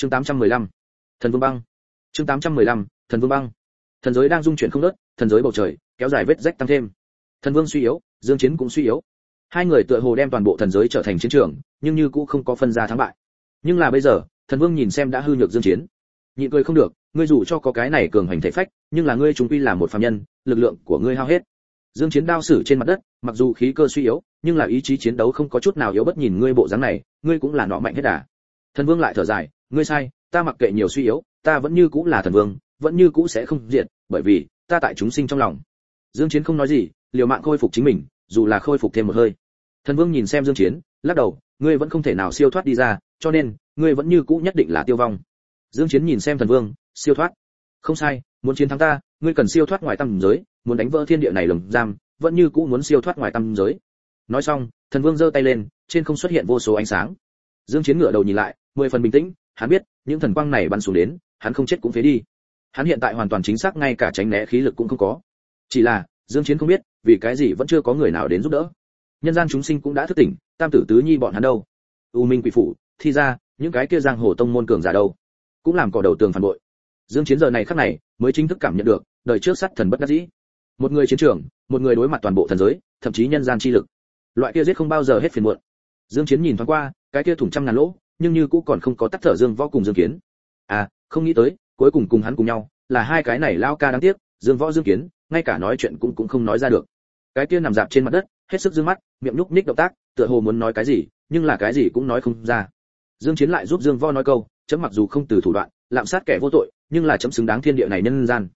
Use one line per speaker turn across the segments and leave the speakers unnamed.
chương 815. thần vương băng. Chương 815. thần vương băng. Thần giới đang dung chuyển không ngớt, thần giới bầu trời, kéo dài vết rách tăng thêm. Thần vương suy yếu, dương chiến cũng suy yếu. Hai người tựa hồ đem toàn bộ thần giới trở thành chiến trường, nhưng như cũng không có phân ra thắng bại. Nhưng là bây giờ, thần vương nhìn xem đã hư nhược dương chiến. Nhịn cười không được, ngươi dù cho có cái này cường hành thể phách, nhưng là ngươi chúng quy là một phàm nhân, lực lượng của ngươi hao hết. Dương chiến đao sử trên mặt đất, mặc dù khí cơ suy yếu, nhưng là ý chí chiến đấu không có chút nào yếu bất nhìn ngươi bộ dáng này, ngươi cũng là nọ mạnh hết đà. Thần vương lại thở dài ngươi sai, ta mặc kệ nhiều suy yếu, ta vẫn như cũ là thần vương, vẫn như cũ sẽ không diệt, bởi vì, ta tại chúng sinh trong lòng. Dương chiến không nói gì, liều mạng khôi phục chính mình, dù là khôi phục thêm một hơi. Thần vương nhìn xem dương chiến, lắc đầu, ngươi vẫn không thể nào siêu thoát đi ra, cho nên, ngươi vẫn như cũ nhất định là tiêu vong. Dương chiến nhìn xem thần vương, siêu thoát. Không sai, muốn chiến thắng ta, ngươi cần siêu thoát ngoài tâm giới, muốn đánh vỡ thiên địa này lồng giam, vẫn như cũ muốn siêu thoát ngoài tâm giới. Nói xong, thần vương giơ tay lên, trên không xuất hiện vô số ánh sáng. Dương chiến ngửa đầu nhìn lại, mười phần bình tĩnh hắn biết, những thần quang này bắn xuống đến, hắn không chết cũng phế đi. Hắn hiện tại hoàn toàn chính xác, ngay cả tránh né khí lực cũng không có. Chỉ là, dương chiến không biết, vì cái gì vẫn chưa có người nào đến giúp đỡ. Nhân gian chúng sinh cũng đã thức tỉnh, tam tử tứ nhi bọn hắn đâu? U minh quỷ phủ, thi ra, những cái kia giang hồ tông môn cường giả đâu? Cũng làm cỏ đầu tường phản bội. Dương chiến giờ này khắc này, mới chính thức cảm nhận được, đời trước sát thần bất đắc dĩ. Một người chiến trường, một người đối mặt toàn bộ thần giới, thậm chí nhân gian chi lực. Loại kia giết không bao giờ hết phiền muộn. Dương chiến nhìn thoáng qua, cái kia thủng trăm ngàn lỗ nhưng như cũng còn không có tắt thở dương võ cùng dương kiến. À không nghĩ tới, cuối cùng cùng hắn cùng nhau, là hai cái này lao ca đáng tiếc, dương võ dương kiến, ngay cả nói chuyện cũng cũng không nói ra được. Cái kia nằm dạp trên mặt đất, hết sức dương mắt, miệng nhúc nhích động tác, tựa hồ muốn nói cái gì, nhưng là cái gì cũng nói không ra. Dương chiến lại giúp dương võ nói câu, chấm mặc dù không từ thủ đoạn, lạm sát kẻ vô tội, nhưng là chấm xứng đáng thiên địa này nhân gian.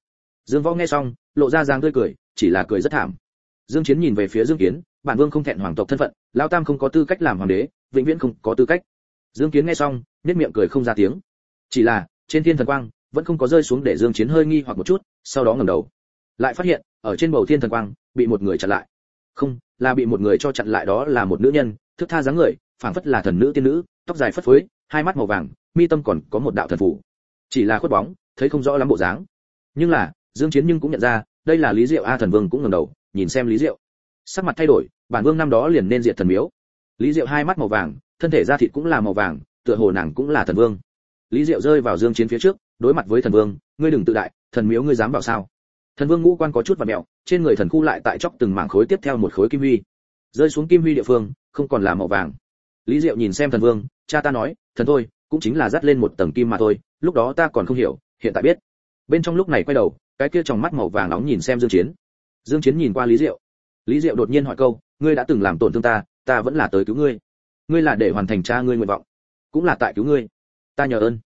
Dương võ nghe xong, lộ ra dáng tươi cười, chỉ là cười rất thảm. Dương chiến nhìn về phía dương kiến, bản vương không thẹn hoàng tộc thân phận, lão tam không có tư cách làm hoàng đế, vĩnh viễn không có tư cách dương kiến nghe xong nét miệng cười không ra tiếng. Chỉ là, trên thiên thần quang, vẫn không có rơi xuống để dương chiến hơi nghi hoặc một chút, sau đó ngẩng đầu. Lại phát hiện, ở trên bầu thiên thần quang, bị một người chặn lại. Không, là bị một người cho chặn lại đó là một nữ nhân, thức tha dáng người, phảng phất là thần nữ tiên nữ, tóc dài phất phới, hai mắt màu vàng, mi tâm còn có một đạo thần phủ. Chỉ là khuất bóng, thấy không rõ lắm bộ dáng. Nhưng là, dương chiến nhưng cũng nhận ra, đây là lý diệu a thần vương cũng ngẩng đầu, nhìn xem lý diệu. Sắc mặt thay đổi, bản vương năm đó liền nên diệt thần miếu. Lý diệu hai mắt màu vàng thân thể da thịt cũng là màu vàng, tựa hồ nàng cũng là thần vương. Lý diệu rơi vào dương chiến phía trước, đối mặt với thần vương, ngươi đừng tự đại, thần miếu ngươi dám vào sao? Thần vương ngũ quan có chút và mẹo, trên người thần khu lại tại chóc từng mảng khối tiếp theo một khối kim huy. Rơi xuống kim huy địa phương, không còn là màu vàng. Lý diệu nhìn xem thần vương, cha ta nói, thần thôi, cũng chính là dắt lên một tầng kim mà thôi, lúc đó ta còn không hiểu, hiện tại biết. Bên trong lúc này quay đầu, cái kia trong mắt màu vàng nóng nhìn xem dương chiến. Dương chiến nhìn qua lý diệu. Lý diệu đột nhiên hỏi câu, ngươi đã từng làm tổn thương ta ta vẫn là tới cứu ngươi ngươi là để hoàn thành cha ngươi nguyện vọng, cũng là tại cứu ngươi. Ta nhờ ơn.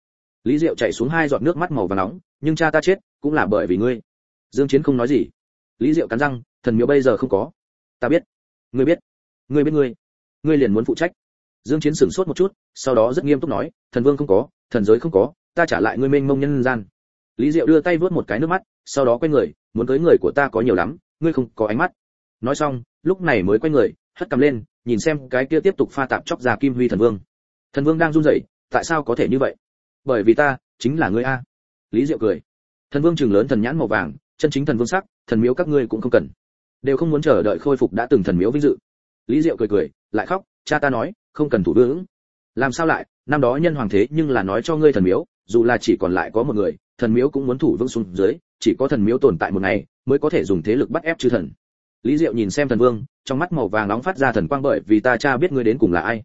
Lý diệu chảy xuống hai giọt nước mắt màu vàng nóng, nhưng cha ta chết, cũng là bởi vì ngươi. Dương chiến không nói gì. Lý diệu cắn răng, thần miếu bây giờ không có. Ta biết. Ngươi biết. Ngươi biết ngươi. Ngươi liền muốn phụ trách. Dương chiến sửng sốt một chút, sau đó rất nghiêm túc nói, thần vương không có, thần giới không có, ta trả lại ngươi mênh mông nhân gian. Lý diệu đưa tay vớt một cái nước mắt, sau đó quay người, muốn tới người của ta có nhiều lắm, ngươi không có ánh mắt. Nói xong, lúc này mới quay người, hất cầm lên nhìn xem cái kia tiếp tục pha tạp chóc ra kim huy thần vương. Thần vương đang run rẩy, tại sao có thể như vậy? Bởi vì ta, chính là ngươi a. Lý diệu cười. Thần vương trường lớn thần nhãn màu vàng, chân chính thần vương sắc, thần miếu các ngươi cũng không cần. Đều không muốn chờ đợi khôi phục đã từng thần miếu vinh dự. Lý diệu cười cười, lại khóc, cha ta nói, không cần thủ vương làm sao lại, năm đó nhân hoàng thế nhưng là nói cho ngươi thần miếu, dù là chỉ còn lại có một người, thần miếu cũng muốn thủ vương xuống dưới, chỉ có thần miếu tồn tại một ngày, mới có thể dùng thế lực bắt ép chư thần. Lý diệu nhìn xem thần vương trong mắt màu vàng nóng phát ra thần quang bởi vì ta cha biết ngươi đến cùng là ai.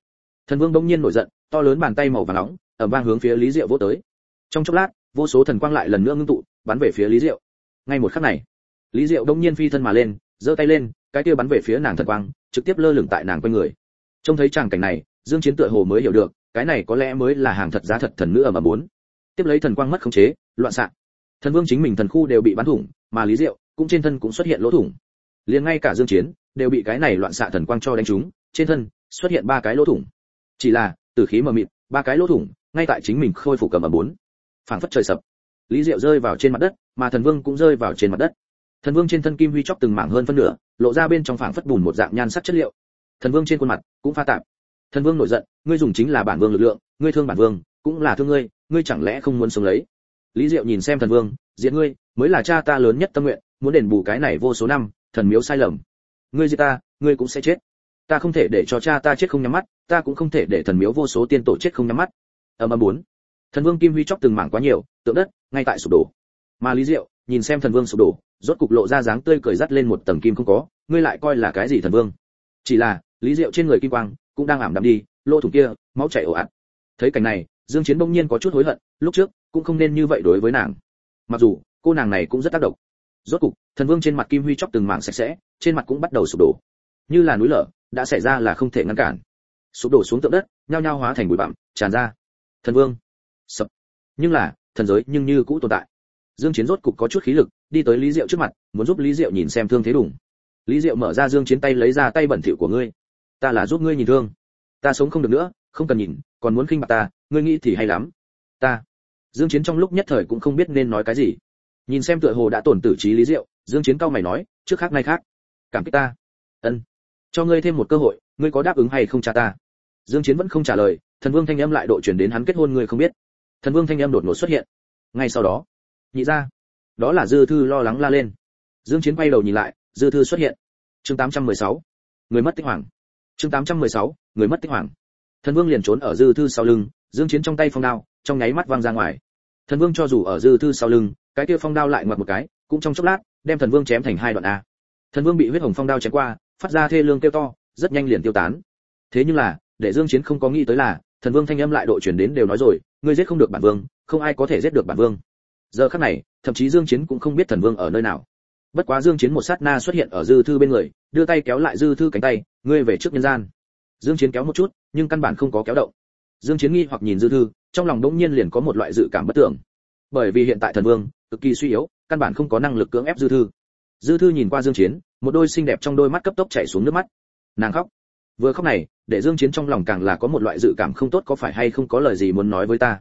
Thần vương bỗng nhiên nổi giận, to lớn bàn tay màu vàng nóng, ầm vang hướng phía lý diệu vỗ tới. Trong chốc lát, vô số thần quang lại lần nữa ngưng tụ, bắn về phía lý diệu. Ngay một khắc này, lý diệu đông nhiên phi thân mà lên, giơ tay lên, cái kia bắn về phía nàng thần quang, trực tiếp lơ lửng tại nàng quanh người. Trông thấy tràng cảnh này, dương chiến tựa hồ mới hiểu được, cái này có lẽ mới là hàng thật giá thật thần nữ ở mà muốn. Tiếp lấy thần quang mất khống chế, loạn xạ. Thần vương chính mình thần khu đều bị bắn thủng, mà lý diệu cũng trên thân cũng xuất hiện lỗ thủng. Liền ngay cả dương chiến đều bị cái này loạn xạ thần quang cho đánh trúng, trên thân xuất hiện ba cái lỗ thủng. Chỉ là tử khí mờ mịt, ba cái lỗ thủng, ngay tại chính mình khôi phục cầm ở bốn. Phảng phất trời sập. Lý diệu rơi vào trên mặt đất, mà thần vương cũng rơi vào trên mặt đất. Thần vương trên thân kim huy chóc từng mảng hơn phân nửa, lộ ra bên trong phảng phất bùn một dạng nhan sắc chất liệu. Thần vương trên khuôn mặt cũng pha tạp. Thần vương nổi giận, ngươi dùng chính là bản vương lực lượng, ngươi thương bản vương, cũng là thương ngươi ngươi chẳng lẽ không muốn sống lấy? Lý diệu nhìn xem thần vương diện ngươi, mới là cha ta lớn nhất tâm nguyện, muốn đền bù cái này vô số năm, thần miếu sai lầm ngươi giết ta, ngươi cũng sẽ chết. Ta không thể để cho cha ta chết không nhắm mắt, ta cũng không thể để thần miếu vô số tiên tổ chết không nhắm mắt. Ầm ầm bốn. Thần vương kim huy chóc từng mảng quá nhiều, tượng đất, ngay tại sụp đổ. Mà lý diệu, nhìn xem thần vương sụp đổ, rốt cục lộ ra dáng tươi cười dắt lên một tầng kim không có, ngươi lại coi là cái gì thần vương? Chỉ là, lý diệu trên người kim quang cũng đang ảm đạm đi, lỗ thủng kia, máu chảy ồ ạt. Thấy cảnh này, dương chiến bỗng nhiên có chút hối hận, lúc trước cũng không nên như vậy đối với nàng. Mặc dù, cô nàng này cũng rất tác động rốt cục, thần vương trên mặt kim huy chóc từng mảng sạch sẽ, trên mặt cũng bắt đầu sụp đổ. Như là núi lở, đã xảy ra là không thể ngăn cản. Sụp đổ xuống tượng đất, nhao nhao hóa thành bụi bặm, tràn ra. Thần vương. Sập. Nhưng là, thần giới nhưng như cũ tồn tại. Dương chiến rốt cục có chút khí lực, đi tới lý diệu trước mặt, muốn giúp lý diệu nhìn xem thương thế đủng. Lý diệu mở ra dương chiến tay lấy ra tay bẩn thỉu của ngươi. Ta là giúp ngươi nhìn thương. Ta sống không được nữa, không cần nhìn, còn muốn khinh bạc ta, ngươi nghĩ thì hay lắm. Ta. Dương chiến trong lúc nhất thời cũng không biết nên nói cái gì nhìn xem tựa hồ đã tổn tử trí lý diệu, dương chiến cao mày nói, trước khác nay khác. Cảm kích ta. Ân. Cho ngươi thêm một cơ hội, ngươi có đáp ứng hay không cha ta? Dương chiến vẫn không trả lời, thần vương thanh âm lại độ chuyển đến hắn kết hôn ngươi không biết. Thần vương thanh âm đột ngột xuất hiện. Ngay sau đó, nhị ra đó là dư thư lo lắng la lên. Dương chiến quay đầu nhìn lại, dư thư xuất hiện. Chương 816 người mất tích hoàng chương 816 người mất tích hoàng thần vương liền trốn ở dư thư sau lưng, dương chiến trong tay phong đao, trong nháy mắt văng ra ngoài. Thần vương cho dù ở dư thư sau lưng cái kia phong đao lại ngoặt một cái, cũng trong chốc lát, đem thần vương chém thành hai đoạn a. Thần vương bị huyết hồng phong đao chém qua, phát ra thê lương kêu to, rất nhanh liền tiêu tán. Thế nhưng là, để dương chiến không có nghĩ tới là, thần vương thanh âm lại độ chuyển đến đều nói rồi, ngươi giết không được bản vương, không ai có thể giết được bản vương. Giờ khắc này, thậm chí dương chiến cũng không biết thần vương ở nơi nào. Bất quá dương chiến một sát na xuất hiện ở dư thư bên người, đưa tay kéo lại dư thư cánh tay, ngươi về trước nhân gian. Dương chiến kéo một chút, nhưng căn bản không có kéo động. Dương chiến nghi hoặc nhìn dư thư, trong lòng đống nhiên liền có một loại dự cảm bất tưởng. Bởi vì hiện tại thần vương cực kỳ suy yếu, căn bản không có năng lực cưỡng ép dư thư. Dư thư nhìn qua dương chiến, một đôi xinh đẹp trong đôi mắt cấp tốc chảy xuống nước mắt. Nàng khóc. Vừa khóc này, để dương chiến trong lòng càng là có một loại dự cảm không tốt có phải hay không có lời gì muốn nói với ta.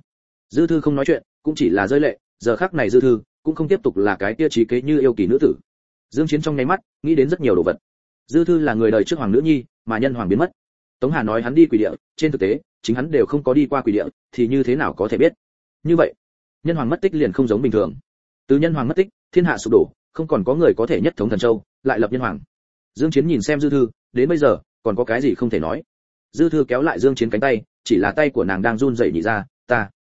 Dư thư không nói chuyện, cũng chỉ là rơi lệ, giờ khắc này dư thư cũng không tiếp tục là cái kia trí kế như yêu kỳ nữ tử. Dương chiến trong nháy mắt, nghĩ đến rất nhiều đồ vật. Dư thư là người đời trước hoàng nữ nhi, mà nhân hoàng biến mất. Tống hà nói hắn đi quỷ địa, trên thực tế, chính hắn đều không có đi qua quỷ địa, thì như thế nào có thể biết? Như vậy, nhân hoàng mất tích liền không giống bình thường từ nhân hoàng mất tích, thiên hạ sụp đổ, không còn có người có thể nhất thống thần châu, lại lập nhân hoàng. Dương chiến nhìn xem dư thư, đến bây giờ, còn có cái gì không thể nói. Dư thư kéo lại dương chiến cánh tay, chỉ là tay của nàng đang run rẩy nhị ra, ta.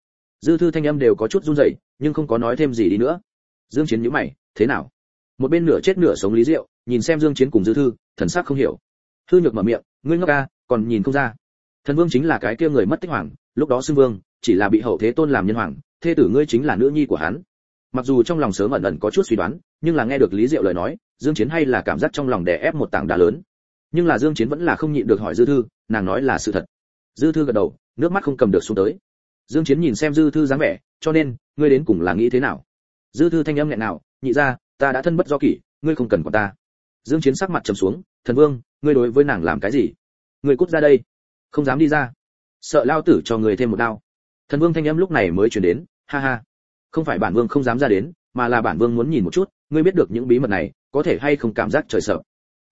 Dư thư thanh âm đều có chút run rẩy, nhưng không có nói thêm gì đi nữa. Dương chiến nhíu mày, thế nào? Một bên nửa chết nửa sống lý diệu, nhìn xem dương chiến cùng dư thư, thần sắc không hiểu. Thư nhược mở miệng, ngươi ngốc ca, còn nhìn không ra. Thần vương chính là cái kia người mất tích hoàng, lúc đó xưng vương, chỉ là bị hậu thế tôn làm nhân hoàng, thê tử ngươi chính là nữ nhi của hắn mặc dù trong lòng sớm ẩn ẩn có chút suy đoán, nhưng là nghe được lý diệu lời nói, dương chiến hay là cảm giác trong lòng đè ép một tảng đá lớn. Nhưng là dương chiến vẫn là không nhịn được hỏi dư thư, nàng nói là sự thật. Dư thư gật đầu, nước mắt không cầm được xuống tới. Dương chiến nhìn xem dư thư dáng vẻ, cho nên, ngươi đến cùng là nghĩ thế nào? Dư thư thanh âm nhẹ nào nhị ra ta đã thân bất do kỷ, ngươi không cần quản ta. Dương chiến sắc mặt trầm xuống, thần vương, ngươi đối với nàng làm cái gì? Ngươi cút ra đây. Không dám đi ra. Sợ lao tử cho người thêm một đao. Thần vương thanh âm lúc này mới truyền đến, ha ha không phải bản vương không dám ra đến, mà là bản vương muốn nhìn một chút, ngươi biết được những bí mật này, có thể hay không cảm giác trời sợ.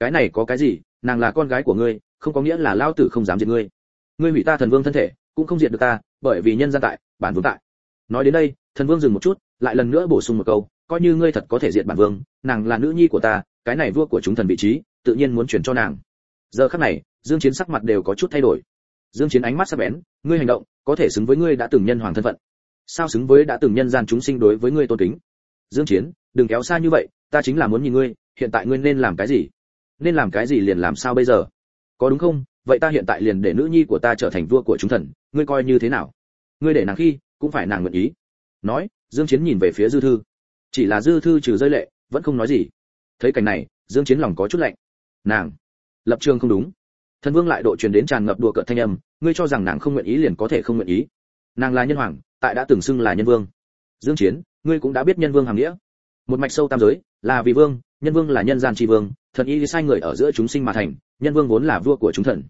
Cái này có cái gì, nàng là con gái của ngươi, không có nghĩa là lao tử không dám diệt ngươi. Ngươi hủy ta thần vương thân thể, cũng không diệt được ta, bởi vì nhân gian tại, bản vương tại. Nói đến đây, thần vương dừng một chút, lại lần nữa bổ sung một câu, coi như ngươi thật có thể diệt bản vương, nàng là nữ nhi của ta, cái này vua của chúng thần vị trí, tự nhiên muốn chuyển cho nàng. Giờ khắc này, dương chiến sắc mặt đều có chút thay đổi. Dương chiến ánh mắt sắc bén, ngươi hành động, có thể xứng với ngươi đã từng nhân hoàng thân phận sao xứng với đã từng nhân gian chúng sinh đối với ngươi tôn kính? Dương chiến, đừng kéo xa như vậy, ta chính là muốn nhìn ngươi, hiện tại ngươi nên làm cái gì? Nên làm cái gì liền làm sao bây giờ? Có đúng không? Vậy ta hiện tại liền để nữ nhi của ta trở thành vua của chúng thần, ngươi coi như thế nào? Ngươi để nàng khi, cũng phải nàng nguyện ý. Nói, dương chiến nhìn về phía dư thư. Chỉ là dư thư trừ rơi lệ, vẫn không nói gì. Thấy cảnh này, dương chiến lòng có chút lạnh. Nàng, lập trường không đúng. Thần vương lại độ truyền đến tràn ngập đùa cợt thanh âm, ngươi cho rằng nàng không nguyện ý liền có thể không nguyện ý nàng là nhân hoàng, tại đã từng xưng là nhân vương. Dương chiến, ngươi cũng đã biết nhân vương hàm nghĩa. Một mạch sâu tam giới, là vì vương, nhân vương là nhân gian tri vương, thần y sai người ở giữa chúng sinh mà thành, nhân vương vốn là vua của chúng thần.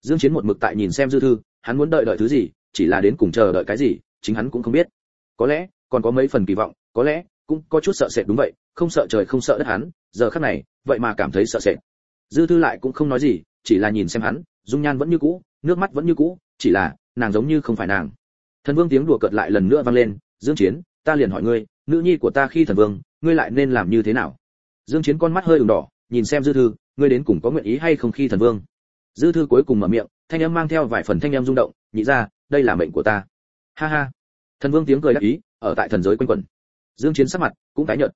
Dương chiến một mực tại nhìn xem dư thư, hắn muốn đợi đợi thứ gì, chỉ là đến cùng chờ đợi cái gì, chính hắn cũng không biết. Có lẽ, còn có mấy phần kỳ vọng, có lẽ, cũng có chút sợ sệt đúng vậy, không sợ trời không sợ đất hắn, giờ khắc này, vậy mà cảm thấy sợ sệt. Dư thư lại cũng không nói gì, chỉ là nhìn xem hắn, dung nhan vẫn như cũ, nước mắt vẫn như cũ, chỉ là, nàng giống như không phải nàng thần vương tiếng đùa cợt lại lần nữa vang lên, dương chiến, ta liền hỏi ngươi, nữ nhi của ta khi thần vương, ngươi lại nên làm như thế nào? Dương chiến con mắt hơi ửng đỏ, nhìn xem dư thư, ngươi đến cùng có nguyện ý hay không khi thần vương? Dư thư cuối cùng mở miệng, thanh âm mang theo vài phần thanh âm rung động, nhị ra, đây là mệnh của ta. Ha ha. Thần vương tiếng cười đáp ý, ở tại thần giới quanh quẩn. Dương chiến sắc mặt cũng tái nhợt.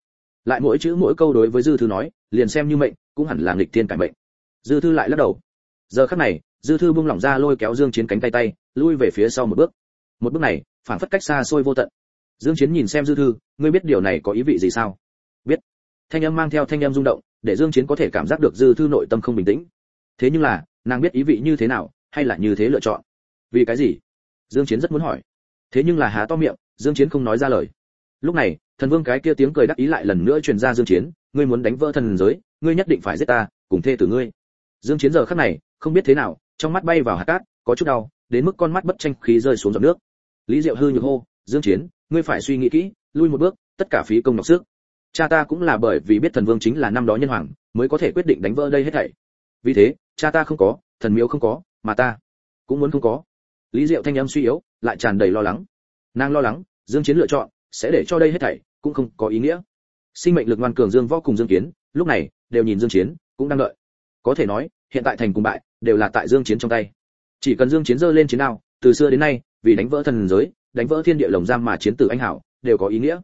Lại mỗi chữ mỗi câu đối với dư thư nói, liền xem như mệnh, cũng hẳn là nghịch thiên cải mệnh. Dư thư lại lắc đầu. Giờ khắc này, dư thư buông lỏng ra lôi kéo dương chiến cánh tay tay, lui về phía sau một bước một bước này phản phất cách xa xôi vô tận. Dương chiến nhìn xem dư thư, ngươi biết điều này có ý vị gì sao? Biết. Thanh âm mang theo thanh âm rung động, để dương chiến có thể cảm giác được dư thư nội tâm không bình tĩnh. Thế nhưng là, nàng biết ý vị như thế nào, hay là như thế lựa chọn? Vì cái gì? Dương chiến rất muốn hỏi. Thế nhưng là há to miệng, dương chiến không nói ra lời. Lúc này, thần vương cái kia tiếng cười đắc ý lại lần nữa truyền ra dương chiến, ngươi muốn đánh vỡ thần giới, ngươi nhất định phải giết ta, cùng thê tử ngươi. Dương chiến giờ khắc này, không biết thế nào, trong mắt bay vào hạt cát, có chút đau, đến mức con mắt bất tranh khí rơi xuống giọt nước lý diệu hư nhược hô, dương chiến, ngươi phải suy nghĩ kỹ, lui một bước, tất cả phí công nọc sức. Cha ta cũng là bởi vì biết thần vương chính là năm đó nhân hoàng, mới có thể quyết định đánh vỡ đây hết thảy. Vì thế, cha ta không có, thần miếu không có, mà ta cũng muốn không có. Lý diệu thanh âm suy yếu, lại tràn đầy lo lắng. Nàng lo lắng, dương chiến lựa chọn sẽ để cho đây hết thảy cũng không có ý nghĩa. Sinh mệnh lực ngoan cường dương võ cùng dương kiến, lúc này đều nhìn dương chiến, cũng đang đợi. Có thể nói, hiện tại thành cùng bại, đều là tại dương chiến trong tay. Chỉ cần dương chiến dơ lên chiến nào từ xưa đến nay, vì đánh vỡ thần giới, đánh vỡ thiên địa lồng giam mà chiến tử anh hảo, đều có ý nghĩa.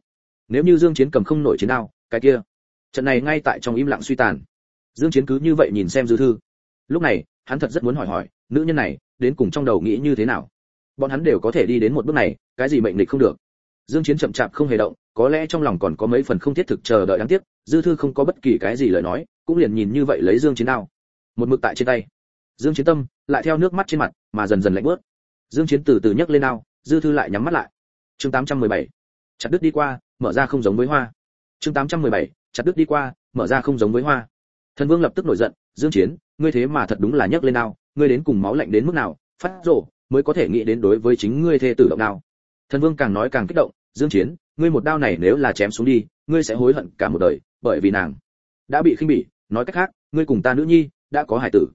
Nếu như dương chiến cầm không nổi chiến nào cái kia, trận này ngay tại trong im lặng suy tàn. Dương chiến cứ như vậy nhìn xem dư thư. Lúc này, hắn thật rất muốn hỏi hỏi, nữ nhân này, đến cùng trong đầu nghĩ như thế nào? Bọn hắn đều có thể đi đến một bước này, cái gì mệnh lịch không được. Dương chiến chậm chạp không hề động, có lẽ trong lòng còn có mấy phần không thiết thực chờ đợi đáng tiếc, dư thư không có bất kỳ cái gì lời nói, cũng liền nhìn như vậy lấy dương chiến đao. Một mực tại trên tay. Dương chiến tâm, lại theo nước mắt trên mặt, mà dần dần lạnh bước dương chiến từ từ nhấc lên ao, dư thư lại nhắm mắt lại. Chương 817 chặt đứt đi qua mở ra không giống với hoa. Chương 817 chặt đứt đi qua mở ra không giống với hoa. Thần vương lập tức nổi giận dương chiến ngươi thế mà thật đúng là nhấc lên ao, ngươi đến cùng máu lạnh đến mức nào phát rồ mới có thể nghĩ đến đối với chính ngươi thê tử động nào thần vương càng nói càng kích động dương chiến ngươi một đao này nếu là chém xuống đi ngươi sẽ hối hận cả một đời bởi vì nàng đã bị khinh bỉ nói cách khác ngươi cùng ta nữ nhi đã có hải tử.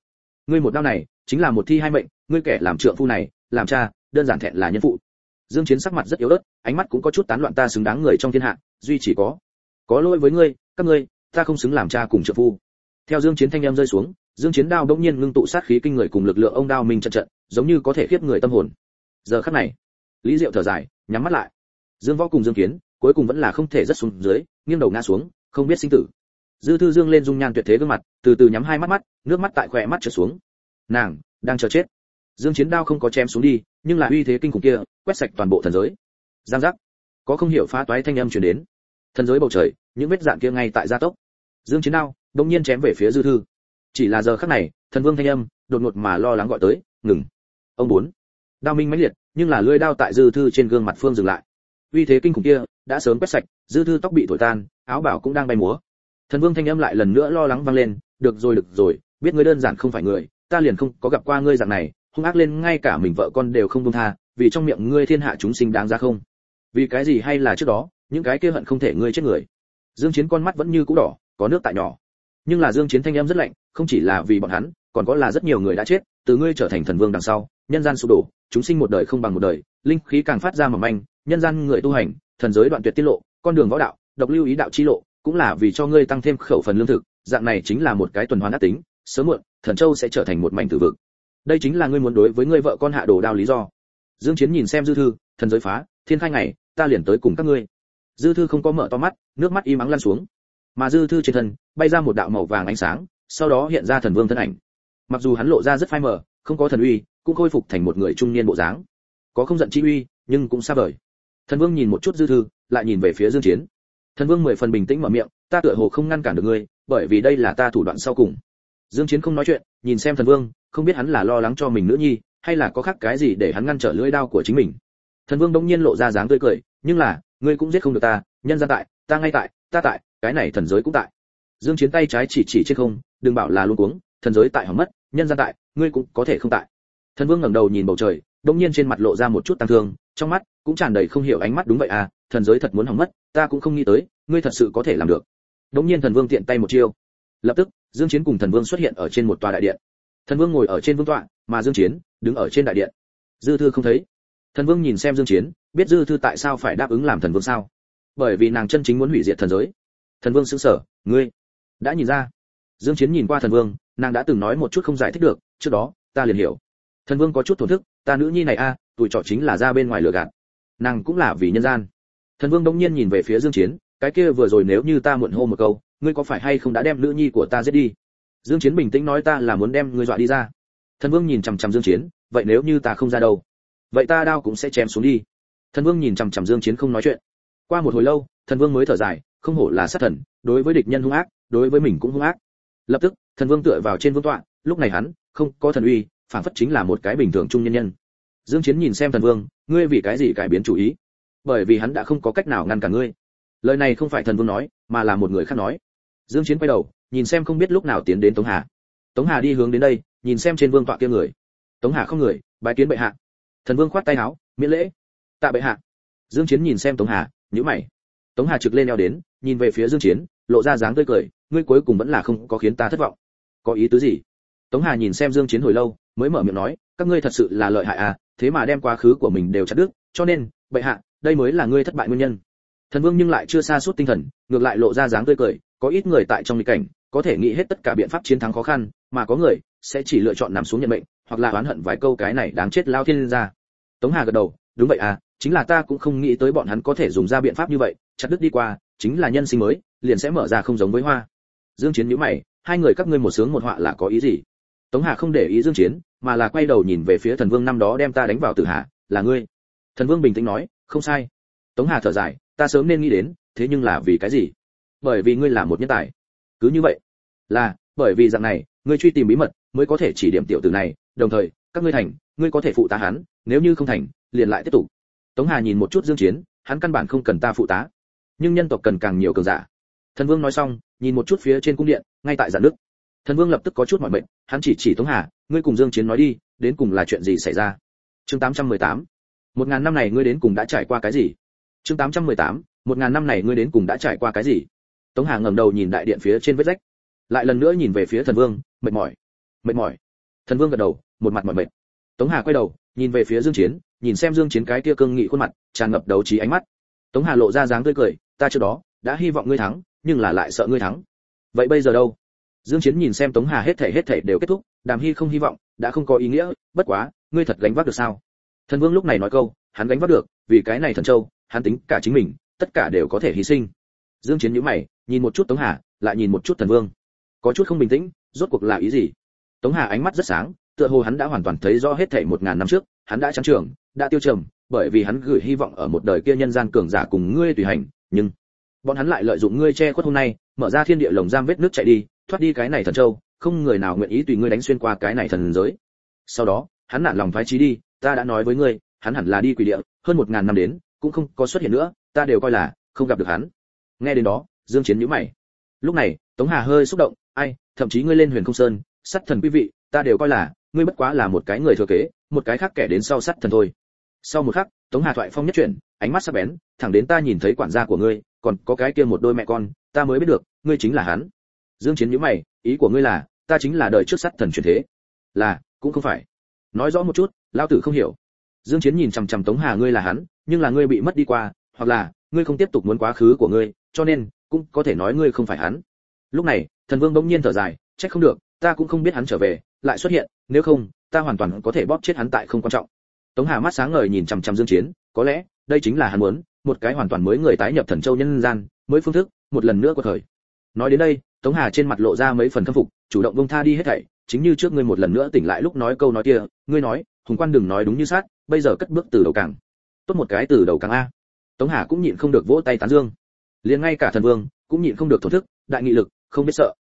Ngươi một đao này chính là một thi hai mệnh ngươi kẻ làm trượng phu này làm cha, đơn giản thẹn là nhân phụ. Dương chiến sắc mặt rất yếu ớt, ánh mắt cũng có chút tán loạn ta xứng đáng người trong thiên hạ, duy chỉ có có lỗi với ngươi, các ngươi, ta không xứng làm cha cùng trượng phu. Theo dương chiến thanh em rơi xuống, dương chiến đao đống nhiên ngưng tụ sát khí kinh người cùng lực lượng ông đao mình trận trận, giống như có thể khiếp người tâm hồn. Giờ khắc này, lý diệu thở dài, nhắm mắt lại. Dương võ cùng dương kiến, cuối cùng vẫn là không thể rất xuống dưới, nghiêng đầu ngã xuống, không biết sinh tử. Dư thư dương lên dung nhan tuyệt thế gương mặt, từ từ nhắm hai mắt mắt, nước mắt tại khỏe mắt trượt xuống. Nàng đang chờ chết dương chiến đao không có chém xuống đi, nhưng là uy thế kinh khủng kia, quét sạch toàn bộ thần giới. Giang giác. Có không hiểu phá toái thanh âm truyền đến. Thần giới bầu trời, những vết dạn kia ngay tại gia tốc. Dương chiến đao đống nhiên chém về phía dư thư. Chỉ là giờ khắc này, thần vương thanh âm, đột ngột mà lo lắng gọi tới, ngừng. Ông muốn. đao minh mãnh liệt, nhưng là lưỡi đao tại dư thư trên gương mặt phương dừng lại. Uy thế kinh khủng kia, đã sớm quét sạch, dư thư tóc bị thổi tan, áo bảo cũng đang bay múa. Thần vương thanh âm lại lần nữa lo lắng vang lên, được rồi được rồi, biết ngươi đơn giản không phải người, ta liền không có gặp qua ngươi dạng này hung ác lên ngay cả mình vợ con đều không buông tha, vì trong miệng ngươi thiên hạ chúng sinh đáng ra không? Vì cái gì hay là trước đó, những cái kia hận không thể ngươi chết người? Dương chiến con mắt vẫn như cũ đỏ, có nước tại nhỏ. Nhưng là dương chiến thanh em rất lạnh, không chỉ là vì bọn hắn, còn có là rất nhiều người đã chết, từ ngươi trở thành thần vương đằng sau, nhân gian sụp đổ, chúng sinh một đời không bằng một đời, linh khí càng phát ra mỏng manh, nhân gian người tu hành, thần giới đoạn tuyệt tiết lộ, con đường võ đạo, độc lưu ý đạo chi lộ, cũng là vì cho ngươi tăng thêm khẩu phần lương thực, dạng này chính là một cái tuần hoàn ác tính, sớm muộn, thần châu sẽ trở thành một mảnh tử vực đây chính là ngươi muốn đối với ngươi vợ con hạ đồ đao lý do. Dương chiến nhìn xem dư thư, thần giới phá, thiên khai ngày, ta liền tới cùng các ngươi. Dư thư không có mở to mắt, nước mắt im ắng lăn xuống. Mà dư thư trên thân, bay ra một đạo màu vàng ánh sáng, sau đó hiện ra thần vương thân ảnh. Mặc dù hắn lộ ra rất phai mờ, không có thần uy, cũng khôi phục thành một người trung niên bộ dáng. Có không giận chi uy, nhưng cũng xa vời. Thần vương nhìn một chút dư thư, lại nhìn về phía dương chiến. Thần vương mười phần bình tĩnh mở miệng, ta tựa hồ không ngăn cản được ngươi, bởi vì đây là ta thủ đoạn sau cùng dương chiến không nói chuyện, nhìn xem thần vương, không biết hắn là lo lắng cho mình nữ nhi, hay là có khác cái gì để hắn ngăn trở lưỡi đao của chính mình. Thần vương đống nhiên lộ ra dáng tươi cười, nhưng là, ngươi cũng giết không được ta, nhân gian tại, ta ngay tại, ta tại, cái này thần giới cũng tại. Dương chiến tay trái chỉ chỉ trên không, đừng bảo là luôn cuống, thần giới tại hỏng mất, nhân gian tại, ngươi cũng có thể không tại. Thần vương ngẩng đầu nhìn bầu trời, đống nhiên trên mặt lộ ra một chút tăng thương, trong mắt cũng tràn đầy không hiểu ánh mắt đúng vậy à thần giới thật muốn hỏng mất, ta cũng không nghĩ tới, ngươi thật sự có thể làm được. Đống nhiên thần vương tiện tay một chiêu lập tức, dương chiến cùng thần vương xuất hiện ở trên một tòa đại điện. Thần vương ngồi ở trên vương tọa, mà dương chiến đứng ở trên đại điện. Dư thư không thấy. Thần vương nhìn xem dương chiến, biết dư thư tại sao phải đáp ứng làm thần vương sao? Bởi vì nàng chân chính muốn hủy diệt thần giới. Thần vương sững sờ, ngươi đã nhìn ra. Dương chiến nhìn qua thần vương, nàng đã từng nói một chút không giải thích được, trước đó, ta liền hiểu. Thần vương có chút thổn thức, ta nữ nhi này a, tuổi trọ chính là ra bên ngoài lừa gạt. Nàng cũng là vì nhân gian. Thần vương đống nhiên nhìn về phía dương chiến, cái kia vừa rồi nếu như ta muộn hô một câu ngươi có phải hay không đã đem nữ nhi của ta giết đi? Dương chiến bình tĩnh nói ta là muốn đem ngươi dọa đi ra. Thần vương nhìn chằm chằm dương chiến, vậy nếu như ta không ra đâu? Vậy ta đao cũng sẽ chém xuống đi. Thần vương nhìn chằm chằm dương chiến không nói chuyện. Qua một hồi lâu, thần vương mới thở dài, không hổ là sát thần, đối với địch nhân hung ác, đối với mình cũng hung ác. Lập tức, thần vương tựa vào trên vương tọa, lúc này hắn, không có thần uy, phản phất chính là một cái bình thường trung nhân nhân. Dương chiến nhìn xem thần vương, ngươi vì cái gì cải biến chủ ý? Bởi vì hắn đã không có cách nào ngăn cản ngươi. Lời này không phải thần vương nói, mà là một người khác nói dương chiến quay đầu, nhìn xem không biết lúc nào tiến đến tống hà. Tống hà đi hướng đến đây, nhìn xem trên vương tọa kia người. Tống hà không người, bái kiến bệ hạ. Thần vương khoát tay áo, miễn lễ. Tạ bệ hạ. Dương chiến nhìn xem tống hà, nhíu mày. Tống hà trực lên eo đến, nhìn về phía dương chiến, lộ ra dáng tươi cười, ngươi cuối cùng vẫn là không có khiến ta thất vọng. Có ý tứ gì? Tống hà nhìn xem dương chiến hồi lâu, mới mở miệng nói, các ngươi thật sự là lợi hại à thế mà đem quá khứ của mình đều chặt đứt, cho nên, bệ hạ, đây mới là ngươi thất bại nguyên nhân. Thần vương nhưng lại chưa xa suốt tinh thần, ngược lại lộ ra dáng tươi cười có ít người tại trong nghịch cảnh, có thể nghĩ hết tất cả biện pháp chiến thắng khó khăn, mà có người sẽ chỉ lựa chọn nằm xuống nhận mệnh, hoặc là oán hận vài câu cái này đáng chết lao thiên ra. Tống hà gật đầu, đúng vậy à chính là ta cũng không nghĩ tới bọn hắn có thể dùng ra biện pháp như vậy, chặt đứt đi qua, chính là nhân sinh mới, liền sẽ mở ra không giống với hoa. Dương chiến nhíu mày, hai người các ngươi một sướng một họa là có ý gì? Tống hà không để ý dương chiến, mà là quay đầu nhìn về phía thần vương năm đó đem ta đánh vào tử hạ, là ngươi? Thần vương bình tĩnh nói, không sai. Tống hà thở dài, ta sớm nên nghĩ đến, thế nhưng là vì cái gì? Bởi vì ngươi là một nhân tài. Cứ như vậy, là, bởi vì dạng này, ngươi truy tìm bí mật mới có thể chỉ điểm tiểu tử này, đồng thời, các ngươi thành, ngươi có thể phụ tá hắn, nếu như không thành, liền lại tiếp tục. Tống hà nhìn một chút dương chiến, hắn căn bản không cần ta phụ tá. Nhưng nhân tộc cần càng nhiều cường giả. Thần vương nói xong, nhìn một chút phía trên cung điện, ngay tại giản nước. thần vương lập tức có chút mỏi mệt, hắn chỉ chỉ tống hà, ngươi cùng dương chiến nói đi, đến cùng là chuyện gì xảy ra? Chương 818 một ngàn năm này ngươi đến cùng đã trải qua cái gì? Chương 818 một ngàn năm này ngươi đến cùng đã trải qua cái gì? Tống hà ngẩng đầu nhìn đại điện phía trên vết rách, lại lần nữa nhìn về phía thần vương, mệt mỏi mệt mỏi. Thần vương gật đầu, một mặt mỏi mệt. Tống hà quay đầu, nhìn về phía dương chiến, nhìn xem dương chiến cái kia cương nghị khuôn mặt, tràn ngập đấu trí ánh mắt. Tống hà lộ ra dáng tươi cười, ta trước đó, đã hy vọng ngươi thắng, nhưng là lại sợ ngươi thắng. Vậy bây giờ đâu? Dương chiến nhìn xem tống hà hết thảy hết thảy đều kết thúc, đàm hy không hy vọng, đã không có ý nghĩa, bất quá, ngươi thật gánh vác được sao? Thần vương lúc này nói câu, hắn gánh vác được, vì cái này thần châu, hắn tính cả chính mình, tất cả đều có thể hy sinh. Dương chiến nhíu mày nhìn một chút tống hà, lại nhìn một chút thần vương. Có chút không bình tĩnh, rốt cuộc là ý gì? Tống hà ánh mắt rất sáng, tựa hồ hắn đã hoàn toàn thấy rõ hết thảy một ngàn năm trước, hắn đã trắng trường, đã tiêu trầm, bởi vì hắn gửi hy vọng ở một đời kia nhân gian cường giả cùng ngươi tùy hành, nhưng bọn hắn lại lợi dụng ngươi che khuất hôm nay, mở ra thiên địa lồng giam vết nước chạy đi, thoát đi cái này thần châu, không người nào nguyện ý tùy ngươi đánh xuyên qua cái này thần giới. Sau đó, hắn nản lòng phái trí đi, ta đã nói với ngươi, hắn hẳn là đi quỷ địa, hơn một ngàn năm đến, cũng không có xuất hiện nữa, ta đều coi là không gặp được hắn. Nghe đến đó dương chiến nhíu mày. Lúc này, tống hà hơi xúc động, ai, thậm chí ngươi lên huyền không sơn sắt thần quý vị, ta đều coi là, ngươi bất quá là một cái người thừa kế, một cái khác kẻ đến sau sắt thần thôi. Sau một khắc, tống hà thoại phong nhất chuyển, ánh mắt sắc bén, thẳng đến ta nhìn thấy quản gia của ngươi, còn có cái kia một đôi mẹ con, ta mới biết được, ngươi chính là hắn. Dương chiến nhíu mày, ý của ngươi là, ta chính là đời trước sắt thần truyền thế. Là, cũng không phải. Nói rõ một chút lao tử không hiểu. Dương chiến nhìn chằm chằm tống hà, ngươi là hắn, nhưng là ngươi bị mất đi qua, hoặc là, ngươi không tiếp tục muốn quá khứ của ngươi, cho nên cũng có thể nói ngươi không phải hắn. Lúc này, thần vương bỗng nhiên thở dài, trách không được, ta cũng không biết hắn trở về, lại xuất hiện, nếu không, ta hoàn toàn có thể bóp chết hắn tại không quan trọng. Tống hà mắt sáng ngời nhìn chằm chằm dương chiến, có lẽ, đây chính là hắn muốn, một cái hoàn toàn mới người tái nhập thần châu nhân gian, mới phương thức, một lần nữa của thời. Nói đến đây, tống hà trên mặt lộ ra mấy phần khâm phục, chủ động bông tha đi hết thảy, chính như trước ngươi một lần nữa tỉnh lại lúc nói câu nói kia, ngươi nói, hùng quan đừng nói đúng như sát, bây giờ cất bước từ đầu càng, tốt một cái từ đầu càng a. Tống hà cũng nhịn không được vỗ tay tán dương liền ngay cả thần vương cũng nhịn không được thổ thức, đại nghị lực, không biết sợ.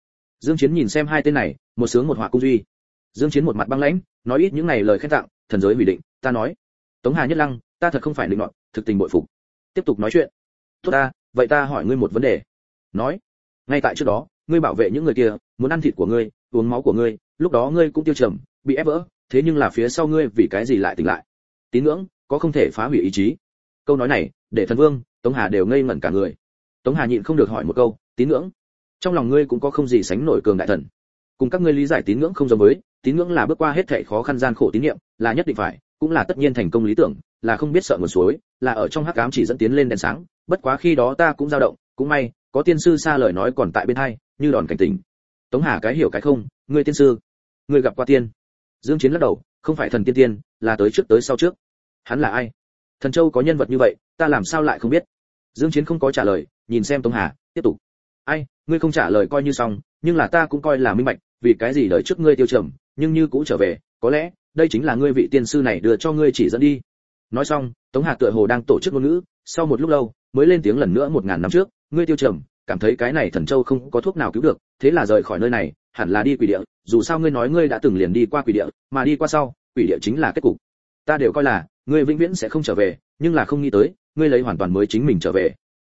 Dương chiến nhìn xem hai tên này, một sướng một họa cung duy. Dương chiến một mặt băng lãnh, nói ít những này lời khen tặng, thần giới hủy định, ta nói. Tống hà nhất lăng, ta thật không phải định nọ thực tình bội phục. Tiếp tục nói chuyện. Tốt ta, vậy ta hỏi ngươi một vấn đề. Nói. Ngay tại trước đó, ngươi bảo vệ những người kia, muốn ăn thịt của ngươi, uống máu của ngươi, lúc đó ngươi cũng tiêu trầm, bị ép vỡ, thế nhưng là phía sau ngươi vì cái gì lại tỉnh lại? Tín ngưỡng, có không thể phá hủy ý chí. Câu nói này, để thần vương, tống hà đều ngây ngẩn cả người tống hà nhịn không được hỏi một câu, tín ngưỡng? Trong lòng ngươi cũng có không gì sánh nổi cường đại thần. Cùng các ngươi lý giải tín ngưỡng không giống với, tín ngưỡng là bước qua hết thảy khó khăn gian khổ tín niệm, là nhất định phải, cũng là tất nhiên thành công lý tưởng, là không biết sợ nguồn suối, là ở trong hắc ám chỉ dẫn tiến lên đèn sáng, bất quá khi đó ta cũng dao động, cũng may, có tiên sư xa lời nói còn tại bên hai, như đòn cảnh tỉnh. Tống hà cái hiểu cái không, ngươi tiên sư, ngươi gặp qua tiên? Dương chiến lắc đầu, không phải thần tiên tiên, là tới trước tới sau trước. Hắn là ai? Thần châu có nhân vật như vậy, ta làm sao lại không biết? Dương chiến không có trả lời, nhìn xem tống hà, tiếp tục. Ai, ngươi không trả lời coi như xong, nhưng là ta cũng coi là minh bạch, vì cái gì đợi trước ngươi tiêu trầm, nhưng như cũ trở về, có lẽ, đây chính là ngươi vị tiên sư này đưa cho ngươi chỉ dẫn đi. Nói xong, tống hà tựa hồ đang tổ chức ngôn ngữ, sau một lúc lâu, mới lên tiếng lần nữa một ngàn năm trước, ngươi tiêu trầm, cảm thấy cái này thần châu không có thuốc nào cứu được, thế là rời khỏi nơi này, hẳn là đi quỷ địa, dù sao ngươi nói ngươi đã từng liền đi qua quỷ địa, mà đi qua sau, quỷ địa chính là kết cục. Ta đều coi là, ngươi vĩnh viễn sẽ không trở về, nhưng là không nghĩ tới ngươi lấy hoàn toàn mới chính mình trở về.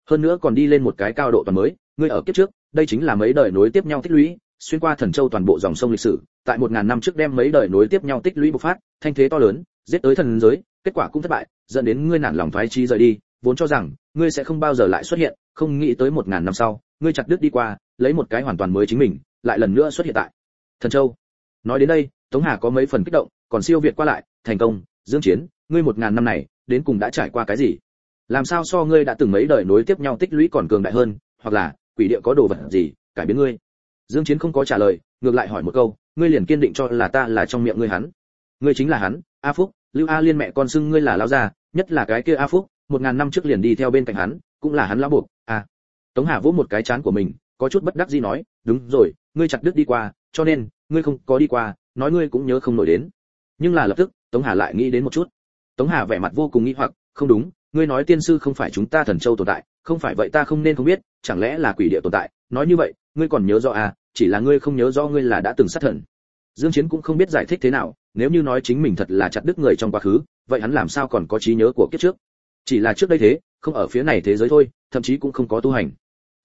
Hơn nữa còn đi lên một cái cao độ toàn mới, ngươi ở kiếp trước, đây chính là mấy đời nối tiếp nhau tích lũy, xuyên qua thần châu toàn bộ dòng sông lịch sử, tại một ngàn năm trước đem mấy đời nối tiếp nhau tích lũy bộc phát, thanh thế to lớn, giết tới thần giới, kết quả cũng thất bại, dẫn đến ngươi nản lòng thoái chi rời đi, vốn cho rằng, ngươi sẽ không bao giờ lại xuất hiện, không nghĩ tới một ngàn năm sau, ngươi chặt đứt đi qua, lấy một cái hoàn toàn mới chính mình, lại lần nữa xuất hiện tại thần châu. Nói đến đây, tống hà có mấy phần kích động, còn siêu việt qua lại, thành công, dương chiến, ngươi một ngàn năm này, đến cùng đã trải qua cái gì? Làm sao so ngươi đã từng mấy đời nối tiếp nhau tích lũy còn cường đại hơn, hoặc là, quỷ địa có đồ vật gì, cải biến ngươi? Dương chiến không có trả lời, ngược lại hỏi một câu, ngươi liền kiên định cho là ta là trong miệng ngươi hắn. Ngươi chính là hắn, a phúc, lưu a liên mẹ con xưng ngươi là lão gia, nhất là cái kia a phúc, một ngàn năm trước liền đi theo bên cạnh hắn, cũng là hắn lão buộc à. Tống hà vỗ một cái chán của mình, có chút bất đắc dĩ nói, đúng rồi, ngươi chặt đứt đi qua, cho nên, ngươi không có đi qua, nói ngươi cũng nhớ không nổi đến. Nhưng là lập tức, tống hà lại nghĩ đến một chút. Tống hà vẻ mặt vô cùng nghi hoặc, không đúng ngươi nói tiên sư không phải chúng ta thần châu tồn tại, không phải vậy ta không nên không biết, chẳng lẽ là quỷ địa tồn tại? Nói như vậy, ngươi còn nhớ rõ à chỉ là ngươi không nhớ rõ ngươi là đã từng sát thần. Dương chiến cũng không biết giải thích thế nào, nếu như nói chính mình thật là chặt đứt người trong quá khứ, vậy hắn làm sao còn có trí nhớ của kiếp trước? Chỉ là trước đây thế, không ở phía này thế giới thôi, thậm chí cũng không có tu hành.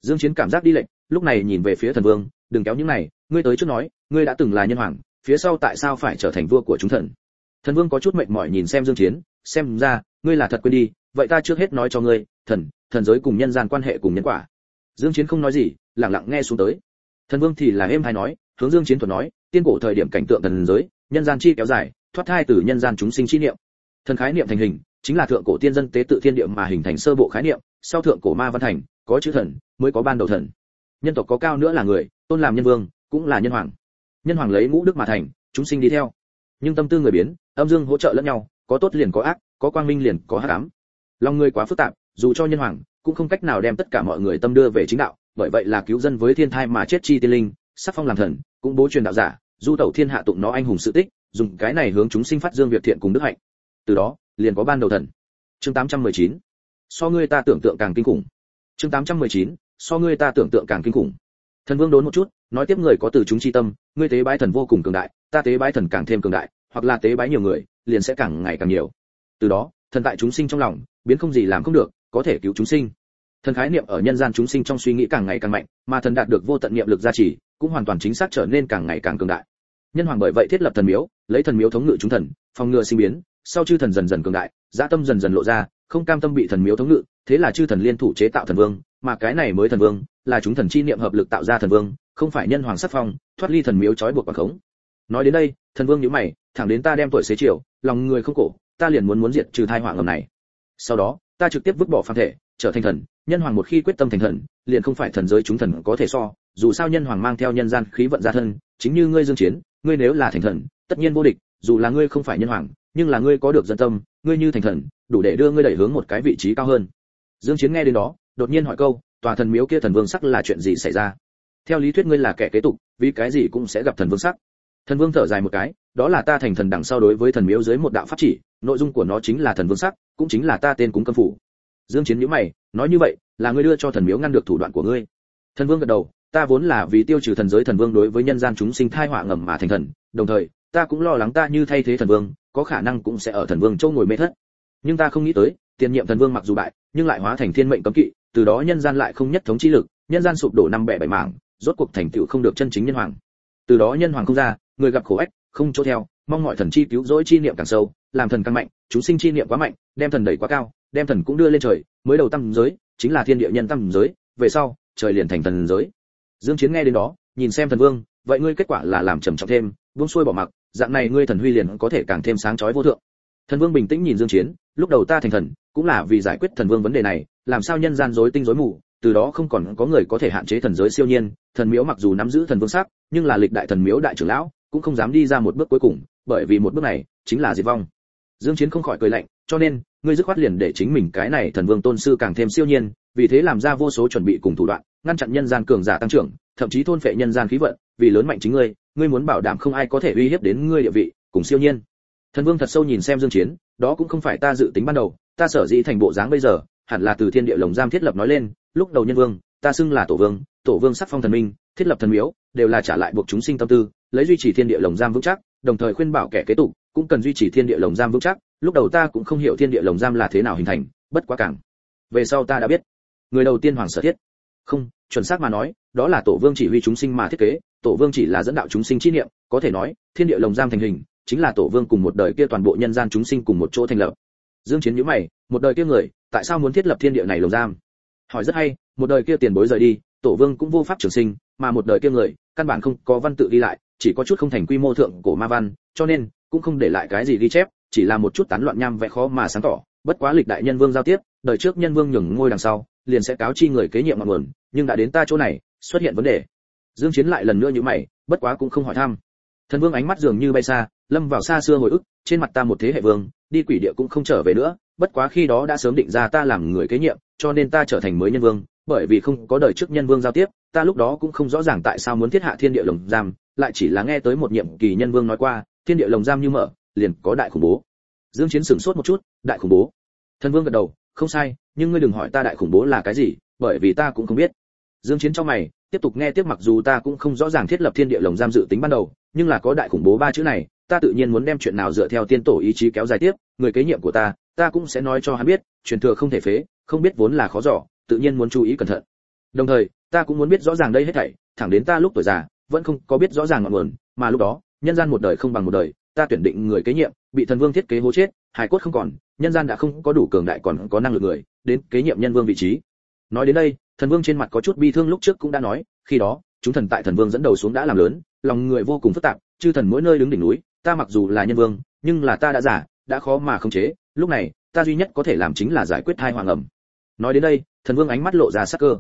Dương chiến cảm giác đi lệnh, lúc này nhìn về phía thần vương, đừng kéo những này, ngươi tới trước nói, ngươi đã từng là nhân hoàng, phía sau tại sao phải trở thành vua của chúng thần? Thần vương có chút mệt mỏi nhìn xem dương chiến, xem ra, ngươi là thật quên đi vậy ta trước hết nói cho ngươi, thần thần giới cùng nhân gian quan hệ cùng nhân quả. Dương chiến không nói gì lặng lặng nghe xuống tới. Thần vương thì là êm hay nói, hướng dương chiến thuật nói, tiên cổ thời điểm cảnh tượng thần giới, nhân gian chi kéo dài, thoát thai từ nhân gian chúng sinh chi niệm. Thần khái niệm thành hình, chính là thượng cổ tiên dân tế tự thiên địa mà hình thành sơ bộ khái niệm, sau thượng cổ ma văn thành, có chữ thần, mới có ban đầu thần. Nhân tộc có cao nữa là người, tôn làm nhân vương, cũng là nhân hoàng. Nhân hoàng lấy ngũ đức mà thành, chúng sinh đi theo. Nhưng tâm tư người biến, âm dương hỗ trợ lẫn nhau, có tốt liền có ác, có quang minh liền có hắc ám lòng người quá phức tạp, dù cho nhân hoàng, cũng không cách nào đem tất cả mọi người tâm đưa về chính đạo, bởi vậy là cứu dân với thiên thai mà chết chi tiên linh, sắc phong làm thần, cũng bố truyền đạo giả, du tẩu thiên hạ tụng nó anh hùng sự tích, dùng cái này hướng chúng sinh phát dương việc thiện cùng đức hạnh. Từ đó, liền có ban đầu thần. Chương 819 so ngươi ta tưởng tượng càng kinh khủng. Chương 819 so ngươi ta tưởng tượng càng kinh khủng. Thần vương đốn một chút, nói tiếp người có từ chúng chi tâm, ngươi tế bái thần vô cùng cường đại, ta tế bái thần càng thêm cường đại, hoặc là tế bái nhiều người, liền sẽ càng ngày càng nhiều. Từ đó, thần tại chúng sinh trong lòng biến không gì làm không được, có thể cứu chúng sinh. Thần khái niệm ở nhân gian chúng sinh trong suy nghĩ càng ngày càng mạnh, mà thần đạt được vô tận niệm lực gia trì, cũng hoàn toàn chính xác trở nên càng ngày càng cường đại. Nhân hoàng bởi vậy thiết lập thần miếu, lấy thần miếu thống ngự chúng thần, phòng ngừa sinh biến, sau chư thần dần dần cường đại, dã tâm dần dần lộ ra, không cam tâm bị thần miếu thống ngự, thế là chư thần liên thủ chế tạo thần vương, mà cái này mới thần vương, là chúng thần chi niệm hợp lực tạo ra thần vương, không phải nhân hoàng sắc phong, thoát ly thần miếu trói buộc bằng khống. Nói đến đây, thần vương nhíu mày, thẳng đến ta đem tuổi xế chiều, lòng người không cổ, ta liền muốn muốn diệt trừ thai họa ngầm này sau đó, ta trực tiếp vứt bỏ phàm thể, trở thành thần. Nhân hoàng một khi quyết tâm thành thần, liền không phải thần giới chúng thần có thể so. Dù sao nhân hoàng mang theo nhân gian khí vận ra thân, chính như ngươi dương chiến, ngươi nếu là thành thần, tất nhiên vô địch. Dù là ngươi không phải nhân hoàng, nhưng là ngươi có được dân tâm, ngươi như thành thần, đủ để đưa ngươi đẩy hướng một cái vị trí cao hơn. Dương chiến nghe đến đó, đột nhiên hỏi câu, tòa thần miếu kia thần vương sắc là chuyện gì xảy ra? Theo lý thuyết ngươi là kẻ kế tục, vì cái gì cũng sẽ gặp thần vương sắc. Thần vương thở dài một cái, đó là ta thành thần đằng sau đối với thần miếu dưới một đạo pháp chỉ nội dung của nó chính là thần vương sắc, cũng chính là ta tên cúng cấm phủ. Dương chiến nhíu mày, nói như vậy, là ngươi đưa cho thần miếu ngăn được thủ đoạn của ngươi. Thần vương gật đầu, ta vốn là vì tiêu trừ thần giới thần vương đối với nhân gian chúng sinh thai họa ngầm mà thành thần, đồng thời, ta cũng lo lắng ta như thay thế thần vương, có khả năng cũng sẽ ở thần vương châu ngồi mê thất. Nhưng ta không nghĩ tới, tiền nhiệm thần vương mặc dù bại, nhưng lại hóa thành thiên mệnh cấm kỵ, từ đó nhân gian lại không nhất thống chi lực, nhân gian sụp đổ năm bẻ bảy mảng, rốt cuộc thành tựu không được chân chính nhân hoàng. Từ đó nhân hoàng không ra, người gặp khổ ách, không chỗ theo, mong mọi thần chi cứu rỗi chi niệm càng sâu làm thần càng mạnh, chúng sinh chi niệm quá mạnh, đem thần đẩy quá cao, đem thần cũng đưa lên trời, mới đầu tăng giới, chính là thiên địa nhân tăng giới, về sau, trời liền thành thần giới. Dương chiến nghe đến đó, nhìn xem thần vương, vậy ngươi kết quả là làm trầm trọng thêm, buông xuôi bỏ mặc, dạng này ngươi thần huy liền có thể càng thêm sáng chói vô thượng. Thần vương bình tĩnh nhìn dương chiến, lúc đầu ta thành thần, cũng là vì giải quyết thần vương vấn đề này, làm sao nhân gian rối tinh rối mù, từ đó không còn có người có thể hạn chế thần giới siêu nhiên, thần miếu mặc dù nắm giữ thần vương sắc, nhưng là lịch đại thần miếu đại trưởng lão, cũng không dám đi ra một bước cuối cùng, bởi vì một bước này chính là diệt vong dương chiến không khỏi cười lạnh, cho nên, ngươi dứt khoát liền để chính mình cái này thần vương tôn sư càng thêm siêu nhiên, vì thế làm ra vô số chuẩn bị cùng thủ đoạn, ngăn chặn nhân gian cường giả tăng trưởng, thậm chí thôn phệ nhân gian khí vận, vì lớn mạnh chính ngươi ngươi muốn bảo đảm không ai có thể uy hiếp đến ngươi địa vị, cùng siêu nhiên. Thần vương thật sâu nhìn xem dương chiến, đó cũng không phải ta dự tính ban đầu, ta sở dĩ thành bộ dáng bây giờ, hẳn là từ thiên địa lồng giam thiết lập nói lên, lúc đầu nhân vương, ta xưng là tổ vương tổ vương sắc phong thần minh, thiết lập thần miếu, đều là trả lại buộc chúng sinh tâm tư, lấy duy trì thiên địa lồng giam vững chắc, đồng thời khuyên bảo kẻ kế tục cũng cần duy trì thiên địa lồng giam vững chắc, lúc đầu ta cũng không hiểu thiên địa lồng giam là thế nào hình thành, bất quá càng. Về sau ta đã biết. Người đầu tiên hoàng sở thiết. Không, chuẩn xác mà nói, đó là tổ vương chỉ huy chúng sinh mà thiết kế, tổ vương chỉ là dẫn đạo chúng sinh chi niệm, có thể nói, thiên địa lồng giam thành hình, chính là tổ vương cùng một đời kia toàn bộ nhân gian chúng sinh cùng một chỗ thành lập. Dương chiến nhíu mày, một đời kia người, tại sao muốn thiết lập thiên địa này lồng giam? Hỏi rất hay, một đời kia tiền bối rời đi, tổ vương cũng vô pháp trường sinh, mà một đời kia người, căn bản không có văn tự đi lại, chỉ có chút không thành quy mô thượng cổ ma văn, cho nên cũng không để lại cái gì ghi chép, chỉ là một chút tán loạn nham vẽ khó mà sáng tỏ. Bất quá lịch đại nhân vương giao tiếp, đời trước nhân vương nhường ngôi đằng sau, liền sẽ cáo chi người kế nhiệm ngọn nguồn, nhưng đã đến ta chỗ này, xuất hiện vấn đề. Dương chiến lại lần nữa như mày, bất quá cũng không hỏi thăm. Thần vương ánh mắt dường như bay xa, lâm vào xa xưa hồi ức, trên mặt ta một thế hệ vương, đi quỷ địa cũng không trở về nữa, bất quá khi đó đã sớm định ra ta làm người kế nhiệm, cho nên ta trở thành mới nhân vương, bởi vì không có đời trước nhân vương giao tiếp, ta lúc đó cũng không rõ ràng tại sao muốn thiết hạ thiên địa lồng giam, lại chỉ là nghe tới một nhiệm kỳ nhân vương nói qua thiên địa lồng giam như mở, liền có đại khủng bố. Dương chiến sửng sốt một chút, đại khủng bố. Thần vương gật đầu, không sai, nhưng ngươi đừng hỏi ta đại khủng bố là cái gì, bởi vì ta cũng không biết. Dương chiến cho mày, tiếp tục nghe tiếp mặc dù ta cũng không rõ ràng thiết lập thiên địa lồng giam dự tính ban đầu, nhưng là có đại khủng bố ba chữ này, ta tự nhiên muốn đem chuyện nào dựa theo tiên tổ ý chí kéo dài tiếp, người kế nhiệm của ta ta cũng sẽ nói cho hắn biết, truyền thừa không thể phế, không biết vốn là khó dò, tự nhiên muốn chú ý cẩn thận. Đồng thời, ta cũng muốn biết rõ ràng đây hết thảy, thẳng đến ta lúc tuổi già, vẫn không có biết rõ ràng ngọn nguồn, mà lúc đó nhân gian một đời không bằng một đời, ta tuyển định người kế nhiệm, bị thần vương thiết kế hố chết hải cốt không còn, nhân gian đã không có đủ cường đại còn có năng lực người, đến kế nhiệm nhân vương vị trí. Nói đến đây, thần vương trên mặt có chút bi thương lúc trước cũng đã nói, khi đó, chúng thần tại thần vương dẫn đầu xuống đã làm lớn, lòng người vô cùng phức tạp, chư thần mỗi nơi đứng đỉnh núi, ta mặc dù là nhân vương, nhưng là ta đã giả đã khó mà khống chế, lúc này, ta duy nhất có thể làm chính là giải quyết hai hoàng ẩm. Nói đến đây, thần vương ánh mắt lộ ra sắc cơ.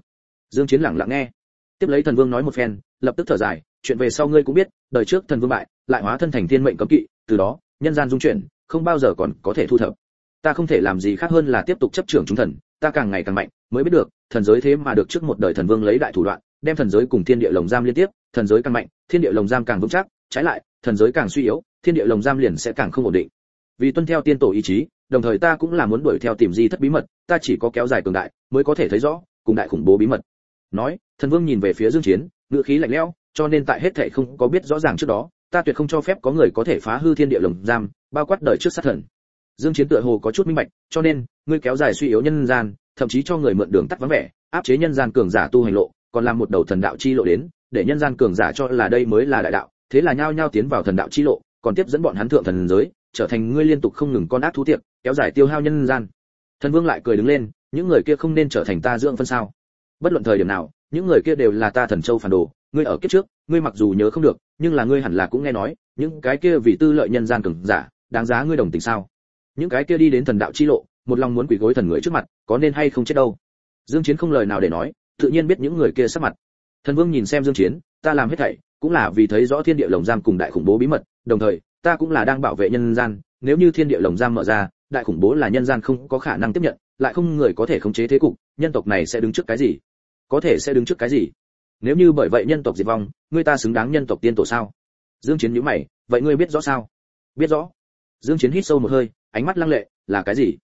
Dương chiến lặng lặng nghe. Tiếp lấy thần vương nói một phen lập tức thở dài, chuyện về sau ngươi cũng biết, đời trước thần vương bại, lại hóa thân thành thiên mệnh cấm kỵ, từ đó, nhân gian dung chuyển, không bao giờ còn có thể thu thập. Ta không thể làm gì khác hơn là tiếp tục chấp trưởng chúng thần, ta càng ngày càng mạnh, mới biết được, thần giới thế mà được trước một đời thần vương lấy đại thủ đoạn, đem thần giới cùng thiên địa lồng giam liên tiếp, thần giới càng mạnh, thiên địa lồng giam càng vững chắc, trái lại, thần giới càng suy yếu, thiên địa lồng giam liền sẽ càng không ổn định. Vì tuân theo tiên tổ ý chí, đồng thời ta cũng là muốn đuổi theo tìm di thất bí mật, ta chỉ có kéo dài cường đại, mới có thể thấy rõ, cùng đại khủng bố bí mật nói thần vương nhìn về phía dương chiến ngữ khí lạnh lẽo cho nên tại hết thảy không có biết rõ ràng trước đó ta tuyệt không cho phép có người có thể phá hư thiên địa lồng giam bao quát đời trước sát thần. Dương chiến tựa hồ có chút minh bạch cho nên ngươi kéo dài suy yếu nhân gian thậm chí cho người mượn đường tắt vắng vẻ áp chế nhân gian cường giả tu hành lộ còn làm một đầu thần đạo chi lộ đến để nhân gian cường giả cho là đây mới là đại đạo thế là nhao nhao tiến vào thần đạo chi lộ còn tiếp dẫn bọn hắn thượng thần giới trở thành ngươi liên tục không ngừng con ác thú tiệp, kéo dài tiêu hao nhân gian. Thần vương lại cười đứng lên những người kia không nên trở thành ta dưỡng phân sao? Bất luận thời điểm nào, những người kia đều là ta thần châu phản đồ, ngươi ở kiếp trước, ngươi mặc dù nhớ không được, nhưng là ngươi hẳn là cũng nghe nói, những cái kia vì tư lợi nhân gian cường giả, đáng giá ngươi đồng tình sao? Những cái kia đi đến thần đạo chi lộ, một lòng muốn quỳ gối thần người trước mặt, có nên hay không chết đâu? Dương chiến không lời nào để nói, tự nhiên biết những người kia sắc mặt. Thần vương nhìn xem dương chiến, ta làm hết thảy, cũng là vì thấy rõ thiên địa lồng giam cùng đại khủng bố bí mật, đồng thời, ta cũng là đang bảo vệ nhân gian, nếu như thiên địa lồng giam mở ra, đại khủng bố là nhân gian không có khả năng tiếp nhận, lại không người có thể khống chế thế cục, nhân tộc này sẽ đứng trước cái gì? Có thể sẽ đứng trước cái gì? Nếu như bởi vậy nhân tộc diệt vong, ngươi ta xứng đáng nhân tộc tiên tổ sao? Dương chiến nhíu mày, vậy ngươi biết rõ sao? Biết rõ. Dương chiến hít sâu một hơi, ánh mắt lăng lệ, là cái gì?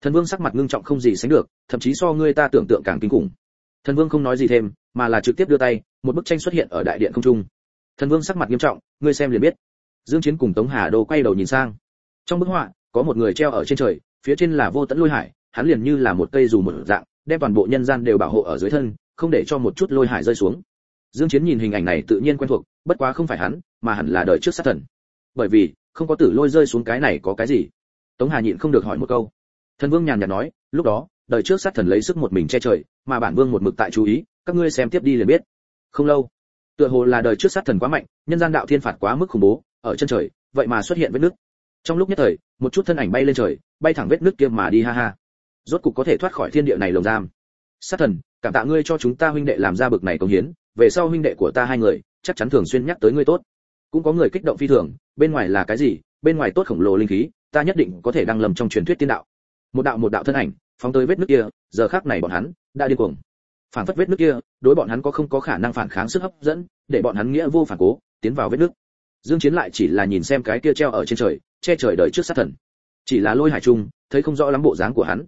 Thần vương sắc mặt ngưng trọng không gì sánh được, thậm chí so ngươi ta tưởng tượng càng kinh khủng. Thần vương không nói gì thêm, mà là trực tiếp đưa tay, một bức tranh xuất hiện ở đại điện không trung. Thần vương sắc mặt nghiêm trọng, ngươi xem liền biết. Dương chiến cùng tống hà đô quay đầu nhìn sang. Trong bức họa, có một người treo ở trên trời, phía trên là vô tận lôi hải, hắn liền như là một cây dù một dạng, đem toàn bộ nhân gian đều bảo hộ ở dưới thân không để cho một chút lôi hải rơi xuống. Dương chiến nhìn hình ảnh này tự nhiên quen thuộc, bất quá không phải hắn, mà hẳn là đời trước sát thần. Bởi vì, không có tử lôi rơi xuống cái này có cái gì? Tống hà nhịn không được hỏi một câu. Thần vương nhàn nhạt nói, lúc đó, đời trước sát thần lấy sức một mình che trời, mà bản vương một mực tại chú ý, các ngươi xem tiếp đi liền biết. Không lâu, tựa hồ là đời trước sát thần quá mạnh, nhân gian đạo thiên phạt quá mức khủng bố, ở chân trời, vậy mà xuất hiện vết nước trong lúc nhất thời, một chút thân ảnh bay lên trời, bay thẳng vết nước kia mà đi ha ha. Rốt cục có thể thoát khỏi thiên địa này lồng giam sát thần, cảm tạ ngươi cho chúng ta huynh đệ làm ra bực này công hiến, về sau huynh đệ của ta hai người, chắc chắn thường xuyên nhắc tới ngươi tốt. Cũng có người kích động phi thường, bên ngoài là cái gì, bên ngoài tốt khổng lồ linh khí, ta nhất định có thể đăng lầm trong truyền thuyết tiên đạo. Một đạo một đạo thân ảnh, phóng tới vết nước kia, giờ khắc này bọn hắn đã điên cuồng. Phản phất vết nước kia, đối bọn hắn có không có khả năng phản kháng sức hấp dẫn, để bọn hắn nghĩa vô phản cố, tiến vào vết nước. Dương chiến lại chỉ là nhìn xem cái kia treo ở trên trời, che trời đợi trước sát thần. Chỉ là lôi hải trung, thấy không rõ lắm bộ dáng của hắn.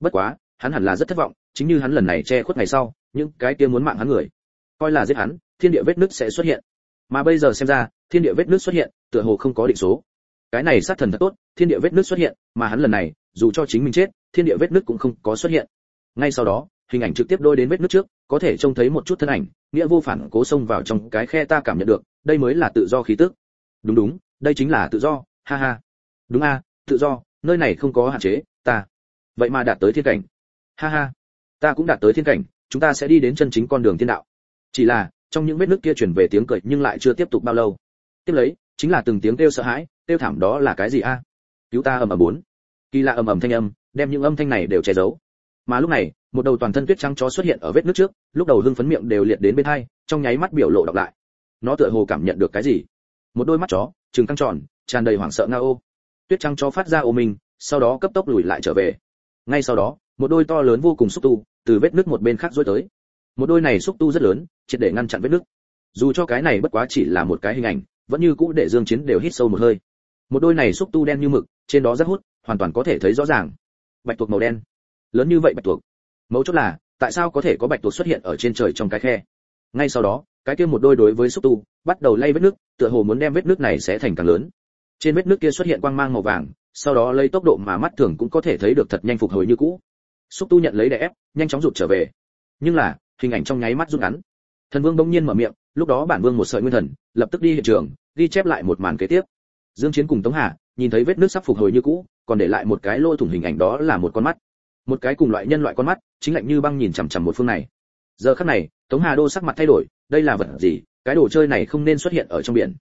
Bất quá, hắn hẳn là rất thất vọng chính như hắn lần này che khuất ngày sau, những cái kia muốn mạng hắn người, coi là giết hắn, thiên địa vết nứt sẽ xuất hiện. Mà bây giờ xem ra, thiên địa vết nứt xuất hiện, tựa hồ không có định số. Cái này sát thần thật tốt, thiên địa vết nứt xuất hiện, mà hắn lần này, dù cho chính mình chết, thiên địa vết nứt cũng không có xuất hiện. Ngay sau đó, hình ảnh trực tiếp đôi đến vết nứt trước, có thể trông thấy một chút thân ảnh, nghĩa vô phản cố xông vào trong cái khe ta cảm nhận được, đây mới là tự do khí tức. Đúng đúng, đây chính là tự do, ha ha. Đúng a, tự do, nơi này không có hạn chế, ta. Vậy mà đạt tới thiên cảnh. Ha ha ta cũng đạt tới thiên cảnh, chúng ta sẽ đi đến chân chính con đường thiên đạo. Chỉ là, trong những vết nước kia truyền về tiếng cười nhưng lại chưa tiếp tục bao lâu. Tiếp lấy, chính là từng tiếng kêu sợ hãi, kêu thảm đó là cái gì a? Cứu ta ầm ầm bốn. Kỳ lạ ầm ầm thanh âm, đem những âm thanh này đều che giấu. Mà lúc này, một đầu toàn thân tuyết trắng chó xuất hiện ở vết nước trước, lúc đầu hưng phấn miệng đều liệt đến bên hai, trong nháy mắt biểu lộ đọc lại. Nó tựa hồ cảm nhận được cái gì? Một đôi mắt chó, trừng căng tròn, tràn đầy hoảng sợ nga ô. Tuyết trắng chó phát ra ô mình sau đó cấp tốc lùi lại trở về. Ngay sau đó một đôi to lớn vô cùng xúc tu từ vết nước một bên khác rối tới. Một đôi này xúc tu rất lớn, triệt để ngăn chặn vết nước. Dù cho cái này bất quá chỉ là một cái hình ảnh, vẫn như cũ để dương chiến đều hít sâu một hơi. Một đôi này xúc tu đen như mực, trên đó rất hút, hoàn toàn có thể thấy rõ ràng. Bạch tuộc màu đen. Lớn như vậy bạch tuộc. Mấu chốt là, tại sao có thể có bạch tuộc xuất hiện ở trên trời trong cái khe? Ngay sau đó, cái kia một đôi đối với xúc tu, bắt đầu lay vết nước, tựa hồ muốn đem vết nước này sẽ thành càng lớn. Trên vết nước kia xuất hiện quang mang màu vàng, sau đó lấy tốc độ mà mắt thường cũng có thể thấy được thật nhanh phục hồi như cũ xúc tu nhận lấy đè ép, nhanh chóng rụt trở về. Nhưng là, hình ảnh trong nháy mắt rút ngắn. Thần vương bỗng nhiên mở miệng, lúc đó bản vương một sợi nguyên thần, lập tức đi hiện trường, ghi chép lại một màn kế tiếp. Dương chiến cùng tống hà, nhìn thấy vết nước sắp phục hồi như cũ, còn để lại một cái lỗ thủng hình ảnh đó là một con mắt. Một cái cùng loại nhân loại con mắt, chính lạnh như băng nhìn chằm chằm một phương này. Giờ khắc này, tống hà đô sắc mặt thay đổi, đây là vật gì, cái đồ chơi này không nên xuất hiện ở trong biển.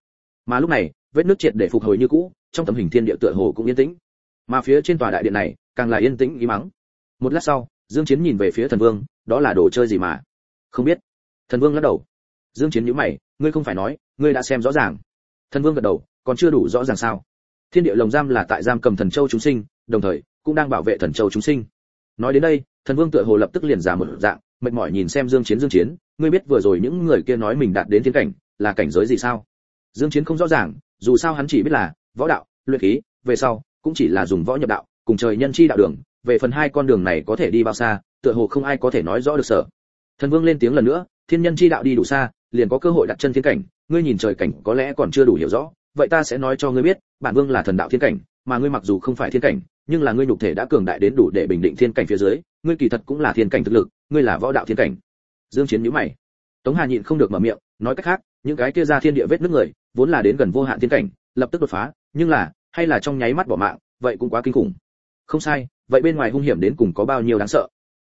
Mà lúc này, vết nước triệt để phục hồi như cũ, trong tấm hình thiên địa tựa hồ cũng yên tĩnh. Mà phía trên tòa đại điện này, càng là yên tĩnh ý mắng một lát sau, dương chiến nhìn về phía thần vương, đó là đồ chơi gì mà? Không biết. Thần vương lắc đầu. Dương chiến nhíu mày, ngươi không phải nói, ngươi đã xem rõ ràng. Thần vương gật đầu, còn chưa đủ rõ ràng sao? Thiên địa lồng giam là tại giam cầm thần châu chúng sinh, đồng thời, cũng đang bảo vệ thần châu chúng sinh. Nói đến đây, thần vương tựa hồ lập tức liền giả một dạng, mệt mỏi nhìn xem dương chiến dương chiến, ngươi biết vừa rồi những người kia nói mình đạt đến thiên cảnh, là cảnh giới gì sao? Dương chiến không rõ ràng, dù sao hắn chỉ biết là võ đạo, luyện khí, về sau, cũng chỉ là dùng võ nhập đạo, cùng trời nhân chi đạo đường về phần hai con đường này có thể đi bao xa, tựa hồ không ai có thể nói rõ được sở. Thần vương lên tiếng lần nữa, thiên nhân chi đạo đi đủ xa, liền có cơ hội đặt chân thiên cảnh, ngươi nhìn trời cảnh có lẽ còn chưa đủ hiểu rõ, vậy ta sẽ nói cho ngươi biết, bản vương là thần đạo thiên cảnh, mà ngươi mặc dù không phải thiên cảnh, nhưng là ngươi nhục thể đã cường đại đến đủ để bình định thiên cảnh phía dưới, ngươi kỳ thật cũng là thiên cảnh thực lực, ngươi là võ đạo thiên cảnh. Dương chiến nhíu mày. Tống hà nhịn không được mở miệng, nói cách khác, những cái kia ra thiên địa vết nước người, vốn là đến gần vô hạn thiên cảnh, lập tức đột phá, nhưng là, hay là trong nháy mắt bỏ mạng, vậy cũng quá kinh khủng. Không sai vậy bên ngoài hung hiểm đến cùng có bao nhiêu đáng sợ?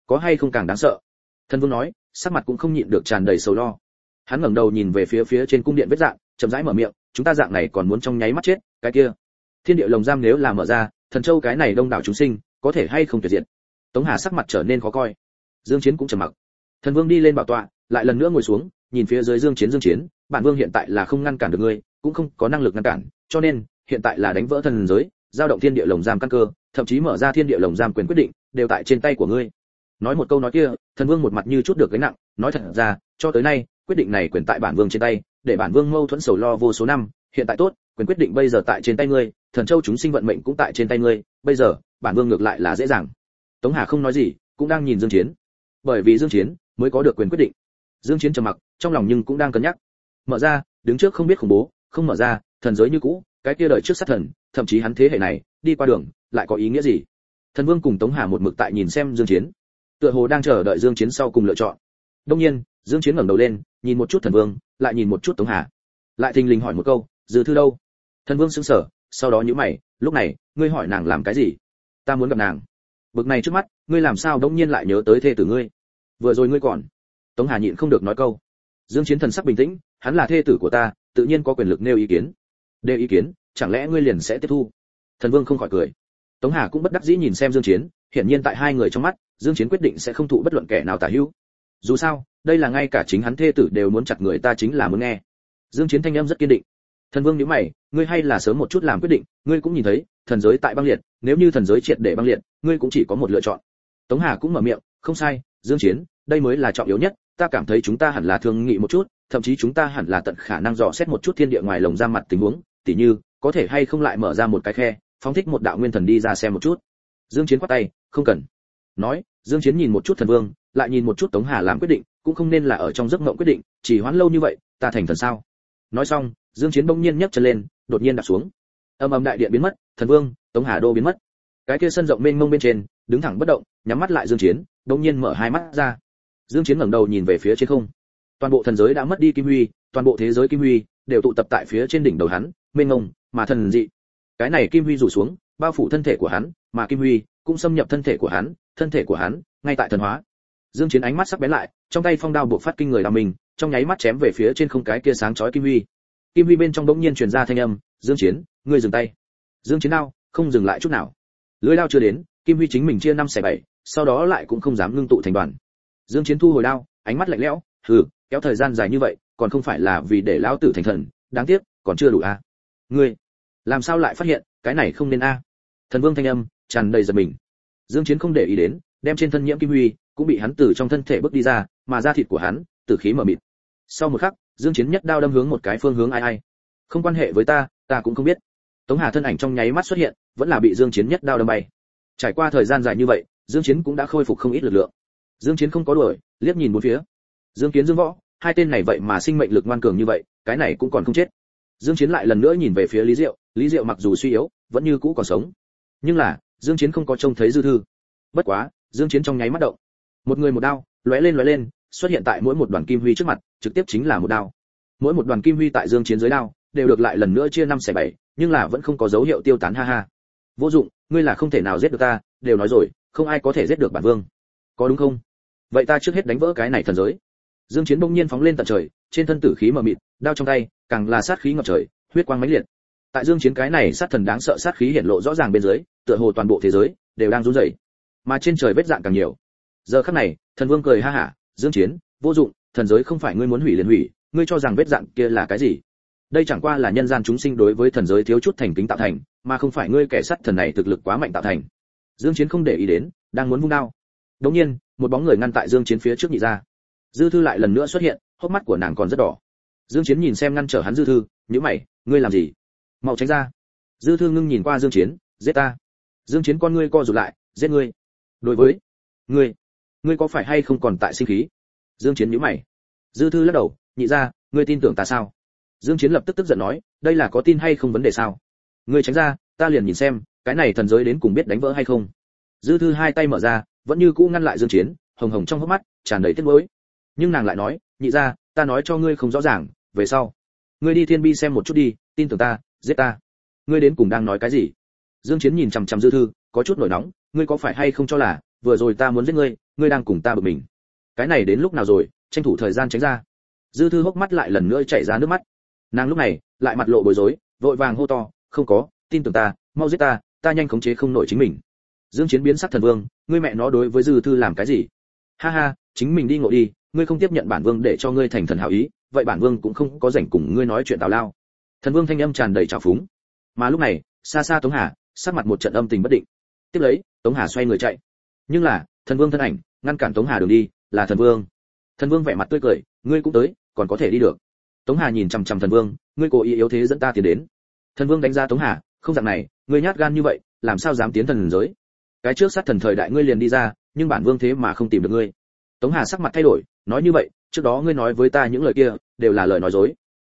Có hay không càng đáng sợ? Thần vương nói, sắc mặt cũng không nhịn được tràn đầy sầu lo. Hắn ngẩng đầu nhìn về phía phía trên cung điện vết dạng, chậm rãi mở miệng, chúng ta dạng này còn muốn trong nháy mắt chết, cái kia. Thiên địa lồng giam nếu là mở ra, thần châu cái này đông đảo chúng sinh, có thể hay không tuyệt diệt? Tống hà sắc mặt trở nên khó coi. Dương chiến cũng trầm mặc. Thần vương đi lên bảo tọa, lại lần nữa ngồi xuống, nhìn phía dưới dương chiến dương chiến, bản vương hiện tại là không ngăn cản được ngươi, cũng không có năng lực ngăn cản, cho nên, hiện tại là đánh vỡ thần giới giao động thiên địa lồng giam căn cơ, thậm chí mở ra thiên địa lồng giam quyền quyết định, đều tại trên tay của ngươi. Nói một câu nói kia, thần vương một mặt như chút được gánh nặng, nói thật ra, cho tới nay, quyết định này quyền tại bản vương trên tay, để bản vương mâu thuẫn sầu lo vô số năm, hiện tại tốt, quyền quyết định bây giờ tại trên tay ngươi, thần châu chúng sinh vận mệnh cũng tại trên tay ngươi, bây giờ, bản vương ngược lại là dễ dàng. Tống hà không nói gì, cũng đang nhìn dương chiến. Bởi vì dương chiến mới có được quyền quyết định. Dương chiến trầm mặc, trong lòng nhưng cũng đang cân nhắc. Mở ra, đứng trước không biết khủng bố, không mở ra, thần giới như cũ, cái kia đợi trước sát thần thậm chí hắn thế hệ này, đi qua đường, lại có ý nghĩa gì? Thần vương cùng tống hà một mực tại nhìn xem dương chiến. Tựa hồ đang chờ đợi dương chiến sau cùng lựa chọn. Đông nhiên, dương chiến ngẩng đầu lên, nhìn một chút thần vương, lại nhìn một chút tống hà. Lại thình lình hỏi một câu, dư thư đâu? Thần vương sững sờ, sau đó nhíu mày, lúc này, ngươi hỏi nàng làm cái gì? Ta muốn gặp nàng. Bực này trước mắt, ngươi làm sao đông nhiên lại nhớ tới thê tử ngươi? Vừa rồi ngươi còn. Tống hà nhịn không được nói câu. Dương chiến thần sắc bình tĩnh, hắn là thê tử của ta, tự nhiên có quyền lực nêu ý kiến. Nêu ý kiến? Chẳng lẽ ngươi liền sẽ tiếp thu? Thần vương không khỏi cười. Tống hà cũng bất đắc dĩ nhìn xem dương chiến, hiển nhiên tại hai người trong mắt, dương chiến quyết định sẽ không thụ bất luận kẻ nào tả hữu. Dù sao, đây là ngay cả chính hắn thê tử đều muốn chặt người ta chính là muốn nghe. Dương chiến thanh âm rất kiên định. Thần vương nếu mày, ngươi hay là sớm một chút làm quyết định, ngươi cũng nhìn thấy, thần giới tại băng liệt, nếu như thần giới triệt để băng liệt, ngươi cũng chỉ có một lựa chọn. Tống hà cũng mở miệng, không sai, dương chiến, đây mới là trọng yếu nhất, ta cảm thấy chúng ta hẳn là thương nghị một chút, thậm chí chúng ta hẳn là tận khả năng dò xét một chút thiên địa ngoài lồng ra mặt tình huống, tỉ như có thể hay không lại mở ra một cái khe, phóng thích một đạo nguyên thần đi ra xem một chút. Dương chiến quát tay, không cần. Nói, dương chiến nhìn một chút thần vương, lại nhìn một chút tống hà làm quyết định, cũng không nên là ở trong giấc mộng quyết định, chỉ hoãn lâu như vậy, ta thành thần sao? Nói xong, dương chiến bỗng nhiên nhấc chân lên, đột nhiên đặt xuống. Âm âm đại điện biến mất, thần vương, tống hà đô biến mất. Cái kia sân rộng mênh mông bên trên, đứng thẳng bất động, nhắm mắt lại dương chiến, bỗng nhiên mở hai mắt ra. Dương chiến ngẩng đầu nhìn về phía trên không. Toàn bộ thần giới đã mất đi kim huy, toàn bộ thế giới kim huy đều tụ tập tại phía trên đỉnh đầu hắn, mênh mông mà thần dị. Cái này kim huy rủ xuống, bao phủ thân thể của hắn, mà kim huy cũng xâm nhập thân thể của hắn, thân thể của hắn ngay tại thần hóa. Dương chiến ánh mắt sắc bén lại, trong tay phong đao buộc phát kinh người làm mình, trong nháy mắt chém về phía trên không cái kia sáng chói kim huy. Kim huy bên trong đống nhiên truyền ra thanh âm, dương chiến, ngươi dừng tay. Dương chiến đao không dừng lại chút nào. Lưỡi đao chưa đến, kim huy chính mình chia năm xẻ bảy, sau đó lại cũng không dám ngưng tụ thành đoàn. Dương chiến thu hồi đao, ánh mắt lạnh lẽo, hừ, kéo thời gian dài như vậy, còn không phải là vì để lão tử thành thần, đáng tiếc, còn chưa đủ a. à? Ngươi, làm sao lại phát hiện, cái này không nên a? Thần vương thanh âm tràn đầy giật mình. Dương chiến không để ý đến, đem trên thân nhiễm kim huy, cũng bị hắn từ trong thân thể bước đi ra, mà da thịt của hắn tử khí mở mịt. Sau một khắc, dương chiến nhất đao đâm hướng một cái phương hướng ai ai. Không quan hệ với ta ta cũng không biết. Tống hà thân ảnh trong nháy mắt xuất hiện, vẫn là bị dương chiến nhất đao đâm bay. Trải qua thời gian dài như vậy, dương chiến cũng đã khôi phục không ít lực lượng. Dương chiến không có đuổi, liếc nhìn bốn phía. Dương kiến dương võ, hai tên này vậy mà sinh mệnh lực ngoan cường như vậy, cái này cũng còn không chết dương chiến lại lần nữa nhìn về phía lý diệu lý diệu mặc dù suy yếu, vẫn như cũ còn sống. Nhưng là, dương chiến không có trông thấy dư thư. Bất quá, dương chiến trong nháy mắt động. Một người một đao, lóe lên lóe lên, xuất hiện tại mỗi một đoàn kim huy trước mặt, trực tiếp chính là một đao. Mỗi một đoàn kim huy tại dương chiến dưới đao, đều được lại lần nữa chia năm xẻ bảy, nhưng là vẫn không có dấu hiệu tiêu tán ha ha. Vô dụng, ngươi là không thể nào giết được ta, đều nói rồi, không ai có thể giết được bản vương. Có đúng không? Vậy ta trước hết đánh vỡ cái này thần giới dương chiến bỗng nhiên phóng lên tận trời, trên thân tử khí mờ mịt, đao trong tay, càng là sát khí ngập trời, huyết quang mãnh liệt. Tại dương chiến cái này sát thần đáng sợ sát khí hiện lộ rõ ràng bên dưới, tựa hồ toàn bộ thế giới đều đang run rẩy. Mà trên trời vết dạng càng nhiều. Giờ khắc này, thần vương cười ha hả, dương chiến, vô dụng, thần giới không phải ngươi muốn hủy liền hủy, ngươi cho rằng vết dạng kia là cái gì? Đây chẳng qua là nhân gian chúng sinh đối với thần giới thiếu chút thành kính tạo thành, mà không phải ngươi kẻ sát thần này thực lực quá mạnh tạo thành. Dương chiến không để ý đến, đang muốn vung đao. Đống nhiên, một bóng người ngăn tại dương chiến phía trước nhị ra dư thư lại lần nữa xuất hiện, hốc mắt của nàng còn rất đỏ. Dương chiến nhìn xem ngăn trở hắn dư thư nhíu mày, ngươi làm gì? Mau tránh ra. Dư thư ngưng nhìn qua dương chiến, giết ta. Dương chiến con ngươi co rụt lại, giết ngươi. Đối với ngươi ngươi có phải hay không còn tại sinh khí? Dương chiến nhíu mày. Dư thư lắc đầu, nhị ra, ngươi tin tưởng ta sao? Dương chiến lập tức tức giận nói, đây là có tin hay không vấn đề sao? Ngươi tránh ra, ta liền nhìn xem, cái này thần giới đến cùng biết đánh vỡ hay không? Dư thư hai tay mở ra, vẫn như cũ ngăn lại dương chiến, hồng hồng trong hốc mắt, tràn đầy tiếc nuối nhưng nàng lại nói, nhị ra ta nói cho ngươi không rõ ràng, về sau, ngươi đi thiên bi xem một chút đi, tin tưởng ta, giết ta. Ngươi đến cùng đang nói cái gì? Dương chiến nhìn chằm chằm dư thư, có chút nổi nóng, ngươi có phải hay không cho là, vừa rồi ta muốn giết ngươi ngươi đang cùng ta bực mình? Cái này đến lúc nào rồi, tranh thủ thời gian tránh ra. Dư thư hốc mắt lại lần nữa chảy ra nước mắt. Nàng lúc này, lại mặt lộ bối rối, vội vàng hô to, không có, tin tưởng ta, mau giết ta ta nhanh khống chế không nổi chính mình. Dương chiến biến sắc thần vương, ngươi mẹ nó đối với dư thư làm cái gì? Ha ha, chính mình đi ngộ đi ngươi không tiếp nhận bản vương để cho ngươi thành thần hảo ý, vậy bản vương cũng không có rảnh cùng ngươi nói chuyện tào lao. Thần vương thanh âm tràn đầy trào phúng. Mà lúc này, xa xa tống hà, sắc mặt một trận âm tình bất định. Tiếp lấy, tống hà xoay người chạy. Nhưng là, thần vương thân ảnh, ngăn cản tống hà đường đi, là thần vương. Thần vương vẻ mặt tươi cười, ngươi cũng tới, còn có thể đi được. Tống hà nhìn chằm chằm thần vương, ngươi cố ý yếu thế dẫn ta tiến đến. Thần vương đánh giá tống hà, không dạng này, ngươi nhát gan như vậy, làm sao dám tiến thần giới? Cái trước sát thần thời đại ngươi liền đi ra, nhưng bản vương thế mà không tìm được ngươi. Tống hà sắc mặt thay đổi nói như vậy, trước đó ngươi nói với ta những lời kia, đều là lời nói dối.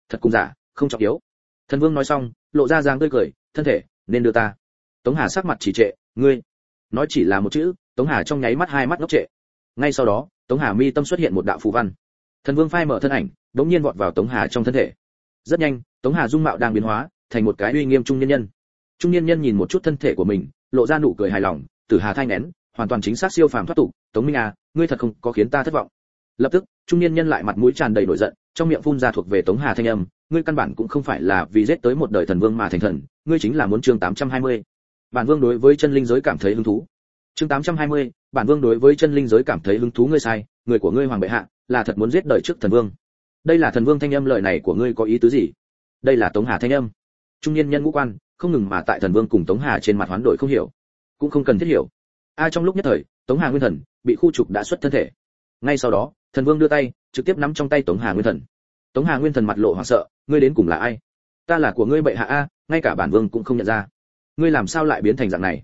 Thật cùng giả, không trọng yếu. Thần vương nói xong, lộ ra dáng tươi cười, thân thể, nên đưa ta. Tống hà sắc mặt chỉ trệ, ngươi. Nói chỉ là một chữ, tống hà trong nháy mắt hai mắt ngốc trệ. Ngay sau đó, tống hà mi tâm xuất hiện một đạo phù văn. Thần vương phai mở thân ảnh, đống nhiên vọt vào tống hà trong thân thể. Rất nhanh, tống hà dung mạo đang biến hóa, thành một cái uy nghiêm trung nhân nhân. Trung nhân nhân nhìn một chút thân thể của mình, lộ ra nụ cười hài lòng tử hà thanh nén, hoàn toàn chính xác siêu phàm thoát tục. Tống minh à ngươi thật không có khiến ta thất vọng lập tức trung niên nhân lại mặt mũi tràn đầy nổi giận trong miệng phun ra thuộc về tống hà thanh âm ngươi căn bản cũng không phải là vì giết tới một đời thần vương mà thành thần ngươi chính là muốn chương 820. bản vương đối với chân linh giới cảm thấy hứng thú. Chương 820, bản vương đối với chân linh giới cảm thấy hứng thú ngươi sai người của ngươi hoàng bệ hạ là thật muốn giết đời trước thần vương. Đây là thần vương thanh âm lời này của ngươi có ý tứ gì? Đây là tống hà thanh âm. Trung niên nhân ngũ quan không ngừng mà tại thần vương cùng tống hà trên mặt hoán đổi không hiểu cũng không cần thiết hiểu. A trong lúc nhất thời tống hà nguyên thần bị khu trục đã xuất thân thể. Ngay sau đó thần vương đưa tay, trực tiếp nắm trong tay tống hà nguyên thần. Tống hà nguyên thần mặt lộ hoảng sợ, ngươi đến cùng là ai? Ta là của ngươi bệ hạ a, ngay cả bản vương cũng không nhận ra. Ngươi làm sao lại biến thành dạng này?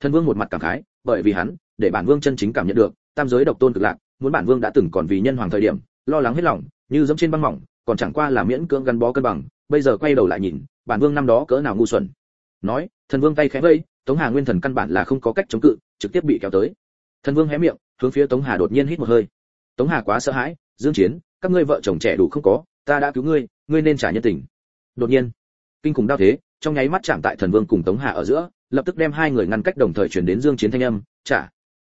Thần vương một mặt cảm khái, bởi vì hắn, để bản vương chân chính cảm nhận được, tam giới độc tôn cực lạc, muốn bản vương đã từng còn vì nhân hoàng thời điểm, lo lắng hết lòng, như giống trên băng mỏng, còn chẳng qua là miễn cưỡng gắn bó cân bằng, bây giờ quay đầu lại nhìn, bản vương năm đó cỡ nào ngu xuẩn. Nói, thần vương tay khẽ vây, tống hà nguyên thần căn bản là không có cách chống cự, trực tiếp bị kéo tới. Thần vương hé miệng, hướng phía tống hà đột nhiên hít một hơi tống hà quá sợ hãi, dương chiến, các ngươi vợ chồng trẻ đủ không có, ta đã cứu ngươi ngươi nên trả nhân tình. Đột nhiên, kinh khủng đau thế, trong nháy mắt chạm tại thần vương cùng tống hà ở giữa, lập tức đem hai người ngăn cách đồng thời chuyển đến dương chiến thanh âm, trả.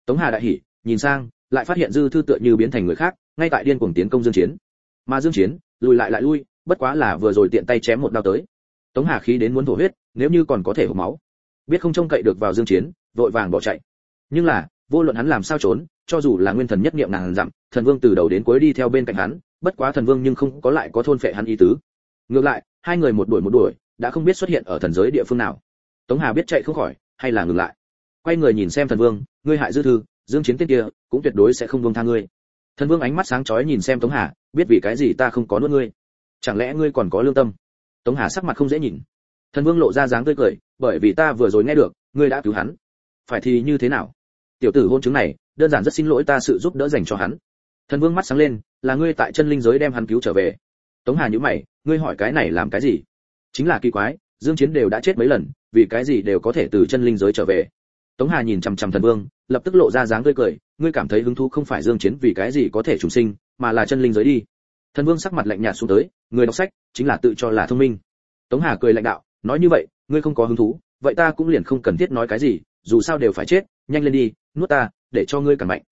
Tống hà đại hỉ, nhìn sang, lại phát hiện dư thư tựa như biến thành người khác, ngay tại điên cuồng tiến công dương chiến. Mà dương chiến, lùi lại lại lui, bất quá là vừa rồi tiện tay chém một đao tới. Tống hà khí đến muốn thổ huyết, nếu như còn có thể hộc máu. Biết không trông cậy được vào dương chiến, vội vàng bỏ chạy. Nhưng là, vô luận hắn làm sao trốn, cho dù là nguyên thần nhất niệm nàng dặm thần vương từ đầu đến cuối đi theo bên cạnh hắn, bất quá thần vương nhưng không có lại có thôn phệ hắn ý tứ. Ngược lại, hai người một đuổi một đuổi, đã không biết xuất hiện ở thần giới địa phương nào. Tống hà biết chạy không khỏi, hay là ngừng lại? Quay người nhìn xem thần vương, ngươi hại dư thư, dương chiến tên kia, cũng tuyệt đối sẽ không buông tha ngươi. Thần vương ánh mắt sáng chói nhìn xem tống hà, biết vì cái gì ta không có nuốt ngươi? Chẳng lẽ ngươi còn có lương tâm? Tống hà sắc mặt không dễ nhìn. Thần vương lộ ra dáng tươi cười, bởi vì ta vừa rồi nghe được, ngươi đã cứu hắn. Phải thì như thế nào? Tiểu tử hôn chứng này, đơn giản rất xin lỗi ta sự giúp đỡ dành cho hắn thần vương mắt sáng lên, là ngươi tại chân linh giới đem hắn cứu trở về. Tống hà nhữ mày, ngươi hỏi cái này làm cái gì? Chính là kỳ quái, dương chiến đều đã chết mấy lần, vì cái gì đều có thể từ chân linh giới trở về? Tống hà nhìn chằm chằm thần vương, lập tức lộ ra dáng tươi cười, ngươi cảm thấy hứng thú không phải dương chiến vì cái gì có thể trùng sinh, mà là chân linh giới đi. Thần vương sắc mặt lạnh nhạt xuống tới, người đọc sách, chính là tự cho là thông minh. Tống hà cười lạnh đạo, nói như vậy, ngươi không có hứng thú, vậy ta cũng liền không cần thiết nói cái gì, dù sao đều phải chết, nhanh lên đi, nuốt ta, để cho ngươi càng mạnh.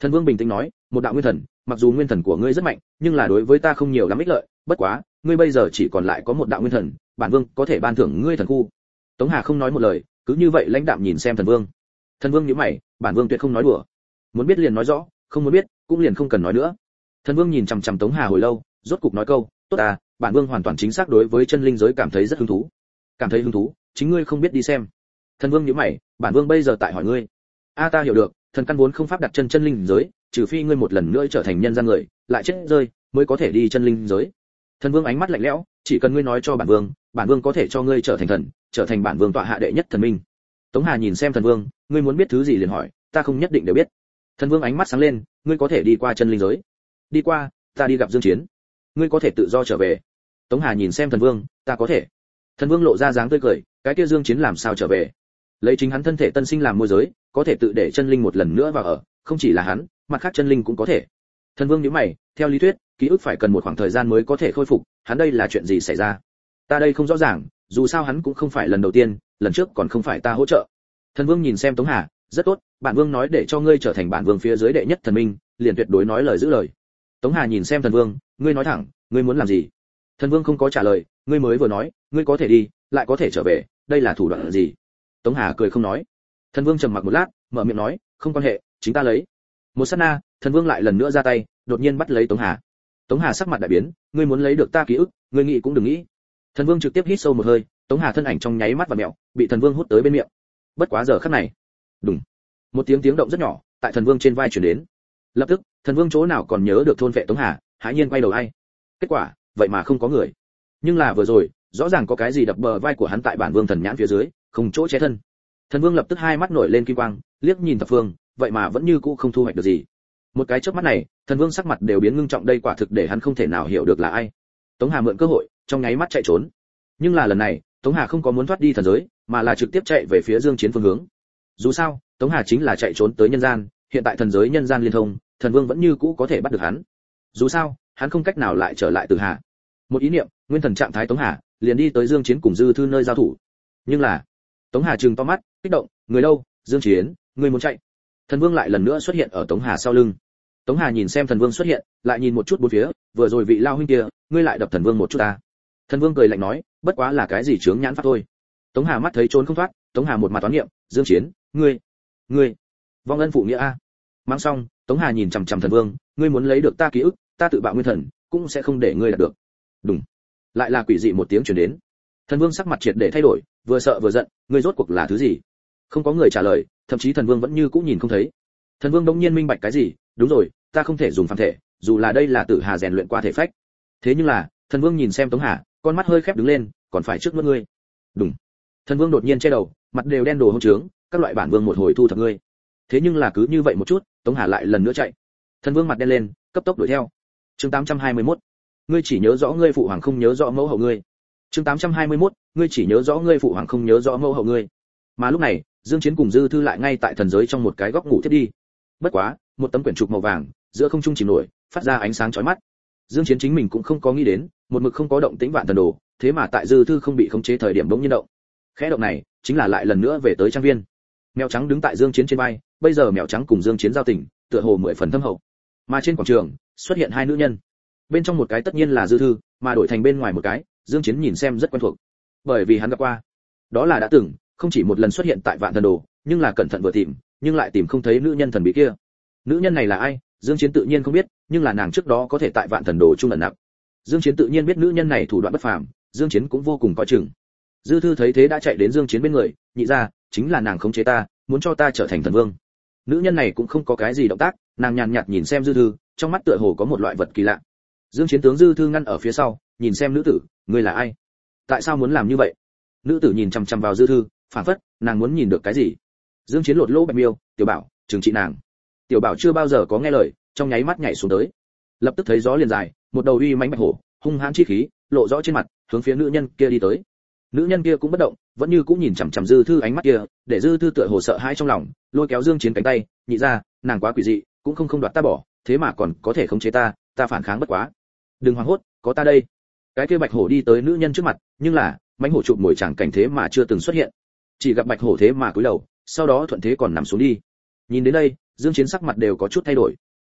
Thần vương bình tĩnh nói một đạo nguyên thần, mặc dù nguyên thần của ngươi rất mạnh, nhưng là đối với ta không nhiều lắm ích lợi, bất quá, ngươi bây giờ chỉ còn lại có một đạo nguyên thần, bản vương có thể ban thưởng ngươi thần khu. Tống hà không nói một lời, cứ như vậy lãnh đạm nhìn xem thần vương. Thần vương nhíu mày, bản vương tuyệt không nói đùa. Muốn biết liền nói rõ, không muốn biết, cũng liền không cần nói nữa. Thần vương nhìn chằm chằm tống hà hồi lâu, rốt cục nói câu, tốt à bản vương hoàn toàn chính xác đối với chân linh giới cảm thấy rất hứng thú. Cảm thấy hứng thú, chính ngươi không biết đi xem. Thần vương nhíu mày, bản vương bây giờ tại hỏi ngươi. A, ta hiểu được thần căn vốn không pháp đặt chân chân linh giới, trừ phi ngươi một lần nữa trở thành nhân gian người, lại chết rơi, mới có thể đi chân linh giới. Thần vương ánh mắt lạnh lẽo, chỉ cần ngươi nói cho bản vương bản vương có thể cho ngươi trở thành thần, trở thành bản vương tọa hạ đệ nhất thần minh. Tống hà nhìn xem thần vương, ngươi muốn biết thứ gì liền hỏi, ta không nhất định đều biết. Thần vương ánh mắt sáng lên, ngươi có thể đi qua chân linh giới. Đi qua, ta đi gặp dương chiến. Ngươi có thể tự do trở về. Tống hà nhìn xem thần vương, ta có thể. Thần vương lộ ra dáng tươi cười, cái kia dương chiến làm sao trở về? Lấy chính hắn thân thể tân sinh làm môi giới có thể tự để chân linh một lần nữa vào ở, không chỉ là hắn, mặt khác chân linh cũng có thể. Thần vương nhíu mày, theo lý thuyết, ký ức phải cần một khoảng thời gian mới có thể khôi phục, hắn đây là chuyện gì xảy ra? Ta đây không rõ ràng, dù sao hắn cũng không phải lần đầu tiên, lần trước còn không phải ta hỗ trợ. Thần vương nhìn xem tống hà, rất tốt, bản vương nói để cho ngươi trở thành bản vương phía dưới đệ nhất thần minh, liền tuyệt đối nói lời giữ lời. Tống hà nhìn xem thần vương, ngươi nói thẳng, ngươi muốn làm gì? Thần vương không có trả lời, ngươi mới vừa nói, ngươi có thể đi, lại có thể trở về, đây là thủ đoạn gì? Tống hà cười không nói thần vương trầm mặc một lát, mở miệng nói, không quan hệ, chính ta lấy. Một sát na thần vương lại lần nữa ra tay, đột nhiên bắt lấy tống hà. Tống hà sắc mặt đại biến, ngươi muốn lấy được ta ký ức, ngươi nghĩ cũng đừng nghĩ. Thần vương trực tiếp hít sâu một hơi, tống hà thân ảnh trong nháy mắt và mẹo, bị thần vương hút tới bên miệng. Bất quá giờ khắc này, đùng, một tiếng tiếng động rất nhỏ, tại thần vương trên vai chuyển đến. Lập tức, thần vương chỗ nào còn nhớ được thôn vệ tống hà, hãi nhiên quay đầu ai. Kết quả, vậy mà không có người. Nhưng là vừa rồi, rõ ràng có cái gì đập bờ vai của hắn tại bản vương thần nhãn phía dưới, không chỗ che thân thần vương lập tức hai mắt nổi lên kim quang, liếc nhìn thập phương, vậy mà vẫn như cũ không thu hoạch được gì. Một cái chớp mắt này, thần vương sắc mặt đều biến ngưng trọng, đây quả thực để hắn không thể nào hiểu được là ai. Tống hà mượn cơ hội, trong nháy mắt chạy trốn. Nhưng là lần này, tống hà không có muốn thoát đi thần giới, mà là trực tiếp chạy về phía dương chiến phương hướng. Dù sao, tống hà chính là chạy trốn tới nhân gian, hiện tại thần giới nhân gian liên thông, thần vương vẫn như cũ có thể bắt được hắn. Dù sao, hắn không cách nào lại trở lại từ hà. Một ý niệm, nguyên thần trạng thái tống hà, liền đi tới dương chiến cùng dư thư nơi giao thủ. Nhưng là, tống hà trừng to mắt kích động, người đâu? Dương chiến, người muốn chạy. Thần vương lại lần nữa xuất hiện ở tống hà sau lưng. Tống hà nhìn xem thần vương xuất hiện, lại nhìn một chút bốn phía, vừa rồi vị lao huynh kia, ngươi lại đập thần vương một chút ta. Thần vương cười lạnh nói, bất quá là cái gì chướng nhãn pháp thôi. Tống hà mắt thấy trốn không thoát, tống hà một mặt toán niệm, dương chiến, ngươi ngươi, vong ân phụ nghĩa a. Mang xong, tống hà nhìn chằm chằm thần vương, ngươi muốn lấy được ta ký ức, ta tự bạo nguyên thần, cũng sẽ không để ngươi đạt được. Đúng lại là quỷ dị một tiếng truyền đến. Thần vương sắc mặt triệt để thay đổi, vừa sợ vừa giận, ngươi rốt cuộc là thứ gì? Không có người trả lời, thậm chí thần vương vẫn như cũng nhìn không thấy. Thần vương đông nhiên minh bạch cái gì, đúng rồi, ta không thể dùng phàm thể, dù là đây là tử hà rèn luyện qua thể phách. Thế nhưng là, thần vương nhìn xem tống hà, con mắt hơi khép đứng lên, còn phải trước mắt ngươi. Đúng thần vương đột nhiên che đầu, mặt đều đen đồ hông trướng, các loại bản vương một hồi thu thập ngươi. Thế nhưng là cứ như vậy một chút, tống hà lại lần nữa chạy. Thần vương mặt đen lên, cấp tốc đuổi theo. Chương 821. ngươi chỉ nhớ rõ ngươi phụ hoàng không nhớ rõ mẫu hậu ngươi. Chương 821. ngươi chỉ nhớ rõ ngươi phụ hoàng không nhớ rõ mẫu hậu ngươi. Mà lúc này dương chiến cùng dư thư lại ngay tại thần giới trong một cái góc ngủ thiết đi. Bất quá, một tấm quyển trục màu vàng, giữa không trung chìm nổi, phát ra ánh sáng chói mắt. Dương chiến chính mình cũng không có nghĩ đến, một mực không có động tĩnh vạn thần đồ, thế mà tại dư thư không bị khống chế thời điểm bỗng nhiên động. Khẽ động này, chính là lại lần nữa về tới trang viên. Mèo trắng đứng tại dương chiến trên vai, bây giờ mèo trắng cùng dương chiến giao tình, tựa hồ mười phần thâm hậu. Mà trên quảng trường, xuất hiện hai nữ nhân. Bên trong một cái tất nhiên là dư thư, mà đổi thành bên ngoài một cái, dương chiến nhìn xem rất quen thuộc. Bởi vì hắn gặp qua. Đó là đã từng không chỉ một lần xuất hiện tại vạn thần đồ, nhưng là cẩn thận vừa tìm, nhưng lại tìm không thấy nữ nhân thần bí kia. Nữ nhân này là ai? Dương chiến tự nhiên không biết, nhưng là nàng trước đó có thể tại vạn thần đồ trung ẩn nặng dương chiến tự nhiên biết nữ nhân này thủ đoạn bất phàm, dương chiến cũng vô cùng coi chừng. Dư thư thấy thế đã chạy đến dương chiến bên người, nhị ra chính là nàng khống chế ta, muốn cho ta trở thành thần vương. Nữ nhân này cũng không có cái gì động tác, nàng nhàn nhạt nhìn xem dư thư, trong mắt tựa hồ có một loại vật kỳ lạ. Dương chiến tướng dư thư ngăn ở phía sau, nhìn xem nữ tử, ngươi là ai? Tại sao muốn làm như vậy? Nữ tử nhìn chăm chăm vào dư thư phản phất, nàng muốn nhìn được cái gì? Dương chiến lột lỗ bạch miêu, tiểu bảo, trừng trị nàng. Tiểu bảo chưa bao giờ có nghe lời, trong nháy mắt nhảy xuống tới. Lập tức thấy gió liền dài, một đầu uy mãnh bạch hổ, hung hãn chi khí, lộ rõ trên mặt, hướng phía nữ nhân kia đi tới. Nữ nhân kia cũng bất động, vẫn như cũng nhìn chằm chằm dư thư ánh mắt kia, để dư thư tựa hồ sợ hãi trong lòng, lôi kéo dương chiến cánh tay, nhị ra, nàng quá quỷ dị, cũng không không đoạt ta bỏ, thế mà còn có thể khống chế ta ta phản kháng bất quá. Đừng hoảng hốt, có ta đây. Cái kia bạch hổ đi tới nữ nhân trước mặt, nhưng là, mãnh hổ chụp mồi chẳng cảnh thế mà chưa từng xuất hiện chỉ gặp bạch hổ thế mà cúi đầu sau đó thuận thế còn nằm xuống đi. Nhìn đến đây dương chiến sắc mặt đều có chút thay đổi.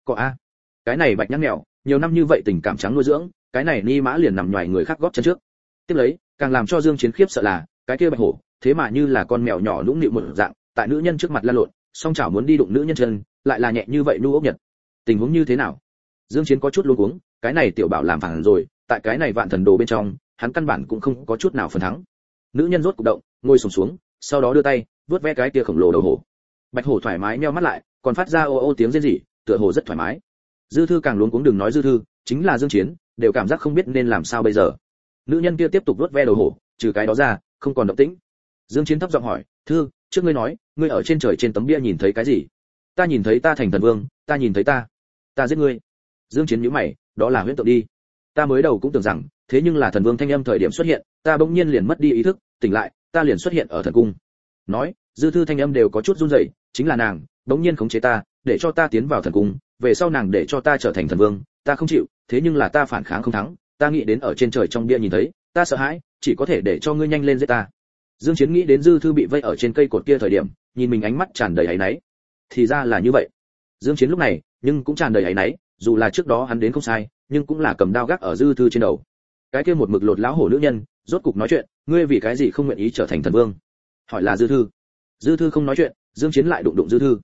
Có a cái này bạch nhăn mèo nhiều năm như vậy tình cảm trắng nuôi dưỡng cái này ni mã liền nằm ngoài người khác góp chân trước. Tiếp lấy càng làm cho dương chiến khiếp sợ là cái kia bạch hổ thế mà như là con mèo nhỏ lũng nịu một dạng tại nữ nhân trước mặt la lộn song chảo muốn đi đụng nữ nhân chân lại là nhẹ như vậy nu ốc nhật. Tình huống như thế nào? Dương chiến có chút luống cuống cái này tiểu bảo làm phản rồi tại cái này vạn thần đồ bên trong hắn căn bản cũng không có chút nào phần thắng. Nữ nhân rốt cục động ngồi sụp xuống, xuống sau đó đưa tay vớt ve cái kia khổng lồ đầu hổ. Bạch hổ thoải mái meo mắt lại, còn phát ra ô ô tiếng rên rỉ, tựa hồ rất thoải mái. Dư thư càng luống cuống đừng nói dư thư, chính là dương chiến, đều cảm giác không biết nên làm sao bây giờ. Nữ nhân kia tiếp tục vớt ve đầu hổ, trừ cái đó ra, không còn động tĩnh. Dương chiến thấp giọng hỏi, thư, trước ngươi nói, ngươi ở trên trời trên tấm bia nhìn thấy cái gì? Ta nhìn thấy ta thành thần vương, ta nhìn thấy ta ta giết ngươi. Dương chiến nhíu mày, đó là huyễn tượng đi. Ta mới đầu cũng tưởng rằng, thế nhưng là thần vương thanh âm thời điểm xuất hiện, ta bỗng nhiên liền mất đi ý thức, tỉnh lại ta liền xuất hiện ở thần cung. Nói, dư thư thanh âm đều có chút run rẩy, chính là nàng, bỗng nhiên khống chế ta, để cho ta tiến vào thần cung, về sau nàng để cho ta trở thành thần vương, ta không chịu, thế nhưng là ta phản kháng không thắng, ta nghĩ đến ở trên trời trong bia nhìn thấy, ta sợ hãi, chỉ có thể để cho ngươi nhanh lên giết ta. Dương chiến nghĩ đến dư thư bị vây ở trên cây cột kia thời điểm, nhìn mình ánh mắt tràn đầy áy náy. Thì ra là như vậy. Dương chiến lúc này, nhưng cũng tràn đầy áy náy, dù là trước đó hắn đến không sai, nhưng cũng là cầm dao gác ở dư thư trên đầu. Cái kia một mực lột lão hổ nữ nhân, rốt cục nói chuyện ngươi vì cái gì không nguyện ý trở thành thần vương? Hỏi là dư thư. Dư thư không nói chuyện, dương chiến lại đụng đụng dư thư.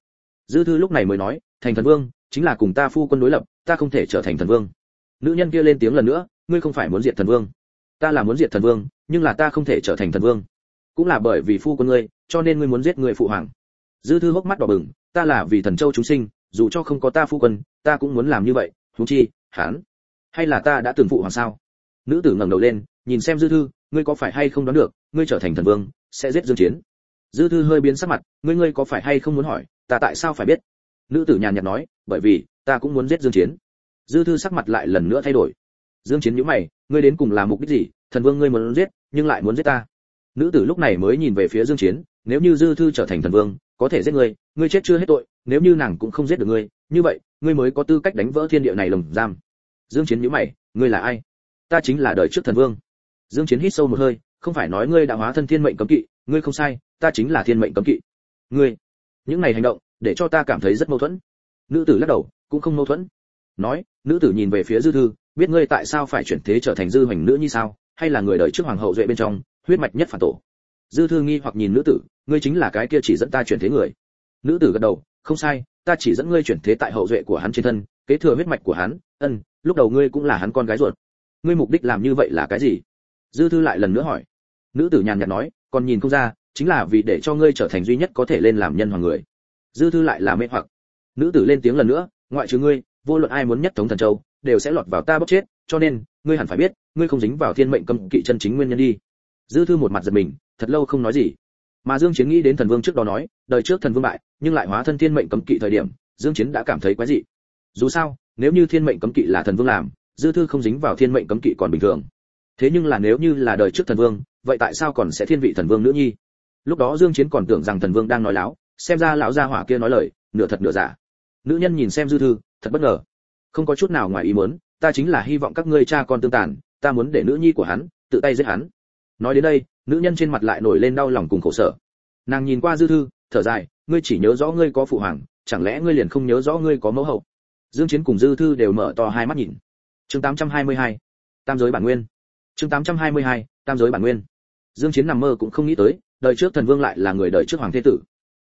Dư thư lúc này mới nói, thành thần vương, chính là cùng ta phu quân đối lập, ta không thể trở thành thần vương. Nữ nhân kia lên tiếng lần nữa, ngươi không phải muốn diệt thần vương. Ta là muốn diệt thần vương, nhưng là ta không thể trở thành thần vương. Cũng là bởi vì phu quân ngươi, cho nên ngươi muốn giết người phụ hoàng. Dư thư hốc mắt đỏ bừng, ta là vì thần châu chúng sinh, dù cho không có ta phu quân, ta cũng muốn làm như vậy, huống chi, hắn hay là ta đã từng phụ hoàng sao? Nữ tử ngẩng đầu lên, nhìn xem dư thư ngươi có phải hay không đoán được, ngươi trở thành thần vương, sẽ giết dương chiến? Dư thư hơi biến sắc mặt, ngươi ngươi có phải hay không muốn hỏi, ta tại sao phải biết? Nữ tử nhàn nhạt nói, bởi vì, ta cũng muốn giết dương chiến. Dư thư sắc mặt lại lần nữa thay đổi. Dương chiến nhíu mày, ngươi đến cùng là mục đích gì? Thần vương ngươi muốn giết, nhưng lại muốn giết ta. Nữ tử lúc này mới nhìn về phía dương chiến, nếu như dư thư trở thành thần vương, có thể giết ngươi ngươi chết chưa hết tội, nếu như nàng cũng không giết được ngươi, như vậy, ngươi mới có tư cách đánh vỡ thiên địa này lồng giam. Dương chiến nhíu mày, ngươi là ai? Ta chính là đời trước thần vương dương chiến hít sâu một hơi, không phải nói ngươi đã hóa thân thiên mệnh cấm kỵ, ngươi không sai, ta chính là thiên mệnh cấm kỵ. Ngươi, những này hành động, để cho ta cảm thấy rất mâu thuẫn. Nữ tử lắc đầu, cũng không mâu thuẫn. Nói, nữ tử nhìn về phía dư thư, biết ngươi tại sao phải chuyển thế trở thành dư hoành nữ như sao, hay là người đời trước hoàng hậu duệ bên trong, huyết mạch nhất phản tổ. Dư thư nghi hoặc nhìn nữ tử, ngươi chính là cái kia chỉ dẫn ta chuyển thế người. Nữ tử gật đầu, không sai, ta chỉ dẫn ngươi chuyển thế tại hậu duệ của hắn trên thân, kế thừa huyết mạch của hắn, ân, lúc đầu ngươi cũng là hắn con gái ruột. Ngươi mục đích làm như vậy là cái gì? Dư thư lại lần nữa hỏi. Nữ tử nhàn nhạt nói, còn nhìn không ra, chính là vì để cho ngươi trở thành duy nhất có thể lên làm nhân hoàng người. Dư thư lại là mê hoặc. Nữ tử lên tiếng lần nữa, ngoại trừ ngươi, vô luận ai muốn nhất thống thần châu, đều sẽ lọt vào ta bóc chết, cho nên, ngươi hẳn phải biết, ngươi không dính vào thiên mệnh cấm kỵ chân chính nguyên nhân đi. Dư thư một mặt giật mình, thật lâu không nói gì. Mà dương chiến nghĩ đến thần vương trước đó nói, đời trước thần vương bại, nhưng lại hóa thân thiên mệnh cấm kỵ thời điểm, dương chiến đã cảm thấy quái dị. Dù sao, nếu như thiên mệnh cấm kỵ là thần vương làm, dư thư không dính vào thiên mệnh cấm kỵ còn bình thường thế nhưng là nếu như là đời trước thần vương, vậy tại sao còn sẽ thiên vị thần vương nữa nhi? Lúc đó dương chiến còn tưởng rằng thần vương đang nói láo, xem ra lão gia hỏa kia nói lời, nửa thật nửa giả. Nữ nhân nhìn xem dư thư, thật bất ngờ. Không có chút nào ngoài ý muốn, ta chính là hy vọng các ngươi cha con tương tàn, ta muốn để nữ nhi của hắn, tự tay giết hắn. Nói đến đây, nữ nhân trên mặt lại nổi lên đau lòng cùng khổ sở. Nàng nhìn qua dư thư, thở dài, ngươi chỉ nhớ rõ ngươi có phụ hoàng, chẳng lẽ ngươi liền không nhớ rõ ngươi có mẫu hậu? Dương chiến cùng dư thư đều mở to hai mắt nhìn. Chương 822 tam giới bản nguyên chương 822 tam giới bản nguyên. Dương chiến nằm mơ cũng không nghĩ tới, đời trước thần vương lại là người đời trước hoàng thế tử.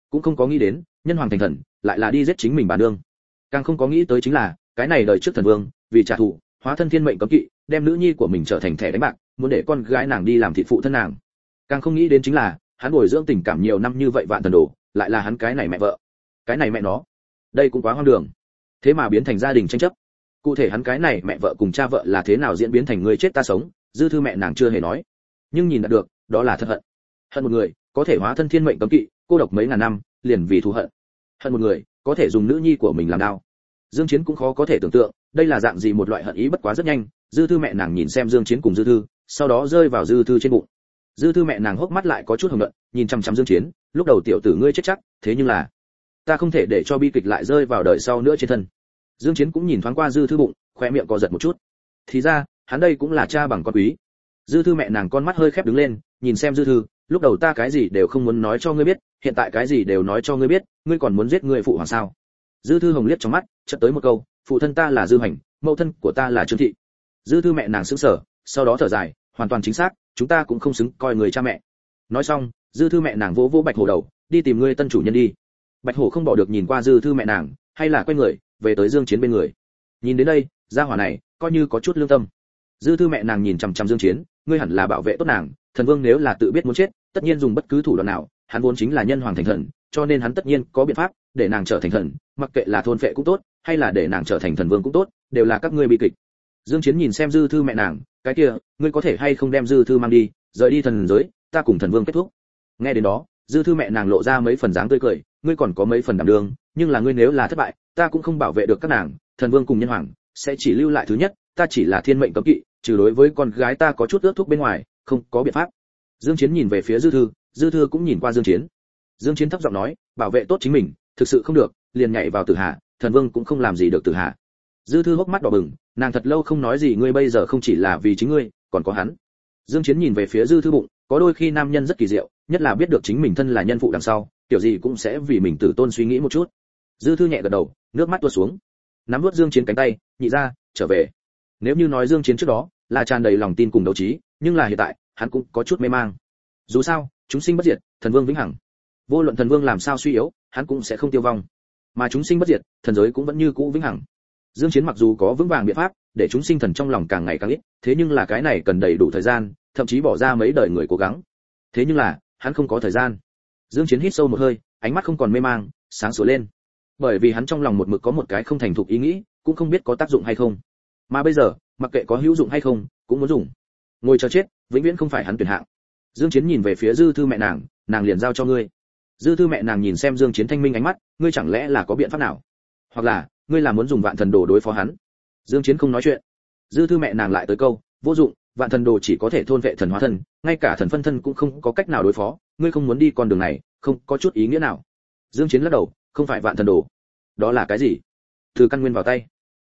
Cũng không có nghĩ đến, nhân hoàng thành thần, lại là đi giết chính mình bà đương càng không có nghĩ tới chính là, cái này đời trước thần vương, vì trả thù, hóa thân thiên mệnh cấm kỵ, đem nữ nhi của mình trở thành thẻ đánh bạc, muốn để con gái nàng đi làm thị phụ thân nàng. Càng không nghĩ đến chính là, hắn bồi dưỡng tình cảm nhiều năm như vậy vạn thần đồ, lại là hắn cái này mẹ vợ. Cái này mẹ nó, đây cũng quá hoang đường. Thế mà biến thành gia đình tranh chấp. Cụ thể hắn cái này mẹ vợ cùng cha vợ là thế nào diễn biến thành người chết ta sống dư thư mẹ nàng chưa hề nói. Nhưng nhìn đạt được, đó là thật hận. Hận một người, có thể hóa thân thiên mệnh cấm kỵ, cô độc mấy ngàn năm, liền vì thù hận. Hận một người, có thể dùng nữ nhi của mình làm đao. Dương chiến cũng khó có thể tưởng tượng, đây là dạng gì một loại hận ý bất quá rất nhanh, dư thư mẹ nàng nhìn xem dương chiến cùng dư thư, sau đó rơi vào dư thư trên bụng. Dư thư mẹ nàng hốc mắt lại có chút hồng luận nhìn chăm chăm dương chiến, lúc đầu tiểu tử ngươi chết chắc, thế nhưng là, ta không thể để cho bi kịch lại rơi vào đời sau nữa trên thân. Dương chiến cũng nhìn thoáng qua dư thư bụng, khoe miệng co giật một chút. Thì ra hắn đây cũng là cha bằng con quý. Dư thư mẹ nàng con mắt hơi khép đứng lên, nhìn xem dư thư, lúc đầu ta cái gì đều không muốn nói cho ngươi biết, hiện tại cái gì đều nói cho ngươi biết, ngươi còn muốn giết người phụ hoàng sao? Dư thư hồng liếc trong mắt, chợt tới một câu, phụ thân ta là dư hành mẫu thân của ta là trương thị. Dư thư mẹ nàng sững sờ, sau đó thở dài, hoàn toàn chính xác, chúng ta cũng không xứng coi người cha mẹ. Nói xong, dư thư mẹ nàng vỗ vỗ bạch hổ đầu, đi tìm ngươi tân chủ nhân đi. Bạch hổ không bỏ được nhìn qua dư thư mẹ nàng, hay là quay người, về tới dương chiến bên người. Nhìn đến đây, gia hỏa này, coi như có chút lương tâm dư thư mẹ nàng nhìn chằm chằm dương chiến, ngươi hẳn là bảo vệ tốt nàng, thần vương nếu là tự biết muốn chết, tất nhiên dùng bất cứ thủ đoạn nào, hắn vốn chính là nhân hoàng thành thần, cho nên hắn tất nhiên có biện pháp để nàng trở thành thần, mặc kệ là thôn phệ cũng tốt, hay là để nàng trở thành thần vương cũng tốt, đều là các ngươi bị kịch. Dương chiến nhìn xem dư thư mẹ nàng, cái kia, ngươi có thể hay không đem dư thư mang đi, rời đi thần giới, ta cùng thần vương kết thúc. Nghe đến đó, dư thư mẹ nàng lộ ra mấy phần dáng tươi cười, ngươi còn có mấy phần đảm đương, nhưng là ngươi nếu là thất bại, ta cũng không bảo vệ được các nàng, thần vương cùng nhân hoàng, sẽ chỉ lưu lại thứ nhất, ta chỉ là thiên mệnh cấm kỵ trừ đối với con gái ta có chút ước thúc bên ngoài, không có biện pháp. Dương chiến nhìn về phía dư thư dư thư cũng nhìn qua dương chiến. Dương chiến thấp giọng nói, bảo vệ tốt chính mình, thực sự không được, liền nhảy vào tử hạ thần vương cũng không làm gì được tử hạ dư thư hốc mắt đỏ bừng, nàng thật lâu không nói gì, ngươi bây giờ không chỉ là vì chính ngươi, còn có hắn. Dương chiến nhìn về phía dư thư bụng, có đôi khi nam nhân rất kỳ diệu, nhất là biết được chính mình thân là nhân phụ đằng sau, kiểu gì cũng sẽ vì mình tử tôn suy nghĩ một chút. Dư thư nhẹ gật đầu, nước mắt tuôn xuống. Nắm nuốt dương chiến cánh tay, nhị ra, trở về nếu như nói dương chiến trước đó là tràn đầy lòng tin cùng đấu trí, nhưng là hiện tại, hắn cũng có chút mê mang. Dù sao, chúng sinh bất diệt, thần vương vĩnh hằng. Vô luận thần vương làm sao suy yếu, hắn cũng sẽ không tiêu vong. Mà chúng sinh bất diệt, thần giới cũng vẫn như cũ vĩnh hằng. Dương chiến mặc dù có vững vàng biện pháp để chúng sinh thần trong lòng càng ngày càng ít, thế nhưng là cái này cần đầy đủ thời gian, thậm chí bỏ ra mấy đời người cố gắng. Thế nhưng là, hắn không có thời gian. Dương chiến hít sâu một hơi, ánh mắt không còn mê mang, sáng sủa lên. Bởi vì hắn trong lòng một mực có một cái không thành thục ý nghĩ, cũng không biết có tác dụng hay không mà bây giờ, mặc kệ có hữu dụng hay không, cũng muốn dùng. Ngồi chờ chết, vĩnh viễn không phải hắn tuyển hạng. Dương chiến nhìn về phía dư thư mẹ nàng nàng liền giao cho ngươi. Dư thư mẹ nàng nhìn xem dương chiến thanh minh ánh mắt, ngươi chẳng lẽ là có biện pháp nào? Hoặc là, ngươi là muốn dùng vạn thần đồ đối phó hắn? Dương chiến không nói chuyện. Dư thư mẹ nàng lại tới câu, vô dụng, vạn thần đồ chỉ có thể thôn vệ thần hóa thân, ngay cả thần phân thân cũng không có cách nào đối phó, ngươi không muốn đi con đường này, không có chút ý nghĩa nào. Dương chiến lắc đầu, không phải vạn thần đồ. Đó là cái gì? Từ căn nguyên vào tay.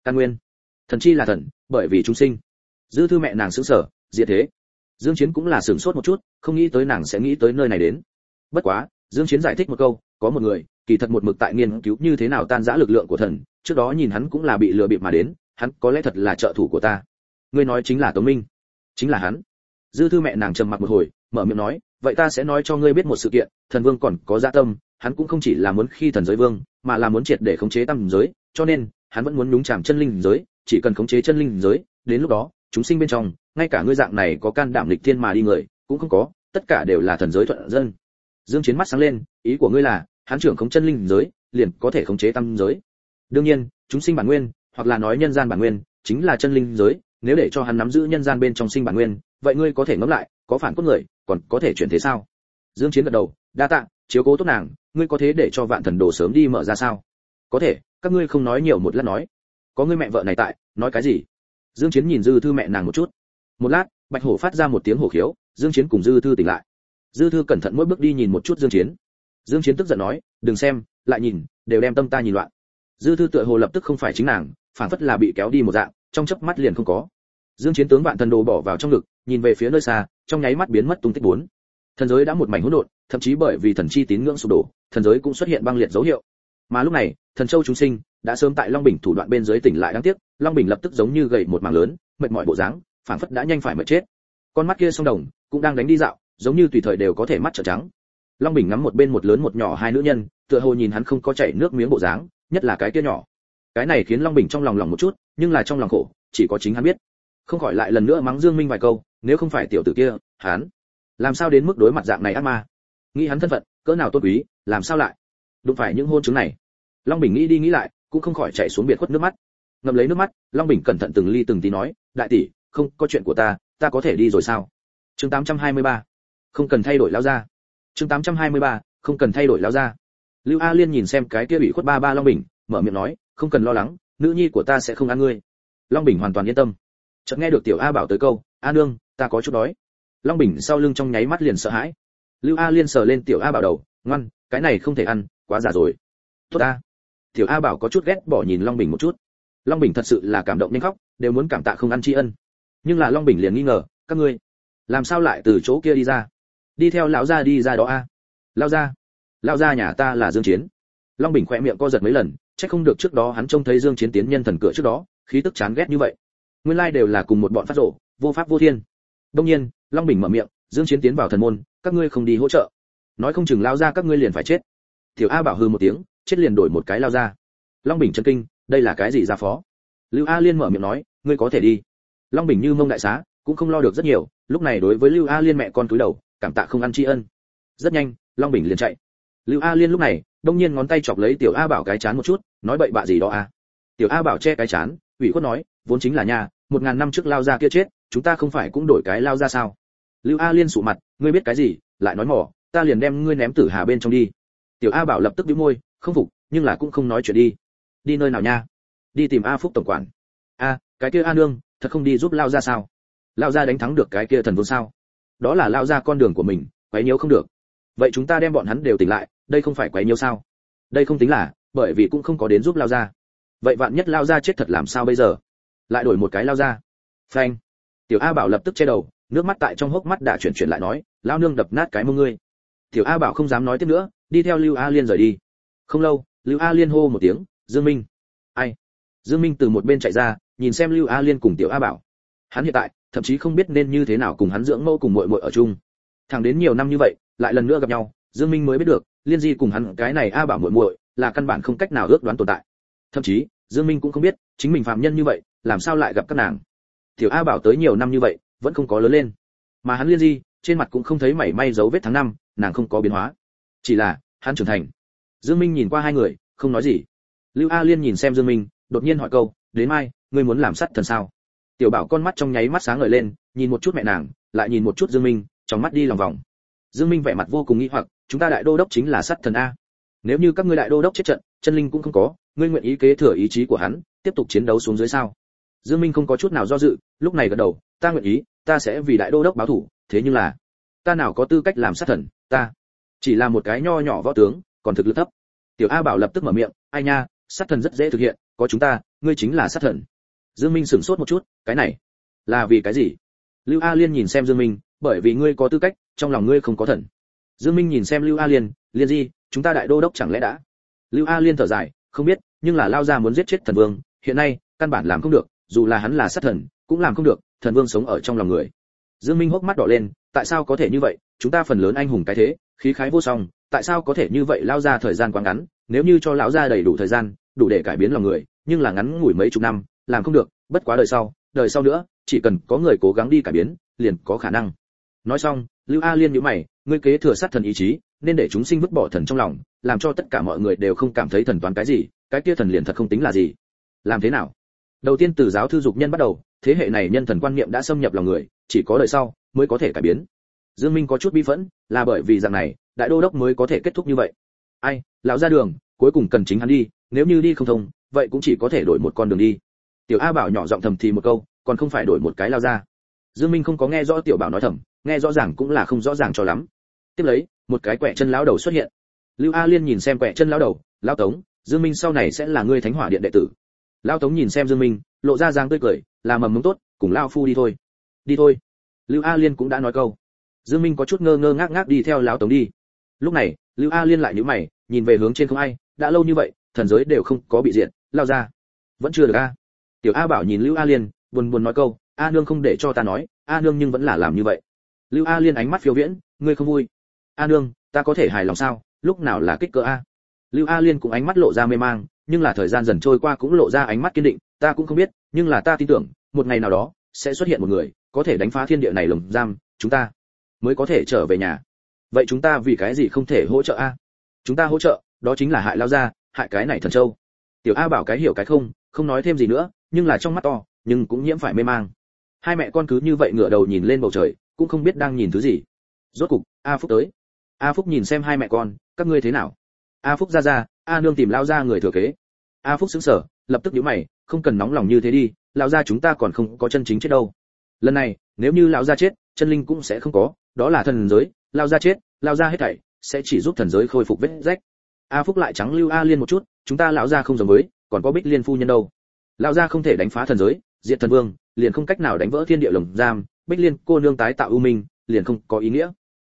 Căn nguyên thần chi là thần, bởi vì chúng sinh. Dư thư mẹ nàng sững sờ, diệt thế. Dương chiến cũng là sửng sốt một chút, không nghĩ tới nàng sẽ nghĩ tới nơi này đến. Bất quá, dương chiến giải thích một câu, có một người, kỳ thật một mực tại nghiên cứu như thế nào tan rã lực lượng của thần, trước đó nhìn hắn cũng là bị lừa bịp mà đến, hắn có lẽ thật là trợ thủ của ta. Ngươi nói chính là tống minh. Chính là hắn. Dư thư mẹ nàng trầm mặc một hồi, mở miệng nói, vậy ta sẽ nói cho ngươi biết một sự kiện, thần vương còn có dạ tâm, hắn cũng không chỉ là muốn khi thần giới vương, mà là muốn triệt để khống chế tam giới, cho nên, hắn vẫn muốn nhúng chàm chân linh giới chỉ cần khống chế chân linh giới, đến lúc đó, chúng sinh bên trong, ngay cả ngươi dạng này có can đảm lịch thiên mà đi người, cũng không có, tất cả đều là thần giới thuận dân. Dương chiến mắt sáng lên, ý của ngươi là, hắn trưởng khống chân linh giới, liền có thể khống chế tam giới. Đương nhiên, chúng sinh bản nguyên, hoặc là nói nhân gian bản nguyên, chính là chân linh giới, nếu để cho hắn nắm giữ nhân gian bên trong sinh bản nguyên, vậy ngươi có thể ngẫm lại, có phản cốt người, còn có thể chuyển thế sao? Dương chiến gật đầu, đa tạ, chiếu cố tốt nàng, ngươi có thế để cho vạn thần đồ sớm đi mở ra sao? Có thể, các ngươi không nói nhiều một lát nói có người mẹ vợ này tại, nói cái gì? Dương chiến nhìn dư thư mẹ nàng một chút. Một lát, bạch hổ phát ra một tiếng hổ khiếu, dương chiến cùng dư thư tỉnh lại. Dư thư cẩn thận mỗi bước đi nhìn một chút dương chiến. Dương chiến tức giận nói, đừng xem, lại nhìn, đều đem tâm ta nhìn loạn. Dư thư tựa hồ lập tức không phải chính nàng phản phất là bị kéo đi một dạng, trong chớp mắt liền không có. Dương chiến tướng vạn thần đồ bỏ vào trong lực nhìn về phía nơi xa, trong nháy mắt biến mất tung tích bốn. Thần giới đã một mảnh hỗn độn, thậm chí bởi vì thần chi tín ngưỡng sụp đổ, thần giới cũng xuất hiện băng liệt dấu hiệu. Mà lúc này, thần châu chúng sinh đã sớm tại long bình thủ đoạn bên dưới tỉnh lại đáng tiếc, long bình lập tức giống như gầy một mảng lớn, mệt mỏi bộ dáng, phảng phất đã nhanh phải mệt chết. Con mắt kia sông đồng, cũng đang đánh đi dạo, giống như tùy thời đều có thể mắt trợn trắng. Long bình ngắm một bên một lớn một nhỏ hai nữ nhân, tựa hồ nhìn hắn không có chảy nước miếng bộ dáng, nhất là cái kia nhỏ. Cái này khiến long bình trong lòng lòng một chút, nhưng là trong lòng khổ, chỉ có chính hắn biết. Không khỏi lại lần nữa mắng dương minh vài câu, nếu không phải tiểu tử kia, hắn làm sao đến mức đối mặt dạng này ác ma? Nghĩ hắn thân phận, cỡ nào tôn quý, làm sao lại đụng phải những hôn chứng này? Long bình nghĩ đi nghĩ lại cũng không khỏi chạy xuống biệt khuất nước mắt. Ngậm lấy nước mắt long bình cẩn thận từng ly từng tí nói đại tỷ không có chuyện của ta ta có thể đi rồi sao? Chương 823. không cần thay đổi lao ra chương 823, không cần thay đổi lao ra lưu a liên nhìn xem cái kia bị khuất ba ba long bình mở miệng nói không cần lo lắng nữ nhi của ta sẽ không ăn ngươi. Long bình hoàn toàn yên tâm. Chợt nghe được tiểu a bảo tới câu a nương ta có chút đói. Long bình sau lưng trong nháy mắt liền sợ hãi. Lưu a liên sờ lên tiểu a bảo đầu ngoan cái này không thể ăn quá già rồi. Tốt a tiểu a bảo có chút ghét bỏ nhìn long bình một chút. Long bình thật sự là cảm động nhanh khóc, đều muốn cảm tạ không ăn tri ân. Nhưng là long bình liền nghi ngờ, các ngươi, làm sao lại từ chỗ kia đi ra? Đi theo lão gia đi ra đó a. Lao gia lao gia nhà ta là dương chiến. Long bình khỏe miệng co giật mấy lần, chắc không được trước đó hắn trông thấy dương chiến tiến nhân thần cửa trước đó, khí tức chán ghét như vậy. Nguyên lai đều là cùng một bọn phát rộ, vô pháp vô thiên. Đông nhiên, long bình mở miệng, dương chiến tiến vào thần môn, các ngươi không đi hỗ trợ. Nói không chừng lao ra các ngươi liền phải chết. Tiểu a bảo hư một tiếng chết liền đổi một cái lao ra. Long bình chân kinh, đây là cái gì ra phó? Lưu a liên mở miệng nói, ngươi có thể đi. Long bình như mông đại xá, cũng không lo được rất nhiều, lúc này đối với lưu a liên mẹ con túi đầu, cảm tạ không ăn tri ân. Rất nhanh, long bình liền chạy. Lưu a liên lúc này, đông nhiên ngón tay chọc lấy tiểu a bảo cái chán một chút, nói bậy bạ gì đó a tiểu a bảo che cái chán, ủy khuất nói, vốn chính là nhà, một ngàn năm trước lao ra kia chết, chúng ta không phải cũng đổi cái lao ra sao? Lưu a liên sụ mặt, ngươi biết cái gì? Lại nói mỏ, ta liền đem ngươi ném tử hà bên trong đi. Tiểu a bảo lập tức bĩu môi không phục, nhưng là cũng không nói chuyện đi. Đi nơi nào nha? Đi tìm a phúc tổng quản. A, cái kia a nương, thật không đi giúp lao ra sao? Lao ra đánh thắng được cái kia thần vương sao? Đó là lao ra con đường của mình, quấy nhiễu không được. Vậy chúng ta đem bọn hắn đều tỉnh lại, đây không phải quấy nhiễu sao? Đây không tính là, bởi vì cũng không có đến giúp lao ra vậy vạn nhất lao ra chết thật làm sao bây giờ? Lại đổi một cái lao ra phanh. Tiểu a bảo lập tức che đầu, nước mắt tại trong hốc mắt đã chuyển chuyển lại nói, lao nương đập nát cái mông ngươi. Tiểu a bảo không dám nói tiếp nữa, đi theo lưu a liên rời đi không lâu, lưu a liên hô một tiếng, dương minh. Ai? Dương minh từ một bên chạy ra, nhìn xem lưu a liên cùng tiểu a bảo. Hắn hiện tại, thậm chí không biết nên như thế nào cùng hắn dưỡng mẫu cùng muội muội ở chung. Thẳng đến nhiều năm như vậy, lại lần nữa gặp nhau, dương minh mới biết được, liên di cùng hắn, cái này a bảo muội muội, là căn bản không cách nào ước đoán tồn tại. Thậm chí, dương minh cũng không biết, chính mình phàm nhân như vậy, làm sao lại gặp các nàng. Tiểu a bảo tới nhiều năm như vậy, vẫn không có lớn lên. Mà hắn liên di, trên mặt cũng không thấy mảy may dấu vết tháng năm, nàng không có biến hóa. Chỉ là, hắn trưởng thành dương minh nhìn qua hai người, không nói gì. Lưu a liên nhìn xem dương minh, đột nhiên hỏi câu, đến mai, ngươi muốn làm sắt thần sao? Tiểu bảo con mắt trong nháy mắt sáng ngời lên, nhìn một chút mẹ nàng, lại nhìn một chút dương minh, trong mắt đi lòng vòng. Dương minh vẻ mặt vô cùng nghi hoặc, chúng ta đại đô đốc chính là sắt thần a. Nếu như các ngươi đại đô đốc chết trận, chân linh cũng không có, ngươi nguyện ý kế thừa ý chí của hắn, tiếp tục chiến đấu xuống dưới sao? Dương minh không có chút nào do dự, lúc này gật đầu, ta nguyện ý, ta sẽ vì đại đô đốc báo thủ, thế nhưng là, ta nào có tư cách làm sát thần, ta chỉ là một cái nho nhỏ võ tướng còn thực lực thấp. Tiểu a bảo lập tức mở miệng, ai nha, sát thần rất dễ thực hiện, có chúng ta, ngươi chính là sát thần. Dương minh sửng sốt một chút, cái này là vì cái gì? Lưu a liên nhìn xem dương minh, bởi vì ngươi có tư cách, trong lòng ngươi không có thần. Dương minh nhìn xem lưu a liên liên di, chúng ta đại đô đốc chẳng lẽ đã? Lưu a liên thở dài, không biết, nhưng là lao ra muốn giết chết thần vương, hiện nay, căn bản làm không được, dù là hắn là sát thần, cũng làm không được, thần vương sống ở trong lòng người. Dương minh hốc mắt đỏ lên, tại sao có thể như vậy? Chúng ta phần lớn anh hùng cái thế, khí khái vô song, tại sao có thể như vậy lao ra thời gian quá ngắn, nếu như cho lão gia đầy đủ thời gian, đủ để cải biến lòng người, nhưng là ngắn ngủi mấy chục năm, làm không được, bất quá đời sau đời sau nữa, chỉ cần có người cố gắng đi cải biến, liền có khả năng. Nói xong, lưu a liên nhíu mày, ngươi kế thừa sát thần ý chí, nên để chúng sinh vứt bỏ thần trong lòng, làm cho tất cả mọi người đều không cảm thấy thần toán cái gì, cái kia thần liền thật không tính là gì. Làm thế nào? Đầu tiên từ giáo thư dục nhân bắt đầu, thế hệ này nhân thần quan niệm đã xâm nhập lòng người, chỉ có đời sau mới có thể cải biến dương minh có chút bi phẫn, là bởi vì dạng này, đại đô đốc mới có thể kết thúc như vậy. Ai, lão ra đường, cuối cùng cần chính hắn đi, nếu như đi không thông, vậy cũng chỉ có thể đổi một con đường đi. Tiểu a bảo nhỏ giọng thầm thì một câu, còn không phải đổi một cái lao ra. Dương minh không có nghe rõ tiểu bảo nói thầm, nghe rõ ràng cũng là không rõ ràng cho lắm. Tiếp lấy, một cái quẹ chân lão đầu xuất hiện. Lưu a liên nhìn xem quẹ chân lão đầu, lão tống, dương minh sau này sẽ là ngươi thánh hỏa điện đệ tử. Lão tống nhìn xem dương minh, lộ ra dáng tươi cười, là mầm mống tốt, cùng lão phu đi thôi. Đi thôi. Lưu a liên cũng đã nói câu dương minh có chút ngơ ngơ ngác ngác đi theo lão tống đi. Lúc này, lưu a liên lại nhíu mày, nhìn về hướng trên không ai, đã lâu như vậy, thần giới đều không có bị diện lao ra. Vẫn chưa được a. Tiểu a bảo nhìn lưu a liên, buồn buồn nói câu, a nương không để cho ta nói, a nương nhưng vẫn là làm như vậy. Lưu a liên ánh mắt phiêu viễn, ngươi không vui. A nương, ta có thể hài lòng sao? Lúc nào là kích cỡ a? Lưu a liên cũng ánh mắt lộ ra mê mang, nhưng là thời gian dần trôi qua cũng lộ ra ánh mắt kiên định, ta cũng không biết, nhưng là ta tin tưởng, một ngày nào đó sẽ xuất hiện một người, có thể đánh phá thiên địa này lồng giam, chúng ta mới có thể trở về nhà. Vậy chúng ta vì cái gì không thể hỗ trợ a? Chúng ta hỗ trợ, đó chính là hại lao ra hại cái này thần châu. Tiểu a bảo cái hiểu cái không không nói thêm gì nữa, nhưng là trong mắt to, nhưng cũng nhiễm phải mê mang. Hai mẹ con cứ như vậy ngửa đầu nhìn lên bầu trời, cũng không biết đang nhìn thứ gì. Rốt cục, a phúc tới. A phúc nhìn xem hai mẹ con, các ngươi thế nào? A phúc ra ra, a nương tìm lao ra người thừa kế. A phúc xứng sở lập tức nhíu mày, không cần nóng lòng như thế đi lão gia chúng ta còn không có chân chính chết đâu. Lần này, nếu như lão gia chết, chân linh cũng sẽ không có đó là thần giới, lao ra chết, lao ra hết thảy, sẽ chỉ giúp thần giới khôi phục vết rách. A phúc lại trắng lưu a liên một chút, chúng ta lão gia không giống với, còn có bích liên phu nhân đâu. Lão gia không thể đánh phá thần giới, diệt thần vương, liền không cách nào đánh vỡ thiên địa lồng giam, bích liên cô nương tái tạo ưu minh, liền không có ý nghĩa.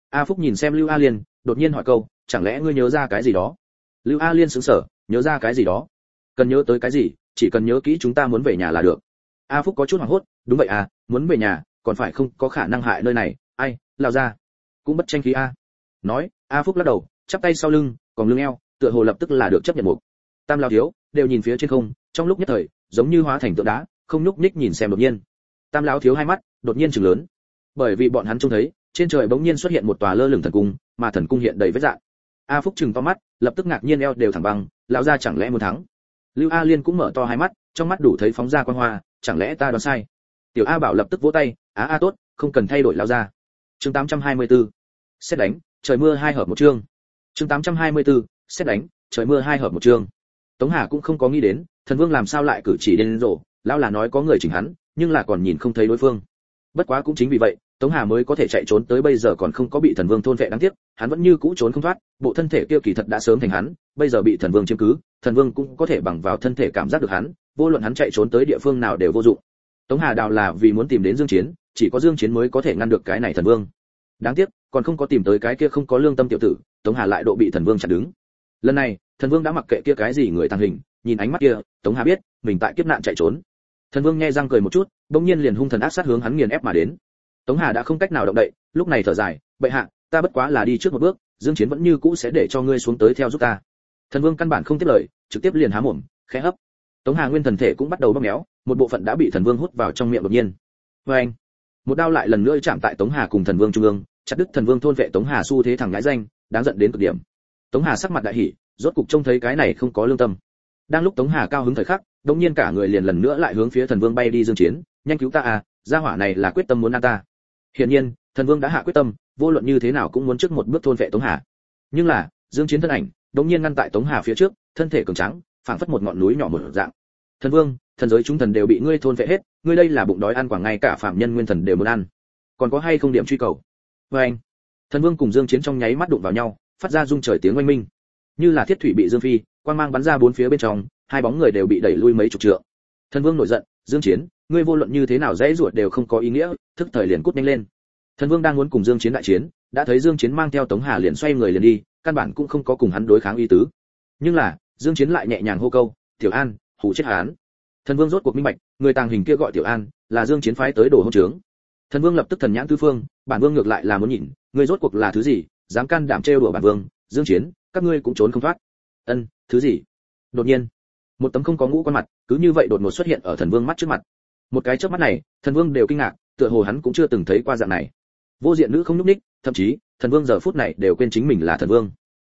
A phúc nhìn xem lưu a liên, đột nhiên hỏi câu, chẳng lẽ ngươi nhớ ra cái gì đó? Lưu a liên sững sờ, nhớ ra cái gì đó? Cần nhớ tới cái gì, chỉ cần nhớ kỹ chúng ta muốn về nhà là được. A phúc có chút hoảng hốt, đúng vậy à muốn về nhà, còn phải không có khả năng hại nơi này ai, lao ra. Cũng bất tranh khí a. Nói, a phúc lắc đầu, chắp tay sau lưng, còn lưng eo, tựa hồ lập tức là được chấp nhận mục. Tam lao thiếu, đều nhìn phía trên không, trong lúc nhất thời, giống như hóa thành tượng đá, không nhúc nhích nhìn xem đột nhiên. Tam lão thiếu hai mắt, đột nhiên chừng lớn. Bởi vì bọn hắn trông thấy, trên trời bỗng nhiên xuất hiện một tòa lơ lửng thần cung, mà thần cung hiện đầy vết dạng. A phúc chừng to mắt, lập tức ngạc nhiên eo đều thẳng băng, lão ra chẳng lẽ muốn thắng? Lưu a liên cũng mở to hai mắt, trong mắt đủ thấy phóng ra quan hoa, chẳng lẽ ta đoán sai? Tiểu a bảo lập tức vỗ tay, á a tốt, không cần thay đổi lão ra chương 824. xét đánh, trời mưa hai hợp một chương chương 824. xét đánh, trời mưa hai hợp một chương tống hà cũng không có nghĩ đến, thần vương làm sao lại cử chỉ đến rổ lão là nói có người chỉnh hắn, nhưng là còn nhìn không thấy đối phương bất quá cũng chính vì vậy, tống hà mới có thể chạy trốn tới bây giờ còn không có bị thần vương thôn vệ đáng tiếc, hắn vẫn như cũ trốn không thoát, bộ thân thể kia kỳ thật đã sớm thành hắn, bây giờ bị thần vương chiếm cứ, thần vương cũng có thể bằng vào thân thể cảm giác được hắn, vô luận hắn chạy trốn tới địa phương nào đều vô dụng tống hà đào là vì muốn tìm đến dương chiến chỉ có dương chiến mới có thể ngăn được cái này thần vương. Đáng tiếc, còn không có tìm tới cái kia không có lương tâm tiểu tử, tống hà lại độ bị thần vương chặn đứng. Lần này, thần vương đã mặc kệ kia cái gì người tàng hình, nhìn ánh mắt kia, tống hà biết, mình tại kiếp nạn chạy trốn. Thần vương nghe răng cười một chút, bỗng nhiên liền hung thần ác sát hướng hắn nghiền ép mà đến. Tống hà đã không cách nào động đậy, lúc này thở dài, bệ hạ, ta bất quá là đi trước một bước, dương chiến vẫn như cũ sẽ để cho ngươi xuống tới theo giúp ta. Thần vương căn bản không tiếp lời, trực tiếp liền há mồm, khẽ hấp. Tống hà nguyên thần thể cũng bắt đầu bóp méo, một bộ phận đã bị thần vương hút vào trong miệng đột nhiên. Với anh một đao lại lần nữa chạm tại tống hà cùng thần vương trung ương, chặt đứt thần vương thôn vệ tống hà xu thế thẳng ngãi danh, đáng giận đến cực điểm. Tống hà sắc mặt đại hỉ, rốt cục trông thấy cái này không có lương tâm. Đang lúc tống hà cao hứng thời khắc đột nhiên cả người liền lần nữa lại hướng phía thần vương bay đi dương chiến, nhanh cứu ta à gia hỏa này là quyết tâm muốn ăn ta. Hiển nhiên, thần vương đã hạ quyết tâm, vô luận như thế nào cũng muốn trước một bước thôn vệ tống hà. Nhưng là, dương chiến thân ảnh đột nhiên ngăn tại tống hà phía trước, thân thể cường trắng phảng phất một ngọn núi nhỏ một dạng. Thần vương, thần giới chúng thần đều bị ngươi thôn vệ hết ngươi đây là bụng đói ăn quả ngay cả phạm nhân nguyên thần đều muốn ăn. Còn có hay không điểm truy cầu? Với anh, thần vương cùng dương chiến trong nháy mắt đụng vào nhau, phát ra rung trời tiếng oanh minh. Như là thiết thủy bị dương phi, quang mang bắn ra bốn phía bên trong, hai bóng người đều bị đẩy lui mấy chục trượng. Thần vương nổi giận, dương chiến, ngươi vô luận như thế nào dễ ruột đều không có ý nghĩa, thức thời liền cút nhanh lên. Thần vương đang muốn cùng dương chiến đại chiến, đã thấy dương chiến mang theo tống hà liền xoay người liền đi, căn bản cũng không có cùng hắn đối kháng ý tứ. Nhưng là, dương chiến lại nhẹ nhàng hô câu, tiểu an, hủ chết hắn. Thần vương rốt cuộc minh bạch người tàng hình kia gọi tiểu an, là dương chiến phái tới đồ hôn trướng. Thần vương lập tức thần nhãn tứ phương, bản vương ngược lại là muốn nhìn ngươi rốt cuộc là thứ gì, dám can đảm trêu đùa bản vương, dương chiến, các ngươi cũng trốn không thoát. Ân, thứ gì? Đột nhiên, một tấm không có ngũ quan mặt, cứ như vậy đột ngột xuất hiện ở thần vương mắt trước mặt. Một cái chớp mắt này, thần vương đều kinh ngạc, tựa hồ hắn cũng chưa từng thấy qua dạng này. Vô diện nữ không nhúc ních thậm chí, thần vương giờ phút này đều quên chính mình là thần vương.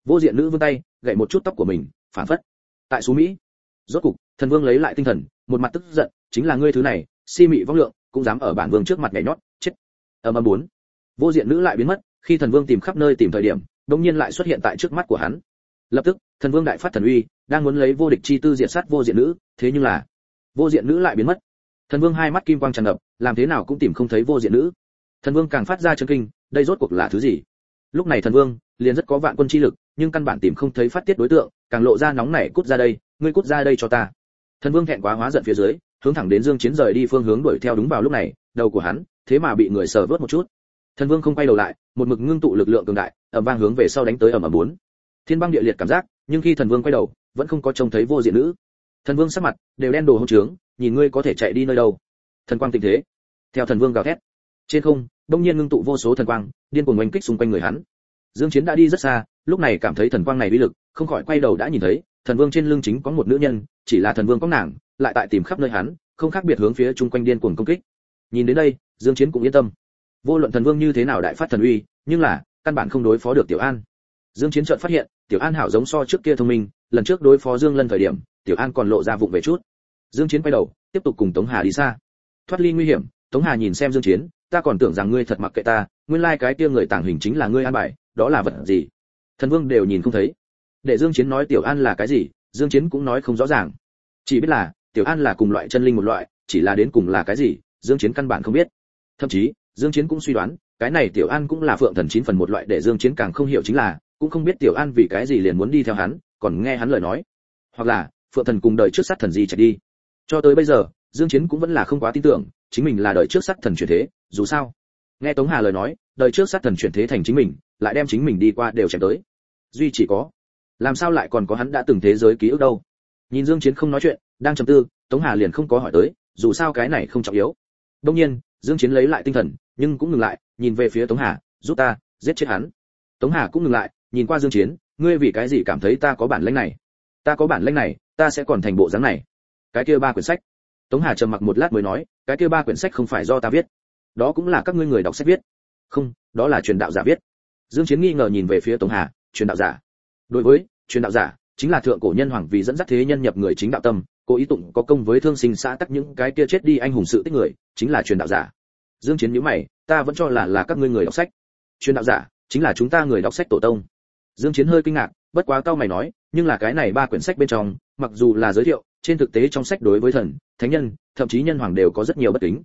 Vô diện nữ vươn tay, gậy một chút tóc của mình, phản phất. Tại xú mỹ, rốt cục thần vương lấy lại tinh thần, một mặt tức giận, chính là ngươi thứ này, si mị vong lượng, cũng dám ở bản vương trước mặt nhảy nhót, chết. Ầm ầm bốn. Vô diện nữ lại biến mất, khi thần vương tìm khắp nơi tìm thời điểm, đột nhiên lại xuất hiện tại trước mắt của hắn. Lập tức, thần vương đại phát thần uy, đang muốn lấy vô địch chi tư diệt sát vô diện nữ, thế nhưng là, vô diện nữ lại biến mất. Thần vương hai mắt kim quang tràn ngập, làm thế nào cũng tìm không thấy vô diện nữ. Thần vương càng phát ra chấn kinh, đây rốt cuộc là thứ gì? Lúc này thần vương, liền rất có vạn quân chi lực, nhưng căn bản tìm không thấy phát tiết đối tượng, càng lộ ra nóng nảy cút ra đây, ngươi cút ra đây cho ta thần vương thẹn quá hóa giận phía dưới, hướng thẳng đến dương chiến rời đi phương hướng đuổi theo đúng vào lúc này, đầu của hắn, thế mà bị người sờ vớt một chút. Thần vương không quay đầu lại, một mực ngưng tụ lực lượng cường đại, ầm vang hướng về sau đánh tới ầm ầm bốn. Thiên băng địa liệt cảm giác, nhưng khi thần vương quay đầu, vẫn không có trông thấy vô diện nữ. Thần vương sắc mặt đều đen đồ hông trướng, nhìn ngươi có thể chạy đi nơi đâu? Thần quang tình thế. Theo thần vương gào thét. Trên không, đông nhiên ngưng tụ vô số thần quang, điên cuồng oanh kích xung quanh người hắn. Dương chiến đã đi rất xa, lúc này cảm thấy thần quang này uy lực, không khỏi quay đầu đã nhìn thấy thần vương trên lưng chính có một nữ nhân, chỉ là thần vương có nàng, lại tại tìm khắp nơi hắn, không khác biệt hướng phía chung quanh điên cuồng công kích. Nhìn đến đây, dương chiến cũng yên tâm. Vô luận thần vương như thế nào đại phát thần uy, nhưng là, căn bản không đối phó được tiểu an. Dương chiến chợt phát hiện, tiểu an hảo giống so trước kia thông minh, lần trước đối phó dương lân thời điểm, tiểu an còn lộ ra vụng về chút. Dương chiến quay đầu, tiếp tục cùng tống hà đi xa. Thoát ly nguy hiểm, tống hà nhìn xem dương chiến, ta còn tưởng rằng ngươi thật mặc kệ ta, nguyên lai like cái kia người tàng hình chính là ngươi an bài, đó là vật gì? Thần vương đều nhìn không thấy để dương chiến nói tiểu an là cái gì, dương chiến cũng nói không rõ ràng. Chỉ biết là, tiểu an là cùng loại chân linh một loại, chỉ là đến cùng là cái gì, dương chiến căn bản không biết. Thậm chí, dương chiến cũng suy đoán, cái này tiểu an cũng là phượng thần chín phần một loại để dương chiến càng không hiểu chính là, cũng không biết tiểu an vì cái gì liền muốn đi theo hắn, còn nghe hắn lời nói. Hoặc là, phượng thần cùng đời trước sát thần gì chạy đi. Cho tới bây giờ, dương chiến cũng vẫn là không quá tin tưởng, chính mình là đời trước sát thần chuyển thế, dù sao. Nghe tống hà lời nói, đời trước sát thần chuyển thế thành chính mình, lại đem chính mình đi qua đều chém tới. Duy chỉ có làm sao lại còn có hắn đã từng thế giới ký ức đâu? Nhìn dương chiến không nói chuyện, đang trầm tư, tống hà liền không có hỏi tới, dù sao cái này không trọng yếu. Đương nhiên, dương chiến lấy lại tinh thần, nhưng cũng ngừng lại, nhìn về phía tống hà, giúp ta, giết chết hắn. Tống hà cũng ngừng lại, nhìn qua dương chiến, ngươi vì cái gì cảm thấy ta có bản lĩnh này? Ta có bản lĩnh này, ta sẽ còn thành bộ dáng này. Cái kia ba quyển sách. Tống hà trầm mặc một lát mới nói, cái kia ba quyển sách không phải do ta viết. Đó cũng là các ngươi người đọc sách viết. Không, đó là truyền đạo giả viết. Dương chiến nghi ngờ nhìn về phía tống hà, truyền đạo giả? Đối với, truyền đạo giả, chính là thượng cổ nhân hoàng vì dẫn dắt thế nhân nhập người chính đạo tâm, cố ý tụng có công với thương sinh xã tắc những cái kia chết đi anh hùng sự tích người, chính là truyền đạo giả. Dương chiến nhíu mày, ta vẫn cho là là các ngươi người đọc sách. Truyền đạo giả, chính là chúng ta người đọc sách tổ tông. Dương chiến hơi kinh ngạc, bất quá cao mày nói, nhưng là cái này ba quyển sách bên trong, mặc dù là giới thiệu, trên thực tế trong sách đối với thần, thánh nhân, thậm chí nhân hoàng đều có rất nhiều bất kính.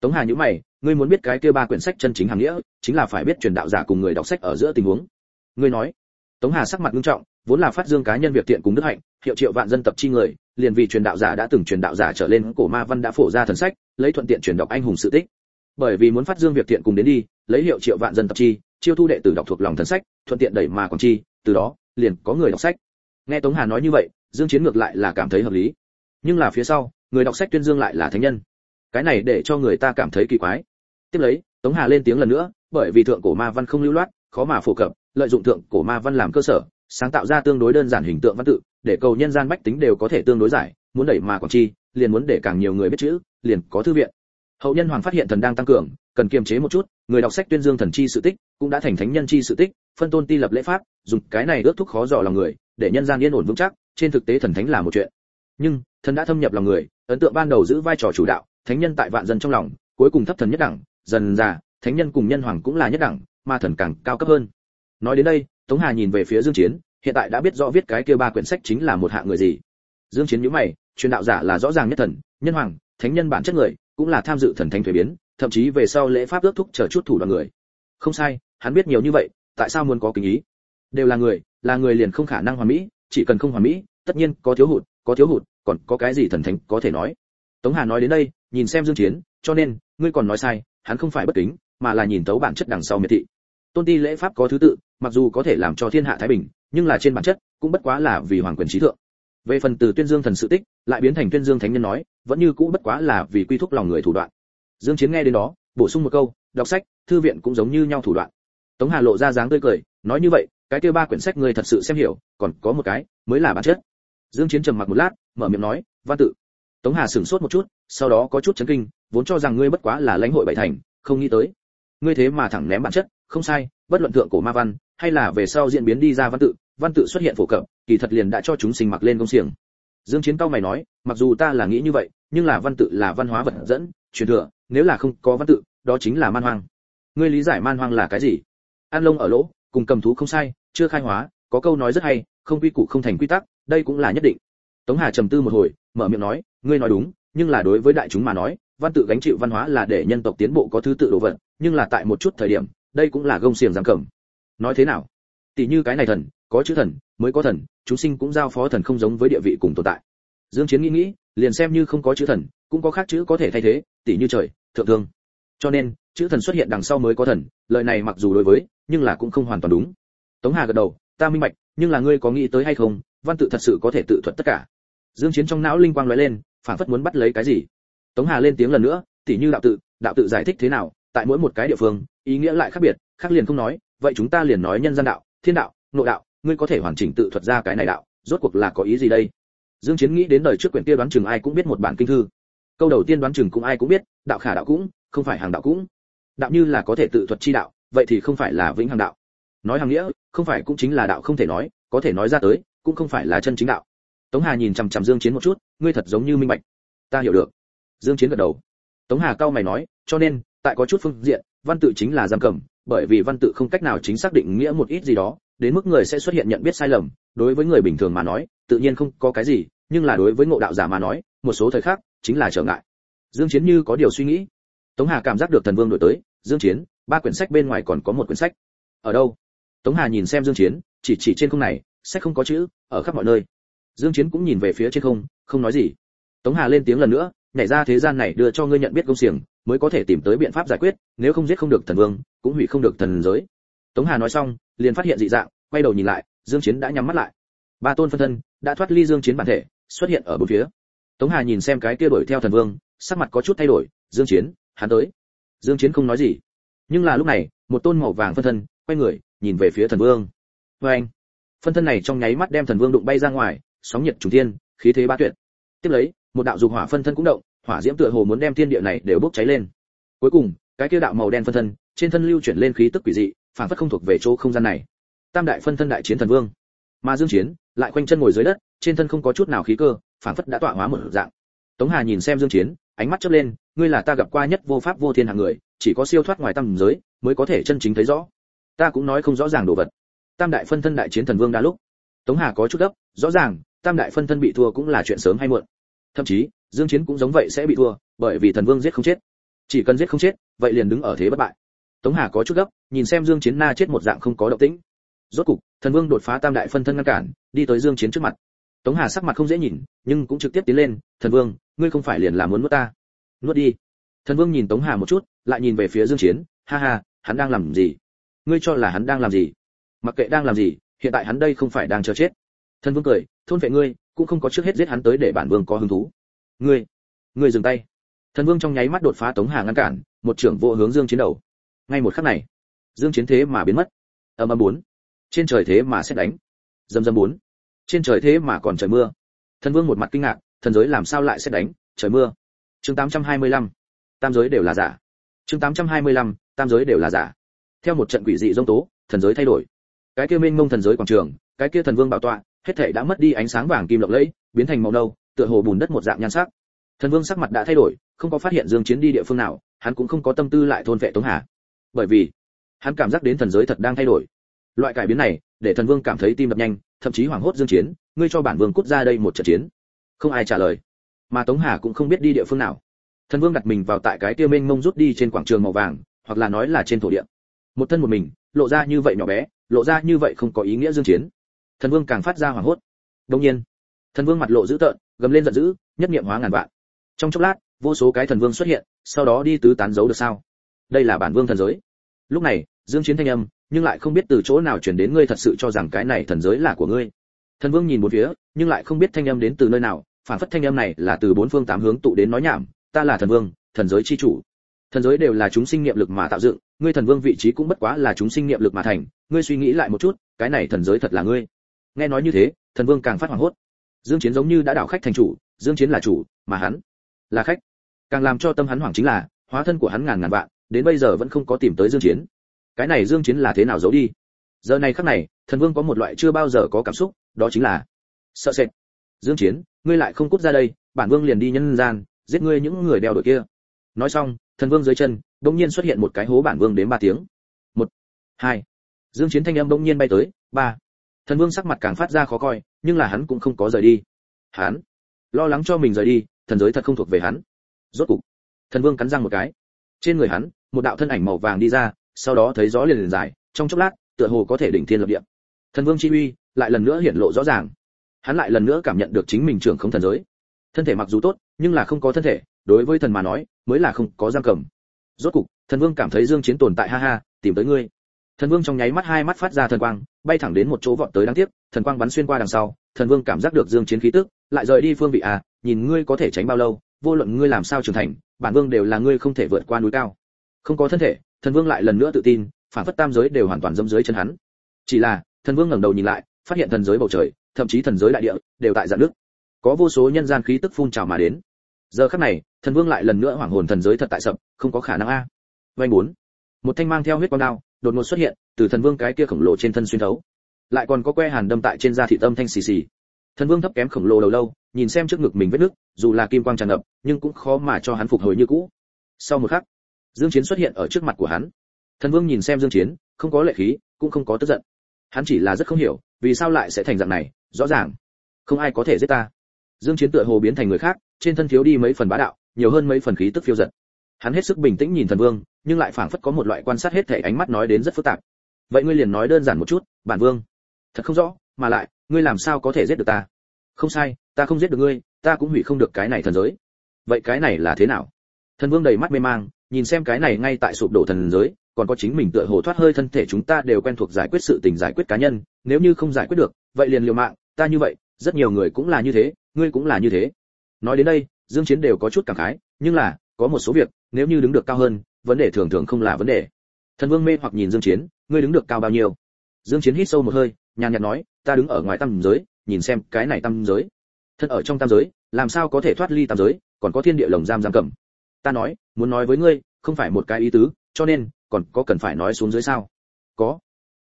Tống hà nhíu mày, ngươi muốn biết cái kia ba quyển sách chân chính hàng nghĩa, chính là phải biết truyền đạo giả cùng người đọc sách ở giữa tình huống. Ngươi nói tống hà sắc mặt nghiêm trọng, vốn là phát dương cá nhân việc tiện cùng đức hạnh, hiệu triệu vạn dân tập chi người, liền vì truyền đạo giả đã từng truyền đạo giả trở lên, cổ ma văn đã phổ ra thần sách, lấy thuận tiện truyền đọc anh hùng sự tích. Bởi vì muốn phát dương việc tiện cùng đến đi, lấy hiệu triệu vạn dân tập chi, chiêu thu đệ tử đọc thuộc lòng thần sách, thuận tiện đẩy mà còn chi, từ đó, liền có người đọc sách. Nghe tống hà nói như vậy, dương chiến ngược lại là cảm thấy hợp lý. Nhưng là phía sau, người đọc sách tuyên dương lại là thánh nhân. Cái này để cho người ta cảm thấy kỳ quái. Tiếp lấy, tống hà lên tiếng lần nữa, bởi vì thượng cổ ma văn không lưu loát khó mà phổ cập, lợi dụng thượng cổ ma văn làm cơ sở, sáng tạo ra tương đối đơn giản hình tượng văn tự, để cầu nhân gian bách tính đều có thể tương đối giải, muốn đẩy mà còn chi, liền muốn để càng nhiều người biết chữ, liền có thư viện. Hậu nhân hoàng phát hiện thần đang tăng cường, cần kiềm chế một chút, người đọc sách tuyên dương thần chi sự tích, cũng đã thành thánh nhân chi sự tích, phân tôn ti lập lễ pháp, dùng cái này ước thúc khó dò lòng người, để nhân gian yên ổn vững chắc, trên thực tế thần thánh là một chuyện. Nhưng, thần đã thâm nhập lòng người, ấn tượng ban đầu giữ vai trò chủ đạo, thánh nhân tại vạn dân trong lòng, cuối cùng thấp thần nhất đẳng, dần già thánh nhân cùng nhân hoàng cũng là nhất đẳng Ma thần càng cao cấp hơn. Nói đến đây, tống hà nhìn về phía dương chiến, hiện tại đã biết rõ viết cái kia ba quyển sách chính là một hạng người gì. Dương chiến nhíu mày, truyền đạo giả là rõ ràng nhất thần, nhân hoàng, thánh nhân bản chất người, cũng là tham dự thần thánh thuế biến, thậm chí về sau lễ pháp ước thúc chờ chút thủ đoạn người. Không sai, hắn biết nhiều như vậy, tại sao muốn có kính ý? Đều là người là người liền không khả năng hoàn mỹ, chỉ cần không hoàn mỹ, tất nhiên có thiếu hụt, có thiếu hụt, còn có cái gì thần thánh có thể nói? Tống hà nói đến đây, nhìn xem dương chiến, cho nên, ngươi còn nói sai, hắn không phải bất kính, mà là nhìn tấu bản chất đằng sau miệt thị tôn ti lễ pháp có thứ tự, mặc dù có thể làm cho thiên hạ thái bình, nhưng là trên bản chất cũng bất quá là vì hoàng quyền trí thượng. Về phần từ tuyên dương thần sự tích, lại biến thành tuyên dương thánh nhân nói, vẫn như cũ bất quá là vì quy thúc lòng người thủ đoạn. Dương chiến nghe đến đó, bổ sung một câu, đọc sách, thư viện cũng giống như nhau thủ đoạn. Tống hà lộ ra dáng tươi cười, nói như vậy, cái kia ba quyển sách người thật sự xem hiểu, còn có một cái, mới là bản chất. Dương chiến trầm mặc một lát, mở miệng nói, văn tự. Tống hà sửng sốt một chút, sau đó có chút chấn kinh, vốn cho rằng ngươi bất quá là lãnh hội bảy thành, không nghĩ tới. Ngươi thế mà thẳng ném bản chất không sai, bất luận thượng cổ ma văn, hay là về sau diễn biến đi ra văn tự văn tự xuất hiện phổ cập, kỳ thật liền đã cho chúng sinh mặc lên công xiềng. Dương chiến cao mày nói, mặc dù ta là nghĩ như vậy, nhưng là văn tự là văn hóa vật dẫn, truyền thừa, nếu là không có văn tự, đó chính là man hoang. Ngươi lý giải man hoang là cái gì? An lông ở lỗ, cùng cầm thú không sai, chưa khai hóa, có câu nói rất hay, không quy củ không thành quy tắc, đây cũng là nhất định. Tống hà trầm tư một hồi, mở miệng nói, ngươi nói đúng, nhưng là đối với đại chúng mà nói, văn tự gánh chịu văn hóa là để nhân tộc tiến bộ có thứ tự đồ vật, nhưng là tại một chút thời điểm đây cũng là gông xiềng giam cầm. Nói thế nào? Tỷ như cái này thần, có chữ thần, mới có thần, chúng sinh cũng giao phó thần không giống với địa vị cùng tồn tại. Dương chiến nghĩ nghĩ, liền xem như không có chữ thần, cũng có khác chữ có thể thay thế, tỷ như trời, thượng thương. Cho nên, chữ thần xuất hiện đằng sau mới có thần, lời này mặc dù đối với, nhưng là cũng không hoàn toàn đúng. Tống hà gật đầu, ta minh bạch, nhưng là ngươi có nghĩ tới hay không? Văn tự thật sự có thể tự thuật tất cả. Dương chiến trong não linh quang lóe lên, phản phất muốn bắt lấy cái gì. Tống hà lên tiếng lần nữa, tỷ như đạo tự đạo tự giải thích thế nào? Tại mỗi một cái địa phương ý nghĩa lại khác biệt, khác liền không nói, vậy chúng ta liền nói nhân gian đạo, thiên đạo nội đạo, ngươi có thể hoàn chỉnh tự thuật ra cái này đạo, rốt cuộc là có ý gì đây? Dương chiến nghĩ đến đời trước quyển kia đoán chừng ai cũng biết một bản kinh thư. Câu đầu tiên đoán chừng cũng ai cũng biết, đạo khả đạo cũng, không phải hàng đạo cũng. Đạo như là có thể tự thuật chi đạo, vậy thì không phải là vĩnh hằng đạo. Nói hàng nghĩa, không phải cũng chính là đạo không thể nói, có thể nói ra tới, cũng không phải là chân chính đạo. Tống hà nhìn chằm chằm dương chiến một chút, ngươi thật giống như minh bạch. Ta hiểu được. Dương chiến gật đầu. Tống hà cao mày nói, cho nên, tại có chút phương diện văn tự chính là giam cầm, bởi vì văn tự không cách nào chính xác định nghĩa một ít gì đó, đến mức người sẽ xuất hiện nhận biết sai lầm. Đối với người bình thường mà nói, tự nhiên không có cái gì, nhưng là đối với ngộ đạo giả mà nói, một số thời khắc, chính là trở ngại. Dương chiến như có điều suy nghĩ. Tống hà cảm giác được thần vương đổi tới, dương chiến, ba quyển sách bên ngoài còn có một quyển sách. Ở đâu? Tống hà nhìn xem dương chiến, chỉ chỉ trên không này, sách không có chữ, ở khắp mọi nơi. Dương chiến cũng nhìn về phía trên không không nói gì. Tống hà lên tiếng lần nữa, nhảy ra thế gian này đưa cho ngươi nhận biết công xiềng mới có thể tìm tới biện pháp giải quyết, nếu không giết không được thần vương, cũng hủy không được thần giới. Tống hà nói xong, liền phát hiện dị dạng, quay đầu nhìn lại, dương chiến đã nhắm mắt lại. Ba tôn phân thân đã thoát ly dương chiến bản thể, xuất hiện ở bốn phía. Tống hà nhìn xem cái kia đuổi theo thần vương, sắc mặt có chút thay đổi, dương chiến, hắn tới. Dương chiến không nói gì. Nhưng là lúc này, một tôn màu vàng phân thân quay người, nhìn về phía thần vương. Với anh. Phân thân này trong nháy mắt đem thần vương đụng bay ra ngoài, sóng nhiệt trùng thiên, khí thế ba tuyệt. Tiếp lấy, một đạo dục hỏa phân thân cũng động hỏa diễm tựa hồ muốn đem thiên địa này đều bốc cháy lên. Cuối cùng, cái kia đạo màu đen phân thân, trên thân lưu chuyển lên khí tức quỷ dị, phản phất không thuộc về chỗ không gian này. Tam đại phân thân đại chiến thần vương. Mà dương chiến, lại quanh chân ngồi dưới đất, trên thân không có chút nào khí cơ, phản phất đã tọa hóa một dạng. Tống hà nhìn xem dương chiến, ánh mắt chớp lên, ngươi là ta gặp qua nhất vô pháp vô thiên hạng người, chỉ có siêu thoát ngoài tam giới, mới có thể chân chính thấy rõ. Ta cũng nói không rõ ràng đồ vật. Tam đại phân thân đại chiến thần vương đã lúc. Tống hà có chút gấp, rõ ràng, tam đại phân thân bị thua cũng là chuyện sớm hay muộn. Thậm chí dương chiến cũng giống vậy sẽ bị thua, bởi vì thần vương giết không chết. Chỉ cần giết không chết, vậy liền đứng ở thế bất bại. Tống hà có chút gấp, nhìn xem dương chiến na chết một dạng không có động tĩnh. Rốt cục, thần vương đột phá tam đại phân thân ngăn cản, đi tới dương chiến trước mặt. Tống hà sắc mặt không dễ nhìn, nhưng cũng trực tiếp tiến lên, thần vương, ngươi không phải liền là muốn nuốt ta? Nuốt đi. Thần vương nhìn tống hà một chút, lại nhìn về phía dương chiến, ha ha, hắn đang làm gì? Ngươi cho là hắn đang làm gì? Mặc kệ đang làm gì, hiện tại hắn đây không phải đang chờ chết. Thần vương cười, thôn vệ ngươi, cũng không có trước hết giết hắn tới để bản vương có hứng thú ngươi ngươi dừng tay. Thần vương trong nháy mắt đột phá tống hà ngăn cản một trưởng vô hướng dương chiến đầu. Ngay một khắc này dương chiến thế mà biến mất. Âm âm bốn. Trên trời thế mà sẽ đánh. Dầm dầm bốn. Trên trời thế mà còn trời mưa. Thần vương một mặt kinh ngạc thần giới làm sao lại sẽ đánh trời mưa? Chương 825. tam giới đều là giả. Chương 825, tam giới đều là giả. Theo một trận quỷ dị dông tố thần giới thay đổi. Cái kia mênh mông thần giới quảng trường cái kia thần vương bảo tọa hết thảy đã mất đi ánh sáng vàng kim lộng lẫy biến thành màu nâu tựa hồ bùn đất một dạng nhan sắc. Thần vương sắc mặt đã thay đổi, không có phát hiện dương chiến đi địa phương nào, hắn cũng không có tâm tư lại thôn vệ tống hà. Bởi vì, hắn cảm giác đến thần giới thật đang thay đổi. Loại cải biến này, để thần vương cảm thấy tim đập nhanh, thậm chí hoảng hốt dương chiến, ngươi cho bản vương cút ra đây một trận chiến. Không ai trả lời. Mà tống hà cũng không biết đi địa phương nào. Thần vương đặt mình vào tại cái tiêu mênh mông rút đi trên quảng trường màu vàng, hoặc là nói là trên thổ địa. Một thân một mình, lộ ra như vậy nhỏ bé, lộ ra như vậy không có ý nghĩa dương chiến. Thần vương càng phát ra hoảng hốt. Đương nhiên thần vương mặt lộ dữ tợn, gầm lên giận dữ, nhất niệm hóa ngàn vạn. Trong chốc lát, vô số cái thần vương xuất hiện, sau đó đi tứ tán giấu được sao? Đây là bản vương thần giới. Lúc này, dương chiến thanh âm, nhưng lại không biết từ chỗ nào truyền đến ngươi thật sự cho rằng cái này thần giới là của ngươi. Thần vương nhìn một phía, nhưng lại không biết thanh âm đến từ nơi nào, phản phất thanh âm này là từ bốn phương tám hướng tụ đến nói nhảm, ta là thần vương, thần giới chi chủ. Thần giới đều là chúng sinh niệm lực mà tạo dựng, ngươi thần vương vị trí cũng bất quá là chúng sinh niệm lực mà thành, ngươi suy nghĩ lại một chút, cái này thần giới thật là ngươi. Nghe nói như thế, thần vương càng phát hoảng hốt dương chiến giống như đã đảo khách thành chủ, dương chiến là chủ, mà hắn là khách. Càng làm cho tâm hắn hoảng chính là, hóa thân của hắn ngàn ngàn vạn, đến bây giờ vẫn không có tìm tới dương chiến. Cái này dương chiến là thế nào giấu đi? Giờ này khắc này, thần vương có một loại chưa bao giờ có cảm xúc, đó chính là sợ sệt. Dương chiến, ngươi lại không cút ra đây, bản vương liền đi nhân gian, giết ngươi những người đeo đội kia. Nói xong, thần vương dưới chân đung nhiên xuất hiện một cái hố bản vương đến ba tiếng. Một, hai. Dương chiến thanh âm đung nhiên bay tới, ba thần vương sắc mặt càng phát ra khó coi, nhưng là hắn cũng không có rời đi. Hắn lo lắng cho mình rời đi, thần giới thật không thuộc về hắn. Rốt cục, thần vương cắn răng một cái. Trên người hắn, một đạo thân ảnh màu vàng đi ra, sau đó thấy gió liền liền dài, trong chốc lát, tựa hồ có thể đỉnh thiên lập địa. Thần vương chi uy lại lần nữa hiện lộ rõ ràng. Hắn lại lần nữa cảm nhận được chính mình trưởng không thần giới. Thân thể mặc dù tốt, nhưng là không có thân thể, đối với thần mà nói, mới là không có giam cầm. Rốt cục, thần vương cảm thấy dương chiến tồn tại, ha ha, tìm tới ngươi thần vương trong nháy mắt hai mắt phát ra thần quang, bay thẳng đến một chỗ vọt tới đáng tiếc, thần quang bắn xuyên qua đằng sau, thần vương cảm giác được dương chiến khí tức, lại rời đi phương vị à nhìn ngươi có thể tránh bao lâu, vô luận ngươi làm sao trưởng thành, bản vương đều là ngươi không thể vượt qua núi cao. Không có thân thể, thần vương lại lần nữa tự tin, phản phất tam giới đều hoàn toàn dâm dưới chân hắn. Chỉ là, thần vương ngẩng đầu nhìn lại, phát hiện thần giới bầu trời, thậm chí thần giới đại địa, đều tại dạng nước có vô số nhân gian khí tức phun trào mà đến. Giờ khắc này, thần vương lại lần nữa hoảng hồn thần giới thật tại sập, không có khả năng a. Vanh bốn. Một thanh mang theo huyết quang đao đột ngột xuất hiện, từ thần vương cái kia khổng lồ trên thân xuyên thấu. Lại còn có que hàn đâm tại trên da thị tâm thanh xì xì. Thần vương thấp kém khổng lồ đầu lâu, nhìn xem trước ngực mình vết nước, dù là kim quang tràn ngập, nhưng cũng khó mà cho hắn phục hồi như cũ. Sau một khắc, dương chiến xuất hiện ở trước mặt của hắn. Thần vương nhìn xem dương chiến, không có lệ khí, cũng không có tức giận. Hắn chỉ là rất không hiểu, vì sao lại sẽ thành dạng này, rõ ràng, không ai có thể giết ta. Dương chiến tựa hồ biến thành người khác, trên thân thiếu đi mấy phần bá đạo, nhiều hơn mấy phần khí tức phiêu giật hắn hết sức bình tĩnh nhìn thần vương, nhưng lại phảng phất có một loại quan sát hết thể ánh mắt nói đến rất phức tạp. Vậy ngươi liền nói đơn giản một chút, bản vương. Thật không rõ, mà lại, ngươi làm sao có thể giết được ta? Không sai, ta không giết được ngươi, ta cũng hủy không được cái này thần giới. Vậy cái này là thế nào? Thần vương đầy mắt mê mang, nhìn xem cái này ngay tại sụp đổ thần giới, còn có chính mình tựa hồ thoát hơi thân thể chúng ta đều quen thuộc giải quyết sự tình giải quyết cá nhân, nếu như không giải quyết được, vậy liền liều mạng, ta như vậy, rất nhiều người cũng là như thế, ngươi cũng là như thế. Nói đến đây, dương chiến đều có chút cảm khái, nhưng là có một số việc, nếu như đứng được cao hơn, vấn đề thường thường không là vấn đề. Thần vương mê hoặc nhìn dương chiến, ngươi đứng được cao bao nhiêu? Dương chiến hít sâu một hơi, nhàn nhạt nói, ta đứng ở ngoài tam giới, nhìn xem cái này tam giới. Thân ở trong tam giới, làm sao có thể thoát ly tam giới, còn có thiên địa lồng giam giam cầm. Ta nói, muốn nói với ngươi, không phải một cái ý tứ, cho nên, còn có cần phải nói xuống dưới sao? Có.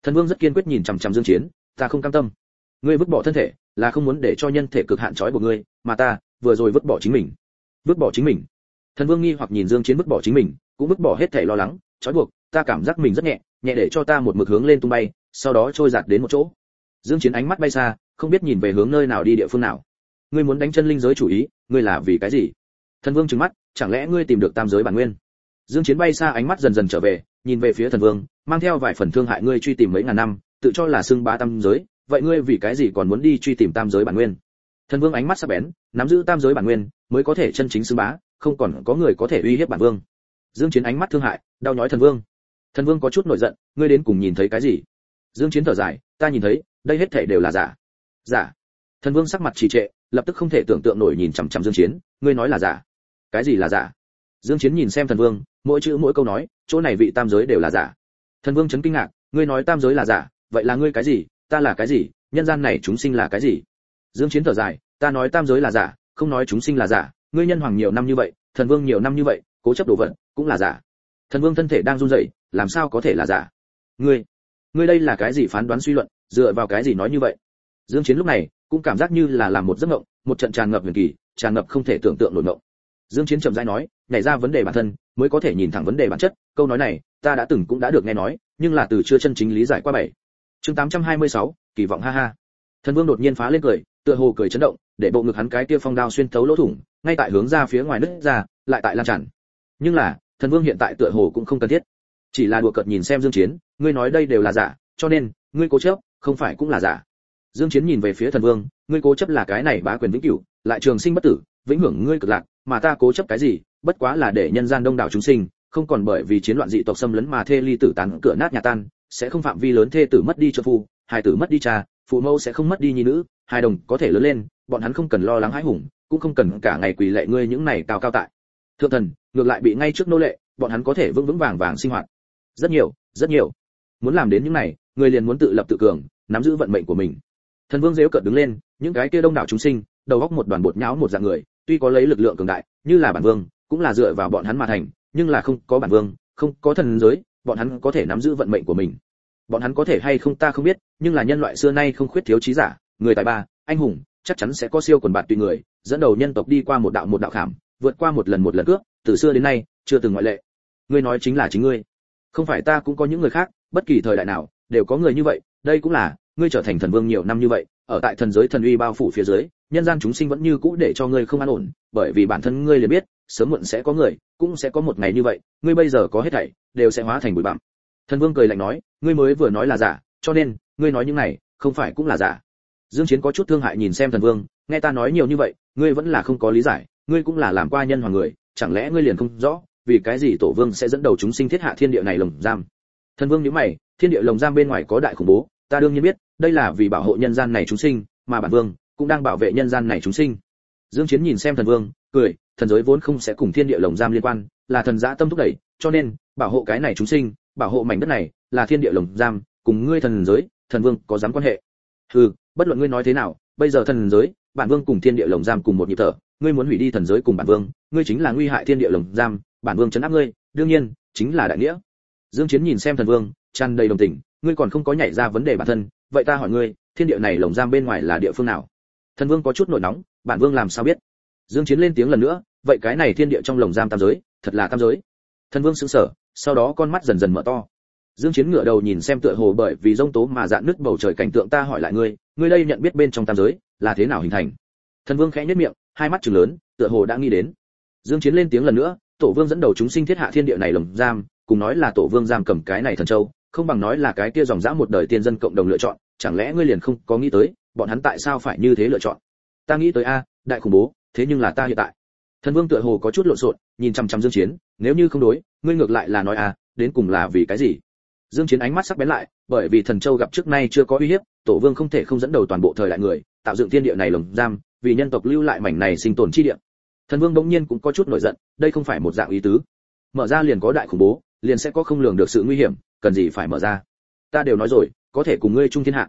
Thần vương rất kiên quyết nhìn chằm chằm dương chiến, ta không cam tâm. Ngươi vứt bỏ thân thể, là không muốn để cho nhân thể cực hạn trói của ngươi, mà ta vừa rồi vứt bỏ chính mình. Vứt bỏ chính mình thần vương nghi hoặc nhìn dương chiến bức bỏ chính mình, cũng bức bỏ hết thể lo lắng, trói buộc, ta cảm giác mình rất nhẹ nhẹ để cho ta một mực hướng lên tung bay, sau đó trôi giạt đến một chỗ. Dương chiến ánh mắt bay xa, không biết nhìn về hướng nơi nào đi địa phương nào. Ngươi muốn đánh chân linh giới chủ ý, ngươi là vì cái gì? Thần vương trừng mắt, chẳng lẽ ngươi tìm được tam giới bản nguyên? Dương chiến bay xa ánh mắt dần dần trở về, nhìn về phía thần vương, mang theo vài phần thương hại ngươi truy tìm mấy ngàn năm, tự cho là xưng bá tam giới, vậy ngươi vì cái gì còn muốn đi truy tìm tam giới bản nguyên? Thần vương ánh mắt sắc bén, nắm giữ tam giới bản nguyên, mới có thể chân chính xưng bá không còn có người có thể uy hiếp bản vương. Dương chiến ánh mắt thương hại, đau nhói thần vương. Thần vương có chút nổi giận, ngươi đến cùng nhìn thấy cái gì? Dương chiến thở dài, ta nhìn thấy, đây hết thảy đều là giả. Giả. Thần vương sắc mặt trì trệ, lập tức không thể tưởng tượng nổi nhìn chằm chằm dương chiến, ngươi nói là giả. Cái gì là giả? Dương chiến nhìn xem thần vương, mỗi chữ mỗi câu nói, chỗ này vị tam giới đều là giả. Thần vương chấn kinh ngạc, ngươi nói tam giới là giả, vậy là ngươi cái gì? Ta là cái gì? Nhân gian này chúng sinh là cái gì? Dương chiến thở dài, ta nói tam giới là giả, không nói chúng sinh là giả ngươi nhân hoàng nhiều năm như vậy thần vương nhiều năm như vậy cố chấp đồ vật cũng là giả. Thần vương thân thể đang run rẩy làm sao có thể là giả? Ngươi ngươi đây là cái gì phán đoán suy luận dựa vào cái gì nói như vậy? Dương chiến lúc này cũng cảm giác như là làm một giấc mộng một trận tràn ngập huyền kỳ tràn ngập không thể tưởng tượng nổi mộng. Dương chiến chậm rãi nói nhảy ra vấn đề bản thân mới có thể nhìn thẳng vấn đề bản chất câu nói này ta đã từng cũng đã được nghe nói nhưng là từ chưa chân chính lý giải qua bảy. Chương 826, kỳ vọng ha ha. Thần vương đột nhiên phá lên cười tựa hồ cười chấn động để bộ ngực hắn cái kia phong đao xuyên thấu lỗ thủng ngay tại hướng ra phía ngoài nứt ra, lại tại lan tràn. Nhưng là, thần vương hiện tại tựa hồ cũng không cần thiết. Chỉ là đùa cợt nhìn xem dương chiến, ngươi nói đây đều là giả, cho nên, ngươi cố chấp, không phải cũng là giả. Dương chiến nhìn về phía thần vương, ngươi cố chấp là cái này bá quyền vĩnh cửu, lại trường sinh bất tử, vĩnh hưởng ngươi cực lạc, mà ta cố chấp cái gì, bất quá là để nhân gian đông đảo chúng sinh, không còn bởi vì chiến loạn dị tộc xâm lấn mà thê ly tử tán cửa nát nhà tan, sẽ không phạm vi lớn thê tử mất đi trợ phu, hài tử mất đi cha, phụ mẫu sẽ không mất đi nhi nữ hai đồng có thể lớn lên, bọn hắn không cần lo lắng hãi hùng cũng không cần cả ngày quỳ lệ ngươi những này cao cao tại. Thượng thần, ngược lại bị ngay trước nô lệ, bọn hắn có thể vững vững vàng vàng sinh hoạt. Rất nhiều rất nhiều. Muốn làm đến những này, người liền muốn tự lập tự cường, nắm giữ vận mệnh của mình. Thần vương dếu cợt đứng lên, những cái kia đông đảo chúng sinh, đầu góc một đoàn bột nháo một dạng người, tuy có lấy lực lượng cường đại, như là bản vương, cũng là dựa vào bọn hắn mà thành, nhưng là không có bản vương, không có thần giới, bọn hắn có thể nắm giữ vận mệnh của mình. Bọn hắn có thể hay không ta không biết, nhưng là nhân loại xưa nay không khuyết thiếu trí giả, người tài ba, anh hùng, chắc chắn sẽ có siêu quần bạn tùy người dẫn đầu nhân tộc đi qua một đạo một đạo khảm, vượt qua một lần một lần cướp, từ xưa đến nay, chưa từng ngoại lệ. Ngươi nói chính là chính ngươi. Không phải ta cũng có những người khác, bất kỳ thời đại nào, đều có người như vậy, đây cũng là, ngươi trở thành thần vương nhiều năm như vậy, ở tại thần giới thần uy bao phủ phía dưới, nhân gian chúng sinh vẫn như cũ để cho ngươi không an ổn, bởi vì bản thân ngươi liền biết, sớm muộn sẽ có người, cũng sẽ có một ngày như vậy, ngươi bây giờ có hết thảy, đều sẽ hóa thành bụi bặm. Thần vương cười lạnh nói, ngươi mới vừa nói là giả, cho nên, ngươi nói những này, không phải cũng là giả. Dương chiến có chút thương hại nhìn xem thần vương nghe ta nói nhiều như vậy, ngươi vẫn là không có lý giải, ngươi cũng là làm qua nhân hoàng người, chẳng lẽ ngươi liền không rõ, vì cái gì tổ vương sẽ dẫn đầu chúng sinh thiết hạ thiên địa này lồng giam? Thần vương nhíu mày, thiên địa lồng giam bên ngoài có đại khủng bố, ta đương nhiên biết, đây là vì bảo hộ nhân gian này chúng sinh, mà bản vương cũng đang bảo vệ nhân gian này chúng sinh. Dương chiến nhìn xem thần vương, cười, thần giới vốn không sẽ cùng thiên địa lồng giam liên quan, là thần giả tâm thúc đẩy, cho nên, bảo hộ cái này chúng sinh, bảo hộ mảnh đất này, là thiên địa lồng giam, cùng ngươi thần giới, thần vương có dám quan hệ? Hừ, bất luận ngươi nói thế nào, bây giờ thần giới bản vương cùng thiên địa lồng giam cùng một nhịp thở, ngươi muốn hủy đi thần giới cùng bản vương, ngươi chính là nguy hại thiên địa lồng giam, bản vương chấn áp ngươi, đương nhiên, chính là đại nghĩa. Dương chiến nhìn xem thần vương, tràn đầy đồng tình, ngươi còn không có nhảy ra vấn đề bản thân, vậy ta hỏi ngươi, thiên địa này lồng giam bên ngoài là địa phương nào? Thần vương có chút nổi nóng, bản vương làm sao biết? Dương chiến lên tiếng lần nữa, vậy cái này thiên địa trong lồng giam tam giới, thật là tam giới. Thần vương sững sờ, sau đó con mắt dần dần mở to. Dương chiến ngửa đầu nhìn xem tựa hồ bởi vì rông tố mà dạn nứt bầu trời cảnh tượng ta hỏi lại ngươi ngươi đây nhận biết bên trong tam giới là thế nào hình thành? Thần vương khẽ nhất miệng, hai mắt trừng lớn, tựa hồ đã nghĩ đến. Dương chiến lên tiếng lần nữa, tổ vương dẫn đầu chúng sinh thiết hạ thiên địa này lồng giam, cùng nói là tổ vương giam cầm cái này thần châu, không bằng nói là cái kia dòng dã một đời tiên dân cộng đồng lựa chọn, chẳng lẽ ngươi liền không có nghĩ tới, bọn hắn tại sao phải như thế lựa chọn? Ta nghĩ tới a, đại khủng bố, thế nhưng là ta hiện tại. Thần vương tựa hồ có chút lộn xộn, nhìn chăm chăm dương chiến, nếu như không đối, ngươi ngược lại là nói a, đến cùng là vì cái gì? Dương chiến ánh mắt sắc bén lại, bởi vì thần châu gặp trước nay chưa có uy hiếp, tổ vương không thể không dẫn đầu toàn bộ thời đại người, tạo dựng thiên địa này lồng giam, vì nhân tộc lưu lại mảnh này sinh tồn chi địa. Thần vương đống nhiên cũng có chút nổi giận, đây không phải một dạng ý tứ. Mở ra liền có đại khủng bố, liền sẽ có không lường được sự nguy hiểm, cần gì phải mở ra? Ta đều nói rồi, có thể cùng ngươi chung thiên hạ.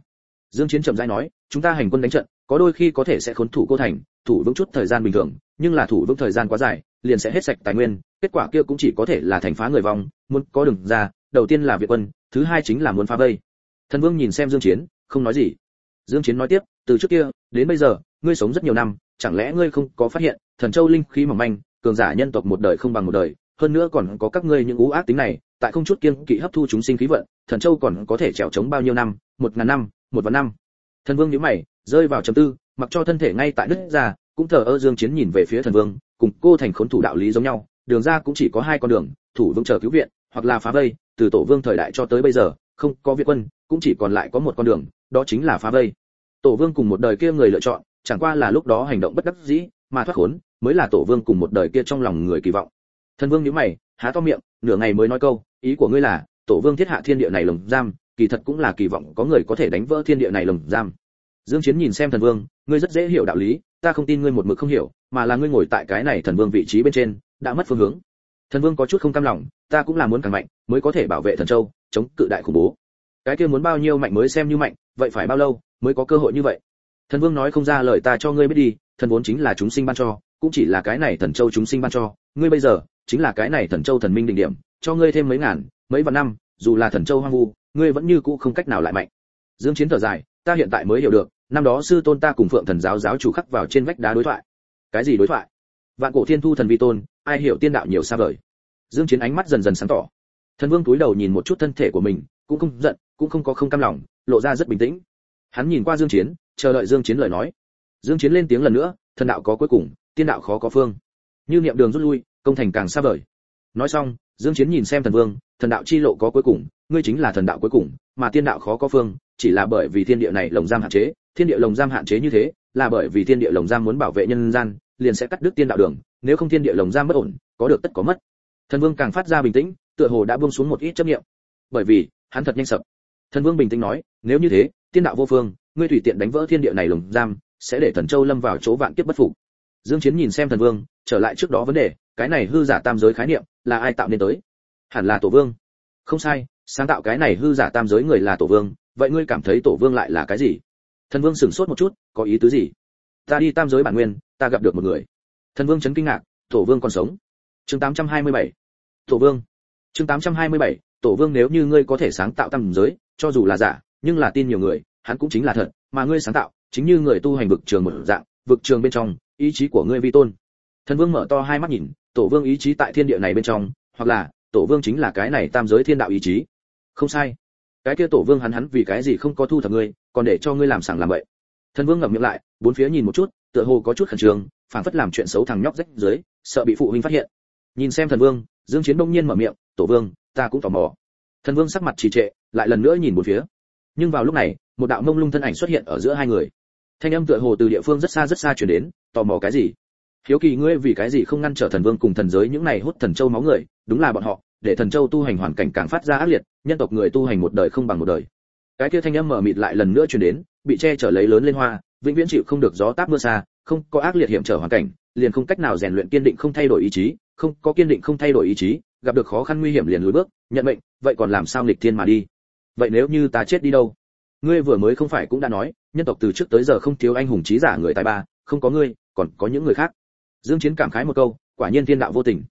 Dương chiến chậm rãi nói, chúng ta hành quân đánh trận, có đôi khi có thể sẽ khốn thủ cô thành, thủ vững chút thời gian bình thường, nhưng là thủ vững thời gian quá dài, liền sẽ hết sạch tài nguyên, kết quả kia cũng chỉ có thể là thành phá người vong, muốn có đường ra đầu tiên là việt quân, thứ hai chính là muốn phá vây. Thần vương nhìn xem dương chiến, không nói gì. Dương chiến nói tiếp, từ trước kia, đến bây giờ, ngươi sống rất nhiều năm, chẳng lẽ ngươi không có phát hiện, thần châu linh khí mỏng manh, cường giả nhân tộc một đời không bằng một đời, hơn nữa còn có các ngươi những ú ác tính này, tại không chút kiên kỵ hấp thu chúng sinh khí vận, thần châu còn có thể trèo chống bao nhiêu năm, một ngàn năm, một vạn năm. Thần vương nhíu mày, rơi vào trầm tư, mặc cho thân thể ngay tại đứt ra, cũng thờ ơ dương chiến nhìn về phía thần vương, cùng cô thành khốn thủ đạo lý giống nhau, đường ra cũng chỉ có hai con đường, thủ vương chờ cứu viện hoặc là phá vây, từ tổ vương thời đại cho tới bây giờ, không có việt quân, cũng chỉ còn lại có một con đường, đó chính là phá vây. Tổ vương cùng một đời kia người lựa chọn, chẳng qua là lúc đó hành động bất đắc dĩ, mà thoát khốn, mới là tổ vương cùng một đời kia trong lòng người kỳ vọng. Thần vương nhíu mày, há to miệng, nửa ngày mới nói câu, ý của ngươi là, tổ vương thiết hạ thiên địa này lồng giam, kỳ thật cũng là kỳ vọng có người có thể đánh vỡ thiên địa này lồng giam. Dương chiến nhìn xem thần vương, ngươi rất dễ hiểu đạo lý, ta không tin ngươi một mực không hiểu, mà là ngươi ngồi tại cái này thần vương vị trí bên trên, đã mất phương hướng. Thần vương có chút không cam lòng ta cũng là muốn càng mạnh, mới có thể bảo vệ thần châu, chống cự đại khủng bố. Cái kia muốn bao nhiêu mạnh mới xem như mạnh, vậy phải bao lâu mới có cơ hội như vậy? Thần vương nói không ra lời ta cho ngươi biết đi, thần vốn chính là chúng sinh ban cho, cũng chỉ là cái này thần châu chúng sinh ban cho. Ngươi bây giờ chính là cái này thần châu thần minh đỉnh điểm, cho ngươi thêm mấy ngàn, mấy vạn năm, dù là thần châu hoang vu, ngươi vẫn như cũ không cách nào lại mạnh. Dương chiến thở dài, ta hiện tại mới hiểu được, năm đó sư tôn ta cùng phượng thần giáo giáo chủ khắc vào trên vách đá đối thoại. Cái gì đối thoại? Vạn cổ thiên thu thần vi tôn, ai hiểu tiên đạo nhiều xa vời? Dương chiến ánh mắt dần dần sáng tỏ. Thần vương túi đầu nhìn một chút thân thể của mình, cũng không giận, cũng không có không cam lòng, lộ ra rất bình tĩnh. Hắn nhìn qua dương chiến, chờ đợi dương chiến lời nói. Dương chiến lên tiếng lần nữa, thần đạo có cuối cùng, tiên đạo khó có phương. Như niệm đường rút lui, công thành càng xa vời. Nói xong, dương chiến nhìn xem thần vương, thần đạo chi lộ có cuối cùng, ngươi chính là thần đạo cuối cùng, mà tiên đạo khó có phương, chỉ là bởi vì thiên địa này lồng giam hạn chế. Thiên địa lồng giam hạn chế như thế, là bởi vì thiên địa lồng giam muốn bảo vệ nhân gian, liền sẽ cắt đứt tiên đạo đường. Nếu không thiên địa lồng giam bất ổn, có được tất có mất thần vương càng phát ra bình tĩnh, tựa hồ đã buông xuống một ít chấp niệm. Bởi vì, hắn thật nhanh sập. Thần vương bình tĩnh nói, nếu như thế, tiên đạo vô phương, ngươi tùy tiện đánh vỡ thiên địa này lồng giam, sẽ để thần châu lâm vào chỗ vạn kiếp bất phục. Dương chiến nhìn xem thần vương, trở lại trước đó vấn đề, cái này hư giả tam giới khái niệm, là ai tạo nên tới? Hẳn là tổ vương. Không sai, sáng tạo cái này hư giả tam giới người là tổ vương, vậy ngươi cảm thấy tổ vương lại là cái gì? Thần vương sửng sốt một chút, có ý tứ gì? Ta đi tam giới bản nguyên, ta gặp được một người. Thần vương chấn kinh ngạc, tổ vương còn sống. Chương 827 tổ vương. Chương 827, tổ vương nếu như ngươi có thể sáng tạo tam giới cho dù là giả nhưng là tin nhiều người hắn cũng chính là thật mà ngươi sáng tạo chính như người tu hành vực trường một dạng vực trường bên trong ý chí của ngươi vi tôn. Thần vương mở to hai mắt nhìn tổ vương ý chí tại thiên địa này bên trong hoặc là tổ vương chính là cái này tam giới thiên đạo ý chí. Không sai. Cái kia tổ vương hắn hắn vì cái gì không có thu thập ngươi còn để cho ngươi làm sảng làm vậy thần vương ngậm miệng lại bốn phía nhìn một chút tựa hồ có chút khẩn trương phảng phất làm chuyện xấu thằng nhóc rách dưới sợ bị phụ huynh phát hiện. Nhìn xem thần vương dương chiến đông nhiên mở miệng, tổ vương, ta cũng tò mò. Thần vương sắc mặt trì trệ, lại lần nữa nhìn một phía. Nhưng vào lúc này, một đạo mông lung thân ảnh xuất hiện ở giữa hai người. Thanh âm tựa hồ từ địa phương rất xa rất xa truyền đến, tò mò cái gì? Hiếu kỳ, ngươi vì cái gì không ngăn trở thần vương cùng thần giới những này hút thần châu máu người? Đúng là bọn họ, để thần châu tu hành hoàn cảnh càng phát ra ác liệt, nhân tộc người tu hành một đời không bằng một đời. Cái kia thanh âm mở mịt lại lần nữa truyền đến, bị che chở lấy lớn lên hoa, vĩnh viễn chịu không được gió táp mưa xa, không có ác liệt hiểm trở hoàn cảnh, liền không cách nào rèn luyện kiên định không thay đổi ý chí không có kiên định không thay đổi ý chí, gặp được khó khăn nguy hiểm liền lùi bước, nhận mệnh, vậy còn làm sao nghịch thiên mà đi? Vậy nếu như ta chết đi đâu? Ngươi vừa mới không phải cũng đã nói, nhân tộc từ trước tới giờ không thiếu anh hùng trí giả người tài ba, không có ngươi, còn có những người khác. Dương chiến cảm khái một câu, quả nhiên thiên đạo vô tình.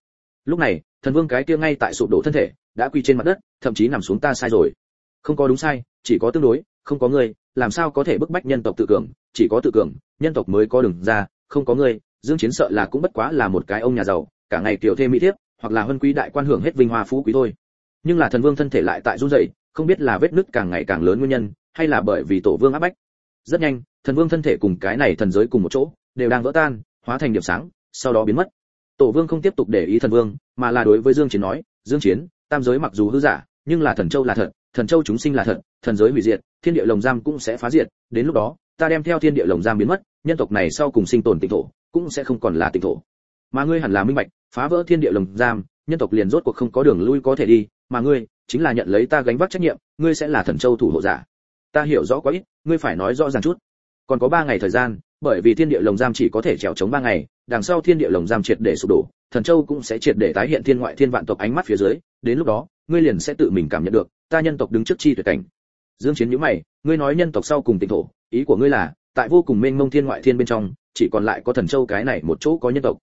Lúc này, thần vương cái kia ngay tại sụp đổ thân thể, đã quy trên mặt đất, thậm chí nằm xuống ta sai rồi. Không có đúng sai, chỉ có tương đối, không có ngươi, làm sao có thể bức bách nhân tộc tự cường? Chỉ có tự cường, nhân tộc mới có đường ra, không có ngươi, dương chiến sợ là cũng bất quá là một cái ông nhà giàu cả ngày tiểu thêm mỹ thiếp, hoặc là huân quý đại quan hưởng hết vinh hoa phú quý thôi. Nhưng là thần vương thân thể lại tại run rẩy, không biết là vết nứt càng ngày càng lớn nguyên nhân, hay là bởi vì tổ vương áp bách. Rất nhanh, thần vương thân thể cùng cái này thần giới cùng một chỗ, đều đang vỡ tan, hóa thành điểm sáng, sau đó biến mất. Tổ vương không tiếp tục để ý thần vương, mà là đối với dương chiến nói, dương chiến, tam giới mặc dù hư giả, nhưng là thần châu là thật, thần châu chúng sinh là thật, thần giới hủy diệt, thiên địa lồng giam cũng sẽ phá diệt, đến lúc đó, ta đem theo thiên địa lồng giam biến mất, nhân tộc này sau cùng sinh tồn tịnh thổ, cũng sẽ không còn là tịnh thổ mà ngươi hẳn là minh bạch, phá vỡ thiên địa lồng giam, nhân tộc liền rốt cuộc không có đường lui có thể đi, mà ngươi chính là nhận lấy ta gánh vác trách nhiệm, ngươi sẽ là thần châu thủ hộ giả. Ta hiểu rõ quá ít, ngươi phải nói rõ ràng chút. Còn có ba ngày thời gian, bởi vì thiên địa lồng giam chỉ có thể trèo chống ba ngày, đằng sau thiên địa lồng giam triệt để sụp đổ, thần châu cũng sẽ triệt để tái hiện thiên ngoại thiên vạn tộc ánh mắt phía dưới, đến lúc đó, ngươi liền sẽ tự mình cảm nhận được, ta nhân tộc đứng trước chi tuyệt cảnh. Dương chiến nhíu mày, ngươi nói nhân tộc sau cùng tịnh thổ, ý của ngươi là, tại vô cùng mênh mông thiên ngoại thiên bên trong, chỉ còn lại có thần châu cái này một chỗ có nhân tộc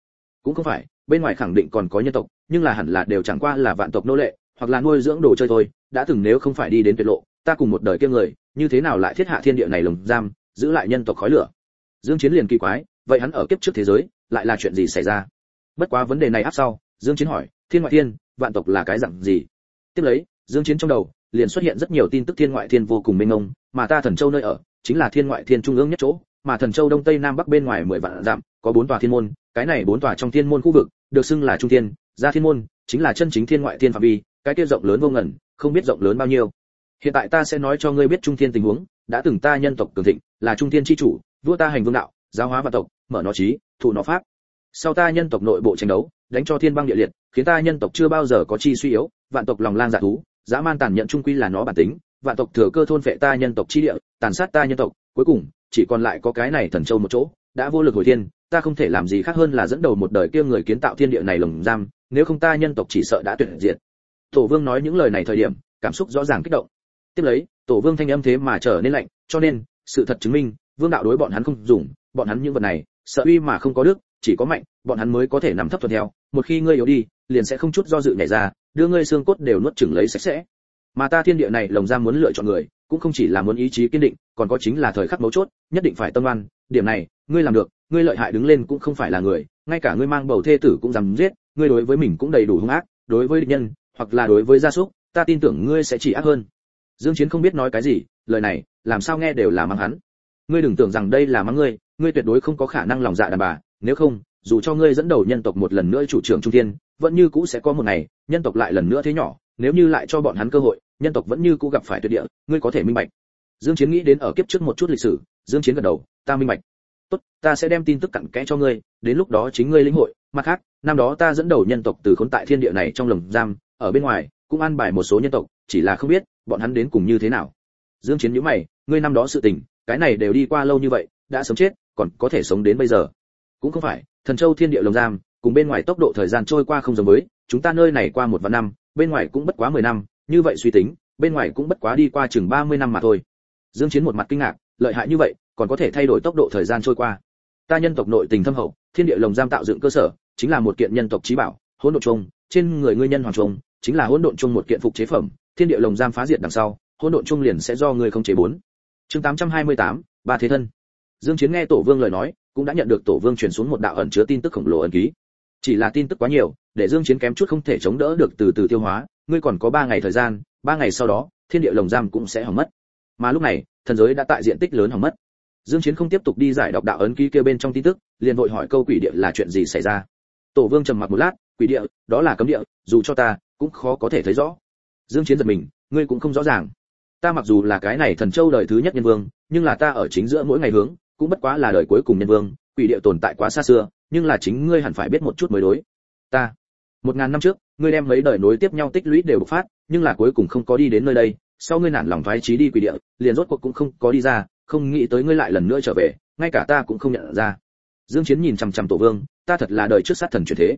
cũng không phải, bên ngoài khẳng định còn có nhân tộc, nhưng là hẳn là đều chẳng qua là vạn tộc nô lệ, hoặc là nuôi dưỡng đồ chơi thôi, đã từng nếu không phải đi đến tuyệt lộ, ta cùng một đời kia người, như thế nào lại thiết hạ thiên địa này lồng giam, giữ lại nhân tộc khói lửa? Dương chiến liền kỳ quái, vậy hắn ở kiếp trước thế giới, lại là chuyện gì xảy ra? Bất quá vấn đề này áp sau, dương chiến hỏi, thiên ngoại thiên, vạn tộc là cái dạng gì? Tiếp lấy, dương chiến trong đầu, liền xuất hiện rất nhiều tin tức thiên ngoại thiên vô cùng mênh mông, mà ta thần châu nơi ở, chính là thiên ngoại thiên trung ương nhất chỗ, mà thần châu đông tây nam bắc bên ngoài mười vạn dặm, có bốn tòa thiên môn cái này bốn tòa trong thiên môn khu vực, được xưng là trung thiên, gia thiên môn, chính là chân chính thiên ngoại thiên phạm vi, cái kia rộng lớn vô ngần, không biết rộng lớn bao nhiêu. Hiện tại ta sẽ nói cho ngươi biết trung thiên tình huống, đã từng ta nhân tộc cường thịnh, là trung thiên chi chủ, vua ta hành vương đạo, giáo hóa vạn tộc, mở nó trí thụ nó pháp. Sau ta nhân tộc nội bộ tranh đấu, đánh cho thiên băng địa liệt, khiến ta nhân tộc chưa bao giờ có chi suy yếu, vạn tộc lòng lang dạ thú, dã man tàn nhận trung quy là nó bản tính, vạn tộc thừa cơ thôn phệ ta nhân tộc chi địa, tàn sát ta nhân tộc, cuối cùng, chỉ còn lại có cái này thần châu một chỗ, đã vô lực hồi thiên ta không thể làm gì khác hơn là dẫn đầu một đời kia người kiến tạo thiên địa này lồng giam, nếu không ta nhân tộc chỉ sợ đã tuyệt diệt. Tổ vương nói những lời này thời điểm, cảm xúc rõ ràng kích động. Tiếp lấy, tổ vương thanh âm thế mà trở nên lạnh, cho nên, sự thật chứng minh, vương đạo đối bọn hắn không dùng, bọn hắn những vật này, sợ uy mà không có đức, chỉ có mạnh, bọn hắn mới có thể nằm thấp thuận theo, một khi ngươi yếu đi, liền sẽ không chút do dự nhảy ra, đưa ngươi xương cốt đều nuốt chửng lấy sạch sẽ. Mà ta thiên địa này lồng giam muốn lựa chọn người, cũng không chỉ là muốn ý chí kiên định, còn có chính là thời khắc mấu chốt, nhất định phải tâm oan, điểm này, ngươi làm được ngươi lợi hại đứng lên cũng không phải là người, ngay cả ngươi mang bầu thê tử cũng dám giết, ngươi đối với mình cũng đầy đủ hung ác, đối với địch nhân, hoặc là đối với gia súc, ta tin tưởng ngươi sẽ chỉ ác hơn. Dương chiến không biết nói cái gì, lời này, làm sao nghe đều là mang hắn. Ngươi đừng tưởng rằng đây là mang ngươi ngươi tuyệt đối không có khả năng lòng dạ đàn bà, nếu không, dù cho ngươi dẫn đầu nhân tộc một lần nữa chủ trưởng trung thiên, vẫn như cũ sẽ có một ngày, nhân tộc lại lần nữa thế nhỏ, nếu như lại cho bọn hắn cơ hội, nhân tộc vẫn như cũ gặp phải tuyệt địa, ngươi có thể minh bạch. Dương chiến nghĩ đến ở kiếp trước một chút lịch sử, dương chiến gật đầu, ta minh bạch tốt, ta sẽ đem tin tức cặn kẽ cho ngươi, đến lúc đó chính ngươi lĩnh hội. Mặt khác, năm đó ta dẫn đầu nhân tộc từ khốn tại thiên địa này trong lồng giam, ở bên ngoài, cũng an bài một số nhân tộc, chỉ là không biết, bọn hắn đến cùng như thế nào. Dương chiến nhíu mày, ngươi năm đó sự tình, cái này đều đi qua lâu như vậy, đã sống chết, còn có thể sống đến bây giờ. Cũng không phải, thần châu thiên địa lồng giam, cùng bên ngoài tốc độ thời gian trôi qua không giống với, chúng ta nơi này qua một vạn năm, bên ngoài cũng bất quá 10 năm, như vậy suy tính, bên ngoài cũng bất quá đi qua chừng 30 năm mà thôi. Dương chiến một mặt kinh ngạc lợi hại như vậy còn có thể thay đổi tốc độ thời gian trôi qua. Ta nhân tộc nội tình thâm hậu thiên địa lồng giam tạo dựng cơ sở chính là một kiện nhân tộc trí bảo hỗn độn trung trên người ngươi nhân hoàng trung chính là hỗn độn chung một kiện phục chế phẩm thiên địa lồng giam phá diệt đằng sau hỗn độn chung liền sẽ do ngươi không chế bốn. Chương 828, ba thế thân. Dương chiến nghe tổ vương lời nói cũng đã nhận được tổ vương truyền xuống một đạo ẩn chứa tin tức khổng lồ ẩn ký. Chỉ là tin tức quá nhiều để dương chiến kém chút không thể chống đỡ được từ từ tiêu hóa ngươi còn có 3 ngày thời gian 3 ngày sau đó thiên địa lồng giam cũng sẽ hỏng mất mà lúc này, thần giới đã tại diện tích lớn hỏng mất. Dương chiến không tiếp tục đi giải đọc đạo ấn ký kia bên trong tin tức, liền vội hỏi câu quỷ địa là chuyện gì xảy ra. Tổ vương trầm mặc một lát, quỷ địa, đó là cấm địa, dù cho ta, cũng khó có thể thấy rõ. Dương chiến giật mình, ngươi cũng không rõ ràng. Ta mặc dù là cái này thần châu đời thứ nhất nhân vương, nhưng là ta ở chính giữa mỗi ngày hướng, cũng bất quá là đời cuối cùng nhân vương, quỷ địa tồn tại quá xa xưa, nhưng là chính ngươi hẳn phải biết một chút mới đối. Ta, một ngàn năm trước, ngươi đem mấy đời nối tiếp nhau tích lũy đều bộc phát, nhưng là cuối cùng không có đi đến nơi đây sau ngươi nản lòng thoái trí đi quỷ địa, liền rốt cuộc cũng không có đi ra, không nghĩ tới ngươi lại lần nữa trở về, ngay cả ta cũng không nhận ra. Dương chiến nhìn chăm chăm tổ vương, ta thật là đời trước sát thần chuyển thế.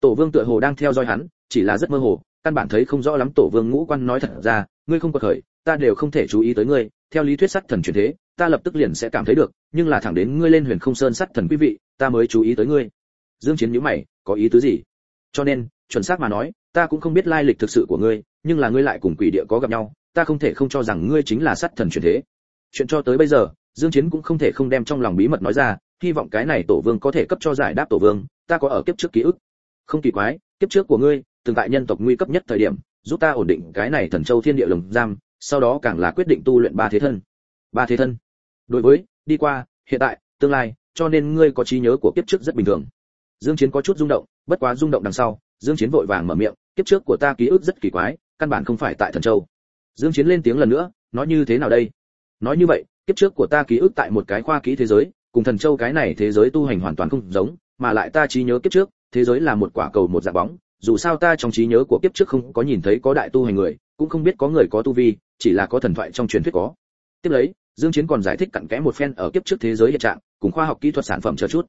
Tổ vương tựa hồ đang theo dõi hắn, chỉ là rất mơ hồ, căn bản thấy không rõ lắm tổ vương ngũ quan nói thật ra, ngươi không có khởi, ta đều không thể chú ý tới ngươi, theo lý thuyết sát thần chuyển thế, ta lập tức liền sẽ cảm thấy được, nhưng là thẳng đến ngươi lên huyền không sơn sát thần quý vị, ta mới chú ý tới ngươi. Dương chiến nhíu mày, có ý tứ gì? Cho nên, chuẩn xác mà nói, ta cũng không biết lai lịch thực sự của ngươi, nhưng là ngươi lại cùng quỷ địa có gặp nhau ta không thể không cho rằng ngươi chính là sát thần chuyển thế. Chuyện cho tới bây giờ, dương chiến cũng không thể không đem trong lòng bí mật nói ra, hy vọng cái này tổ vương có thể cấp cho giải đáp tổ vương, ta có ở kiếp trước ký ức. Không kỳ quái, kiếp trước của ngươi, từng tại nhân tộc nguy cấp nhất thời điểm, giúp ta ổn định cái này thần châu thiên địa lồng giam, sau đó càng là quyết định tu luyện ba thế thân. Ba thế thân. Đối với, đi qua, hiện tại, tương lai, cho nên ngươi có trí nhớ của kiếp trước rất bình thường. Dương chiến có chút rung động, bất quá rung động đằng sau, dương chiến vội vàng mở miệng, kiếp trước của ta ký ức rất kỳ quái, căn bản không phải tại thần châu dương chiến lên tiếng lần nữa nói như thế nào đây? Nói như vậy, kiếp trước của ta ký ức tại một cái khoa ký thế giới, cùng thần châu cái này thế giới tu hành hoàn toàn không giống, mà lại ta trí nhớ kiếp trước, thế giới là một quả cầu một dạng bóng, dù sao ta trong trí nhớ của kiếp trước không có nhìn thấy có đại tu hành người, cũng không biết có người có tu vi, chỉ là có thần thoại trong truyền thuyết có. Tiếp lấy, dương chiến còn giải thích cặn kẽ một phen ở kiếp trước thế giới hiện trạng, cùng khoa học kỹ thuật sản phẩm chờ chút.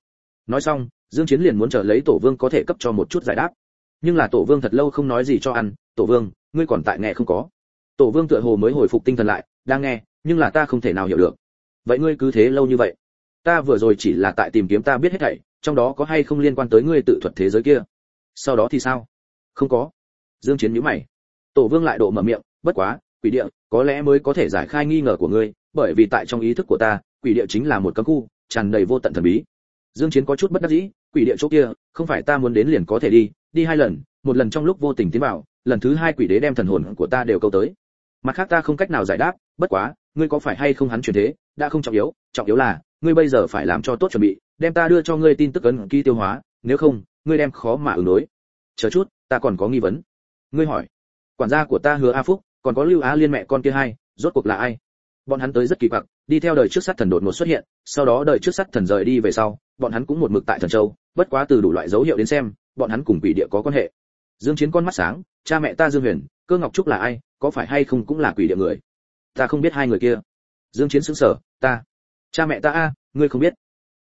Nói xong, dương chiến liền muốn chờ lấy tổ vương có thể cấp cho một chút giải đáp. Nhưng là tổ vương thật lâu không nói gì cho ăn, tổ vương, ngươi còn tại nghe không có tổ vương tựa hồ mới hồi phục tinh thần lại, đang nghe, nhưng là ta không thể nào hiểu được. Vậy ngươi cứ thế lâu như vậy? Ta vừa rồi chỉ là tại tìm kiếm ta biết hết thảy, trong đó có hay không liên quan tới ngươi tự thuật thế giới kia? Sau đó thì sao? Không có. Dương chiến nhíu mày. Tổ vương lại độ mở miệng, bất quá, quỷ địa, có lẽ mới có thể giải khai nghi ngờ của ngươi, bởi vì tại trong ý thức của ta, quỷ địa chính là một cấm khu, tràn đầy vô tận thần bí. Dương chiến có chút bất đắc dĩ, quỷ địa chỗ kia, không phải ta muốn đến liền có thể đi đi hai lần, một lần trong lúc vô tình tiến vào, lần thứ hai quỷ đế đem thần hồn của ta đều câu tới mặt khác ta không cách nào giải đáp, bất quá, ngươi có phải hay không hắn chuyển thế, đã không trọng yếu trọng yếu là, ngươi bây giờ phải làm cho tốt chuẩn bị, đem ta đưa cho ngươi tin tức ấn ký tiêu hóa, nếu không, ngươi đem khó mà ứng đối. Chờ chút, ta còn có nghi vấn. Ngươi hỏi, quản gia của ta hứa a phúc, còn có lưu á liên mẹ con kia hai, rốt cuộc là ai? Bọn hắn tới rất kỳ quặc, đi theo đời trước sát thần đột ngột xuất hiện, sau đó đời trước sát thần rời đi về sau, bọn hắn cũng một mực tại thần châu, bất quá từ đủ loại dấu hiệu đến xem, bọn hắn cùng quỷ địa có quan hệ. Dương chiến con mắt sáng, cha mẹ ta dương huyền, cơ ngọc trúc là ai? Có phải hay không cũng là quỷ địa người? Ta không biết hai người kia. Dương chiến sững sờ, ta, cha mẹ ta a, ngươi không biết.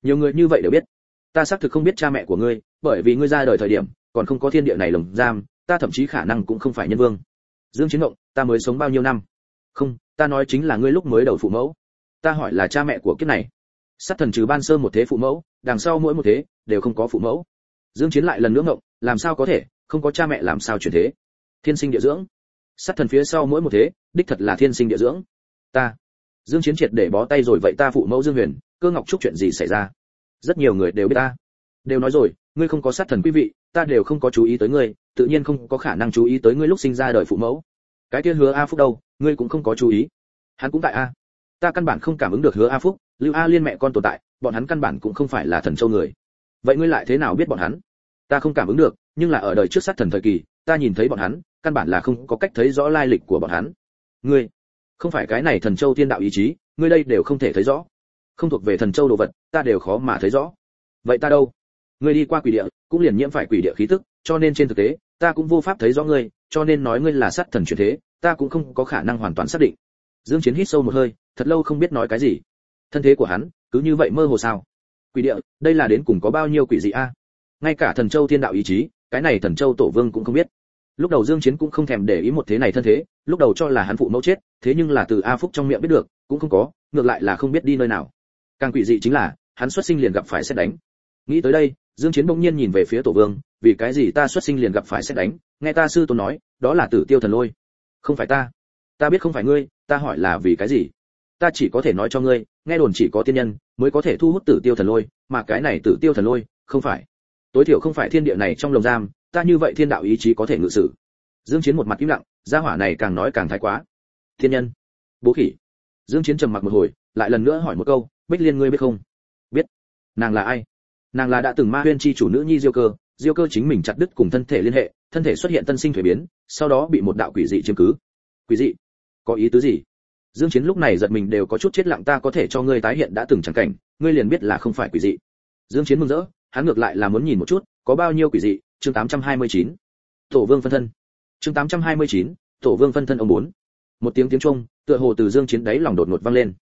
Nhiều người như vậy đều biết. Ta xác thực không biết cha mẹ của ngươi, bởi vì ngươi ra đời thời điểm, còn không có thiên địa này lồng giam, ta thậm chí khả năng cũng không phải nhân vương. Dương chiến động ta mới sống bao nhiêu năm? Không, ta nói chính là ngươi lúc mới đầu phụ mẫu. Ta hỏi là cha mẹ của kiếp này. Sát thần trừ ban sơ một thế phụ mẫu, đằng sau mỗi một thế, đều không có phụ mẫu. Dương chiến lại lần nữa ngộng, làm sao có thể? Không có cha mẹ làm sao chuyển thế? Thiên sinh địa dưỡng sát thần phía sau mỗi một thế, đích thật là thiên sinh địa dưỡng. Ta, dương chiến triệt để bó tay rồi vậy ta phụ mẫu dương huyền, cơ ngọc trúc chuyện gì xảy ra? Rất nhiều người đều biết ta. Đều nói rồi, ngươi không có sát thần quý vị, ta đều không có chú ý tới ngươi, tự nhiên không có khả năng chú ý tới ngươi lúc sinh ra đời phụ mẫu. Cái kia hứa a phúc đâu, ngươi cũng không có chú ý. Hắn cũng tại a. Ta căn bản không cảm ứng được hứa a phúc, lưu a liên mẹ con tồn tại, bọn hắn căn bản cũng không phải là thần châu người. Vậy ngươi lại thế nào biết bọn hắn? Ta không cảm ứng được, nhưng là ở đời trước sát thần thời kỳ, ta nhìn thấy bọn hắn căn bản là không có cách thấy rõ lai lịch của bọn hắn. Ngươi, không phải cái này thần châu thiên đạo ý chí, ngươi đây đều không thể thấy rõ. Không thuộc về thần châu đồ vật, ta đều khó mà thấy rõ. Vậy ta đâu? Ngươi đi qua quỷ địa, cũng liền nhiễm phải quỷ địa khí tức, cho nên trên thực tế, ta cũng vô pháp thấy rõ ngươi, cho nên nói ngươi là sát thần chuyển thế, ta cũng không có khả năng hoàn toàn xác định. Dương chiến hít sâu một hơi, thật lâu không biết nói cái gì. Thân thế của hắn, cứ như vậy mơ hồ sao? Quỷ địa, đây là đến cùng có bao nhiêu quỷ dị a? Ngay cả thần châu thiên đạo ý chí, cái này thần châu tổ vương cũng không biết lúc đầu dương chiến cũng không thèm để ý một thế này thân thế, lúc đầu cho là hắn phụ mẫu chết, thế nhưng là từ a phúc trong miệng biết được, cũng không có, ngược lại là không biết đi nơi nào. Càng quỷ dị chính là, hắn xuất sinh liền gặp phải xét đánh. Nghĩ tới đây, dương chiến bỗng nhiên nhìn về phía tổ vương, vì cái gì ta xuất sinh liền gặp phải xét đánh? Nghe ta sư tôn nói, đó là tử tiêu thần lôi. Không phải ta. Ta biết không phải ngươi, ta hỏi là vì cái gì? Ta chỉ có thể nói cho ngươi, nghe đồn chỉ có tiên nhân mới có thể thu hút tử tiêu thần lôi, mà cái này tử tiêu thần lôi, không phải. Tối thiểu không phải thiên địa này trong lồng giam ta như vậy thiên đạo ý chí có thể ngự sử. Dương chiến một mặt im lặng, gia hỏa này càng nói càng thái quá. Thiên nhân, bố khỉ. Dương chiến trầm mặc một hồi, lại lần nữa hỏi một câu, bích liên ngươi biết không? Biết. Nàng là ai? Nàng là đã từng ma huyên chi chủ nữ nhi diêu cơ. Diêu cơ chính mình chặt đứt cùng thân thể liên hệ, thân thể xuất hiện tân sinh thủy biến, sau đó bị một đạo quỷ dị chiếm cứ. Quỷ dị? Có ý tứ gì? Dương chiến lúc này giật mình đều có chút chết lặng, ta có thể cho ngươi tái hiện đã từng chẳng cảnh, ngươi liền biết là không phải quỷ dị. Dương chiến mừng rỡ, hắn ngược lại là muốn nhìn một chút, có bao nhiêu quỷ dị? Chương 829. tổ vương phân thân. chương 829, tổ vương phân thân ông muốn một tiếng tiếng trung tựa hồ từ dương chiến đáy lòng đột ngột vang lên.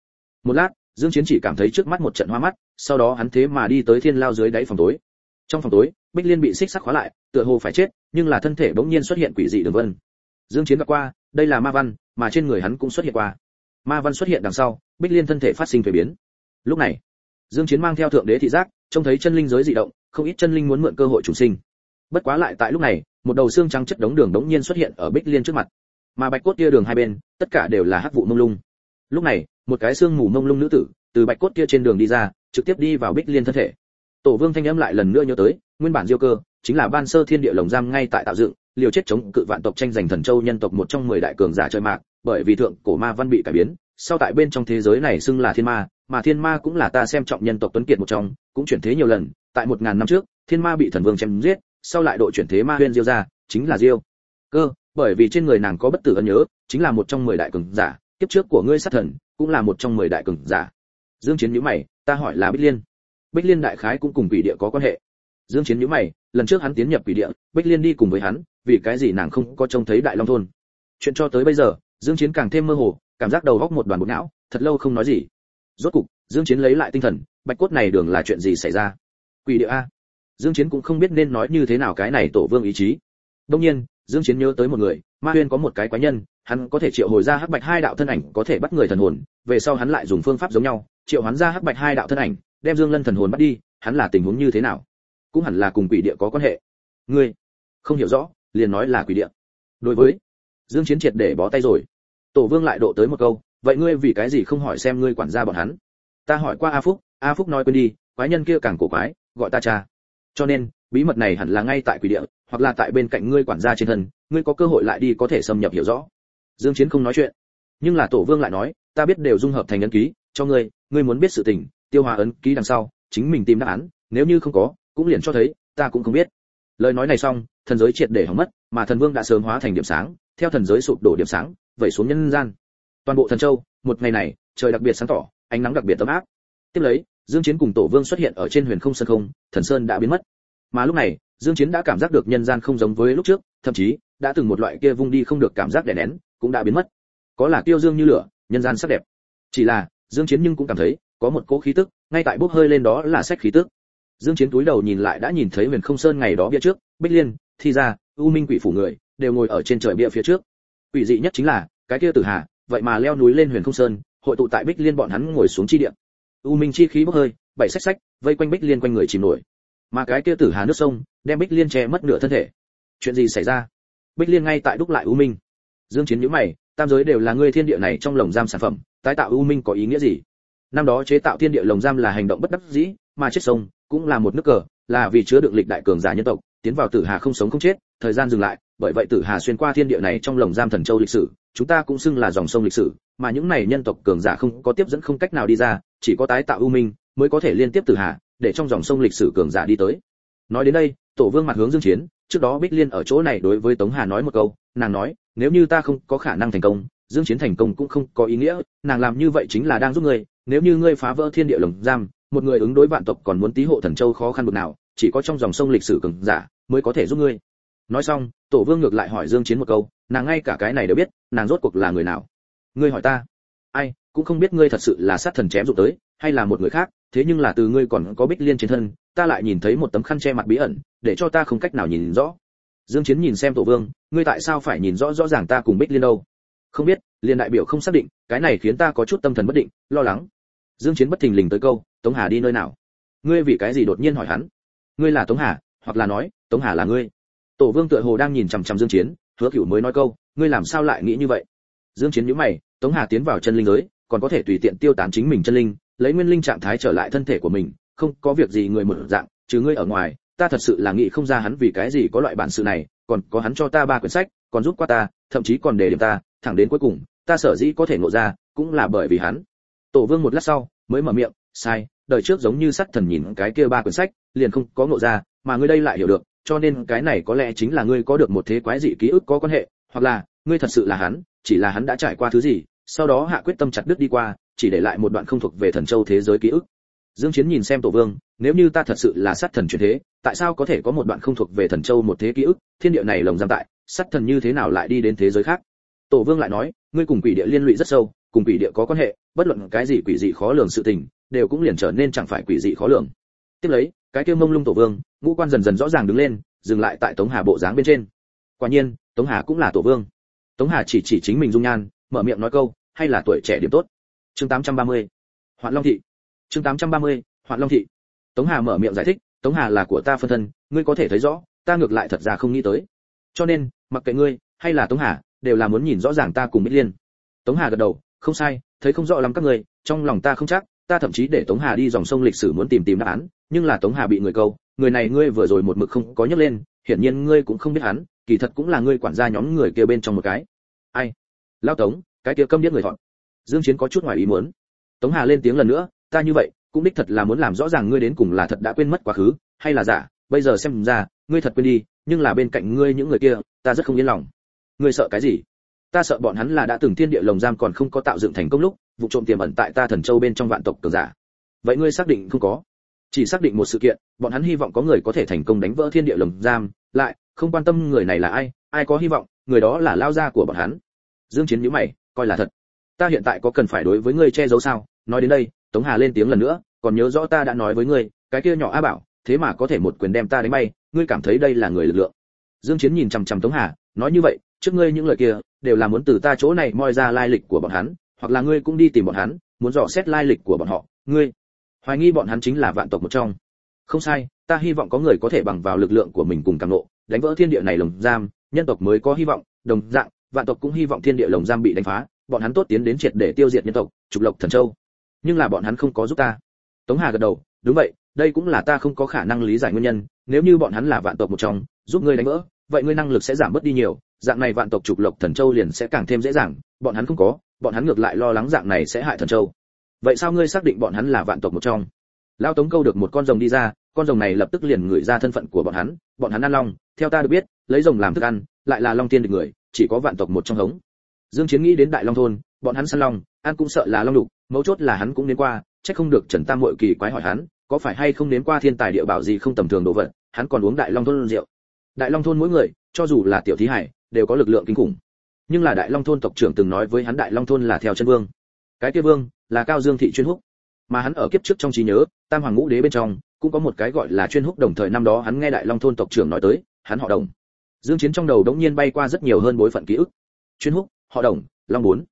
Một lát dương chiến chỉ cảm thấy trước mắt một trận hoa mắt sau đó hắn thế mà đi tới thiên lao dưới đáy phòng tối. Trong phòng tối bích liên bị xích sắc khóa lại tựa hồ phải chết nhưng là thân thể bỗng nhiên xuất hiện quỷ dị đường vân. Dương chiến gặp qua đây là ma văn mà trên người hắn cũng xuất hiện qua. Ma văn xuất hiện đằng sau bích liên thân thể phát sinh thay biến. Lúc này dương chiến mang theo thượng đế thị giác trông thấy chân linh giới dị động không ít chân linh muốn mượn cơ hội chủ sinh bất quá lại tại lúc này, một đầu xương trắng chất đống đường đống nhiên xuất hiện ở bích liên trước mặt. Mà bạch cốt kia đường hai bên, tất cả đều là hắc vụ mông lung. Lúc này, một cái xương mù mông lung nữ tử, từ bạch cốt kia trên đường đi ra, trực tiếp đi vào bích liên thân thể. Tổ vương thanh âm lại lần nữa nhớ tới, nguyên bản diêu cơ, chính là ban sơ thiên địa lồng giam ngay tại tạo dựng, liều chết chống cự vạn tộc tranh giành thần châu nhân tộc một trong mười đại cường giả chơi mạc, bởi vì thượng cổ ma văn bị cải biến, sau tại bên trong thế giới này xưng là thiên ma, mà thiên ma cũng là ta xem trọng nhân tộc tuấn kiệt một trong, cũng chuyển thế nhiều lần, tại một ngàn năm trước, thiên ma bị thần vương chém giết sau lại độ chuyển thế ma huyên diêu ra, chính là diêu. Cơ, bởi vì trên người nàng có bất tử ân nhớ, chính là một trong mười đại cường giả, kiếp trước của ngươi sát thần, cũng là một trong mười đại cường giả. Dương chiến nhíu mày, ta hỏi là bích liên. Bích liên đại khái cũng cùng quỷ địa có quan hệ. Dương chiến nhíu mày, lần trước hắn tiến nhập quỷ địa, bích liên đi cùng với hắn, vì cái gì nàng không có trông thấy đại long thôn? Chuyện cho tới bây giờ, dương chiến càng thêm mơ hồ, cảm giác đầu góc một đoàn bột não, thật lâu không nói gì. Rốt cục, dương chiến lấy lại tinh thần, bạch cốt này đường là chuyện gì xảy ra? Quỷ địa a dương chiến cũng không biết nên nói như thế nào cái này tổ vương ý chí. Đương nhiên, dương chiến nhớ tới một người, ma huyên có một cái quái nhân, hắn có thể triệu hồi ra hắc bạch hai đạo thân ảnh có thể bắt người thần hồn, về sau hắn lại dùng phương pháp giống nhau, triệu hắn ra hắc bạch hai đạo thân ảnh, đem dương lân thần hồn bắt đi, hắn là tình huống như thế nào? Cũng hẳn là cùng quỷ địa có quan hệ. Ngươi không hiểu rõ, liền nói là quỷ địa. Đối với dương chiến triệt để bó tay rồi. Tổ vương lại độ tới một câu, vậy ngươi vì cái gì không hỏi xem ngươi quản gia bọn hắn? Ta hỏi qua a phúc a phúc nói quên đi, quái nhân kia càng cổ quái, gọi ta cha cho nên, bí mật này hẳn là ngay tại quỷ địa, hoặc là tại bên cạnh ngươi quản gia trên thân, ngươi có cơ hội lại đi có thể xâm nhập hiểu rõ. Dương chiến không nói chuyện. Nhưng là tổ vương lại nói, ta biết đều dung hợp thành ấn ký, cho ngươi ngươi muốn biết sự tình, tiêu hòa ấn ký đằng sau, chính mình tìm đáp án, nếu như không có, cũng liền cho thấy, ta cũng không biết. Lời nói này xong, thần giới triệt để hỏng mất, mà thần vương đã sớm hóa thành điểm sáng, theo thần giới sụp đổ điểm sáng, vẩy xuống nhân gian. Toàn bộ thần châu, một ngày này, trời đặc biệt sáng tỏ, ánh nắng đặc biệt ấm áp. Tiếp lấy dương chiến cùng tổ vương xuất hiện ở trên huyền không sơn không, thần sơn đã biến mất. Mà lúc này, dương chiến đã cảm giác được nhân gian không giống với lúc trước, thậm chí, đã từng một loại kia vung đi không được cảm giác đè nén, cũng đã biến mất. Có là tiêu dương như lửa, nhân gian sắc đẹp. Chỉ là, dương chiến nhưng cũng cảm thấy, có một cỗ khí tức, ngay tại bốc hơi lên đó là sách khí tức. Dương chiến túi đầu nhìn lại đã nhìn thấy huyền không sơn ngày đó bia trước, bích liên, thi ra u minh quỷ phủ người, đều ngồi ở trên trời bia phía trước. Quỷ dị nhất chính là, cái kia tử hà, vậy mà leo núi lên huyền không sơn, hội tụ tại bích liên bọn hắn ngồi xuống chi địa u minh chi khí bốc hơi, bảy xách xách, vây quanh bích liên quanh người chìm nổi. Mà cái kia tử hà nước sông, đem bích liên che mất nửa thân thể. Chuyện gì xảy ra? Bích liên ngay tại đúc lại u minh. Dương chiến nhíu mày, tam giới đều là ngươi thiên địa này trong lồng giam sản phẩm, tái tạo u minh có ý nghĩa gì? Năm đó chế tạo thiên địa lồng giam là hành động bất đắc dĩ, mà chết sông cũng là một nước cờ, là vì chứa đựng lịch đại cường giả nhân tộc, tiến vào tử hà không sống không chết, thời gian dừng lại, bởi vậy tử hà xuyên qua thiên địa này trong lồng giam thần châu lịch sử, chúng ta cũng xưng là dòng sông lịch sử, mà những này nhân tộc cường giả không có tiếp dẫn không cách nào đi ra chỉ có tái tạo u minh mới có thể liên tiếp từ hà để trong dòng sông lịch sử cường giả đi tới. Nói đến đây, tổ vương mặt hướng dương chiến, trước đó bích liên ở chỗ này đối với tống hà nói một câu, nàng nói, nếu như ta không có khả năng thành công, dương chiến thành công cũng không có ý nghĩa, nàng làm như vậy chính là đang giúp ngươi, nếu như ngươi phá vỡ thiên địa lồng giam, một người ứng đối vạn tộc còn muốn tí hộ thần châu khó khăn bực nào, chỉ có trong dòng sông lịch sử cường giả mới có thể giúp ngươi. Nói xong, tổ vương ngược lại hỏi dương chiến một câu, nàng ngay cả cái này đều biết, nàng rốt cuộc là người nào? Ngươi hỏi ta. Ai cũng không biết ngươi thật sự là sát thần chém dụng tới, hay là một người khác, thế nhưng là từ ngươi còn có bích liên trên thân, ta lại nhìn thấy một tấm khăn che mặt bí ẩn, để cho ta không cách nào nhìn rõ. Dương chiến nhìn xem tổ vương, ngươi tại sao phải nhìn rõ rõ ràng ta cùng bích liên đâu? Không biết, liên đại biểu không xác định, cái này khiến ta có chút tâm thần bất định, lo lắng. Dương chiến bất thình lình tới câu, tống hà đi nơi nào? Ngươi vì cái gì đột nhiên hỏi hắn? Ngươi là tống hà, hoặc là nói, tống hà là ngươi? Tổ vương tựa hồ đang nhìn chằm chằm dương chiến, hứa cửu mới nói câu, ngươi làm sao lại nghĩ như vậy? Dương chiến nhíu mày, tống hà tiến vào chân linh giới còn có thể tùy tiện tiêu tán chính mình chân linh, lấy nguyên linh trạng thái trở lại thân thể của mình, không có việc gì người mở dạng, trừ ngươi ở ngoài, ta thật sự là nghĩ không ra hắn vì cái gì có loại bản sự này, còn có hắn cho ta ba quyển sách, còn giúp qua ta, thậm chí còn để điểm ta, thẳng đến cuối cùng, ta sở dĩ có thể ngộ ra, cũng là bởi vì hắn. Tổ vương một lát sau, mới mở miệng, sai, đời trước giống như sắt thần nhìn cái kia ba quyển sách, liền không có ngộ ra, mà ngươi đây lại hiểu được, cho nên cái này có lẽ chính là ngươi có được một thế quái dị ký ức có quan hệ, hoặc là, ngươi thật sự là hắn, chỉ là hắn đã trải qua thứ gì sau đó hạ quyết tâm chặt đứt đi qua, chỉ để lại một đoạn không thuộc về thần châu thế giới ký ức. Dương chiến nhìn xem tổ vương, nếu như ta thật sự là sát thần chuyển thế, tại sao có thể có một đoạn không thuộc về thần châu một thế ký ức? Thiên địa này lồng giam tại, sát thần như thế nào lại đi đến thế giới khác? Tổ vương lại nói, ngươi cùng quỷ địa liên lụy rất sâu, cùng quỷ địa có quan hệ, bất luận cái gì quỷ dị khó lường sự tình, đều cũng liền trở nên chẳng phải quỷ dị khó lường. Tiếp lấy, cái kia mông lung tổ vương, ngũ quan dần dần rõ ràng đứng lên, dừng lại tại tống hà bộ dáng bên trên. Quả nhiên, tống hà cũng là tổ vương. Tống hà chỉ chỉ chính mình dung nhan mở miệng nói câu hay là tuổi trẻ điểm tốt? Chương 830. hoạn long thị. Chương 830, hoạn long thị. Tống hà mở miệng giải thích tống hà là của ta phân thân ngươi có thể thấy rõ ta ngược lại thật ra không nghĩ tới. Cho nên mặc kệ ngươi hay là tống hà đều là muốn nhìn rõ ràng ta cùng bích liên. Tống hà gật đầu không sai thấy không rõ lắm các người trong lòng ta không chắc ta thậm chí để tống hà đi dòng sông lịch sử muốn tìm tìm đáp án nhưng là tống hà bị người câu người này ngươi vừa rồi một mực không có nhấc lên hiển nhiên ngươi cũng không biết hắn kỳ thật cũng là ngươi quản gia nhóm người kia bên trong một cái. Ai? Lao tống, cái kia câm điếc người thọn. Dương chiến có chút ngoài ý muốn. Tống hà lên tiếng lần nữa, ta như vậy, cũng đích thật là muốn làm rõ ràng ngươi đến cùng là thật đã quên mất quá khứ, hay là giả, bây giờ xem ra, ngươi thật quên đi, nhưng là bên cạnh ngươi những người kia, ta rất không yên lòng. Ngươi sợ cái gì? Ta sợ bọn hắn là đã từng thiên địa lồng giam còn không có tạo dựng thành công lúc, vụ trộm tiềm ẩn tại ta thần châu bên trong vạn tộc cường giả. Vậy ngươi xác định không có? Chỉ xác định một sự kiện, bọn hắn hy vọng có người có thể thành công đánh vỡ thiên địa lồng giam, lại, không quan tâm người này là ai ai có hy vọng, người đó là lao gia của bọn hắn dương chiến nhíu mày, coi là thật. Ta hiện tại có cần phải đối với ngươi che giấu sao? Nói đến đây, tống hà lên tiếng lần nữa, còn nhớ rõ ta đã nói với ngươi, cái kia nhỏ a bảo, thế mà có thể một quyền đem ta đánh bay, ngươi cảm thấy đây là người lực lượng. Dương chiến nhìn chằm chằm tống hà, nói như vậy, trước ngươi những lời kia, đều là muốn từ ta chỗ này moi ra lai lịch của bọn hắn, hoặc là ngươi cũng đi tìm bọn hắn, muốn dò xét lai lịch của bọn họ. Ngươi, hoài nghi bọn hắn chính là vạn tộc một trong. Không sai, ta hy vọng có người có thể bằng vào lực lượng của mình cùng càng nộ đánh vỡ thiên địa này lồng giam, nhân tộc mới có hy vọng, đồng dạng vạn tộc cũng hy vọng thiên địa lồng giam bị đánh phá, bọn hắn tốt tiến đến triệt để tiêu diệt nhân tộc, trục lộc thần châu. Nhưng là bọn hắn không có giúp ta. Tống hà gật đầu, đúng vậy, đây cũng là ta không có khả năng lý giải nguyên nhân, nếu như bọn hắn là vạn tộc một trong, giúp ngươi đánh vỡ, vậy ngươi năng lực sẽ giảm bớt đi nhiều, dạng này vạn tộc trục lộc thần châu liền sẽ càng thêm dễ dàng, bọn hắn không có, bọn hắn ngược lại lo lắng dạng này sẽ hại thần châu. Vậy sao ngươi xác định bọn hắn là vạn tộc một trong? Lao tống câu được một con rồng đi ra, con rồng này lập tức liền ngửi ra thân phận của bọn hắn bọn hắn ăn long, theo ta được biết, lấy rồng làm thức ăn, lại là long tiên được người chỉ có vạn tộc một trong hống. Dương chiến nghĩ đến đại long thôn, bọn hắn săn long, ăn cũng sợ là long đục mấu chốt là hắn cũng đến qua, chắc không được trần tam muội kỳ quái hỏi hắn, có phải hay không đến qua thiên tài địa bảo gì không tầm thường đồ vật, hắn còn uống đại long thôn rượu. Đại long thôn mỗi người, cho dù là tiểu thí hải, đều có lực lượng kinh khủng. Nhưng là đại long thôn tộc trưởng từng nói với hắn đại long thôn là theo chân vương. Cái kia vương, là cao dương thị chuyên húc. Mà hắn ở kiếp trước trong trí nhớ, tam hoàng ngũ đế bên trong, cũng có một cái gọi là chuyên húc đồng thời năm đó hắn nghe đại long thôn tộc trưởng nói tới, hắn họ đồng dương chiến trong đầu đống nhiên bay qua rất nhiều hơn bối phận ký ức. Chuyên húc, họ đồng, long bốn.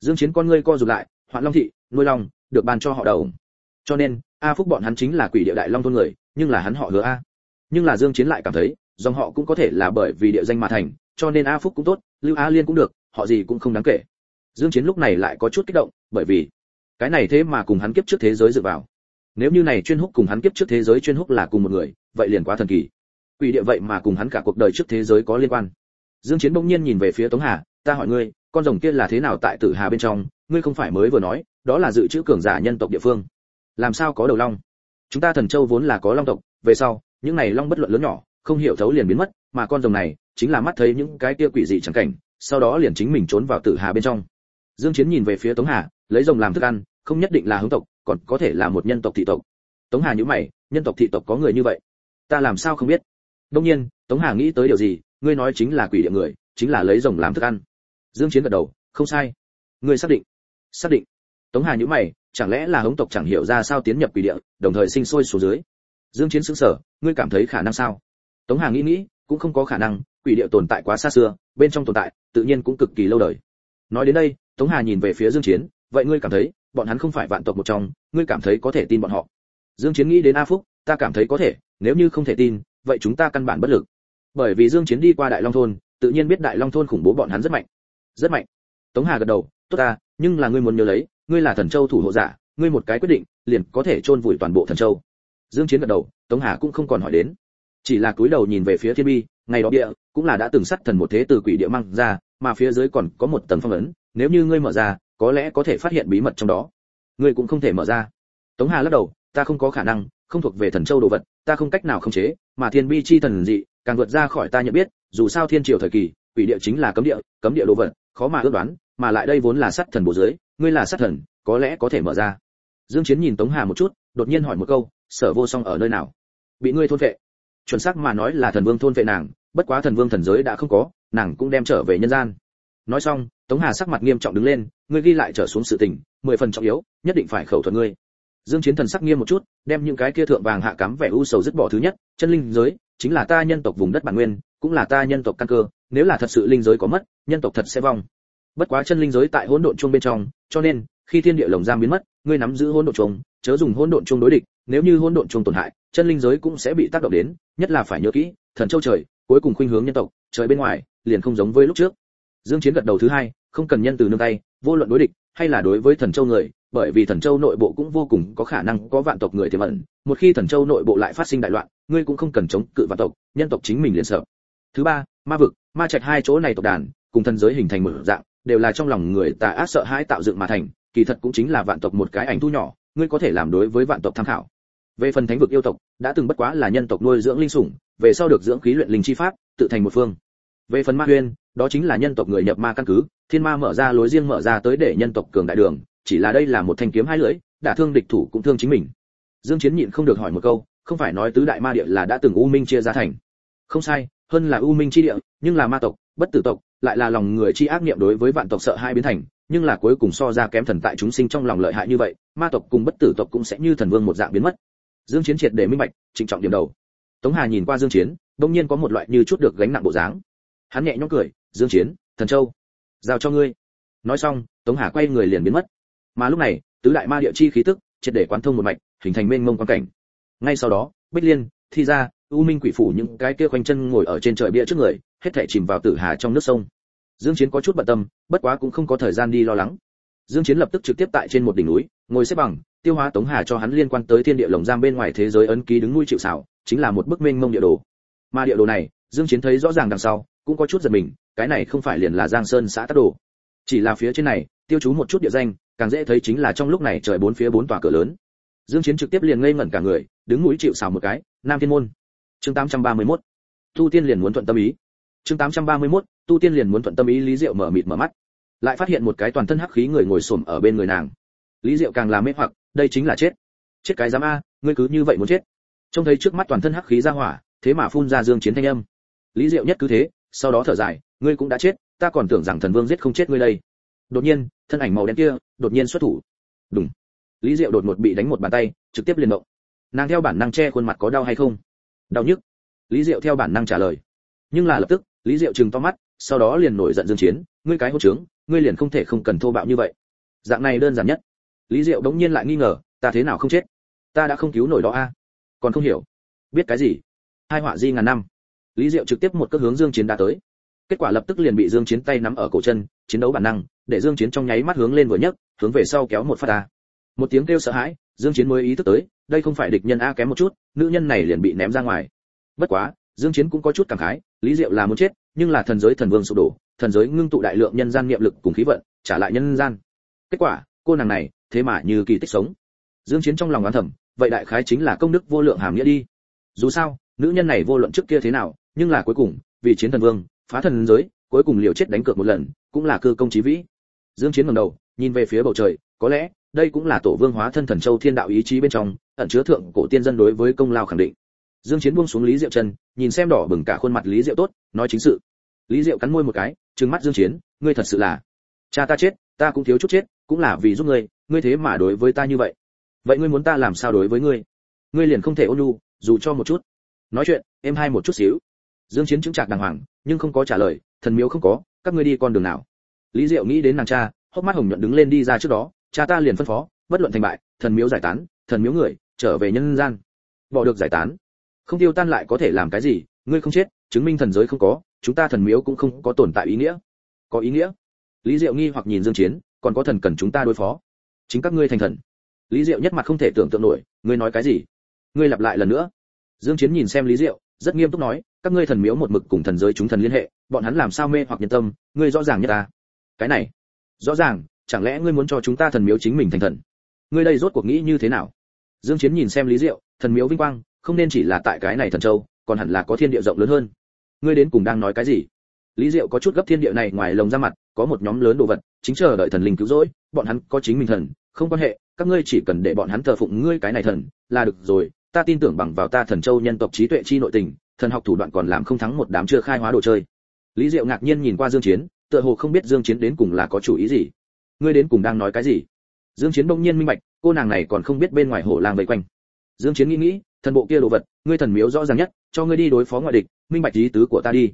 Dương chiến con ngươi co rụt lại, hoạn long thị, nuôi long, được ban cho họ đồng. Cho nên, a phúc bọn hắn chính là quỷ địa đại long thôn người, nhưng là hắn họ hứa a. Nhưng là dương chiến lại cảm thấy, dòng họ cũng có thể là bởi vì địa danh mà thành, cho nên a phúc cũng tốt, lưu a liên cũng được, họ gì cũng không đáng kể. Dương chiến lúc này lại có chút kích động, bởi vì cái này thế mà cùng hắn kiếp trước thế giới dựa vào. Nếu như này chuyên húc cùng hắn kiếp trước thế giới chuyên húc là cùng một người, vậy liền quá thần kỳ quỷ địa vậy mà cùng hắn cả cuộc đời trước thế giới có liên quan. Dương chiến bỗng nhiên nhìn về phía tống hà, ta hỏi ngươi, con rồng kia là thế nào tại tử hà bên trong? Ngươi không phải mới vừa nói, đó là dự trữ cường giả nhân tộc địa phương. Làm sao có đầu long? Chúng ta thần châu vốn là có long tộc, về sau, những này long bất luận lớn nhỏ, không hiểu thấu liền biến mất, mà con rồng này, chính là mắt thấy những cái kia quỷ dị chẳng cảnh, sau đó liền chính mình trốn vào tử hà bên trong. Dương chiến nhìn về phía tống hà, lấy rồng làm thức ăn, không nhất định là hướng tộc, còn có thể là một nhân tộc thị tộc. Tống hà nhíu mày, nhân tộc thị tộc có người như vậy, ta làm sao không biết? Đương nhiên, tống hà nghĩ tới điều gì, ngươi nói chính là quỷ địa người, chính là lấy rồng làm thức ăn. Dương chiến gật đầu, không sai. Ngươi xác định. Xác định. Tống hà nhíu mày, chẳng lẽ là hống tộc chẳng hiểu ra sao tiến nhập quỷ địa, đồng thời sinh sôi xuống dưới. Dương chiến sững sờ, ngươi cảm thấy khả năng sao? Tống hà nghĩ nghĩ, cũng không có khả năng, quỷ địa tồn tại quá xa xưa, bên trong tồn tại, tự nhiên cũng cực kỳ lâu đời. Nói đến đây, tống hà nhìn về phía dương chiến, vậy ngươi cảm thấy, bọn hắn không phải vạn tộc một trong, ngươi cảm thấy có thể tin bọn họ. Dương chiến nghĩ đến a phúc, ta cảm thấy có thể, nếu như không thể tin vậy chúng ta căn bản bất lực. Bởi vì dương chiến đi qua đại long thôn, tự nhiên biết đại long thôn khủng bố bọn hắn rất mạnh. Rất mạnh. Tống hà gật đầu, tốt ta, nhưng là ngươi muốn nhớ lấy, ngươi là thần châu thủ hộ giả, ngươi một cái quyết định, liền có thể chôn vùi toàn bộ thần châu. Dương chiến gật đầu, tống hà cũng không còn hỏi đến. Chỉ là cúi đầu nhìn về phía thiên bi, ngày đó địa cũng là đã từng sắt thần một thế từ quỷ địa mang ra, mà phía dưới còn có một tầng phong ấn, nếu như ngươi mở ra, có lẽ có thể phát hiện bí mật trong đó. Ngươi cũng không thể mở ra. Tống hà lắc đầu, ta không có khả năng, không thuộc về thần châu đồ vật ta không cách nào khống chế, mà thiên bi chi thần dị, càng vượt ra khỏi ta nhận biết, dù sao thiên triều thời kỳ, quỷ địa chính là cấm địa cấm địa đồ vật, khó mà ước đoán, mà lại đây vốn là sát thần bộ dưới, ngươi là sát thần, có lẽ có thể mở ra. Dương chiến nhìn tống hà một chút, đột nhiên hỏi một câu, sở vô song ở nơi nào? Bị ngươi thôn vệ chuẩn xác mà nói là thần vương thôn vệ nàng, bất quá thần vương thần giới đã không có, nàng cũng đem trở về nhân gian. Nói xong, tống hà sắc mặt nghiêm trọng đứng lên, ngươi ghi lại trở xuống sự tình, mười phần trọng yếu, nhất định phải khẩu thuật ngươi dương chiến thần sắc nghiêm một chút, đem những cái kia thượng vàng hạ cắm vẻ u sầu dứt bỏ thứ nhất, chân linh giới, chính là ta nhân tộc vùng đất bản nguyên, cũng là ta nhân tộc căn cơ, nếu là thật sự linh giới có mất, nhân tộc thật sẽ vong. Bất quá chân linh giới tại hỗn độn chung bên trong, cho nên, khi thiên địa lồng giam biến mất, ngươi nắm giữ hỗn độn chung chớ dùng hỗn độn chung đối địch, nếu như hỗn độn chung tổn hại, chân linh giới cũng sẽ bị tác động đến, nhất là phải nhớ kỹ, thần châu trời, cuối cùng khuynh hướng nhân tộc, trời bên ngoài, liền không giống với lúc trước. Dương chiến gật đầu thứ hai, không cần nhân từ nương tay, vô luận đối địch, hay là đối với thần châu người bởi vì thần châu nội bộ cũng vô cùng có khả năng có vạn tộc người tiềm ẩn, một khi thần châu nội bộ lại phát sinh đại loạn, ngươi cũng không cần chống cự vạn tộc, nhân tộc chính mình liền sợ. Thứ ba, ma vực, ma trạch hai chỗ này tộc đàn, cùng thần giới hình thành mở dạng, đều là trong lòng người tà ác sợ hãi tạo dựng mà thành, kỳ thật cũng chính là vạn tộc một cái ảnh thu nhỏ, ngươi có thể làm đối với vạn tộc tham khảo. Về phần thánh vực yêu tộc, đã từng bất quá là nhân tộc nuôi dưỡng linh sủng, về sau được dưỡng khí luyện linh chi pháp, tự thành một phương. Về phần ma huyên, đó chính là nhân tộc người nhập ma căn cứ, thiên ma mở ra lối riêng mở ra tới để nhân tộc cường đại đường chỉ là đây là một thanh kiếm hai lưỡi, đả thương địch thủ cũng thương chính mình. Dương chiến nhịn không được hỏi một câu, không phải nói tứ đại ma địa là đã từng u minh chia ra thành. Không sai, hơn là u minh chi địa, nhưng là ma tộc, bất tử tộc, lại là lòng người chi ác niệm đối với vạn tộc sợ hai biến thành, nhưng là cuối cùng so ra kém thần tại chúng sinh trong lòng lợi hại như vậy, ma tộc cùng bất tử tộc cũng sẽ như thần vương một dạng biến mất. Dương chiến triệt để minh bạch, trịnh trọng điểm đầu. Tống hà nhìn qua dương chiến đông nhiên có một loại như chút được gánh nặng bộ dáng. Hắn nhẹ nhõm cười, dương chiến, thần châu, giao cho ngươi. Nói xong, tống hà quay người liền biến mất mà lúc này, tứ đại ma địa chi khí tức, triệt để quán thông một mạch, hình thành mênh mông quan cảnh. Ngay sau đó, bích liên, thi ra u minh quỷ phủ những cái kia quanh chân ngồi ở trên trời bia trước người, hết thảy chìm vào tử hà trong nước sông. Dương chiến có chút bận tâm, bất quá cũng không có thời gian đi lo lắng. Dương chiến lập tức trực tiếp tại trên một đỉnh núi, ngồi xếp bằng, tiêu hóa tống hà cho hắn liên quan tới thiên địa lồng giam bên ngoài thế giới ấn ký đứng nuôi chịu xảo, chính là một bức mênh mông địa đồ. Mà địa đồ này, dương chiến thấy rõ ràng đằng sau, cũng có chút giật mình, cái này không phải liền là giang sơn xã tắc đồ. Chỉ là phía trên này, tiêu chú một chút địa danh càng dễ thấy chính là trong lúc này trời bốn phía bốn tòa cửa lớn. Dương chiến trực tiếp liền ngây ngẩn cả người, đứng mũi chịu sào một cái, nam thiên môn. Chương 831 tu tiên liền muốn thuận tâm ý. Chương 831 tu tiên liền muốn thuận tâm ý, lý diệu mở mịt mở mắt. Lại phát hiện một cái toàn thân hắc khí người ngồi xổm ở bên người nàng. Lý diệu càng là mê hoặc, đây chính là chết. Chết cái dám a, ngươi cứ như vậy muốn chết. Trông thấy trước mắt toàn thân hắc khí ra hỏa, thế mà phun ra dương chiến thanh âm. Lý diệu nhất cứ thế, sau đó thở dài, ngươi cũng đã chết, ta còn tưởng rằng thần vương giết không chết ngươi đây. Đột nhiên thân ảnh màu đen kia đột nhiên xuất thủ. Đúng lý diệu đột ngột bị đánh một bàn tay, trực tiếp liền động. Nàng theo bản năng che khuôn mặt có đau hay không? Đau nhức. Lý diệu theo bản năng trả lời. Nhưng là lập tức, lý diệu trừng to mắt, sau đó liền nổi giận dương chiến. Ngươi cái hỗ trướng, ngươi liền không thể không cần thô bạo như vậy. Dạng này đơn giản nhất. Lý diệu đống nhiên lại nghi ngờ, ta thế nào không chết? Ta đã không cứu nổi đó a. Còn không hiểu. Biết cái gì? Hai họa di ngàn năm. Lý diệu trực tiếp một cước hướng dương chiến đã tới. Kết quả lập tức liền bị dương chiến tay nắm ở cổ chân, chiến đấu bản năng để dương chiến trong nháy mắt hướng lên vừa nhấc, hướng về sau kéo một phát ta một tiếng kêu sợ hãi, dương chiến mới ý thức tới, đây không phải địch nhân a kém một chút, nữ nhân này liền bị ném ra ngoài. Bất quá, dương chiến cũng có chút cảm khái, lý diệu là muốn chết, nhưng là thần giới thần vương sụp đổ, thần giới ngưng tụ đại lượng nhân gian niệm lực cùng khí vận, trả lại nhân gian. Kết quả, cô nàng này, thế mà như kỳ tích sống. Dương chiến trong lòng oán thầm, vậy đại khái chính là công đức vô lượng hàm nghĩa đi. Dù sao, nữ nhân này vô luận trước kia thế nào, nhưng là cuối cùng, vì chiến thần vương, phá thần giới, cuối cùng liều chết đánh cược một lần, cũng là cơ công chí vĩ dương chiến ngẩng đầu, nhìn về phía bầu trời, có lẽ, đây cũng là tổ vương hóa thân thần châu thiên đạo ý chí bên trong, ẩn chứa thượng cổ tiên dân đối với công lao khẳng định. Dương chiến buông xuống lý diệu chân, nhìn xem đỏ bừng cả khuôn mặt lý diệu tốt, nói chính sự. Lý diệu cắn môi một cái, trừng mắt dương chiến, ngươi thật sự là cha ta chết, ta cũng thiếu chút chết, cũng là vì giúp ngươi ngươi thế mà đối với ta như vậy. Vậy ngươi muốn ta làm sao đối với ngươi? Ngươi liền không thể ôn nhu, dù cho một chút. Nói chuyện em hai một chút xíu. Dương chiến chứng trạc đàng hoàng, nhưng không có trả lời, thần miếu không có, các ngươi đi con đường nào? Lý diệu nghĩ đến nàng cha, hốc mắt hồng nhuận đứng lên đi ra trước đó, cha ta liền phân phó, bất luận thành bại, thần miếu giải tán, thần miếu người, trở về nhân gian. Bỏ được giải tán? Không tiêu tan lại có thể làm cái gì? Ngươi không chết, chứng minh thần giới không có, chúng ta thần miếu cũng không có tồn tại ý nghĩa. Có ý nghĩa? Lý diệu nghi hoặc nhìn dương chiến, còn có thần cần chúng ta đối phó? Chính các ngươi thành thần. Lý diệu nhất mặt không thể tưởng tượng nổi, ngươi nói cái gì? Ngươi lặp lại lần nữa. Dương chiến nhìn xem lý diệu, rất nghiêm túc nói, các ngươi thần miếu một mực cùng thần giới chúng thần liên hệ, bọn hắn làm sao mê hoặc nhân tâm? Ngươi rõ ràng nhất ta cái này. Rõ ràng, chẳng lẽ ngươi muốn cho chúng ta thần miếu chính mình thành thần? Ngươi đây rốt cuộc nghĩ như thế nào? Dương chiến nhìn xem lý diệu, thần miếu vinh quang, không nên chỉ là tại cái này thần châu, còn hẳn là có thiên địa rộng lớn hơn. Ngươi đến cùng đang nói cái gì? Lý diệu có chút gấp thiên địa này ngoài lồng ra mặt, có một nhóm lớn đồ vật, chính chờ đợi thần linh cứu rỗi, bọn hắn có chính mình thần, không quan hệ, các ngươi chỉ cần để bọn hắn thờ phụng ngươi cái này thần, là được rồi, ta tin tưởng bằng vào ta thần châu nhân tộc trí tuệ chi nội tình, thần học thủ đoạn còn làm không thắng một đám chưa khai hóa đồ chơi. Lý diệu ngạc nhiên nhìn qua dương chiến tựa hồ không biết dương chiến đến cùng là có chủ ý gì. Ngươi đến cùng đang nói cái gì? Dương chiến bỗng nhiên minh bạch, cô nàng này còn không biết bên ngoài hổ lang vây quanh. Dương chiến nghĩ nghĩ, thần bộ kia đồ vật, ngươi thần miếu rõ ràng nhất, cho ngươi đi đối phó ngoại địch, minh bạch ý tứ của ta đi.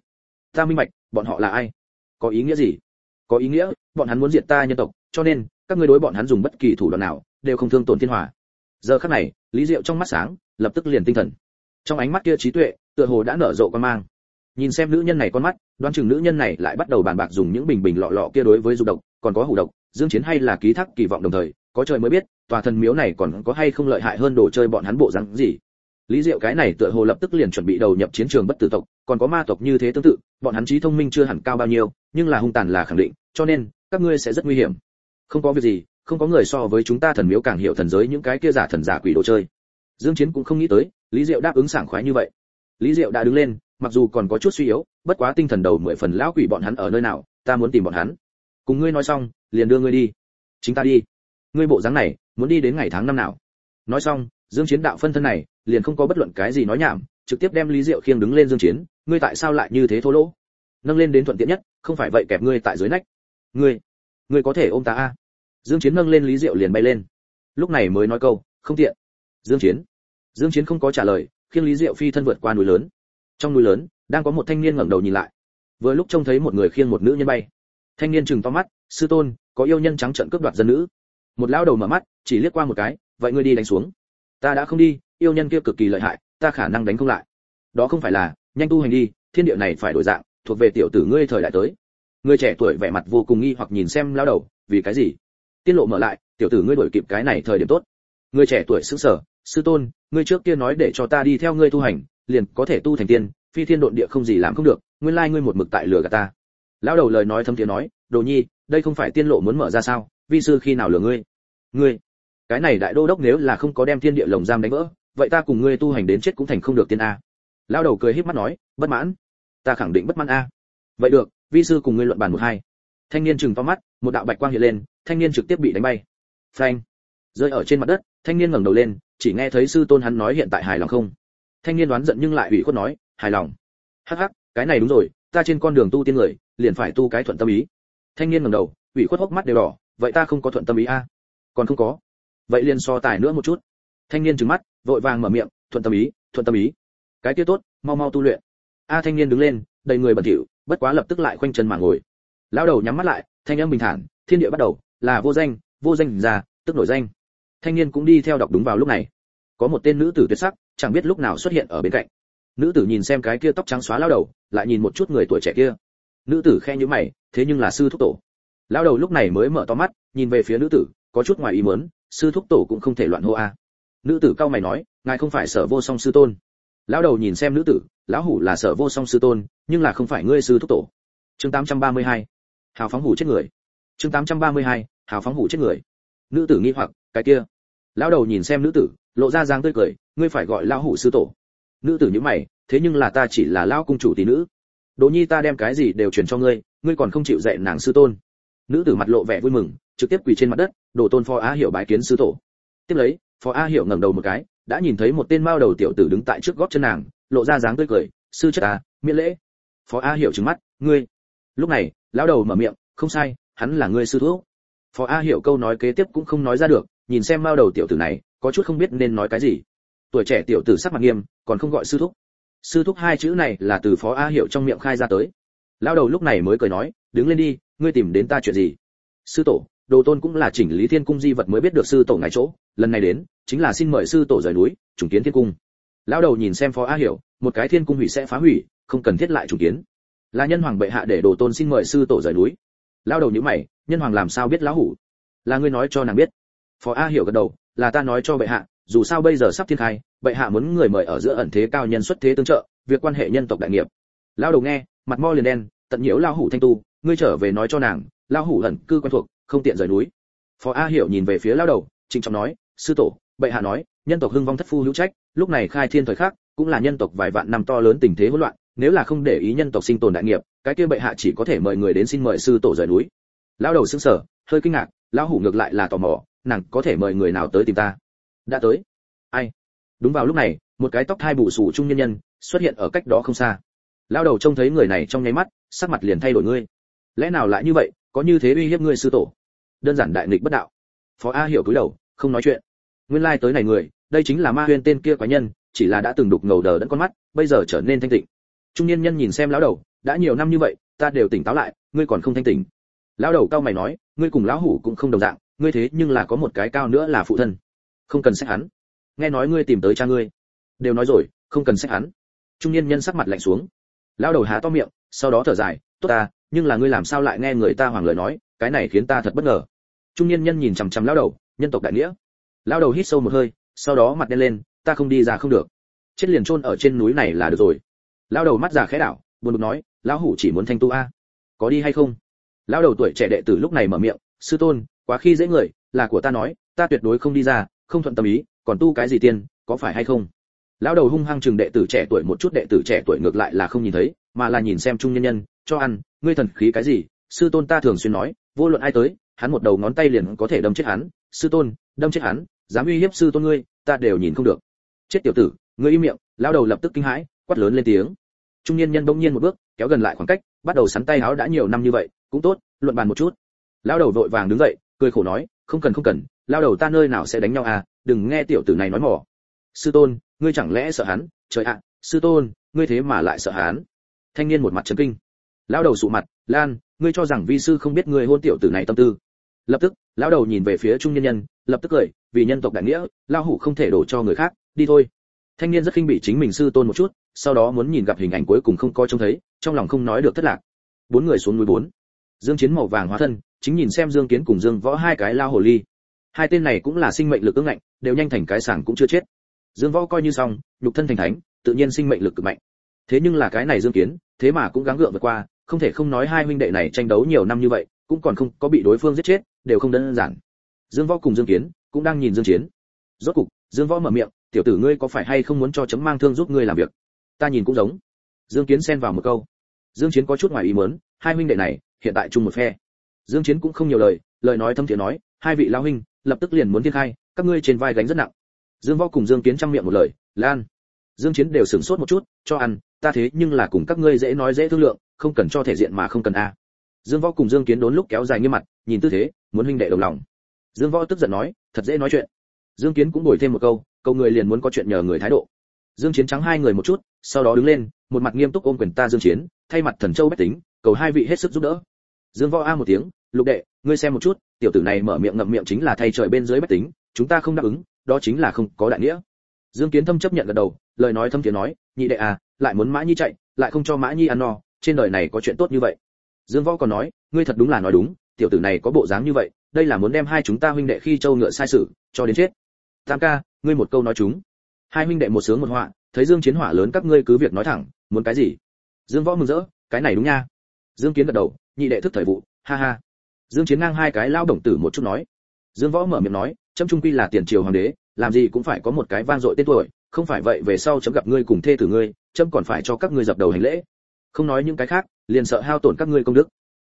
Ta minh bạch, bọn họ là ai? Có ý nghĩa gì? Có ý nghĩa, bọn hắn muốn diệt ta nhân tộc, cho nên, các ngươi đối bọn hắn dùng bất kỳ thủ đoạn nào, đều không thương tổn thiên hòa. Giờ khắc này, lý diệu trong mắt sáng, lập tức liền tinh thần. Trong ánh mắt kia trí tuệ, tựa hồ đã nở rộ quan mang nhìn xem nữ nhân này con mắt, đoán chừng nữ nhân này lại bắt đầu bàn bạc dùng những bình bình lọ lọ kia đối với dục độc, còn có hủ độc, dương chiến hay là ký thác kỳ vọng đồng thời, có trời mới biết, tòa thần miếu này còn có hay không lợi hại hơn đồ chơi bọn hắn bộ rắn gì. Lý diệu cái này tựa hồ lập tức liền chuẩn bị đầu nhập chiến trường bất tử tộc, còn có ma tộc như thế tương tự, bọn hắn trí thông minh chưa hẳn cao bao nhiêu, nhưng là hung tàn là khẳng định, cho nên, các ngươi sẽ rất nguy hiểm. Không có việc gì, không có người so với chúng ta thần miếu càng hiểu thần giới những cái kia giả thần giả quỷ đồ chơi. Dương chiến cũng không nghĩ tới, lý diệu đáp ứng sảng khoái như vậy. Lý diệu đã đứng lên mặc dù còn có chút suy yếu, bất quá tinh thần đầu mười phần lão quỷ bọn hắn ở nơi nào, ta muốn tìm bọn hắn. Cùng ngươi nói xong, liền đưa ngươi đi. Chính ta đi. Ngươi bộ dáng này, muốn đi đến ngày tháng năm nào? Nói xong, dương chiến đạo phân thân này, liền không có bất luận cái gì nói nhảm, trực tiếp đem lý diệu khiêng đứng lên dương chiến, ngươi tại sao lại như thế thô lỗ? Nâng lên đến thuận tiện nhất, không phải vậy kẹp ngươi tại dưới nách. Ngươi ngươi có thể ôm ta a? Dương chiến nâng lên lý diệu liền bay lên. Lúc này mới nói câu, không tiện. Dương chiến. Dương chiến không có trả lời khiêng lý diệu phi thân vượt qua núi lớn trong núi lớn, đang có một thanh niên ngẩng đầu nhìn lại. Vừa lúc trông thấy một người khiêng một nữ nhân bay. Thanh niên chừng to mắt, sư tôn, có yêu nhân trắng trợn cướp đoạt dân nữ. Một lão đầu mở mắt, chỉ liếc qua một cái, vậy ngươi đi đánh xuống. Ta đã không đi, yêu nhân kia cực kỳ lợi hại, ta khả năng đánh không lại. Đó không phải là, nhanh tu hành đi, thiên địa này phải đổi dạng, thuộc về tiểu tử ngươi thời đại tới. Người trẻ tuổi vẻ mặt vô cùng nghi hoặc nhìn xem lão đầu, vì cái gì? Tiết lộ mở lại, tiểu tử ngươi đổi kịp cái này thời điểm tốt. Người trẻ tuổi sững sờ, sư tôn, ngươi trước kia nói để cho ta đi theo ngươi tu hành liền có thể tu thành tiên, phi thiên độn địa không gì làm không được, nguyên lai ngươi một mực tại lừa gạt ta. Lão đầu lời nói thâm tiếng nói, đồ nhi, đây không phải tiên lộ muốn mở ra sao? Vi sư khi nào lừa ngươi? Ngươi, cái này đại đô đốc nếu là không có đem thiên địa lồng giam đánh vỡ, vậy ta cùng ngươi tu hành đến chết cũng thành không được tiên a. Lão đầu cười híp mắt nói, bất mãn, ta khẳng định bất mãn a. Vậy được, vi sư cùng ngươi luận bàn một hai. Thanh niên chừng to mắt, một đạo bạch quang hiện lên, thanh niên trực tiếp bị đánh bay. Phanh, rơi ở trên mặt đất, thanh niên ngẩng đầu lên, chỉ nghe thấy sư tôn hắn nói hiện tại hài lòng không? Thanh niên đoán giận nhưng lại ủy khuất nói, hài lòng. Hắc hắc, cái này đúng rồi, ta trên con đường tu tiên người, liền phải tu cái thuận tâm ý. Thanh niên ngẩng đầu, ủy khuất hốc mắt đều đỏ, vậy ta không có thuận tâm ý a? À? Còn không có. Vậy liền so tài nữa một chút. Thanh niên trừng mắt, vội vàng mở miệng, thuận tâm ý, thuận tâm ý. Cái kia tốt, mau mau tu luyện. A thanh niên đứng lên, đầy người bẩn thỉu, bất quá lập tức lại khoanh chân mà ngồi. Lão đầu nhắm mắt lại, thanh âm bình thản, thiên địa bắt đầu, là vô danh vô danh già, tức nổi danh. Thanh niên cũng đi theo đọc đúng vào lúc này. Có một tên nữ tử tuyệt sắc chẳng biết lúc nào xuất hiện ở bên cạnh. Nữ tử nhìn xem cái kia tóc trắng xóa lao đầu, lại nhìn một chút người tuổi trẻ kia. Nữ tử khe nhíu mày, thế nhưng là sư thúc tổ. Lao đầu lúc này mới mở to mắt, nhìn về phía nữ tử, có chút ngoài ý muốn, sư thúc tổ cũng không thể loạn hô a. Nữ tử cao mày nói, ngài không phải sở vô song sư tôn. Lão đầu nhìn xem nữ tử, lão hủ là sở vô song sư tôn, nhưng là không phải ngươi sư thúc tổ. Chương 832. hào phóng hủ chết người. Chương 832. hào phóng hủ chết người. Nữ tử nghi hoặc, cái kia. Lão đầu nhìn xem nữ tử, lộ ra dáng tươi cười ngươi phải gọi lão hủ sư tổ. Nữ tử như mày, thế nhưng là ta chỉ là lão cung chủ tỷ nữ. Đỗ nhi ta đem cái gì đều truyền cho ngươi ngươi còn không chịu dạy nàng sư tôn. Nữ tử mặt lộ vẻ vui mừng, trực tiếp quỳ trên mặt đất đổ tôn phó á hiểu bái kiến sư tổ. Tiếp lấy, phó a hiểu ngẩng đầu một cái, đã nhìn thấy một tên mao đầu tiểu tử đứng tại trước gót chân nàng, lộ ra dáng tươi cười, sư chất ta miễn lễ. Phó a hiểu trừng mắt, ngươi. Lúc này, lão đầu mở miệng, không sai, hắn là ngươi sư thuốc phó a hiểu câu nói kế tiếp cũng không nói ra được, nhìn xem mao đầu tiểu tử này, có chút không biết nên nói cái gì tuổi trẻ tiểu tử sắc mặt nghiêm, còn không gọi sư thúc. Sư thúc hai chữ này là từ phó a hiểu trong miệng khai ra tới. Lão đầu lúc này mới cười nói, đứng lên đi, ngươi tìm đến ta chuyện gì? Sư tổ, đồ tôn cũng là chỉnh lý thiên cung di vật mới biết được sư tổ ngài chỗ, lần này đến, chính là xin mời sư tổ rời núi, trùng kiến thiên cung. Lão đầu nhìn xem phó a hiểu một cái thiên cung hủy sẽ phá hủy, không cần thiết lại trùng kiến. Là nhân hoàng bệ hạ để đồ tôn xin mời sư tổ rời núi. Lão đầu như mày, nhân hoàng làm sao biết lão hủ? Là ngươi nói cho nàng biết. Phó a hiểu gật đầu, là ta nói cho bệ hạ dù sao bây giờ sắp thiên khai, bệ hạ muốn người mời ở giữa ẩn thế cao nhân xuất thế tương trợ, việc quan hệ nhân tộc đại nghiệp. Lao đầu nghe, mặt mo liền đen, tận nhiễu lao hủ thanh tu, ngươi trở về nói cho nàng, lao hủ ẩn cư quen thuộc, không tiện rời núi. Phó a hiểu nhìn về phía lao đầu, trịnh trọng nói, sư tổ, bệ hạ nói, nhân tộc hưng vong thất phu hữu trách, lúc này khai thiên thời khắc, cũng là nhân tộc vài vạn năm to lớn tình thế hỗn loạn, nếu là không để ý nhân tộc sinh tồn đại nghiệp, cái kia bệ hạ chỉ có thể mời người đến xin mời sư tổ rời núi. Lão đầu sững sờ, hơi kinh ngạc lão hủ ngược lại là tò mò, nàng có thể mời người nào tới tìm ta? Đã tới. Ai? Đúng vào lúc này, một cái tóc hai bù xù trung nhân nhân xuất hiện ở cách đó không xa. Lão đầu trông thấy người này trong nháy mắt, sắc mặt liền thay đổi ngươi. Lẽ nào lại như vậy, có như thế uy hiếp ngươi sư tổ? Đơn giản đại nghịch bất đạo. Phó a hiểu cúi đầu, không nói chuyện. Nguyên lai tới này người, đây chính là ma huyên tên kia quái nhân, chỉ là đã từng đục ngầu đờ đẫn con mắt, bây giờ trở nên thanh tịnh. Trung niên nhân nhìn xem lão đầu, đã nhiều năm như vậy, ta đều tỉnh táo lại, ngươi còn không thanh tỉnh. Lão đầu cao mày nói, ngươi cùng lão hủ cũng không đồng dạng, ngươi thế nhưng là có một cái cao nữa là phụ thân không cần xét hắn. Nghe nói ngươi tìm tới cha ngươi. Đều nói rồi, không cần xét hắn. Trung niên nhân sắc mặt lạnh xuống. Lão đầu há to miệng, sau đó thở dài, tốt ta, nhưng là ngươi làm sao lại nghe người ta hoàng lời nói, cái này khiến ta thật bất ngờ. Trung niên nhân nhìn chằm chằm lão đầu, nhân tộc đại nghĩa. Lão đầu hít sâu một hơi, sau đó mặt đen lên, ta không đi ra không được. Chết liền chôn ở trên núi này là được rồi. Lão đầu mắt già khẽ đảo, buồn bực nói, lão hủ chỉ muốn thanh tu a. Có đi hay không? Lão đầu tuổi trẻ đệ tử lúc này mở miệng, sư tôn, quá khi dễ người, là của ta nói, ta tuyệt đối không đi ra không thuận tâm ý, còn tu cái gì tiên, có phải hay không? Lão đầu hung hăng chừng đệ tử trẻ tuổi một chút, đệ tử trẻ tuổi ngược lại là không nhìn thấy, mà là nhìn xem trung nhân nhân, cho ăn, ngươi thần khí cái gì? Sư tôn ta thường xuyên nói, vô luận ai tới, hắn một đầu ngón tay liền có thể đâm chết hắn. Sư tôn, đâm chết hắn, dám uy hiếp sư tôn ngươi, ta đều nhìn không được. Chết tiểu tử, ngươi im miệng, lão đầu lập tức kinh hãi, quát lớn lên tiếng. Trung niên nhân bỗng nhiên một bước, kéo gần lại khoảng cách, bắt đầu sắn tay áo đã nhiều năm như vậy, cũng tốt, luận bàn một chút. Lão đầu vội vàng đứng dậy, cười khổ nói không cần không cần lão đầu ta nơi nào sẽ đánh nhau à đừng nghe tiểu tử này nói mỏ. Sư tôn, ngươi chẳng lẽ sợ hắn? Trời ạ, sư tôn, ngươi thế mà lại sợ hắn. Thanh niên một mặt chấn kinh. Lão đầu sụ mặt, lan, ngươi cho rằng vi sư không biết ngươi hôn tiểu tử này tâm tư. Lập tức lão đầu nhìn về phía trung nhân nhân, lập tức cười, vì nhân tộc đại nghĩa, lao hủ không thể đổ cho người khác, đi thôi. Thanh niên rất khinh bị chính mình sư tôn một chút, sau đó muốn nhìn gặp hình ảnh cuối cùng không coi trông thấy, trong lòng không nói được thất lạc. Bốn người xuống núi bốn. Dương chiến màu vàng hóa thân chính nhìn xem dương kiến cùng dương võ hai cái lao hồ ly. Hai tên này cũng là sinh mệnh lực ứng ngạnh, đều nhanh thành cái sảng cũng chưa chết. Dương võ coi như xong, nhục thân thành thánh, tự nhiên sinh mệnh lực cực mạnh. Thế nhưng là cái này dương kiến, thế mà cũng gắng gượng vượt qua, không thể không nói hai huynh đệ này tranh đấu nhiều năm như vậy, cũng còn không có bị đối phương giết chết, đều không đơn giản. Dương võ cùng dương kiến cũng đang nhìn dương chiến. Rốt cục, dương võ mở miệng, tiểu tử ngươi có phải hay không muốn cho chấm mang thương giúp ngươi làm việc? Ta nhìn cũng giống. Dương kiến xen vào một câu. Dương chiến có chút ngoài ý muốn, hai huynh đệ này hiện tại chung một phe dương chiến cũng không nhiều lời lời nói thâm thiện nói, hai vị lão huynh, lập tức liền muốn thiên khai, các ngươi trên vai gánh rất nặng. Dương võ cùng dương kiến trong miệng một lời, lan. Dương chiến đều sửng sốt một chút, cho ăn, ta thế nhưng là cùng các ngươi dễ nói dễ thương lượng, không cần cho thể diện mà không cần a. Dương võ cùng dương kiến đốn lúc kéo dài nghiêm mặt, nhìn tư thế, muốn huynh đệ đồng lòng. Dương võ tức giận nói, thật dễ nói chuyện. Dương kiến cũng bồi thêm một câu câu người liền muốn có chuyện nhờ người thái độ. Dương chiến trắng hai người một chút, sau đó đứng lên, một mặt nghiêm túc ôm quyền ta dương chiến, thay mặt thần châu bách tính, cầu hai vị hết sức giúp đỡ dương võ a một tiếng, lục đệ, ngươi xem một chút, tiểu tử này mở miệng ngậm miệng chính là thay trời bên dưới bách tính, chúng ta không đáp ứng, đó chính là không có đại nghĩa. Dương kiến thâm chấp nhận gật đầu, lời nói thâm tiếng nói, nhị đệ à lại muốn mã nhi chạy, lại không cho mã nhi ăn no, trên đời này có chuyện tốt như vậy. Dương võ còn nói, ngươi thật đúng là nói đúng, tiểu tử này có bộ dáng như vậy, đây là muốn đem hai chúng ta huynh đệ khi châu ngựa sai sử cho đến chết. Tam ca, ngươi một câu nói chúng. Hai huynh đệ một sướng một họa, thấy dương chiến hỏa lớn các ngươi cứ việc nói thẳng, muốn cái gì? Dương võ mừng rỡ, cái này đúng nha. Dương kiến gật đầu nhị đệ thức thời vụ, ha ha. Dương chiến ngang hai cái lao đồng tử một chút nói. Dương võ mở miệng nói chấm trung quy là tiền triều hoàng đế, làm gì cũng phải có một cái vang dội tên tuổi, không phải vậy về sau chấm gặp ngươi cùng thê tử ngươi chấm còn phải cho các ngươi dập đầu hành lễ. Không nói những cái khác, liền sợ hao tổn các ngươi công đức.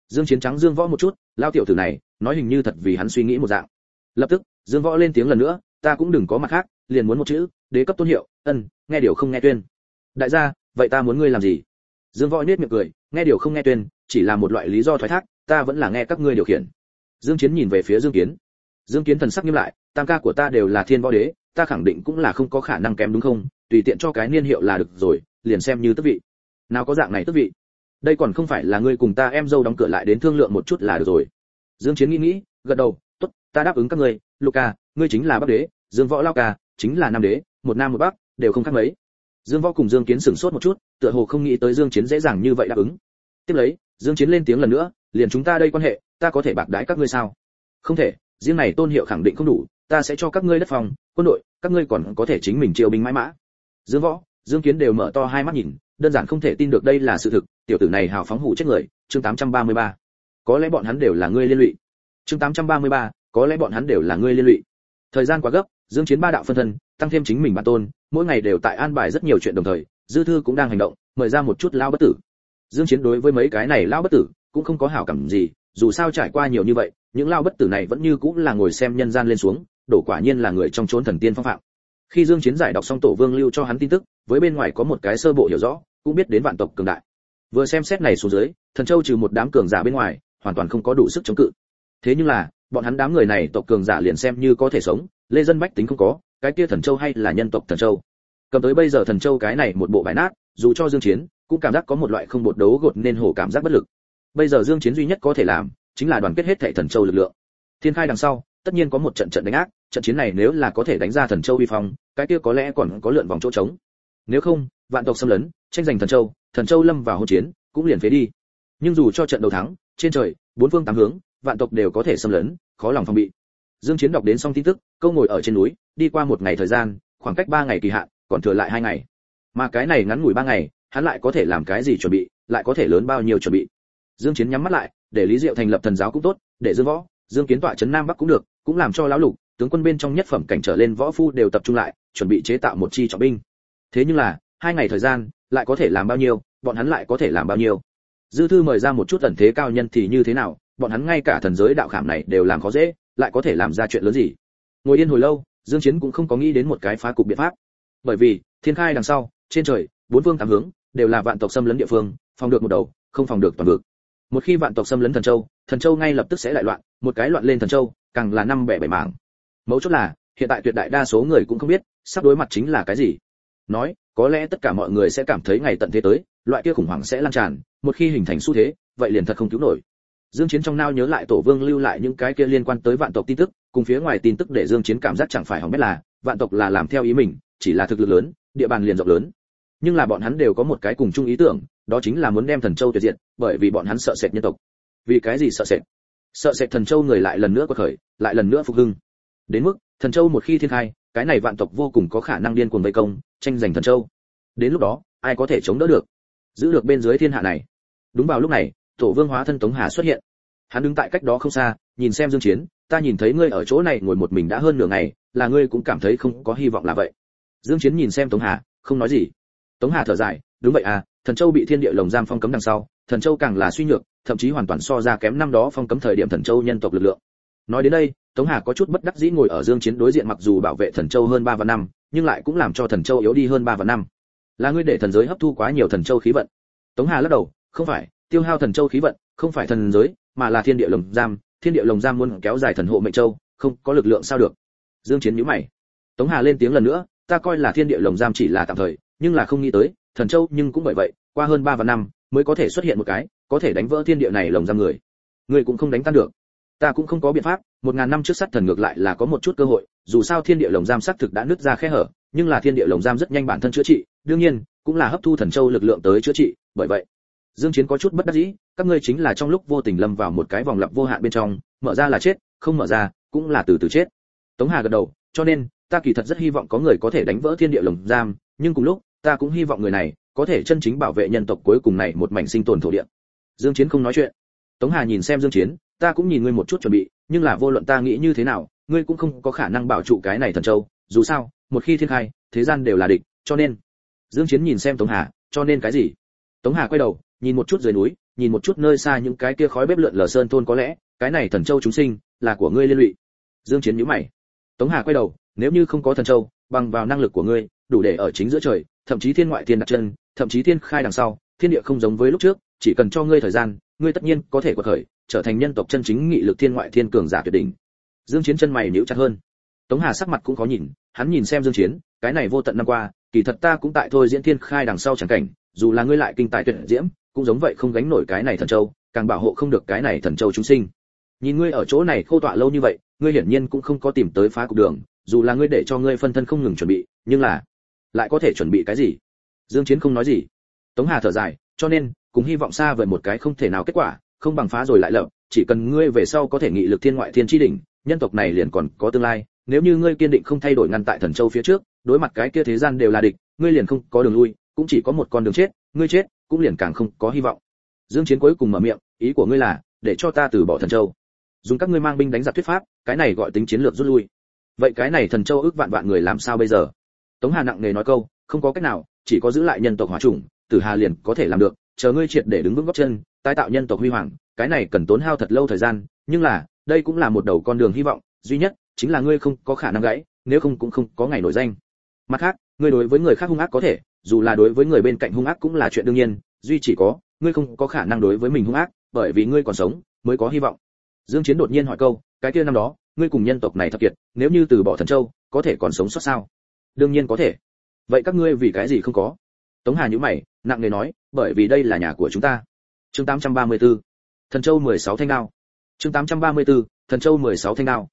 Dương chiến trắng dương võ một chút lao tiểu tử này, nói hình như thật vì hắn suy nghĩ một dạng. Lập tức, dương võ lên tiếng lần nữa, ta cũng đừng có mặt khác, liền muốn một chữ, đế cấp tôn hiệu, ân, nghe điều không nghe tuyên. Đại gia, vậy ta muốn ngươi làm gì? Dương võ nết miệng cười, nghe điều không nghe tuyên, chỉ là một loại lý do thoái thác, ta vẫn là nghe các ngươi điều khiển. Dương chiến nhìn về phía dương kiến. Dương kiến thần sắc nghiêm lại, tam ca của ta đều là thiên võ đế, ta khẳng định cũng là không có khả năng kém đúng không? Tùy tiện cho cái niên hiệu là được rồi, liền xem như tước vị. Nào có dạng này tước vị? Đây còn không phải là ngươi cùng ta em dâu đóng cửa lại đến thương lượng một chút là được rồi. Dương chiến nghĩ nghĩ, gật đầu, tốt, ta đáp ứng các ngươi luca ngươi chính là bắc đế, dương võ lao ca, chính là nam đế, một nam một bắc, đều không khác mấy dương võ cùng dương kiến sửng sốt một chút tựa hồ không nghĩ tới dương chiến dễ dàng như vậy đáp ứng. Tiếp lấy dương chiến lên tiếng lần nữa liền chúng ta đây quan hệ ta có thể bạc đái các ngươi sao? Không thể riêng này tôn hiệu khẳng định không đủ ta sẽ cho các ngươi đất phòng quân đội các ngươi còn có thể chính mình triều binh mãi mã. Dương võ dương kiến đều mở to hai mắt nhìn đơn giản không thể tin được đây là sự thực tiểu tử này hào phóng hủ chết người chương 833. có lẽ bọn hắn đều là ngươi liên lụy. Chương 833, có lẽ bọn hắn đều là ngươi liên lụy. Thời gian quá gấp dương chiến ba đạo phân thân tăng thêm chính mình bản tôn mỗi ngày đều tại an bài rất nhiều chuyện đồng thời, dư thư cũng đang hành động, mời ra một chút lao bất tử. Dương chiến đối với mấy cái này lao bất tử cũng không có hảo cảm gì, dù sao trải qua nhiều như vậy, những lao bất tử này vẫn như cũng là ngồi xem nhân gian lên xuống, đổ quả nhiên là người trong chốn thần tiên phong phạm. Khi dương chiến giải đọc xong tổ vương lưu cho hắn tin tức, với bên ngoài có một cái sơ bộ hiểu rõ, cũng biết đến vạn tộc cường đại. Vừa xem xét này xuống dưới, thần châu trừ một đám cường giả bên ngoài, hoàn toàn không có đủ sức chống cự. Thế nhưng là, bọn hắn đám người này tộc cường giả liền xem như có thể sống, lê dân bách tính không có cái kia thần châu hay là nhân tộc thần châu? Cầm tới bây giờ thần châu cái này một bộ bài nát, dù cho dương chiến cũng cảm giác có một loại không bột đấu gột nên hổ cảm giác bất lực. Bây giờ dương chiến duy nhất có thể làm chính là đoàn kết hết thảy thần châu lực lượng. Thiên khai đằng sau, tất nhiên có một trận trận đánh ác, trận chiến này nếu là có thể đánh ra thần châu uy phong, cái kia có lẽ còn có lượn vòng chỗ trống. Nếu không, vạn tộc xâm lấn, tranh giành thần châu thần châu lâm vào hỗn chiến, cũng liền phế đi. Nhưng dù cho trận đầu thắng, trên trời, bốn phương tám hướng, vạn tộc đều có thể xâm lấn, khó lòng phòng bị dương chiến đọc đến xong tin tức, câu ngồi ở trên núi, đi qua một ngày thời gian, khoảng cách ba ngày kỳ hạn, còn thừa lại hai ngày. Mà cái này ngắn ngủi ba ngày, hắn lại có thể làm cái gì chuẩn bị, lại có thể lớn bao nhiêu chuẩn bị? Dương chiến nhắm mắt lại, để lý diệu thành lập thần giáo cũng tốt, để dương võ, dương kiến tọa chấn nam bắc cũng được, cũng làm cho lão lục, tướng quân bên trong nhất phẩm cảnh trở lên võ phu đều tập trung lại, chuẩn bị chế tạo một chi trọng binh. Thế nhưng là, hai ngày thời gian, lại có thể làm bao nhiêu, bọn hắn lại có thể làm bao nhiêu? Dư thư mời ra một chút ẩn thế cao nhân thì như thế nào, bọn hắn ngay cả thần giới đạo khảm này đều làm khó dễ lại có thể làm ra chuyện lớn gì. Ngồi yên hồi lâu, dương chiến cũng không có nghĩ đến một cái phá cục biện pháp. Bởi vì, thiên khai đằng sau, trên trời, bốn phương tám hướng, đều là vạn tộc xâm lấn địa phương, phòng được một đầu, không phòng được toàn vực. Một khi vạn tộc xâm lấn thần châu thần châu ngay lập tức sẽ lại loạn, một cái loạn lên thần châu, càng là năm bẻ bảy mảng. Mấu chốt là, hiện tại tuyệt đại đa số người cũng không biết, sắp đối mặt chính là cái gì. Nói, có lẽ tất cả mọi người sẽ cảm thấy ngày tận thế tới, loại kia khủng hoảng sẽ lan tràn, một khi hình thành xu thế, vậy liền thật không cứu nổi dương chiến trong nao nhớ lại tổ vương lưu lại những cái kia liên quan tới vạn tộc tin tức, cùng phía ngoài tin tức để dương chiến cảm giác chẳng phải hỏng biết là, vạn tộc là làm theo ý mình, chỉ là thực lực lớn, địa bàn liền rộng lớn. Nhưng là bọn hắn đều có một cái cùng chung ý tưởng, đó chính là muốn đem thần châu tuyệt diệt, bởi vì bọn hắn sợ sệt nhân tộc. Vì cái gì sợ sệt? Sợ sệt thần châu người lại lần nữa quật khởi, lại lần nữa phục hưng. Đến mức, thần châu một khi thiên khai, cái này vạn tộc vô cùng có khả năng điên cuồng vây công, tranh giành thần châu. Đến lúc đó, ai có thể chống đỡ được? Giữ được bên dưới thiên hạ này. Đúng vào lúc này tổ vương hóa thân tống hà xuất hiện. Hắn đứng tại cách đó không xa, nhìn xem dương chiến, ta nhìn thấy ngươi ở chỗ này ngồi một mình đã hơn nửa ngày, là ngươi cũng cảm thấy không có hy vọng là vậy. Dương chiến nhìn xem tống hà, không nói gì. Tống hà thở dài, đúng vậy à thần châu bị thiên địa lồng giam phong cấm đằng sau, thần châu càng là suy nhược, thậm chí hoàn toàn so ra kém năm đó phong cấm thời điểm thần châu nhân tộc lực lượng. Nói đến đây, tống hà có chút bất đắc dĩ ngồi ở dương chiến đối diện mặc dù bảo vệ thần châu hơn ba và năm, nhưng lại cũng làm cho thần châu yếu đi hơn ba và năm. Là ngươi để thần giới hấp thu quá nhiều thần châu khí vận. Tống hà lắc đầu, không phải tiêu hao thần châu khí vận, không phải thần giới, mà là thiên địa lồng giam, thiên địa lồng giam muốn kéo dài thần hộ mệnh châu, không có lực lượng sao được. Dương chiến nhíu mày. Tống hà lên tiếng lần nữa, ta coi là thiên địa lồng giam chỉ là tạm thời, nhưng là không nghĩ tới, thần châu nhưng cũng bởi vậy, qua hơn ba và năm, mới có thể xuất hiện một cái, có thể đánh vỡ thiên địa này lồng giam người. Người cũng không đánh tan được. Ta cũng không có biện pháp, một ngàn năm trước sát thần ngược lại là có một chút cơ hội, dù sao thiên địa lồng giam sát thực đã nứt ra khe hở, nhưng là thiên địa lồng giam rất nhanh bản thân chữa trị, đương nhiên, cũng là hấp thu thần châu lực lượng tới chữa trị, bởi vậy dương chiến có chút bất đắc dĩ, các ngươi chính là trong lúc vô tình lâm vào một cái vòng lặp vô hạn bên trong, mở ra là chết, không mở ra, cũng là từ từ chết. Tống hà gật đầu, cho nên, ta kỳ thật rất hy vọng có người có thể đánh vỡ thiên địa lồng giam, nhưng cùng lúc, ta cũng hy vọng người này có thể chân chính bảo vệ nhân tộc cuối cùng này một mảnh sinh tồn thổ địa. Dương chiến không nói chuyện. Tống hà nhìn xem dương chiến, ta cũng nhìn ngươi một chút chuẩn bị, nhưng là vô luận ta nghĩ như thế nào, ngươi cũng không có khả năng bảo trụ cái này thần châu, dù sao, một khi thiên khai, thế gian đều là địch, cho nên. Dương chiến nhìn xem tống hà, cho nên cái gì? Tống hà quay đầu nhìn một chút dưới núi, nhìn một chút nơi xa những cái kia khói bếp lượn lờ sơn thôn có lẽ, cái này thần châu chúng sinh, là của ngươi liên lụy. Dương chiến nhíu mày. Tống hà quay đầu, nếu như không có thần châu, bằng vào năng lực của ngươi, đủ để ở chính giữa trời, thậm chí thiên ngoại thiên đặt chân, thậm chí thiên khai đằng sau, thiên địa không giống với lúc trước, chỉ cần cho ngươi thời gian, ngươi tất nhiên có thể quật khởi, trở thành nhân tộc chân chính nghị lực thiên ngoại thiên cường giả tuyệt đỉnh. Dương chiến chân mày nhíu chặt hơn. Tống hà sắc mặt cũng có nhìn, hắn nhìn xem dương chiến, cái này vô tận năm qua, kỳ thật ta cũng tại thôi diễn thiên khai đằng sau chẳng cảnh, dù là ngươi lại kinh tài tuyệt diễm cũng giống vậy không gánh nổi cái này thần châu, càng bảo hộ không được cái này thần châu chúng sinh. Nhìn ngươi ở chỗ này khô tọa lâu như vậy, ngươi hiển nhiên cũng không có tìm tới phá cục đường, dù là ngươi để cho ngươi phân thân không ngừng chuẩn bị, nhưng là lại có thể chuẩn bị cái gì? Dương chiến không nói gì. Tống hà thở dài, cho nên cũng hy vọng xa vời một cái không thể nào kết quả, không bằng phá rồi lại lập, chỉ cần ngươi về sau có thể nghị lực thiên ngoại thiên chi đỉnh, nhân tộc này liền còn có tương lai, nếu như ngươi kiên định không thay đổi ngăn tại thần châu phía trước, đối mặt cái kia thế gian đều là địch, ngươi liền không có đường lui, cũng chỉ có một con đường chết, ngươi chết cũng liền càng không có hy vọng. Dương chiến cuối cùng mở miệng, ý của ngươi là, để cho ta từ bỏ thần châu. Dùng các ngươi mang binh đánh giặc thuyết pháp, cái này gọi tính chiến lược rút lui. Vậy cái này thần châu ước vạn vạn người làm sao bây giờ? Tống hà nặng nề nói câu, không có cách nào, chỉ có giữ lại nhân tộc hỏa chủng, tử hà liền có thể làm được, chờ ngươi triệt để đứng vững gót chân, tái tạo nhân tộc huy hoàng, cái này cần tốn hao thật lâu thời gian, nhưng là, đây cũng là một đầu con đường hy vọng, duy nhất chính là ngươi không có khả năng gãy, nếu không cũng không có ngày nổi danh. Mặt khác, ngươi đối với người khác hung ác có thể dù là đối với người bên cạnh hung ác cũng là chuyện đương nhiên, duy chỉ có, ngươi không có khả năng đối với mình hung ác, bởi vì ngươi còn sống, mới có hy vọng. Dương chiến đột nhiên hỏi câu, cái kia năm đó, ngươi cùng nhân tộc này thập kiệt, nếu như từ bỏ thần châu, có thể còn sống sót sao? Đương nhiên có thể. Vậy các ngươi vì cái gì không có? Tống hà nhíu mày, nặng nề nói, bởi vì đây là nhà của chúng ta. Chương 834 thần châu 16 thanh đao. Chương 834 thần châu 16 thanh đao.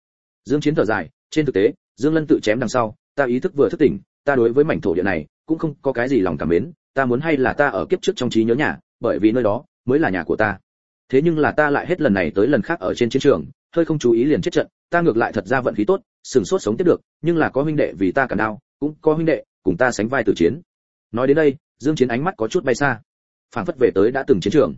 Dương chiến thở dài, trên thực tế, dương lân tự chém đằng sau, ta ý thức vừa thức tỉnh, ta đối với mảnh thổ địa này cũng không có cái gì lòng cảm mến, ta muốn hay là ta ở kiếp trước trong trí nhớ nhà, bởi vì nơi đó mới là nhà của ta. Thế nhưng là ta lại hết lần này tới lần khác ở trên chiến trường, hơi không chú ý liền chết trận, ta ngược lại thật ra vận khí tốt, sừng sốt sống tiếp được, nhưng là có huynh đệ vì ta cả đau, cũng có huynh đệ cùng ta sánh vai tử chiến. Nói đến đây, dương chiến ánh mắt có chút bay xa. Phản phất về tới đã từng chiến trường.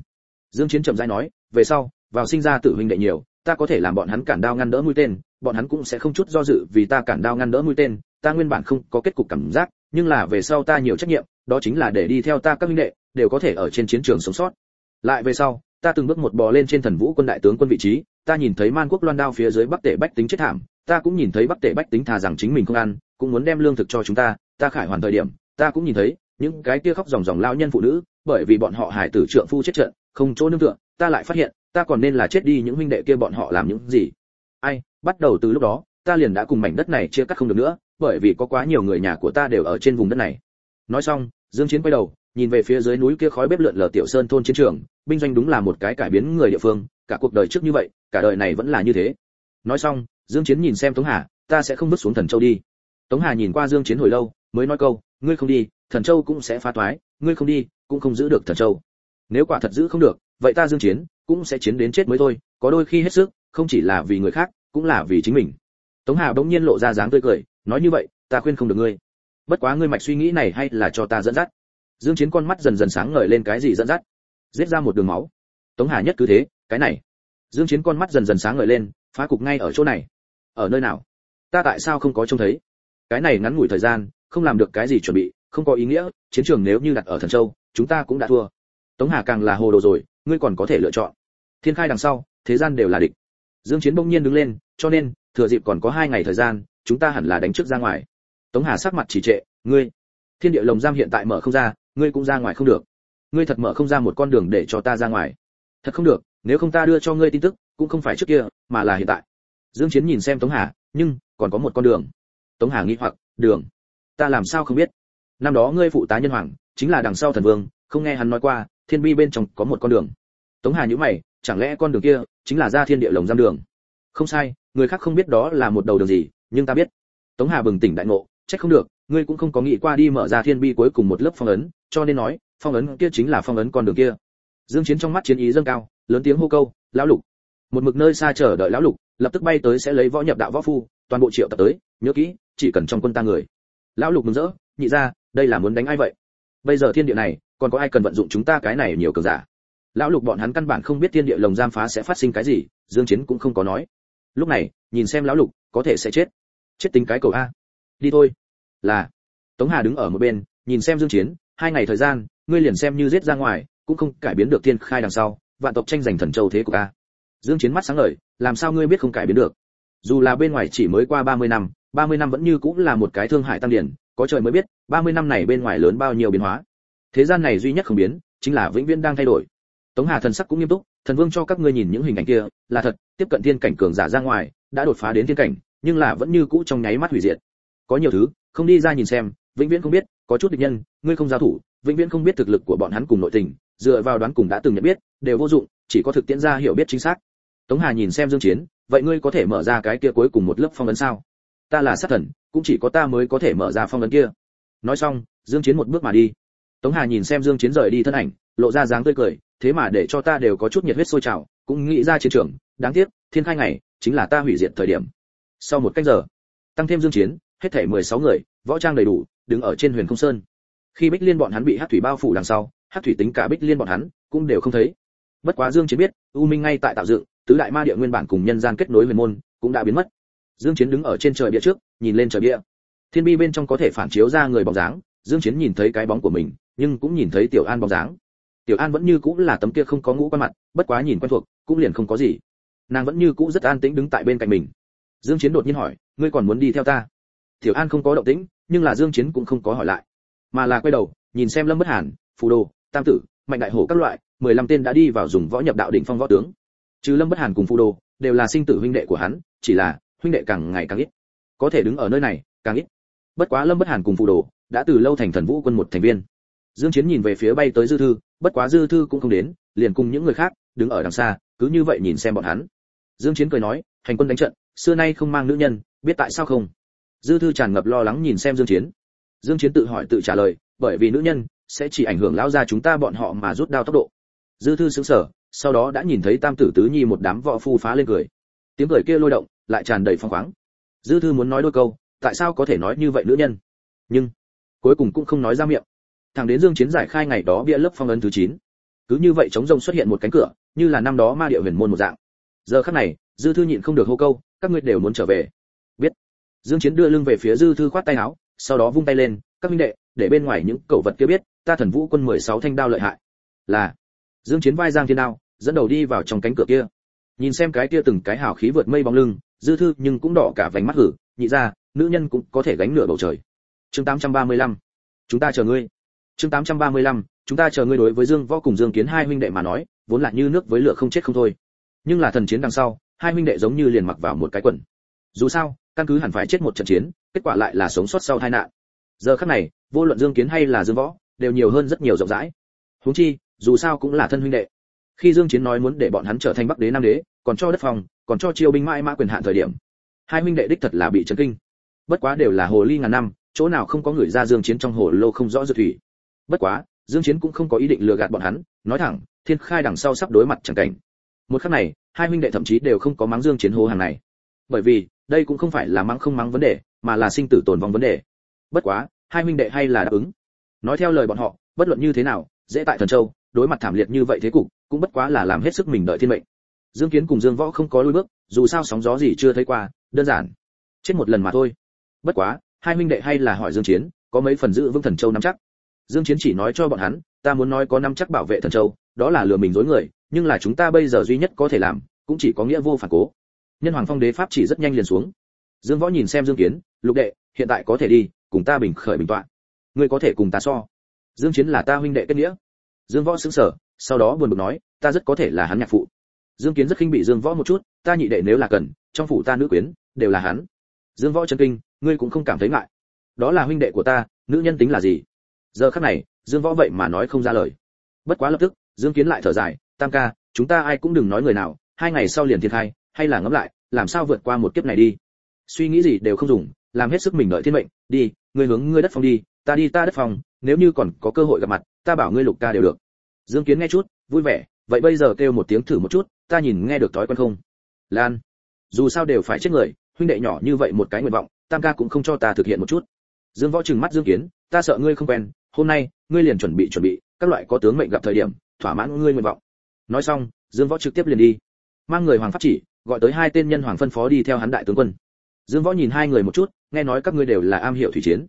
Dương chiến chậm rãi nói, về sau, vào sinh ra tử huynh đệ nhiều, ta có thể làm bọn hắn cản đao ngăn đỡ mũi tên, bọn hắn cũng sẽ không chút do dự vì ta cản đao ngăn đỡ mũi tên, ta nguyên bản không có kết cục cảm giác nhưng là về sau ta nhiều trách nhiệm, đó chính là để đi theo ta các huynh đệ, đều có thể ở trên chiến trường sống sót. Lại về sau, ta từng bước một bò lên trên thần vũ quân đại tướng quân vị trí, ta nhìn thấy man quốc loan đao phía dưới bắc tể bách tính chết thảm, ta cũng nhìn thấy bắc tể bách tính thà rằng chính mình không ăn, cũng muốn đem lương thực cho chúng ta ta khải hoàn thời điểm, ta cũng nhìn thấy, những cái kia khóc ròng ròng lao nhân phụ nữ, bởi vì bọn họ hải tử trượng phu chết trận, không chỗ nương tựa, ta lại phát hiện, ta còn nên là chết đi những huynh đệ kia bọn họ làm những gì. Ai, bắt đầu từ lúc đó, ta liền đã cùng mảnh đất này chia cắt không được nữa bởi vì có quá nhiều người nhà của ta đều ở trên vùng đất này. Nói xong, dương chiến quay đầu, nhìn về phía dưới núi kia khói bếp lượn lờ tiểu sơn thôn chiến trường, binh doanh đúng là một cái cải biến người địa phương, cả cuộc đời trước như vậy, cả đời này vẫn là như thế. Nói xong, dương chiến nhìn xem tống hà, ta sẽ không bước xuống thần châu đi. Tống hà nhìn qua dương chiến hồi lâu, mới nói câu, ngươi không đi, thần châu cũng sẽ phá toái, ngươi không đi, cũng không giữ được thần châu. Nếu quả thật giữ không được, vậy ta dương chiến cũng sẽ chiến đến chết mới thôi, có đôi khi hết sức, không chỉ là vì người khác, cũng là vì chính mình. Tống hà bỗng nhiên lộ ra dáng tươi cười nói như vậy, ta khuyên không được ngươi. Bất quá ngươi mạch suy nghĩ này hay là cho ta dẫn dắt. Dương chiến con mắt dần dần sáng ngời lên cái gì dẫn dắt? Giết ra một đường máu. Tống hà nhất cứ thế, cái này. Dương chiến con mắt dần dần sáng ngời lên, phá cục ngay ở chỗ này. Ở nơi nào? Ta tại sao không có trông thấy? Cái này ngắn ngủi thời gian, không làm được cái gì chuẩn bị, không có ý nghĩa, chiến trường nếu như đặt ở thần châu, chúng ta cũng đã thua. Tống hà càng là hồ đồ rồi, ngươi còn có thể lựa chọn. Thiên khai đằng sau, thế gian đều là địch. Dương chiến bỗng nhiên đứng lên, cho nên, thừa dịp còn có hai ngày thời gian chúng ta hẳn là đánh trước ra ngoài. Tống hà sắc mặt chỉ trệ, ngươi, thiên địa lồng giam hiện tại mở không ra, ngươi cũng ra ngoài không được. Ngươi thật mở không ra một con đường để cho ta ra ngoài. Thật không được, nếu không ta đưa cho ngươi tin tức, cũng không phải trước kia, mà là hiện tại. Dương chiến nhìn xem tống hà, nhưng, còn có một con đường. Tống hà nghĩ hoặc, đường? Ta làm sao không biết? Năm đó ngươi phụ tá nhân hoàng, chính là đằng sau thần vương, không nghe hắn nói qua, thiên bi bên trong có một con đường. Tống hà nhíu mày, chẳng lẽ con đường kia chính là ra thiên địa lồng giam đường? Không sai, người khác không biết đó là một đầu đường gì nhưng ta biết. Tống hà bừng tỉnh đại ngộ, trách không được, ngươi cũng không có nghĩ qua đi mở ra thiên bi cuối cùng một lớp phong ấn, cho nên nói, phong ấn kia chính là phong ấn con đường kia. Dương chiến trong mắt chiến ý dâng cao, lớn tiếng hô câu, lão lục. Một mực nơi xa chờ đợi lão lục, lập tức bay tới sẽ lấy võ nhập đạo võ phu, toàn bộ triệu tập tới, nhớ kỹ, chỉ cần trong quân ta người. Lão lục mừng rỡ, nhị ra, đây là muốn đánh ai vậy? Bây giờ thiên địa này, còn có ai cần vận dụng chúng ta cái này nhiều cường giả? Lão lục bọn hắn căn bản không biết thiên địa lồng giam phá sẽ phát sinh cái gì, dương chiến cũng không có nói. Lúc này nhìn xem lão lục, có thể sẽ chết. Chết tính cái cầu a. Đi thôi. Là. Tống hà đứng ở một bên, nhìn xem dương chiến, hai ngày thời gian, ngươi liền xem như giết ra ngoài, cũng không cải biến được thiên khai đằng sau, vạn tộc tranh giành thần châu thế của a. Dương chiến mắt sáng ngời, làm sao ngươi biết không cải biến được? Dù là bên ngoài chỉ mới qua 30 năm 30 năm vẫn như cũng là một cái thương hại tăng điển, có trời mới biết 30 năm này bên ngoài lớn bao nhiêu biến hóa. Thế gian này duy nhất không biến, chính là vĩnh viễn đang thay đổi. Tống hà thần sắc cũng nghiêm túc, thần vương cho các ngươi nhìn những hình ảnh kia, là thật, tiếp cận thiên cảnh cường giả ra ngoài đã đột phá đến thiên cảnh, nhưng là vẫn như cũ trong nháy mắt hủy diệt. Có nhiều thứ, không đi ra nhìn xem, vĩnh viễn không biết, có chút địch nhân, ngươi không giao thủ, vĩnh viễn không biết thực lực của bọn hắn cùng nội tình, dựa vào đoán cùng đã từng nhận biết, đều vô dụng, chỉ có thực tiễn ra hiểu biết chính xác. Tống hà nhìn xem dương chiến, vậy ngươi có thể mở ra cái kia cuối cùng một lớp phong ấn sao? Ta là sát thần, cũng chỉ có ta mới có thể mở ra phong ấn kia. Nói xong, dương chiến một bước mà đi. Tống hà nhìn xem dương chiến rời đi thân ảnh, lộ ra dáng tươi cười, thế mà để cho ta đều có chút nhiệt huyết sôi trào, cũng nghĩ ra chiến trường, đáng tiếc thiên khai ngày, chính là ta hủy diệt thời điểm. Sau một cách giờ, tăng thêm dương chiến, hết thảy 16 người, võ trang đầy đủ, đứng ở trên huyền không sơn. Khi bích liên bọn hắn bị hắc thủy bao phủ đằng sau, hắc thủy tính cả bích liên bọn hắn cũng đều không thấy. Bất quá dương chiến biết, u minh ngay tại tạo dựng, tứ đại ma địa nguyên bản cùng nhân gian kết nối huyền môn cũng đã biến mất. Dương chiến đứng ở trên trời bia trước, nhìn lên trời bia. thiên bi bên trong có thể phản chiếu ra người bóng dáng, dương chiến nhìn thấy cái bóng của mình, nhưng cũng nhìn thấy tiểu an bóng dáng. Tiểu an vẫn như cũ là tấm kia không có ngũ quan mặt, bất quá nhìn quen thuộc, cũng liền không có gì nàng vẫn như cũ rất an tĩnh đứng tại bên cạnh mình. Dương chiến đột nhiên hỏi, ngươi còn muốn đi theo ta? Tiểu an không có động tĩnh, nhưng là dương chiến cũng không có hỏi lại, mà là quay đầu, nhìn xem lâm bất hàn, phù đồ, tam tử, mạnh đại hổ các loại 15 tên đã đi vào dùng võ nhập đạo đỉnh phong võ tướng. Trừ lâm bất hàn cùng phù đồ, đều là sinh tử huynh đệ của hắn, chỉ là huynh đệ càng ngày càng ít. Có thể đứng ở nơi này, càng ít. Bất quá lâm bất hàn cùng phù đồ đã từ lâu thành thần vũ quân một thành viên. Dương chiến nhìn về phía bay tới dư thư, bất quá dư thư cũng không đến, liền cùng những người khác, đứng ở đằng xa, cứ như vậy nhìn xem bọn hắn dương chiến cười nói, hành quân đánh trận, xưa nay không mang nữ nhân, biết tại sao không? Dư thư tràn ngập lo lắng nhìn xem dương chiến. Dương chiến tự hỏi tự trả lời, bởi vì nữ nhân sẽ chỉ ảnh hưởng lão gia chúng ta bọn họ mà rút đao tốc độ. Dư thư sững sờ, sau đó đã nhìn thấy tam tử tứ nhi một đám võ phu phá lên cười. Tiếng cười kia lôi động, lại tràn đầy phong khoáng. Dư thư muốn nói đôi câu, tại sao có thể nói như vậy nữ nhân? Nhưng, cuối cùng cũng không nói ra miệng. Thằng đến dương chiến giải khai ngày đó bia lớp phong ấn thứ 9. cứ như vậy chống rông xuất hiện một cánh cửa, như là năm đó ma địa huyền môn một dạng giờ khắc này, dư thư nhịn không được hô câu, các ngươi đều muốn trở về. Biết. Dương chiến đưa lưng về phía dư thư khoát tay áo, sau đó vung tay lên, các minh đệ, để bên ngoài những cẩu vật kia biết, ta thần vũ quân 16 thanh đao lợi hại. Là. Dương chiến vai giang thiên đao, dẫn đầu đi vào trong cánh cửa kia. Nhìn xem cái kia từng cái hào khí vượt mây bóng lưng, dư thư nhưng cũng đỏ cả vành mắt hử, nhị ra, nữ nhân cũng có thể gánh nửa bầu trời. Chương 835 chúng ta chờ ngươi. Chương 835 chúng ta chờ ngươi đối với dương võ cùng dương kiến hai huynh đệ mà nói, vốn là như nước với lửa không chết không thôi nhưng là thần chiến đằng sau, hai huynh đệ giống như liền mặc vào một cái quần. Dù sao, căn cứ hẳn phải chết một trận chiến, kết quả lại là sống sót sau tai nạn. Giờ khắc này, vô luận dương kiến hay là dương võ, đều nhiều hơn rất nhiều rộng rãi. Huống chi, dù sao cũng là thân huynh đệ. Khi dương chiến nói muốn để bọn hắn trở thành bắc đế, nam đế, còn cho đất phòng, còn cho triều binh mãi mã quyền hạn thời điểm, hai huynh đệ đích thật là bị chấn kinh. Bất quá đều là hồ ly ngàn năm, chỗ nào không có người ra dương chiến trong hồ lô không rõ dược thủy. Bất quá, dương chiến cũng không có ý định lừa gạt bọn hắn, nói thẳng, thiên khai đằng sau sắp đối mặt chẳng cảnh một khắc này, hai huynh đệ thậm chí đều không có mắng dương chiến hô hàng này. Bởi vì, đây cũng không phải là mắng không mắng vấn đề, mà là sinh tử tồn vong vấn đề. Bất quá, hai huynh đệ hay là đáp ứng. Nói theo lời bọn họ, bất luận như thế nào, dễ tại thần châu, đối mặt thảm liệt như vậy thế cục, cũng bất quá là làm hết sức mình đợi thiên mệnh. Dương kiến cùng dương võ không có lùi bước, dù sao sóng gió gì chưa thấy qua, đơn giản. Chết một lần mà thôi. Bất quá, hai huynh đệ hay là hỏi dương chiến, có mấy phần giữ vững thần châu nắm chắc? Dương chiến chỉ nói cho bọn hắn, ta muốn nói có nắm chắc bảo vệ thần châu, đó là lừa mình dối người nhưng là chúng ta bây giờ duy nhất có thể làm, cũng chỉ có nghĩa vô phản cố. Nhân hoàng phong đế pháp chỉ rất nhanh liền xuống. Dương võ nhìn xem dương kiến, lục đệ, hiện tại có thể đi, cùng ta bình khởi bình toạn ngươi có thể cùng ta so. Dương chiến là ta huynh đệ kết nghĩa. Dương võ sững sờ, sau đó buồn bực nói, ta rất có thể là hắn nhạc phụ. Dương kiến rất khinh bị dương võ một chút, ta nhị đệ nếu là cần, trong phủ ta nữ quyến, đều là hắn. Dương võ chân kinh, ngươi cũng không cảm thấy ngại. Đó là huynh đệ của ta, nữ nhân tính là gì? Giờ khắc này, dương võ vậy mà nói không ra lời. Bất quá lập tức, dương kiến lại thở dài tam ca chúng ta ai cũng đừng nói người nào hai ngày sau liền thiên hai, hay là ngẫm lại làm sao vượt qua một kiếp này đi. Suy nghĩ gì đều không dùng làm hết sức mình đợi thiên mệnh đi ngươi hướng ngươi đất phòng đi ta đi ta đất phòng nếu như còn có cơ hội gặp mặt ta bảo ngươi lục ca đều được. Dương kiến nghe chút vui vẻ vậy bây giờ kêu một tiếng thử một chút ta nhìn nghe được thói quen không? Lan dù sao đều phải chết người huynh đệ nhỏ như vậy một cái nguyện vọng tam ca cũng không cho ta thực hiện một chút. Dương võ trừng mắt dương kiến ta sợ ngươi không quen hôm nay ngươi liền chuẩn bị chuẩn bị các loại có tướng mệnh gặp thời điểm thỏa mãn ngươi nguyện vọng nói xong, dương võ trực tiếp liền đi. Mang người hoàng pháp chỉ, gọi tới hai tên nhân hoàng phân phó đi theo hắn đại tướng quân. Dương võ nhìn hai người một chút, nghe nói các ngươi đều là am hiểu thủy chiến.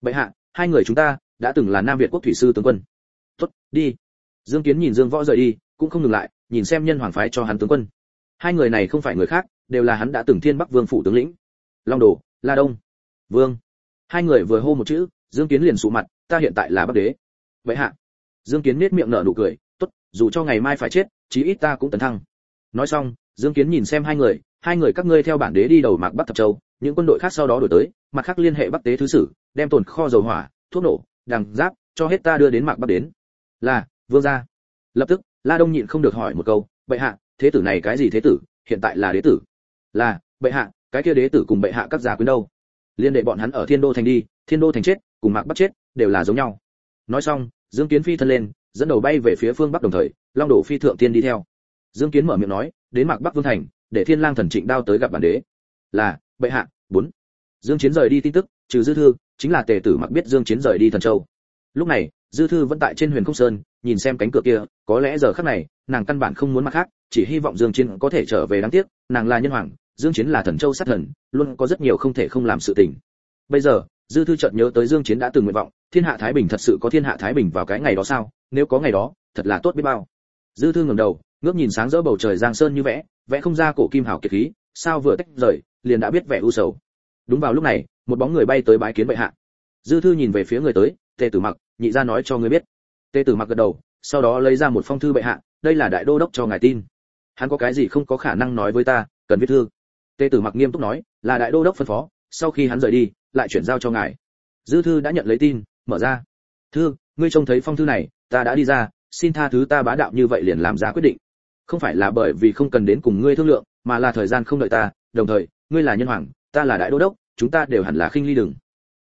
Bệ hạ, hai người chúng ta đã từng là nam việt quốc thủy sư tướng quân. Tốt, đi. Dương kiến nhìn dương võ rời đi, cũng không ngừng lại, nhìn xem nhân hoàng phái cho hắn tướng quân. Hai người này không phải người khác, đều là hắn đã từng thiên bắc vương phủ tướng lĩnh. Long đồ, la đông, vương. Hai người vừa hô một chữ, dương kiến liền sụ mặt, ta hiện tại là bắc đế. Vậy hạ. Dương kiến nết miệng nở nụ cười dù cho ngày mai phải chết, chí ít ta cũng tấn thăng. Nói xong, dương kiến nhìn xem hai người hai người các ngươi theo bản đế đi đầu mạc bắc thập châu, những quân đội khác sau đó đổi tới, mặt khác liên hệ bắc tế thứ sử, đem tồn kho dầu hỏa, thuốc nổ, đằng giáp, cho hết ta đưa đến mạc bắc đến. Là, vương gia. Lập tức, la đông nhịn không được hỏi một câu, bệ hạ, thế tử này cái gì thế tử? Hiện tại là đế tử. Là, bệ hạ, cái kia đế tử cùng bệ hạ các gia quyến đâu? Liên đệ bọn hắn ở thiên đô thành đi, thiên đô thành chết, cùng mạc bắc chết, đều là giống nhau. Nói xong, dương kiến phi thân lên dẫn đầu bay về phía phương bắc đồng thời, long đổ phi thượng tiên đi theo. Dương kiến mở miệng nói, đến mạc bắc vương thành, để thiên lang thần trịnh đao tới gặp bản đế. Là, bệ hạ, bốn. Dương chiến rời đi tin tức, trừ dư thư, chính là tề tử mặc biết dương chiến rời đi thần châu. Lúc này, dư thư vẫn tại trên huyền không sơn, nhìn xem cánh cửa kia, có lẽ giờ khắc này, nàng căn bản không muốn mặc khác, chỉ hy vọng dương chiến có thể trở về đáng tiếc, nàng là nhân hoàng, dương chiến là thần châu sát thần, luôn có rất nhiều không thể không làm sự tình. Bây giờ, dư thư chợt nhớ tới dương chiến đã từng nguyện vọng thiên hạ thái bình thật sự có thiên hạ thái bình vào cái ngày đó sao? Nếu có ngày đó, thật là tốt biết bao. Dư thư ngẩng đầu, ngước nhìn sáng rỡ bầu trời giang sơn như vẽ vẽ không ra cổ kim hào kiệt khí, sao vừa tách rời, liền đã biết vẻ u sầu. Đúng vào lúc này, một bóng người bay tới bái kiến bệ hạ. Dư thư nhìn về phía người tới, tề tử mặc, nhị gia nói cho người biết. Tề tử mặc gật đầu, sau đó lấy ra một phong thư bệ hạ, đây là đại đô đốc cho ngài tin. Hắn có cái gì không có khả năng nói với ta, cần viết thư. Tề tử mặc nghiêm túc nói, là đại đô đốc phân phó, sau khi hắn rời đi, lại chuyển giao cho ngài. Dư thư đã nhận lấy tin mở ra. Thư, ngươi trông thấy phong thư này, ta đã đi ra, xin tha thứ ta bá đạo như vậy liền làm ra quyết định. Không phải là bởi vì không cần đến cùng ngươi thương lượng, mà là thời gian không đợi ta, đồng thời, ngươi là nhân hoàng, ta là đại đô đốc, chúng ta đều hẳn là khinh ly đừng.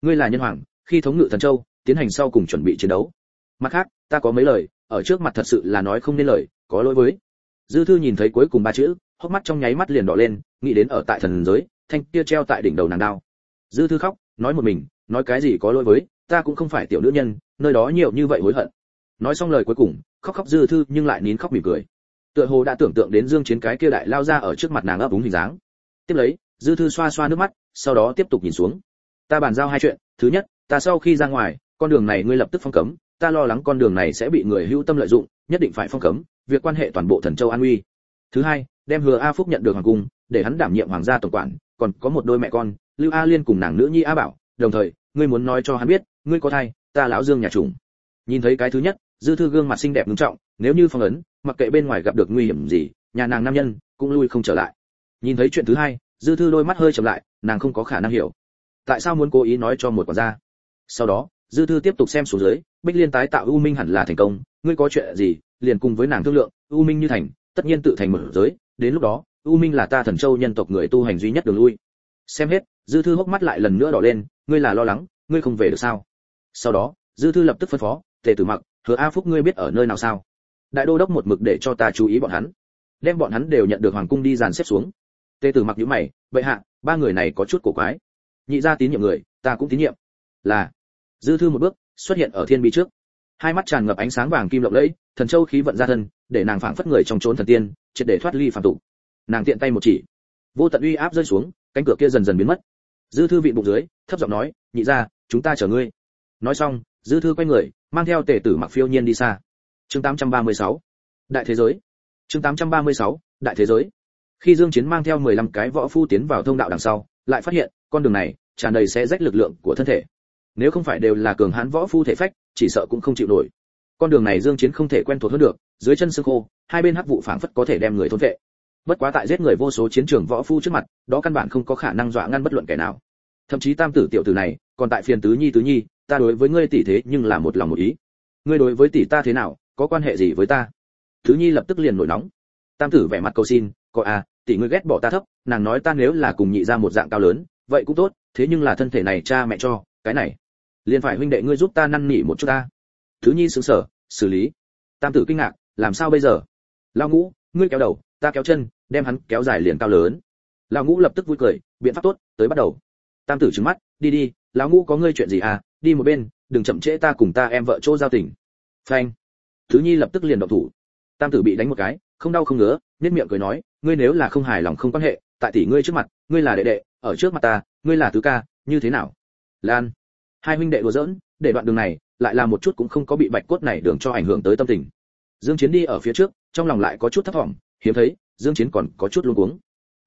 Ngươi là nhân hoàng, khi thống ngự thần châu, tiến hành sau cùng chuẩn bị chiến đấu. Mặt khác, ta có mấy lời, ở trước mặt thật sự là nói không nên lời, có lỗi với. Dư thư nhìn thấy cuối cùng ba chữ, hốc mắt trong nháy mắt liền đỏ lên, nghĩ đến ở tại thần giới, thanh kia treo tại đỉnh đầu nàng đao. Dư thư khóc, nói một mình, nói cái gì có lỗi với ta cũng không phải tiểu nữ nhân, nơi đó nhiều như vậy hối hận. Nói xong lời cuối cùng, khóc khóc dư thư nhưng lại nín khóc mỉm cười. Tựa hồ đã tưởng tượng đến dương chiến cái kia đại lao ra ở trước mặt nàng ấp úng hình dáng. Tiếp lấy, dư thư xoa xoa nước mắt, sau đó tiếp tục nhìn xuống. Ta bàn giao hai chuyện, thứ nhất, ta sau khi ra ngoài, con đường này ngươi lập tức phong cấm, ta lo lắng con đường này sẽ bị người hữu tâm lợi dụng, nhất định phải phong cấm, việc quan hệ toàn bộ thần châu an uy. Thứ hai, đem hứa a phúc nhận được hoàng cung, để hắn đảm nhiệm hoàng gia tổng quản, còn có một đôi mẹ con, lưu a liên cùng nàng nữ nhi a bảo, đồng thời, ngươi muốn nói cho hắn biết ngươi có thai, ta lão dương nhà trùng nhìn thấy cái thứ nhất, dư thư gương mặt xinh đẹp ngưng trọng, nếu như phong ấn, mặc kệ bên ngoài gặp được nguy hiểm gì, nhà nàng nam nhân cũng lui không trở lại. Nhìn thấy chuyện thứ hai, dư thư đôi mắt hơi chậm lại, nàng không có khả năng hiểu. Tại sao muốn cố ý nói cho một quản gia? Sau đó, dư thư tiếp tục xem xuống dưới, bích liên tái tạo u minh hẳn là thành công, ngươi có chuyện gì, liền cùng với nàng thương lượng, u minh như thành, tất nhiên tự thành mở giới, đến lúc đó, u minh là ta thần châu nhân tộc người tu hành duy nhất đường lui. Xem hết, dư thư hốc mắt lại lần nữa đỏ lên, ngươi là lo lắng, ngươi không về được sao? Sau đó, dư thư lập tức phân phó, tề tử mặc, hứa a phúc ngươi biết ở nơi nào sao? Đại đô đốc một mực để cho ta chú ý bọn hắn. Đem bọn hắn đều nhận được hoàng cung đi dàn xếp xuống. Tề tử mặc nhíu mày vậy hạ, ba người này có chút cổ quái. Nhị gia tín nhiệm người, ta cũng tín nhiệm. Là, dư thư một bước xuất hiện ở thiên bi trước. Hai mắt tràn ngập ánh sáng vàng kim lộng lẫy, thần châu khí vận ra thân, để nàng phảng phất người trong chốn thần tiên, triệt để thoát ly phàm tục. Nàng tiện tay một chỉ. Vô tận uy áp rơi xuống, cánh cửa kia dần dần biến mất. Dư thư vị bụng dưới, thấp giọng nói, nhị gia, chúng ta chờ ngươi nói xong, dư thư quay người, mang theo tể tử mặc phiêu nhiên đi xa. Chương 836 đại thế giới. Chương 836 đại thế giới. Khi dương chiến mang theo 15 cái võ phu tiến vào thông đạo đằng sau, lại phát hiện, con đường này tràn đầy sẽ rách lực lượng của thân thể. Nếu không phải đều là cường hãn võ phu thể phách, chỉ sợ cũng không chịu nổi. Con đường này dương chiến không thể quen thuộc hơn được, dưới chân xương khô, hai bên hắc vụ phảng phất có thể đem người thôn vệ. Bất quá tại giết người vô số chiến trường võ phu trước mặt, đó căn bản không có khả năng dọa ngăn bất luận kẻ nào. Thậm chí tam tử tiểu tử này, còn tại phiền tứ nhi tứ nhi ta đối với ngươi tỷ thế nhưng là một lòng một ý. Ngươi đối với tỷ ta thế nào, có quan hệ gì với ta? Thứ nhi lập tức liền nổi nóng. Tam tử vẻ mặt cầu xin, có à tỷ ngươi ghét bỏ ta thấp, nàng nói ta nếu là cùng nhị ra một dạng cao lớn, vậy cũng tốt, thế nhưng là thân thể này cha mẹ cho, cái này, liền phải huynh đệ ngươi giúp ta năn nỉ một chút ta. Thứ nhi sững sở xử lý. Tam tử kinh ngạc, làm sao bây giờ? Lao ngũ, ngươi kéo đầu, ta kéo chân, đem hắn kéo dài liền cao lớn. Lão ngũ lập tức vui cười, biện pháp tốt, tới bắt đầu. Tam tử trừng mắt, đi đi, lão ngũ có ngươi chuyện gì à đi một bên, đừng chậm trễ ta cùng ta em vợ chỗ giao tình. Phanh. Thứ nhi lập tức liền động thủ. Tam tử bị đánh một cái, không đau không ngứa nhất miệng cười nói, ngươi nếu là không hài lòng không quan hệ, tại tỷ ngươi trước mặt, ngươi là đệ đệ, ở trước mặt ta, ngươi là tứ ca, như thế nào? Lan. Hai huynh đệ đùa giỡn, để đoạn đường này, lại là một chút cũng không có bị bạch cốt này đường cho ảnh hưởng tới tâm tình. Dương chiến đi ở phía trước, trong lòng lại có chút thất vọng hiếm thấy, dương chiến còn có chút luống cuống.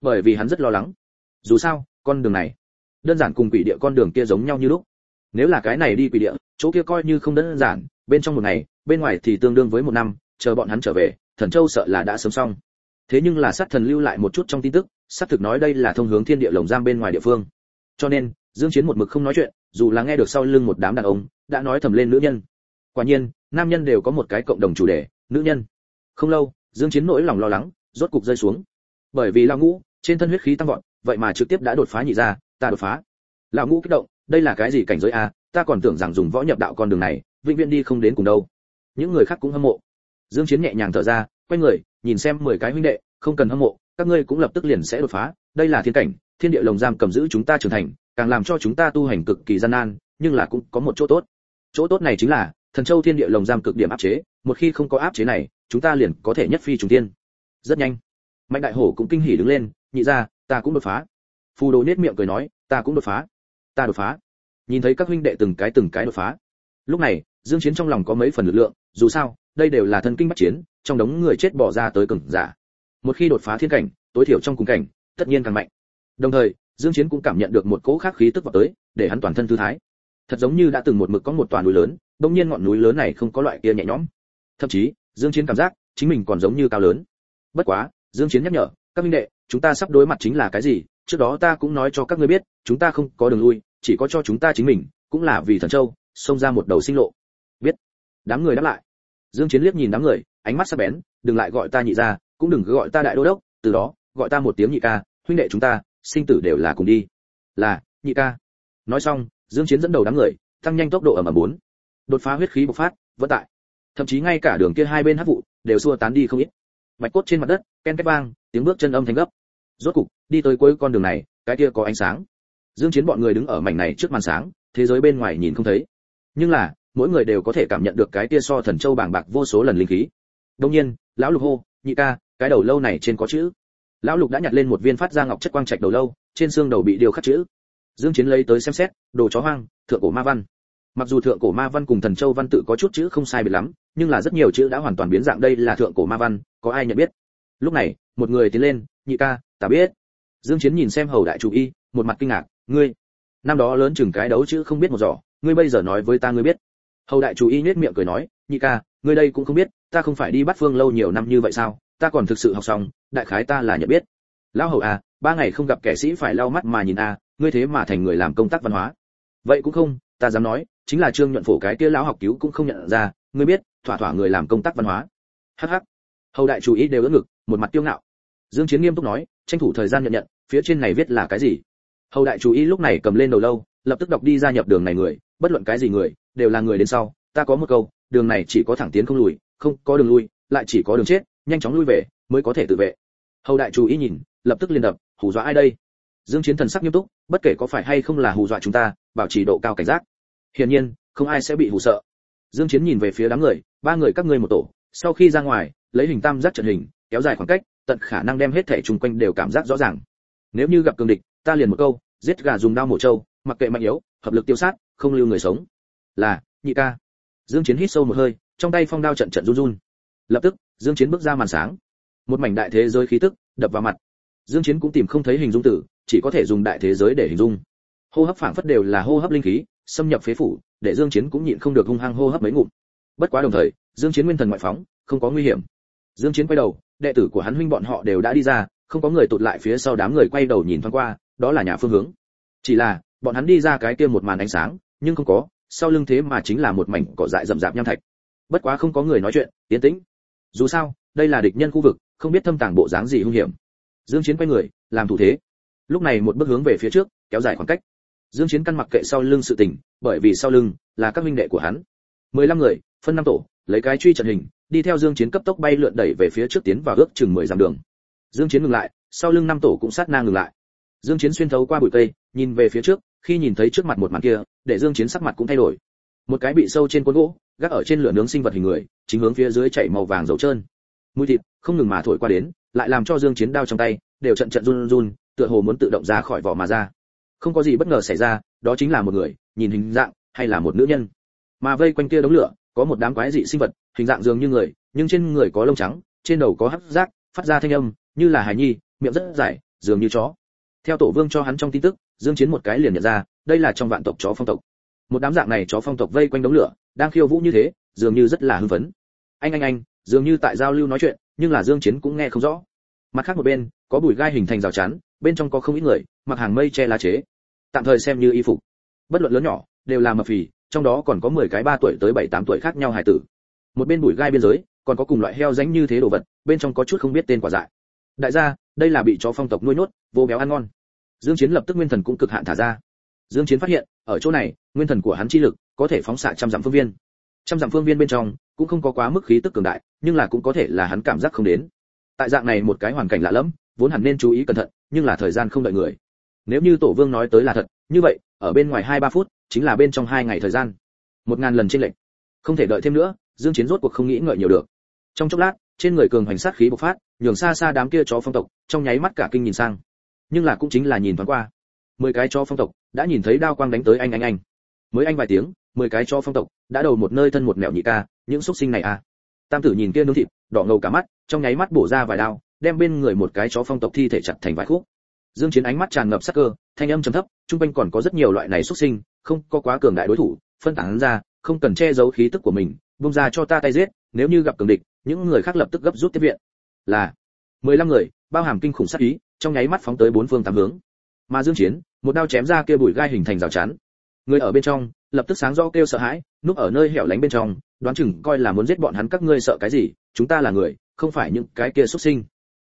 Bởi vì hắn rất lo lắng. Dù sao, con đường này, đơn giản cùng quỷ địa con đường kia giống nhau như lúc nếu là cái này đi quỷ địa, chỗ kia coi như không đơn giản, bên trong một ngày, bên ngoài thì tương đương với một năm, chờ bọn hắn trở về, thần châu sợ là đã sớm xong. Thế nhưng là sát thần lưu lại một chút trong tin tức, sát thực nói đây là thông hướng thiên địa lồng giam bên ngoài địa phương. Cho nên, dương chiến một mực không nói chuyện, dù là nghe được sau lưng một đám đàn ông, đã nói thầm lên nữ nhân. Quả nhiên, nam nhân đều có một cái cộng đồng chủ đề, nữ nhân. Không lâu, dương chiến nỗi lòng lo lắng, rốt cục rơi xuống. Bởi vì lão ngũ, trên thân huyết khí tăng vọt, vậy mà trực tiếp đã đột phá nhị ra ta đột phá. Lão ngũ kích động đây là cái gì cảnh giới a? Ta còn tưởng rằng dùng võ nhập đạo con đường này, vĩnh viễn đi không đến cùng đâu. Những người khác cũng hâm mộ. Dương chiến nhẹ nhàng thở ra, quay người, nhìn xem 10 cái huynh đệ, không cần hâm mộ, các ngươi cũng lập tức liền sẽ đột phá. Đây là thiên cảnh, thiên địa lồng giam cầm giữ chúng ta trưởng thành, càng làm cho chúng ta tu hành cực kỳ gian nan, nhưng là cũng có một chỗ tốt. Chỗ tốt này chính là, thần châu thiên địa lồng giam cực điểm áp chế, một khi không có áp chế này, chúng ta liền có thể nhất phi trùng tiên rất nhanh, mạnh đại hổ cũng kinh hỉ đứng lên, nhị ra, ta cũng đột phá. Phù đồ nết miệng cười nói, ta cũng đột phá ta đột phá. Nhìn thấy các huynh đệ từng cái từng cái đột phá. Lúc này, dương chiến trong lòng có mấy phần lực lượng, dù sao, đây đều là thân kinh bắt chiến, trong đống người chết bỏ ra tới cường giả. Một khi đột phá thiên cảnh, tối thiểu trong cùng cảnh, tất nhiên càng mạnh. Đồng thời, dương chiến cũng cảm nhận được một cỗ khác khí tức vào tới, để hắn toàn thân thư thái. Thật giống như đã từng một mực có một toàn núi lớn đột nhiên ngọn núi lớn này không có loại kia nhẹ nhõm. Thậm chí, dương chiến cảm giác, chính mình còn giống như cao lớn. Bất quá, dương chiến nhắc nhở, các minh đệ, chúng ta sắp đối mặt chính là cái gì? Trước đó ta cũng nói cho các ngươi biết, chúng ta không có đường lui chỉ có cho chúng ta chính mình, cũng là vì thần châu, xông ra một đầu sinh lộ. Biết. Đám người đáp lại. Dương chiến liếc nhìn đám người, ánh mắt sắc bén, đừng lại gọi ta nhị gia, cũng đừng cứ gọi ta đại đô đốc, từ đó, gọi ta một tiếng nhị ca, huynh đệ chúng ta, sinh tử đều là cùng đi. Là, nhị ca. Nói xong, dương chiến dẫn đầu đám người, tăng nhanh tốc độ ở mà bốn. Đột phá huyết khí bộc phát, vẫn tại. Thậm chí ngay cả đường kia hai bên hắc vụ, đều xua tán đi không ít. Bạch cốt trên mặt đất, ken két vang, tiếng bước chân âm thanh gấp. Rốt cục, đi tới cuối con đường này, cái kia có ánh sáng dương chiến bọn người đứng ở mảnh này trước màn sáng, thế giới bên ngoài nhìn không thấy. Nhưng là, mỗi người đều có thể cảm nhận được cái tia so thần châu bàng bạc vô số lần linh khí. Đương nhiên, lão lục hô, nhị ca, cái đầu lâu này trên có chữ. Lão lục đã nhặt lên một viên phát ra ngọc chất quang trạch đầu lâu, trên xương đầu bị điêu khắc chữ. Dương chiến lấy tới xem xét, đồ chó hoang, thượng cổ ma văn. Mặc dù thượng cổ ma văn cùng thần châu văn tự có chút chữ không sai biệt lắm, nhưng là rất nhiều chữ đã hoàn toàn biến dạng đây là thượng cổ ma văn, có ai nhận biết? Lúc này, một người tiến lên, nhị ca, ta biết. Dương chiến nhìn xem hầu đại chủ y, một mặt kinh ngạc ngươi, năm đó lớn chừng cái đấu chữ không biết một giỏ, ngươi bây giờ nói với ta ngươi biết. Hầu đại chủ y nhếch miệng cười nói, nhị ca, ngươi đây cũng không biết, ta không phải đi bắt phương lâu nhiều năm như vậy sao, ta còn thực sự học xong, đại khái ta là nhận biết. Lão hầu à ba ngày không gặp kẻ sĩ phải lau mắt mà nhìn à ngươi thế mà thành người làm công tác văn hóa. Vậy cũng không, ta dám nói, chính là trương nhuận phổ cái kia lão học cứu cũng không nhận ra, ngươi biết, thỏa thỏa người làm công tác văn hóa. Hắc hắc. Hầu đại chủ ý đều ưỡn ngực, một mặt tiêu ngạo. Dương chiến nghiêm túc nói, tranh thủ thời gian nhận nhận, phía trên này viết là cái gì? Hầu đại chú ý lúc này cầm lên đầu lâu, lập tức đọc đi gia nhập đường này người, bất luận cái gì người, đều là người đến sau, ta có một câu, đường này chỉ có thẳng tiến không lùi, không có đường lui, lại chỉ có đường chết, nhanh chóng lui về, mới có thể tự vệ. Hầu đại chú ý nhìn, lập tức liên đập, hù dọa ai đây? Dương chiến thần sắc nghiêm túc, bất kể có phải hay không là hù dọa chúng ta, bảo trì độ cao cảnh giác. Hiển nhiên, không ai sẽ bị hù sợ. Dương chiến nhìn về phía đám người, ba người các ngươi một tổ, sau khi ra ngoài, lấy hình tam giác trận hình, kéo dài khoảng cách, tận khả năng đem hết thể chung quanh đều cảm giác rõ ràng. Nếu như gặp cường địch ta liền một câu, giết gà dùng đao mổ trâu, mặc kệ mạnh yếu, hợp lực tiêu sát, không lưu người sống. Là, nhị ca. Dương chiến hít sâu một hơi, trong tay phong đao trận trận run run. Lập tức, dương chiến bước ra màn sáng. Một mảnh đại thế giới khí tức đập vào mặt. Dương chiến cũng tìm không thấy hình dung tử, chỉ có thể dùng đại thế giới để hình dung. Hô hấp phảng phất đều là hô hấp linh khí, xâm nhập phế phủ, để dương chiến cũng nhịn không được hung hăng hô hấp mấy ngụm. Bất quá đồng thời, dương chiến nguyên thần ngoại phóng, không có nguy hiểm. Dương chiến quay đầu, đệ tử của hắn huynh bọn họ đều đã đi ra, không có người tụt lại phía sau đám người quay đầu nhìn thoáng qua đó là nhà phương hướng. Chỉ là, bọn hắn đi ra cái kia một màn ánh sáng, nhưng không có, sau lưng thế mà chính là một mảnh cỏ dại rậm rạp nham thạch. Bất quá không có người nói chuyện tiến tĩnh. Dù sao, đây là địch nhân khu vực, không biết thâm tàng bộ dáng gì hung hiểm. Dương chiến quay người, làm thủ thế. Lúc này một bước hướng về phía trước, kéo dài khoảng cách. Dương chiến căn mặc kệ sau lưng sự tình, bởi vì sau lưng là các huynh đệ của hắn. 15 người, phân năm tổ, lấy cái truy trận hình, đi theo dương chiến cấp tốc bay lượn đẩy về phía trước tiến vào ước chừng 10 dặm đường. Dương chiến ngừng lại, sau lưng năm tổ cũng sát na ngừng lại dương chiến xuyên thấu qua bụi cây, nhìn về phía trước, khi nhìn thấy trước mặt một màn kia, để dương chiến sắc mặt cũng thay đổi. Một cái bị sâu trên cuốn gỗ, gác ở trên lửa nướng sinh vật hình người, chính hướng phía dưới chảy màu vàng dầu trơn. Mùi thịt, không ngừng mà thổi qua đến, lại làm cho dương chiến đau trong tay, đều trận trận run run, tựa hồ muốn tự động ra khỏi vỏ mà ra. Không có gì bất ngờ xảy ra, đó chính là một người, nhìn hình dạng, hay là một nữ nhân. Mà vây quanh kia đống lửa, có một đám quái dị sinh vật, hình dạng dường như người, nhưng trên người có lông trắng, trên đầu có hắc giác, phát ra thanh âm, như là hài nhi, miệng rất dài, dường như chó theo tổ vương cho hắn trong tin tức dương chiến một cái liền nhận ra đây là trong vạn tộc chó phong tộc. Một đám dạng này chó phong tộc vây quanh đống lửa đang khiêu vũ như thế dường như rất là hưng phấn. Anh anh anh dường như tại giao lưu nói chuyện nhưng là dương chiến cũng nghe không rõ. Mặt khác một bên có bụi gai hình thành rào chắn bên trong có không ít người mặc hàng mây che lá chế. Tạm thời xem như y phục. Bất luận lớn nhỏ đều là mập phì trong đó còn có 10 cái 3 tuổi tới 7 8 tuổi khác nhau hải tử. Một bên bụi gai biên giới còn có cùng loại heo ránh như thế đồ vật bên trong có chút không biết tên quả dại. Đại gia đây là bị chó phong tộc nuôi nuốt, vô béo ăn ngon dương chiến lập tức nguyên thần cũng cực hạn thả ra. Dương chiến phát hiện, ở chỗ này, nguyên thần của hắn chi lực có thể phóng xạ trăm dặm phương viên. Trăm dặm phương viên bên trong cũng không có quá mức khí tức cường đại, nhưng là cũng có thể là hắn cảm giác không đến. Tại dạng này một cái hoàn cảnh lạ lẫm, vốn hẳn nên chú ý cẩn thận, nhưng là thời gian không đợi người. Nếu như tổ vương nói tới là thật, như vậy, ở bên ngoài hai ba phút, chính là bên trong hai ngày thời gian. Một ngàn lần trên lệnh không thể đợi thêm nữa, dương chiến rốt cuộc không nghĩ ngợi nhiều được. Trong chốc lát, trên người cường hành sát khí bộc phát, nhường xa xa đám kia chó phong tộc, trong nháy mắt cả kinh nhìn sang nhưng là cũng chính là nhìn thoáng qua. Mười cái chó phong tộc đã nhìn thấy đao quang đánh tới anh anh anh. Mới anh vài tiếng, mười cái chó phong tộc đã đầu một nơi thân một mẹo nhị ca, những xuất sinh này à. Tam tử nhìn kia nướng thịt, đỏ ngầu cả mắt, trong nháy mắt bổ ra vài đao, đem bên người một cái chó phong tộc thi thể chặt thành vài khúc. Dương chiến ánh mắt tràn ngập sắc cơ, thanh âm trầm thấp trung quanh còn có rất nhiều loại này xuất sinh, không có quá cường đại đối thủ, phân tán ra, không cần che giấu khí tức của mình, buông ra cho ta tay giết, nếu như gặp cường địch, những người khác lập tức gấp rút tiếp viện. Là 15 người, bao hàm kinh khủng sát ý trong nháy mắt phóng tới bốn phương tám hướng. Mà dương chiến, một đao chém ra kia bụi gai hình thành rào chắn. Người ở bên trong, lập tức sáng rõ kêu sợ hãi, núp ở nơi hẻo lánh bên trong, đoán chừng coi là muốn giết bọn hắn các ngươi sợ cái gì, chúng ta là người, không phải những cái kia xuất sinh.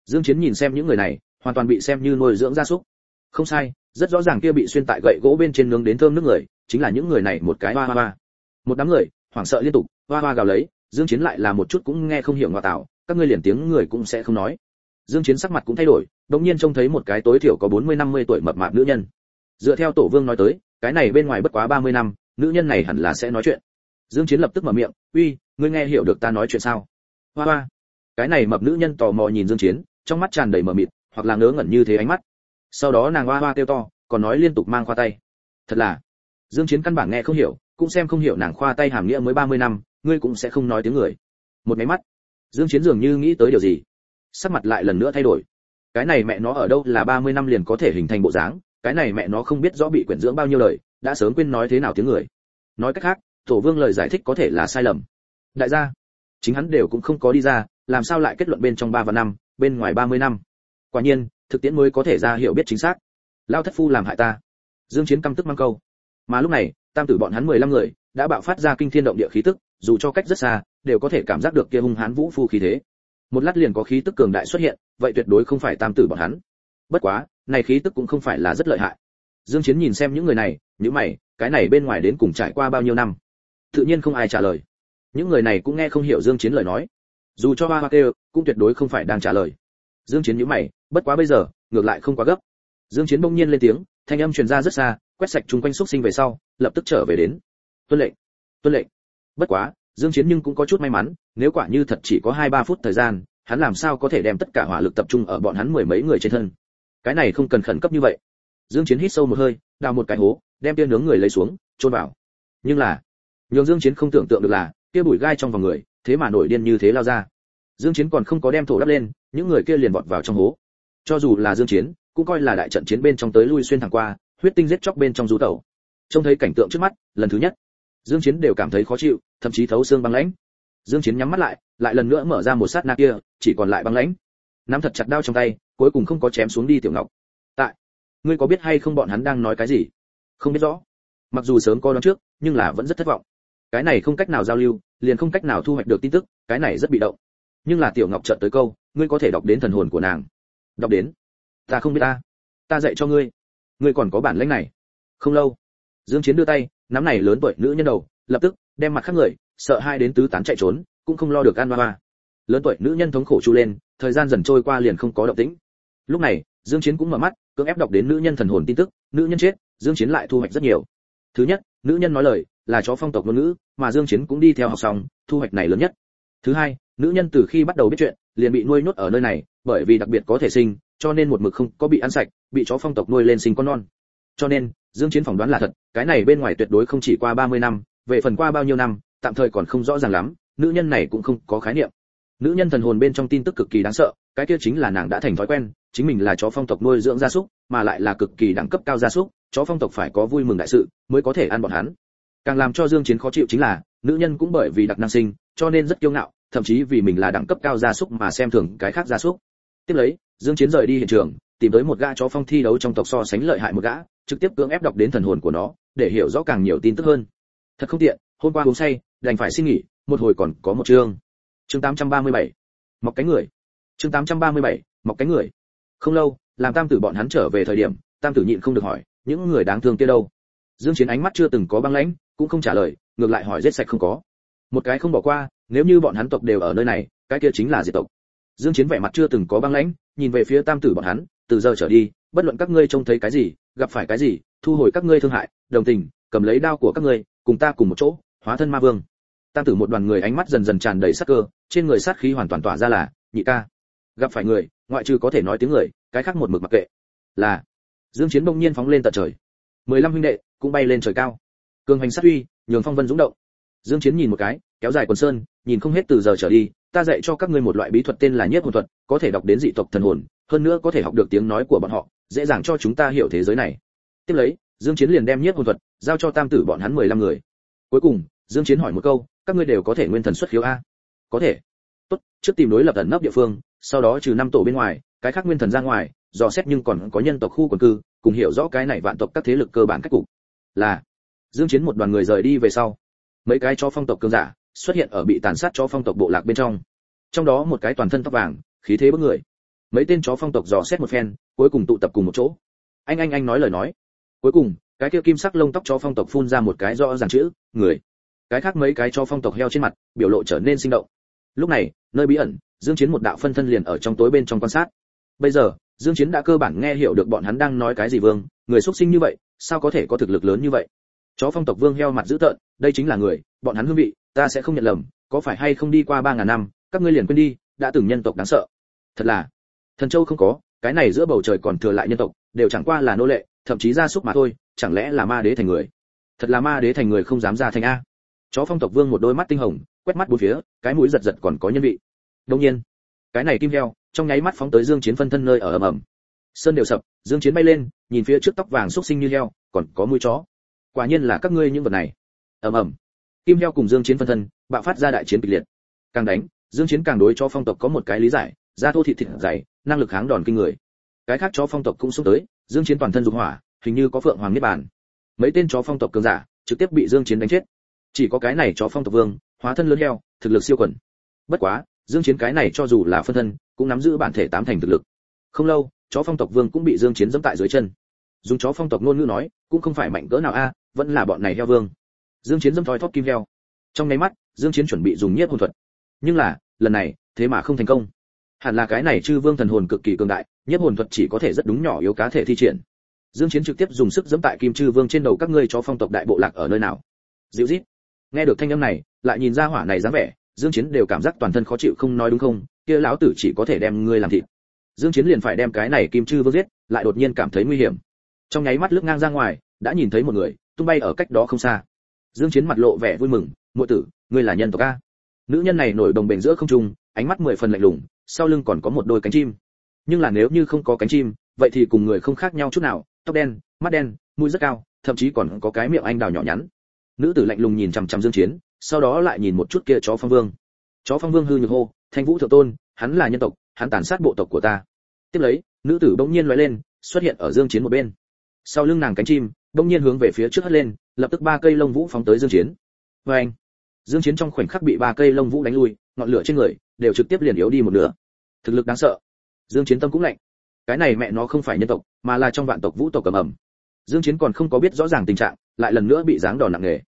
Dương chiến nhìn xem những người này, hoàn toàn bị xem như nuôi dưỡng gia súc. Không sai, rất rõ ràng kia bị xuyên tại gậy gỗ bên trên nướng đến thơm nước người, chính là những người này một cái hoa hoa hoa. Một đám người, hoảng sợ liên tục, hoa hoa gào lấy, dương chiến lại là một chút cũng nghe không hiểu ngoại tạo các ngươi liền tiếng người cũng sẽ không nói dương chiến sắc mặt cũng thay đổi, đột nhiên trông thấy một cái tối thiểu có 40 50 tuổi mập mạp nữ nhân. Dựa theo tổ vương nói tới, cái này bên ngoài bất quá 30 năm, nữ nhân này hẳn là sẽ nói chuyện. Dương chiến lập tức mở miệng, uy, ngươi nghe hiểu được ta nói chuyện sao? Hoa hoa. Cái này mập nữ nhân tò mò nhìn dương chiến, trong mắt tràn đầy mờ mịt, hoặc là ngớ ngẩn như thế ánh mắt. Sau đó nàng hoa hoa kêu to, còn nói liên tục mang khoa tay. Thật là. Dương chiến căn bản nghe không hiểu, cũng xem không hiểu nàng khoa tay hàm nghĩa mới 30 năm, ngươi cũng sẽ không nói tiếng người. Một máy mắt. Dương chiến dường như nghĩ tới điều gì sắc mặt lại lần nữa thay đổi. Cái này mẹ nó ở đâu là 30 năm liền có thể hình thành bộ dáng, cái này mẹ nó không biết rõ bị quyển dưỡng bao nhiêu lời đã sớm quên nói thế nào tiếng người. Nói cách khác, tổ vương lời giải thích có thể là sai lầm. Đại gia, chính hắn đều cũng không có đi ra, làm sao lại kết luận bên trong ba và năm, bên ngoài 30 năm? Quả nhiên, thực tiễn mới có thể ra hiểu biết chính xác. Lao thất phu làm hại ta. Dương chiến căm tức mang câu. Mà lúc này, tam tử bọn hắn 15 người, đã bạo phát ra kinh thiên động địa khí tức, dù cho cách rất xa, đều có thể cảm giác được kia hung hãn vũ phu khí thế một lát liền có khí tức cường đại xuất hiện, vậy tuyệt đối không phải tam tử bọn hắn. Bất quá, này khí tức cũng không phải là rất lợi hại. Dương chiến nhìn xem những người này những mày, cái này bên ngoài đến cùng trải qua bao nhiêu năm? Tự nhiên không ai trả lời. Những người này cũng nghe không hiểu dương chiến lời nói. Dù cho ba hoa kêu, cũng tuyệt đối không phải đang trả lời. Dương chiến nhíu mày, bất quá bây giờ, ngược lại không quá gấp. Dương chiến bỗng nhiên lên tiếng, thanh âm truyền ra rất xa, quét sạch chung quanh xuất sinh về sau, lập tức trở về đến. Tuân lệnh tuân lệnh. Bất quá dương chiến nhưng cũng có chút may mắn, nếu quả như thật chỉ có hai ba phút thời gian, hắn làm sao có thể đem tất cả hỏa lực tập trung ở bọn hắn mười mấy người trên thân? Cái này không cần khẩn cấp như vậy. Dương chiến hít sâu một hơi, đào một cái hố, đem tiên nướng người lấy xuống trôn vào. Nhưng là, nhường dương chiến không tưởng tượng được là kia bụi gai trong vòng người, thế mà nổi điên như thế lao ra. Dương chiến còn không có đem thổ đắp lên, những người kia liền vọt vào trong hố. Cho dù là dương chiến, cũng coi là đại trận chiến bên trong tới lui xuyên thẳng qua, huyết tinh giết chóc bên trong rú tẩu. Trông thấy cảnh tượng trước mắt, lần thứ nhất, dương chiến đều cảm thấy khó chịu thậm chí thấu xương băng lãnh. Dương chiến nhắm mắt lại lại lần nữa mở ra một sát na kia, chỉ còn lại băng lãnh. Nắm thật chặt đao trong tay, cuối cùng không có chém xuống đi tiểu ngọc. Tại, ngươi có biết hay không bọn hắn đang nói cái gì? Không biết rõ. Mặc dù sớm coi đoán trước, nhưng là vẫn rất thất vọng. Cái này không cách nào giao lưu, liền không cách nào thu hoạch được tin tức, cái này rất bị động. Nhưng là tiểu ngọc chợt tới câu, ngươi có thể đọc đến thần hồn của nàng. Đọc đến? Ta không biết ta. Ta dạy cho ngươi. Ngươi còn có bản lĩnh này. Không lâu, dương chiến đưa tay, nắm này lớn tuổi nữ nhân đầu, lập tức đem mặt khác người, sợ hai đến tứ tán chạy trốn, cũng không lo được an ba ba. lớn tuổi nữ nhân thống khổ chu lên, thời gian dần trôi qua liền không có động tĩnh. Lúc này, dương chiến cũng mở mắt, cưỡng ép đọc đến nữ nhân thần hồn tin tức, nữ nhân chết, dương chiến lại thu hoạch rất nhiều. Thứ nhất, nữ nhân nói lời, là chó phong tộc ngôn ngữ, mà dương chiến cũng đi theo học xong, thu hoạch này lớn nhất. Thứ hai, nữ nhân từ khi bắt đầu biết chuyện, liền bị nuôi nhốt ở nơi này, bởi vì đặc biệt có thể sinh, cho nên một mực không có bị ăn sạch, bị chó phong tộc nuôi lên sinh con non. Cho nên, dương chiến phỏng đoán là thật, cái này bên ngoài tuyệt đối không chỉ qua 30 năm về phần qua bao nhiêu năm, tạm thời còn không rõ ràng lắm, nữ nhân này cũng không có khái niệm. Nữ nhân thần hồn bên trong tin tức cực kỳ đáng sợ, cái kia chính là nàng đã thành thói quen, chính mình là chó phong tộc nuôi dưỡng gia súc, mà lại là cực kỳ đẳng cấp cao gia súc, chó phong tộc phải có vui mừng đại sự mới có thể ăn bọn hắn. Càng làm cho dương chiến khó chịu chính là, nữ nhân cũng bởi vì đặc năng sinh, cho nên rất kiêu ngạo, thậm chí vì mình là đẳng cấp cao gia súc mà xem thường cái khác gia súc. Tiếp lấy, dương chiến rời đi hiện trường, tìm tới một gã chó phong thi đấu trong tộc so sánh lợi hại một gã, trực tiếp cưỡng ép đọc đến thần hồn của nó, để hiểu rõ càng nhiều tin tức hơn thật không tiện, hôm qua uống say, đành phải xin nghỉ, một hồi còn có một chương. Chương 837 mọc cánh người. Chương 837 mọc cánh người. Không lâu, làm tam tử bọn hắn trở về thời điểm, tam tử nhịn không được hỏi, những người đáng thương kia đâu? Dương chiến ánh mắt chưa từng có băng lãnh, cũng không trả lời, ngược lại hỏi giết sạch không có. Một cái không bỏ qua, nếu như bọn hắn tộc đều ở nơi này, cái kia chính là diệt tộc. Dương chiến vẻ mặt chưa từng có băng lãnh, nhìn về phía tam tử bọn hắn, từ giờ trở đi, bất luận các ngươi trông thấy cái gì, gặp phải cái gì, thu hồi các ngươi thương hại, đồng tình, cầm lấy đao của các ngươi cùng ta cùng một chỗ, hóa thân ma vương. Tam tử một đoàn người ánh mắt dần dần tràn đầy sát cơ, trên người sát khí hoàn toàn tỏa ra là, nhị ca. Gặp phải người, ngoại trừ có thể nói tiếng người, cái khác một mực mặc kệ. Là, dương chiến bỗng nhiên phóng lên tận trời. Mười lăm huynh đệ, cũng bay lên trời cao. Cường hành sát uy, nhường phong vân dũng động. Dương chiến nhìn một cái, kéo dài quần sơn, nhìn không hết từ giờ trở đi, ta dạy cho các ngươi một loại bí thuật tên là nhất hồn thuật, có thể đọc đến dị tộc thần hồn, hơn nữa có thể học được tiếng nói của bọn họ, dễ dàng cho chúng ta hiểu thế giới này. Tiếp lấy dương chiến liền đem nhiếp hồn thuật giao cho tam tử bọn hắn 15 người. Cuối cùng, dương chiến hỏi một câu, các ngươi đều có thể nguyên thần xuất khiếu a? Có thể. Tốt, trước tìm đối lập ẩn nấp địa phương, sau đó trừ năm tổ bên ngoài, cái khác nguyên thần ra ngoài, dò xét nhưng còn có nhân tộc khu quần cư, cùng hiểu rõ cái này vạn tộc các thế lực cơ bản cách cục. Là, dương chiến một đoàn người rời đi về sau, mấy cái cho phong tộc cường giả xuất hiện ở bị tàn sát cho phong tộc bộ lạc bên trong. Trong đó một cái toàn thân tóc vàng, khí thế bức người. Mấy tên chó phong tộc dò xét một phen, cuối cùng tụ tập cùng một chỗ. Anh anh anh nói lời nói cuối cùng, cái kia kim sắc lông tóc chó phong tộc phun ra một cái rõ ràng chữ, người. Cái khác mấy cái chó phong tộc heo trên mặt, biểu lộ trở nên sinh động. Lúc này, nơi bí ẩn, dương chiến một đạo phân thân liền ở trong tối bên trong quan sát. Bây giờ, dương chiến đã cơ bản nghe hiểu được bọn hắn đang nói cái gì vương, người xuất sinh như vậy, sao có thể có thực lực lớn như vậy? Chó phong tộc vương heo mặt dữ tợn, đây chính là người, bọn hắn hương vị, ta sẽ không nhận lầm, có phải hay không đi qua ba ngàn năm, các ngươi liền quên đi, đã từng nhân tộc đáng sợ. Thật là, thần châu không có, cái này giữa bầu trời còn thừa lại nhân tộc đều chẳng qua là nô lệ, thậm chí gia súc mà thôi, chẳng lẽ là ma đế thành người? Thật là ma đế thành người không dám ra thành a. Chó phong tộc vương một đôi mắt tinh hồng, quét mắt bốn phía, cái mũi giật giật còn có nhân vị. Đông nhiên, cái này kim heo, trong nháy mắt phóng tới dương chiến phân thân nơi ở ầm ầm. Sơn đều sập, dương chiến bay lên, nhìn phía trước tóc vàng xúc sinh như heo, còn có mũi chó. Quả nhiên là các ngươi những vật này. Ầm ầm. Kim heo cùng dương chiến phân thân, bạo phát ra đại chiến kịch liệt. Càng đánh, dương chiến càng đối cho phong tộc có một cái lý giải, da thô thịt thịt dày, năng lực kháng đòn kinh người cái khác chó phong tộc cũng xuống tới, dương chiến toàn thân dục hỏa, hình như có phượng hoàng niết bàn. Mấy tên chó phong tộc cường giả, trực tiếp bị dương chiến đánh chết. Chỉ có cái này chó phong tộc vương, hóa thân lớn heo, thực lực siêu quần. Bất quá, dương chiến cái này cho dù là phân thân, cũng nắm giữ bản thể tám thành thực lực. Không lâu, chó phong tộc vương cũng bị dương chiến dẫm tại dưới chân. Dùng chó phong tộc ngôn ngữ nói, cũng không phải mạnh cỡ nào a, vẫn là bọn này heo vương. Dương chiến dẫm thoi thóp kim heo. Trong nháy mắt, dương chiến chuẩn bị dùng nhiếp hồn thuật. Nhưng là, lần này, thế mà không thành công. Hẳn là cái này chư vương thần hồn cực kỳ cường đại Nhất hồn thuật chỉ có thể rất đúng nhỏ yếu cá thể thi triển. Dương chiến trực tiếp dùng sức giẫm tại kim chư vương trên đầu các ngươi cho phong tộc đại bộ lạc ở nơi nào. Diệu rít nghe được thanh âm này, lại nhìn ra hỏa này dáng vẻ, dương chiến đều cảm giác toàn thân khó chịu không nói đúng không, kia lão tử chỉ có thể đem ngươi làm thịt. Dương chiến liền phải đem cái này kim chư vương giết, lại đột nhiên cảm thấy nguy hiểm. Trong nháy mắt lướt ngang ra ngoài, đã nhìn thấy một người, tung bay ở cách đó không xa. Dương chiến mặt lộ vẻ vui mừng, muội tử, ngươi là nhân tộc a? Nữ nhân này nổi đồng bền giữa không trung, ánh mắt mười phần lạnh lùng, sau lưng còn có một đôi cánh chim nhưng là nếu như không có cánh chim, vậy thì cùng người không khác nhau chút nào, tóc đen, mắt đen, mũi rất cao, thậm chí còn có cái miệng anh đào nhỏ nhắn. Nữ tử lạnh lùng nhìn chằm chằm dương chiến, sau đó lại nhìn một chút kia chó phong vương. Chó phong vương hư nhược hô, thanh vũ thượng tôn, hắn là nhân tộc, hắn tàn sát bộ tộc của ta. Tiếp lấy, nữ tử bỗng nhiên lóe lên, xuất hiện ở dương chiến một bên. Sau lưng nàng cánh chim, bỗng nhiên hướng về phía trước hất lên, lập tức ba cây lông vũ phóng tới dương chiến. Với anh dương chiến trong khoảnh khắc bị ba cây lông vũ đánh lui, ngọn lửa trên người đều trực tiếp liền yếu đi một nửa. Thực lực đáng sợ dương chiến tâm cũng lạnh. Cái này mẹ nó không phải nhân tộc, mà là trong vạn tộc vũ tộc cầm ẩm. Dương chiến còn không có biết rõ ràng tình trạng, lại lần nữa bị giáng đòn nặng nề.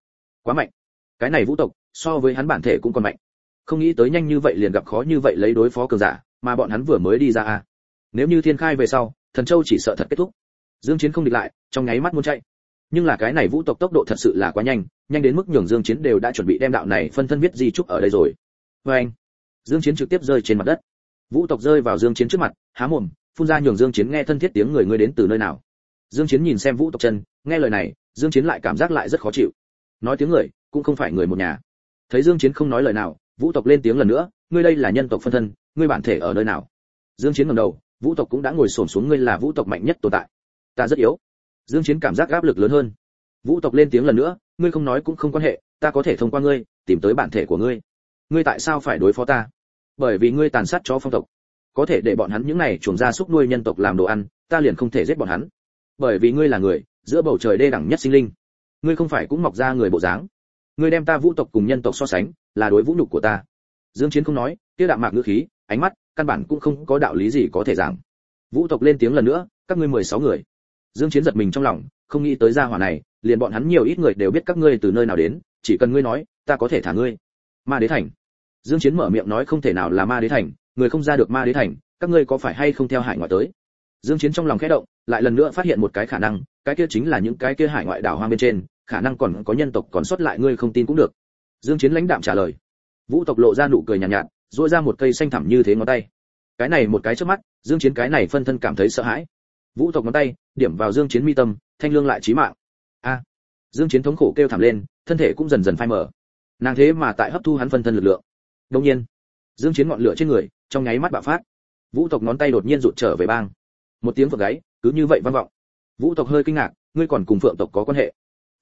Quá mạnh. Cái này vũ tộc, so với hắn bản thể cũng còn mạnh. Không nghĩ tới nhanh như vậy liền gặp khó như vậy lấy đối phó cường giả, mà bọn hắn vừa mới đi ra a. Nếu như thiên khai về sau, thần châu chỉ sợ thật kết thúc. Dương chiến không địch lại, trong nháy mắt muốn chạy. Nhưng là cái này vũ tộc tốc độ thật sự là quá nhanh nhanh đến mức nhường dương chiến đều đã chuẩn bị đem đạo này phân thân viết di trúc ở đây rồi. Với anh dương chiến trực tiếp rơi trên mặt đất vũ tộc rơi vào dương chiến trước mặt, há mồm, phun ra nhường dương chiến nghe thân thiết tiếng người ngươi đến từ nơi nào. Dương chiến nhìn xem vũ tộc chân, nghe lời này, dương chiến lại cảm giác lại rất khó chịu. Nói tiếng người, cũng không phải người một nhà. Thấy dương chiến không nói lời nào, vũ tộc lên tiếng lần nữa, ngươi đây là nhân tộc phân thân, ngươi bản thể ở nơi nào? Dương chiến ngẩng đầu, vũ tộc cũng đã ngồi xổm xuống ngươi là vũ tộc mạnh nhất tồn tại. Ta rất yếu. Dương chiến cảm giác áp lực lớn hơn. Vũ tộc lên tiếng lần nữa, ngươi không nói cũng không quan hệ, ta có thể thông qua ngươi, tìm tới bản thể của ngươi. Ngươi tại sao phải đối phó ta? Bởi vì ngươi tàn sát chó phong tộc. Có thể để bọn hắn những này chuồng gia súc nuôi nhân tộc làm đồ ăn, ta liền không thể giết bọn hắn. Bởi vì ngươi là người, giữa bầu trời đê đẳng nhất sinh linh. Ngươi không phải cũng mọc ra người bộ dáng. Ngươi đem ta vũ tộc cùng nhân tộc so sánh, là đối vũ nhục của ta. Dương chiến không nói, kia đạm mạc ngữ khí, ánh mắt, căn bản cũng không có đạo lý gì có thể giảng. Vũ tộc lên tiếng lần nữa, các ngươi 16 người. Dương chiến giật mình trong lòng, không nghĩ tới gia hỏa này, liền bọn hắn nhiều ít người đều biết các ngươi từ nơi nào đến, chỉ cần ngươi nói, ta có thể thả ngươi. Ma đế thành dương chiến mở miệng nói không thể nào là ma đế thành người không ra được ma đế thành các ngươi có phải hay không theo hải ngoại tới? Dương chiến trong lòng khẽ động lại lần nữa phát hiện một cái khả năng cái kia chính là những cái kia hải ngoại đảo hoang bên trên khả năng còn có nhân tộc còn xuất lại ngươi không tin cũng được. Dương chiến lãnh đạm trả lời. Vũ tộc lộ ra nụ cười nhàn nhạt, nhạt duỗi ra một cây xanh thẳm như thế ngón tay. Cái này một cái trước mắt dương chiến cái này phân thân cảm thấy sợ hãi. Vũ tộc ngón tay điểm vào dương chiến mi tâm thanh lương lại chí mạng. A! Dương chiến thống khổ kêu thảm lên thân thể cũng dần dần phai mở nàng thế mà tại hấp thu hắn phân thân lực lượng đương nhiên dương chiến ngọn lửa trên người trong nháy mắt bạo phát. Vũ tộc ngón tay đột nhiên rụt trở về bang. Một tiếng phượng gáy cứ như vậy vang vọng. Vũ tộc hơi kinh ngạc ngươi còn cùng phượng tộc có quan hệ.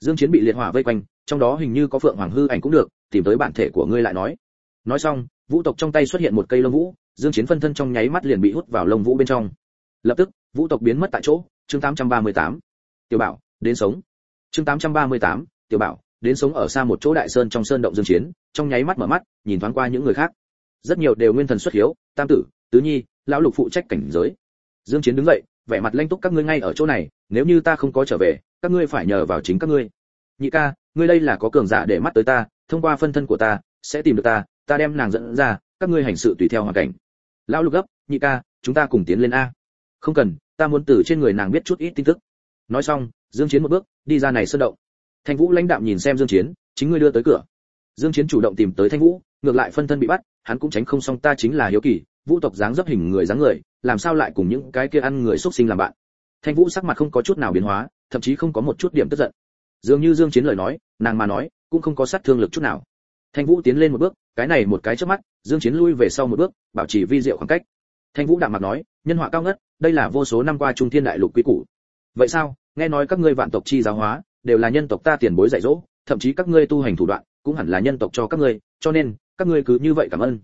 Dương chiến bị liệt hỏa vây quanh trong đó hình như có phượng hoàng hư ảnh cũng được tìm tới bản thể của ngươi lại nói. Nói xong vũ tộc trong tay xuất hiện một cây lông vũ dương chiến phân thân trong nháy mắt liền bị hút vào lông vũ bên trong. Lập tức vũ tộc biến mất tại chỗ chương 838. tiểu bảo đến sống. Chương 838, tiểu bảo đến sống ở xa một chỗ đại sơn trong sơn động dương chiến trong nháy mắt mở mắt, nhìn thoáng qua những người khác. Rất nhiều đều nguyên thần xuất hiếu, tam tử, tứ nhi, lão lục phụ trách cảnh giới. Dương chiến đứng dậy, vẻ mặt lanh túc, các ngươi ngay ở chỗ này, nếu như ta không có trở về, các ngươi phải nhờ vào chính các ngươi. Nhị ca, ngươi đây là có cường giả để mắt tới ta, thông qua phân thân của ta, sẽ tìm được ta ta đem nàng dẫn ra, các ngươi hành sự tùy theo hoàn cảnh. Lão lục gấp, nhị ca, chúng ta cùng tiến lên a. Không cần, ta muốn từ trên người nàng biết chút ít tin tức. Nói xong, dương chiến một bước, đi ra này sơn động. Thanh vũ lãnh đạm nhìn xem dương chiến, chính ngươi đưa tới cửa dương chiến chủ động tìm tới thanh vũ, ngược lại phân thân bị bắt, hắn cũng tránh không xong ta chính là hiếu kỳ, vũ tộc dáng dấp hình người dáng người, làm sao lại cùng những cái kia ăn người xuất sinh làm bạn? Thanh vũ sắc mặt không có chút nào biến hóa, thậm chí không có một chút điểm tức giận. Dường như dương chiến lời nói, nàng mà nói, cũng không có sát thương lực chút nào. Thanh vũ tiến lên một bước, cái này một cái trước mắt, dương chiến lui về sau một bước, bảo trì vi diệu khoảng cách. Thanh vũ đạm mặt nói, nhân họa cao ngất, đây là vô số năm qua trung thiên đại lục quý củ. Vậy sao? Nghe nói các ngươi vạn tộc chi giáo hóa, đều là nhân tộc ta tiền bối dạy dỗ, thậm chí các ngươi tu hành thủ đoạn cũng hẳn là nhân tộc cho các ngươi, cho nên, các ngươi cứ như vậy cảm ơn.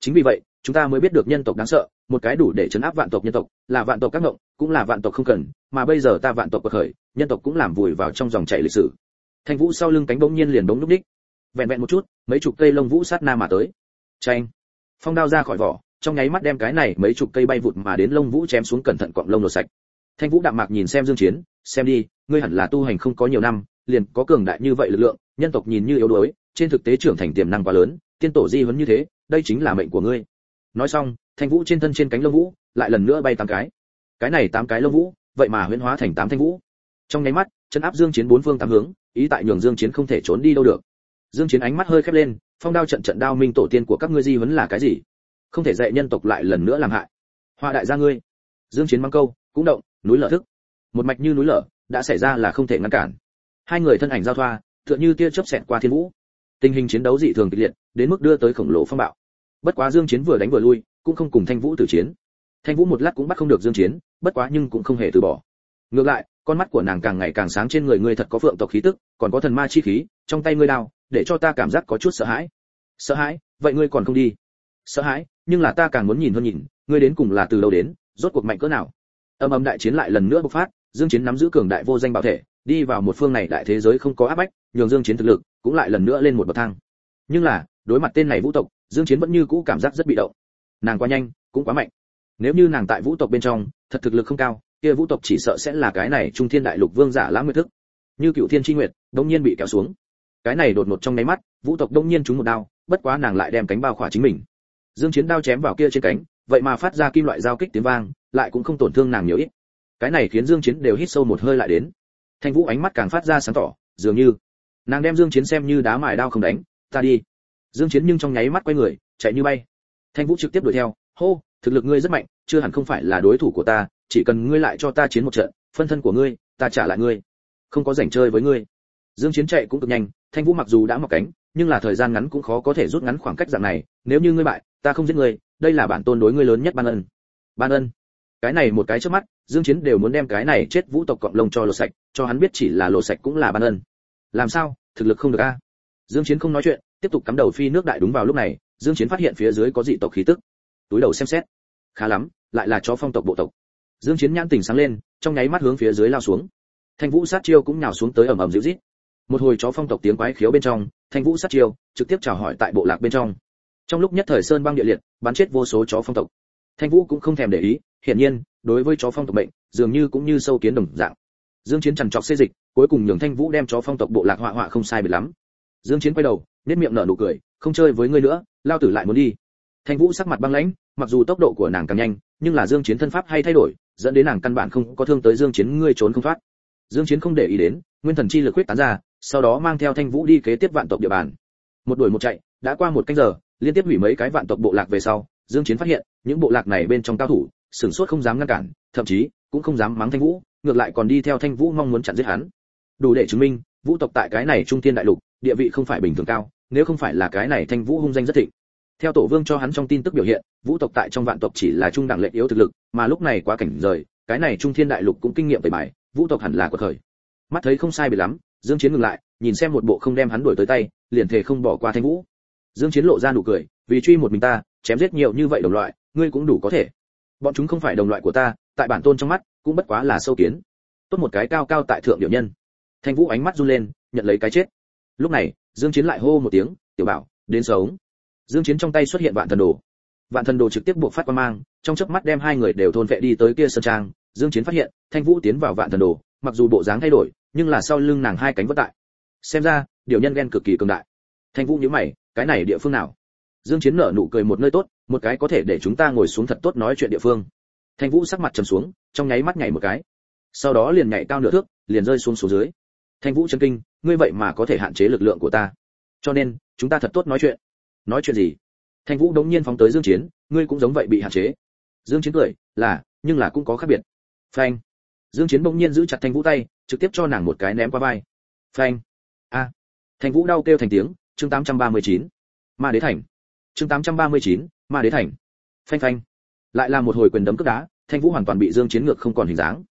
Chính vì vậy, chúng ta mới biết được nhân tộc đáng sợ, một cái đủ để chấn áp vạn tộc nhân tộc, là vạn tộc các ngộng, cũng là vạn tộc không cần, mà bây giờ ta vạn tộc bậc khởi, nhân tộc cũng làm vùi vào trong dòng chảy lịch sử. Thanh vũ sau lưng cánh bỗng nhiên liền bỗng lúc đích. Vẹn vẹn một chút, mấy chục cây lông vũ sát na mà tới. Tranh phong đao ra khỏi vỏ, trong nháy mắt đem cái này mấy chục cây bay vụt mà đến lông vũ chém xuống cẩn thận quặng lông lột sạch. Thanh vũ đạm mạc nhìn xem dương chiến, xem đi, ngươi hẳn là tu hành không có nhiều năm, liền có cường đại như vậy lực lượng, nhân tộc nhìn như yếu đuối trên thực tế trưởng thành tiềm năng quá lớn, tiên tổ di huấn như thế, đây chính là mệnh của ngươi. Nói xong, thanh vũ trên thân trên cánh lông vũ lại lần nữa bay tám cái. Cái này tám cái lông vũ, vậy mà huyễn hóa thành tám thanh vũ. Trong nháy mắt, chân áp dương chiến bốn phương tám hướng, ý tại nhường dương chiến không thể trốn đi đâu được. Dương chiến ánh mắt hơi khép lên, phong đao trận trận đao minh tổ tiên của các ngươi di huấn là cái gì? Không thể dạy nhân tộc lại lần nữa làm hại. Hoa đại gia ngươi. Dương chiến mang câu, cũng động, núi lở thức. Một mạch như núi lở, đã xảy ra là không thể ngăn cản. Hai người thân ảnh giao thoa, tựa như tia chớp xẹt qua thiên vũ tình hình chiến đấu dị thường kịch liệt, đến mức đưa tới khổng lồ phong bạo. Bất quá dương chiến vừa đánh vừa lui, cũng không cùng thanh vũ tử chiến. Thanh vũ một lát cũng bắt không được dương chiến, bất quá nhưng cũng không hề từ bỏ. Ngược lại, con mắt của nàng càng ngày càng sáng trên người ngươi thật có phượng tộc khí tức, còn có thần ma chi khí, trong tay ngươi đao, để cho ta cảm giác có chút sợ hãi. Sợ hãi? Vậy ngươi còn không đi? Sợ hãi? Nhưng là ta càng muốn nhìn hơn nhìn, ngươi đến cùng là từ đâu đến, rốt cuộc mạnh cỡ nào? Âm âm đại chiến lại lần nữa bộc phát, dương chiến nắm giữ cường đại vô danh bảo thể đi vào một phương này đại thế giới không có áp bách, nhường dương chiến thực lực cũng lại lần nữa lên một bậc thang. Nhưng là, đối mặt tên này vũ tộc, dương chiến vẫn như cũ cảm giác rất bị động. Nàng quá nhanh, cũng quá mạnh. Nếu như nàng tại vũ tộc bên trong, thật thực lực không cao, kia vũ tộc chỉ sợ sẽ là cái này trung thiên đại lục vương giả lãng nguyệt thức. Như cựu thiên chi nguyệt đông nhiên bị kéo xuống. Cái này đột ngột trong nháy mắt, vũ tộc đông nhiên trúng một đao, bất quá nàng lại đem cánh bao khỏa chính mình. Dương chiến đao chém vào kia trên cánh, vậy mà phát ra kim loại giao kích tiếng vang, lại cũng không tổn thương nàng nhiều ít. Cái này khiến dương chiến đều hít sâu một hơi lại đến thanh vũ ánh mắt càng phát ra sáng tỏ, dường như nàng đem dương chiến xem như đá mài đao không đánh, ta đi. Dương chiến nhưng trong nháy mắt quay người, chạy như bay. Thanh vũ trực tiếp đuổi theo, hô, thực lực ngươi rất mạnh, chưa hẳn không phải là đối thủ của ta, chỉ cần ngươi lại cho ta chiến một trận, phân thân của ngươi, ta trả lại ngươi, không có rảnh chơi với ngươi. Dương chiến chạy cũng cực nhanh, thanh vũ mặc dù đã mọc cánh, nhưng là thời gian ngắn cũng khó có thể rút ngắn khoảng cách dạng này, nếu như ngươi bại, ta không giết ngươi, đây là bản tôn đối ngươi lớn nhất ban ân. Ban ân? Cái này một cái trước mắt, dương chiến đều muốn đem cái này chết vũ tộc cọp lông cho lột sạch, cho hắn biết chỉ là lột sạch cũng là ban ân. Làm sao? Thực lực không được a. Dương chiến không nói chuyện, tiếp tục cắm đầu phi nước đại đúng vào lúc này, dương chiến phát hiện phía dưới có dị tộc khí tức. Túi đầu xem xét. Khá lắm, lại là chó phong tộc bộ tộc. Dương chiến nhãn tỉnh sáng lên, trong nháy mắt hướng phía dưới lao xuống. Thanh vũ sát chiêu cũng nhào xuống tới ầm ầm dữ dít. Một hồi chó phong tộc tiếng quái khiếu bên trong, thanh vũ sát chiêu trực tiếp chào hỏi tại bộ lạc bên trong. Trong lúc nhất thời sơn băng địa liệt, bắn chết vô số chó phong tộc. Thanh vũ cũng không thèm để ý hiển nhiên, đối với chó phong tộc bệnh dường như cũng như sâu kiến đồng dạng. Dương chiến chằn trọc xê dịch, cuối cùng nhường thanh vũ đem chó phong tộc bộ lạc họa họa không sai biệt lắm. Dương chiến quay đầu, nét miệng nở nụ cười, không chơi với ngươi nữa, lao tử lại muốn đi. Thanh vũ sắc mặt băng lãnh, mặc dù tốc độ của nàng càng nhanh, nhưng là dương chiến thân pháp hay thay đổi, dẫn đến nàng căn bản không có thương tới dương chiến, ngươi trốn không thoát. Dương chiến không để ý đến, nguyên thần chi lực quyết tán ra, sau đó mang theo thanh vũ đi kế tiếp vạn tộc địa bàn. Một đuổi một chạy, đã qua một canh giờ, liên tiếp hủy mấy cái vạn tộc bộ lạc về sau, dương chiến phát hiện, những bộ lạc này bên trong cao thủ sửng sốt không dám ngăn cản, thậm chí cũng không dám mắng thanh vũ, ngược lại còn đi theo thanh vũ mong muốn chặn giết hắn. Đủ để chứng minh, vũ tộc tại cái này trung thiên đại lục, địa vị không phải bình thường cao, nếu không phải là cái này thanh vũ hung danh rất thịnh. Theo tổ vương cho hắn trong tin tức biểu hiện, vũ tộc tại trong vạn tộc chỉ là trung đẳng lệ yếu thực lực, mà lúc này quá cảnh rời, cái này trung thiên đại lục cũng kinh nghiệm tẩy bài, vũ tộc hẳn là của thời mắt thấy không sai biệt lắm, dương chiến ngừng lại, nhìn xem một bộ không đem hắn đuổi tới tay, liền thể không bỏ qua thanh vũ. Dương chiến lộ ra nụ cười, vì truy một mình ta, chém giết nhiều như vậy đồng loại, ngươi cũng đủ có thể bọn chúng không phải đồng loại của ta, tại bản tôn trong mắt, cũng bất quá là sâu kiến. Tốt một cái cao cao tại thượng điệu nhân. Thanh vũ ánh mắt run lên, nhận lấy cái chết. Lúc này, dương chiến lại hô một tiếng, tiểu bảo, đến sống. Dương chiến trong tay xuất hiện vạn thần đồ. Vạn thần đồ trực tiếp buộc phát quan mang, trong chớp mắt đem hai người đều thôn vệ đi tới kia sơn trang. Dương chiến phát hiện, thanh vũ tiến vào vạn thần đồ, mặc dù bộ dáng thay đổi, nhưng là sau lưng nàng hai cánh vất tại. Xem ra điều nhân ghen cực kỳ cường đại. Thanh vũ nhíu mày, cái này địa phương nào? Dương chiến nở nụ cười một nơi tốt, một cái có thể để chúng ta ngồi xuống thật tốt nói chuyện địa phương. Thanh vũ sắc mặt trầm xuống, trong nháy mắt nhảy một cái. Sau đó liền nhảy cao nửa thước, liền rơi xuống xuống dưới. Thanh vũ chân kinh, ngươi vậy mà có thể hạn chế lực lượng của ta. Cho nên, chúng ta thật tốt nói chuyện. Nói chuyện gì? Thanh vũ đống nhiên phóng tới dương chiến, ngươi cũng giống vậy bị hạn chế. Dương chiến cười, là, nhưng là cũng có khác biệt. Phanh. Dương chiến bỗng nhiên giữ chặt thanh vũ tay, trực tiếp cho nàng một cái ném qua vai. Phanh. A. Thanh vũ đau kêu thành tiếng, chương 839. ma đế thành chương 839, ma đế thành. Phanh phanh. Lại là một hồi quyền đấm cước đá thanh vũ hoàn toàn bị dương chiến ngược không còn hình dáng.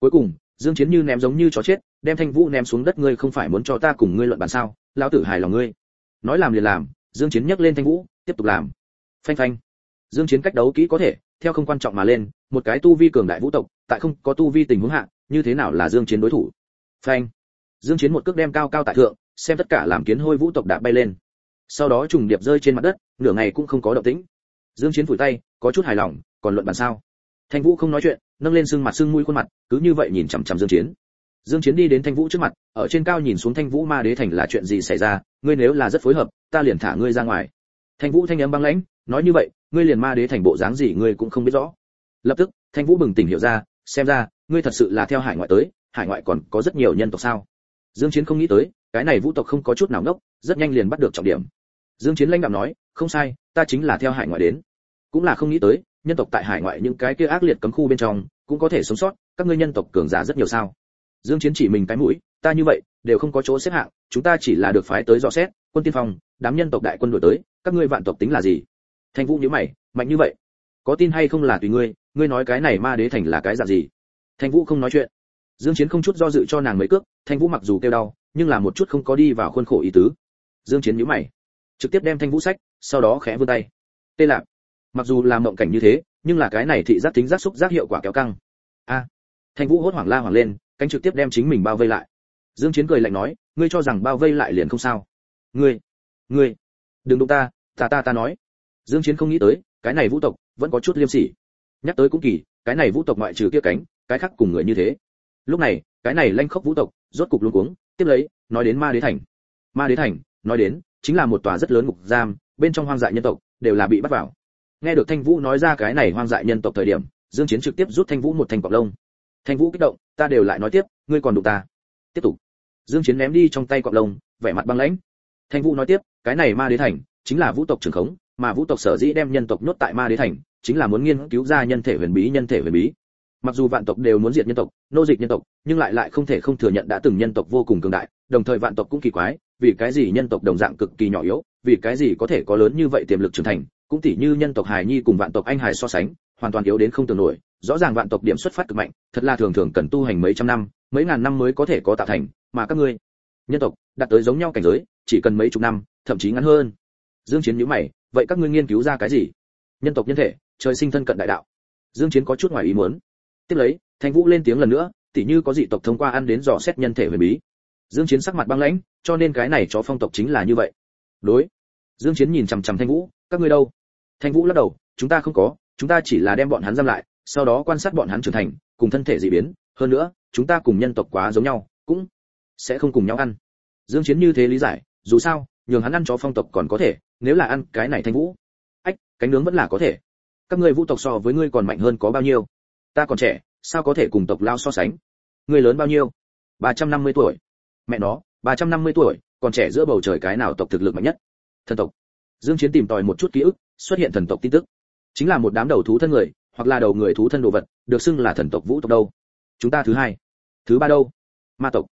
Cuối cùng dương chiến như ném giống như chó chết đem thanh vũ ném xuống đất ngươi không phải muốn cho ta cùng ngươi luận bàn sao? Lão tử hài lòng ngươi. Nói làm liền làm dương chiến nhấc lên thanh vũ tiếp tục làm. Phanh phanh. Dương chiến cách đấu kỹ có thể theo không quan trọng mà lên một cái tu vi cường đại vũ tộc tại không có tu vi tình huống hạ như thế nào là dương chiến đối thủ? Phanh. Dương chiến một cước đem cao cao tại thượng xem tất cả làm kiến hôi vũ tộc đã bay lên sau đó trùng điệp rơi trên mặt đất, nửa ngày cũng không có động tĩnh. Dương chiến phủi tay, có chút hài lòng, còn luận bàn sao? Thanh vũ không nói chuyện, nâng lên sưng mặt sưng mũi khuôn mặt, cứ như vậy nhìn chằm chằm dương chiến. Dương chiến đi đến thanh vũ trước mặt, ở trên cao nhìn xuống thanh vũ ma đế thành là chuyện gì xảy ra, ngươi nếu là rất phối hợp, ta liền thả ngươi ra ngoài. Thanh vũ thanh âm băng lãnh, nói như vậy, ngươi liền ma đế thành bộ dáng gì ngươi cũng không biết rõ. Lập tức, thanh vũ bừng tỉnh hiểu ra, xem ra, ngươi thật sự là theo hải ngoại tới, hải ngoại còn có rất nhiều nhân tộc sao? Dương chiến không nghĩ tới, cái này vũ tộc không có chút nào ngốc, rất nhanh liền bắt được trọng điểm dương chiến lãnh đạm nói, không sai, ta chính là theo hải ngoại đến. Cũng là không nghĩ tới, nhân tộc tại hải ngoại những cái kia ác liệt cấm khu bên trong, cũng có thể sống sót, các ngươi nhân tộc cường giả rất nhiều sao? Dương chiến chỉ mình cái mũi, ta như vậy, đều không có chỗ xếp hạng, chúng ta chỉ là được phái tới dò xét, quân tiên phong, đám nhân tộc đại quân đuổi tới, các ngươi vạn tộc tính là gì? Thanh vũ nhíu mày, mạnh như vậy, có tin hay không là tùy ngươi ngươi nói cái này ma đế thành là cái dạng gì? Thanh vũ không nói chuyện. Dương chiến không chút do dự cho nàng mấy cước, thanh vũ mặc dù kêu đau, nhưng là một chút không có đi vào khuôn khổ ý tứ. Dương chiến nhíu mày trực tiếp đem thanh vũ sách, sau đó khẽ vươn tay. Tê lạc mặc dù là mộng cảnh như thế, nhưng là cái này thị giác tính giác xúc giác hiệu quả kéo căng. A, thanh vũ hốt hoảng la hoảng lên, cánh trực tiếp đem chính mình bao vây lại. Dương chiến cười lạnh nói, ngươi cho rằng bao vây lại liền không sao. Ngươi ngươi, đừng đụng ta ta ta ta nói. Dương chiến không nghĩ tới, cái này vũ tộc vẫn có chút liêm sỉ. Nhắc tới cũng kỳ, cái này vũ tộc ngoại trừ kia cánh, cái khác cùng người như thế. Lúc này, cái này lanh khốc vũ tộc rốt cục luống cuống, tiếp lấy, nói đến ma đế thành. Ma đế thành, nói đến chính là một tòa rất lớn ngục giam, bên trong hoang dại nhân tộc đều là bị bắt vào. Nghe được thanh vũ nói ra cái này hoang dại nhân tộc thời điểm, dương chiến trực tiếp rút thanh vũ một thành cọc lông. Thanh vũ kích động, ta đều lại nói tiếp, ngươi còn đụng ta. Tiếp tục. Dương chiến ném đi trong tay cọc lông, vẻ mặt băng lãnh. Thanh vũ nói tiếp, cái này ma đế thành chính là vũ tộc trường khống, mà vũ tộc sở dĩ đem nhân tộc nhốt tại ma đế thành chính là muốn nghiên cứu ra nhân thể huyền bí, nhân thể huyền bí. Mặc dù vạn tộc đều muốn diệt nhân tộc, nô dịch nhân tộc, nhưng lại lại không thể không thừa nhận đã từng nhân tộc vô cùng cường đại, đồng thời vạn tộc cũng kỳ quái vì cái gì nhân tộc đồng dạng cực kỳ nhỏ yếu, vì cái gì có thể có lớn như vậy tiềm lực trưởng thành, cũng tỉ như nhân tộc hài nhi cùng vạn tộc anh hài so sánh, hoàn toàn yếu đến không tưởng nổi, rõ ràng vạn tộc điểm xuất phát cực mạnh, thật là thường thường cần tu hành mấy trăm năm, mấy ngàn năm mới có thể có tạo thành, mà các ngươi, nhân tộc, đạt tới giống nhau cảnh giới, chỉ cần mấy chục năm, thậm chí ngắn hơn. Dương chiến nhíu mày, vậy các ngươi nghiên cứu ra cái gì? Nhân tộc nhân thể, trời sinh thân cận đại đạo. Dương chiến có chút ngoài ý muốn. Tiếp lấy, thanh vũ lên tiếng lần nữa, tỉ như có dị tộc thông qua ăn đến dò xét nhân thể huyền bí dương chiến sắc mặt băng lãnh, cho nên cái này chó phong tộc chính là như vậy. Đối. Dương chiến nhìn chằm chằm thanh vũ, các ngươi đâu? Thanh vũ lắc đầu, chúng ta không có, chúng ta chỉ là đem bọn hắn giam lại, sau đó quan sát bọn hắn trưởng thành, cùng thân thể dị biến. Hơn nữa, chúng ta cùng nhân tộc quá giống nhau, cũng sẽ không cùng nhau ăn. Dương chiến như thế lý giải, dù sao, nhường hắn ăn chó phong tộc còn có thể, nếu là ăn cái này thanh vũ. Ách, cánh nướng vẫn là có thể. Các ngươi vũ tộc so với ngươi còn mạnh hơn có bao nhiêu? Ta còn trẻ, sao có thể cùng tộc lao so sánh? Ngươi lớn bao nhiêu? Ba trăm năm mươi tuổi mẹ nó ba trăm năm mươi tuổi còn trẻ giữa bầu trời cái nào tộc thực lực mạnh nhất? Thần tộc. Dương chiến tìm tòi một chút ký ức xuất hiện thần tộc tin tức. Chính là một đám đầu thú thân người hoặc là đầu người thú thân đồ vật được xưng là thần tộc vũ tộc đâu. Chúng ta thứ hai. Thứ ba đâu? Ma tộc.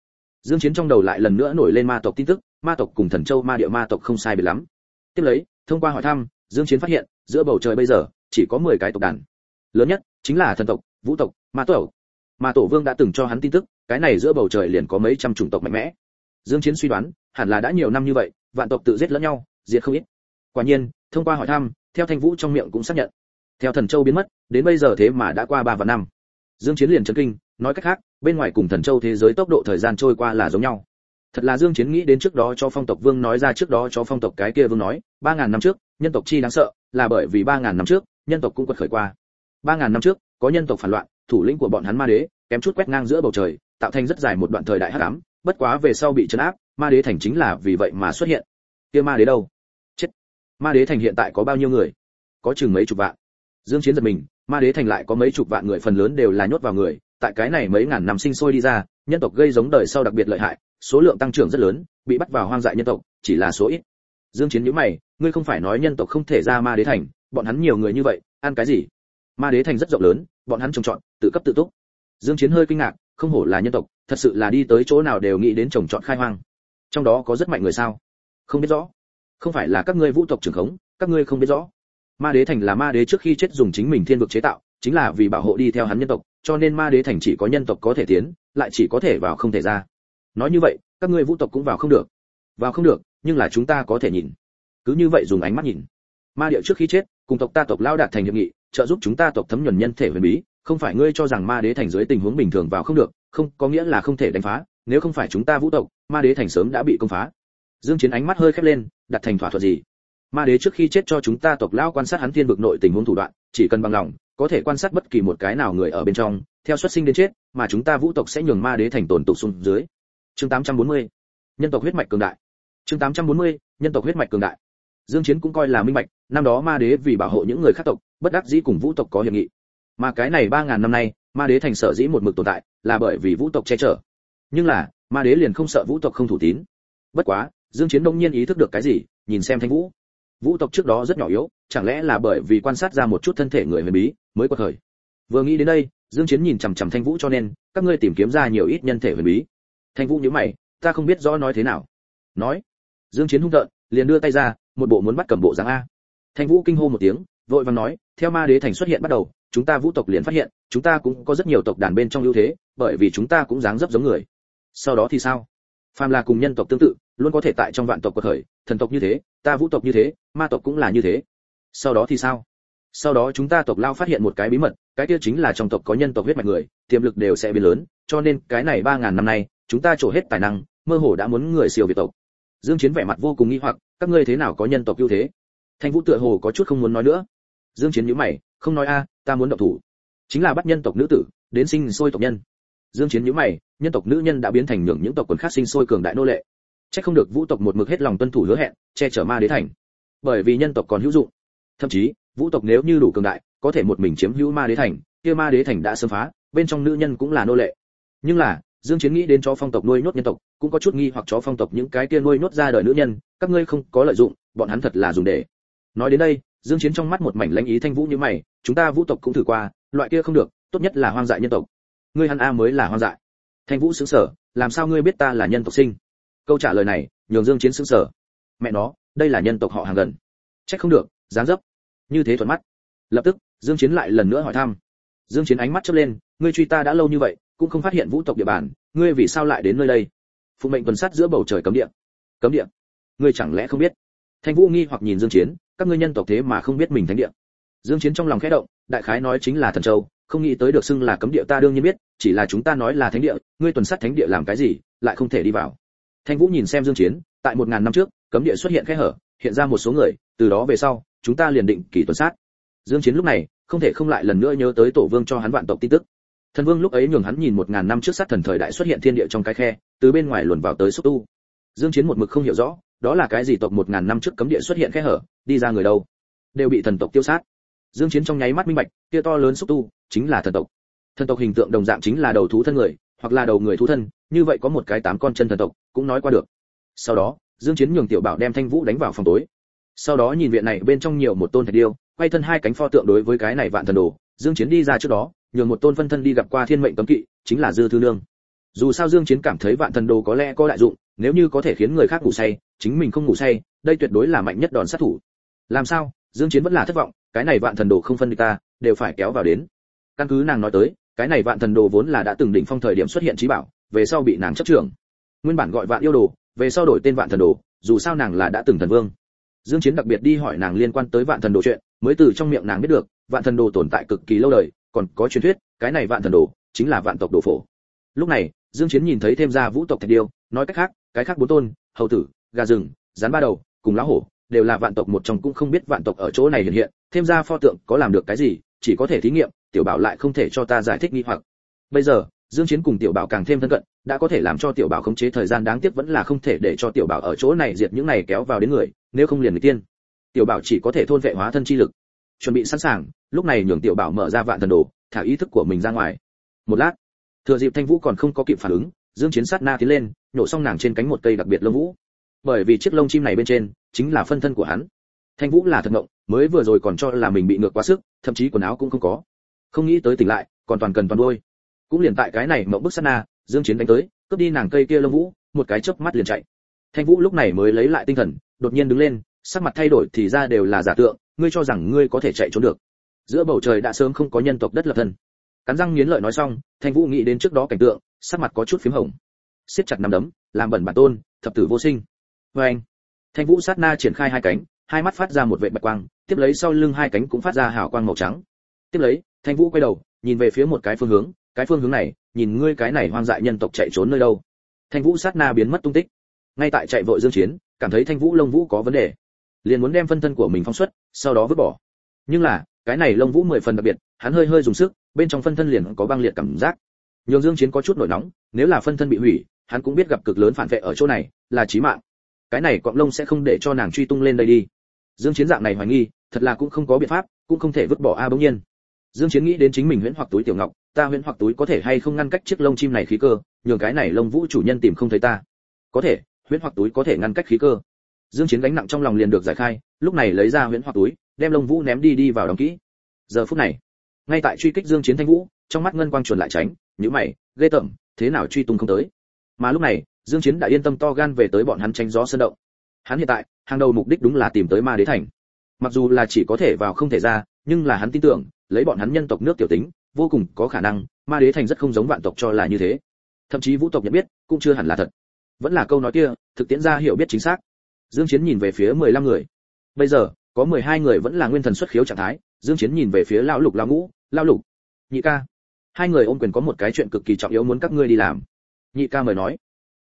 Dương chiến trong đầu lại lần nữa nổi lên ma tộc tin tức ma tộc cùng thần châu ma địa ma tộc không sai biệt lắm. Tiếp lấy thông qua hỏi thăm dương chiến phát hiện giữa bầu trời bây giờ chỉ có 10 cái tộc đàn. Lớn nhất chính là thần tộc vũ tộc ma tộc, ma tổ vương đã từng cho hắn tin tức cái này giữa bầu trời liền có mấy trăm chủng tộc mạnh mẽ. Dương chiến suy đoán, hẳn là đã nhiều năm như vậy, vạn tộc tự giết lẫn nhau, diệt không ít. Quả nhiên, thông qua hỏi thăm, theo thanh vũ trong miệng cũng xác nhận. Theo thần châu biến mất, đến bây giờ thế mà đã qua ba và năm. Dương chiến liền chấn kinh, nói cách khác, bên ngoài cùng thần châu thế giới tốc độ thời gian trôi qua là giống nhau. Thật là dương chiến nghĩ đến trước đó cho phong tộc vương nói ra trước đó cho phong tộc cái kia vương nói, ba ngàn năm trước, nhân tộc chi đáng sợ, là bởi vì ba ngàn năm trước, nhân tộc cũng quật khởi qua. Ba ngàn năm trước, có nhân tộc phản loạn, thủ lĩnh của bọn hắn ma đế, kém chút quét ngang giữa bầu trời tạo thành rất dài một đoạn thời đại hắc ám, bất quá về sau bị trấn áp, ma đế thành chính là vì vậy mà xuất hiện. Kia ma đế đâu? Chết. Ma đế thành hiện tại có bao nhiêu người? Có chừng mấy chục vạn. Dương chiến giật mình, ma đế thành lại có mấy chục vạn người phần lớn đều là nhốt vào người, tại cái này mấy ngàn năm sinh sôi đi ra, nhân tộc gây giống đời sau đặc biệt lợi hại, số lượng tăng trưởng rất lớn, bị bắt vào hoang dại nhân tộc, chỉ là số ít. Dương chiến nhíu mày, ngươi không phải nói nhân tộc không thể ra ma đế thành, bọn hắn nhiều người như vậy, ăn cái gì? Ma đế thành rất rộng lớn, bọn hắn trồng trọt, tự cấp tự túc. Dương chiến hơi kinh ngạc không hổ là nhân tộc, thật sự là đi tới chỗ nào đều nghĩ đến trồng trọt khai hoang. Trong đó có rất mạnh người sao? Không biết rõ. Không phải là các ngươi vũ tộc trưởng khống, các ngươi không biết rõ. Ma đế thành là ma đế trước khi chết dùng chính mình thiên vực chế tạo, chính là vì bảo hộ đi theo hắn nhân tộc, cho nên ma đế thành chỉ có nhân tộc có thể tiến, lại chỉ có thể vào không thể ra. Nói như vậy, các ngươi vũ tộc cũng vào không được. Vào không được, nhưng là chúng ta có thể nhìn. Cứ như vậy dùng ánh mắt nhìn. Ma địa trước khi chết, cùng tộc ta tộc lao đạt thành hiệp nghị, trợ giúp chúng ta tộc thấm nhuần nhân thể huyền bí không phải ngươi cho rằng ma đế thành dưới tình huống bình thường vào không được, không, có nghĩa là không thể đánh phá, nếu không phải chúng ta vũ tộc, ma đế thành sớm đã bị công phá. Dương chiến ánh mắt hơi khép lên, đặt thành thỏa thuận gì? Ma đế trước khi chết cho chúng ta tộc lao quan sát hắn thiên vực nội tình huống thủ đoạn, chỉ cần bằng lòng, có thể quan sát bất kỳ một cái nào người ở bên trong, theo xuất sinh đến chết, mà chúng ta vũ tộc sẽ nhường ma đế thành tồn tụ xuống dưới. Chương 840 nhân tộc huyết mạch cường đại. Chương 840 nhân tộc huyết mạch cường đại. Dương chiến cũng coi là minh mạch năm đó ma đế vì bảo hộ những người khác tộc, bất đắc dĩ cùng vũ tộc có hiệp nghị mà cái này ba ngàn năm nay, ma đế thành sở dĩ một mực tồn tại là bởi vì vũ tộc che chở. Nhưng là, ma đế liền không sợ vũ tộc không thủ tín. Bất quá, dương chiến đông nhiên ý thức được cái gì, nhìn xem thanh vũ. Vũ tộc trước đó rất nhỏ yếu, chẳng lẽ là bởi vì quan sát ra một chút thân thể người huyền bí mới quật khởi? Vừa nghĩ đến đây, dương chiến nhìn chằm chằm thanh vũ cho nên, các ngươi tìm kiếm ra nhiều ít nhân thể huyền bí. Thanh vũ nhíu mày, ta không biết rõ nói thế nào. Nói. Dương chiến hung tợn, liền đưa tay ra, một bộ muốn bắt cầm bộ dáng a. Thanh vũ kinh hô một tiếng, vội vàng nói, theo ma đế thành xuất hiện bắt đầu chúng ta vũ tộc liền phát hiện, chúng ta cũng có rất nhiều tộc đàn bên trong ưu thế, bởi vì chúng ta cũng dáng dấp giống người. Sau đó thì sao? Phàm là cùng nhân tộc tương tự, luôn có thể tại trong vạn tộc quật khởi, thần tộc như thế, ta vũ tộc như thế, ma tộc cũng là như thế. Sau đó thì sao? Sau đó chúng ta tộc lao phát hiện một cái bí mật, cái kia chính là trong tộc có nhân tộc huyết mạch người, tiềm lực đều sẽ biến lớn, cho nên cái này ba ngàn năm nay, chúng ta trổ hết tài năng, mơ hồ đã muốn người siêu việt tộc. Dương chiến vẻ mặt vô cùng nghi hoặc, các ngươi thế nào có nhân tộc ưu thế? Thanh vũ tựa hồ có chút không muốn nói nữa. Dương chiến nhíu mày không nói a, ta muốn động thủ. Chính là bắt nhân tộc nữ tử, đến sinh sôi tộc nhân. Dương chiến nhíu mày, nhân tộc nữ nhân đã biến thành nhường những tộc quần khác sinh sôi cường đại nô lệ. Chắc không được vũ tộc một mực hết lòng tuân thủ hứa hẹn, che chở ma đế thành. Bởi vì nhân tộc còn hữu dụng. Thậm chí, vũ tộc nếu như đủ cường đại, có thể một mình chiếm hữu ma đế thành, kia ma đế thành đã sớm phá, bên trong nữ nhân cũng là nô lệ. Nhưng là, dương chiến nghĩ đến chó phong tộc nuôi nhốt nhân tộc, cũng có chút nghi hoặc chó phong tộc những cái kia nuôi nhốt ra đời nữ nhân, các ngươi không có lợi dụng, bọn hắn thật là dùng để. Nói đến đây dương chiến trong mắt một mảnh lãnh ý thanh vũ như mày, chúng ta vũ tộc cũng thử qua, loại kia không được, tốt nhất là hoang dại nhân tộc. Ngươi hắn a mới là hoang dại. Thanh vũ sững sờ, làm sao ngươi biết ta là nhân tộc sinh? Câu trả lời này, nhường dương chiến sững sờ. Mẹ nó, đây là nhân tộc họ hàng gần. Trách không được, dáng dấp. Như thế thuận mắt. Lập tức, dương chiến lại lần nữa hỏi thăm. Dương chiến ánh mắt chớp lên, ngươi truy ta đã lâu như vậy, cũng không phát hiện vũ tộc địa bàn, ngươi vì sao lại đến nơi đây? Phụ mệnh tuần sát giữa bầu trời cấm địa. Cấm địa? Ngươi chẳng lẽ không biết? Thanh vũ nghi hoặc nhìn dương chiến các ngươi nhân tộc thế mà không biết mình thánh địa. Dương chiến trong lòng khẽ động, đại khái nói chính là thần châu, không nghĩ tới được xưng là cấm địa ta đương nhiên biết, chỉ là chúng ta nói là thánh địa, ngươi tuần sát thánh địa làm cái gì, lại không thể đi vào. Thanh vũ nhìn xem dương chiến, tại một ngàn năm trước, cấm địa xuất hiện khe hở, hiện ra một số người, từ đó về sau, chúng ta liền định kỳ tuần sát. Dương chiến lúc này, không thể không lại lần nữa nhớ tới tổ vương cho hắn vạn tộc tin tức. Thần vương lúc ấy nhường hắn nhìn một ngàn năm trước sát thần thời đại xuất hiện thiên địa trong cái khe, từ bên ngoài luồn vào tới xúc tu. Dương chiến một mực không hiểu rõ đó là cái gì tộc một ngàn năm trước cấm địa xuất hiện khe hở, đi ra người đâu? Đều bị thần tộc tiêu sát. Dương chiến trong nháy mắt minh bạch, kia to lớn xúc tu chính là thần tộc. Thần tộc hình tượng đồng dạng chính là đầu thú thân người, hoặc là đầu người thú thân, như vậy có một cái tám con chân thần tộc cũng nói qua được. Sau đó, dương chiến nhường tiểu bảo đem thanh vũ đánh vào phòng tối. Sau đó nhìn viện này bên trong nhiều một tôn thạch điêu, quay thân hai cánh pho tượng đối với cái này vạn thần đồ, dương chiến đi ra trước đó, nhường một tôn phân thân đi gặp qua thiên mệnh cấm kỵ, chính là dư thư nương. Dù sao dương chiến cảm thấy vạn thần đồ có lẽ có đại dụng nếu như có thể khiến người khác ngủ say, chính mình không ngủ say, đây tuyệt đối là mạnh nhất đòn sát thủ. Làm sao? Dương chiến vẫn là thất vọng, cái này vạn thần đồ không phân địch ta, đều phải kéo vào đến. Căn cứ nàng nói tới, cái này vạn thần đồ vốn là đã từng đỉnh phong thời điểm xuất hiện trí bảo, về sau bị nàng chấp trưởng. Nguyên bản gọi vạn yêu đồ, về sau đổi tên vạn thần đồ, dù sao nàng là đã từng thần vương. Dương chiến đặc biệt đi hỏi nàng liên quan tới vạn thần đồ chuyện, mới từ trong miệng nàng biết được, vạn thần đồ tồn tại cực kỳ lâu đời, còn có truyền thuyết, cái này vạn thần đồ, chính là vạn tộc đồ phổ. Lúc này dương chiến nhìn thấy thêm ra vũ tộc thạch điêu, nói cách khác, cái khác bốn tôn, hầu tử, gà rừng, rắn ba đầu, cùng lão hổ, đều là vạn tộc một trong cũng không biết vạn tộc ở chỗ này hiện hiện, thêm ra pho tượng có làm được cái gì, chỉ có thể thí nghiệm, tiểu bảo lại không thể cho ta giải thích nghi hoặc. Bây giờ, dương chiến cùng tiểu bảo càng thêm thân cận, đã có thể làm cho tiểu bảo khống chế thời gian đáng tiếc vẫn là không thể để cho tiểu bảo ở chỗ này diệt những này kéo vào đến người, nếu không liền người tiên. Tiểu bảo chỉ có thể thôn vệ hóa thân chi lực. Chuẩn bị sẵn sàng, lúc này nhường tiểu bảo mở ra vạn thần đồ, thả ý thức của mình ra ngoài. Một lát thừa dịp thanh vũ còn không có kịp phản ứng, dương chiến sát na tiến lên, nhổ xong nàng trên cánh một cây đặc biệt lông vũ. Bởi vì chiếc lông chim này bên trên chính là phân thân của hắn. Thanh vũ là thật ngộng, mới vừa rồi còn cho là mình bị ngược quá sức, thậm chí quần áo cũng không có. Không nghĩ tới tỉnh lại, còn toàn cần toàn đuôi. Cũng liền tại cái này mộng bức sát na, dương chiến đánh tới, cướp đi nàng cây kia lông vũ, một cái chớp mắt liền chạy. Thanh vũ lúc này mới lấy lại tinh thần, đột nhiên đứng lên, sắc mặt thay đổi thì ra đều là giả tượng, ngươi cho rằng ngươi có thể chạy trốn được. Giữa bầu trời đã sớm không có nhân tộc đất lập thân cắn răng nghiến lợi nói xong, thanh vũ nghĩ đến trước đó cảnh tượng, sắc mặt có chút phím hồng. Siết chặt nắm đấm, làm bẩn bản tôn, thập tử vô sinh. Vê anh, thanh vũ sát na triển khai hai cánh, hai mắt phát ra một vệt bạch quang, tiếp lấy sau lưng hai cánh cũng phát ra hào quang màu trắng. Tiếp lấy, thanh vũ quay đầu, nhìn về phía một cái phương hướng, cái phương hướng này, nhìn ngươi cái này hoang dại nhân tộc chạy trốn nơi đâu. Thanh vũ sát na biến mất tung tích. Ngay tại chạy vội dương chiến, cảm thấy thanh vũ lông vũ có vấn đề. Liền muốn đem phân thân của mình phóng xuất, sau đó vứt bỏ. Nhưng là, cái này lông vũ mười phần đặc biệt hắn hơi hơi dùng sức, bên trong phân thân liền có băng liệt cảm giác. Nhường dương chiến có chút nổi nóng, nếu là phân thân bị hủy, hắn cũng biết gặp cực lớn phản vệ ở chỗ này, là chí mạng. Cái này cọng lông sẽ không để cho nàng truy tung lên đây đi. Dương chiến dạng này hoài nghi, thật là cũng không có biện pháp, cũng không thể vứt bỏ a bỗng nhiên. Dương chiến nghĩ đến chính mình huyễn hoặc túi tiểu ngọc, ta huyễn hoặc túi có thể hay không ngăn cách chiếc lông chim này khí cơ, nhường cái này lông vũ chủ nhân tìm không thấy ta. Có thể, huyễn hoặc túi có thể ngăn cách khí cơ. Dương chiến gánh nặng trong lòng liền được giải khai, lúc này lấy ra huyễn hoặc túi, đem lông vũ ném đi đi vào đóng kỹ. Giờ phút này ngay tại truy kích dương chiến thanh vũ, trong mắt ngân quang chuẩn lại tránh, nhíu mày, ghê tởm, thế nào truy tung không tới? Mà lúc này, dương chiến đã yên tâm to gan về tới bọn hắn tránh gió sơn động. Hắn hiện tại, hàng đầu mục đích đúng là tìm tới ma đế thành. Mặc dù là chỉ có thể vào không thể ra, nhưng là hắn tin tưởng, lấy bọn hắn nhân tộc nước tiểu tính, vô cùng có khả năng, ma đế thành rất không giống vạn tộc cho là như thế. Thậm chí vũ tộc nhận biết, cũng chưa hẳn là thật. Vẫn là câu nói kia, thực tiễn ra hiểu biết chính xác. Dương chiến nhìn về phía 15 người. Bây giờ có 12 người vẫn là nguyên thần xuất khiếu trạng thái, dương chiến nhìn về phía lão lục, lão ngũ, lão lục, nhị ca. Hai người ôm quyền có một cái chuyện cực kỳ trọng yếu muốn các ngươi đi làm. Nhị ca mời nói.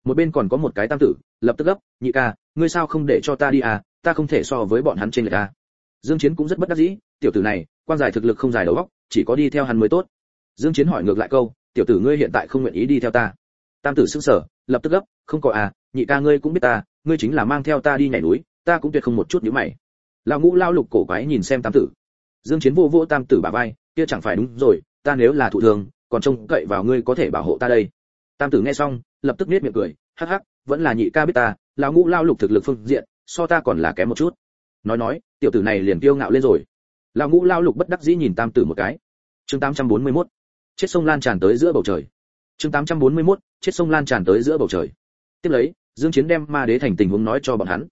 Một bên còn có một cái tam tử, lập tức gấp, nhị ca, ngươi sao không để cho ta đi à? Ta không thể so với bọn hắn trên người ta. Dương chiến cũng rất bất đắc dĩ, tiểu tử này, quan giải thực lực không dài đầu óc, chỉ có đi theo hắn mới tốt. Dương chiến hỏi ngược lại câu, tiểu tử ngươi hiện tại không nguyện ý đi theo ta. Tam tử sững sờ, lập tức gấp, không có à nhị ca ngươi cũng biết ta, ngươi chính là mang theo ta đi nhảy núi, ta cũng tuyệt không một chút nhíu mày lão ngũ lao lục cổ quái nhìn xem tam tử. Dương chiến vô vô tam tử bà vai, kia chẳng phải đúng rồi, ta nếu là thụ thường, còn trông cậy vào ngươi có thể bảo hộ ta đây. Tam tử nghe xong, lập tức nét miệng cười, hắc hắc, vẫn là nhị ca biết ta, lão ngũ lao lục thực lực phương diện, so ta còn là kém một chút. Nói nói, tiểu tử này liền kiêu ngạo lên rồi. Lão ngũ lao lục bất đắc dĩ nhìn tam tử một cái. Chương 841 chết sông lan tràn tới giữa bầu trời. Chương 841 chết sông lan tràn tới giữa bầu trời. Tiếp lấy, dương chiến đem ma đế thành tình huống nói cho bọn hắn.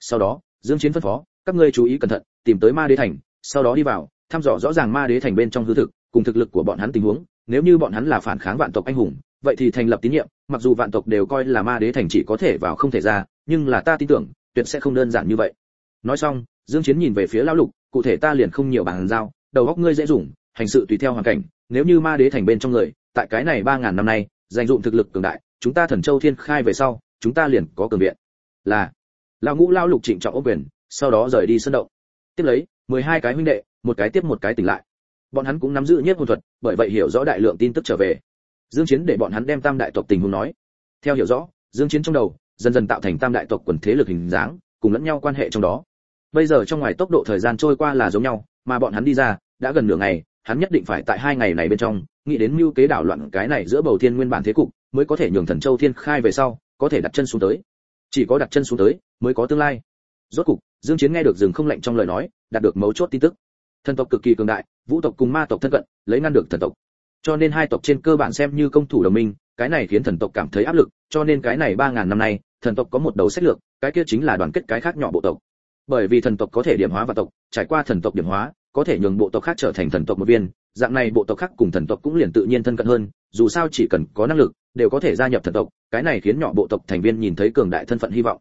Sau đó, dương chiến phân phó các ngươi chú ý cẩn thận, tìm tới ma đế thành, sau đó đi vào, thăm dò rõ ràng ma đế thành bên trong hư thực, cùng thực lực của bọn hắn tình huống. Nếu như bọn hắn là phản kháng vạn tộc anh hùng, vậy thì thành lập tín nhiệm, mặc dù vạn tộc đều coi là ma đế thành chỉ có thể vào không thể ra, nhưng là ta tin tưởng, tuyệt sẽ không đơn giản như vậy. Nói xong, dương chiến nhìn về phía lão lục, cụ thể ta liền không nhiều bàn giao, đầu óc ngươi dễ dùng, hành sự tùy theo hoàn cảnh, nếu như ma đế thành bên trong người, tại cái này ba ngàn năm nay, dành dụng thực lực cường đại, chúng ta thần châu thiên khai về sau, chúng ta liền có cường viện. Là, lão ngũ lão lục trịnh trọng ốc quyền sau đó rời đi sân động. Tiếp lấy 12 cái huynh đệ, một cái tiếp một cái tỉnh lại. Bọn hắn cũng nắm giữ nhất hồn thuật, bởi vậy hiểu rõ đại lượng tin tức trở về. Dương chiến để bọn hắn đem tam đại tộc tình huống nói. Theo hiểu rõ, dương chiến trong đầu, dần dần tạo thành tam đại tộc quần thế lực hình dáng, cùng lẫn nhau quan hệ trong đó. Bây giờ trong ngoài tốc độ thời gian trôi qua là giống nhau, mà bọn hắn đi ra, đã gần nửa ngày, hắn nhất định phải tại hai ngày này bên trong, nghĩ đến mưu kế đảo loạn cái này giữa bầu thiên nguyên bản thế cục, mới có thể nhường thần châu thiên khai về sau, có thể đặt chân xuống tới. Chỉ có đặt chân xuống tới, mới có tương lai rốt cục, dương chiến nghe được dừng không lạnh trong lời nói, đạt được mấu chốt tin tức. Thần tộc cực kỳ cường đại, vũ tộc cùng ma tộc thân cận, lấy ngăn được thần tộc. Cho nên hai tộc trên cơ bản xem như công thủ đồng minh, cái này khiến thần tộc cảm thấy áp lực, cho nên cái này ba ngàn năm nay, thần tộc có một đầu sách lược, cái kia chính là đoàn kết cái khác nhỏ bộ tộc. Bởi vì thần tộc có thể điểm hóa và tộc, trải qua thần tộc điểm hóa, có thể nhường bộ tộc khác trở thành thần tộc một viên, dạng này bộ tộc khác cùng thần tộc cũng liền tự nhiên thân cận hơn, dù sao chỉ cần có năng lực, đều có thể gia nhập thần tộc, cái này khiến nhỏ bộ tộc thành viên nhìn thấy cường đại thân phận hy vọng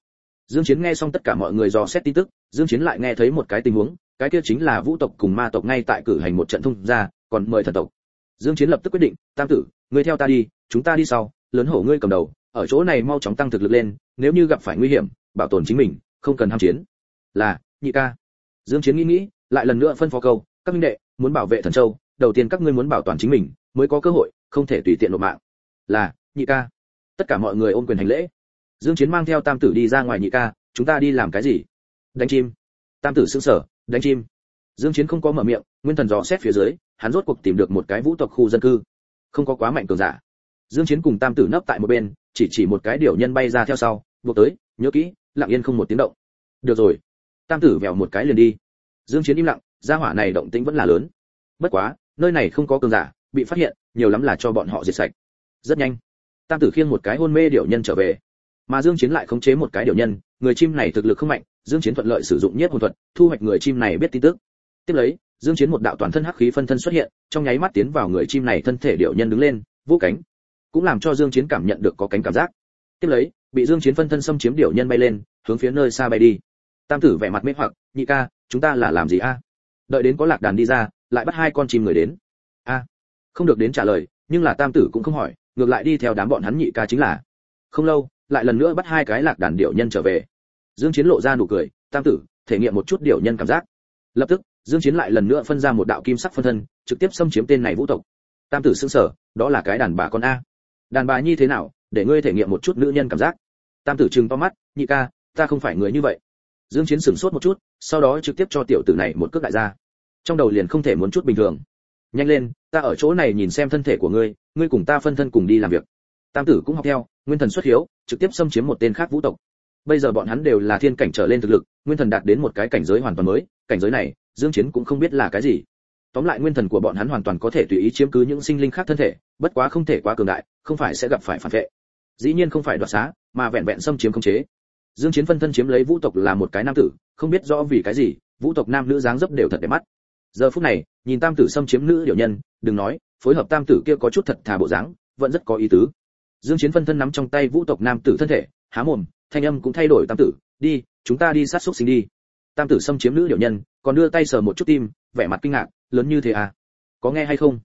dương chiến nghe xong tất cả mọi người dò xét tin tức, dương chiến lại nghe thấy một cái tình huống, cái kia chính là vũ tộc cùng ma tộc ngay tại cử hành một trận thông ra còn mời thần tộc. Dương chiến lập tức quyết định, tam tử, ngươi theo ta đi, chúng ta đi sau, lớn hổ ngươi cầm đầu, ở chỗ này mau chóng tăng thực lực lên, nếu như gặp phải nguy hiểm, bảo tồn chính mình, không cần ham chiến. Là, nhị ca. Dương chiến nghĩ nghĩ, lại lần nữa phân phó câu, các minh đệ, muốn bảo vệ thần châu, đầu tiên các ngươi muốn bảo toàn chính mình, mới có cơ hội, không thể tùy tiện nộp mạng. Là, nhị ca. Tất cả mọi người ôm quyền hành lễ dương chiến mang theo tam tử đi ra ngoài nhị ca, chúng ta đi làm cái gì? Đánh chim. Tam tử sững sờ, đánh chim. Dương chiến không có mở miệng, nguyên thần dò xét phía dưới, hắn rốt cuộc tìm được một cái vũ tộc khu dân cư. Không có quá mạnh cường giả. Dương chiến cùng tam tử nấp tại một bên, chỉ chỉ một cái điều nhân bay ra theo sau, buộc tới, nhớ kỹ, lặng yên không một tiếng động. Được rồi. Tam tử vèo một cái liền đi. Dương chiến im lặng, gia hỏa này động tĩnh vẫn là lớn. Bất quá, nơi này không có cường giả, bị phát hiện, nhiều lắm là cho bọn họ diệt sạch. Rất nhanh, tam tử khiêng một cái hôn mê điểu nhân trở về mà dương chiến lại khống chế một cái điểu nhân, người chim này thực lực không mạnh, dương chiến thuận lợi sử dụng nhất hồn thuật, thu hoạch người chim này biết tin tức. Tiếp lấy, dương chiến một đạo toàn thân hắc khí phân thân xuất hiện, trong nháy mắt tiến vào người chim này thân thể điểu nhân đứng lên, vũ cánh, cũng làm cho dương chiến cảm nhận được có cánh cảm giác. Tiếp lấy, bị dương chiến phân thân xâm chiếm điểu nhân bay lên, hướng phía nơi xa bay đi. Tam tử vẻ mặt mê hoặc, nhị ca, chúng ta là làm gì a? Đợi đến có lạc đàn đi ra, lại bắt hai con chim người đến. A. Không được đến trả lời, nhưng là tam tử cũng không hỏi, ngược lại đi theo đám bọn hắn nhị ca chính là. Không lâu lại lần nữa bắt hai cái lạc đàn điểu nhân trở về. Dương chiến lộ ra nụ cười, tam tử, thể nghiệm một chút điểu nhân cảm giác. Lập tức, dương chiến lại lần nữa phân ra một đạo kim sắc phân thân, trực tiếp xâm chiếm tên này vũ tộc. Tam tử sững sờ, đó là cái đàn bà con a. Đàn bà như thế nào, để ngươi thể nghiệm một chút nữ nhân cảm giác? Tam tử trừng to mắt, nhị ca, ta không phải người như vậy. Dương chiến sửng sốt một chút, sau đó trực tiếp cho tiểu tử này một cước đại ra trong đầu liền không thể muốn chút bình thường. Nhanh lên, ta ở chỗ này nhìn xem thân thể của ngươi ngươi cùng ta phân thân cùng đi làm việc tam tử cũng học theo, nguyên thần xuất hiếu, trực tiếp xâm chiếm một tên khác vũ tộc. Bây giờ bọn hắn đều là thiên cảnh trở lên thực lực, nguyên thần đạt đến một cái cảnh giới hoàn toàn mới, cảnh giới này, dương chiến cũng không biết là cái gì. Tóm lại nguyên thần của bọn hắn hoàn toàn có thể tùy ý chiếm cứ những sinh linh khác thân thể, bất quá không thể quá cường đại, không phải sẽ gặp phải phản vệ. Dĩ nhiên không phải đoạt xá, mà vẹn vẹn xâm chiếm không chế. Dương chiến phân thân chiếm lấy vũ tộc là một cái nam tử, không biết rõ vì cái gì, vũ tộc nam nữ dáng dấp đều thật đẹp mắt. Giờ phút này, nhìn tam tử xâm chiếm nữ điều nhân, đừng nói, phối hợp tam tử kia có chút thật thà bộ dáng, vẫn rất có ý tứ dương chiến phân thân nắm trong tay vũ tộc nam tử thân thể, há mồm, thanh âm cũng thay đổi, tam tử, đi, chúng ta đi sát xúc sinh đi. Tam tử xâm chiếm nữ điều nhân, còn đưa tay sờ một chút tim, vẻ mặt kinh ngạc, lớn như thế à? Có nghe hay không?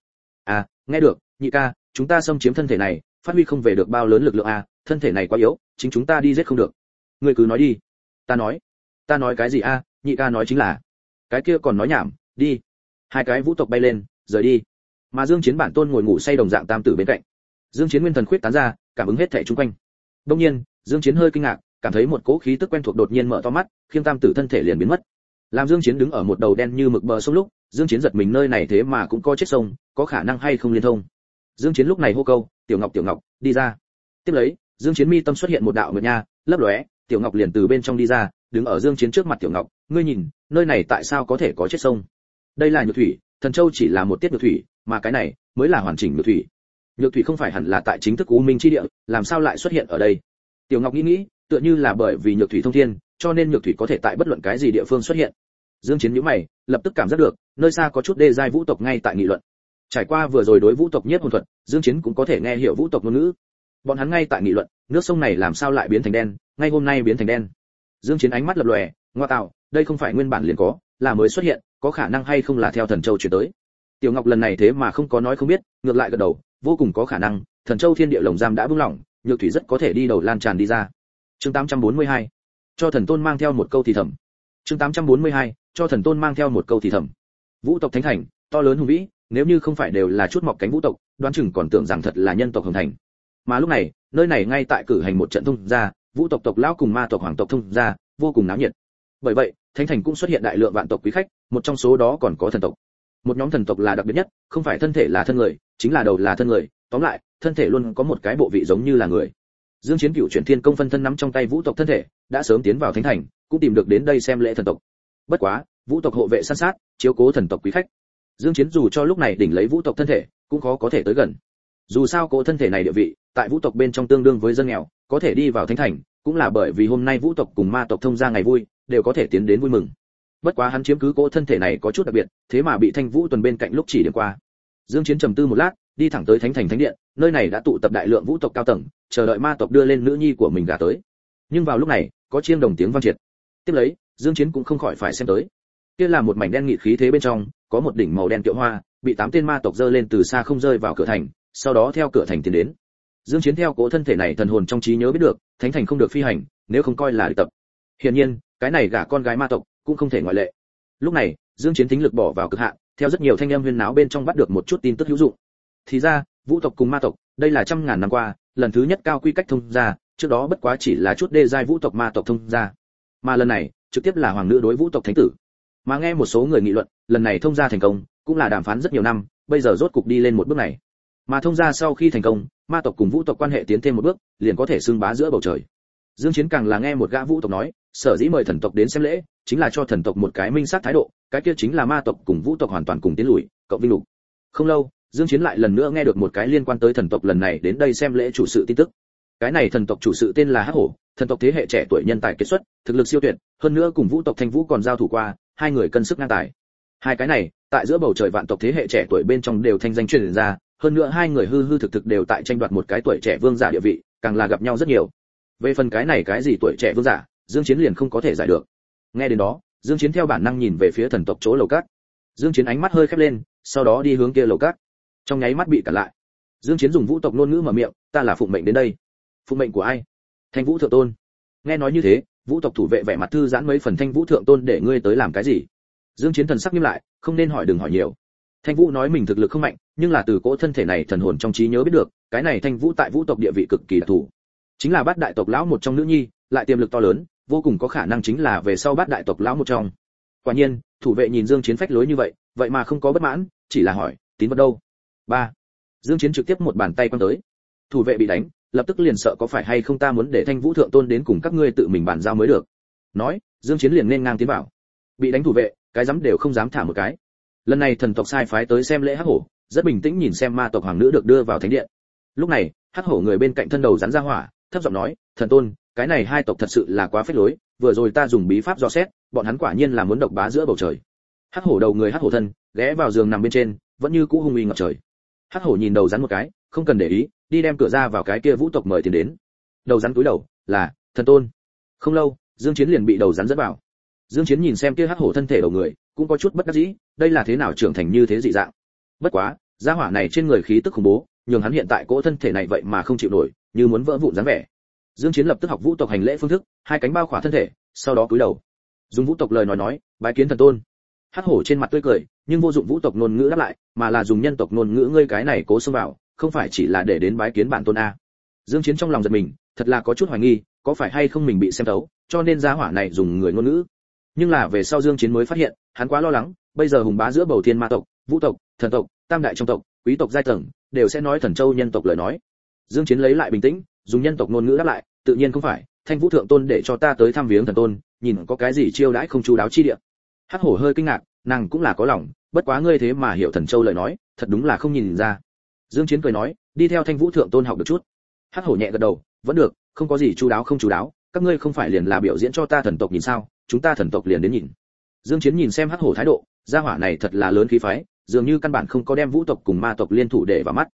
À nghe được, nhị ca, chúng ta xâm chiếm thân thể này, phát huy không về được bao lớn lực lượng à thân thể này quá yếu, chính chúng ta đi giết không được. Ngươi cứ nói đi. Ta nói. Ta nói cái gì a nhị ca nói chính là. Cái kia còn nói nhảm, đi. Hai cái vũ tộc bay lên, rời đi. Mà dương chiến bản tôn ngồi ngủ say đồng dạng tam tử bên cạnh dương chiến nguyên thần khuyết tán ra, cảm ứng hết thảy chung quanh. Đông nhiên, dương chiến hơi kinh ngạc, cảm thấy một cỗ khí tức quen thuộc đột nhiên mở to mắt, khiêng tam tử thân thể liền biến mất. Làm dương chiến đứng ở một đầu đen như mực bờ sông lúc, dương chiến giật mình nơi này thế mà cũng có chết sông, có khả năng hay không liên thông. Dương chiến lúc này hô câu, tiểu ngọc tiểu ngọc, đi ra. Tiếp lấy, dương chiến mi tâm xuất hiện một đạo mượn nha, lấp lóe, tiểu ngọc liền từ bên trong đi ra, đứng ở dương chiến trước mặt tiểu ngọc, ngươi nhìn, nơi này tại sao có thể có chết sông? Đây là nhược thủy, thần châu chỉ là một tiết nhược thủy, mà cái này mới là hoàn chỉnh nhược thủy nhược thủy không phải hẳn là tại chính thức u minh chi địa, làm sao lại xuất hiện ở đây? Tiểu ngọc nghĩ nghĩ, tựa như là bởi vì nhược thủy thông thiên, cho nên nhược thủy có thể tại bất luận cái gì địa phương xuất hiện. Dương chiến nhíu mày, lập tức cảm giác được, nơi xa có chút đê giai vũ tộc ngay tại nghị luận. Trải qua vừa rồi đối vũ tộc nhất hồn thuật, dương chiến cũng có thể nghe hiểu vũ tộc ngôn ngữ. Bọn hắn ngay tại nghị luận, nước sông này làm sao lại biến thành đen, ngay hôm nay biến thành đen. Dương chiến ánh mắt lập lòe, ngoa tạo, đây không phải nguyên bản liền có, là mới xuất hiện, có khả năng hay không là theo thần châu chuyển tới. Tiểu ngọc lần này thế mà không có nói không biết, ngược lại gật đầu vô cùng có khả năng, thần châu thiên địa lồng giam đã buông lỏng nhược thủy rất có thể đi đầu lan tràn đi ra. Chương 842 cho thần tôn mang theo một câu thì thầm. Chương 842 cho thần tôn mang theo một câu thì thầm. Vũ tộc thánh thành, to lớn hùng vĩ, nếu như không phải đều là chút mọc cánh vũ tộc, đoán chừng còn tưởng rằng thật là nhân tộc hồng thành. Mà lúc này, nơi này ngay tại cử hành một trận thông ra vũ tộc tộc lão cùng ma tộc hoàng tộc thông gia, vô cùng náo nhiệt. Bởi vậy, thánh thành cũng xuất hiện đại lượng vạn tộc quý khách, một trong số đó còn có thần tộc một nhóm thần tộc là đặc biệt nhất, không phải thân thể là thân người, chính là đầu là thân người, tóm lại, thân thể luôn có một cái bộ vị giống như là người. Dương chiến cựu chuyển thiên công phân thân nắm trong tay vũ tộc thân thể, đã sớm tiến vào thánh thành, cũng tìm được đến đây xem lễ thần tộc. Bất quá, vũ tộc hộ vệ săn sát, chiếu cố thần tộc quý khách. Dương chiến dù cho lúc này đỉnh lấy vũ tộc thân thể, cũng khó có thể tới gần. Dù sao cỗ thân thể này địa vị, tại vũ tộc bên trong tương đương với dân nghèo, có thể đi vào thánh thành, cũng là bởi vì hôm nay vũ tộc cùng ma tộc thông gia ngày vui, đều có thể tiến đến vui mừng bất quá hắn chiếm cứ cỗ thân thể này có chút đặc biệt, thế mà bị thanh vũ tuần bên cạnh lúc chỉ điểm qua. Dương chiến trầm tư một lát, đi thẳng tới thánh thành thánh điện, nơi này đã tụ tập đại lượng vũ tộc cao tầng, chờ đợi ma tộc đưa lên nữ nhi của mình gả tới. Nhưng vào lúc này, có chiêng đồng tiếng vang triệt. Tiếp lấy, dương chiến cũng không khỏi phải xem tới. Kia là một mảnh đen nghị khí thế bên trong, có một đỉnh màu đen tiệu hoa, bị tám tên ma tộc dơ lên từ xa không rơi vào cửa thành, sau đó theo cửa thành tiến đến. Dương chiến theo cố thân thể này thần hồn trong trí nhớ biết được, thánh thành không được phi hành, nếu không coi là địch tập. Hiển nhiên, cái này gả con gái ma tộc cũng không thể ngoại lệ. Lúc này, dương chiến tính lực bỏ vào cực hạn, theo rất nhiều thanh em huyên náo bên trong bắt được một chút tin tức hữu dụng. Thì ra, vũ tộc cùng ma tộc, đây là trăm ngàn năm qua, lần thứ nhất cao quy cách thông gia, trước đó bất quá chỉ là chút đê giai vũ tộc ma tộc thông gia. Mà lần này, trực tiếp là hoàng nữ đối vũ tộc thánh tử. Mà nghe một số người nghị luận, lần này thông gia thành công, cũng là đàm phán rất nhiều năm, bây giờ rốt cục đi lên một bước này. Mà thông gia sau khi thành công, ma tộc cùng vũ tộc quan hệ tiến thêm một bước, liền có thể xưng bá giữa bầu trời. Dương chiến càng là nghe một gã vũ tộc nói, sở dĩ mời thần tộc đến xem lễ chính là cho thần tộc một cái minh sát thái độ, cái kia chính là ma tộc cùng vũ tộc hoàn toàn cùng tiến lùi, cộng vinh lục. Không lâu, dương chiến lại lần nữa nghe được một cái liên quan tới thần tộc lần này đến đây xem lễ chủ sự tin tức. Cái này thần tộc chủ sự tên là hắc hổ, thần tộc thế hệ trẻ tuổi nhân tài kết xuất, thực lực siêu tuyệt, hơn nữa cùng vũ tộc thanh vũ còn giao thủ qua, hai người cân sức ngang tài. Hai cái này, tại giữa bầu trời vạn tộc thế hệ trẻ tuổi bên trong đều thanh danh truyền ra, hơn nữa hai người hư hư thực thực đều tại tranh đoạt một cái tuổi trẻ vương giả địa vị, càng là gặp nhau rất nhiều. Về phần cái này cái gì tuổi trẻ vương giả, dương chiến liền không có thể giải được nghe đến đó, dương chiến theo bản năng nhìn về phía thần tộc chỗ lầu cát. Dương chiến ánh mắt hơi khép lên, sau đó đi hướng kia lầu cát. Trong nháy mắt bị cản lại. Dương chiến dùng vũ tộc ngôn ngữ mở miệng, ta là phụng mệnh đến đây. Phụng mệnh của ai? Thanh vũ thượng tôn. Nghe nói như thế, vũ tộc thủ vệ vẻ mặt thư giãn mấy phần thanh vũ thượng tôn để ngươi tới làm cái gì? Dương chiến thần sắc nghiêm lại, không nên hỏi đừng hỏi nhiều. Thanh vũ nói mình thực lực không mạnh, nhưng là từ cỗ thân thể này thần hồn trong trí nhớ biết được, cái này thanh vũ tại vũ tộc địa vị cực kỳ đặc thù. Chính là bát đại tộc lão một trong nữ nhi, lại tiềm lực to lớn vô cùng có khả năng chính là về sau bát đại tộc lão một trong. Quả nhiên, thủ vệ nhìn dương chiến phách lối như vậy vậy mà không có bất mãn, chỉ là hỏi, tín vật đâu? Ba. Dương chiến trực tiếp một bàn tay quăng tới. Thủ vệ bị đánh, lập tức liền sợ có phải hay không ta muốn để thanh vũ thượng tôn đến cùng các ngươi tự mình bàn giao mới được. Nói, dương chiến liền nên ngang tiến vào. Bị đánh thủ vệ, cái dám đều không dám thả một cái. Lần này thần tộc sai phái tới xem lễ hắc hổ, rất bình tĩnh nhìn xem ma tộc hoàng nữ được đưa vào thánh điện. Lúc này, hắc hổ người bên cạnh thân đầu rắn ra hỏa, thấp giọng nói, thần tôn cái này hai tộc thật sự là quá phết lối, vừa rồi ta dùng bí pháp dò xét, bọn hắn quả nhiên là muốn độc bá giữa bầu trời. Hắc hổ đầu người hắc hổ thân, ghé vào giường nằm bên trên, vẫn như cũ hung uy ngập trời. Hắc hổ nhìn đầu rắn một cái, không cần để ý, đi đem cửa ra vào cái kia vũ tộc mời tiền đến. Đầu rắn túi đầu, là, thần tôn. Không lâu, dương chiến liền bị đầu rắn dẫn vào. Dương chiến nhìn xem kia hắc hổ thân thể đầu người, cũng có chút bất đắc dĩ, đây là thế nào trưởng thành như thế dị dạng. Bất quá, gia hỏa này trên người khí tức khủng bố, nhường hắn hiện tại cỗ thân thể này vậy mà không chịu nổi, như muốn vỡ vụn dáng vẻ dương chiến lập tức học vũ tộc hành lễ phương thức, hai cánh bao khỏa thân thể, sau đó cúi đầu. Dùng vũ tộc lời nói nói, bái kiến thần tôn. Hắc hổ trên mặt tươi cười, nhưng vô dụng vũ tộc ngôn ngữ đáp lại, mà là dùng nhân tộc ngôn ngữ ngươi cái này cố xông vào, không phải chỉ là để đến bái kiến bản tôn a. Dương chiến trong lòng giật mình, thật là có chút hoài nghi, có phải hay không mình bị xem thấu, cho nên gia hỏa này dùng người ngôn ngữ. Nhưng là về sau dương chiến mới phát hiện, hắn quá lo lắng, bây giờ hùng bá giữa bầu thiên ma tộc, vũ tộc, thần tộc, tam đại trong tộc, quý tộc giai tầng, đều sẽ nói thần châu nhân tộc lời nói. Dương chiến lấy lại bình tĩnh, dùng nhân tộc ngôn ngữ đáp lại tự nhiên không phải, thanh vũ thượng tôn để cho ta tới thăm viếng thần tôn, nhìn có cái gì chiêu đãi không chú đáo chi địa. Hắc hổ hơi kinh ngạc, nàng cũng là có lòng, bất quá ngươi thế mà hiểu thần châu lời nói, thật đúng là không nhìn ra. Dương chiến cười nói, đi theo thanh vũ thượng tôn học được chút. Hắc hổ nhẹ gật đầu, vẫn được, không có gì chú đáo không chú đáo, các ngươi không phải liền là biểu diễn cho ta thần tộc nhìn sao, chúng ta thần tộc liền đến nhìn. Dương chiến nhìn xem hắc hổ thái độ, gia hỏa này thật là lớn khí phái, dường như căn bản không có đem vũ tộc cùng ma tộc liên thủ để vào mắt.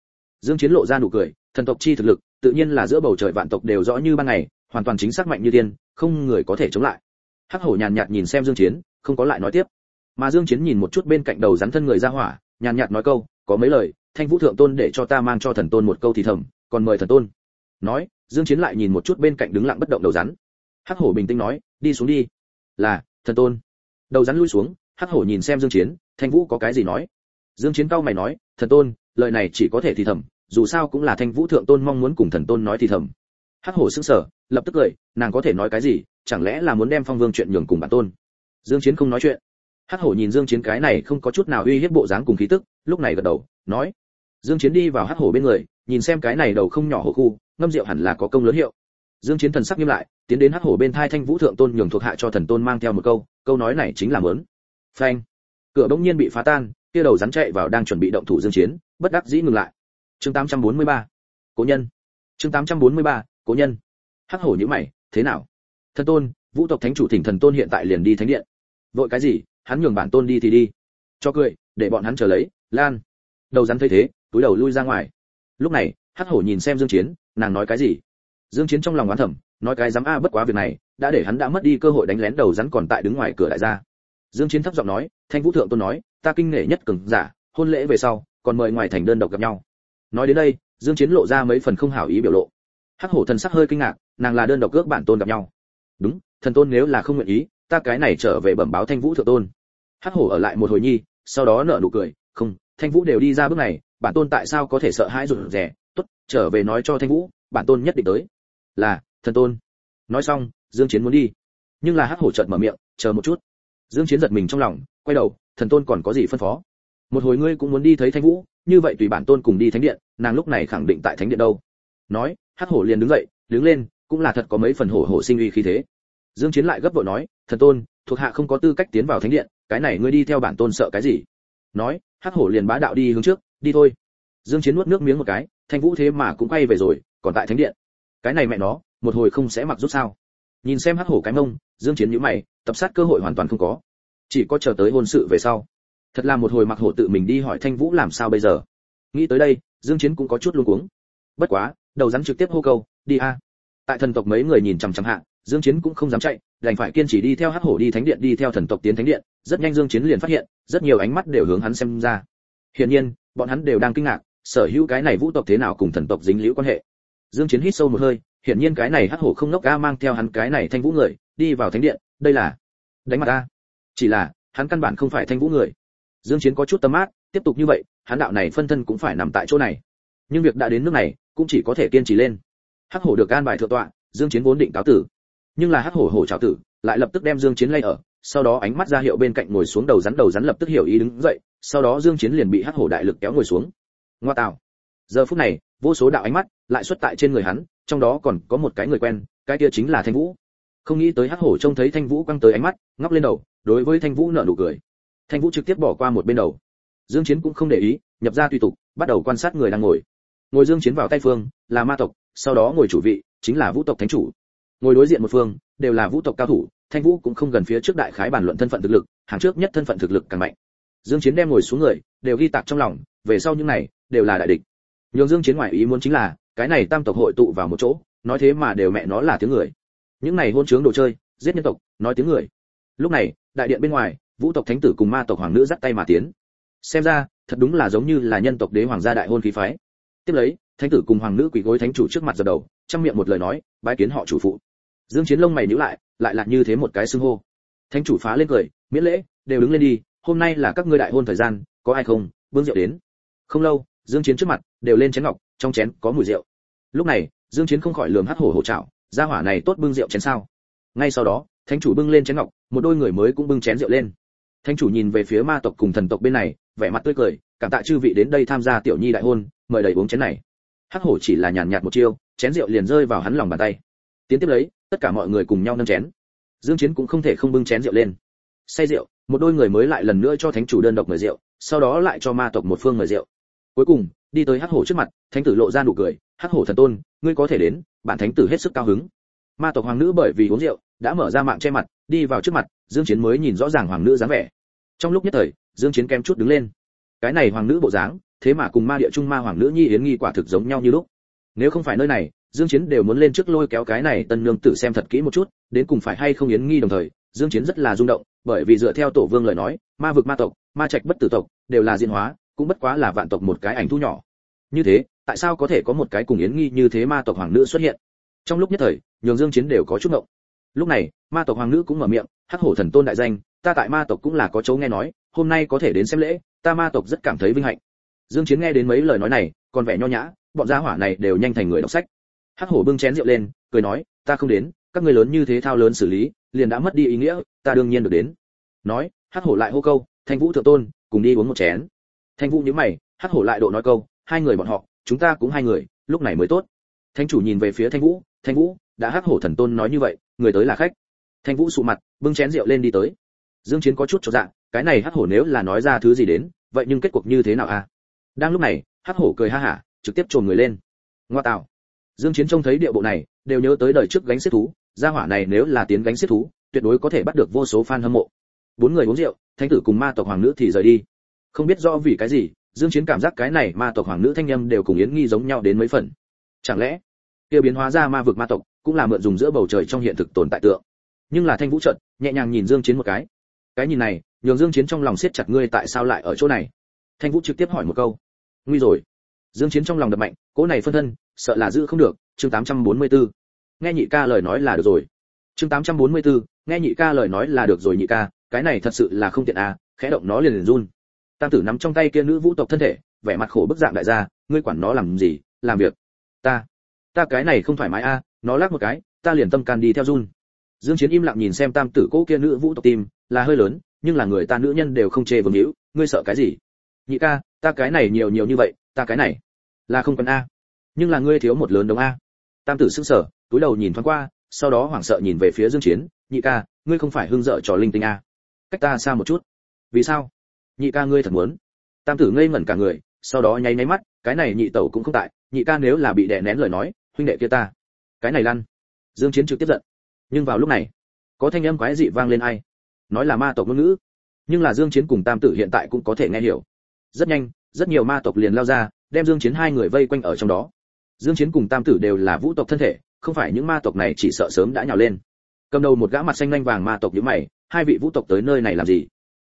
Dương chiến lộ ra nụ cười thần tộc chi thực lực, tự nhiên là giữa bầu trời vạn tộc đều rõ như ban ngày, hoàn toàn chính xác mạnh như tiên, không người có thể chống lại. Hắc hổ nhàn nhạt nhìn xem dương chiến, không có lại nói tiếp. Mà dương chiến nhìn một chút bên cạnh đầu rắn thân người ra hỏa, nhàn nhạt nói câu, có mấy lời, thanh vũ thượng tôn để cho ta mang cho thần tôn một câu thì thầm, còn mời thần tôn. Nói, dương chiến lại nhìn một chút bên cạnh đứng lặng bất động đầu rắn. Hắc hổ bình tĩnh nói, đi xuống đi. Là, thần tôn. Đầu rắn lui xuống, hắc hổ nhìn xem dương chiến, thanh vũ có cái gì nói? Dương chiến cao mày nói, thần tôn, lời này chỉ có thể thì thầm dù sao cũng là thanh vũ thượng tôn mong muốn cùng thần tôn nói thì thầm. Hắc hổ sững sờ, lập tức cười, nàng có thể nói cái gì, chẳng lẽ là muốn đem phong vương chuyện nhường cùng bản tôn? Dương chiến không nói chuyện. Hắc hổ nhìn dương chiến cái này không có chút nào uy hiếp bộ dáng cùng khí tức, lúc này gật đầu, nói. Dương chiến đi vào hắc hổ bên người, nhìn xem cái này đầu không nhỏ hổ khu, ngâm rượu hẳn là có công lớn hiệu. Dương chiến thần sắc nghiêm lại, tiến đến hắc hổ bên thai thanh vũ thượng tôn nhường thuộc hạ cho thần tôn mang theo một câu câu nói này chính là mớn. Phanh. Cửa bỗng nhiên bị phá tan, kia đầu rắn chạy vào đang chuẩn bị động thủ dương chiến, bất đắc dĩ ngừng lại chương 843 cố nhân. chương 843 cố nhân. Hắc hổ nhíu mày, thế nào? Thần tôn, vũ tộc thánh chủ thỉnh thần tôn hiện tại liền đi thánh điện. Vội cái gì? Hắn nhường bản tôn đi thì đi. Cho cười, để bọn hắn chờ lấy, lan. Đầu rắn thấy thế, túi đầu lui ra ngoài. Lúc này, hắc hổ nhìn xem dương chiến, nàng nói cái gì? Dương chiến trong lòng oán thầm, nói cái dám a, bất quá việc này, đã để hắn đã mất đi cơ hội đánh lén đầu rắn còn tại đứng ngoài cửa đại gia. Dương chiến thấp giọng nói, thanh vũ thượng tôn nói, ta kinh nghệ nhất cường giả, hôn lễ về sau, còn mời ngoài thành đơn độc gặp nhau nói đến đây, dương chiến lộ ra mấy phần không hảo ý biểu lộ. Hắc hổ thần sắc hơi kinh ngạc, nàng là đơn độc cước bản tôn gặp nhau. Đúng, thần tôn nếu là không nguyện ý, ta cái này trở về bẩm báo thanh vũ thượng tôn. Hắc hổ ở lại một hồi nhi, sau đó nở nụ cười, không, thanh vũ đều đi ra bước này, bản tôn tại sao có thể sợ hãi rụt rè? Tốt, trở về nói cho thanh vũ, bản tôn nhất định tới. Là, thần tôn. Nói xong, dương chiến muốn đi. Nhưng là hắc hổ chợt mở miệng, chờ một chút. Dương chiến giật mình trong lòng, quay đầu, thần tôn còn có gì phân phó? Một hồi ngươi cũng muốn đi thấy thanh vũ như vậy tùy bản tôn cùng đi thánh điện, nàng lúc này khẳng định tại thánh điện đâu. Nói, hắc hổ liền đứng dậy, đứng lên, cũng là thật có mấy phần hổ hổ sinh uy khí thế. Dương chiến lại gấp vội nói, thần tôn, thuộc hạ không có tư cách tiến vào thánh điện, cái này ngươi đi theo bản tôn sợ cái gì? Nói, hắc hổ liền bá đạo đi hướng trước, đi thôi. Dương chiến nuốt nước miếng một cái, thanh vũ thế mà cũng quay về rồi, còn tại thánh điện. Cái này mẹ nó, một hồi không sẽ mặc rút sao? Nhìn xem hắc hổ cái mông, dương chiến nhíu mày, tập sát cơ hội hoàn toàn không có. Chỉ có chờ tới hôn sự về sau thật là một hồi mặc hổ tự mình đi hỏi thanh vũ làm sao bây giờ. Nghĩ tới đây, dương chiến cũng có chút luống cuống. Bất quá, đầu rắn trực tiếp hô câu, đi a. Tại thần tộc mấy người nhìn chằm chằm hạ, dương chiến cũng không dám chạy, đành phải kiên trì đi theo hắc hổ đi thánh điện, đi theo thần tộc tiến thánh điện. Rất nhanh dương chiến liền phát hiện, rất nhiều ánh mắt đều hướng hắn xem ra. Hiển nhiên, bọn hắn đều đang kinh ngạc, sở hữu cái này vũ tộc thế nào cùng thần tộc dính liễu quan hệ. Dương chiến hít sâu một hơi, hiển nhiên cái này hắc hổ không nốc ga mang theo hắn cái này thanh vũ người, đi vào thánh điện, đây là đánh mặt ta chỉ là, hắn căn bản không phải thanh vũ người dương chiến có chút tâm ác, tiếp tục như vậy, hắn đạo này phân thân cũng phải nằm tại chỗ này. Nhưng việc đã đến nước này, cũng chỉ có thể kiên trì lên. Hắc hổ được an bài thượng tọa, dương chiến vốn định cáo tử. Nhưng là hắc hổ hổ chào tử, lại lập tức đem dương chiến lay ở, sau đó ánh mắt ra hiệu bên cạnh ngồi xuống đầu rắn đầu rắn lập tức hiểu ý đứng dậy, sau đó dương chiến liền bị hắc hổ đại lực kéo ngồi xuống. Ngoa tào giờ phút này, vô số đạo ánh mắt lại xuất tại trên người hắn, trong đó còn có một cái người quen, cái kia chính là thanh vũ. Không nghĩ tới hắc hổ trông thấy thanh vũ quăng tới ánh mắt, ngóc lên đầu, đối với thanh vũ nở nụ cười thanh vũ trực tiếp bỏ qua một bên đầu. Dương chiến cũng không để ý, nhập ra tùy tục, bắt đầu quan sát người đang ngồi. Ngồi dương chiến vào tay phương, là ma tộc, sau đó ngồi chủ vị, chính là vũ tộc thánh chủ. Ngồi đối diện một phương, đều là vũ tộc cao thủ, thanh vũ cũng không gần phía trước đại khái bàn luận thân phận thực lực, hàng trước nhất thân phận thực lực càng mạnh. Dương chiến đem ngồi xuống người, đều ghi tạc trong lòng, về sau những này, đều là đại địch. Nhưng dương chiến ngoại ý muốn chính là, cái này tam tộc hội tụ vào một chỗ, nói thế mà đều mẹ nó là tiếng người. Những này hôn trướng đồ chơi, giết nhân tộc, nói tiếng người. Lúc này, đại điện bên ngoài vũ tộc thánh tử cùng ma tộc hoàng nữ dắt tay mà tiến. Xem ra, thật đúng là giống như là nhân tộc đế hoàng gia đại hôn khí phái. Tiếp lấy, thánh tử cùng hoàng nữ quỳ gối thánh chủ trước mặt dập đầu trong miệng một lời nói, bái kiến họ chủ phụ. Dương chiến lông mày nhíu lại lại là như thế một cái xưng hô. Thánh chủ phá lên cười, miễn lễ, đều đứng lên đi, hôm nay là các ngươi đại hôn thời gian, có ai không, bưng rượu đến. Không lâu, dương chiến trước mặt, đều lên chén ngọc, trong chén có mùi rượu. Lúc này, dương chiến không khỏi lườm hắt hổ hổ chảo, gia hỏa này tốt bưng rượu chén sao? Ngay sau đó, thánh chủ bưng lên chén ngọc, một đôi người mới cũng bưng chén rượu lên thánh chủ nhìn về phía ma tộc cùng thần tộc bên này, vẻ mặt tươi cười, cảm tạ chư vị đến đây tham gia tiểu nhi đại hôn, mời đầy uống chén này. Hắc hổ chỉ là nhàn nhạt một chiêu, chén rượu liền rơi vào hắn lòng bàn tay. Tiến tiếp lấy, tất cả mọi người cùng nhau nâng chén. Dương chiến cũng không thể không bưng chén rượu lên. Say rượu, một đôi người mới lại lần nữa cho thánh chủ đơn độc mời rượu, sau đó lại cho ma tộc một phương mời rượu. Cuối cùng, đi tới hắc hổ trước mặt, thánh tử lộ ra nụ cười, hắc hổ thần tôn, ngươi có thể đến bản thánh tử hết sức cao hứng. Ma tộc hoàng nữ bởi vì uống rượu, đã mở ra mạng che mặt, đi vào trước mặt dương chiến mới nhìn rõ ràng hoàng nữ dáng vẻ. Trong lúc nhất thời, dương chiến kem chút đứng lên. Cái này hoàng nữ bộ dáng, thế mà cùng ma địa trung ma hoàng nữ nhi yến nghi quả thực giống nhau như lúc. Nếu không phải nơi này, dương chiến đều muốn lên trước lôi kéo cái này tân nương tử xem thật kỹ một chút, đến cùng phải hay không yến nghi đồng thời, dương chiến rất là rung động, bởi vì dựa theo tổ vương lời nói, ma vực ma tộc, ma trạch bất tử tộc, đều là diễn hóa, cũng bất quá là vạn tộc một cái ảnh thu nhỏ. Như thế, tại sao có thể có một cái cùng yến nghi như thế ma tộc hoàng nữ xuất hiện? Trong lúc nhất thời, nhường dương chiến đều có chút ngộng. Lúc này, ma tộc hoàng nữ cũng mở miệng hắc hổ thần tôn đại danh, ta tại ma tộc cũng là có chỗ nghe nói, hôm nay có thể đến xem lễ, ta ma tộc rất cảm thấy vinh hạnh. Dương chiến nghe đến mấy lời nói này, còn vẻ nho nhã, bọn gia hỏa này đều nhanh thành người đọc sách. Hắc hổ bưng chén rượu lên, cười nói, ta không đến, các ngươi lớn như thế thao lớn xử lý, liền đã mất đi ý nghĩa, ta đương nhiên được đến. Nói, hắc hổ lại hô câu, thanh vũ thượng tôn, cùng đi uống một chén. Thanh vũ nhíu mày, hắc hổ lại độ nói câu, hai người bọn họ, chúng ta cũng hai người, lúc này mới tốt. Thanh chủ nhìn về phía thanh vũ thanh vũ, đã hắc hổ thần tôn nói như vậy, người tới là khách thanh vũ sụ mặt, bưng chén rượu lên đi tới. Dương chiến có chút cho dạ cái này hắc hổ nếu là nói ra thứ gì đến, vậy nhưng kết cục như thế nào a à? đang lúc này, hắc hổ cười ha hả, trực tiếp trồn người lên. Ngoa tạo. Dương chiến trông thấy địa bộ này, đều nhớ tới đời trước gánh xếp thú, gia hỏa này nếu là tiến gánh xếp thú, tuyệt đối có thể bắt được vô số fan hâm mộ. Bốn người uống rượu, thánh tử cùng ma tộc hoàng nữ thì rời đi. Không biết rõ vì cái gì, dương chiến cảm giác cái này ma tộc hoàng nữ thanh âm đều cùng yến nghi giống nhau đến mấy phần. Chẳng lẽ, kia biến hóa ra ma vực ma tộc cũng là mượn dùng giữa bầu trời trong hiện thực tồn tại tượng? Nhưng là thanh vũ trận nhẹ nhàng nhìn dương chiến một cái. Cái nhìn này nhường dương chiến trong lòng siết chặt ngươi tại sao lại ở chỗ này? Thanh vũ trực tiếp hỏi một câu. Nguy rồi. Dương chiến trong lòng đập mạnh cố này phân thân sợ là giữ không được chương 844. nghe nhị ca lời nói là được rồi. Chương 844, nghe nhị ca lời nói là được rồi nhị ca cái này thật sự là không tiện à khẽ động nó liền liền run. Tam tử nắm trong tay kia nữ vũ tộc thân thể vẻ mặt khổ bức dạng đại gia ngươi quản nó làm gì làm việc? Ta ta cái này không thoải mái a à, nó lắc một cái ta liền tâm can đi theo run dương chiến im lặng nhìn xem tam tử cố kia nữ vũ tộc tim, là hơi lớn, nhưng là người ta nữ nhân đều không chê vương hữu, ngươi sợ cái gì? Nhị ca, ta cái này nhiều nhiều như vậy, ta cái này là không cần a. Nhưng là ngươi thiếu một lớn đống a. Tam tử sững sờ, túi đầu nhìn thoáng qua, sau đó hoảng sợ nhìn về phía dương chiến, nhị ca, ngươi không phải hưng dở trò linh tinh a. Cách ta xa một chút. Vì sao? Nhị ca ngươi thật muốn. Tam tử ngây ngẩn cả người, sau đó nháy nháy mắt, cái này nhị tẩu cũng không tại, nhị ca nếu là bị đè nén lời nói, huynh đệ kia ta. Cái này lăn. Dương chiến trực tiếp giận nhưng vào lúc này, có thanh âm quái dị vang lên ai? Nói là ma tộc ngôn ngữ. Nhưng là dương chiến cùng tam tử hiện tại cũng có thể nghe hiểu. Rất nhanh, rất nhiều ma tộc liền lao ra, đem dương chiến hai người vây quanh ở trong đó. Dương chiến cùng tam tử đều là vũ tộc thân thể, không phải những ma tộc này chỉ sợ sớm đã nhào lên. Cầm đầu một gã mặt xanh nhanh vàng ma tộc như mày, hai vị vũ tộc tới nơi này làm gì?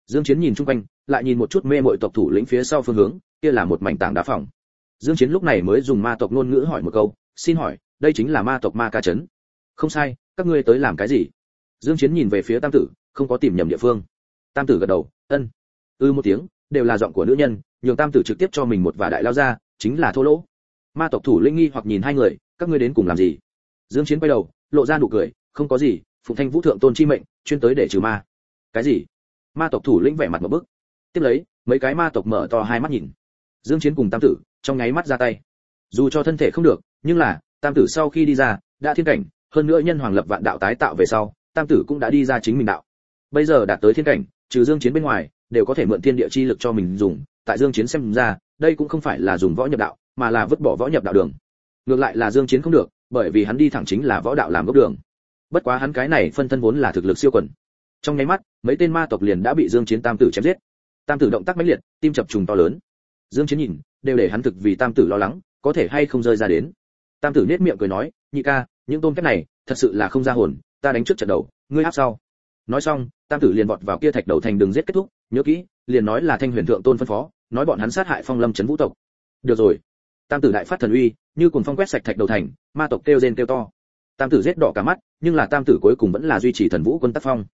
Dương chiến nhìn chung quanh, lại nhìn một chút mê muội tộc thủ lĩnh phía sau phương hướng, kia là một mảnh tảng đá phòng. Dương chiến lúc này mới dùng ma tộc ngôn ngữ hỏi một câu, xin hỏi, đây chính là ma tộc ma ca chấn không sai các ngươi tới làm cái gì? Dương chiến nhìn về phía tam tử, không có tìm nhầm địa phương. Tam tử gật đầu, ân. Ư ừ một tiếng, đều là giọng của nữ nhân, nhường tam tử trực tiếp cho mình một vả đại lao ra, chính là thô lỗ. Ma tộc thủ linh nghi hoặc nhìn hai người, các ngươi đến cùng làm gì? Dương chiến quay đầu, lộ ra nụ cười, không có gì, phụng thanh vũ thượng tôn chi mệnh, chuyên tới để trừ ma. Cái gì? Ma tộc thủ lĩnh vẻ mặt một bước. tiếp lấy, mấy cái ma tộc mở to hai mắt nhìn. Dương chiến cùng tam tử trong nháy mắt ra tay. Dù cho thân thể không được, nhưng là, tam tử sau khi đi ra, đã thiên cảnh hơn nữa nhân hoàng lập vạn đạo tái tạo về sau, tam tử cũng đã đi ra chính mình đạo. Bây giờ đạt tới thiên cảnh, trừ dương chiến bên ngoài, đều có thể mượn thiên địa chi lực cho mình dùng. Tại dương chiến xem ra, đây cũng không phải là dùng võ nhập đạo, mà là vứt bỏ võ nhập đạo đường. Ngược lại là dương chiến không được, bởi vì hắn đi thẳng chính là võ đạo làm gốc đường. Bất quá hắn cái này phân thân vốn là thực lực siêu quần. Trong nháy mắt, mấy tên ma tộc liền đã bị dương chiến tam tử chém giết. Tam tử động tác mãnh liệt, tim chập trùng to lớn. Dương chiến nhìn, đều để hắn thực vì tam tử lo lắng, có thể hay không rơi ra đến. Tam tử nét miệng cười nói, nhị ca những tôm kép này, thật sự là không ra hồn, ta đánh trước trận đầu, ngươi áp sau. Nói xong, tam tử liền vọt vào kia thạch đầu thành đường giết kết thúc, nhớ kỹ, liền nói là thanh huyền thượng tôn phân phó, nói bọn hắn sát hại phong lâm Trấn vũ tộc. Được rồi. Tam tử đại phát thần uy, như cùng phong quét sạch thạch đầu thành, ma tộc kêu rên kêu to. Tam tử giết đỏ cả mắt, nhưng là tam tử cuối cùng vẫn là duy trì thần vũ quân tác phong.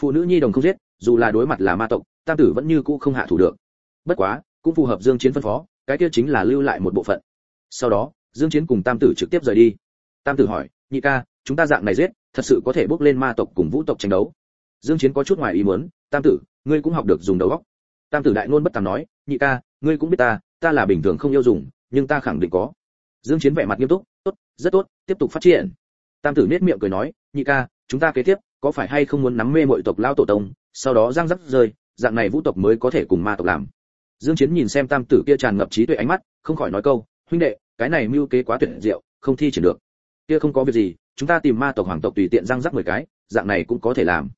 Phụ nữ nhi đồng không giết, dù là đối mặt là ma tộc, tam tử vẫn như cũ không hạ thủ được. Bất quá, cũng phù hợp dương chiến phân phó, cái kia chính là lưu lại một bộ phận. Sau đó, dương chiến cùng tam tử trực tiếp rời đi tam tử hỏi, nhị ca, chúng ta dạng này giết, thật sự có thể bước lên ma tộc cùng vũ tộc tranh đấu? Dương chiến có chút ngoài ý muốn, tam tử, ngươi cũng học được dùng đầu óc. Tam tử đại nôn bất tàm nói, nhị ca, ngươi cũng biết ta ta là bình thường không yêu dùng, nhưng ta khẳng định có. Dương chiến vẻ mặt nghiêm túc, tốt, rất tốt, tiếp tục phát triển. Tam tử nét miệng cười nói, nhị ca, chúng ta kế tiếp, có phải hay không muốn nắm mê mọi tộc lao tổ tông, sau đó răng rắc rơi, dạng này vũ tộc mới có thể cùng ma tộc làm? Dương chiến nhìn xem tam tử kia tràn ngập trí tuệ ánh mắt, không khỏi nói câu, huynh đệ, cái này mưu kế quá tuyệt diệu, không thi triển được kia không có việc gì, chúng ta tìm ma tộc hoàng tộc tùy tiện răng rắc mười cái, dạng này cũng có thể làm.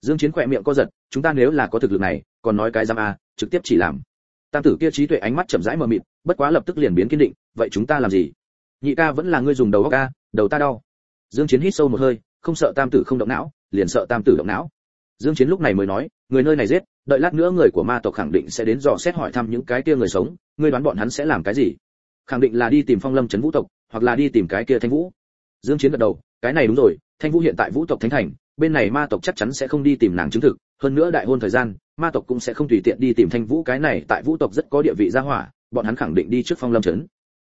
Dương chiến khỏe miệng co giật, chúng ta nếu là có thực lực này, còn nói cái giam a, trực tiếp chỉ làm. Tam tử kia trí tuệ ánh mắt chậm rãi mờ mịt, bất quá lập tức liền biến kiên định, vậy chúng ta làm gì? Nhị ca vẫn là ngươi dùng đầu óc ca đầu ta đau. Dương chiến hít sâu một hơi, không sợ tam tử không động não, liền sợ tam tử động não. Dương chiến lúc này mới nói, người nơi này giết, đợi lát nữa người của ma tộc khẳng định sẽ đến dò xét hỏi thăm những cái kia người sống, ngươi đoán bọn hắn sẽ làm cái gì? Khẳng định là đi tìm phong lâm chấn vũ tộc, hoặc là đi tìm cái kia thanh vũ dương chiến gật đầu, cái này đúng rồi, thanh vũ hiện tại vũ tộc thánh thành, bên này ma tộc chắc chắn sẽ không đi tìm nàng chứng thực, hơn nữa đại hôn thời gian, ma tộc cũng sẽ không tùy tiện đi tìm thanh vũ, cái này tại vũ tộc rất có địa vị gia hỏa, bọn hắn khẳng định đi trước phong lâm chấn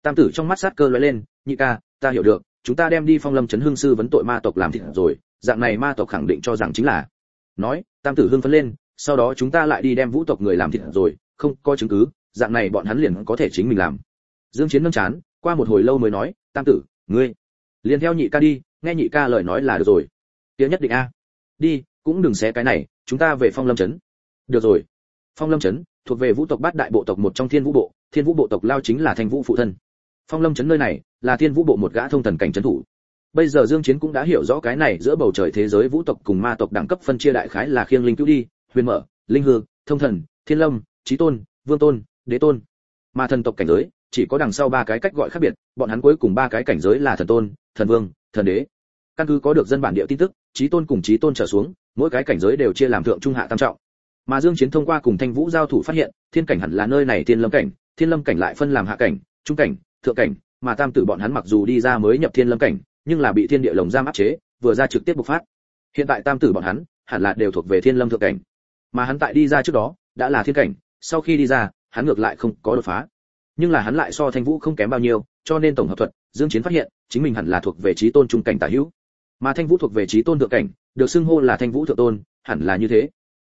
tam tử trong mắt sát cơ lóe lên, nhị ca, ta hiểu được, chúng ta đem đi phong lâm chấn hương sư vấn tội ma tộc làm thịt rồi, dạng này ma tộc khẳng định cho rằng chính là. Nói, tam tử hưng phấn lên, sau đó chúng ta lại đi đem vũ tộc người làm thịt rồi, không có chứng cứ, dạng này bọn hắn liền có thể chính mình làm. Dương chiến nâng chán, qua một hồi lâu mới nói, tam tử, ngươi liền theo nhị ca đi, nghe nhị ca lời nói là được rồi. Tiếng nhất định a. Đi, cũng đừng xé cái này, chúng ta về phong lâm chấn được rồi. Phong lâm chấn thuộc về vũ tộc bát đại bộ tộc một trong thiên vũ bộ, thiên vũ bộ tộc lao chính là thành vũ phụ thân. Phong lâm chấn nơi này, là thiên vũ bộ một gã thông thần cảnh chấn thủ. Bây giờ dương chiến cũng đã hiểu rõ cái này giữa bầu trời thế giới vũ tộc cùng ma tộc đẳng cấp phân chia đại khái là khiêng linh cứu đi, huyền mở, linh hư, thông thần, thiên lâm, chí tôn, vương tôn, đế tôn. Mà thần tộc cảnh giới chỉ có đằng sau ba cái cách gọi khác biệt, bọn hắn cuối cùng ba cái cảnh giới là thần tôn, thần vương, thần đế. Căn cứ có được dân bản địa tin tức, chí tôn cùng chí tôn trở xuống, mỗi cái cảnh giới đều chia làm thượng, trung, hạ, tam trọng. Mà dương chiến thông qua cùng thanh vũ giao thủ phát hiện, thiên cảnh hẳn là nơi này thiên lâm cảnh, thiên lâm cảnh lại phân làm hạ cảnh, trung cảnh, thượng cảnh, mà tam tử bọn hắn mặc dù đi ra mới nhập thiên lâm cảnh, nhưng là bị thiên địa lồng giam áp chế, vừa ra trực tiếp bộc phát. Hiện tại tam tử bọn hắn, hẳn là đều thuộc về thiên lâm thượng cảnh. Mà hắn tại đi ra trước đó, đã là thiên cảnh, sau khi đi ra, hắn ngược lại không có đột phá nhưng là hắn lại so thanh vũ không kém bao nhiêu, cho nên tổng hợp thuật, dương chiến phát hiện, chính mình hẳn là thuộc về trí tôn trung cảnh tả hữu. Mà thanh vũ thuộc về trí tôn thượng cảnh, được xưng hô là thanh vũ thượng tôn, hẳn là như thế.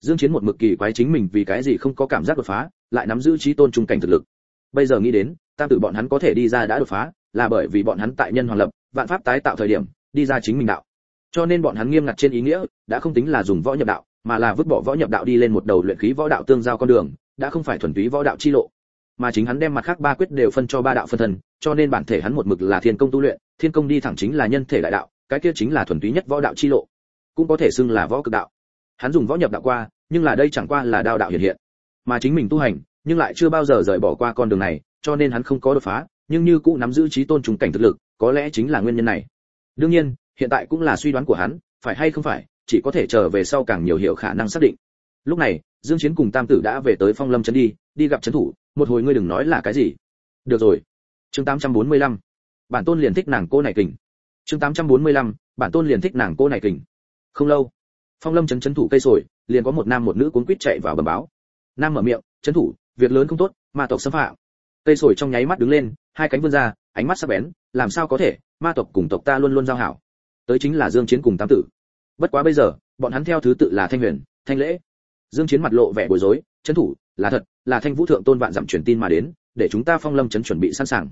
Dương chiến một mực kỳ quái chính mình vì cái gì không có cảm giác đột phá, lại nắm giữ trí tôn trung cảnh thực lực. Bây giờ nghĩ đến, tam tử bọn hắn có thể đi ra đã đột phá, là bởi vì bọn hắn tại nhân hoàn lập, vạn pháp tái tạo thời điểm, đi ra chính mình đạo. Cho nên bọn hắn nghiêm ngặt trên ý nghĩa, đã không tính là dùng võ nhập đạo, mà là vứt bỏ võ nhập đạo đi lên một đầu luyện khí võ đạo tương giao con đường, đã không phải thuần túy võ đạo chi lộ mà chính hắn đem mặt khác ba quyết đều phân cho ba đạo phân thần cho nên bản thể hắn một mực là thiên công tu luyện, thiên công đi thẳng chính là nhân thể đại đạo, cái kia chính là thuần túy nhất võ đạo chi lộ, cũng có thể xưng là võ cực đạo. Hắn dùng võ nhập đạo qua, nhưng là đây chẳng qua là đạo đạo hiện hiện, mà chính mình tu hành, nhưng lại chưa bao giờ rời bỏ qua con đường này, cho nên hắn không có đột phá, nhưng như cũ nắm giữ trí tôn trùng cảnh thực lực, có lẽ chính là nguyên nhân này. Đương nhiên, hiện tại cũng là suy đoán của hắn, phải hay không phải, chỉ có thể chờ về sau càng nhiều hiệu khả năng xác định. Lúc này dương chiến cùng tam tử đã về tới phong lâm trấn đi đi gặp trấn thủ, một hồi ngươi đừng nói là cái gì. Được rồi. Chương 845 bản tôn liền thích nàng cô này kình. Chương 845 bản tôn liền thích nàng cô này kình. Không lâu, phong lâm trấn trấn thủ cây sồi, liền có một nam một nữ cuốn quýt chạy vào bẩm báo. Nam mở miệng, trấn thủ, việc lớn không tốt, ma tộc xâm phạm. Cây sồi trong nháy mắt đứng lên, hai cánh vươn ra, ánh mắt sắc bén, làm sao có thể, ma tộc cùng tộc ta luôn luôn giao hảo. Tới chính là dương chiến cùng tam tử. Bất quá bây giờ, bọn hắn theo thứ tự là thanh huyền, thanh lễ dương chiến mặt lộ vẻ bối rối, trấn thủ, là thật, là thanh vũ thượng tôn vạn dặm truyền tin mà đến, để chúng ta phong lâm trấn chuẩn bị sẵn sàng.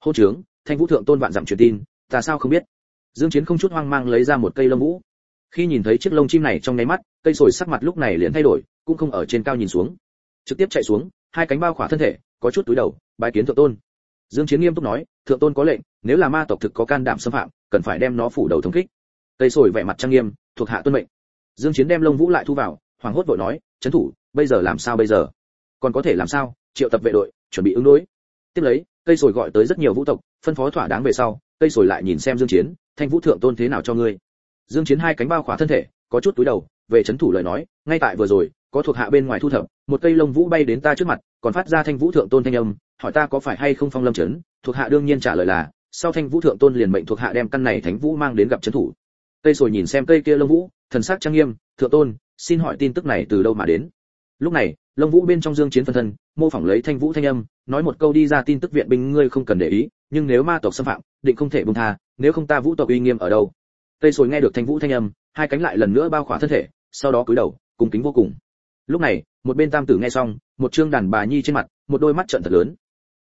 Hô trướng thanh vũ thượng tôn vạn dặm truyền tin, ta sao không biết? Dương chiến không chút hoang mang lấy ra một cây lông vũ. Khi nhìn thấy chiếc lông chim này trong nháy mắt, cây sồi sắc mặt lúc này liền thay đổi, cũng không ở trên cao nhìn xuống. Trực tiếp chạy xuống, hai cánh bao khỏa thân thể, có chút túi đầu, bái kiến thượng tôn. Dương chiến nghiêm túc nói, thượng tôn có lệnh, nếu là ma tộc thực có can đảm xâm phạm, cần phải đem nó phủ đầu thống kích. Cây sồi vẻ mặt trang nghiêm, thuộc hạ tuân mệnh. Dương chiến đem lông vũ lại thu vào hoàng hốt vội nói, Trấn thủ, bây giờ làm sao bây giờ? Còn có thể làm sao? Triệu tập vệ đội, chuẩn bị ứng đối. Tiếp lấy, cây sồi gọi tới rất nhiều vũ tộc, phân phó thỏa đáng về sau, cây sồi lại nhìn xem dương chiến, thanh vũ thượng tôn thế nào cho ngươi? Dương chiến hai cánh bao khỏa thân thể, có chút túi đầu, về chấn thủ lời nói, ngay tại vừa rồi, có thuộc hạ bên ngoài thu thập, một cây lông vũ bay đến ta trước mặt, còn phát ra thanh vũ thượng tôn thanh âm, hỏi ta có phải hay không phong lâm chấn thuộc hạ đương nhiên trả lời là, sau thanh vũ thượng tôn liền mệnh thuộc hạ đem căn này thánh vũ mang đến gặp chấn thủ. Cây sồi nhìn xem cây kia lông vũ, thần sắc trang nghiêm, thượng tôn xin hỏi tin tức này từ đâu mà đến? Lúc này lông vũ bên trong dương chiến phân thân, mô phỏng lấy thanh vũ thanh âm, nói một câu đi ra tin tức viện binh ngươi không cần để ý, nhưng nếu ma tộc xâm phạm, định không thể buông tha, nếu không ta vũ tộc uy nghiêm ở đâu? Cây sồi nghe được thanh vũ thanh âm, hai cánh lại lần nữa bao khỏa thân thể, sau đó cúi đầu cùng kính vô cùng. Lúc này, một bên tam tử nghe xong, một trương đàn bà nhi trên mặt, một đôi mắt trợn thật lớn.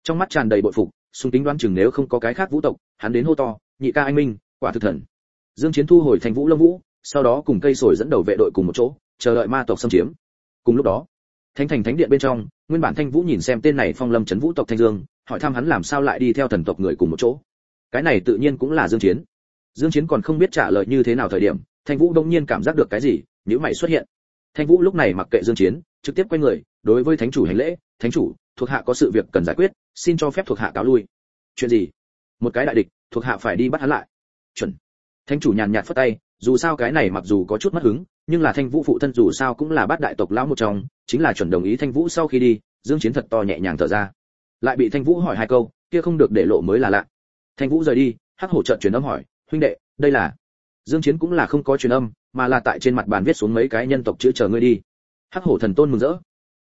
Trong mắt tràn đầy bội phục sung tính đoán chừng nếu không có cái khác vũ tộc, hắn đến hô to, nhị ca anh minh, quả thực thần. Dương chiến thu hồi thanh vũ lâm vũ, sau đó cùng cây sồi dẫn đầu vệ đội cùng một chỗ chờ đợi ma tộc xâm chiếm. Cùng lúc đó, thánh thành thánh điện bên trong, nguyên bản thanh vũ nhìn xem tên này phong lâm chấn vũ tộc thanh dương, hỏi thăm hắn làm sao lại đi theo thần tộc người cùng một chỗ. Cái này tự nhiên cũng là dương chiến. Dương chiến còn không biết trả lời như thế nào thời điểm, thanh vũ đông nhiên cảm giác được cái gì nếu mày xuất hiện. Thanh vũ lúc này mặc kệ dương chiến, trực tiếp quay người, đối với thánh chủ hành lễ, thánh chủ, thuộc hạ có sự việc cần giải quyết, xin cho phép thuộc hạ cáo lui. Chuyện gì? Một cái đại địch, thuộc hạ phải đi bắt hắn lại. Chuẩn. Thánh chủ nhàn nhạt phất tay, dù sao cái này mặc dù có chút mất hứng nhưng là thanh vũ phụ thân dù sao cũng là bát đại tộc lão một trong, chính là chuẩn đồng ý thanh vũ sau khi đi, dương chiến thật to nhẹ nhàng thở ra. Lại bị thanh vũ hỏi hai câu, kia không được để lộ mới là lạ. Thanh vũ rời đi, hắc hổ trợn truyền âm hỏi, huynh đệ, đây là? Dương chiến cũng là không có truyền âm, mà là tại trên mặt bàn viết xuống mấy cái nhân tộc chữ chờ ngươi đi. Hắc hổ thần tôn mừng rỡ.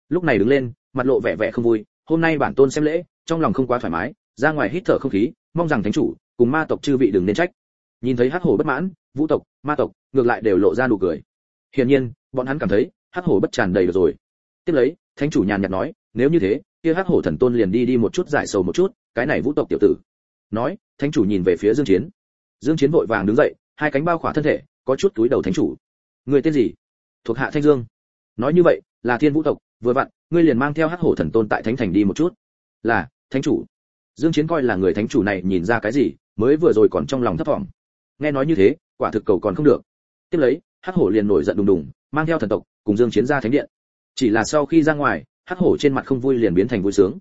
Lúc này đứng lên, mặt lộ vẻ vẻ không vui, hôm nay bản tôn xem lễ, trong lòng không quá thoải mái, ra ngoài hít thở không khí, mong rằng thánh chủ, cùng ma tộc chư vị đừng nên trách. Nhìn thấy hắc hổ bất mãn, vũ tộc, ma tộc ngược lại đều lộ ra nụ cười hiển nhiên, bọn hắn cảm thấy, hắc hổ bất tràn đầy được rồi. Tiếp lấy, thánh chủ nhàn nhạt nói, nếu như thế, kia hắc hổ thần tôn liền đi đi một chút giải sầu một chút, cái này vũ tộc tiểu tử. Nói, thánh chủ nhìn về phía dương chiến. Dương chiến vội vàng đứng dậy, hai cánh bao khỏa thân thể, có chút túi đầu thánh chủ. Người tên gì? Thuộc hạ thanh dương. Nói như vậy, là thiên vũ tộc, vừa vặn, ngươi liền mang theo hắc hổ thần tôn tại thánh thành đi một chút. Là, thánh chủ. Dương chiến coi là người thánh chủ này nhìn ra cái gì, mới vừa rồi còn trong lòng thấp thỏm. Nghe nói như thế, quả thực cầu còn không được. Tiếp lấy hắc hổ liền nổi giận đùng đùng, mang theo thần tộc, cùng dương chiến ra thánh điện. Chỉ là sau khi ra ngoài, hắc hổ trên mặt không vui liền biến thành vui sướng.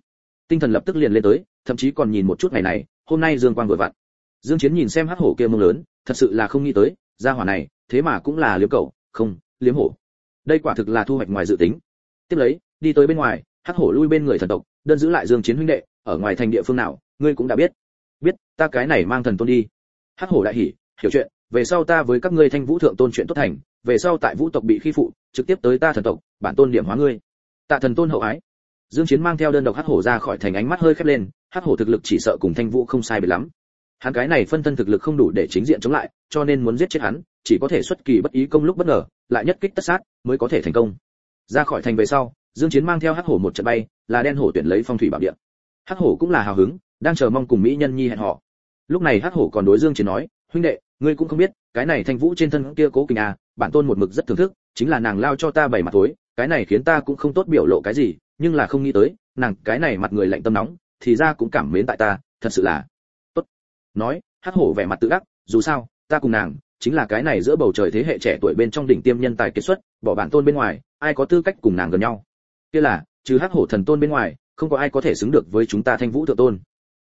Tinh thần lập tức liền lên tới, thậm chí còn nhìn một chút ngày này, hôm nay dương quang vừa vặn. Dương chiến nhìn xem hắc hổ kia mông lớn, thật sự là không nghĩ tới, gia hỏa này, thế mà cũng là liếm cậu không, liếm hổ. Đây quả thực là thu hoạch ngoài dự tính. Tiếp lấy, đi tới bên ngoài, hắc hổ lui bên người thần tộc, đơn giữ lại dương chiến huynh đệ, ở ngoài thành địa phương nào, ngươi cũng đã biết. Biết, ta cái này mang thần tôn đi. Hắc hổ đại hỉ, hiểu chuyện về sau ta với các ngươi thanh vũ thượng tôn chuyện tốt thành, về sau tại vũ tộc bị khi phụ, trực tiếp tới ta thần tộc, bản tôn điểm hóa ngươi. Tạ thần tôn hậu ái. Dương chiến mang theo đơn độc hắc hổ ra khỏi thành ánh mắt hơi khép lên, hắc hổ thực lực chỉ sợ cùng thanh vũ không sai biệt lắm. Hắn cái này phân thân thực lực không đủ để chính diện chống lại, cho nên muốn giết chết hắn, chỉ có thể xuất kỳ bất ý công lúc bất ngờ, lại nhất kích tất sát, mới có thể thành công. Ra khỏi thành về sau, dương chiến mang theo hắc hổ một trận bay, là đen hổ tuyển lấy phong thủy bảo địa. Hắc hổ cũng là hào hứng, đang chờ mong cùng mỹ nhân nhi hẹn họ lúc này hắc hổ còn đối dương chiến nói huynh đệ, ngươi cũng không biết, cái này thanh vũ trên thân kia cố kình à bản tôn một mực rất thưởng thức, chính là nàng lao cho ta bảy mặt tối cái này khiến ta cũng không tốt biểu lộ cái gì, nhưng là không nghĩ tới, nàng cái này mặt người lạnh tâm nóng, thì ra cũng cảm mến tại ta, thật sự là tốt. Nói, hắc hổ vẻ mặt tự đắc, dù sao, ta cùng nàng, chính là cái này giữa bầu trời thế hệ trẻ tuổi bên trong đỉnh tiêm nhân tài kết xuất, bỏ bản tôn bên ngoài, ai có tư cách cùng nàng gần nhau? Kia là, trừ hắc hổ thần tôn bên ngoài, không có ai có thể xứng được với chúng ta thanh vũ thượng tôn.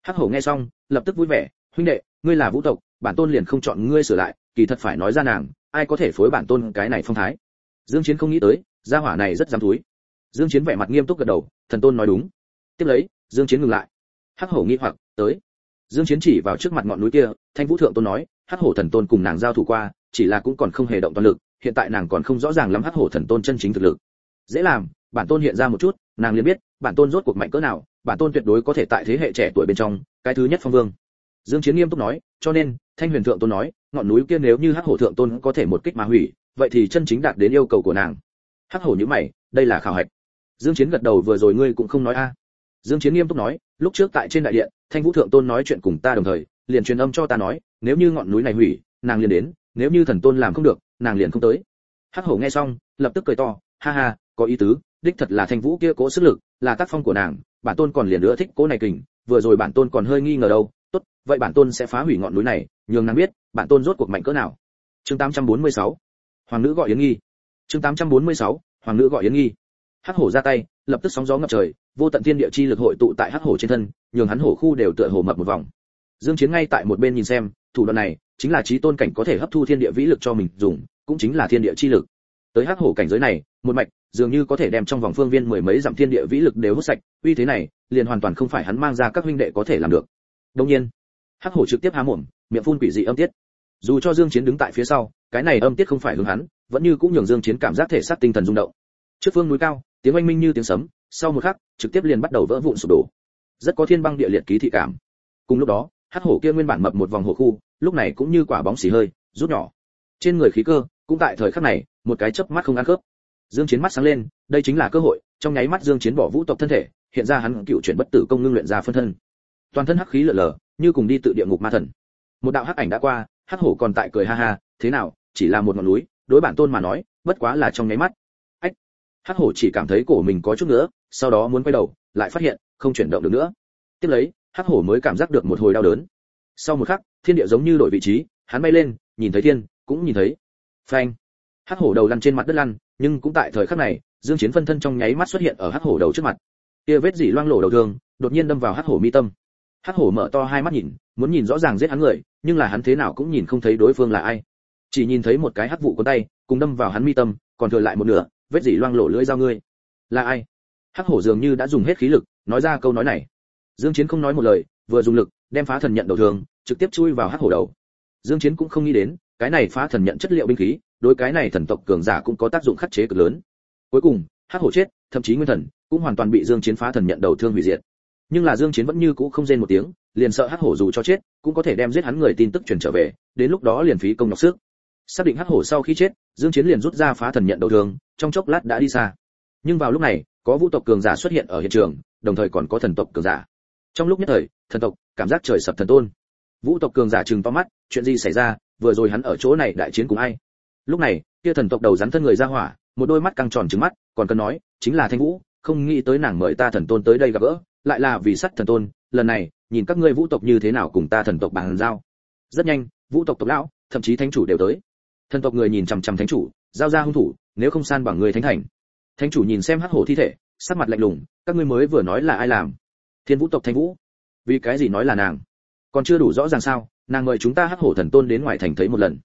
Hắc hổ nghe xong, lập tức vui vẻ, huynh đệ, ngươi là vũ tộc bản tôn liền không chọn ngươi sửa lại, kỳ thật phải nói ra nàng, ai có thể phối bản tôn cái này phong thái? Dương chiến không nghĩ tới, gia hỏa này rất dám thúi. Dương chiến vẻ mặt nghiêm túc gật đầu, thần tôn nói đúng. Tiếp lấy, dương chiến ngừng lại. Hắc hổ nghi hoặc, tới. Dương chiến chỉ vào trước mặt ngọn núi kia, thanh vũ thượng tôn nói, hắc hổ thần tôn cùng nàng giao thủ qua, chỉ là cũng còn không hề động toàn lực, hiện tại nàng còn không rõ ràng lắm hắc hổ thần tôn chân chính thực lực. Dễ làm, bản tôn hiện ra một chút, nàng liền biết, bản tôn rốt cuộc mạnh cỡ nào, bản tôn tuyệt đối có thể tại thế hệ trẻ tuổi bên trong, cái thứ nhất phong vương dương chiến nghiêm túc nói, cho nên, thanh huyền thượng tôn nói, ngọn núi kia nếu như hắc hổ thượng tôn có thể một kích mà hủy, vậy thì chân chính đạt đến yêu cầu của nàng. Hắc hổ như mày, đây là khảo hạch. Dương chiến gật đầu vừa rồi ngươi cũng không nói a. Dương chiến nghiêm túc nói, lúc trước tại trên đại điện, thanh vũ thượng tôn nói chuyện cùng ta đồng thời, liền truyền âm cho ta nói, nếu như ngọn núi này hủy, nàng liền đến, nếu như thần tôn làm không được, nàng liền không tới. Hắc hổ nghe xong, lập tức cười to, ha ha, có ý tứ, đích thật là thanh vũ kia cố sức lực, là tác phong của nàng, bản tôn còn liền nữa thích cố này kình, vừa rồi bản tôn còn hơi nghi ngờ đâu vậy bản tôn sẽ phá hủy ngọn núi này, nhường nàng biết, bản tôn rốt cuộc mạnh cỡ nào. Chương 846 hoàng nữ gọi yến nghi. Chương 846 hoàng nữ gọi yến nghi. Hắc hổ ra tay, lập tức sóng gió ngập trời, vô tận thiên địa chi lực hội tụ tại hắc hổ trên thân, nhường hắn hổ khu đều tựa hồ mập một vòng. Dương chiến ngay tại một bên nhìn xem, thủ đoạn này chính là trí tôn cảnh có thể hấp thu thiên địa vĩ lực cho mình dùng, cũng chính là thiên địa chi lực. Tới hắc hổ cảnh giới này, một mạch dường như có thể đem trong vòng phương viên mười mấy dặm thiên địa vĩ lực đều hút sạch, uy thế này liền hoàn toàn không phải hắn mang ra các huynh đệ có thể làm được. Đồng nhiên hắc hổ trực tiếp há mồm, miệng phun quỷ dị âm tiết. Dù cho dương chiến đứng tại phía sau, cái này âm tiết không phải hướng hắn, vẫn như cũng nhường dương chiến cảm giác thể xác tinh thần rung động. Trước phương núi cao, tiếng oanh minh như tiếng sấm, sau một khắc, trực tiếp liền bắt đầu vỡ vụn sụp đổ. Rất có thiên băng địa liệt ký thị cảm. Cùng lúc đó, hắc hổ kia nguyên bản mập một vòng hổ khu, lúc này cũng như quả bóng xì hơi, rút nhỏ. Trên người khí cơ, cũng tại thời khắc này, một cái chớp mắt không ăn khớp. Dương chiến mắt sáng lên, đây chính là cơ hội, trong nháy mắt dương chiến bỏ vũ tộc thân thể, hiện ra hắn cựu chuyển bất tử công ngưng luyện ra phân thân. Toàn thân hắc khí lở lở như cùng đi tự địa ngục ma thần. Một đạo hắc ảnh đã qua, hắc hổ còn tại cười ha ha, thế nào, chỉ là một ngọn núi, đối bản tôn mà nói, bất quá là trong nháy mắt. Ách! Hắc hổ chỉ cảm thấy cổ mình có chút nữa, sau đó muốn quay đầu, lại phát hiện, không chuyển động được nữa. Tiếp lấy, hắc hổ mới cảm giác được một hồi đau đớn. Sau một khắc, thiên địa giống như đổi vị trí, hắn bay lên, nhìn thấy thiên, cũng nhìn thấy. Phanh! Hắc hổ đầu lăn trên mặt đất lăn, nhưng cũng tại thời khắc này, dương chiến phân thân trong nháy mắt xuất hiện ở hắc hổ đầu trước mặt. Kia vết dỉ loang lổ đầu thương, đột nhiên đâm vào hắc hổ mi tâm hắc hổ mở to hai mắt nhìn, muốn nhìn rõ ràng giết hắn người, nhưng là hắn thế nào cũng nhìn không thấy đối phương là ai. Chỉ nhìn thấy một cái hắc vụ con tay, cùng đâm vào hắn mi tâm, còn thừa lại một nửa, vết dỉ loang lổ lưỡi dao ngươi. Là ai? Hắc hổ dường như đã dùng hết khí lực, nói ra câu nói này. Dương chiến không nói một lời, vừa dùng lực, đem phá thần nhận đầu thường, trực tiếp chui vào hắc hổ đầu. Dương chiến cũng không nghĩ đến, cái này phá thần nhận chất liệu binh khí, đối cái này thần tộc cường giả cũng có tác dụng khắc chế cực lớn. Cuối cùng, hắc hổ chết, thậm chí nguyên thần, cũng hoàn toàn bị dương chiến phá thần nhận đầu thương hủy diệt nhưng là dương chiến vẫn như cũ không rên một tiếng, liền sợ hắc hổ dù cho chết, cũng có thể đem giết hắn người tin tức truyền trở về, đến lúc đó liền phí công nhọc sức. Xác định hắc hổ sau khi chết, dương chiến liền rút ra phá thần nhận đầu thường trong chốc lát đã đi xa. Nhưng vào lúc này, có vũ tộc cường giả xuất hiện ở hiện trường, đồng thời còn có thần tộc cường giả. Trong lúc nhất thời, thần tộc, cảm giác trời sập thần tôn. Vũ tộc cường giả trừng to mắt, chuyện gì xảy ra, vừa rồi hắn ở chỗ này đại chiến cùng ai? Lúc này, kia thần tộc đầu rắn thân người ra hỏa, một đôi mắt căng tròn trừng mắt, còn cần nói, chính là thanh vũ, không nghĩ tới nàng mời ta thần tôn tới đây gặp gỡ lại là vì sắt thần tôn, lần này, nhìn các ngươi vũ tộc như thế nào cùng ta thần tộc bàn giao. Rất nhanh, vũ tộc tộc lão, thậm chí thánh chủ đều tới. Thần tộc người nhìn chằm chằm thánh chủ, giao ra hung thủ, nếu không san bằng người thánh thành. Thánh chủ nhìn xem hắc hổ thi thể, sắc mặt lạnh lùng, các ngươi mới vừa nói là ai làm? Thiên vũ tộc thanh vũ. Vì cái gì nói là nàng? Còn chưa đủ rõ ràng sao, nàng mời chúng ta hắc hổ thần tôn đến ngoài thành thấy một lần.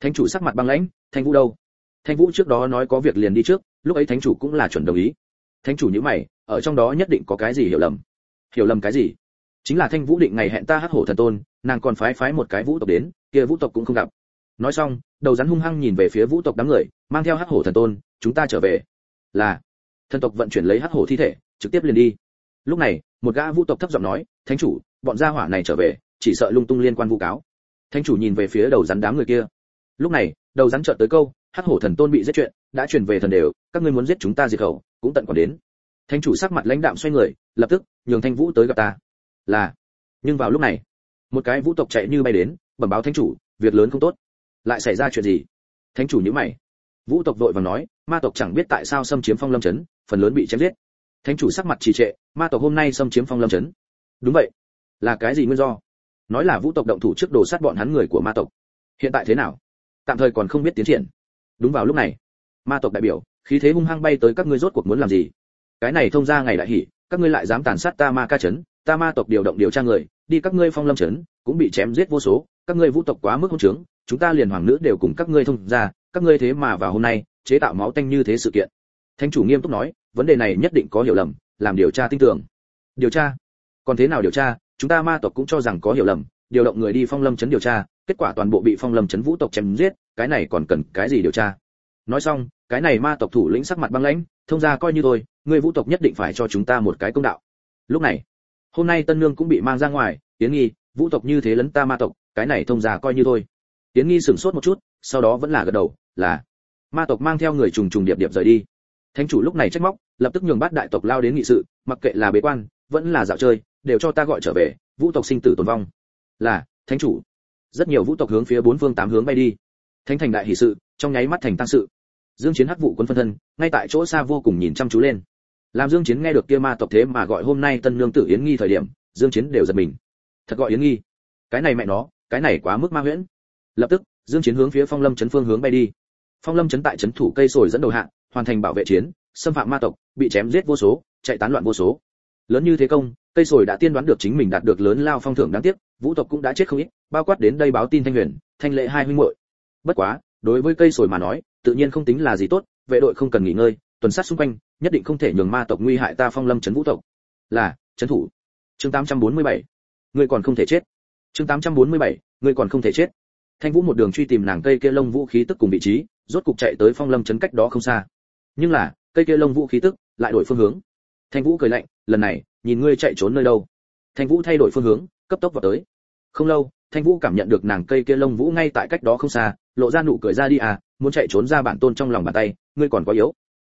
Thánh chủ sắc mặt băng lãnh thanh vũ đâu? Thanh vũ trước đó nói có việc liền đi trước, lúc ấy thánh chủ cũng là chuẩn đồng ý. Thánh chủ nhữ mày ở trong đó nhất định có cái gì hiểu lầm. Hiểu lầm cái gì? Chính là thanh vũ định ngày hẹn ta hắc hổ thần tôn, nàng còn phái phái một cái vũ tộc đến, kia vũ tộc cũng không gặp. Nói xong, đầu rắn hung hăng nhìn về phía vũ tộc đám người, mang theo hắc hổ thần tôn, chúng ta trở về. Là, thần tộc vận chuyển lấy hắc hổ thi thể, trực tiếp liền đi. Lúc này, một gã vũ tộc thấp giọng nói, thánh chủ, bọn gia hỏa này trở về, chỉ sợ lung tung liên quan vu cáo. Thánh chủ nhìn về phía đầu rắn đám người kia. Lúc này, đầu rắn chợt tới câu, hắc hổ thần tôn bị giết chuyện, đã truyền về thần đều, các ngươi muốn giết chúng ta diệt khẩu, cũng tận còn đến thánh chủ sắc mặt lãnh đạm xoay người, lập tức, nhường thanh vũ tới gặp ta. Là. Nhưng vào lúc này, một cái vũ tộc chạy như bay đến, bẩm báo thánh chủ, việc lớn không tốt. Lại xảy ra chuyện gì? Thánh chủ nhíu mày. Vũ tộc vội vàng nói, ma tộc chẳng biết tại sao xâm chiếm phong lâm chấn phần lớn bị chém giết. Thánh chủ sắc mặt trì trệ, ma tộc hôm nay xâm chiếm phong lâm chấn đúng vậy. Là cái gì nguyên do? Nói là vũ tộc động thủ trước đồ sát bọn hắn người của ma tộc. Hiện tại thế nào? Tạm thời còn không biết tiến triển. Đúng vào lúc này, ma tộc đại biểu, khí thế hung hăng bay tới các ngươi rốt cuộc muốn làm gì? Cái này thông ra ngày đại hỉ, các ngươi lại dám tàn sát ta ma ca chấn, ta ma tộc điều động điều tra người, đi các ngươi phong lâm chấn, cũng bị chém giết vô số, các ngươi vũ tộc quá mức hỗn trướng, chúng ta liền hoàng nữ đều cùng các ngươi thông ra, các ngươi thế mà vào hôm nay, chế tạo máu tanh như thế sự kiện. Thánh chủ nghiêm túc nói, vấn đề này nhất định có hiểu lầm, làm điều tra tin tưởng. Điều tra? Còn thế nào điều tra? Chúng ta ma tộc cũng cho rằng có hiểu lầm, điều động người đi phong lâm chấn điều tra, kết quả toàn bộ bị phong lâm chấn vũ tộc chém giết, cái này còn cần cái gì điều tra? Nói xong cái này ma tộc thủ lĩnh sắc mặt băng lãnh, thông ra coi như thôi người vũ tộc nhất định phải cho chúng ta một cái công đạo. Lúc này, hôm nay tân nương cũng bị mang ra ngoài tiến nghi, vũ tộc như thế lấn ta ma tộc, cái này thông ra coi như thôi tiến nghi sửng sốt một chút, sau đó vẫn là gật đầu, là, ma tộc mang theo người trùng trùng điệp điệp rời đi. Thánh chủ lúc này trách móc, lập tức nhường bát đại tộc lao đến nghị sự, mặc kệ là bế quan, vẫn là dạo chơi, đều cho ta gọi trở về, vũ tộc sinh tử tồn vong. Là, thánh chủ. Rất nhiều vũ tộc hướng phía bốn phương tám hướng bay đi. Thánh thành đại hỷ sự, trong nháy mắt thành tăng sự dương chiến hắc vụ quân phân thân, ngay tại chỗ xa vô cùng nhìn chăm chú lên. Làm dương chiến nghe được kia ma tộc thế mà gọi hôm nay tân nương tử yến nghi thời điểm, dương chiến đều giật mình. Thật gọi yến nghi? Cái này mẹ nó, cái này quá mức ma huyễn. Lập tức, dương chiến hướng phía phong lâm chấn phương hướng bay đi. Phong lâm chấn tại chấn thủ cây sồi dẫn đầu hạng hoàn thành bảo vệ chiến, xâm phạm ma tộc, bị chém giết vô số, chạy tán loạn vô số. Lớn như thế công, cây sồi đã tiên đoán được chính mình đạt được lớn lao phong thưởng đáng tiếc, vũ tộc cũng đã chết không ít, bao quát đến đây báo tin thanh huyền, thanh lệ hai huynh muội. Bất quá, đối với cây sồi mà nói tự nhiên không tính là gì tốt, vệ đội không cần nghỉ ngơi, tuần sát xung quanh, nhất định không thể nhường ma tộc nguy hại ta phong lâm chấn vũ tộc. Là chấn thủ. Chương 847 người còn không thể chết. Chương 847 người còn không thể chết. Thanh vũ một đường truy tìm nàng cây kia lông vũ khí tức cùng vị trí, rốt cục chạy tới phong lâm chấn cách đó không xa. Nhưng là, cây kia lông vũ khí tức lại đổi phương hướng. Thanh vũ cười lạnh, lần này, nhìn ngươi chạy trốn nơi đâu? Thanh vũ thay đổi phương hướng, cấp tốc vào tới. Không lâu, thanh vũ cảm nhận được nàng cây kia lông vũ ngay tại cách đó không xa lộ ra nụ cười ra đi à muốn chạy trốn ra bản tôn trong lòng bàn tay, ngươi còn quá yếu.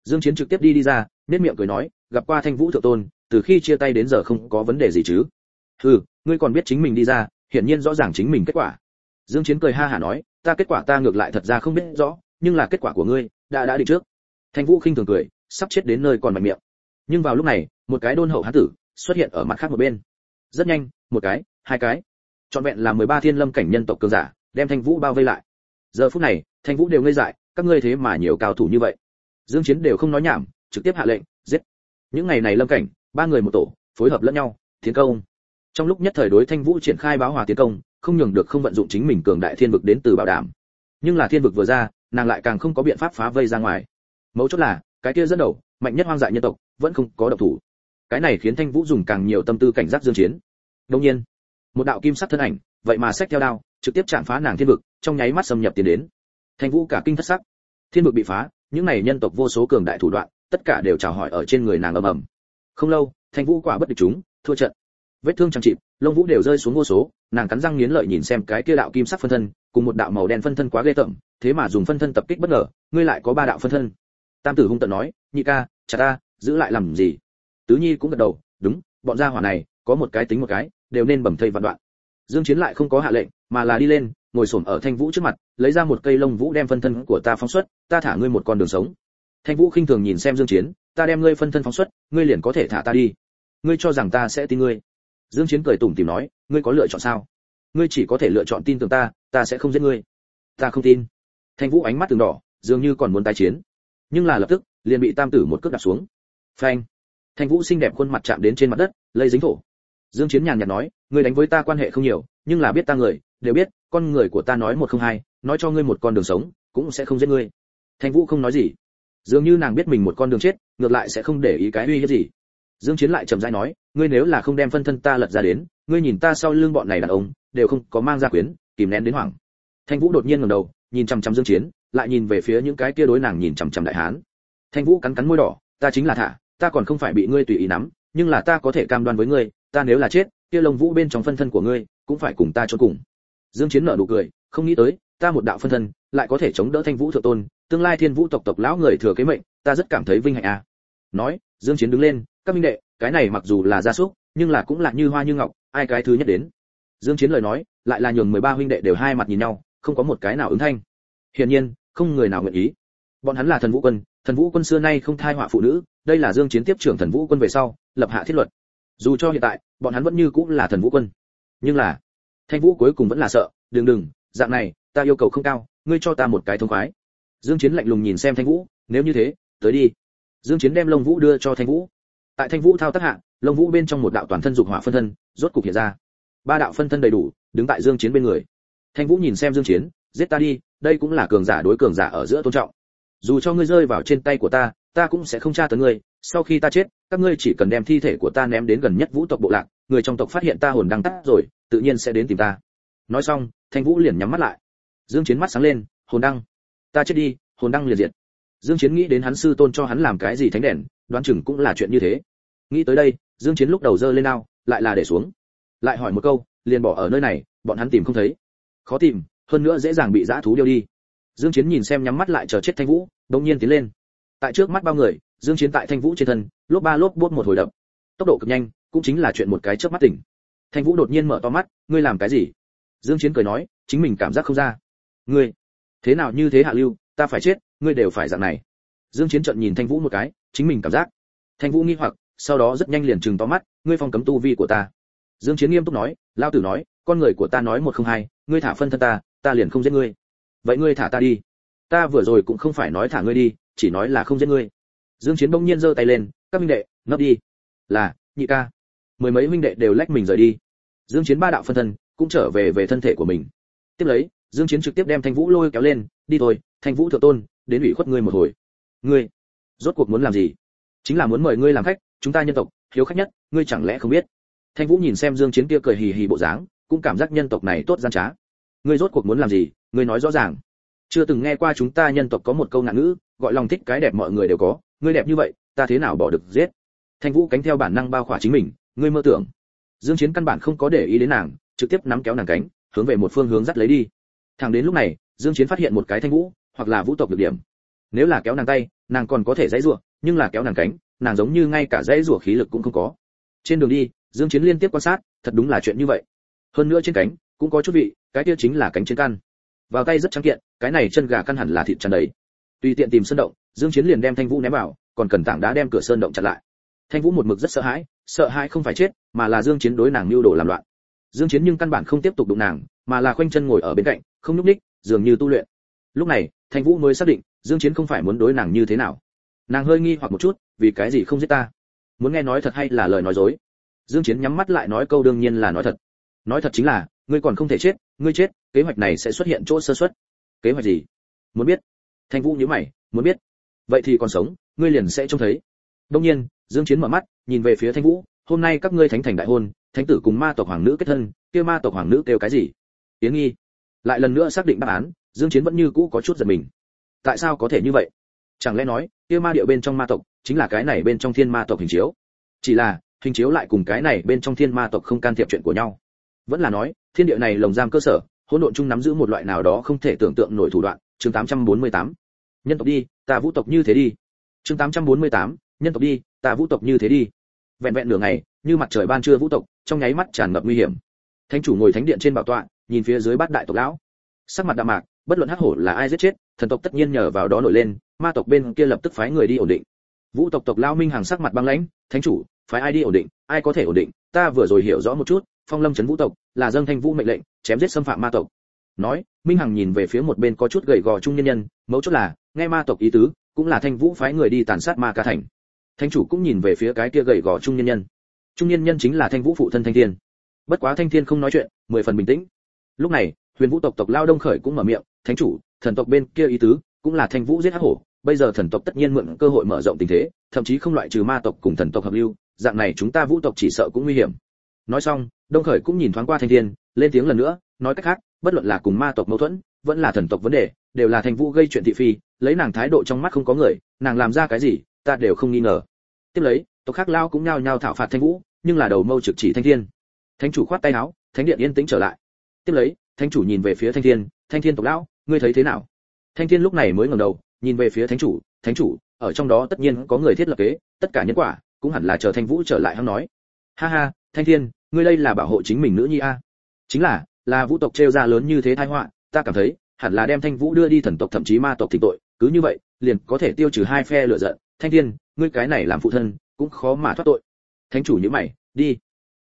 Dương chiến trực tiếp đi đi ra, nét miệng cười nói, gặp qua thanh vũ thượng tôn, từ khi chia tay đến giờ không có vấn đề gì chứ. Hừ, ngươi còn biết chính mình đi ra, hiển nhiên rõ ràng chính mình kết quả. Dương chiến cười ha hà nói, ta kết quả ta ngược lại thật ra không biết rõ, nhưng là kết quả của ngươi, đã đã định trước. Thanh vũ khinh thường cười, sắp chết đến nơi còn mạnh miệng. Nhưng vào lúc này, một cái đôn hậu hán tử xuất hiện ở mặt khác một bên. Rất nhanh, một cái, hai cái. Trọn vẹn là 13 thiên lâm cảnh nhân tộc cường giả, đem thanh vũ bao vây lại giờ phút này, thanh vũ đều ngây dại, các ngươi thế mà nhiều cao thủ như vậy. Dương chiến đều không nói nhảm, trực tiếp hạ lệnh, giết. Những ngày này lâm cảnh, ba người một tổ, phối hợp lẫn nhau, tiến công. Trong lúc nhất thời đối thanh vũ triển khai báo hòa tiến công, không nhường được không vận dụng chính mình cường đại thiên vực đến từ bảo đảm. Nhưng là thiên vực vừa ra, nàng lại càng không có biện pháp phá vây ra ngoài. Mấu chốt là, cái kia dẫn đầu, mạnh nhất hoang dại nhân tộc, vẫn không có độc thủ. Cái này khiến thanh vũ dùng càng nhiều tâm tư cảnh giác dương chiến. Đồng nhiên, một đạo kim sắc thân ảnh, vậy mà xách theo đao trực tiếp chạm phá nàng thiên vực, trong nháy mắt xâm nhập tiến đến. Thanh vũ cả kinh thất sắc. Thiên vực bị phá, những này nhân tộc vô số cường đại thủ đoạn, tất cả đều chào hỏi ở trên người nàng ầm ầm. Không lâu, thanh vũ quả bất địch chúng, thua trận. Vết thương chẳng chịt, lông vũ đều rơi xuống vô số, nàng cắn răng nghiến lợi nhìn xem cái kia đạo kim sắc phân thân, cùng một đạo màu đen phân thân quá ghê tởm, thế mà dùng phân thân tập kích bất ngờ, ngươi lại có ba đạo phân thân. Tam tử hung tợn nói, nhị ca chà ta, giữ lại làm gì? Tứ nhi cũng gật đầu, đúng, bọn gia hỏa này, có một cái tính một cái, đều nên bẩm thây vạn đoạn. Dương chiến lại không có hạ lệnh mà là đi lên, ngồi xổm ở thanh vũ trước mặt, lấy ra một cây lông vũ đem phân thân của ta phóng xuất, ta thả ngươi một con đường sống. Thanh vũ khinh thường nhìn xem dương chiến, ta đem ngươi phân thân phóng xuất, ngươi liền có thể thả ta đi. Ngươi cho rằng ta sẽ tin ngươi. Dương chiến cười tủm tỉm nói, ngươi có lựa chọn sao? Ngươi chỉ có thể lựa chọn tin tưởng ta ta sẽ không giết ngươi. Ta không tin. Thanh vũ ánh mắt từng đỏ, dường như còn muốn tái chiến. Nhưng là lập tức, liền bị tam tử một cước đạp xuống. Phanh. Thanh vũ xinh đẹp khuôn mặt chạm đến trên mặt đất lây dính thổ. Dương chiến nhàn nhạt nói, ngươi đánh với ta quan hệ không nhiều nhưng là biết ta người, đều biết, con người của ta nói một không hai, nói cho ngươi một con đường sống, cũng sẽ không giết ngươi. Thanh vũ không nói gì. Dường như nàng biết mình một con đường chết, ngược lại sẽ không để ý cái uy hiếp gì. Dương chiến lại trầm rãi nói, ngươi nếu là không đem phân thân ta lật ra đến, ngươi nhìn ta sau lưng bọn này đàn ông, đều không có mang ra quyến, kìm nén đến hoảng. Thanh vũ đột nhiên ngẩng đầu, nhìn chăm chăm dương chiến, lại nhìn về phía những cái kia đối nàng nhìn chăm chăm đại hán. Thanh vũ cắn cắn môi đỏ, ta chính là thả, ta còn không phải bị ngươi tùy ý nắm, nhưng là ta có thể cam đoan với ngươi, ta nếu là chết, kia lông vũ bên trong phân thân của ngươi cũng phải cùng ta cho cùng. Dương chiến nở nụ cười, không nghĩ tới, ta một đạo phân thân, lại có thể chống đỡ thanh vũ thượng tôn, tương lai thiên vũ tộc tộc lão người thừa kế mệnh, ta rất cảm thấy vinh hạnh à. Nói, dương chiến đứng lên, các minh đệ, cái này mặc dù là gia súc, nhưng là cũng là như hoa như ngọc, ai cái thứ nhất đến? Dương chiến lời nói, lại là nhường 13 huynh đệ đều hai mặt nhìn nhau, không có một cái nào ứng thanh. Hiển nhiên, không người nào nguyện ý. Bọn hắn là thần vũ quân, thần vũ quân xưa nay không thai họa phụ nữ, đây là dương chiến tiếp trưởng thần vũ quân về sau, lập hạ thiết luật. Dù cho hiện tại, bọn hắn vẫn như cũng là thần vũ quân nhưng là, thanh vũ cuối cùng vẫn là sợ, đừng đừng, dạng này, ta yêu cầu không cao, ngươi cho ta một cái thông khoái. Dương chiến lạnh lùng nhìn xem thanh vũ, nếu như thế, tới đi. Dương chiến đem lông vũ đưa cho thanh vũ. Tại thanh vũ thao tác hạ, lông vũ bên trong một đạo toàn thân dục hỏa phân thân, rốt cục hiện ra. Ba đạo phân thân đầy đủ, đứng tại dương chiến bên người. Thanh vũ nhìn xem dương chiến, giết ta đi, đây cũng là cường giả đối cường giả ở giữa tôn trọng. Dù cho ngươi rơi vào trên tay của ta ta cũng sẽ không tra tấn ngươi. Sau khi ta chết, các ngươi chỉ cần đem thi thể của ta ném đến gần nhất vũ tộc bộ lạc người trong tộc phát hiện ta hồn đang tắt rồi, tự nhiên sẽ đến tìm ta. Nói xong, thanh vũ liền nhắm mắt lại. Dương chiến mắt sáng lên, hồn đăng. Ta chết đi, hồn đăng liền diệt. Dương chiến nghĩ đến hắn sư tôn cho hắn làm cái gì thánh đèn, đoán chừng cũng là chuyện như thế. Nghĩ tới đây, dương chiến lúc đầu dơ lên ao, lại là để xuống. Lại hỏi một câu, liền bỏ ở nơi này, bọn hắn tìm không thấy. Khó tìm, hơn nữa dễ dàng bị dã thú điêu đi. Dương chiến nhìn xem nhắm mắt lại chờ chết thanh vũ đột nhiên tiến lên. Tại trước mắt bao người, dương chiến tại thanh vũ trên thân, lốp ba lốp bốt một hồi đập. Tốc độ cực nhanh cũng chính là chuyện một cái chớp mắt tỉnh. Thanh vũ đột nhiên mở to mắt, ngươi làm cái gì? Dương chiến cười nói, chính mình cảm giác không ra. Ngươi? Thế nào như thế hạ lưu? Ta phải chết, ngươi đều phải dạng này. Dương chiến trợn nhìn thanh vũ một cái, chính mình cảm giác. Thanh vũ nghi hoặc, sau đó rất nhanh liền trừng to mắt, ngươi phong cấm tu vi của ta. Dương chiến nghiêm túc nói lao tử nói, con người của ta nói một không hai, ngươi thả phân thân ta ta liền không giết ngươi. Vậy ngươi thả ta đi. Ta vừa rồi cũng không phải nói thả ngươi đi, chỉ nói là không giết ngươi. Dương chiến bỗng nhiên giơ tay lên, các minh đệ, nấp đi. Là, nhị ca mười mấy huynh đệ đều lách mình rời đi. Dương chiến ba đạo phân thân cũng trở về về thân thể của mình. Tiếp lấy, dương chiến trực tiếp đem thanh vũ lôi kéo lên, đi thôi, thanh vũ thượng tôn, đến ủy khuất ngươi một hồi. Ngươi, rốt cuộc muốn làm gì? Chính là muốn mời ngươi làm khách, chúng ta nhân tộc, hiếu khách nhất, ngươi chẳng lẽ không biết? Thanh vũ nhìn xem dương chiến kia cười hì hì bộ dáng, cũng cảm giác nhân tộc này tốt gian trá. Ngươi rốt cuộc muốn làm gì? Ngươi nói rõ ràng. Chưa từng nghe qua chúng ta nhân tộc có một câu ngạn ngữ, gọi lòng thích cái đẹp mọi người đều có, ngươi đẹp như vậy, ta thế nào bỏ được giết? Thanh vũ cánh theo bản năng bao khỏa chính mình ngươi mơ tưởng. Dương chiến căn bản không có để ý đến nàng, trực tiếp nắm kéo nàng cánh, hướng về một phương hướng dắt lấy đi. Thẳng đến lúc này, dương chiến phát hiện một cái thanh vũ, hoặc là vũ tộc được điểm. Nếu là kéo nàng tay, nàng còn có thể dãy rủa, nhưng là kéo nàng cánh, nàng giống như ngay cả dãy rủa khí lực cũng không có. Trên đường đi, dương chiến liên tiếp quan sát, thật đúng là chuyện như vậy. Hơn nữa trên cánh, cũng có chút vị, cái kia chính là cánh trên căn. Vào tay rất trắng kiện, cái này chân gà căn hẳn là thịt tràn đầy. Tùy tiện tìm sơn động, dương chiến liền đem thanh vũ ném vào, còn cần tảng đá đem cửa sơn động chặn lại thanh vũ một mực rất sợ hãi sợ hãi không phải chết, mà là dương chiến đối nàng lưu đồ làm loạn. Dương chiến nhưng căn bản không tiếp tục đụng nàng, mà là khoanh chân ngồi ở bên cạnh, không nhúc nhích, dường như tu luyện. Lúc này, thanh vũ mới xác định, dương chiến không phải muốn đối nàng như thế nào. Nàng hơi nghi hoặc một chút, vì cái gì không giết ta? Muốn nghe nói thật hay là lời nói dối? Dương chiến nhắm mắt lại nói câu đương nhiên là nói thật. Nói thật chính là, ngươi còn không thể chết, ngươi chết, kế hoạch này sẽ xuất hiện chỗ sơ suất. Kế hoạch gì? Muốn biết. Thanh vũ nhíu mày, muốn biết. Vậy thì còn sống, ngươi liền sẽ trông thấy đông nhiên dương chiến mở mắt nhìn về phía thanh vũ hôm nay các ngươi thánh thành đại hôn thánh tử cùng ma tộc hoàng nữ kết thân kia ma tộc hoàng nữ kêu cái gì? Yến nghi lại lần nữa xác định đáp án dương chiến vẫn như cũ có chút giật mình. Tại sao có thể như vậy? Chẳng lẽ nói kia ma điệu bên trong ma tộc chính là cái này bên trong thiên ma tộc hình chiếu? Chỉ là hình chiếu lại cùng cái này bên trong thiên ma tộc không can thiệp chuyện của nhau. Vẫn là nói thiên địa này lồng giam cơ sở hỗn độn chung nắm giữ một loại nào đó không thể tưởng tượng nổi thủ đoạn. Chương 848. nhân tộc đi ta vũ tộc như thế đi. Chương 848, nhân tộc đi, ta vũ tộc như thế đi. Vẹn vẹn nửa ngày, như mặt trời ban trưa vũ tộc, trong nháy mắt tràn ngập nguy hiểm. Thánh chủ ngồi thánh điện trên bảo tọa, nhìn phía dưới bát đại tộc lão. Sắc mặt đạm mạc, bất luận hắc hổ là ai giết chết, thần tộc tất nhiên nhờ vào đó nổi lên, ma tộc bên kia lập tức phái người đi ổn định. Vũ tộc tộc lao minh hàng sắc mặt băng lãnh, thánh chủ, phái ai đi ổn định? Ai có thể ổn định? Ta vừa rồi hiểu rõ một chút, phong lâm trấn vũ tộc là dâng thanh vũ mệnh lệnh, chém giết xâm phạm ma tộc. Nói, minh hằng nhìn về phía một bên có chút gầy gò trung nhân nhân, mấu chốt là, nghe ma tộc ý tứ, cũng là thanh vũ phái người đi tàn sát ma ca thành thanh chủ cũng nhìn về phía cái kia gầy gò trung nhân nhân. Trung nhân nhân chính là thanh vũ phụ thân thanh thiên. Bất quá thanh thiên không nói chuyện, mười phần bình tĩnh. Lúc này, huyền vũ tộc tộc lao đông khởi cũng mở miệng, thánh chủ, thần tộc bên kia ý tứ cũng là thanh vũ giết hắc hổ, bây giờ thần tộc tất nhiên mượn cơ hội mở rộng tình thế, thậm chí không loại trừ ma tộc cùng thần tộc hợp lưu, dạng này chúng ta vũ tộc chỉ sợ cũng nguy hiểm. Nói xong, đông khởi cũng nhìn thoáng qua thanh thiên, lên tiếng lần nữa, nói cách khác, bất luận là cùng ma tộc mâu thuẫn, vẫn là thần tộc vấn đề, đều là thanh vũ gây chuyện thị phi, lấy nàng thái độ trong mắt không có người, nàng làm ra cái gì ta đều không nghi ngờ. Tiếp lấy, tộc khác lao cũng nhao nhao thảo phạt thanh vũ, nhưng là đầu mâu trực chỉ thanh thiên. Thánh chủ khoát tay áo, thánh điện yên tĩnh trở lại. Tiếp lấy, thánh chủ nhìn về phía thanh thiên thanh thiên tộc lão ngươi thấy thế nào? Thanh thiên lúc này mới ngẩng đầu, nhìn về phía thánh chủ thánh chủ, ở trong đó tất nhiên có người thiết lập kế, tất cả nhân quả cũng hẳn là chờ thanh vũ trở lại hắn nói. Ha ha, thanh thiên, ngươi đây là bảo hộ chính mình nữ nhi a? Chính là là vũ tộc trêu ra lớn như thế tai họa, ta cảm thấy hẳn là đem thanh vũ đưa đi thần tộc thậm chí ma tộc thỉnh tội, cứ như vậy, liền có thể tiêu trừ hai phe lựa giận thanh thiên, ngươi cái này làm phụ thân, cũng khó mà thoát tội. Thánh chủ như mày, đi.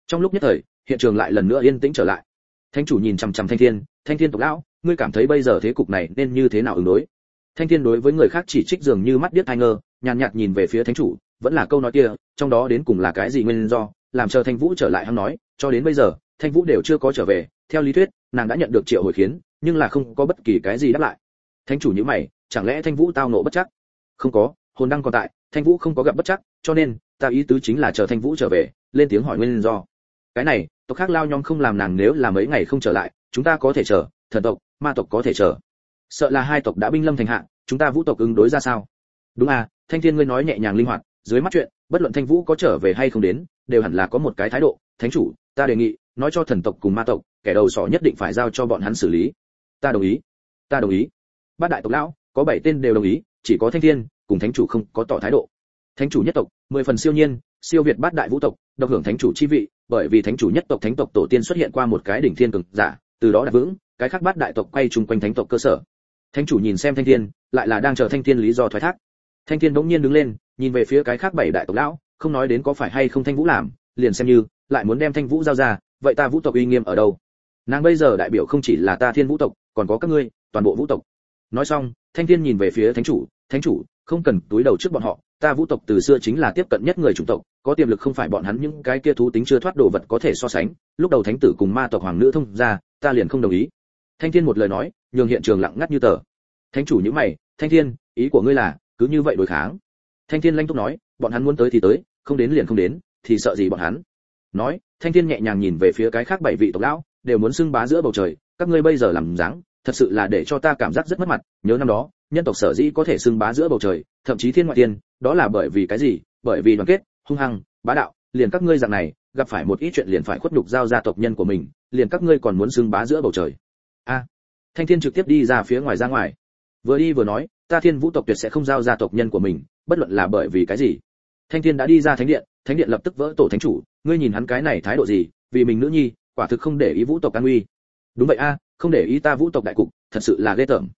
Trong lúc nhất thời, hiện trường lại lần nữa yên tĩnh trở lại. Thánh chủ nhìn chằm chằm thanh thiên thanh thiên tộc lão, ngươi cảm thấy bây giờ thế cục này nên như thế nào ứng đối? Thanh thiên đối với người khác chỉ trích dường như mắt điếc hai ngơ, nhàn nhạt nhìn về phía thánh chủ, vẫn là câu nói kia, trong đó đến cùng là cái gì nguyên do, làm chờ thanh vũ trở lại hắn nói, cho đến bây giờ, thanh vũ đều chưa có trở về, theo lý thuyết, nàng đã nhận được triệu hồi khiến, nhưng là không có bất kỳ cái gì đáp lại. Thánh chủ như mày, chẳng lẽ thanh vũ tao nộ bất chắc? Không có hồn đăng còn tại, thanh vũ không có gặp bất chắc, cho nên, ta ý tứ chính là chờ thanh vũ trở về, lên tiếng hỏi nguyên do. Cái này, tộc khác lao nhom không làm nàng nếu là mấy ngày không trở lại, chúng ta có thể chờ, thần tộc, ma tộc có thể chờ. Sợ là hai tộc đã binh lâm thành hạ, chúng ta vũ tộc ứng đối ra sao? Đúng à thanh thiên ngươi nói nhẹ nhàng linh hoạt, dưới mắt chuyện, bất luận thanh vũ có trở về hay không đến, đều hẳn là có một cái thái độ. Thánh chủ, ta đề nghị, nói cho thần tộc cùng ma tộc, kẻ đầu sỏ nhất định phải giao cho bọn hắn xử lý. Ta đồng ý. Ta đồng ý. Bát đại tộc lão, có bảy tên đều đồng ý, chỉ có thanh thiên cùng thánh chủ không có tỏ thái độ. Thánh chủ nhất tộc, mười phần siêu nhiên, siêu việt bát đại vũ tộc, độc hưởng thánh chủ chi vị, bởi vì thánh chủ nhất tộc thánh tộc tổ tiên xuất hiện qua một cái đỉnh thiên cường giả, từ đó đặt vững, cái khác bát đại tộc quay chung quanh thánh tộc cơ sở. Thánh chủ nhìn xem thanh thiên, lại là đang chờ thanh thiên lý do thoái thác. Thanh thiên bỗng nhiên đứng lên, nhìn về phía cái khác bảy đại tộc lão, không nói đến có phải hay không thanh vũ làm, liền xem như, lại muốn đem thanh vũ giao ra, vậy ta vũ tộc uy nghiêm ở đâu? Nàng bây giờ đại biểu không chỉ là ta thiên vũ tộc, còn có các ngươi, toàn bộ vũ tộc. Nói xong, thanh thiên nhìn về phía thánh chủ thánh chủ không cần túi đầu trước bọn họ, ta vũ tộc từ xưa chính là tiếp cận nhất người chủng tộc, có tiềm lực không phải bọn hắn những cái kia thú tính chưa thoát đồ vật có thể so sánh. Lúc đầu thánh tử cùng ma tộc hoàng nữ thông ra ta liền không đồng ý. Thanh thiên một lời nói, nhường hiện trường lặng ngắt như tờ. Thánh chủ những mày, thanh thiên, ý của ngươi là, cứ như vậy đối kháng? Thanh thiên lanh túc nói, bọn hắn muốn tới thì tới, không đến liền không đến, thì sợ gì bọn hắn? Nói, thanh thiên nhẹ nhàng nhìn về phía cái khác bảy vị tộc lão, đều muốn xưng bá giữa bầu trời, các ngươi bây giờ làm dáng, thật sự là để cho ta cảm giác rất mất mặt, nhớ năm đó nhân tộc sở dĩ có thể xưng bá giữa bầu trời, thậm chí thiên ngoại tiên, đó là bởi vì cái gì? Bởi vì đoàn kết, hung hăng, bá đạo, liền các ngươi dạng này, gặp phải một ít chuyện liền phải khuất nhục giao ra tộc nhân của mình, liền các ngươi còn muốn xưng bá giữa bầu trời. A. Thanh thiên trực tiếp đi ra phía ngoài ra ngoài. Vừa đi vừa nói, ta thiên vũ tộc tuyệt sẽ không giao ra tộc nhân của mình, bất luận là bởi vì cái gì? Thanh thiên đã đi ra thánh điện thánh điện lập tức vỡ tổ thánh chủ, ngươi nhìn hắn cái này thái độ gì? Vì mình nữ nhi, quả thực không để ý vũ tộc an nguy. Đúng vậy a, không để ý ta vũ tộc đại cục, thật sự là ghê tởm.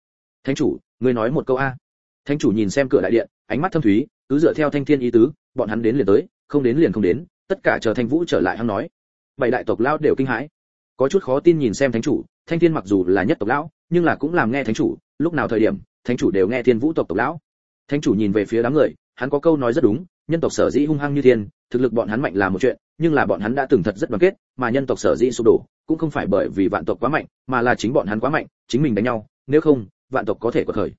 Thánh chủ ngươi nói một câu a. Thánh chủ nhìn xem cửa đại điện, ánh mắt thâm thúy, cứ dựa theo thanh thiên ý tứ, bọn hắn đến liền tới, không đến liền không đến, tất cả chờ thanh vũ trở lại hắn nói. Bảy đại tộc lão đều kinh hãi. Có chút khó tin nhìn xem thánh chủ, thanh thiên mặc dù là nhất tộc lão, nhưng là cũng làm nghe thánh chủ, lúc nào thời điểm, thánh chủ đều nghe thiên vũ tộc tộc lão. Thánh chủ nhìn về phía đám người, hắn có câu nói rất đúng, nhân tộc sở dĩ hung hăng như thiên, thực lực bọn hắn mạnh là một chuyện, nhưng là bọn hắn đã từng thật rất đoàn kết, mà nhân tộc sở dĩ sụp đổ, cũng không phải bởi vì vạn tộc quá mạnh, mà là chính bọn hắn quá mạnh, chính mình đánh nhau, nếu không vạn tộc có thể quật khởi.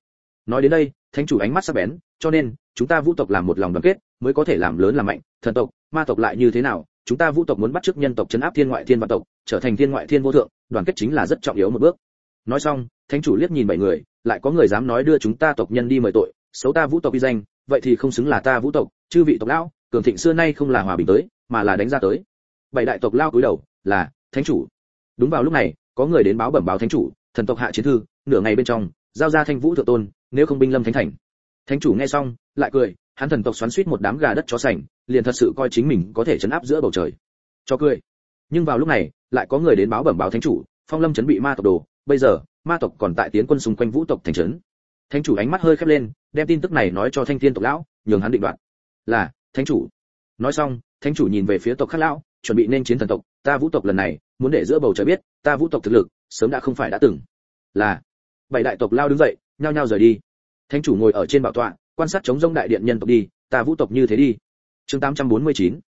Nói đến đây, thánh chủ ánh mắt sắc bén, cho nên, chúng ta vũ tộc làm một lòng đoàn kết, mới có thể làm lớn làm mạnh, thần tộc, ma tộc lại như thế nào? Chúng ta vũ tộc muốn bắt chước nhân tộc chấn áp thiên ngoại thiên vạn tộc, trở thành thiên ngoại thiên vô thượng, đoàn kết chính là rất trọng yếu một bước. Nói xong, thánh chủ liếc nhìn bảy người, lại có người dám nói đưa chúng ta tộc nhân đi mời tội, xấu ta vũ tộc uy danh, vậy thì không xứng là ta vũ tộc, chư vị tộc lão, cường thịnh xưa nay không là hòa bình tới, mà là đánh ra tới. Bảy đại tộc lao cúi đầu, là, thánh chủ. Đúng vào lúc này, có người đến báo bẩm báo thánh chủ, thần tộc hạ chiến thư, nửa ngày bên trong giao ra thanh vũ thượng tôn, nếu không binh lâm thánh thành. Thánh chủ nghe xong, lại cười, hắn thần tộc xoắn suýt một đám gà đất chó sành, liền thật sự coi chính mình có thể chấn áp giữa bầu trời. Cho cười. Nhưng vào lúc này, lại có người đến báo bẩm báo thánh chủ, phong lâm chấn bị ma tộc đồ, bây giờ, ma tộc còn tại tiến quân xung quanh vũ tộc thành trấn. Thánh chủ ánh mắt hơi khép lên, đem tin tức này nói cho thanh thiên tộc lão, nhường hắn định đoạt. Là, thánh chủ. Nói xong, thánh chủ nhìn về phía tộc khác lão, chuẩn bị nên chiến thần tộc, ta vũ tộc lần này, muốn để giữa bầu trời biết, ta vũ tộc thực lực, sớm đã không phải đã từng. Là bảy đại tộc lao đứng dậy, nhao nhao rời đi. Thánh chủ ngồi ở trên bảo tọa, quan sát chống rông đại điện nhân tộc đi, ta vũ tộc như thế đi. Chương 849.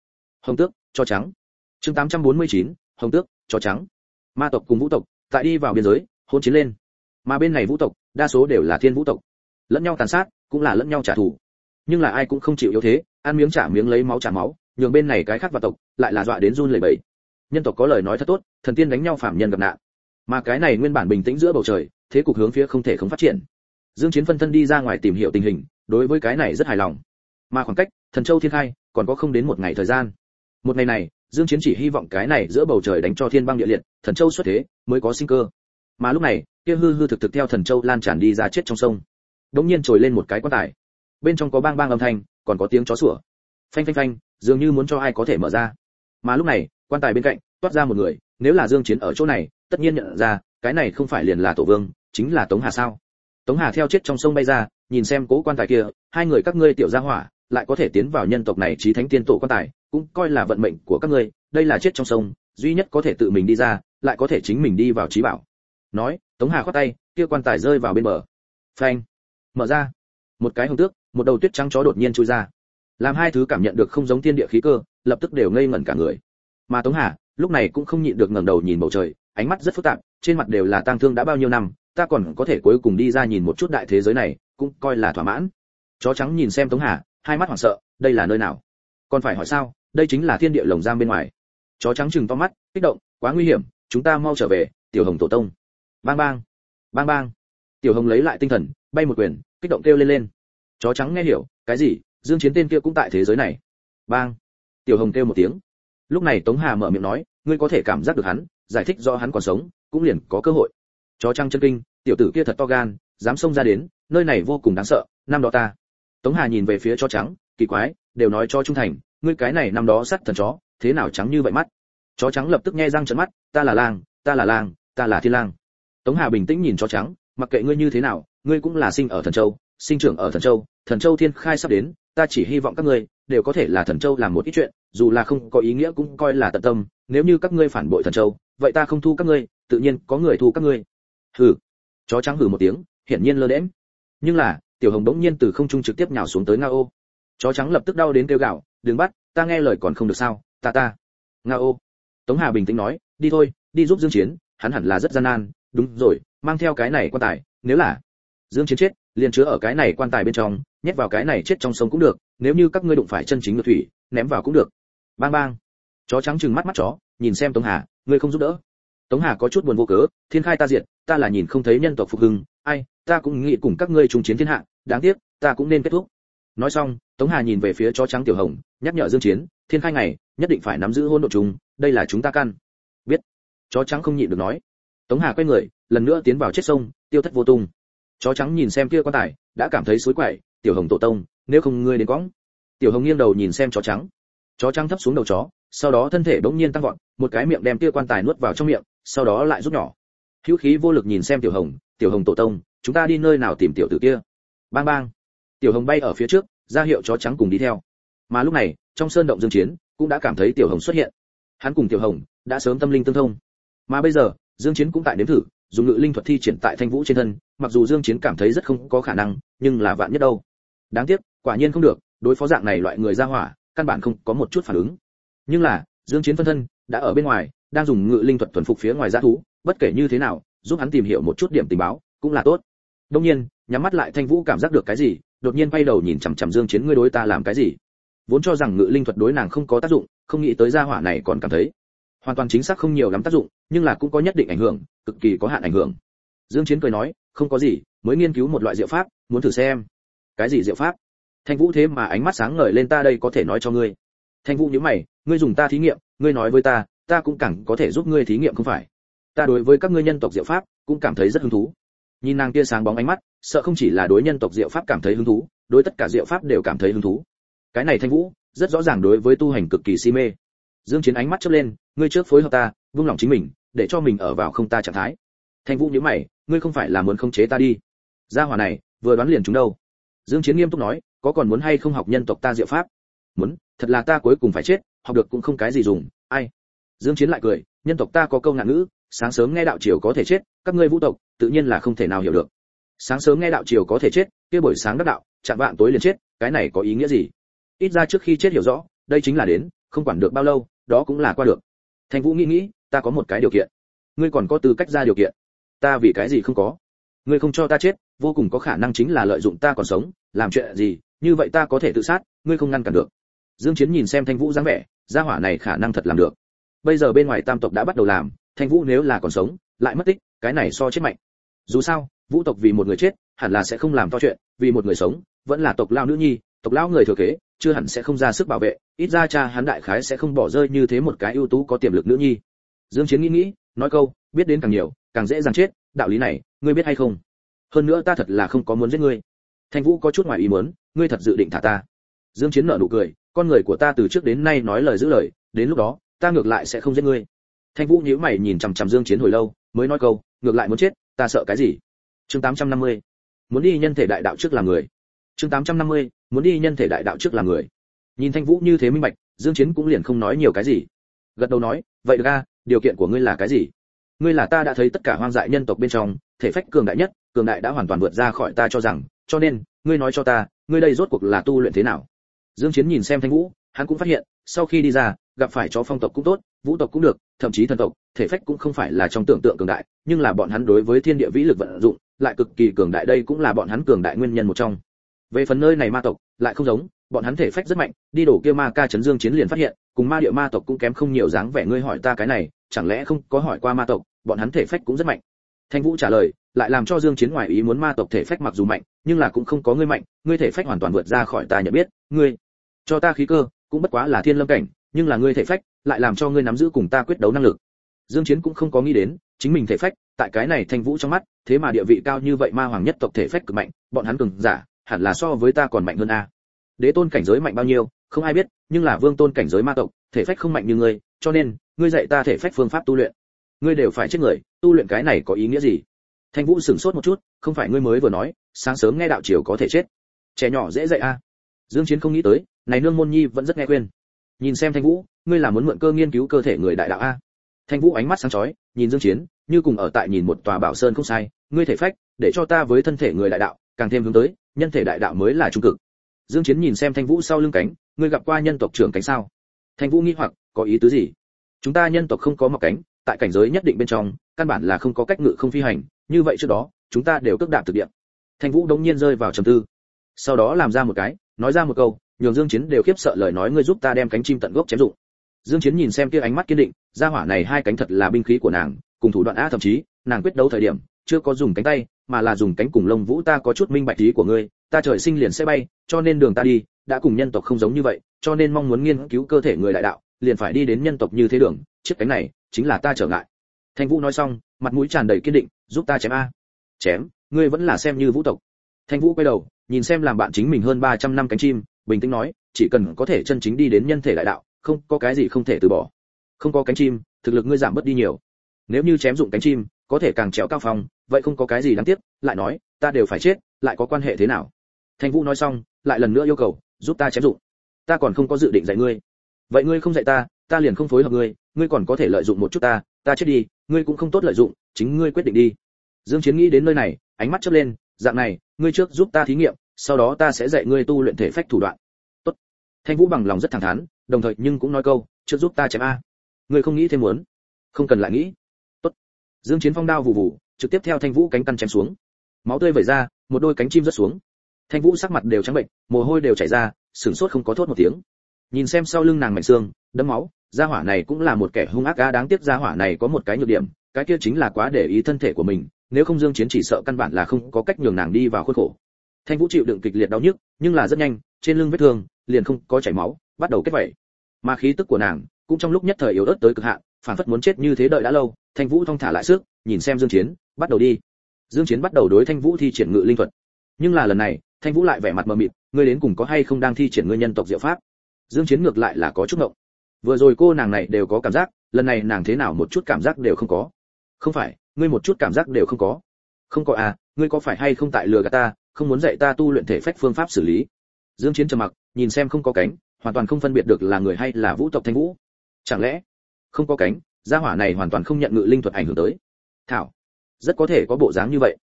hồng tước, cho trắng. Chương 849. hồng tước, cho trắng. Ma tộc cùng vũ tộc, tại đi vào biên giới hôn chiến lên. Mà bên này vũ tộc, đa số đều là thiên vũ tộc. Lẫn nhau tàn sát, cũng là lẫn nhau trả thù. Nhưng là ai cũng không chịu yếu thế, ăn miếng trả miếng lấy máu trả máu, nhường bên này cái khác và tộc, lại là dọa đến run lẩy bẩy. Nhân tộc có lời nói thật tốt, thần tiên đánh nhau phạm nhân gặp nạn. Mà cái này nguyên bản bình tĩnh giữa bầu trời thế cục hướng phía không thể không phát triển. Dương chiến phân thân đi ra ngoài tìm hiểu tình hình, đối với cái này rất hài lòng. Mà khoảng cách, thần châu thiên khai, còn có không đến một ngày thời gian. Một ngày này, dương chiến chỉ hy vọng cái này giữa bầu trời đánh cho thiên băng địa liệt, thần châu xuất thế, mới có sinh cơ. Mà lúc này, kia hư hư thực thực theo thần châu lan tràn đi ra chết trong sông. Đống nhiên trồi lên một cái quan tài. Bên trong có bang bang âm thanh, còn có tiếng chó sủa. Phanh phanh phanh, dường như muốn cho ai có thể mở ra. Mà lúc này, quan tài bên cạnh, toát ra một người, nếu là dương chiến ở chỗ này, tất nhiên nhận ra, cái này không phải liền là tổ vương chính là tống hà sao? Tống hà theo chết trong sông bay ra, nhìn xem cố quan tài kia, hai người các ngươi tiểu gia hỏa, lại có thể tiến vào nhân tộc này trí thánh tiên tổ quan tài, cũng coi là vận mệnh của các ngươi, đây là chết trong sông, duy nhất có thể tự mình đi ra, lại có thể chính mình đi vào trí bảo. Nói, tống hà khoát tay, kia quan tài rơi vào bên bờ. Phanh. Mở ra. Một cái hồng tước, một đầu tuyết trắng chó đột nhiên chui ra. Làm hai thứ cảm nhận được không giống thiên địa khí cơ, lập tức đều ngây ngẩn cả người. Mà tống hà, lúc này cũng không nhịn được ngẩng đầu nhìn bầu trời, ánh mắt rất phức tạp, trên mặt đều là tang thương đã bao nhiêu năm ta còn có thể cuối cùng đi ra nhìn một chút đại thế giới này, cũng coi là thỏa mãn. Chó trắng nhìn xem tống hà, hai mắt hoảng sợ, đây là nơi nào? Còn phải hỏi sao, đây chính là thiên địa lồng giam bên ngoài. Chó trắng chừng to mắt, kích động, quá nguy hiểm, chúng ta mau trở về, tiểu hồng tổ tông. Bang bang bang bang. Tiểu hồng lấy lại tinh thần, bay một quyền, kích động kêu lên lên. Chó trắng nghe hiểu, cái gì, dương chiến tên kia cũng tại thế giới này. Bang. Tiểu hồng kêu một tiếng. Lúc này tống hà mở miệng nói, ngươi có thể cảm giác được hắn, giải thích do hắn còn sống, cũng liền có cơ hội chó trăng chân kinh, tiểu tử kia thật to gan, dám xông ra đến, nơi này vô cùng đáng sợ, năm đó ta. Tống hà nhìn về phía chó trắng, kỳ quái, đều nói cho trung thành, ngươi cái này năm đó sắt thần chó, thế nào trắng như vậy mắt? Chó trắng lập tức nghe răng trợn mắt, ta là lang ta là lang ta là thiên lang tống hà bình tĩnh nhìn chó trắng, mặc kệ ngươi như thế nào, ngươi cũng là sinh ở thần châu, sinh trưởng ở thần châu thần châu thiên khai sắp đến, ta chỉ hy vọng các ngươi đều có thể là thần châu làm một ít chuyện, dù là không có ý nghĩa cũng coi là tận tâm, nếu như các ngươi phản bội thần châu, vậy ta không thu các ngươi, tự nhiên có người thu các ngươi hừ. Chó trắng hừ một tiếng, hiển nhiên lơ đễm nhưng là, tiểu hồng đống nhiên từ không trung trực tiếp nhào xuống tới nga ô chó trắng lập tức đau đến kêu gào, đừng bắt, ta nghe lời còn không được sao, ta ta. Nga ô tống hà bình tĩnh nói, đi thôi, đi giúp dương chiến, hắn hẳn là rất gian nan, đúng rồi, mang theo cái này quan tài, nếu là dương chiến chết, liền chứa ở cái này quan tài bên trong, nhét vào cái này chết trong sông cũng được, nếu như các ngươi đụng phải chân chính ngược thủy, ném vào cũng được. Bang bang. Chó trắng trừng mắt mắt chó, nhìn xem tống hà, ngươi không giúp đỡ tống hà có chút buồn vô cớ thiên khai ta diệt ta là nhìn không thấy nhân tộc phục hưng ai ta cũng nghĩ cùng các ngươi chung chiến thiên hạ đáng tiếc ta cũng nên kết thúc. Nói xong tống hà nhìn về phía chó trắng tiểu hồng nhắc nhở dương chiến thiên khai ngày nhất định phải nắm giữ hôn độ trùng, đây là chúng ta căn. Biết. Chó trắng không nhịn được nói. Tống hà quay người lần nữa tiến vào chết sông tiêu thất vô tung. Chó trắng nhìn xem kia quan tài đã cảm thấy suối quậy tiểu hồng tổ tông nếu không ngươi đến quổng. tiểu hồng nghiêng đầu nhìn xem chó trắng. Chó trắng thấp xuống đầu chó sau đó thân thể bỗng nhiên tăng vọt, một cái miệng đem kia quan tài nuốt vào trong miệng, sau đó lại rút nhỏ. Hữu khí vô lực nhìn xem tiểu hồng tiểu hồng tổ tông, chúng ta đi nơi nào tìm tiểu tử kia? Bang bang. Tiểu hồng bay ở phía trước, ra hiệu chó trắng cùng đi theo. Mà lúc này, trong sơn động dương chiến, cũng đã cảm thấy tiểu hồng xuất hiện. Hắn cùng tiểu hồng đã sớm tâm linh tương thông. Mà bây giờ, dương chiến cũng tại nếm thử, dùng ngự linh thuật thi triển tại thanh vũ trên thân, mặc dù dương chiến cảm thấy rất không có khả năng, nhưng là vạn nhất đâu. Đáng tiếc, quả nhiên không được, đối phó dạng này loại người ra hỏa, căn bản không có một chút phản ứng nhưng là, dương chiến phân thân đã ở bên ngoài, đang dùng ngự linh thuật thuần phục phía ngoài giã thú, bất kể như thế nào, giúp hắn tìm hiểu một chút điểm tình báo, cũng là tốt. Đương nhiên, nhắm mắt lại thanh vũ cảm giác được cái gì, đột nhiên quay đầu nhìn chằm chằm dương chiến, ngươi đối ta làm cái gì? Vốn cho rằng ngự linh thuật đối nàng không có tác dụng, không nghĩ tới gia hỏa này còn cảm thấy hoàn toàn chính xác không nhiều lắm tác dụng, nhưng là cũng có nhất định ảnh hưởng, cực kỳ có hạn ảnh hưởng. Dương chiến cười nói, không có gì, mới nghiên cứu một loại diệu pháp, muốn thử xem. Cái gì diệu pháp? Thanh vũ thế mà ánh mắt sáng ngời lên, ta đây có thể nói cho ngươi. Thanh vũ nhíu mày ngươi dùng ta thí nghiệm, ngươi nói với ta ta cũng càng có thể giúp ngươi thí nghiệm không phải. Ta đối với các ngươi nhân tộc diệu pháp cũng cảm thấy rất hứng thú. Nhìn nàng kia sáng bóng ánh mắt, sợ không chỉ là đối nhân tộc diệu pháp cảm thấy hứng thú, đối tất cả diệu pháp đều cảm thấy hứng thú. Cái này thanh vũ, rất rõ ràng đối với tu hành cực kỳ si mê. Dương chiến ánh mắt chớp lên, ngươi trước phối hợp ta, vung lòng chính mình, để cho mình ở vào không ta trạng thái. Thanh vũ nhíu mày, ngươi không phải là muốn khống chế ta đi. Gia hỏa này, vừa đoán liền chúng đâu? Dương chiến nghiêm túc nói, có còn muốn hay không học nhân tộc ta diệu pháp? Muốn, thật là ta cuối cùng phải chết học được cũng không cái gì dùng, ai? Dương chiến lại cười, nhân tộc ta có câu ngạn ngữ, sáng sớm nghe đạo triều có thể chết, các ngươi vũ tộc, tự nhiên là không thể nào hiểu được. Sáng sớm nghe đạo triều có thể chết, kia buổi sáng đắc đạo, chạm vạn tối liền chết, cái này có ý nghĩa gì? Ít ra trước khi chết hiểu rõ, đây chính là đến, không quản được bao lâu, đó cũng là qua được. Thành vũ nghĩ nghĩ, ta có một cái điều kiện. Ngươi còn có tư cách ra điều kiện. Ta vì cái gì không có? Ngươi không cho ta chết, vô cùng có khả năng chính là lợi dụng ta còn sống, làm chuyện gì, như vậy ta có thể tự sát, ngươi không ngăn cản được. Dương chiến nhìn xem thanh vũ dáng vẻ gia hỏa này khả năng thật làm được. Bây giờ bên ngoài tam tộc đã bắt đầu làm, thanh vũ nếu là còn sống, lại mất tích, cái này so chết mạnh. Dù sao, vũ tộc vì một người chết, hẳn là sẽ không làm to chuyện, vì một người sống, vẫn là tộc lao nữ nhi, tộc lão người thừa kế, chưa hẳn sẽ không ra sức bảo vệ, ít ra cha hắn đại khái sẽ không bỏ rơi như thế một cái ưu tú có tiềm lực nữ nhi. Dương chiến nghĩ nghĩ, nói câu, biết đến càng nhiều, càng dễ dàng chết, đạo lý này, ngươi biết hay không? Hơn nữa ta thật là không có muốn giết ngươi. Thanh vũ có chút ngoài ý muốn, ngươi thật dự định thả ta. Dương chiến nở nụ cười con người của ta từ trước đến nay nói lời giữ lời, đến lúc đó, ta ngược lại sẽ không giết ngươi. Thanh vũ nhíu mày nhìn chằm chằm dương chiến hồi lâu, mới nói câu, ngược lại muốn chết, ta sợ cái gì? Chương 850 muốn đi nhân thể đại đạo trước là người. Chương 850 muốn đi nhân thể đại đạo trước là người. Nhìn thanh vũ như thế minh bạch, dương chiến cũng liền không nói nhiều cái gì. Gật đầu nói, vậy ra điều kiện của ngươi là cái gì? Ngươi là ta đã thấy tất cả hoang dại nhân tộc bên trong, thể phách cường đại nhất, cường đại đã hoàn toàn vượt ra khỏi ta cho rằng, cho nên, ngươi nói cho ta, ngươi đây rốt cuộc là tu luyện thế nào? Dương chiến nhìn xem thanh vũ, hắn cũng phát hiện, sau khi đi ra, gặp phải chó phong tộc cũng tốt, vũ tộc cũng được, thậm chí thần tộc, thể phách cũng không phải là trong tưởng tượng cường đại, nhưng là bọn hắn đối với thiên địa vĩ lực vận dụng, lại cực kỳ cường đại, đây cũng là bọn hắn cường đại nguyên nhân một trong. Về phần nơi này ma tộc, lại không giống, bọn hắn thể phách rất mạnh, đi đổ kia ma ca chấn dương chiến liền phát hiện, cùng ma địa ma tộc cũng kém không nhiều dáng vẻ, ngươi hỏi ta cái này, chẳng lẽ không có hỏi qua ma tộc, bọn hắn thể phách cũng rất mạnh. Thanh vũ trả lời, lại làm cho dương chiến ngoài ý muốn ma tộc thể phách mặc dù mạnh, nhưng là cũng không có ngươi mạnh, ngươi thể phách hoàn toàn vượt ra khỏi ta nhận biết, ngươi cho ta khí cơ, cũng bất quá là thiên lâm cảnh, nhưng là ngươi thể phách, lại làm cho ngươi nắm giữ cùng ta quyết đấu năng lực. Dương chiến cũng không có nghĩ đến, chính mình thể phách, tại cái này thanh vũ trong mắt, thế mà địa vị cao như vậy ma hoàng nhất tộc thể phách cực mạnh, bọn hắn cường giả, hẳn là so với ta còn mạnh hơn a. Đế tôn cảnh giới mạnh bao nhiêu, không ai biết, nhưng là vương tôn cảnh giới ma tộc, thể phách không mạnh như ngươi, cho nên, ngươi dạy ta thể phách phương pháp tu luyện. Ngươi đều phải chết người, tu luyện cái này có ý nghĩa gì? Thanh vũ sửng sốt một chút, không phải ngươi mới vừa nói, sáng sớm nghe đạo triều có thể chết. Trẻ nhỏ dễ dạy a. Dương chiến không nghĩ tới này nương môn nhi vẫn rất nghe khuyên. Nhìn xem thanh vũ, ngươi là muốn mượn cơ nghiên cứu cơ thể người đại đạo a? Thanh vũ ánh mắt sáng chói, nhìn dương chiến, như cùng ở tại nhìn một tòa bảo sơn không sai, ngươi thể phách, để cho ta với thân thể người đại đạo, càng thêm hướng tới, nhân thể đại đạo mới là trung cực. Dương chiến nhìn xem thanh vũ sau lưng cánh, ngươi gặp qua nhân tộc trưởng cánh sao? Thanh vũ nghi hoặc, có ý tứ gì? Chúng ta nhân tộc không có mọc cánh, tại cảnh giới nhất định bên trong, căn bản là không có cách ngự không phi hành, như vậy trước đó, chúng ta đều cước đạp thực địa. Thanh vũ đống nhiên rơi vào trầm tư, sau đó làm ra một cái, nói ra một câu nhường dương chiến đều khiếp sợ lời nói ngươi giúp ta đem cánh chim tận gốc chém dụng. Dương chiến nhìn xem kia ánh mắt kiên định, gia hỏa này hai cánh thật là binh khí của nàng, cùng thủ đoạn á thậm chí, nàng quyết đấu thời điểm, chưa có dùng cánh tay, mà là dùng cánh cùng lông vũ ta có chút minh bạch ý của ngươi, ta trời sinh liền sẽ bay, cho nên đường ta đi, đã cùng nhân tộc không giống như vậy, cho nên mong muốn nghiên cứu cơ thể người đại đạo, liền phải đi đến nhân tộc như thế đường, chiếc cánh này chính là ta trở ngại. Thanh vũ nói xong, mặt mũi tràn đầy kiên định, giúp ta chém a. Chém, ngươi vẫn là xem như vũ tộc. Thanh vũ quay đầu, nhìn xem làm bạn chính mình hơn 300 năm cánh chim bình tĩnh nói chỉ cần có thể chân chính đi đến nhân thể đại đạo không có cái gì không thể từ bỏ. Không có cánh chim thực lực ngươi giảm bớt đi nhiều. Nếu như chém dụng cánh chim có thể càng trèo cao phòng, vậy không có cái gì đáng tiếc lại nói ta đều phải chết lại có quan hệ thế nào? Thanh vũ nói xong lại lần nữa yêu cầu giúp ta chém dụng. Ta còn không có dự định dạy ngươi. Vậy ngươi không dạy ta ta liền không phối hợp ngươi ngươi còn có thể lợi dụng một chút ta ta chết đi ngươi cũng không tốt lợi dụng chính ngươi quyết định đi. Dương chiến nghĩ đến nơi này ánh mắt chớp lên dạng này ngươi trước giúp ta thí nghiệm sau đó ta sẽ dạy ngươi tu luyện thể phách thủ đoạn. Tốt. Thanh vũ bằng lòng rất thẳng thắn, đồng thời nhưng cũng nói câu, trước giúp ta chém a. Ngươi không nghĩ thêm muốn? Không cần lại nghĩ. Tốt. Dương chiến phong đao vụ vụ trực tiếp theo thanh vũ cánh căn chém xuống. Máu tươi vẩy ra, một đôi cánh chim rớt xuống. Thanh vũ sắc mặt đều trắng bệnh, mồ hôi đều chảy ra, sửng sốt không có thốt một tiếng. Nhìn xem sau lưng nàng mảnh xương đấm máu, gia hỏa này cũng là một kẻ hung ác ga đáng tiếc gia hỏa này có một cái nhược điểm, cái kia chính là quá để ý thân thể của mình, nếu không dương chiến chỉ sợ căn bản là không có cách nhường nàng đi vào khuôn khổ thanh vũ chịu đựng kịch liệt đau nhức, nhưng là rất nhanh, trên lưng vết thương liền không có chảy máu, bắt đầu kết vẩy mà khí tức của nàng cũng trong lúc nhất thời yếu ớt tới cực hạn, phản phất muốn chết như thế đợi đã lâu, thanh vũ thong thả lại sức, nhìn xem dương chiến, bắt đầu đi. Dương chiến bắt đầu đối thanh vũ thi triển ngự linh thuật. Nhưng là lần này, thanh vũ lại vẻ mặt mờ mịt, ngươi đến cùng có hay không đang thi triển ngươi nhân tộc diệu pháp? Dương chiến ngược lại là có chút ngộng. Vừa rồi cô nàng này đều có cảm giác, lần này nàng thế nào một chút cảm giác đều không có. Không phải, ngươi một chút cảm giác đều không có. Không có à ngươi có phải hay không tại lừa gạt ta không muốn dạy ta tu luyện thể phách phương pháp xử lý. Dương chiến trầm mặc, nhìn xem không có cánh, hoàn toàn không phân biệt được là người hay là vũ tộc thanh vũ. Chẳng lẽ không có cánh, gia hỏa này hoàn toàn không nhận ngự linh thuật ảnh hưởng tới? Thảo, rất có thể có bộ dáng như vậy.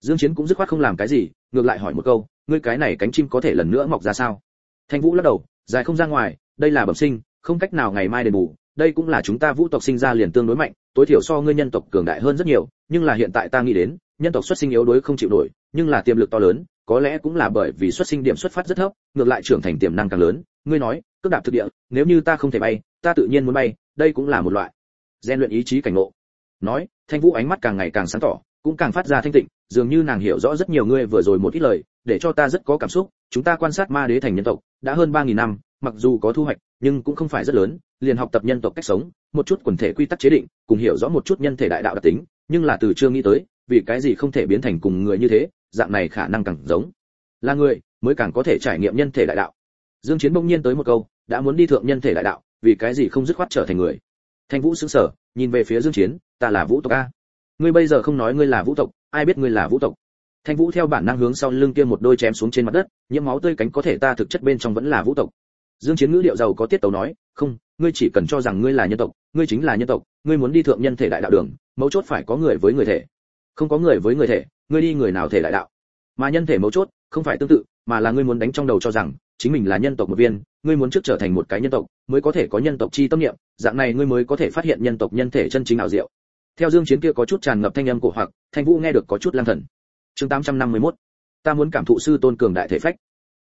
Dương chiến cũng dứt khoát không làm cái gì, ngược lại hỏi một câu, ngươi cái này cánh chim có thể lần nữa mọc ra sao? Thanh vũ lắc đầu, dài không ra ngoài, đây là bẩm sinh, không cách nào ngày mai đền bù, đây cũng là chúng ta vũ tộc sinh ra liền tương đối mạnh tối thiểu so ngươi nhân tộc cường đại hơn rất nhiều, nhưng là hiện tại ta nghĩ đến, nhân tộc xuất sinh yếu đuối không chịu nổi, nhưng là tiềm lực to lớn, có lẽ cũng là bởi vì xuất sinh điểm xuất phát rất thấp, ngược lại trưởng thành tiềm năng càng lớn. Ngươi nói, cước đạp thực địa, nếu như ta không thể bay, ta tự nhiên muốn bay, đây cũng là một loại. Gian luyện ý chí cảnh ngộ. Nói, thanh vũ ánh mắt càng ngày càng sáng tỏ, cũng càng phát ra thanh tịnh, dường như nàng hiểu rõ rất nhiều ngươi vừa rồi một ít lời, để cho ta rất có cảm xúc. Chúng ta quan sát ma đế thành nhân tộc, đã hơn ba nghìn năm, mặc dù có thu hoạch, nhưng cũng không phải rất lớn liền học tập nhân tộc cách sống, một chút quần thể quy tắc chế định, cùng hiểu rõ một chút nhân thể đại đạo đặc tính, nhưng là từ chưa nghĩ tới, vì cái gì không thể biến thành cùng người như thế, dạng này khả năng càng giống. Là người, mới càng có thể trải nghiệm nhân thể đại đạo. Dương chiến bỗng nhiên tới một câu, đã muốn đi thượng nhân thể đại đạo, vì cái gì không dứt khoát trở thành người? Thanh vũ sững sờ, nhìn về phía dương chiến, ta là vũ tộc a. Ngươi bây giờ không nói ngươi là vũ tộc, ai biết ngươi là vũ tộc? Thanh vũ theo bản năng hướng sau lưng kia một đôi chém xuống trên mặt đất, nhiễm máu tươi cánh có thể ta thực chất bên trong vẫn là vũ tộc dương chiến ngữ điệu giàu có tiết tấu nói, không, ngươi chỉ cần cho rằng ngươi là nhân tộc, ngươi chính là nhân tộc, ngươi muốn đi thượng nhân thể đại đạo đường, mấu chốt phải có người với người thể. Không có người với người thể, ngươi đi người nào thể đại đạo. Mà nhân thể mấu chốt, không phải tương tự, mà là ngươi muốn đánh trong đầu cho rằng, chính mình là nhân tộc một viên, ngươi muốn trước trở thành một cái nhân tộc, mới có thể có nhân tộc chi tâm niệm, dạng này ngươi mới có thể phát hiện nhân tộc nhân thể chân chính ảo diệu. Theo dương chiến kia có chút tràn ngập thanh âm cổ hoặc, thanh vũ nghe được có chút lang thần. Chương 851 ta muốn cảm thụ sư tôn cường đại thể phách.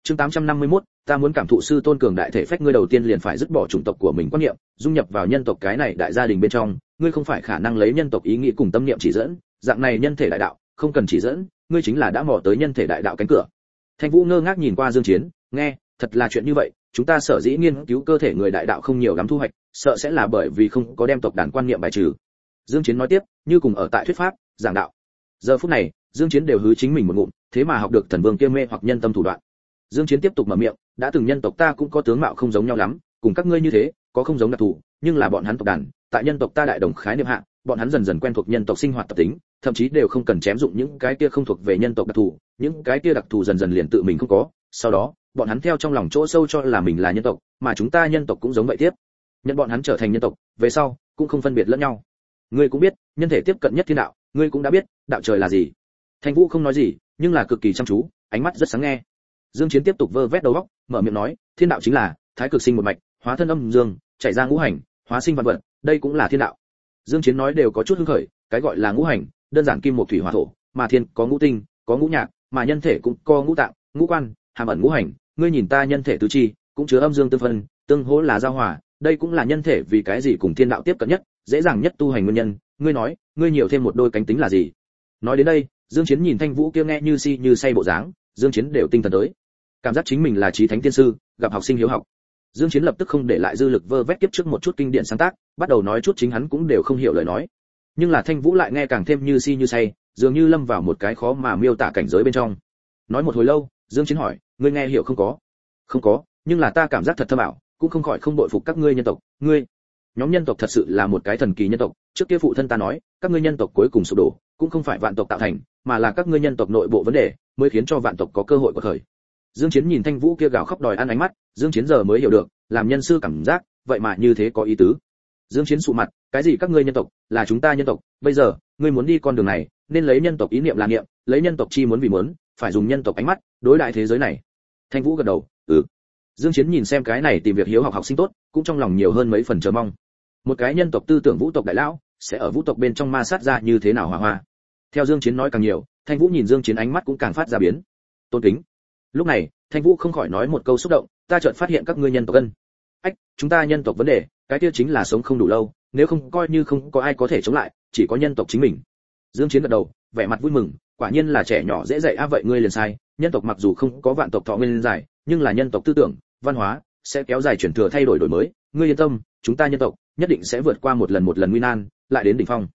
Chương 851 ta muốn cảm thụ sư tôn cường đại thể phách, ngươi đầu tiên liền phải dứt bỏ chủng tộc của mình quan niệm, dung nhập vào nhân tộc cái này đại gia đình bên trong, ngươi không phải khả năng lấy nhân tộc ý nghĩ cùng tâm niệm chỉ dẫn, dạng này nhân thể đại đạo, không cần chỉ dẫn, ngươi chính là đã mò tới nhân thể đại đạo cánh cửa. Thanh vũ ngơ ngác nhìn qua dương chiến, nghe, thật là chuyện như vậy, chúng ta sở dĩ nghiên cứu cơ thể người đại đạo không nhiều lắm thu hoạch, sợ sẽ là bởi vì không có đem tộc đàn quan niệm bài trừ. Dương chiến nói tiếp, như cùng ở tại thuyết pháp, giảng đạo. Giờ phút này, dương chiến đều hứa chính mình một ngụm, thế mà học được thần vương kia mê hoặc nhân tâm thủ đoạn. Dương chiến tiếp tục mở miệng đã từng nhân tộc ta cũng có tướng mạo không giống nhau lắm, cùng các ngươi như thế, có không giống đặc thù, nhưng là bọn hắn tộc đàn, tại nhân tộc ta đại đồng khái niệm hạ, bọn hắn dần dần quen thuộc nhân tộc sinh hoạt tập tính, thậm chí đều không cần chém dụng những cái kia không thuộc về nhân tộc đặc thù, những cái kia đặc thù dần dần liền tự mình không có, sau đó, bọn hắn theo trong lòng chỗ sâu cho là mình là nhân tộc, mà chúng ta nhân tộc cũng giống vậy tiếp. Nhận bọn hắn trở thành nhân tộc, về sau, cũng không phân biệt lẫn nhau. Ngươi cũng biết, nhân thể tiếp cận nhất thiên đạo, ngươi cũng đã biết, đạo trời là gì. Thanh vũ không nói gì, nhưng là cực kỳ chăm chú, ánh mắt rất sáng nghe dương chiến tiếp tục vơ vét đầu óc, mở miệng nói, thiên đạo chính là, thái cực sinh một mạch, hóa thân âm dương chạy ra ngũ hành, hóa sinh vạn vật, đây cũng là thiên đạo. Dương chiến nói đều có chút hưng khởi, cái gọi là ngũ hành, đơn giản kim một thủy hỏa thổ, mà thiên có ngũ tinh, có ngũ nhạc, mà nhân thể cũng có ngũ tạng, ngũ quan, hàm ẩn ngũ hành. Ngươi nhìn ta nhân thể tứ chi, cũng chứa âm dương tương phân, tương hỗ là giao hòa, đây cũng là nhân thể vì cái gì cùng thiên đạo tiếp cận nhất, dễ dàng nhất tu hành nguyên nhân. Ngươi nói, ngươi nhiều thêm một đôi cánh tính là gì? Nói đến đây, dương chiến nhìn thanh vũ kia nghe như si như say bộ dáng dương chiến đều tinh thần tới. Cảm giác chính mình là trí thánh tiên sư, gặp học sinh hiếu học. Dương chiến lập tức không để lại dư lực vơ vét kiếp trước một chút kinh điển sáng tác, bắt đầu nói chút chính hắn cũng đều không hiểu lời nói. Nhưng là thanh vũ lại nghe càng thêm như si như say, dường như lâm vào một cái khó mà miêu tả cảnh giới bên trong. Nói một hồi lâu, dương chiến hỏi, ngươi nghe hiểu không có? Không có, nhưng là ta cảm giác thật thâm ảo, cũng không khỏi không bội phục các ngươi nhân tộc. Ngươi, nhóm nhân tộc thật sự là một cái thần kỳ nhân tộc. Trước kia phụ thân ta nói, các ngươi nhân tộc cuối cùng sụp đổ, cũng không phải vạn tộc tạo thành, mà là các ngươi nhân tộc nội bộ vấn đề mới khiến cho vạn tộc có cơ hội của khởi dương chiến nhìn thanh vũ kia gào khóc đòi ăn ánh mắt, dương chiến giờ mới hiểu được, làm nhân sư cảm giác, vậy mà như thế có ý tứ. Dương chiến sụ mặt, cái gì các ngươi nhân tộc, là chúng ta nhân tộc, bây giờ, ngươi muốn đi con đường này, nên lấy nhân tộc ý niệm là niệm, lấy nhân tộc chi muốn vì muốn, phải dùng nhân tộc ánh mắt, đối đại thế giới này. Thanh vũ gật đầu ừ. Dương chiến nhìn xem cái này tìm việc hiếu học học sinh tốt, cũng trong lòng nhiều hơn mấy phần chờ mong. Một cái nhân tộc tư tưởng vũ tộc đại lão, sẽ ở vũ tộc bên trong ma sát ra như thế nào hòa hoa. Theo dương chiến nói càng nhiều thanh vũ nhìn dương chiến ánh mắt cũng càng phát ra biến. Tôn kính. Lúc này, thanh vũ không khỏi nói một câu xúc động, ta chợt phát hiện các ngươi nhân tộc ân. Ách, chúng ta nhân tộc vấn đề, cái kia chính là sống không đủ lâu, nếu không coi như không có ai có thể chống lại, chỉ có nhân tộc chính mình. Dương chiến gật đầu, vẻ mặt vui mừng, quả nhiên là trẻ nhỏ dễ dạy, a, vậy ngươi liền sai, nhân tộc mặc dù không có vạn tộc thọ nguyên dài, nhưng là nhân tộc tư tưởng, văn hóa sẽ kéo dài chuyển thừa thay đổi đổi mới. Ngươi yên tâm, chúng ta nhân tộc nhất định sẽ vượt qua một lần một lần nguy nan, lại đến đỉnh phong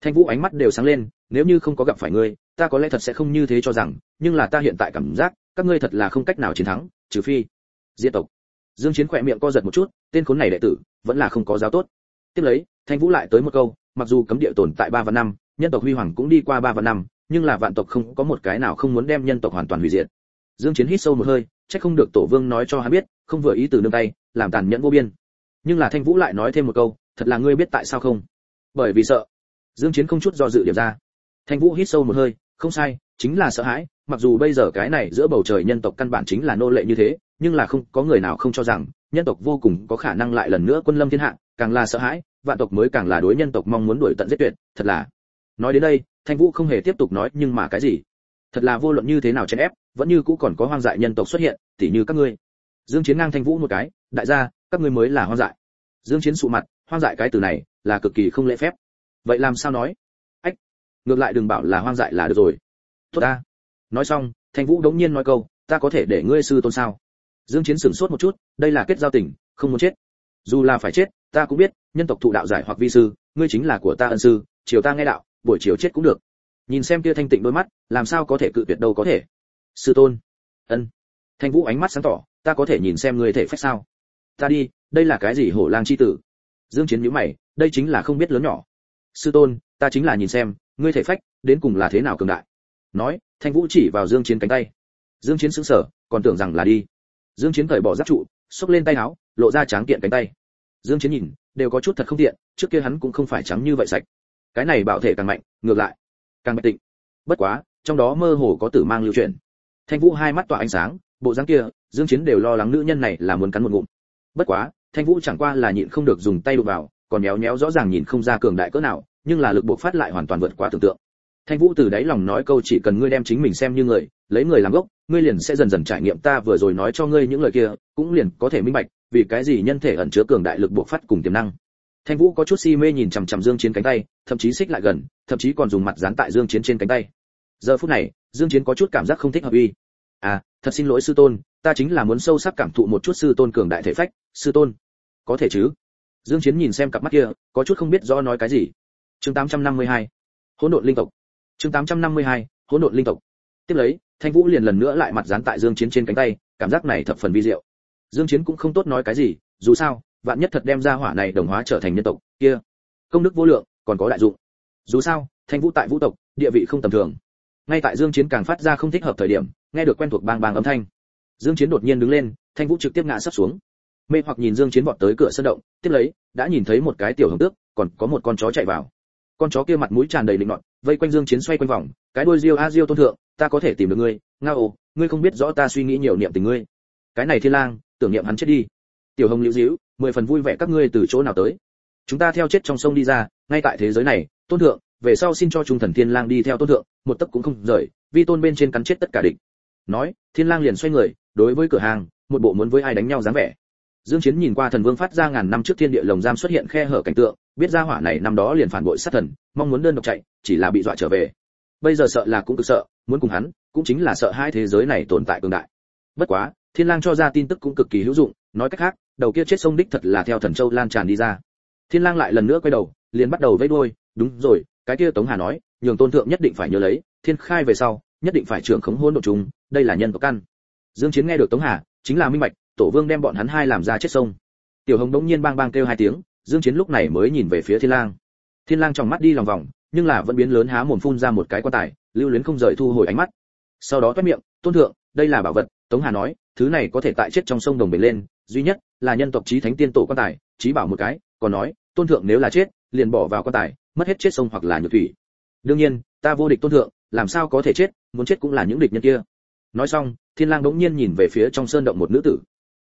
thanh vũ ánh mắt đều sáng lên, nếu như không có gặp phải ngươi, ta có lẽ thật sẽ không như thế cho rằng, nhưng là ta hiện tại cảm giác, các ngươi thật là không cách nào chiến thắng, trừ phi, diệt tộc. Dương chiến khỏe miệng co giật một chút, tên khốn này đệ tử, vẫn là không có giáo tốt. Tiếp lấy, thanh vũ lại tới một câu, mặc dù cấm địa tồn tại ba và năm, nhân tộc huy hoàng cũng đi qua ba và năm, nhưng là vạn tộc không có một cái nào không muốn đem nhân tộc hoàn toàn hủy diệt. Dương chiến hít sâu một hơi, chắc không được tổ vương nói cho hắn biết, không vừa ý từ nương tay, làm tàn nhẫn vô biên. Nhưng là thanh vũ lại nói thêm một câu, thật là ngươi biết tại sao không? Bởi vì sợ dương chiến không chút do dự điểm ra. Thanh vũ hít sâu một hơi, không sai, chính là sợ hãi, mặc dù bây giờ cái này giữa bầu trời nhân tộc căn bản chính là nô lệ như thế, nhưng là không, có người nào không cho rằng, nhân tộc vô cùng có khả năng lại lần nữa quân lâm thiên hạ, càng là sợ hãi, vạn tộc mới càng là đối nhân tộc mong muốn đuổi tận giết tuyệt, thật là. Nói đến đây, thanh vũ không hề tiếp tục nói, nhưng mà cái gì? Thật là vô luận như thế nào chen ép, vẫn như cũ còn có hoang dại nhân tộc xuất hiện, tỉ như các ngươi. Dương chiến ngang thanh vũ một cái, đại gia, các ngươi mới là hoang dại. Dương chiến sụ mặt, hoang dại cái từ này, là cực kỳ không lễ phép vậy làm sao nói? Ách, ngược lại đừng bảo là hoang dại là được rồi. Tốt ta. Nói xong, thanh vũ đống nhiên nói câu, ta có thể để ngươi sư tôn sao? Dương chiến sửng sốt một chút, đây là kết giao tình, không muốn chết. Dù là phải chết, ta cũng biết, nhân tộc thụ đạo giải hoặc vi sư, ngươi chính là của ta ân sư, chiều ta nghe đạo, buổi chiều chết cũng được. Nhìn xem kia thanh tịnh đôi mắt, làm sao có thể cự tuyệt đâu có thể. Sư tôn. Ân. Thanh vũ ánh mắt sáng tỏ, ta có thể nhìn xem ngươi thể phách sao? Ta đi, đây là cái gì hổ lang chi tử? Dương chiến nhíu mày, đây chính là không biết lớn nhỏ sư tôn, ta chính là nhìn xem, ngươi thể phách, đến cùng là thế nào cường đại? Nói, thanh vũ chỉ vào dương chiến cánh tay. Dương chiến sững sờ, còn tưởng rằng là đi. Dương chiến cởi bỏ giáp trụ, xốc lên tay áo, lộ ra tráng kiện cánh tay. Dương chiến nhìn, đều có chút thật không tiện, trước kia hắn cũng không phải trắng như vậy sạch. Cái này bảo thể càng mạnh, ngược lại, càng mạnh tịnh. Bất quá, trong đó mơ hồ có tử mang lưu truyền thanh vũ hai mắt tỏa ánh sáng, bộ dáng kia, dương chiến đều lo lắng nữ nhân này là muốn cắn một ngụm. Bất quá, thanh vũ chẳng qua là nhịn không được dùng tay đụng vào, còn méo méo rõ ràng nhìn không ra cường đại cỡ nào nhưng là lực buộc phát lại hoàn toàn vượt quá tưởng tượng. Thanh vũ từ đáy lòng nói câu chỉ cần ngươi đem chính mình xem như người, lấy người làm gốc, ngươi liền sẽ dần dần trải nghiệm ta vừa rồi nói cho ngươi những lời kia, cũng liền có thể minh bạch, vì cái gì nhân thể ẩn chứa cường đại lực buộc phát cùng tiềm năng. Thanh vũ có chút si mê nhìn chằm chằm dương chiến cánh tay, thậm chí xích lại gần, thậm chí còn dùng mặt dán tại dương chiến trên cánh tay. Giờ phút này, dương chiến có chút cảm giác không thích hợp uy à thật xin lỗi sư tôn, ta chính là muốn sâu sắc cảm thụ một chút sư tôn cường đại thể phách, sư tôn, có thể chứ? Dương chiến nhìn xem cặp mắt kia, có chút không biết rõ nói cái gì chương 852 hỗn độn linh tộc. chương 852 hỗn độn linh tộc. tiếp lấy, thanh vũ liền lần nữa lại mặt dán tại dương chiến trên cánh tay, cảm giác này thập phần vi diệu. Dương chiến cũng không tốt nói cái gì, dù sao, vạn nhất thật đem ra hỏa này đồng hóa trở thành nhân tộc, kia, công đức vô lượng, còn có đại dụng. dù sao, thanh vũ tại vũ tộc, địa vị không tầm thường. ngay tại dương chiến càng phát ra không thích hợp thời điểm, nghe được quen thuộc bang bang âm thanh, dương chiến đột nhiên đứng lên, thanh vũ trực tiếp ngã sắp xuống. mê hoặc nhìn dương chiến vọt tới cửa sân động, tiếp lấy, đã nhìn thấy một cái tiểu hồng tước, còn có một con chó chạy vào con chó kia mặt mũi tràn đầy định nọt, vây quanh dương chiến xoay quanh vòng, cái đuôi diêu a diêu tôn thượng, ta có thể tìm được ngươi ngao ồ ngươi không biết rõ ta suy nghĩ nhiều niệm tình ngươi. Cái này thiên lang, tưởng niệm hắn chết đi. Tiểu hồng liễu diễu, mười phần vui vẻ các ngươi từ chỗ nào tới. Chúng ta theo chết trong sông đi ra, ngay tại thế giới này, tôn thượng, về sau xin cho trung thần thiên lang đi theo tôn thượng, một tấc cũng không rời, vi tôn bên trên cắn chết tất cả địch. Nói, thiên lang liền xoay người, đối với cửa hàng, một bộ muốn với ai đánh nhau dáng vẻ dương chiến nhìn qua thần vương phát ra ngàn năm trước thiên địa lồng giam xuất hiện khe hở cảnh tượng, biết ra hỏa này năm đó liền phản bội sát thần, mong muốn đơn độc chạy, chỉ là bị dọa trở về. Bây giờ sợ là cũng cực sợ, muốn cùng hắn, cũng chính là sợ hai thế giới này tồn tại cường đại. Bất quá, thiên lang cho ra tin tức cũng cực kỳ hữu dụng, nói cách khác, đầu kia chết sông đích thật là theo thần châu lan tràn đi ra. Thiên lang lại lần nữa quay đầu, liền bắt đầu vẫy đuôi, đúng rồi, cái kia tống hà nói, nhường tôn thượng nhất định phải nhớ lấy, thiên khai về sau, nhất định phải trưởng khống hôn độ chúng đây là nhân tộc căn. Dương chiến nghe được tống hà, chính là minh bạch tổ vương đem bọn hắn hai làm ra chết sông. Tiểu hồng đống nhiên bang bang kêu hai tiếng, dương chiến lúc này mới nhìn về phía thiên lang. Thiên lang trong mắt đi lòng vòng, nhưng là vẫn biến lớn há mồm phun ra một cái quan tài, lưu luyến không rời thu hồi ánh mắt. Sau đó toát miệng, tôn thượng, đây là bảo vật. Tống hà nói, thứ này có thể tại chết trong sông đồng bể lên, duy nhất là nhân tộc chí thánh tiên tổ quan tài, chí bảo một cái, còn nói, tôn thượng nếu là chết, liền bỏ vào quan tài, mất hết chết sông hoặc là nhược thủy. Đương nhiên, ta vô địch tôn thượng, làm sao có thể chết, muốn chết cũng là những địch nhân kia. Nói xong, thiên lang đống nhiên nhìn về phía trong sơn động một nữ tử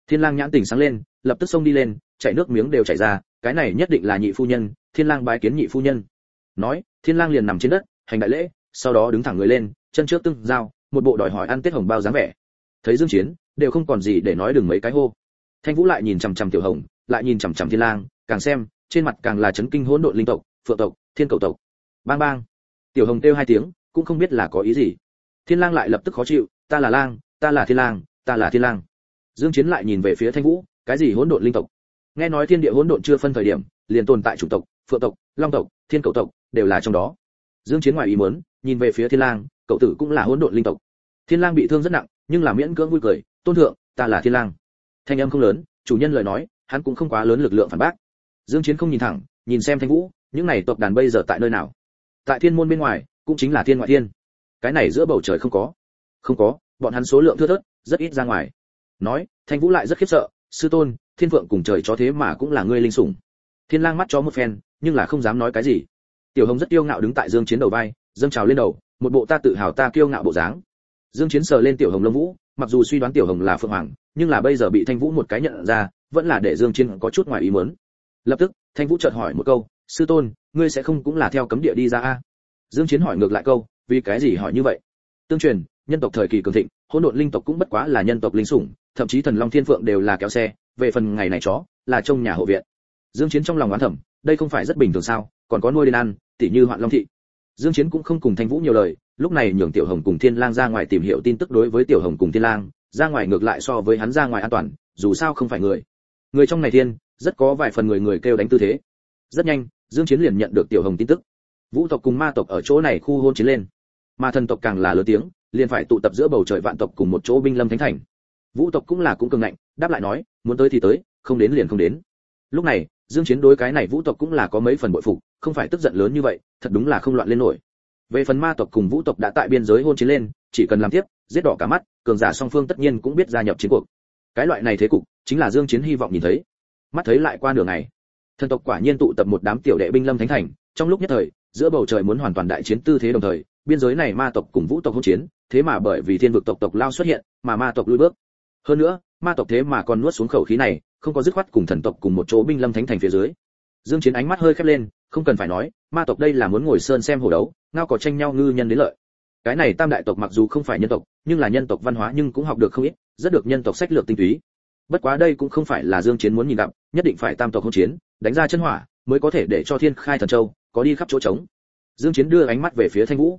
thiên lang nhãn tình sáng lên, lập tức xông đi lên, chảy nước miếng đều chảy ra, cái này nhất định là nhị phu nhân, thiên lang bái kiến nhị phu nhân. Nói, thiên lang liền nằm trên đất, hành đại lễ, sau đó đứng thẳng người lên, chân trước tương giao, một bộ đòi hỏi ăn tết hồng bao dáng vẻ. Thấy dương chiến, đều không còn gì để nói đừng mấy cái hô. Thanh vũ lại nhìn chằm chằm tiểu hồng, lại nhìn chằm chằm thiên lang, càng xem, trên mặt càng là chấn kinh hỗn độn linh tộc, phượng tộc, thiên cầu tộc. Bang bang. Tiểu hồng kêu hai tiếng, cũng không biết là có ý gì. Thiên lang lại lập tức khó chịu, ta là lang, ta là thiên lang, ta là thiên lang dương chiến lại nhìn về phía thanh vũ, cái gì hỗn độn linh tộc? Nghe nói thiên địa hỗn độn chưa phân thời điểm, liền tồn tại chủ tộc, phượng tộc, long tộc, thiên cầu tộc, đều là trong đó. Dương chiến ngoài ý muốn, nhìn về phía thiên lang, cậu tử cũng là hỗn độn linh tộc. Thiên lang bị thương rất nặng, nhưng là miễn cưỡng vui cười, tôn thượng, ta là thiên lang. Thanh âm không lớn, chủ nhân lời nói, hắn cũng không quá lớn lực lượng phản bác. Dương chiến không nhìn thẳng, nhìn xem thanh vũ, những này tộc đàn bây giờ tại nơi nào? Tại thiên môn bên ngoài, cũng chính là thiên ngoại thiên. Cái này giữa bầu trời không có. Không có, bọn hắn số lượng thưa thớt, rất ít ra ngoài nói, thanh vũ lại rất khiếp sợ, sư tôn, thiên vượng cùng trời cho thế mà cũng là ngươi linh sủng. Thiên lang mắt chó một phen, nhưng là không dám nói cái gì. Tiểu hồng rất kiêu ngạo đứng tại dương chiến đầu vai, dâng trào lên đầu, một bộ ta tự hào ta kiêu ngạo bộ dáng. Dương chiến sờ lên tiểu hồng lông vũ, mặc dù suy đoán tiểu hồng là phượng hoàng, nhưng là bây giờ bị thanh vũ một cái nhận ra, vẫn là để dương chiến có chút ngoài ý muốn. Lập tức, thanh vũ chợt hỏi một câu, sư tôn, ngươi sẽ không cũng là theo cấm địa đi ra a? Dương chiến hỏi ngược lại câu, vì cái gì hỏi như vậy? Tương truyền, nhân tộc thời kỳ cường thịnh, hỗn độn linh tộc cũng bất quá là nhân tộc linh sủng thậm chí thần long thiên phượng đều là kéo xe, về phần ngày này chó, là trong nhà hộ viện. Dương chiến trong lòng oán thầm, đây không phải rất bình thường sao, còn có nuôi đến ăn, tỉ như hoạn long thị. Dương chiến cũng không cùng thanh vũ nhiều lời, lúc này nhường tiểu hồng cùng thiên lang ra ngoài tìm hiểu tin tức đối với tiểu hồng cùng thiên lang, ra ngoài ngược lại so với hắn ra ngoài an toàn, dù sao không phải người. Người trong này thiên, rất có vài phần người người kêu đánh tư thế. Rất nhanh, dương chiến liền nhận được tiểu hồng tin tức. Vũ tộc cùng ma tộc ở chỗ này khu hôn chiến lên. Ma thần tộc càng là lớn tiếng, liền phải tụ tập giữa bầu trời vạn tộc cùng một chỗ binh lâm thánh thành vũ tộc cũng là cũng cường ngạnh, đáp lại nói, muốn tới thì tới, không đến liền không đến. Lúc này, dương chiến đối cái này vũ tộc cũng là có mấy phần bội phục, không phải tức giận lớn như vậy, thật đúng là không loạn lên nổi. Về phần ma tộc cùng vũ tộc đã tại biên giới hôn chiến lên, chỉ cần làm tiếp, giết đỏ cả mắt, cường giả song phương tất nhiên cũng biết gia nhập chiến cuộc. Cái loại này thế cục, chính là dương chiến hy vọng nhìn thấy. Mắt thấy lại qua nửa ngày, thần tộc quả nhiên tụ tập một đám tiểu đệ binh lâm thánh thành, trong lúc nhất thời, giữa bầu trời muốn hoàn toàn đại chiến tư thế đồng thời, biên giới này ma tộc cùng vũ tộc hỗn chiến, thế mà bởi vì thiên vực tộc tộc lao xuất hiện, mà ma tộc lùi bước hơn nữa, ma tộc thế mà còn nuốt xuống khẩu khí này, không có dứt khoát cùng thần tộc cùng một chỗ binh lâm thánh thành phía dưới. Dương chiến ánh mắt hơi khép lên, không cần phải nói, ma tộc đây là muốn ngồi sơn xem hổ đấu, ngao có tranh nhau ngư nhân đến lợi. Cái này tam đại tộc mặc dù không phải nhân tộc, nhưng là nhân tộc văn hóa nhưng cũng học được không ít, rất được nhân tộc sách lược tinh túy. Bất quá đây cũng không phải là dương chiến muốn nhìn gặp, nhất định phải tam tộc hỗn chiến, đánh ra chân hỏa, mới có thể để cho thiên khai thần châu có đi khắp chỗ trống. Dương chiến đưa ánh mắt về phía thanh vũ.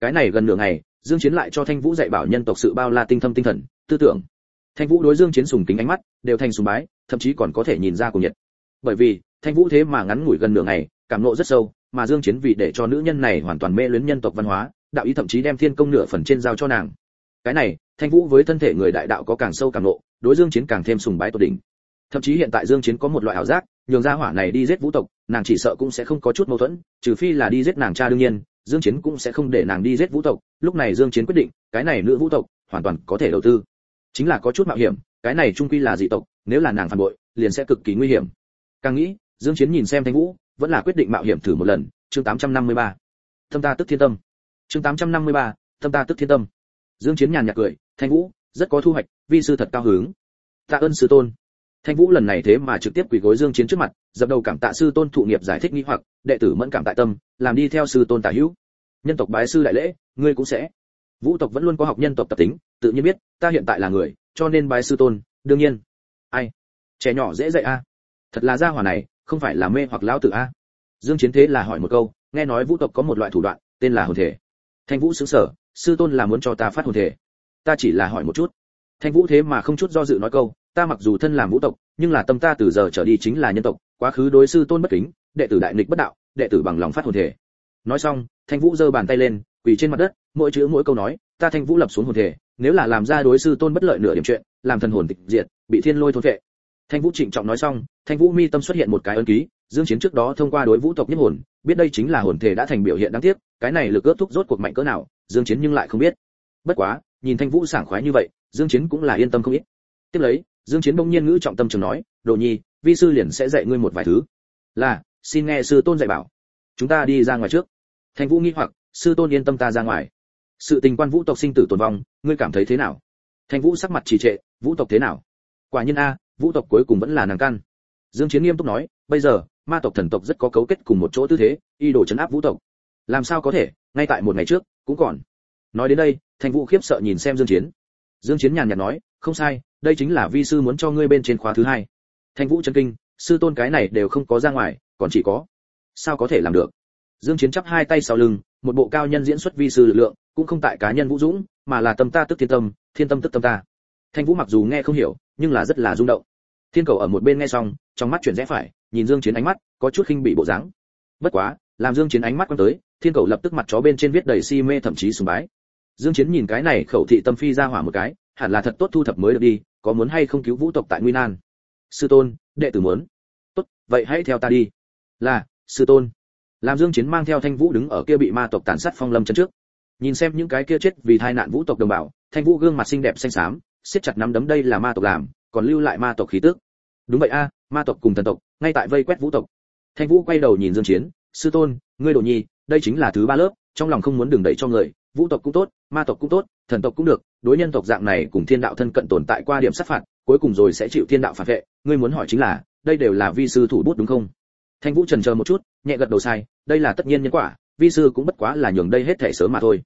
Cái này gần nửa ngày, dương chiến lại cho thanh vũ dạy bảo nhân tộc sự bao la tinh thâm tinh thần, tư tưởng thanh vũ đối dương chiến sùng kính ánh mắt, đều thành sùng bái, thậm chí còn có thể nhìn ra cùng nhiệt. Bởi vì, thanh vũ thế mà ngắn ngủi gần nửa ngày, cảm nộ rất sâu, mà dương chiến vì để cho nữ nhân này hoàn toàn mê luyến nhân tộc văn hóa, đạo ý thậm chí đem thiên công nửa phần trên giao cho nàng. Cái này, thanh vũ với thân thể người đại đạo có càng sâu càng nộ, đối dương chiến càng thêm sùng bái tột đỉnh. Thậm chí hiện tại dương chiến có một loại ảo giác, nhường ra hỏa này đi giết vũ tộc, nàng chỉ sợ cũng sẽ không có chút mâu thuẫn, trừ phi là đi giết nàng cha đương nhiên, dương chiến cũng sẽ không để nàng đi giết vũ tộc. Lúc này dương chiến quyết định, cái này nữ vũ tộc hoàn toàn có thể đầu tư chính là có chút mạo hiểm, cái này trung quy là dị tộc, nếu là nàng phản bội, liền sẽ cực kỳ nguy hiểm. Càng nghĩ, dương chiến nhìn xem thanh vũ, vẫn là quyết định mạo hiểm thử một lần, chương 853 tâm ta tức thiên tâm. Chương 853 tâm ta tức thiên tâm. Dương chiến nhàn nhạt cười, thanh vũ, rất có thu hoạch, vi sư thật cao hứng. Tạ ơn sư tôn. Thanh vũ lần này thế mà trực tiếp quỳ gối dương chiến trước mặt, dập đầu cảm tạ sư tôn thụ nghiệp giải thích nghi hoặc, đệ tử mẫn cảm tại tâm, làm đi theo sư tôn tả hữu. Nhân tộc bái sư đại lễ, ngươi cũng sẽ vũ tộc vẫn luôn có học nhân tộc tập tính, tự nhiên biết, ta hiện tại là người, cho nên bái sư tôn, đương nhiên. Ai? Trẻ nhỏ dễ dạy a. Thật là gia hỏa này, không phải là mê hoặc lão tử a. Dương chiến thế là hỏi một câu, nghe nói vũ tộc có một loại thủ đoạn, tên là hồn thể. Thanh vũ sững sờ sư tôn là muốn cho ta phát hồn thể. Ta chỉ là hỏi một chút. Thanh vũ thế mà không chút do dự nói câu, ta mặc dù thân làm vũ tộc, nhưng là tâm ta từ giờ trở đi chính là nhân tộc, quá khứ đối sư tôn bất kính, đệ tử đại nghịch bất đạo, đệ tử bằng lòng phát hồn thể. Nói xong, thanh vũ giơ bàn tay lên quỳ trên mặt đất, mỗi chữ mỗi câu nói, ta thanh vũ lập xuống hồn thể, nếu là làm ra đối sư tôn bất lợi nửa điểm chuyện, làm thần hồn tịch diệt, bị thiên lôi thôn vệ. Thanh vũ trịnh trọng nói xong, thanh vũ mi tâm xuất hiện một cái ấn ký, dương chiến trước đó thông qua đối vũ tộc nhất hồn, biết đây chính là hồn thể đã thành biểu hiện đáng tiếc, cái này lực ước thúc rốt cuộc mạnh cỡ nào, dương chiến nhưng lại không biết. Bất quá, nhìn thanh vũ sảng khoái như vậy, dương chiến cũng là yên tâm không ít. Tiếp lấy, dương chiến bỗng nhiên ngữ trọng tâm trường nói, đồ nhi, vi sư liền sẽ dạy ngươi một vài thứ. Là, xin nghe sư tôn dạy bảo. Chúng ta đi ra ngoài trước. Thanh vũ nghi hoặc sư tôn yên tâm ta ra ngoài. Sự tình quan vũ tộc sinh tử tồn vong, ngươi cảm thấy thế nào? Thanh vũ sắc mặt trì trệ, vũ tộc thế nào? Quả nhiên a, vũ tộc cuối cùng vẫn là nàng căn. Dương chiến nghiêm túc nói, bây giờ, ma tộc thần tộc rất có cấu kết cùng một chỗ tư thế y đồ chấn áp vũ tộc. Làm sao có thể, ngay tại một ngày trước, cũng còn. Nói đến đây thanh vũ khiếp sợ nhìn xem dương chiến. Dương chiến nhàn nhạt nói, không sai, đây chính là vi sư muốn cho ngươi bên trên khóa thứ hai. Thanh vũ chân kinh, sư tôn cái này đều không có ra ngoài, còn chỉ có. Sao có thể làm được? Dương chiến chắp hai tay sau lưng một bộ cao nhân diễn xuất vi sư lực lượng, cũng không tại cá nhân vũ dũng, mà là tâm ta tức thiên tâm thiên tâm tức tâm ta. Thanh vũ mặc dù nghe không hiểu, nhưng là rất là rung động. Thiên cầu ở một bên nghe xong, trong mắt chuyển rẽ phải, nhìn dương chiến ánh mắt, có chút khinh bị bộ dáng. Bất quá, làm dương chiến ánh mắt quan tới, thiên cầu lập tức mặt chó bên trên viết đầy si mê thậm chí sùng bái. Dương chiến nhìn cái này khẩu thị tâm phi ra hỏa một cái, hẳn là thật tốt thu thập mới được đi, có muốn hay không cứu vũ tộc tại nguy nan sư tôn, đệ tử muốn. Tốt, vậy hãy theo ta đi. Là, sư tôn làm dương chiến mang theo thanh vũ đứng ở kia bị ma tộc tàn sát phong lâm chân trước. Nhìn xem những cái kia chết vì tai nạn vũ tộc đồng bào, thanh vũ gương mặt xinh đẹp xanh xám, siết chặt nắm đấm đây là ma tộc làm, còn lưu lại ma tộc khí tức. Đúng vậy a, ma tộc cùng thần tộc, ngay tại vây quét vũ tộc. Thanh vũ quay đầu nhìn dương chiến, sư tôn, ngươi đồ nhi, đây chính là thứ ba lớp, trong lòng không muốn đừng đẩy cho người, vũ tộc cũng tốt, ma tộc cũng tốt, thần tộc cũng được, đối nhân tộc dạng này cùng thiên đạo thân cận tồn tại qua điểm sát phạt, cuối cùng rồi sẽ chịu thiên đạo phạt vệ, ngươi muốn hỏi chính là, đây đều là vi sư thủ bút đúng không? Thanh vũ trần chờ một chút, nhẹ gật đầu sai, đây là tất nhiên nhân quả, vi sư cũng bất quá là nhường đây hết thể sớm mà thôi.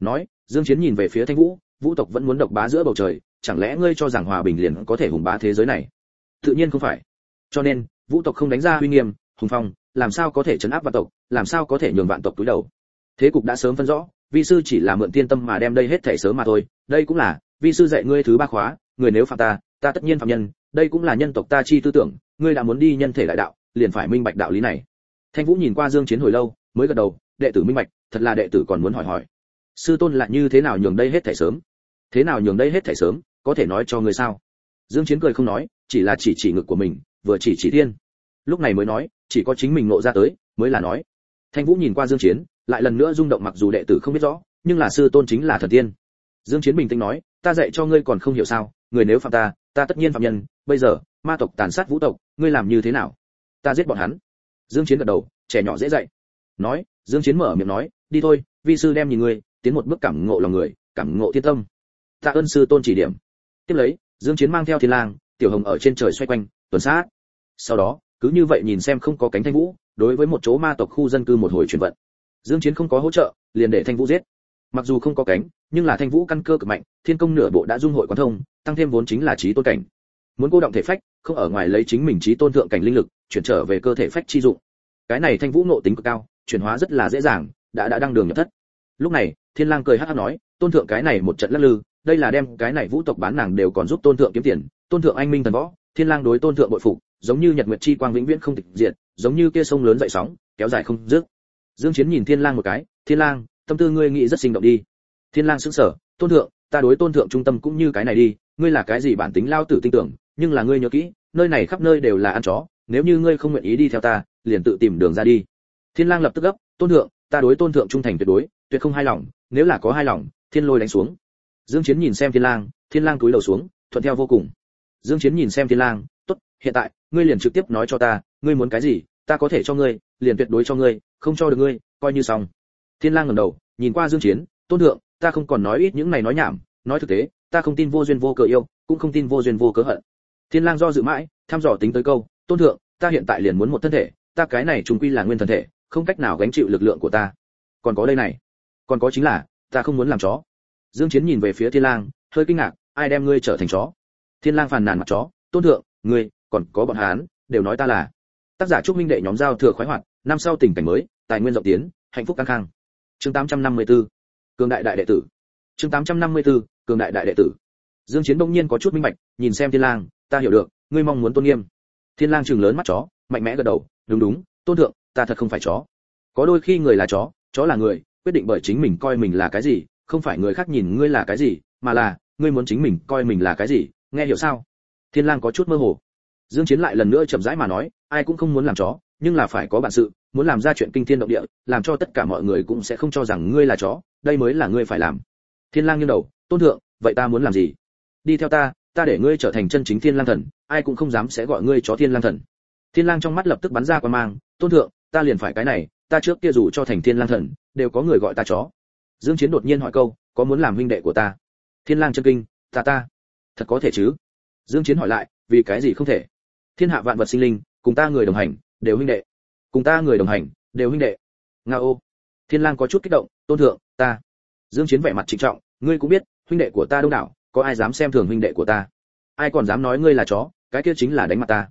Nói, dương chiến nhìn về phía thanh vũ vũ tộc vẫn muốn độc bá giữa bầu trời, chẳng lẽ ngươi cho rằng hòa bình liền có thể hùng bá thế giới này? Tự nhiên không phải. Cho nên, vũ tộc không đánh ra uy nghiêm, hùng phong, làm sao có thể chấn áp vạn tộc, làm sao có thể nhường vạn tộc túi đầu? Thế cục đã sớm phân rõ, vi sư chỉ là mượn tiên tâm mà đem đây hết thể sớm mà thôi, đây cũng là, vi sư dạy ngươi thứ ba khóa, người nếu phạm ta ta tất nhiên phạm nhân, đây cũng là nhân tộc ta chi tư tưởng, ngươi đã muốn đi nhân thể đại đạo liền phải minh bạch đạo lý này. Thanh vũ nhìn qua dương chiến hồi lâu, mới gật đầu, đệ tử minh bạch, thật là đệ tử còn muốn hỏi hỏi. Sư tôn lại như thế nào nhường đây hết thể sớm? Thế nào nhường đây hết thể sớm, có thể nói cho ngươi sao? Dương chiến cười không nói, chỉ là chỉ chỉ ngực của mình, vừa chỉ chỉ thiên. Lúc này mới nói, chỉ có chính mình nộ ra tới, mới là nói. Thanh vũ nhìn qua dương chiến, lại lần nữa rung động mặc dù đệ tử không biết rõ, nhưng là sư tôn chính là thần tiên. Dương chiến bình tĩnh nói, ta dạy cho ngươi còn không hiểu sao, người nếu phạm ta ta tất nhiên phạm nhân. Bây giờ, ma tộc tàn sát vũ tộc, ngươi làm như thế nào? Ta giết bọn hắn. Dương chiến gật đầu, trẻ nhỏ dễ dạy. Nói, dương chiến mở miệng nói, đi thôi, vi sư đem nhìn ngươi, tiến một bước cảm ngộ lòng người, cảm ngộ thiên tâm. Tạ ơn sư tôn chỉ điểm. Tiếp lấy, dương chiến mang theo thiên lang, tiểu hồng ở trên trời xoay quanh, tuần sát. Sau đó, cứ như vậy nhìn xem không có cánh thanh vũ, đối với một chỗ ma tộc khu dân cư một hồi chuyển vận. Dương chiến không có hỗ trợ, liền để thanh vũ giết. Mặc dù không có cánh, nhưng là thanh vũ căn cơ cực mạnh, thiên công nửa bộ đã dung hội quán thông, tăng thêm vốn chính là trí tôn cảnh muốn cô động thể phách, không ở ngoài lấy chính mình trí tôn thượng cảnh linh lực, chuyển trở về cơ thể phách chi dụng. Cái này thanh vũ ngộ tính cực cao, chuyển hóa rất là dễ dàng, đã đã đăng đường nhập thất. Lúc này, thiên lang cười hắt hắt nói, tôn thượng cái này một trận lắc lư, đây là đem cái này vũ tộc bán nàng đều còn giúp tôn thượng kiếm tiền. Tôn thượng anh minh thần võ, thiên lang đối tôn thượng bội phục, giống như nhật nguyệt chi quang vĩnh viễn không tịch diệt, giống như kia sông lớn dậy sóng, kéo dài không dứt. Dương chiến nhìn thiên lang một cái, thiên lang, tâm tư ngươi nghĩ rất sinh động đi. Thiên lang sững sờ, tôn thượng, ta đối tôn thượng trung tâm cũng như cái này đi, ngươi là cái gì bản tính lao tử tin tưởng nhưng là ngươi nhớ kỹ, nơi này khắp nơi đều là ăn chó, nếu như ngươi không nguyện ý đi theo ta, liền tự tìm đường ra đi. Thiên lang lập tức gấp, tôn thượng, ta đối tôn thượng trung thành tuyệt đối, tuyệt không hai lòng, nếu là có hai lòng, thiên lôi đánh xuống. Dương chiến nhìn xem thiên lang thiên lang cúi đầu xuống, thuận theo vô cùng. Dương chiến nhìn xem thiên lang, tốt, hiện tại, ngươi liền trực tiếp nói cho ta, ngươi muốn cái gì, ta có thể cho ngươi, liền tuyệt đối cho ngươi, không cho được ngươi, coi như xong. Thiên lang ngẩng đầu, nhìn qua dương chiến, tôn thượng, ta không còn nói ít những này nói nhảm, nói thực tế, ta không tin vô duyên vô cớ yêu, cũng không tin vô duyên vô cớ hận thiên lang do dự mãi, thăm dò tính tới câu, tôn thượng, ta hiện tại liền muốn một thân thể, ta cái này trùng quy là nguyên thần thể, không cách nào gánh chịu lực lượng của ta. Còn có đây này, còn có chính là, ta không muốn làm chó. Dương chiến nhìn về phía thiên lang, hơi kinh ngạc, ai đem ngươi trở thành chó? Thiên lang phàn nàn mặt chó, tôn thượng, ngươi, còn có bọn hán đều nói ta là. Tác giả trúc minh đệ nhóm giao thừa khoái hoạt, năm sau tình cảnh mới, tài nguyên rộng tiến, hạnh phúc căng khang chương 854 cường đại đại đệ tử. Chương 854 cường đại đại đệ tử dương chiến đông nhiên có chút minh bạch, nhìn xem thiên lang, ta hiểu được, ngươi mong muốn tôn nghiêm. Thiên lang trừng lớn mắt chó, mạnh mẽ gật đầu, đúng đúng, tôn thượng, ta thật không phải chó. Có đôi khi người là chó chó là người, quyết định bởi chính mình coi mình là cái gì, không phải người khác nhìn ngươi là cái gì, mà là, ngươi muốn chính mình coi mình là cái gì, nghe hiểu sao? Thiên lang có chút mơ hồ. Dương chiến lại lần nữa chậm rãi mà nói, ai cũng không muốn làm chó, nhưng là phải có bản sự, muốn làm ra chuyện kinh thiên động địa, làm cho tất cả mọi người cũng sẽ không cho rằng ngươi là chó, đây mới là ngươi phải làm. Thiên lang nghiêng đầu, tôn thượng, vậy ta muốn làm gì? Đi theo ta ta để ngươi trở thành chân chính thiên lang thần, ai cũng không dám sẽ gọi ngươi chó thiên lang thần. Thiên lang trong mắt lập tức bắn ra quan mang, tôn thượng, ta liền phải cái này, ta trước kia dù cho thành thiên lang thần, đều có người gọi ta chó. Dương chiến đột nhiên hỏi câu, có muốn làm huynh đệ của ta? Thiên lang chân kinh, ta ta. Thật có thể chứ? Dương chiến hỏi lại, vì cái gì không thể? Thiên hạ vạn vật sinh linh, cùng ta người đồng hành, đều huynh đệ. Cùng ta người đồng hành, đều huynh đệ. Nga ô. Thiên lang có chút kích động, tôn thượng, ta. Dương chiến vẻ mặt trịnh trọng, ngươi cũng biết, huynh đệ của ta đông đảo có ai dám xem thường huynh đệ của ta? Ai còn dám nói ngươi là chó, cái kia chính là đánh mặt ta.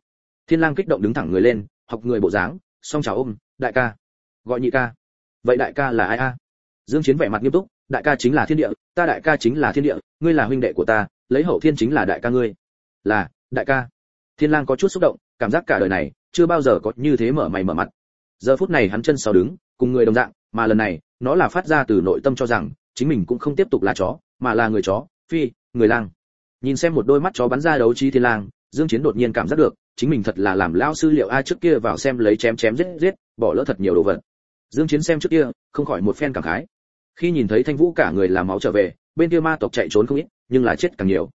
Thiên lang kích động đứng thẳng người lên, học người bộ dáng, song chào ôm, đại ca. Gọi nhị ca. Vậy đại ca là ai a? Dương chiến vẻ mặt nghiêm túc, đại ca chính là thiên địa, ta đại ca chính là thiên địa, ngươi là huynh đệ của ta, lấy hậu thiên chính là đại ca ngươi. Là, đại ca. Thiên lang có chút xúc động, cảm giác cả đời này, chưa bao giờ có như thế mở mày mở mặt. Giờ phút này hắn chân sau đứng, cùng người đồng dạng, mà lần này, nó là phát ra từ nội tâm cho rằng, chính mình cũng không tiếp tục là chó, mà là người chó, phi người lang. Nhìn xem một đôi mắt chó bắn ra đấu trí thiên lang, dương chiến đột nhiên cảm giác được, chính mình thật là làm lao sư liệu ai trước kia vào xem lấy chém chém giết giết, bỏ lỡ thật nhiều đồ vật. Dương chiến xem trước kia, không khỏi một phen cảm khái. Khi nhìn thấy thanh vũ cả người làm máu trở về, bên kia ma tộc chạy trốn không ít, nhưng là chết càng nhiều.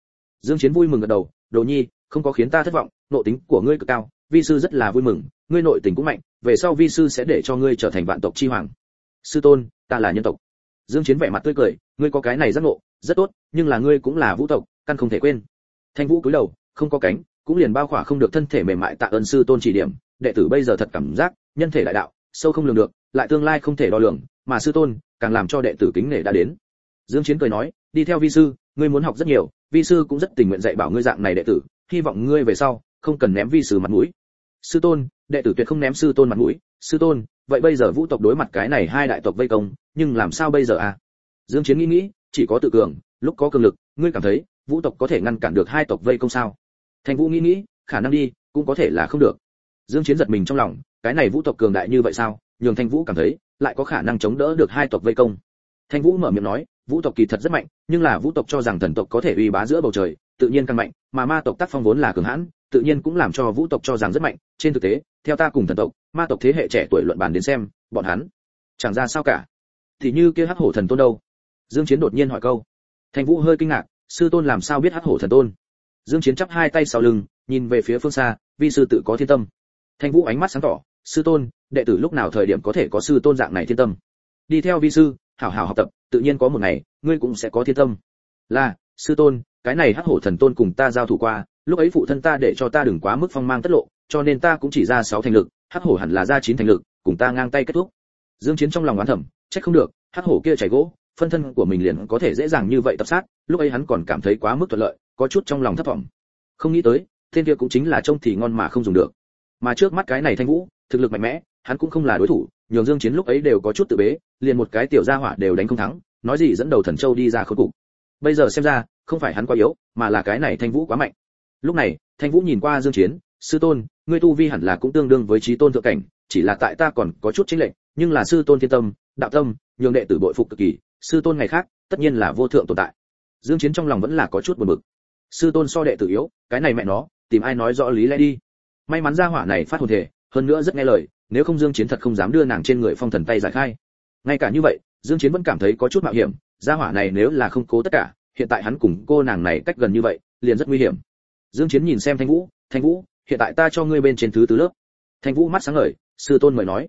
Dương chiến vui mừng gật đầu, đồ nhi, không có khiến ta thất vọng, nội tính của ngươi cực cao, vi sư rất là vui mừng, ngươi nội tình cũng mạnh, về sau vi sư sẽ để cho ngươi trở thành vạn tộc chi hoàng. Sư tôn, ta là nhân tộc dương chiến vẻ mặt tươi cười, ngươi có cái này rất ngộ, rất tốt, nhưng là ngươi cũng là vũ tộc, căn không thể quên. Thanh vũ cúi đầu, không có cánh, cũng liền bao khỏa không được thân thể mềm mại tạ ơn sư tôn chỉ điểm. Đệ tử bây giờ thật cảm giác, nhân thể đại đạo, sâu không lường được, lại tương lai không thể đo lường, mà sư tôn, càng làm cho đệ tử kính nể đã đến. Dương chiến cười nói, đi theo vi sư, ngươi muốn học rất nhiều, vi sư cũng rất tình nguyện dạy bảo ngươi dạng này đệ tử, hy vọng ngươi về sau, không cần ném vi sư mặt mũi. Sư tôn, đệ tử tuyệt không ném sư tôn mặt mũi, sư tôn vậy bây giờ vũ tộc đối mặt cái này hai đại tộc vây công, nhưng làm sao bây giờ à? Dương chiến nghĩ nghĩ, chỉ có tự cường, lúc có cường lực, ngươi cảm thấy, vũ tộc có thể ngăn cản được hai tộc vây công sao? Thành vũ nghĩ nghĩ, khả năng đi, cũng có thể là không được. Dương chiến giật mình trong lòng, cái này vũ tộc cường đại như vậy sao? Nhường thanh vũ cảm thấy, lại có khả năng chống đỡ được hai tộc vây công. Thanh vũ mở miệng nói, vũ tộc kỳ thật rất mạnh, nhưng là vũ tộc cho rằng thần tộc có thể uy bá giữa bầu trời tự nhiên càng mạnh, mà ma tộc tác phong vốn là cường hãn, tự nhiên cũng làm cho vũ tộc cho rằng rất mạnh. Trên thực tế, theo ta cùng thần tộc, ma tộc thế hệ trẻ tuổi luận bàn đến xem, bọn hắn chẳng ra sao cả. Thì như kia hắc hổ thần tôn đâu? Dương chiến đột nhiên hỏi câu. Thanh vũ hơi kinh ngạc, sư tôn làm sao biết hắc hổ thần tôn? Dương chiến chắp hai tay sau lưng, nhìn về phía phương xa, vi sư tự có thiên tâm. Thanh vũ ánh mắt sáng tỏ, sư tôn, đệ tử lúc nào thời điểm có thể có sư tôn dạng này thiên tâm? Đi theo vi sư, hảo hảo học tập, tự nhiên có một ngày, ngươi cũng sẽ có thiên tâm. Là, sư tôn cái này hắc hổ thần tôn cùng ta giao thủ qua, lúc ấy phụ thân ta để cho ta đừng quá mức phong mang tất lộ, cho nên ta cũng chỉ ra sáu thành lực, hắc hổ hẳn là ra chín thành lực, cùng ta ngang tay kết thúc. Dương chiến trong lòng oán thầm, trách không được, hắc hổ kia chảy gỗ, phân thân của mình liền có thể dễ dàng như vậy tập sát, lúc ấy hắn còn cảm thấy quá mức thuận lợi, có chút trong lòng thất vọng. Không nghĩ tới, thiên kia cũng chính là trông thì ngon mà không dùng được. Mà trước mắt cái này thanh vũ, thực lực mạnh mẽ, hắn cũng không là đối thủ, nhường dương chiến lúc ấy đều có chút tự bế, liền một cái tiểu gia hỏa đều đánh không thắng, nói gì dẫn đầu thần châu đi ra khốn cục bây giờ xem ra, không phải hắn quá yếu, mà là cái này thanh vũ quá mạnh. Lúc này, thanh vũ nhìn qua dương chiến, sư tôn, ngươi tu vi hẳn là cũng tương đương với trí tôn thượng cảnh, chỉ là tại ta còn có chút chính lệnh nhưng là sư tôn thiên tâm, đạo tâm, nhường đệ tử bội phục cực kỳ, sư tôn ngày khác, tất nhiên là vô thượng tồn tại. Dương chiến trong lòng vẫn là có chút buồn bực. Sư tôn so đệ tử yếu, cái này mẹ nó, tìm ai nói rõ lý lẽ đi. May mắn gia hỏa này phát hồn thể, hơn nữa rất nghe lời, nếu không dương chiến thật không dám đưa nàng trên người phong thần tay giải khai. Ngay cả như vậy, dương chiến vẫn cảm thấy có chút mạo hiểm gia hỏa này nếu là không cố tất cả, hiện tại hắn cùng cô nàng này cách gần như vậy, liền rất nguy hiểm. Dương chiến nhìn xem thanh vũ thanh vũ, hiện tại ta cho ngươi bên trên thứ tư lớp. Thanh vũ mắt sáng ngời, sư tôn mời nói,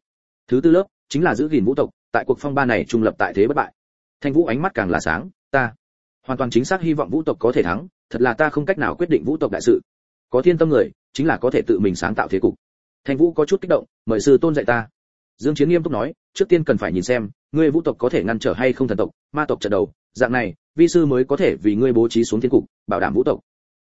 thứ tư lớp chính là giữ gìn vũ tộc, tại cuộc phong ba này trung lập tại thế bất bại. Thanh vũ ánh mắt càng là sáng, ta hoàn toàn chính xác hy vọng vũ tộc có thể thắng, thật là ta không cách nào quyết định vũ tộc đại sự. Có thiên tâm người, chính là có thể tự mình sáng tạo thế cục. Thanh vũ có chút kích động, mời sư tôn dạy ta. Dương chiến nghiêm túc nói, trước tiên cần phải nhìn xem ngươi vũ tộc có thể ngăn trở hay không thần tộc, ma tộc trận đầu, dạng này, vi sư mới có thể vì ngươi bố trí xuống thiên cục, bảo đảm vũ tộc.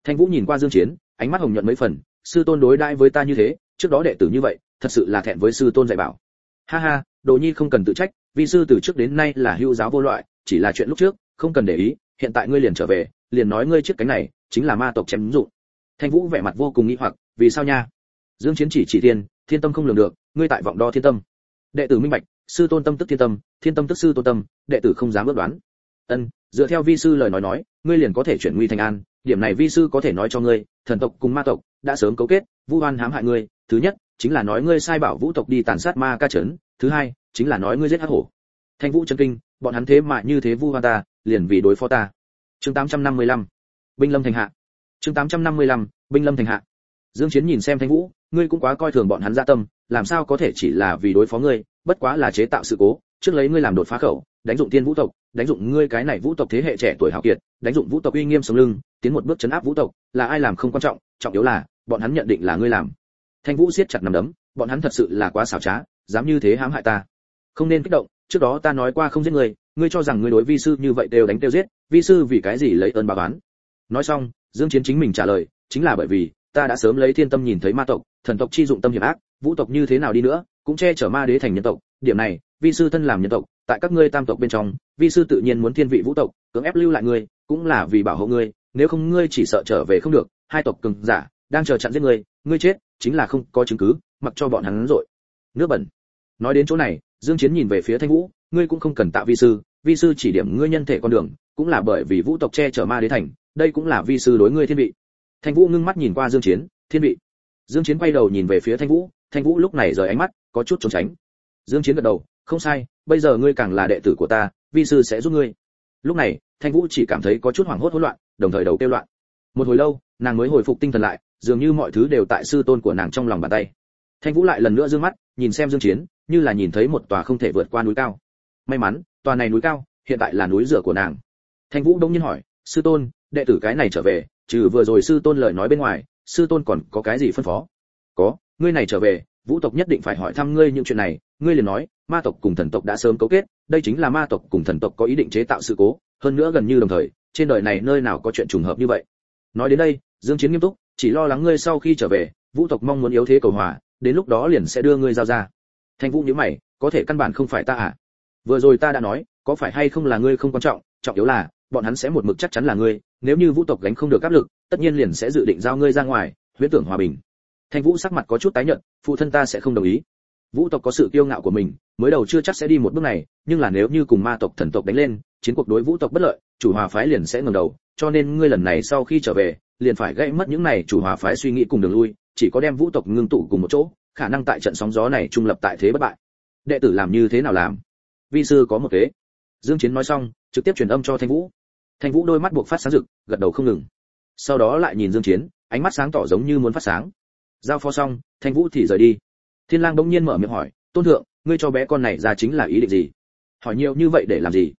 Thanh vũ nhìn qua dương chiến, ánh mắt hồng nhuận mấy phần, sư tôn đối đãi với ta như thế, trước đó đệ tử như vậy, thật sự là thẹn với sư tôn dạy bảo. Ha ha, đồ nhi không cần tự trách, vi sư từ trước đến nay là hưu giáo vô loại, chỉ là chuyện lúc trước, không cần để ý, hiện tại ngươi liền trở về, liền nói ngươi chiếc cánh này, chính là ma tộc chém dụng. Thanh vũ vẻ mặt vô cùng nghi hoặc, vì sao nha? Dương chiến chỉ chỉ thiên thiên tâm không lường được, ngươi tại vọng đo thiên tâm. Đệ tử minh bạch sư tôn tâm tức thiên tâm thiên tâm tức sư tôn tâm, đệ tử không dám ước đoán. Ân, dựa theo vi sư lời nói nói, ngươi liền có thể chuyển nguy thành an, điểm này vi sư có thể nói cho ngươi, thần tộc cùng ma tộc đã sớm cấu kết, vu oan hãm hại ngươi, thứ nhất chính là nói ngươi sai bảo vũ tộc đi tàn sát ma ca trấn, thứ hai chính là nói ngươi giết hắc hổ. Thanh vũ chân kinh, bọn hắn thế mà như thế vu oan ta, liền vì đối phó ta. Chương 855 binh lâm thành hạ. Chương 855 binh lâm thành hạ. Dương chiến nhìn xem thanh vũ, ngươi cũng quá coi thường bọn hắn dạ tâm làm sao có thể chỉ là vì đối phó ngươi, bất quá là chế tạo sự cố, trước lấy ngươi làm đột phá khẩu, đánh dụng tiên vũ tộc, đánh dụng ngươi cái này vũ tộc thế hệ trẻ tuổi hào kiệt, đánh dụng vũ tộc uy nghiêm sống lưng, tiến một bước chấn áp vũ tộc, là ai làm không quan trọng trọng yếu là, bọn hắn nhận định là ngươi làm. Thanh vũ siết chặt nắm đấm, bọn hắn thật sự là quá xảo trá, dám như thế hãm hại ta. Không nên kích động, trước đó ta nói qua không giết ngươi ngươi cho rằng ngươi đối vi sư như vậy đều đánh tiêu giết, vi sư vì cái gì lấy ơn bà bán nói xong, dương chiến chính mình trả lời, chính là bởi vì, ta đã sớm lấy thiên tâm nhìn thấy ma tộc thần tộc chi dụng tâm hiểm ác, vũ tộc như thế nào đi nữa, cũng che chở ma đế thành nhân tộc. Điểm này, vi sư thân làm nhân tộc, tại các ngươi tam tộc bên trong, vi sư tự nhiên muốn thiên vị vũ tộc, cưỡng ép lưu lại ngươi, cũng là vì bảo hộ ngươi, nếu không ngươi chỉ sợ trở về không được, hai tộc cường giả đang chờ chặn giết ngươi ngươi chết, chính là không có chứng cứ, mặc cho bọn hắn rồi. nước bẩn. Nói đến chỗ này, dương chiến nhìn về phía thanh vũ, ngươi cũng không cần tạ vi sư vi sư chỉ điểm ngươi nhân thể con đường, cũng là bởi vì vũ tộc che chở ma đế thành, đây cũng là vi sư đối ngươi thiên vị. Thanh vũ ngưng mắt nhìn qua dương chiến, thiên vị dương chiến quay đầu nhìn về phía thanh vũ thanh vũ lúc này rời ánh mắt, có chút trốn tránh. Dương chiến gật đầu, không sai, bây giờ ngươi càng là đệ tử của ta, vi sư sẽ giúp ngươi. Lúc này, thanh vũ chỉ cảm thấy có chút hoảng hốt hỗn loạn, đồng thời đầu tiêu loạn. Một hồi lâu, nàng mới hồi phục tinh thần lại, dường như mọi thứ đều tại sư tôn của nàng trong lòng bàn tay. Thanh vũ lại lần nữa dương mắt, nhìn xem dương chiến, như là nhìn thấy một tòa không thể vượt qua núi cao. May mắn, tòa này núi cao, hiện tại là núi rửa của nàng. Thanh vũ đông nhiên hỏi, sư tôn, đệ tử cái này trở về, trừ vừa rồi sư tôn lời nói bên ngoài sư tôn còn có cái gì phân phó? Có, ngươi này trở về, vũ tộc nhất định phải hỏi thăm ngươi những chuyện này. Ngươi liền nói, ma tộc cùng thần tộc đã sớm cấu kết, đây chính là ma tộc cùng thần tộc có ý định chế tạo sự cố. Hơn nữa gần như đồng thời, trên đời này nơi nào có chuyện trùng hợp như vậy? Nói đến đây, dương chiến nghiêm túc, chỉ lo lắng ngươi sau khi trở về, vũ tộc mong muốn yếu thế cầu hòa, đến lúc đó liền sẽ đưa ngươi giao ra. Thanh vũ nhíu mày, có thể căn bản không phải ta à? Vừa rồi ta đã nói, có phải hay không là ngươi không quan trọng trọng yếu là bọn hắn sẽ một mực chắc chắn là ngươi, nếu như vũ tộc gánh không được áp lực, tất nhiên liền sẽ dự định giao ngươi ra ngoài, huyễn tưởng hòa bình. Thanh vũ sắc mặt có chút tái nhợt, phụ thân ta sẽ không đồng ý. Vũ tộc có sự kiêu ngạo của mình, mới đầu chưa chắc sẽ đi một bước này, nhưng là nếu như cùng ma tộc thần tộc đánh lên, chiến cuộc đối vũ tộc bất lợi, chủ hòa phái liền sẽ ngẩng đầu, cho nên ngươi lần này sau khi trở về, liền phải gãy mất những này chủ hòa phái suy nghĩ cùng đường lui, chỉ có đem vũ tộc ngưng tụ cùng một chỗ, khả năng tại trận sóng gió này trung lập tại thế bất bại. Đệ tử làm như thế nào làm? Vi sư có một kế. Dương chiến nói xong, trực tiếp truyền âm cho thanh vũ thanh vũ đôi mắt buộc phát sáng rực, gật đầu không ngừng. Sau đó lại nhìn dương chiến, ánh mắt sáng tỏ giống như muốn phát sáng. Giao phó xong thanh vũ thì rời đi. Thiên lang bỗng nhiên mở miệng hỏi, tôn thượng, ngươi cho bé con này ra chính là ý định gì? Hỏi nhiều như vậy để làm gì?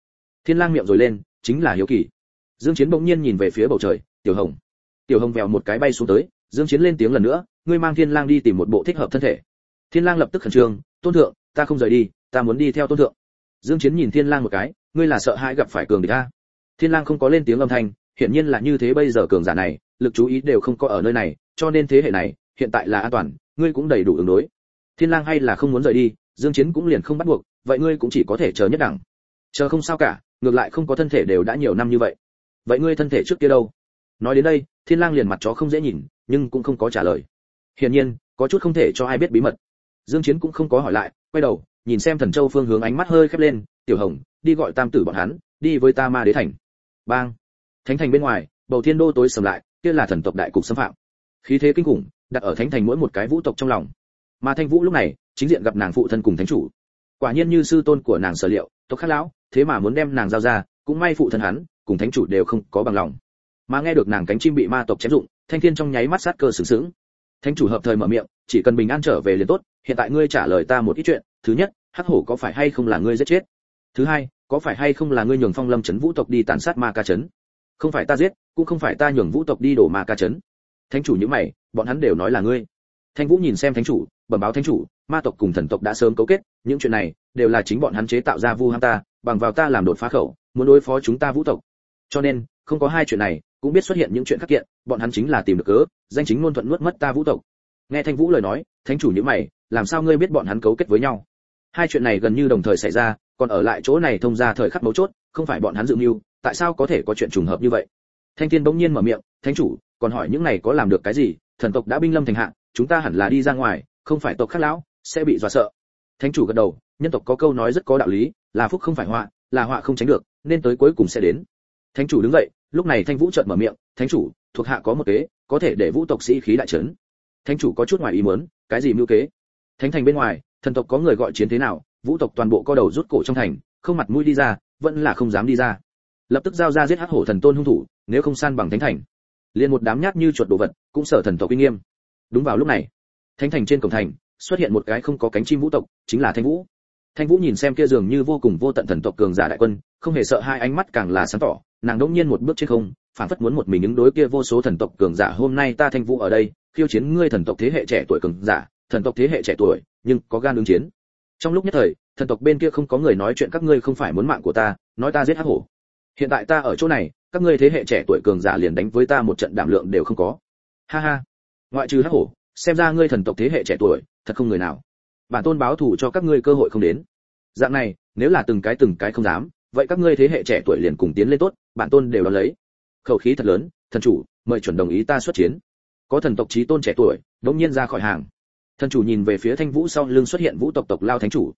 Thiên lang miệng rồi lên, chính là hiếu kỳ. Dương chiến bỗng nhiên nhìn về phía bầu trời, tiểu hồng. Tiểu hồng vèo một cái bay xuống tới, dương chiến lên tiếng lần nữa, ngươi mang thiên lang đi tìm một bộ thích hợp thân thể. Thiên lang lập tức khẩn trương, tôn thượng, ta không rời đi, ta muốn đi theo tôn thượng. Dương chiến nhìn thiên lang một cái, ngươi là sợ hãi gặp phải cường địch a? Thiên lang không có lên tiếng âm thanh hiện nhiên là như thế bây giờ cường giả này, lực chú ý đều không có ở nơi này, cho nên thế hệ này, hiện tại là an toàn, ngươi cũng đầy đủ ứng đối. Thiên lang hay là không muốn rời đi, dương chiến cũng liền không bắt buộc, vậy ngươi cũng chỉ có thể chờ nhất đẳng. Chờ không sao cả, ngược lại không có thân thể đều đã nhiều năm như vậy. Vậy ngươi thân thể trước kia đâu? Nói đến đây, thiên lang liền mặt chó không dễ nhìn, nhưng cũng không có trả lời. Hiển nhiên, có chút không thể cho ai biết bí mật. Dương chiến cũng không có hỏi lại, quay đầu, nhìn xem thần châu phương hướng ánh mắt hơi khép lên, tiểu hồng, đi gọi tam tử bọn hắn, đi với ta ma đế thành bang. Thánh thành bên ngoài, bầu thiên đô tối sầm lại, kia là thần tộc đại cục xâm phạm. Khí thế kinh khủng, đặt ở thánh thành mỗi một cái vũ tộc trong lòng. Mà thanh vũ lúc này, chính diện gặp nàng phụ thân cùng thánh chủ. Quả nhiên như sư tôn của nàng sở liệu, tộc khác lão, thế mà muốn đem nàng giao ra, cũng may phụ thân hắn, cùng thánh chủ đều không có bằng lòng. Mà nghe được nàng cánh chim bị ma tộc chém dụng, thanh thiên trong nháy mắt sát cơ sướng sướng thánh chủ hợp thời mở miệng, chỉ cần bình an trở về liền tốt, hiện tại ngươi trả lời ta một ít chuyện. Thứ nhất, hắc hổ có phải hay không là ngươi giết chết? Thứ hai có phải hay không là ngươi nhường phong lâm chấn vũ tộc đi tàn sát ma ca chấn không phải ta giết, cũng không phải ta nhường vũ tộc đi đổ ma ca chấn thánh chủ như mày, bọn hắn đều nói là ngươi. Thanh vũ nhìn xem thánh chủ, bẩm báo thánh chủ, ma tộc cùng thần tộc đã sớm cấu kết, những chuyện này đều là chính bọn hắn chế tạo ra vu ham ta, bằng vào ta làm đột phá khẩu, muốn đối phó chúng ta vũ tộc. Cho nên, không có hai chuyện này, cũng biết xuất hiện những chuyện khác kiện, bọn hắn chính là tìm được cớ, danh chính ngôn thuận nuốt mất ta vũ tộc. Nghe thanh vũ lời nói, thánh chủ như mày, làm sao ngươi biết bọn hắn cấu kết với nhau? Hai chuyện này gần như đồng thời xảy ra, còn ở lại chỗ này thông ra thời khắc mấu chốt, không phải bọn hắn dự mưu, tại sao có thể có chuyện trùng hợp như vậy? Thanh thiên bỗng nhiên mở miệng, thánh chủ, còn hỏi những này có làm được cái gì? Thần tộc đã binh lâm thành hạ, chúng ta hẳn là đi ra ngoài, không phải tộc khác lão, sẽ bị dọa sợ. Thánh chủ gật đầu, nhân tộc có câu nói rất có đạo lý, là phúc không phải họa, là họa không tránh được, nên tới cuối cùng sẽ đến. Thánh chủ đứng dậy, lúc này thanh vũ chợt mở miệng, thánh chủ, thuộc hạ có một kế, có thể để vũ tộc sĩ khí đại trấn thánh chủ có chút ngoài ý muốn, cái gì mưu kế? Thánh thành bên ngoài thần tộc có người gọi chiến thế nào, vũ tộc toàn bộ co đầu rút cổ trong thành, không mặt mũi đi ra, vẫn là không dám đi ra. Lập tức giao ra giết hắc hổ thần tôn hung thủ, nếu không san bằng thánh thành. Liền một đám nhát như chuột đồ vật, cũng sở thần tộc uy nghiêm. Đúng vào lúc này, thánh thành trên cổng thành, xuất hiện một cái không có cánh chim vũ tộc, chính là thanh vũ. Thanh vũ nhìn xem kia dường như vô cùng vô tận thần tộc cường giả đại quân, không hề sợ hai ánh mắt càng là sáng tỏ, nàng đỗng nhiên một bước trên không, phản phất muốn một mình ứng đối kia vô số thần tộc cường giả, hôm nay ta thanh vũ ở đây, khiêu chiến ngươi thần tộc thế hệ trẻ tuổi cường giả thần tộc thế hệ trẻ tuổi, nhưng có gan ứng chiến. Trong lúc nhất thời, thần tộc bên kia không có người nói chuyện các ngươi không phải muốn mạng của ta, nói ta giết hắc hổ. Hiện tại ta ở chỗ này, các ngươi thế hệ trẻ tuổi cường giả liền đánh với ta một trận đảm lượng đều không có. Ha ha. Ngoại trừ hắc hổ, xem ra ngươi thần tộc thế hệ trẻ tuổi, thật không người nào. Bản tôn báo thù cho các ngươi cơ hội không đến. Dạng này, nếu là từng cái từng cái không dám, vậy các ngươi thế hệ trẻ tuổi liền cùng tiến lên tốt, bản tôn đều đón lấy. Khẩu khí thật lớn, thần chủ, mời chuẩn đồng ý ta xuất chiến. Có thần tộc trí tôn trẻ tuổi, đống nhiên ra khỏi hàng thần chủ nhìn về phía thanh vũ sau lưng xuất hiện vũ tộc tộc lao thánh chủ.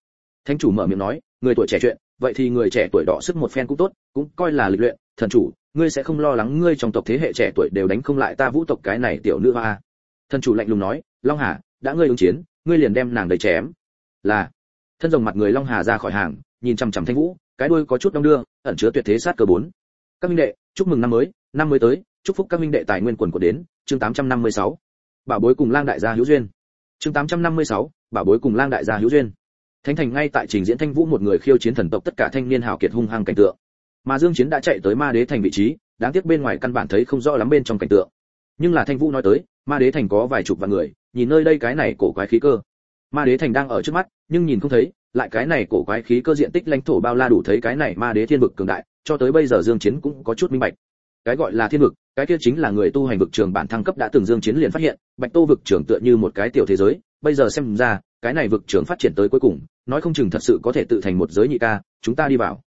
Thánh chủ mở miệng nói, người tuổi trẻ chuyện, vậy thì người trẻ tuổi đỏ sức một phen cũng tốt, cũng coi là lịch luyện. Thần chủ, ngươi sẽ không lo lắng ngươi trong tộc thế hệ trẻ tuổi đều đánh không lại ta vũ tộc cái này tiểu nữ hoa. Thần chủ lạnh lùng nói, long hà, đã ngươi ứng chiến, ngươi liền đem nàng đầy chém. Là. Thân rồng mặt người long hà ra khỏi hàng, nhìn chằm chằm thanh vũ, cái đuôi có chút đông đưa, ẩn chứa tuyệt thế sát cơ bốn. Các minh đệ, chúc mừng năm mới năm mới tới, chúc phúc các minh đệ tài nguyên quần của đến, chương 856. bảo bối cùng lang đại gia hữu duyên chương 856, bảo bối cùng lang đại gia hữu duyên. Thánh thành ngay tại trình diễn thanh vũ một người khiêu chiến thần tộc tất cả thanh niên hào kiệt hung hăng cảnh tượng. Mà dương chiến đã chạy tới ma đế thành vị trí đáng tiếc bên ngoài căn bản thấy không rõ lắm bên trong cảnh tượng. Nhưng là thanh vũ nói tới ma đế thành có vài chục vạn người nhìn nơi đây cái này cổ quái khí cơ. Ma đế thành đang ở trước mắt nhưng nhìn không thấy lại cái này cổ quái khí cơ diện tích lãnh thổ bao la đủ thấy cái này ma đế thiên vực cường đại cho tới bây giờ dương chiến cũng có chút minh bạch. Cái gọi là thiên vực cái kia chính là người tu hành vực trường bản thăng cấp đã từng dương chiến liền phát hiện, bạch tô vực trường tựa như một cái tiểu thế giới, bây giờ xem ra, cái này vực trường phát triển tới cuối cùng, nói không chừng thật sự có thể tự thành một giới nhị ca, chúng ta đi vào.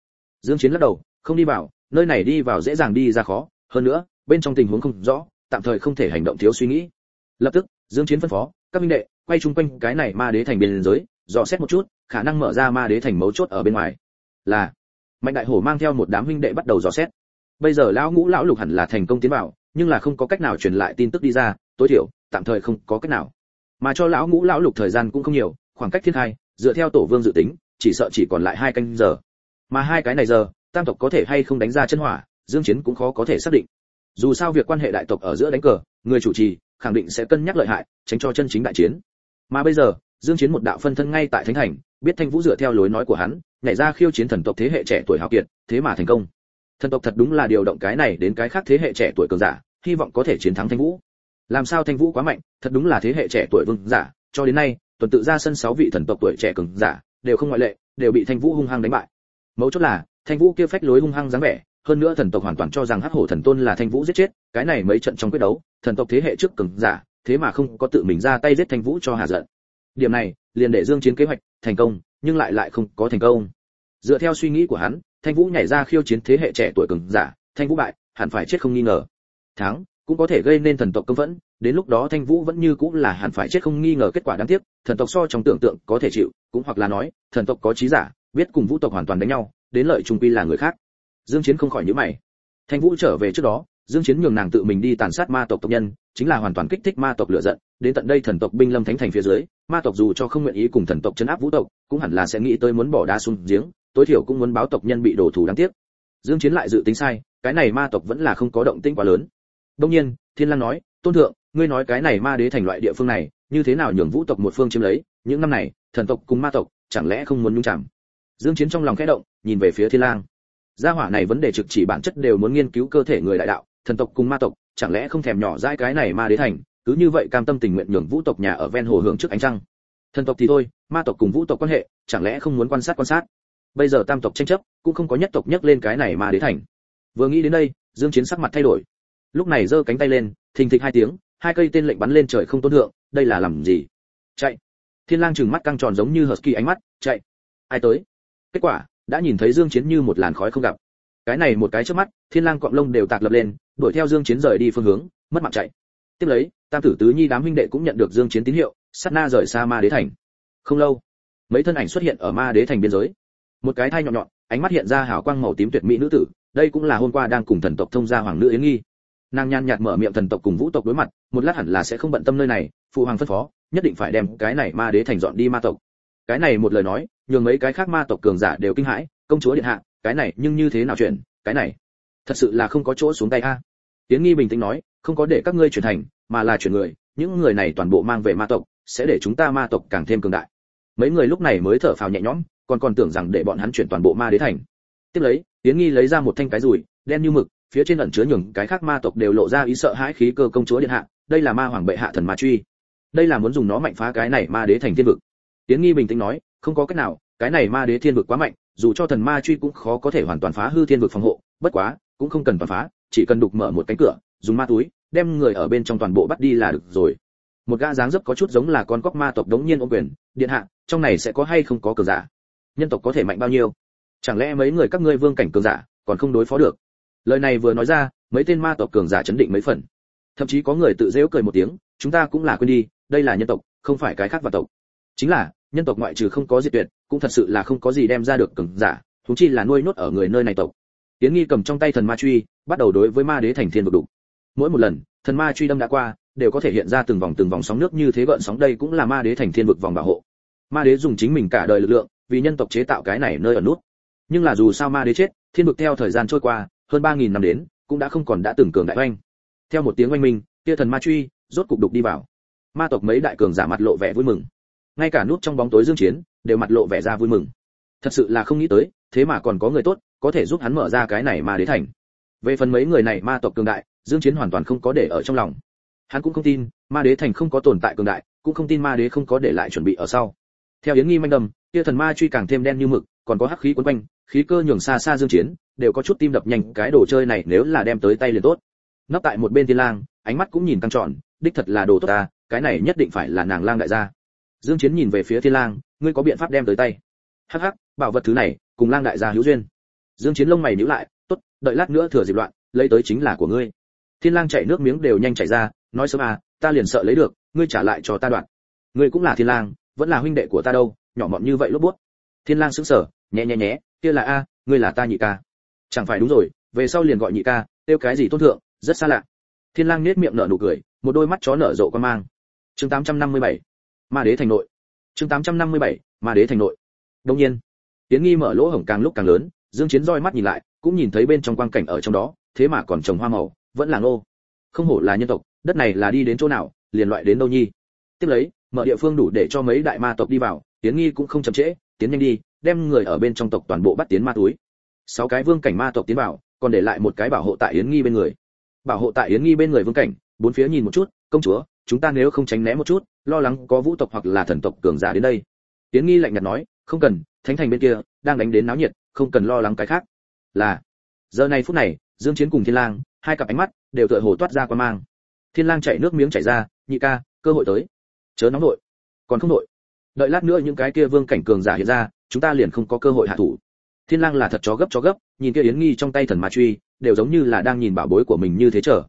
Dương chiến lắc đầu, không đi vào, nơi này đi vào dễ dàng đi ra khó, hơn nữa, bên trong tình huống không rõ, tạm thời không thể hành động thiếu suy nghĩ. Lập tức, dương chiến phân phó, các minh đệ, quay chung quanh cái này ma đế thành biên giới, dò xét một chút, khả năng mở ra ma đế thành mấu chốt ở bên ngoài. Là, mạnh đại hổ mang theo một đám huynh đệ bắt đầu dò xét bây giờ lão ngũ lão lục hẳn là thành công tiến vào, nhưng là không có cách nào truyền lại tin tức đi ra, tối thiểu, tạm thời không có cách nào. Mà cho lão ngũ lão lục thời gian cũng không nhiều, khoảng cách thiên hai, dựa theo tổ vương dự tính, chỉ sợ chỉ còn lại hai canh giờ. Mà hai cái này giờ, tam tộc có thể hay không đánh ra chân hỏa, dương chiến cũng khó có thể xác định. Dù sao việc quan hệ đại tộc ở giữa đánh cờ, người chủ trì, khẳng định sẽ cân nhắc lợi hại, tránh cho chân chính đại chiến. Mà bây giờ, dương chiến một đạo phân thân ngay tại thánh thành, biết thanh vũ dựa theo lối nói của hắn, nhảy ra khiêu chiến thần tộc thế hệ trẻ tuổi hào kiệt, thế mà thành công thần tộc thật đúng là điều động cái này đến cái khác thế hệ trẻ tuổi cường giả, hy vọng có thể chiến thắng thanh vũ. Làm sao thanh vũ quá mạnh, thật đúng là thế hệ trẻ tuổi vương giả, cho đến nay, tuần tự ra sân sáu vị thần tộc tuổi trẻ cường giả, đều không ngoại lệ, đều bị thanh vũ hung hăng đánh bại. Mấu chốt là, thanh vũ kia phách lối hung hăng dáng vẻ, hơn nữa thần tộc hoàn toàn cho rằng hắc hổ thần tôn là thanh vũ giết chết, cái này mấy trận trong quyết đấu, thần tộc thế hệ trước cường giả, thế mà không có tự mình ra tay giết thanh vũ cho hà giận. Điểm này, liền để dương chiến kế hoạch thành công, nhưng lại lại không có thành công. Dựa theo suy nghĩ của hắn thanh vũ nhảy ra khiêu chiến thế hệ trẻ tuổi cường giả, thanh vũ bại, hẳn phải chết không nghi ngờ. Thắng, cũng có thể gây nên thần tộc công vẫn đến lúc đó thanh vũ vẫn như cũng là hẳn phải chết không nghi ngờ kết quả đáng tiếc, thần tộc so trong tưởng tượng có thể chịu, cũng hoặc là nói, thần tộc có trí giả, biết cùng vũ tộc hoàn toàn đánh nhau, đến lợi trung quy là người khác. Dương chiến không khỏi nhíu mày. Thanh vũ trở về trước đó, dương chiến nhường nàng tự mình đi tàn sát ma tộc tộc nhân, chính là hoàn toàn kích thích ma tộc lửa giận, đến tận đây thần tộc binh lâm thánh thành phía dưới, ma tộc dù cho không nguyện ý cùng thần tộc chấn áp vũ tộc, cũng hẳn là sẽ nghĩ tới muốn bỏ đá xuống giếng tối thiểu cũng muốn báo tộc nhân bị đổ thủ đáng tiếc. Dương chiến lại dự tính sai, cái này ma tộc vẫn là không có động tĩnh quá lớn. Đương nhiên, thiên lang nói, tôn thượng, ngươi nói cái này ma đế thành loại địa phương này, như thế nào nhường vũ tộc một phương chiếm lấy? Những năm này, thần tộc cùng ma tộc, chẳng lẽ không muốn nhúng chạm dương chiến trong lòng khẽ động, nhìn về phía thiên lang. Gia hỏa này vấn đề trực chỉ bản chất đều muốn nghiên cứu cơ thể người đại đạo, thần tộc cùng ma tộc, chẳng lẽ không thèm nhỏ dãi cái này ma đế thành, cứ như vậy cam tâm tình nguyện nhường vũ tộc nhà ở ven hồ hưởng trước ánh trăng? Thần tộc thì thôi, ma tộc cùng vũ tộc quan hệ, chẳng lẽ không muốn quan sát quan sát? Bây giờ tam tộc tranh chấp, cũng không có nhất tộc nhắc lên cái này mà đế thành. Vừa nghĩ đến đây, dương chiến sắc mặt thay đổi. Lúc này giơ cánh tay lên, thình thịch hai tiếng, hai cây tên lệnh bắn lên trời không tôn thượng, đây là làm gì? Chạy. Thiên lang trừng mắt căng tròn giống như husky ánh mắt, chạy. Ai tới? Kết quả, đã nhìn thấy dương chiến như một làn khói không gặp. Cái này một cái trước mắt, thiên lang cọp lông đều tạc lập lên, đuổi theo dương chiến rời đi phương hướng, mất mạng chạy. Tiếp lấy, tam tử tứ nhi đám huynh đệ cũng nhận được dương chiến tín hiệu, sát na rời xa ma đế thành. Không lâu, mấy thân ảnh xuất hiện ở ma đế thành biên giới một cái thai nhọn nhọn, ánh mắt hiện ra hào quang màu tím tuyệt mỹ nữ tử, đây cũng là hôm qua đang cùng thần tộc thông gia hoàng nữ yến nghi. Nàng nhan nhạt mở miệng thần tộc cùng vũ tộc đối mặt, một lát hẳn là sẽ không bận tâm nơi này, phụ hoàng phân phó, nhất định phải đem cái này ma đế thành dọn đi ma tộc. Cái này một lời nói, nhường mấy cái khác ma tộc cường giả đều kinh hãi, công chúa điện hạ, cái này nhưng như thế nào chuyện, cái này, thật sự là không có chỗ xuống tay a. Tiến nghi bình tĩnh nói, không có để các ngươi chuyển thành, mà là chuyển người, những người này toàn bộ mang về ma tộc, sẽ để chúng ta ma tộc càng thêm cường đại. Mấy người lúc này mới thở phào nhẹ nhõm còn còn tưởng rằng để bọn hắn chuyển toàn bộ ma đế thành. Tiếp lấy tiến nghi lấy ra một thanh cái rùi, đen như mực, phía trên ẩn chứa nhường cái khác ma tộc đều lộ ra ý sợ hãi khí cơ công chúa điện hạ, đây là ma hoàng bệ hạ thần ma truy. Đây là muốn dùng nó mạnh phá cái này ma đế thành thiên vực. Tiến nghi bình tĩnh nói, không có cách nào, cái này ma đế thiên vực quá mạnh, dù cho thần ma truy cũng khó có thể hoàn toàn phá hư thiên vực phòng hộ, bất quá, cũng không cần toàn phá, chỉ cần đục mở một cánh cửa, dùng ma túi, đem người ở bên trong toàn bộ bắt đi là được rồi. Một gã dáng dấp có chút giống là con cóc ma tộc đống nhiên ôm quyền, điện hạ, trong này sẽ có hay không có cửa giả? Nhân tộc có thể mạnh bao nhiêu? Chẳng lẽ mấy người các ngươi vương cảnh cường giả còn không đối phó được? Lời này vừa nói ra, mấy tên ma tộc cường giả chấn định mấy phần. Thậm chí có người tự dễu cười một tiếng, chúng ta cũng là quên đi, đây là nhân tộc, không phải cái khác và tộc. Chính là, nhân tộc ngoại trừ không có diệt tuyệt, cũng thật sự là không có gì đem ra được cường giả chúng chi là nuôi nốt ở người nơi này tộc. Tiến nghi cầm trong tay thần ma truy, bắt đầu đối với ma đế thành thiên vực đục. Mỗi một lần, thần ma truy đâm đã qua, đều có thể hiện ra từng vòng từng vòng sóng nước như thế gợn sóng, đây cũng là ma đế thành thiên vực vòng bảo hộ. Ma đế dùng chính mình cả đời lực lượng vì nhân tộc chế tạo cái này nơi ở nút. Nhưng là dù sao ma đế chết, thiên vực theo thời gian trôi qua, hơn ba nghìn năm đến, cũng đã không còn đã từng cường đại oanh. Theo một tiếng oanh minh kia thần ma truy, rốt cục đục đi vào. Ma tộc mấy đại cường giả mặt lộ vẻ vui mừng. Ngay cả nút trong bóng tối dương chiến, đều mặt lộ vẻ ra vui mừng. Thật sự là không nghĩ tới, thế mà còn có người tốt, có thể giúp hắn mở ra cái này ma đế thành. Về phần mấy người này ma tộc cường đại, dương chiến hoàn toàn không có để ở trong lòng. Hắn cũng không tin, ma đế thành không có tồn tại cường đại, cũng không tin ma đế không có để lại chuẩn bị ở sau. Theo yến nghi manh đầm kia thần ma truy càng thêm đen như mực, còn có hắc khí quấn quanh, khí cơ nhường xa xa dương chiến, đều có chút tim đập nhanh, cái đồ chơi này nếu là đem tới tay liền tốt. Nấp tại một bên thiên lang, ánh mắt cũng nhìn căng tròn, đích thật là đồ tốt ta, cái này nhất định phải là nàng lang đại gia. Dương chiến nhìn về phía thiên lang, ngươi có biện pháp đem tới tay. Hắc hắc, bảo vật thứ này, cùng lang đại gia hữu duyên. Dương chiến lông mày nhíu lại, tốt, đợi lát nữa thừa dịp loạn, lấy tới chính là của ngươi. Thiên lang chảy nước miếng đều nhanh chảy ra, nói sớm à ta liền sợ lấy được, ngươi trả lại cho ta đoạn. Ngươi cũng là thiên lang, vẫn là huynh đệ của ta đâu nhỏ mọn như vậy lốp bút thiên lang sững sờ, nhẹ nhẹ nhé kia là a, ngươi là ta nhị ca. Chẳng phải đúng rồi, về sau liền gọi nhị ca tiêu cái gì tôn thượng, rất xa lạ. Thiên lang nét miệng nở nụ cười, một đôi mắt chó nở rộ quan mang. Chương 857 ma đế thành nội. Chương 857 ma đế thành nội. Đương nhiên tiến nghi mở lỗ hổng càng lúc càng lớn, dương chiến roi mắt nhìn lại, cũng nhìn thấy bên trong quang cảnh ở trong đó, thế mà còn trồng hoa màu, vẫn là ngô. Không hổ là nhân tộc, đất này là đi đến chỗ nào, liền loại đến đâu nhi. Tiếp lấy mở địa phương đủ để cho mấy đại ma tộc đi vào tiến nghi cũng không chậm trễ, tiến nhanh đi, đem người ở bên trong tộc toàn bộ bắt tiến ma túi. Sáu cái vương cảnh ma tộc tiến vào, còn để lại một cái bảo hộ tại yến nghi bên người. Bảo hộ tại yến nghi bên người vương cảnh, bốn phía nhìn một chút, công chúa, chúng ta nếu không tránh né một chút, lo lắng có vũ tộc hoặc là thần tộc cường giả đến đây. Yến nghi lạnh nhạt nói, không cần, thánh thành bên kia đang đánh đến náo nhiệt, không cần lo lắng cái khác. Là, giờ này phút này, dương chiến cùng thiên lang, hai cặp ánh mắt đều tựa hồ toát ra quan mang. Thiên lang chạy nước miếng chảy ra, nhị ca, cơ hội tới chớ nóng nội còn không nội đợi lát nữa những cái kia vương cảnh cường giả hiện ra, chúng ta liền không có cơ hội hạ thủ. Thiên lang là thật chó gấp chó gấp, nhìn kia yến nghi trong tay thần ma truy, đều giống như là đang nhìn bảo bối của mình như thế chờ.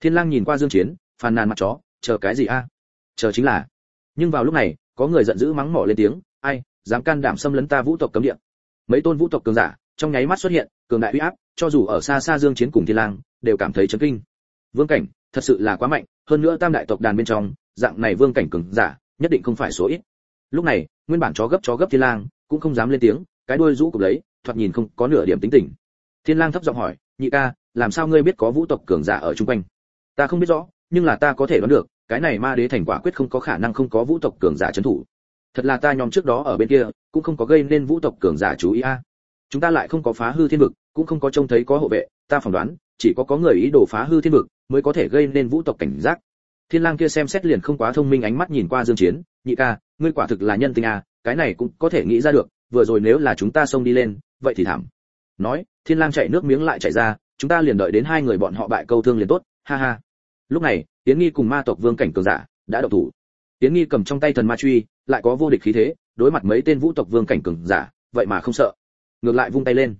Thiên lang nhìn qua dương chiến, phàn nàn mặt chó, chờ cái gì a? À? Chờ chính là. Nhưng vào lúc này, có người giận dữ mắng mỏ lên tiếng, ai, dám can đảm xâm lấn ta vũ tộc cấm địa? Mấy tôn vũ tộc cường giả, trong nháy mắt xuất hiện, cường đại uy áp, cho dù ở xa xa dương chiến cùng thiên lang, đều cảm thấy chấn kinh. Vương cảnh, thật sự là quá mạnh, hơn nữa tam đại tộc đàn bên trong dạng này vương cảnh cường giả, nhất định không phải số ít. Lúc này, nguyên bản chó gấp chó gấp thiên lang, cũng không dám lên tiếng, cái đuôi rũ cục lấy thoạt nhìn không có nửa điểm tính tình. Thiên lang thấp giọng hỏi, nhị ca, làm sao ngươi biết có vũ tộc cường giả ở chung quanh? Ta không biết rõ, nhưng là ta có thể đoán được, cái này ma đế thành quả quyết không có khả năng không có vũ tộc cường giả trấn thủ. Thật là ta nhóm trước đó ở bên kia, cũng không có gây nên vũ tộc cường giả chú ý a. Chúng ta lại không có phá hư thiên vực, cũng không có trông thấy có hộ vệ, ta phỏng đoán, chỉ có có người ý đồ phá hư thiên vực, mới có thể gây nên vũ tộc cảnh giác thiên lang kia xem xét liền không quá thông minh ánh mắt nhìn qua dương chiến, nhị ca, ngươi quả thực là nhân tình à? cái này cũng có thể nghĩ ra được, vừa rồi nếu là chúng ta xông đi lên, vậy thì thảm. Nói, thiên lang chạy nước miếng lại chạy ra, chúng ta liền đợi đến hai người bọn họ bại câu thương liền tốt, ha ha. Lúc này tiến nghi cùng ma tộc vương cảnh cường giả đã động thủ. Tiến nghi cầm trong tay thần ma truy, lại có vô địch khí thế, đối mặt mấy tên vũ tộc vương cảnh cường giả, vậy mà không sợ. Ngược lại vung tay lên.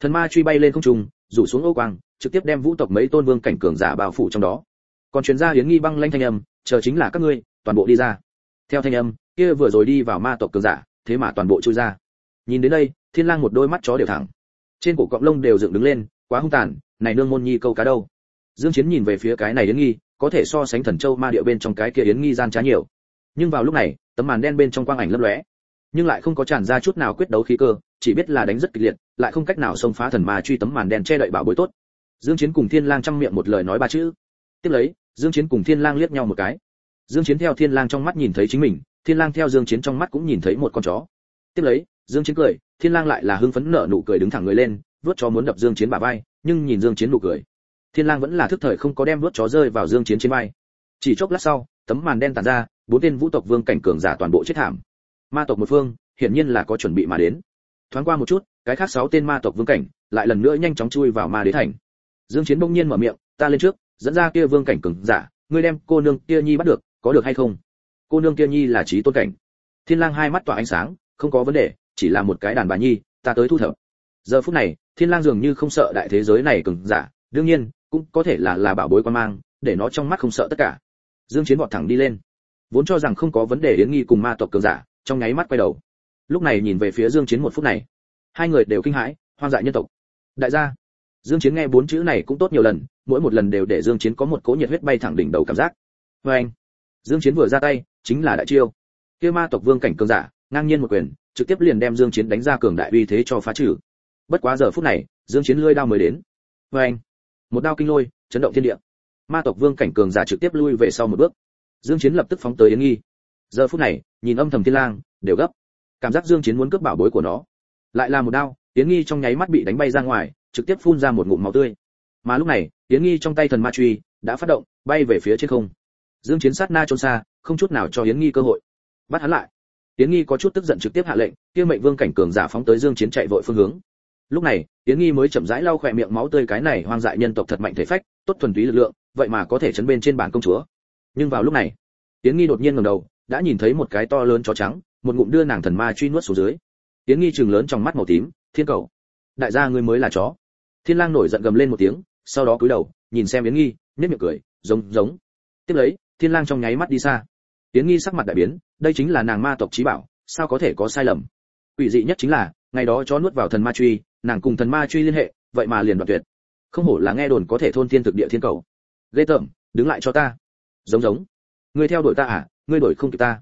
Thần ma truy bay lên không trung, rủ xuống ô quang, trực tiếp đem vũ tộc mấy tôn vương cảnh cường giả bao phủ trong đó còn chuyên gia hiến nghi băng lanh thanh âm, chờ chính là các ngươi, toàn bộ đi ra. Theo thanh âm, kia vừa rồi đi vào ma tộc cường giả, thế mà toàn bộ chui ra. Nhìn đến đây, thiên lang một đôi mắt chó đều thẳng. Trên cổ cọng lông đều dựng đứng lên, quá hung tàn, này nương môn nhi câu cá đâu? Dương chiến nhìn về phía cái này yến nghi, có thể so sánh thần châu ma địa bên trong cái kia yến nghi gian trá nhiều. Nhưng vào lúc này, tấm màn đen bên trong quang ảnh lấp lóe. Nhưng lại không có tràn ra chút nào quyết đấu khí cơ, chỉ biết là đánh rất kịch liệt, lại không cách nào xông phá thần ma truy tấm màn đen che đậy bảo bối tốt. Dương chiến cùng thiên lang trăm miệng một lời nói ba chữ tiếp lấy, dương chiến cùng thiên lang liếc nhau một cái. Dương chiến theo thiên lang trong mắt nhìn thấy chính mình, thiên lang theo dương chiến trong mắt cũng nhìn thấy một con chó. Tiếp lấy, dương chiến cười, thiên lang lại là hưng phấn nở nụ cười đứng thẳng người lên, vớt chó muốn đập dương chiến bả vai, nhưng nhìn dương chiến nụ cười. Thiên lang vẫn là thức thời không có đem vớt chó rơi vào dương chiến trên vai. Chỉ chốc lát sau, tấm màn đen tàn ra, bốn tên vũ tộc vương cảnh cường giả toàn bộ chết thảm. Ma tộc một phương, hiển nhiên là có chuẩn bị mà đến. Thoáng qua một chút, cái khác sáu tên ma tộc vương cảnh lại lần nữa nhanh chóng chui vào ma đế thành. Dương chiến bỗng nhiên mở miệng, ta lên trước dẫn ra kia vương cảnh cường giả, ngươi đem cô nương kia nhi bắt được, có được hay không? Cô nương kia nhi là trí tôn cảnh. Thiên lang hai mắt tỏa ánh sáng, không có vấn đề, chỉ là một cái đàn bà nhi, ta tới thu thập. Giờ phút này, thiên lang dường như không sợ đại thế giới này cường giả, đương nhiên, cũng có thể là là bảo bối quan mang, để nó trong mắt không sợ tất cả. Dương chiến vọt thẳng đi lên. Vốn cho rằng không có vấn đề yến nghi cùng ma tộc cường giả, trong nháy mắt quay đầu. Lúc này nhìn về phía dương chiến một phút này, hai người đều kinh hãi, hoang dại nhân tộc. Đại gia, dương chiến nghe bốn chữ này cũng tốt nhiều lần mỗi một lần đều để dương chiến có một cỗ nhiệt huyết bay thẳng đỉnh đầu cảm giác. Với anh, dương chiến vừa ra tay, chính là đại chiêu. Kia ma tộc vương cảnh cường giả, ngang nhiên một quyền, trực tiếp liền đem dương chiến đánh ra cường đại uy thế cho phá trừ. Bất quá giờ phút này, dương chiến lưỡi đao mới đến. Với anh, một đao kinh lôi, chấn động thiên địa. Ma tộc vương cảnh cường giả trực tiếp lui về sau một bước. Dương chiến lập tức phóng tới yến nghi. Giờ phút này, nhìn âm thầm thiên lang, đều gấp. Cảm giác dương chiến muốn cướp bảo bối của nó. Lại là một đao, yến nghi trong nháy mắt bị đánh bay ra ngoài, trực tiếp phun ra một ngụm máu tươi. Mà lúc này yến nghi trong tay thần ma truy đã phát động, bay về phía trên không. Dương chiến sát na trốn xa, không chút nào cho yến nghi cơ hội. Bắt hắn lại. Yến nghi có chút tức giận trực tiếp hạ lệnh, kia mệnh vương cảnh cường giả phóng tới dương chiến chạy vội phương hướng. Lúc này, yến nghi mới chậm rãi lau khỏe miệng máu tươi cái này hoang dại nhân tộc thật mạnh thể phách, tốt thuần túy lực lượng, vậy mà có thể chấn bên trên bản công chúa. Nhưng vào lúc này, yến nghi đột nhiên ngẩng đầu, đã nhìn thấy một cái to lớn chó trắng, một ngụm đưa nàng thần ma truy nuốt xuống dưới. Yến nghi trừng lớn trong mắt màu tím, thiên cầu, đại gia ngươi mới là chó. Thiên lang nổi giận gầm lên một tiếng sau đó cúi đầu, nhìn xem yến nghi nhất miệng cười, giống giống. Tiếp lấy, thiên lang trong nháy mắt đi xa. Yến nghi sắc mặt đại biến, đây chính là nàng ma tộc trí bảo, sao có thể có sai lầm? Quỷ dị nhất chính là, ngày đó chó nuốt vào thần ma truy, nàng cùng thần ma truy liên hệ, vậy mà liền đoạn tuyệt. Không hổ là nghe đồn có thể thôn thiên thực địa thiên cầu. Ghê tởm, đứng lại cho ta. Giống giống. Ngươi theo đuổi ta à? Ngươi đuổi không kịp ta.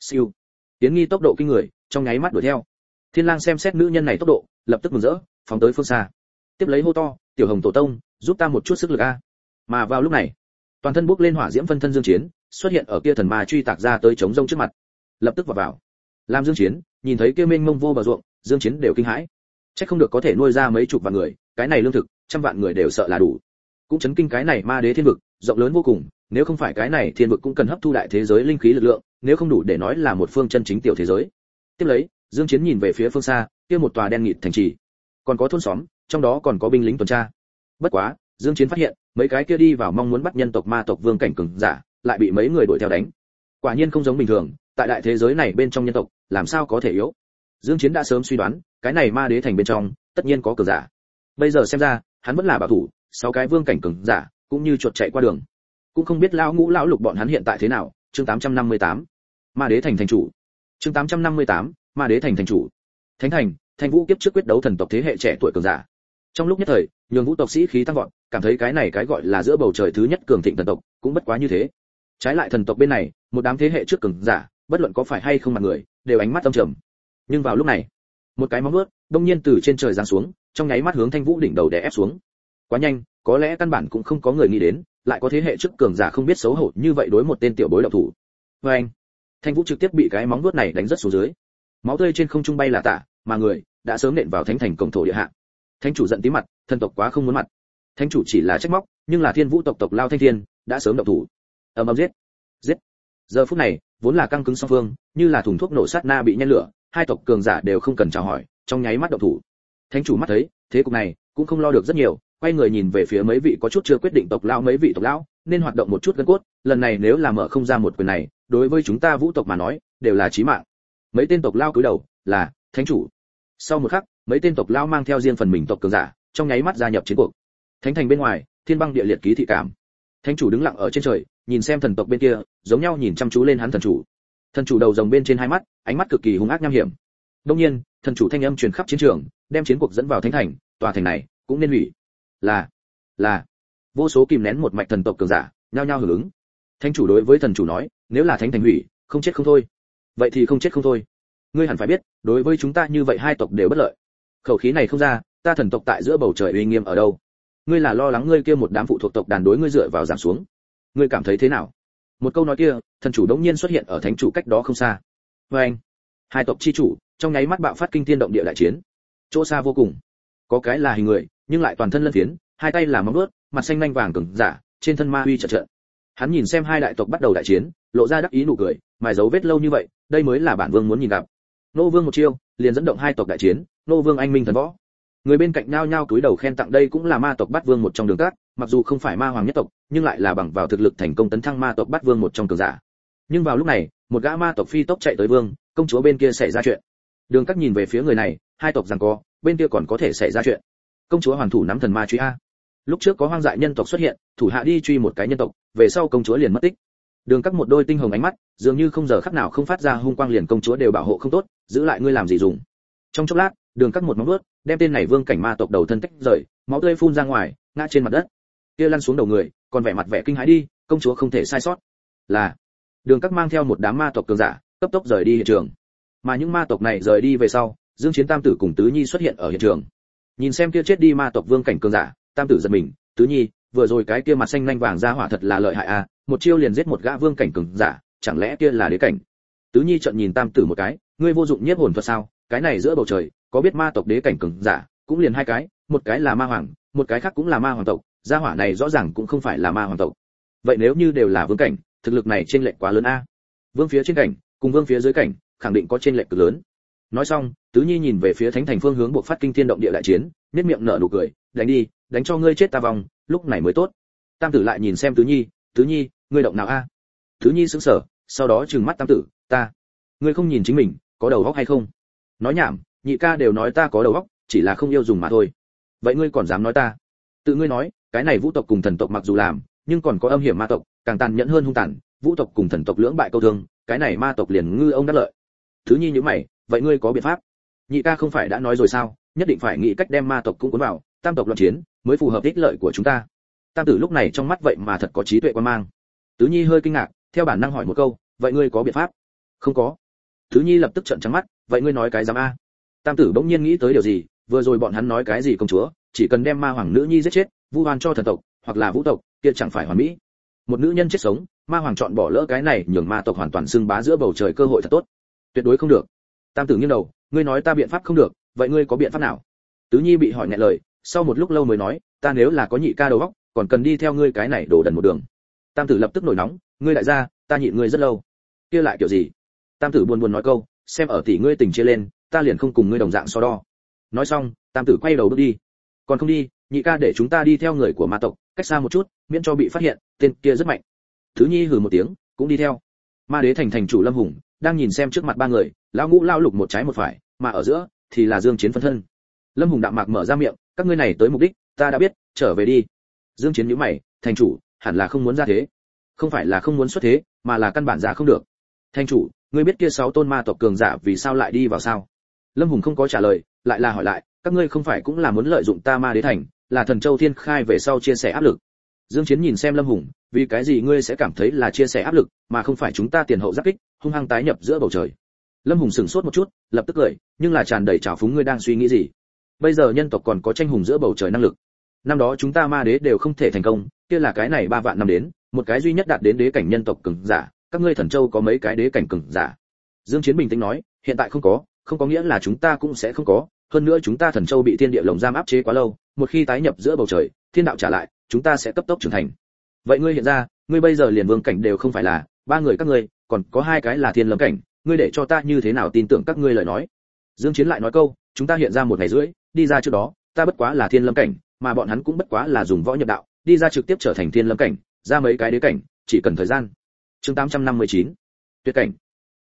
Siêu. Tiến nghi tốc độ kinh người, trong nháy mắt đuổi theo. Thiên lang xem xét nữ nhân này tốc độ, lập tức mừng rỡ, phóng tới phương xa. Tiếp lấy hô to tiểu hồng tổ tông, giúp ta một chút sức lực a. Mà vào lúc này, toàn thân bốc lên hỏa diễm phân thân dương chiến, xuất hiện ở kia thần ma truy tạc ra tới chống rông trước mặt. Lập tức vào vào. Làm dương chiến, nhìn thấy kia mênh mông vô bờ ruộng, dương chiến đều kinh hãi. Chắc không được có thể nuôi ra mấy chục vạn người, cái này lương thực, trăm vạn người đều sợ là đủ. Cũng chấn kinh cái này ma đế thiên vực, rộng lớn vô cùng, nếu không phải cái này thiên vực cũng cần hấp thu đại thế giới linh khí lực lượng, nếu không đủ để nói là một phương chân chính tiểu thế giới. Tiếp lấy, dương chiến nhìn về phía phương xa, kia một tòa đen nghịt thành trì còn có thôn xóm, trong đó còn có binh lính tuần tra. Bất quá, dương chiến phát hiện, mấy cái kia đi vào mong muốn bắt nhân tộc ma tộc vương cảnh cường giả, lại bị mấy người đuổi theo đánh. Quả nhiên không giống bình thường, tại đại thế giới này bên trong nhân tộc, làm sao có thể yếu? Dương chiến đã sớm suy đoán, cái này ma đế thành bên trong, tất nhiên có cường giả. Bây giờ xem ra, hắn vẫn là bảo thủ, sáu cái vương cảnh cường giả, cũng như chuột chạy qua đường. Cũng không biết lão ngũ lão lục bọn hắn hiện tại thế nào, chương 858 ma đế thành thành chủ. Chương 858 ma đế thành thành chủ. Thánh thành thanh vũ kiếp trước quyết đấu thần tộc thế hệ trẻ tuổi cường giả. Trong lúc nhất thời, nhường vũ tộc sĩ khí tăng vọt, cảm thấy cái này cái gọi là giữa bầu trời thứ nhất cường thịnh thần tộc, cũng bất quá như thế. Trái lại thần tộc bên này, một đám thế hệ trước cường giả, bất luận có phải hay không mặt người, đều ánh mắt âm trầm. Nhưng vào lúc này, một cái móng vuốt đông nhiên từ trên trời giáng xuống, trong nháy mắt hướng thanh vũ đỉnh đầu đè ép xuống. Quá nhanh, có lẽ căn bản cũng không có người nghĩ đến, lại có thế hệ trước cường giả không biết xấu hổ như vậy đối một tên tiểu bối độc thủ. Vê anh thanh vũ trực tiếp bị cái móng vuốt này đánh rất xuống dưới. Máu tươi trên không trung bay là tả mà người đã sớm nện vào thánh thành cổng thổ địa hạ. Thánh chủ giận tí mặt thần tộc quá không muốn mặt. Thánh chủ chỉ là trách móc, nhưng là thiên vũ tộc tộc lao thanh thiên đã sớm động thủ. Ầm ầm giết giết. Giờ phút này, vốn là căng cứng song phương, như là thùng thuốc nổ sát na bị nhen lửa, hai tộc cường giả đều không cần chào hỏi, trong nháy mắt động thủ. Thánh chủ mắt thấy, thế cục này cũng không lo được rất nhiều, quay người nhìn về phía mấy vị có chút chưa quyết định tộc lão mấy vị tộc lão, nên hoạt động một chút gân cốt, lần này nếu là mở không ra một quyền này, đối với chúng ta vũ tộc mà nói, đều là chí mạng. Mấy tên tộc lão cúi đầu, là, thánh chủ sau một khắc, mấy tên tộc lao mang theo riêng phần mình tộc cường giả, trong nháy mắt gia nhập chiến cuộc. Thánh thành bên ngoài, thiên băng địa liệt ký thị cảm. Thánh chủ đứng lặng ở trên trời, nhìn xem thần tộc bên kia, giống nhau nhìn chăm chú lên hắn thần chủ. Thần chủ đầu rồng bên trên hai mắt, ánh mắt cực kỳ hung ác nham hiểm. Đông nhiên, thần chủ thanh âm truyền khắp chiến trường, đem chiến cuộc dẫn vào thánh thành, tòa thành này cũng nên hủy. Là là. Vô số kìm nén một mạch thần tộc cường giả, nhao nhao hưởng ứng. Thánh chủ đối với thần chủ nói, nếu là thánh thành hủy, không chết không thôi. Vậy thì không chết không thôi ngươi hẳn phải biết, đối với chúng ta như vậy hai tộc đều bất lợi. Khẩu khí này không ra, ta thần tộc tại giữa bầu trời uy nghiêm ở đâu? Ngươi là lo lắng ngươi kia một đám phụ thuộc tộc đàn đối ngươi dựa vào giảm xuống. Ngươi cảm thấy thế nào? Một câu nói kia, thần chủ đống nhiên xuất hiện ở thánh chủ cách đó không xa. Với anh, hai tộc chi chủ, trong nháy mắt bạo phát kinh thiên động địa đại chiến. Chỗ xa vô cùng. Có cái là hình người, nhưng lại toàn thân lân phiến, hai tay là móng vuốt, mặt xanh nhanh vàng cứng, giả, trên thân ma uy chợt trận hắn nhìn xem hai đại tộc bắt đầu đại chiến, lộ ra đắc ý nụ cười, mài dấu vết lâu như vậy, đây mới là bản vương muốn nhìn gặp nô vương một chiêu liền dẫn động hai tộc đại chiến nô vương anh minh thần võ. Người bên cạnh nhao nhao cúi đầu khen tặng đây cũng là ma tộc Bát vương một trong đường cát mặc dù không phải ma hoàng nhất tộc nhưng lại là bằng vào thực lực thành công tấn thăng ma tộc Bát vương một trong cường giả. Nhưng vào lúc này một gã ma tộc phi tốc chạy tới vương công chúa bên kia xảy ra chuyện. Đường cát nhìn về phía người này hai tộc rằng co, bên kia còn có thể xảy ra chuyện. Công chúa hoàn thủ nắm thần ma truy a. Lúc trước có hoang dại nhân tộc xuất hiện thủ hạ đi truy một cái nhân tộc về sau công chúa liền mất tích đường các một đôi tinh hồng ánh mắt, dường như không giờ khắc nào không phát ra hung quang liền công chúa đều bảo hộ không tốt, giữ lại ngươi làm gì dùng. Trong chốc lát, đường các một móng vuốt, đem tên này vương cảnh ma tộc đầu thân tách rời, máu tươi phun ra ngoài, ngã trên mặt đất. Kia lăn xuống đầu người, còn vẻ mặt vẻ kinh hãi đi, công chúa không thể sai sót. Là, đường các mang theo một đám ma tộc cường giả, cấp tốc rời đi hiện trường. Mà những ma tộc này rời đi về sau, dương chiến tam tử cùng tứ nhi xuất hiện ở hiện trường. Nhìn xem kia chết đi ma tộc vương cảnh cường giả, tam tử giật mình, tứ nhi vừa rồi cái kia mặt xanh nhanh vàng ra hỏa thật là lợi hại a một chiêu liền giết một gã vương cảnh cường giả, chẳng lẽ kia là đế cảnh? Tứ nhi trợn nhìn tam tử một cái, ngươi vô dụng nhiếp hồn thuật sao? Cái này giữa bầu trời, có biết ma tộc đế cảnh cường giả, cũng liền hai cái, một cái là ma hoàng, một cái khác cũng là ma hoàng tộc, gia hỏa này rõ ràng cũng không phải là ma hoàng tộc. Vậy nếu như đều là vương cảnh, thực lực này trên lệch quá lớn a. Vương phía trên cảnh, cùng vương phía dưới cảnh, khẳng định có trên lệch cực lớn. Nói xong, tứ nhi nhìn về phía thánh thành phương hướng buộc phát kinh thiên động địa đại chiến nét miệng nở nụ cười đánh đi, đánh cho ngươi chết ta vòng lúc này mới tốt. Tam tử lại nhìn xem tứ nhi tứ nhi, ngươi động nào a? Tứ nhi sững sờ, sau đó trừng mắt tam tử, ta, ngươi không nhìn chính mình, có đầu óc hay không? Nói nhảm, nhị ca đều nói ta có đầu óc, chỉ là không yêu dùng mà thôi. Vậy ngươi còn dám nói ta? Tự ngươi nói, cái này vũ tộc cùng thần tộc mặc dù làm, nhưng còn có âm hiểm ma tộc, càng tàn nhẫn hơn hung tàn, vũ tộc cùng thần tộc lưỡng bại câu thương, cái này ma tộc liền ngư ông đắc lợi. Thứ nhi như mày, vậy ngươi có biện pháp? Nhị ca không phải đã nói rồi sao, nhất định phải nghĩ cách đem ma tộc cũng cuốn vào tam tộc loạn chiến mới phù hợp ích lợi của chúng ta. Tam tử lúc này trong mắt vậy mà thật có trí tuệ quan mang. Tứ nhi hơi kinh ngạc, theo bản năng hỏi một câu, vậy ngươi có biện pháp? Không có. Tứ nhi lập tức trợn trắng mắt, vậy ngươi nói cái dám a. Tam tử bỗng nhiên nghĩ tới điều gì, vừa rồi bọn hắn nói cái gì công chúa, chỉ cần đem ma hoàng nữ nhi giết chết, vu oan cho thần tộc, hoặc là vũ tộc, kia chẳng phải hoàn mỹ. Một nữ nhân chết sống, ma hoàng chọn bỏ lỡ cái này, nhường ma tộc hoàn toàn xưng bá giữa bầu trời cơ hội thật tốt. Tuyệt đối không được. Tam tử nghiêng đầu, ngươi nói ta biện pháp không được, vậy ngươi có biện pháp nào? Tứ nhi bị hỏi nhẹ lời sau một lúc lâu mới nói ta nếu là có nhị ca đầu óc còn cần đi theo ngươi cái này đổ đần một đường. Tam tử lập tức nổi nóng ngươi đại gia, ta nhịn ngươi rất lâu. Kia lại kiểu gì? Tam tử buồn buồn nói câu xem ở tỷ ngươi tình chia lên ta liền không cùng ngươi đồng dạng so đo. Nói xong tam tử quay đầu bước đi. Còn không đi nhị ca để chúng ta đi theo người của ma tộc cách xa một chút miễn cho bị phát hiện tên kia rất mạnh. Thứ nhi hừ một tiếng cũng đi theo. Ma đế thành thành chủ lâm hùng đang nhìn xem trước mặt ba người lão ngũ lao lục một trái một phải mà ở giữa thì là dương chiến phân thân. Lâm hùng đạm mạc mở ra miệng các ngươi này tới mục đích, ta đã biết, trở về đi. Dương chiến nhíu mày, thành chủ, hẳn là không muốn ra thế. Không phải là không muốn xuất thế, mà là căn bản giả không được. Thành chủ, ngươi biết kia sáu tôn ma tộc cường giả vì sao lại đi vào sao? Lâm hùng không có trả lời, lại là hỏi lại, các ngươi không phải cũng là muốn lợi dụng ta ma đế thành, là thần châu thiên khai về sau chia sẻ áp lực? Dương chiến nhìn xem lâm hùng, vì cái gì ngươi sẽ cảm thấy là chia sẻ áp lực, mà không phải chúng ta tiền hậu giáp kích, hung hăng tái nhập giữa bầu trời? Lâm hùng sững sốt một chút, lập tức cười, nhưng là tràn đầy trào phúng ngươi đang suy nghĩ gì? Bây giờ nhân tộc còn có tranh hùng giữa bầu trời năng lực. Năm đó chúng ta ma đế đều không thể thành công, kia là cái này ba vạn năm đến, một cái duy nhất đạt đến đế cảnh nhân tộc cường giả, các ngươi thần châu có mấy cái đế cảnh cường giả? Dương chiến bình tĩnh nói, hiện tại không có không có nghĩa là chúng ta cũng sẽ không có, hơn nữa chúng ta thần châu bị thiên địa lồng giam áp chế quá lâu, một khi tái nhập giữa bầu trời, thiên đạo trả lại, chúng ta sẽ cấp tốc trưởng thành. Vậy ngươi hiện ra, ngươi bây giờ liền vương cảnh đều không phải là ba người các ngươi, còn có hai cái là thiên lâm cảnh, ngươi để cho ta như thế nào tin tưởng các ngươi lời nói? Dương chiến lại nói câu, chúng ta hiện ra một ngày rưỡi đi ra trước đó, ta bất quá là thiên lâm cảnh, mà bọn hắn cũng bất quá là dùng võ nhập đạo, đi ra trực tiếp trở thành thiên lâm cảnh, ra mấy cái đế cảnh, chỉ cần thời gian. Chương 859 tuyệt cảnh.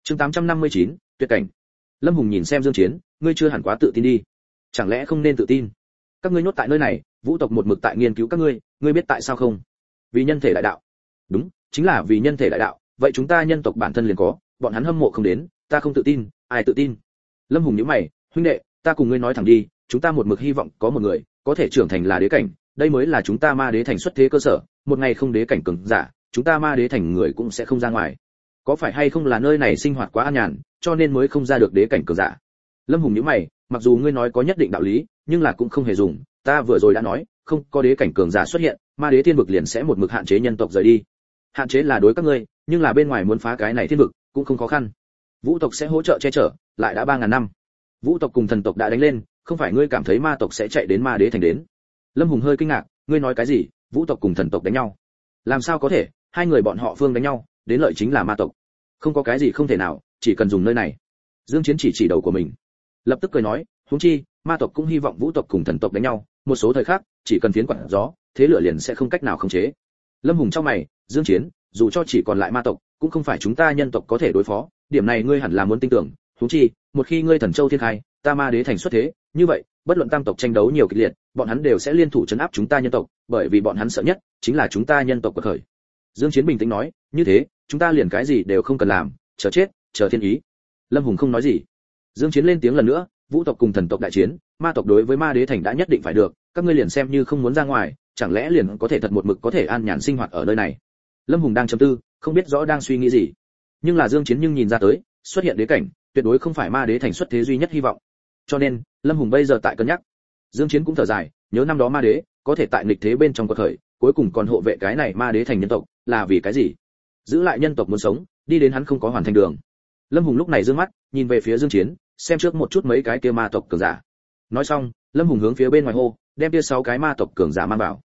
Chương 859 tuyệt cảnh. Lâm hùng nhìn xem dương chiến, ngươi chưa hẳn quá tự tin đi. Chẳng lẽ không nên tự tin? Các ngươi nhốt tại nơi này, vũ tộc một mực tại nghiên cứu các ngươi ngươi biết tại sao không? Vì nhân thể đại đạo. Đúng, chính là vì nhân thể đại đạo, vậy chúng ta nhân tộc bản thân liền có, bọn hắn hâm mộ không đến, ta không tự tin, ai tự tin? Lâm hùng nhíu mày, huynh đệ, ta cùng ngươi nói thẳng đi chúng ta một mực hy vọng có một người có thể trưởng thành là đế cảnh, đây mới là chúng ta ma đế thành xuất thế cơ sở, một ngày không đế cảnh cường giả, chúng ta ma đế thành người cũng sẽ không ra ngoài. Có phải hay không là nơi này sinh hoạt quá an nhàn, cho nên mới không ra được đế cảnh cường giả? Lâm hùng nhíu mày, mặc dù ngươi nói có nhất định đạo lý, nhưng là cũng không hề dùng, ta vừa rồi đã nói, không có đế cảnh cường giả xuất hiện, ma đế thiên vực liền sẽ một mực hạn chế nhân tộc rời đi. Hạn chế là đối các ngươi, nhưng là bên ngoài muốn phá cái này thiên vực, cũng không khó khăn. Vũ tộc sẽ hỗ trợ che chở, lại đã ba ngàn năm. Vũ tộc cùng thần tộc đã đánh lên không phải ngươi cảm thấy ma tộc sẽ chạy đến ma đế thành đến. Lâm hùng hơi kinh ngạc, ngươi nói cái gì? Vũ tộc cùng thần tộc đánh nhau. Làm sao có thể? Hai người bọn họ phương đánh nhau, đến lợi chính là ma tộc. Không có cái gì không thể nào, chỉ cần dùng nơi này. Dương chiến chỉ chỉ đầu của mình. Lập tức cười nói, huống chi, ma tộc cũng hy vọng vũ tộc cùng thần tộc đánh nhau, một số thời khắc, chỉ cần phiến quản gió, thế lửa liền sẽ không cách nào khống chế. Lâm hùng trong mày, dương chiến, dù cho chỉ còn lại ma tộc, cũng không phải chúng ta nhân tộc có thể đối phó, điểm này ngươi hẳn là muốn tin tưởng huống chi, một khi ngươi thần châu thiên khai, ta ma đế thành xuất thế, như vậy, bất luận tam tộc tranh đấu nhiều kịch liệt, bọn hắn đều sẽ liên thủ chấn áp chúng ta nhân tộc, bởi vì bọn hắn sợ nhất chính là chúng ta nhân tộc của khởi. Dương chiến bình tĩnh nói, như thế, chúng ta liền cái gì đều không cần làm, chờ chết, chờ thiên ý. Lâm hùng không nói gì. Dương chiến lên tiếng lần nữa, vũ tộc cùng thần tộc đại chiến, ma tộc đối với ma đế thành đã nhất định phải được, các ngươi liền xem như không muốn ra ngoài, chẳng lẽ liền có thể thật một mực có thể an nhàn sinh hoạt ở nơi này? Lâm hùng đang trầm tư, không biết rõ đang suy nghĩ gì. Nhưng là dương chiến nhưng nhìn ra tới, xuất hiện đế cảnh tuyệt đối không phải ma đế thành xuất thế duy nhất hy vọng. Cho nên, lâm hùng bây giờ tại cân nhắc. Dương chiến cũng thở dài, nhớ năm đó ma đế, có thể tại nghịch thế bên trong quật khởi, cuối cùng còn hộ vệ cái này ma đế thành nhân tộc, là vì cái gì? Giữ lại nhân tộc muốn sống, đi đến hắn không có hoàn thành đường. Lâm hùng lúc này dương mắt, nhìn về phía dương chiến, xem trước một chút mấy cái kia ma tộc cường giả. Nói xong, lâm hùng hướng phía bên ngoài hô, đem kia sáu cái ma tộc cường giả mang vào.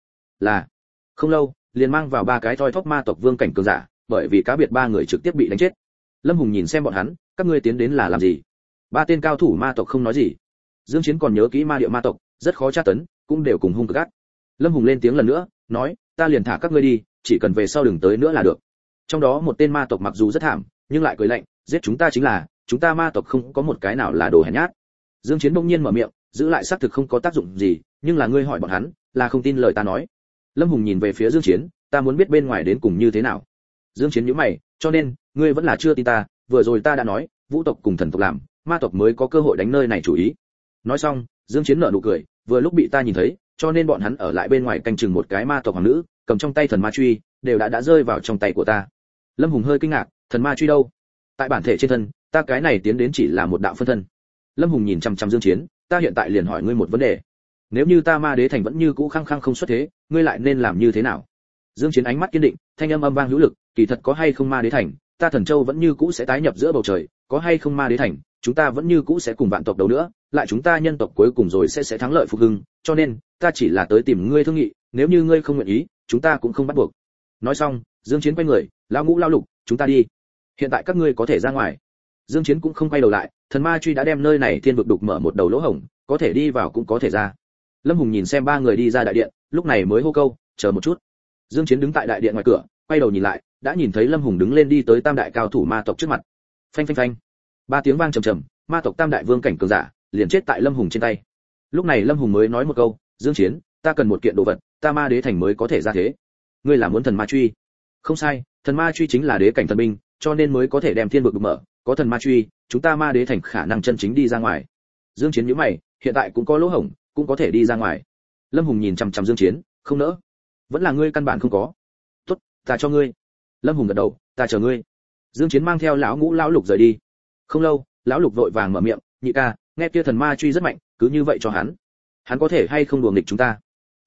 Là, không lâu, liền mang vào ba cái thoi thóp ma tộc vương cảnh cường giả, bởi vì cá biệt ba người trực tiếp bị đánh chết. Lâm hùng nhìn xem bọn hắn các ngươi tiến đến là làm gì? Ba tên cao thủ ma tộc không nói gì. Dương chiến còn nhớ kỹ ma địa ma tộc, rất khó tra tấn, cũng đều cùng hung cực gắt. Lâm hùng lên tiếng lần nữa, nói, ta liền thả các ngươi đi, chỉ cần về sau đừng tới nữa là được. Trong đó một tên ma tộc mặc dù rất thảm, nhưng lại cười lạnh, giết chúng ta chính là, chúng ta ma tộc không có một cái nào là đồ hèn nhát. Dương chiến bỗng nhiên mở miệng, giữ lại xác thực không có tác dụng gì, nhưng là ngươi hỏi bọn hắn, là không tin lời ta nói. Lâm hùng nhìn về phía dương chiến, ta muốn biết bên ngoài đến cùng như thế nào? Dương chiến nhíu mày, cho nên, ngươi vẫn là chưa tin ta vừa rồi ta đã nói, vũ tộc cùng thần tộc làm, ma tộc mới có cơ hội đánh nơi này chủ ý. Nói xong, dương chiến nở nụ cười, vừa lúc bị ta nhìn thấy, cho nên bọn hắn ở lại bên ngoài canh chừng một cái ma tộc hoàng nữ, cầm trong tay thần ma truy, đều đã đã rơi vào trong tay của ta. Lâm hùng hơi kinh ngạc, thần ma truy đâu? Tại bản thể trên thân, ta cái này tiến đến chỉ là một đạo phân thân. Lâm hùng nhìn chăm chăm dương chiến, ta hiện tại liền hỏi ngươi một vấn đề. Nếu như ta ma đế thành vẫn như cũ khăng khăng không xuất thế, ngươi lại nên làm như thế nào? Dương chiến ánh mắt kiên định, thanh âm âm vang hữu lực, kỳ thật có hay không ma đế thành ta thần châu vẫn như cũ sẽ tái nhập giữa bầu trời, có hay không ma đế thành, chúng ta vẫn như cũ sẽ cùng vạn tộc đấu nữa, lại chúng ta nhân tộc cuối cùng rồi sẽ sẽ thắng lợi phục hưng, cho nên, ta chỉ là tới tìm ngươi thương nghị, nếu như ngươi không nguyện ý, chúng ta cũng không bắt buộc. Nói xong, dương chiến quay người lao ngũ lao lục, chúng ta đi. Hiện tại các ngươi có thể ra ngoài. Dương chiến cũng không quay đầu lại, thần ma truy đã đem nơi này thiên vực đục mở một đầu lỗ hổng, có thể đi vào cũng có thể ra. Lâm hùng nhìn xem ba người đi ra đại điện, lúc này mới hô câu, chờ một chút dương chiến đứng tại đại điện ngoài cửa, quay đầu nhìn lại, đã nhìn thấy lâm hùng đứng lên đi tới tam đại cao thủ ma tộc trước mặt. Phanh phanh phanh. Ba tiếng vang trầm trầm, ma tộc tam đại vương cảnh cường giả liền chết tại lâm hùng trên tay. Lúc này lâm hùng mới nói một câu, dương chiến, ta cần một kiện đồ vật, ta ma đế thành mới có thể ra thế. Ngươi là muốn thần ma truy? Không sai, thần ma truy chính là đế cảnh thần binh, cho nên mới có thể đem thiên vực được mở, có thần ma truy, chúng ta ma đế thành khả năng chân chính đi ra ngoài. Dương chiến nhíu mày, hiện tại cũng có lỗ hổng, cũng có thể đi ra ngoài. Lâm hùng nhìn chằm chằm dương chiến, không nỡ vẫn là ngươi căn bản không có. Tốt, ta cho ngươi. Lâm hùng gật đầu, ta chờ ngươi. Dương chiến mang theo lão ngũ lão lục rời đi. Không lâu, lão lục vội vàng mở miệng, nhị ca, nghe kia thần ma truy rất mạnh, cứ như vậy cho hắn. Hắn có thể hay không đùa nghịch chúng ta?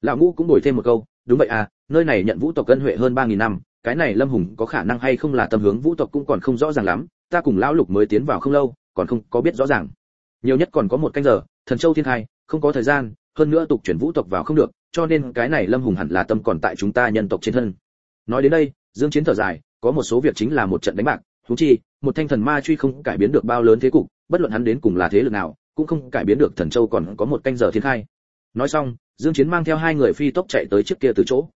Lão ngũ cũng đổi thêm một câu, đúng vậy à nơi này nhận vũ tộc cân huệ hơn ba nghìn năm, cái này lâm hùng có khả năng hay không là tâm hướng vũ tộc cũng còn không rõ ràng lắm, ta cùng lão lục mới tiến vào không lâu, còn không có biết rõ ràng. Nhiều nhất còn có một canh giờ, thần châu thiên hai không có thời gian, hơn nữa tục chuyển vũ tộc vào không được cho nên cái này lâm hùng hẳn là tâm còn tại chúng ta nhân tộc trên thân. Nói đến đây, dương chiến thở dài, có một số việc chính là một trận đánh bạc thú chi, một thanh thần ma truy không cải biến được bao lớn thế cục, bất luận hắn đến cùng là thế lực nào, cũng không cải biến được thần châu còn có một canh giờ thiên khai. Nói xong, dương chiến mang theo hai người phi tốc chạy tới trước kia từ chỗ.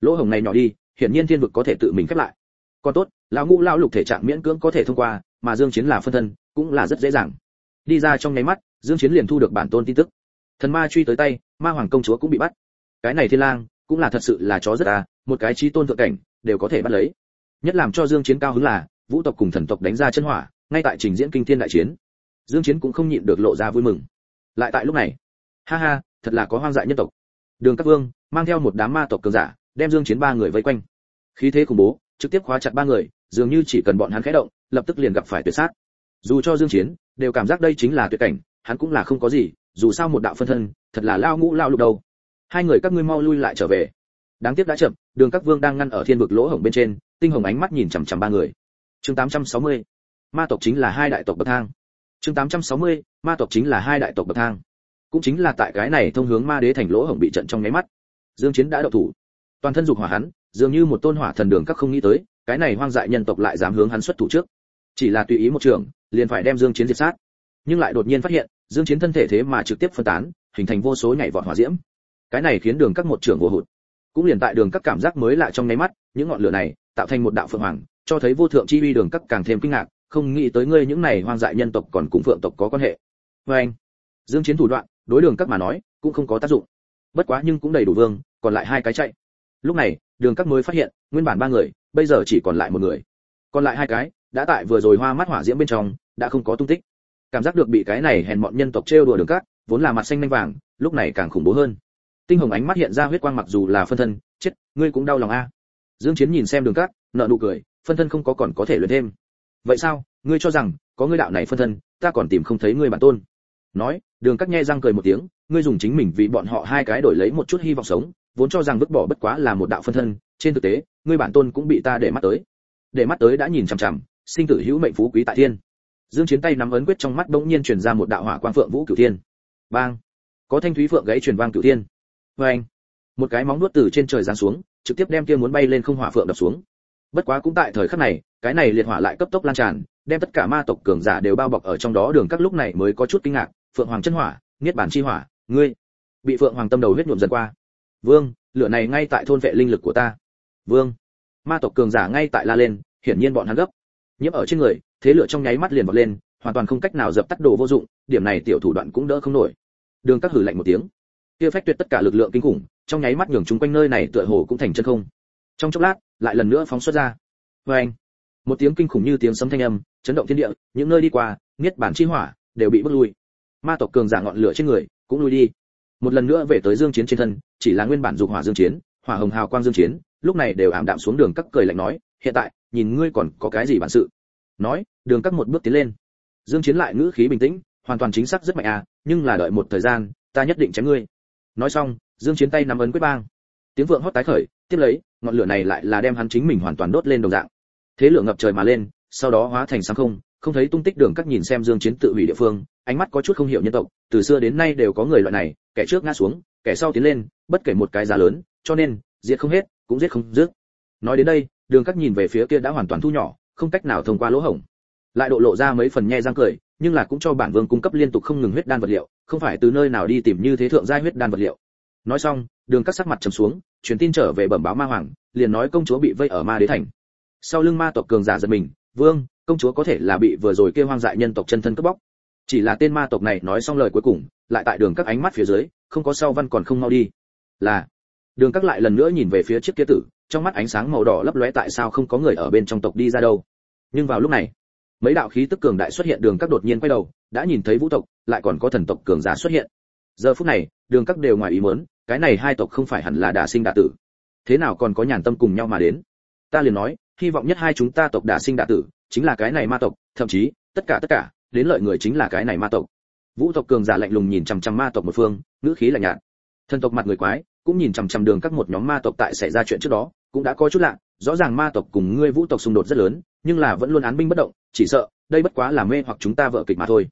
Lỗ hồng này nhỏ đi, hiển nhiên thiên vực có thể tự mình khép lại. Còn tốt, lão ngũ lão lục thể trạng miễn cưỡng có thể thông qua, mà dương chiến là phân thân, cũng là rất dễ dàng. Đi ra trong nháy mắt, dương chiến liền thu được bản tôn tin tức. Thần ma truy tới tay, ma hoàng công chúa cũng bị bắt cái này thiên lang, cũng là thật sự là chó rất à một cái chí tôn thượng cảnh, đều có thể bắt lấy. Nhất làm cho dương chiến cao hứng là, vũ tộc cùng thần tộc đánh ra chân hỏa, ngay tại trình diễn kinh thiên đại chiến. Dương chiến cũng không nhịn được lộ ra vui mừng. Lại tại lúc này, ha ha, thật là có hoang dại nhân tộc. Đường các vương, mang theo một đám ma tộc cường giả, đem dương chiến ba người vây quanh. Khí thế khủng bố, trực tiếp khóa chặt ba người, dường như chỉ cần bọn hắn khẽ động, lập tức liền gặp phải tuyệt sát. Dù cho dương chiến, đều cảm giác đây chính là tuyệt cảnh, hắn cũng là không có gì, dù sao một đạo phân thân, thật là lao ngũ lao lục đầu hai người các ngươi mau lui lại trở về. Đáng tiếc đã chậm, đường các vương đang ngăn ở thiên vực lỗ hổng bên trên, tinh hồng ánh mắt nhìn chằm chằm ba người. Chương 860 ma tộc chính là hai đại tộc bậc thang. Chương 860 ma tộc chính là hai đại tộc bậc thang. Cũng chính là tại cái này thông hướng ma đế thành lỗ hổng bị trận trong nháy mắt. Dương chiến đã động thủ. Toàn thân dục hỏa hắn, dường như một tôn hỏa thần đường các không nghĩ tới, cái này hoang dại nhân tộc lại dám hướng hắn xuất thủ trước. Chỉ là tùy ý một trường, liền phải đem dương chiến diệt sát. Nhưng lại đột nhiên phát hiện, dương chiến thân thể thế mà trực tiếp phân tán, hình thành vô số nhảy vọt hỏa diễm cái này khiến đường các một trưởng vô hụt. Cũng liền tại đường các cảm giác mới lạ trong nháy mắt, những ngọn lửa này tạo thành một đạo phượng hoàng, cho thấy vô thượng chi uy đường các càng thêm kinh ngạc, không nghĩ tới ngươi những này hoang dại nhân tộc còn cùng phượng tộc có quan hệ. Với anh, dương chiến thủ đoạn, đối đường các mà nói, cũng không có tác dụng. Bất quá nhưng cũng đầy đủ vương, còn lại hai cái chạy. Lúc này, đường các mới phát hiện, nguyên bản ba người, bây giờ chỉ còn lại một người. Còn lại hai cái, đã tại vừa rồi hoa mắt hỏa diễm bên trong, đã không có tung tích. Cảm giác được bị cái này hèn mọn nhân tộc trêu đùa đường các, vốn là mặt xanh nhanh vàng, lúc này càng khủng bố hơn tinh hồng ánh mắt hiện ra huyết quang mặc dù là phân thân, chết, ngươi cũng đau lòng a. Dương chiến nhìn xem đường cát nợ nụ cười, phân thân không có còn có thể luyện thêm. Vậy sao, ngươi cho rằng, có ngươi đạo này phân thân, ta còn tìm không thấy ngươi bản tôn. Nói, đường cát nhe răng cười một tiếng, ngươi dùng chính mình vì bọn họ hai cái đổi lấy một chút hy vọng sống, vốn cho rằng vứt bỏ bất quá là một đạo phân thân, trên thực tế, ngươi bản tôn cũng bị ta để mắt tới. Để mắt tới đã nhìn chằm chằm, sinh tử hữu mệnh phú quý tại thiên. Dương chiến tay nắm ấn quyết trong mắt bỗng nhiên truyền ra một đạo hỏa quang phượng vũ cửu thiên. Bang! Có thanh thúy phượng gãy truyền vang cửu thiên. Vâng với một cái móng nuốt từ trên trời giáng xuống, trực tiếp đem kia muốn bay lên không hỏa phượng đập xuống. Bất quá cũng tại thời khắc này, cái này liệt hỏa lại cấp tốc lan tràn, đem tất cả ma tộc cường giả đều bao bọc ở trong đó. Đường các lúc này mới có chút kinh ngạc, phượng hoàng chân hỏa, niết bản chi hỏa, ngươi, bị phượng hoàng tâm đầu huyết nhuộm dần qua. Vương, lửa này ngay tại thôn vệ linh lực của ta. Vương, ma tộc cường giả ngay tại la lên, hiển nhiên bọn hắn gấp. Nhiễm ở trên người, thế lửa trong nháy mắt liền bật lên, hoàn toàn không cách nào dập tắt đồ vô dụng, điểm này tiểu thủ đoạn cũng đỡ không nổi. Đường các hử lạnh một tiếng kia phách tuyệt tất cả lực lượng kinh khủng, trong nháy mắt nhường chúng quanh nơi này tựa hồ cũng thành chân không. Trong chốc lát, lại lần nữa phóng xuất ra. Vê anh, một tiếng kinh khủng như tiếng sấm thanh âm, chấn động thiên địa, những nơi đi qua, niết bản chi hỏa, đều bị bước lui. Ma tộc cường giả ngọn lửa trên người, cũng lui đi. Một lần nữa về tới dương chiến trên thân, chỉ là nguyên bản dục hỏa dương chiến, hỏa hồng hào quang dương chiến, lúc này đều ảm đạm xuống đường các cười lạnh nói, hiện tại, nhìn ngươi còn có cái gì bản sự? Nói, đường các một bước tiến lên. Dương chiến lại ngữ khí bình tĩnh, hoàn toàn chính xác rất mạnh à nhưng là đợi một thời gian, ta nhất định chém ngươi nói xong, dương chiến tay nắm ấn quyết bang. Tiếng vượng hót tái khởi, tiếp lấy, ngọn lửa này lại là đem hắn chính mình hoàn toàn đốt lên đồng dạng. Thế lửa ngập trời mà lên, sau đó hóa thành sáng không không thấy tung tích đường các nhìn xem dương chiến tự hủy địa phương, ánh mắt có chút không hiểu nhân tộc, từ xưa đến nay đều có người loại này, kẻ trước ngã xuống, kẻ sau tiến lên, bất kể một cái giá lớn, cho nên diệt không hết, cũng giết không dứt. Nói đến đây, đường các nhìn về phía kia đã hoàn toàn thu nhỏ, không cách nào thông qua lỗ hổng. Lại độ lộ ra mấy phần nhe răng cười nhưng là cũng cho bản vương cung cấp liên tục không ngừng huyết đan vật liệu, không phải từ nơi nào đi tìm như thế thượng giai huyết đan vật liệu. Nói xong, đường các sắc mặt trầm xuống, truyền tin trở về bẩm báo ma hoàng, liền nói công chúa bị vây ở ma đế thành. Sau lưng ma tộc cường giả giật mình, vương, công chúa có thể là bị vừa rồi kêu hoang dại nhân tộc chân thân cướp bóc. Chỉ là tên ma tộc này nói xong lời cuối cùng, lại tại đường các ánh mắt phía dưới, không có sau văn còn không mau đi. Là, đường các lại lần nữa nhìn về phía chiếc kia tử, trong mắt ánh sáng màu đỏ lấp lóe tại sao không có người ở bên trong tộc đi ra đâu. Nhưng vào lúc này mấy đạo khí tức cường đại xuất hiện, đường các đột nhiên quay đầu, đã nhìn thấy vũ tộc, lại còn có thần tộc cường giả xuất hiện. Giờ phút này, đường các đều ngoài ý muốn, cái này hai tộc không phải hẳn là đả sinh đả tử. Thế nào còn có nhàn tâm cùng nhau mà đến? Ta liền nói, hy vọng nhất hai chúng ta tộc đả sinh đả tử, chính là cái này ma tộc, thậm chí, tất cả tất cả, đến lợi người chính là cái này ma tộc. Vũ tộc cường giả lạnh lùng nhìn chằm chằm ma tộc một phương, ngữ khí lạnh nhạt. Thần tộc mặt người quái, cũng nhìn chằm chằm đường các một nhóm ma tộc tại xảy ra chuyện trước đó, cũng đã có chút lạ, rõ ràng ma tộc cùng ngươi vũ tộc xung đột rất lớn nhưng là vẫn luôn án binh bất động, chỉ sợ, đây bất quá là mê hoặc chúng ta vợ kịch mà thôi.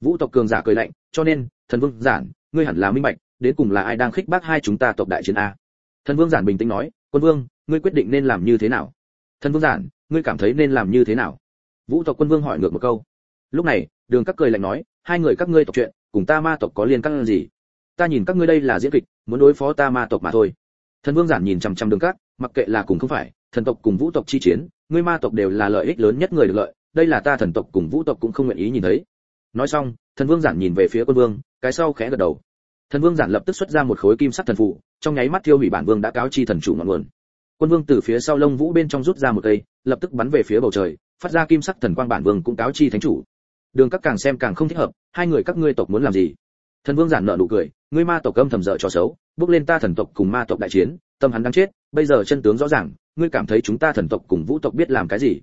Vũ tộc cường giả cười lạnh, cho nên, thần vương giản, ngươi hẳn là minh bạch, đến cùng là ai đang khích bác hai chúng ta tộc đại chiến a. Thần vương giản bình tĩnh nói, quân vương, ngươi quyết định nên làm như thế nào? Thần vương giản, ngươi cảm thấy nên làm như thế nào? Vũ tộc quân vương hỏi ngược một câu. Lúc này, đường các cười lạnh nói, hai người các ngươi tộc chuyện, cùng ta ma tộc có liên căn gì? Ta nhìn các ngươi đây là diễn kịch, muốn đối phó ta ma tộc mà thôi. Thần vương giản nhìn chằm chằm đường các, mặc kệ là cùng không phải, thần tộc cùng vũ tộc chi chiến ngươi ma tộc đều là lợi ích lớn nhất người được lợi, đây là ta thần tộc cùng vũ tộc cũng không nguyện ý nhìn thấy. Nói xong, thần vương giản nhìn về phía quân vương, cái sau khẽ gật đầu. Thần vương giản lập tức xuất ra một khối kim sắc thần phụ trong nháy mắt thiêu hủy bản vương đã cáo chi thần chủ ngọn nguồn. Quân vương từ phía sau lông vũ bên trong rút ra một cây, lập tức bắn về phía bầu trời, phát ra kim sắc thần quang bản vương cũng cáo chi thánh chủ. Đường các càng xem càng không thích hợp, hai người các ngươi tộc muốn làm gì? Thần vương giản nợ nụ cười, ngươi ma tộc âm thầm dở cho xấu, bước lên ta thần tộc cùng ma tộc đại chiến, tâm hắn đang chết, bây giờ chân tướng rõ ràng ngươi cảm thấy chúng ta thần tộc cùng vũ tộc biết làm cái gì?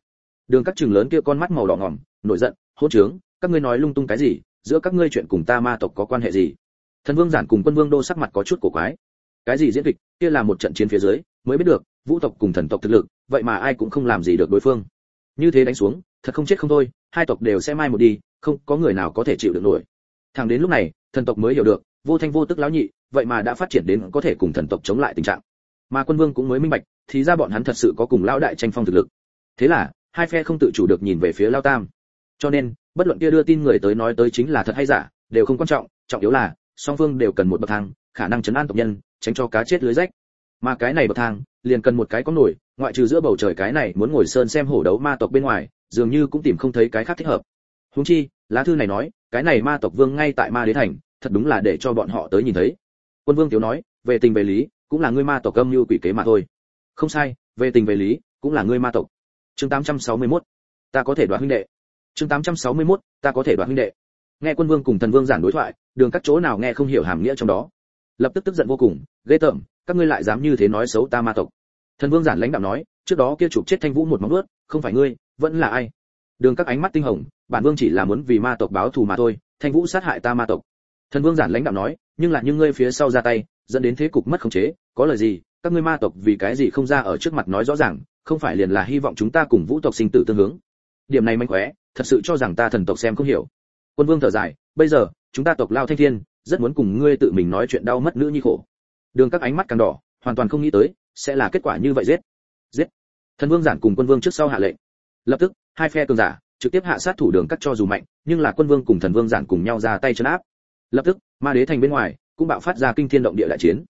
Đường các trường lớn kia con mắt màu đỏ ngỏm, nổi giận, hỗn trướng, các ngươi nói lung tung cái gì? Giữa các ngươi chuyện cùng ta ma tộc có quan hệ gì? Thần vương giản cùng quân vương đô sắc mặt có chút cổ quái. Cái gì diễn kịch? Kia là một trận chiến phía dưới, mới biết được, vũ tộc cùng thần tộc thực lực, vậy mà ai cũng không làm gì được đối phương. Như thế đánh xuống, thật không chết không thôi, hai tộc đều sẽ mai một đi, không có người nào có thể chịu được nổi. Thằng đến lúc này, thần tộc mới hiểu được, vô thanh vô tức lão nhị, vậy mà đã phát triển đến có thể cùng thần tộc chống lại tình trạng. Mà quân vương cũng mới minh bạch thì ra bọn hắn thật sự có cùng lão đại tranh phong thực lực. Thế là, hai phe không tự chủ được nhìn về phía lao tam. Cho nên, bất luận kia đưa tin người tới nói tới chính là thật hay giả, đều không quan trọng trọng yếu là, song phương đều cần một bậc thang, khả năng chấn an tộc nhân, tránh cho cá chết lưới rách. Mà cái này bậc thang, liền cần một cái có nổi, ngoại trừ giữa bầu trời cái này muốn ngồi sơn xem hổ đấu ma tộc bên ngoài, dường như cũng tìm không thấy cái khác thích hợp. Huống chi, lá thư này nói, cái này ma tộc vương ngay tại ma đế thành, thật đúng là để cho bọn họ tới nhìn thấy. Quân vương thiếu nói, về tình về lý, cũng là ngươi ma tộc âm như quỷ kế mà thôi không sai về tình về lý cũng là ngươi ma tộc. Chương 861, ta có thể đoạt huynh đệ. Chương 861, ta có thể đoạt huynh đệ. Nghe quân vương cùng thần vương giảng đối thoại đường các chỗ nào nghe không hiểu hàm nghĩa trong đó. Lập tức tức giận vô cùng ghê tởm các ngươi lại dám như thế nói xấu ta ma tộc. Thần vương giản lãnh đạo nói trước đó kia chụp chết thanh vũ một móng ướt không phải ngươi vẫn là ai? Đường các ánh mắt tinh hồng bản vương chỉ là muốn vì ma tộc báo thù mà thôi thanh vũ sát hại ta ma tộc. Thần vương giản lãnh đạo nói nhưng là những ngươi phía sau ra tay dẫn đến thế cục mất khống chế có lời gì? Các ngươi ma tộc vì cái gì không ra ở trước mặt nói rõ ràng, không phải liền là hy vọng chúng ta cùng vũ tộc sinh tử tương hướng. Điểm này manh khỏe, thật sự cho rằng ta thần tộc xem không hiểu. Quân vương thở dài, bây giờ, chúng ta tộc lao thanh thiên, rất muốn cùng ngươi tự mình nói chuyện đau mất nữ nhi khổ. Đường các ánh mắt càng đỏ, hoàn toàn không nghĩ tới, sẽ là kết quả như vậy giết. Giết. Thần vương giản cùng quân vương trước sau hạ lệnh. Lập tức, hai phe cường giả, trực tiếp hạ sát thủ đường cắt cho dù mạnh, nhưng là quân vương cùng thần vương giản cùng nhau ra tay chấn áp. Lập tức, ma đế thành bên ngoài, cũng bạo phát ra kinh thiên động địa đại chiến.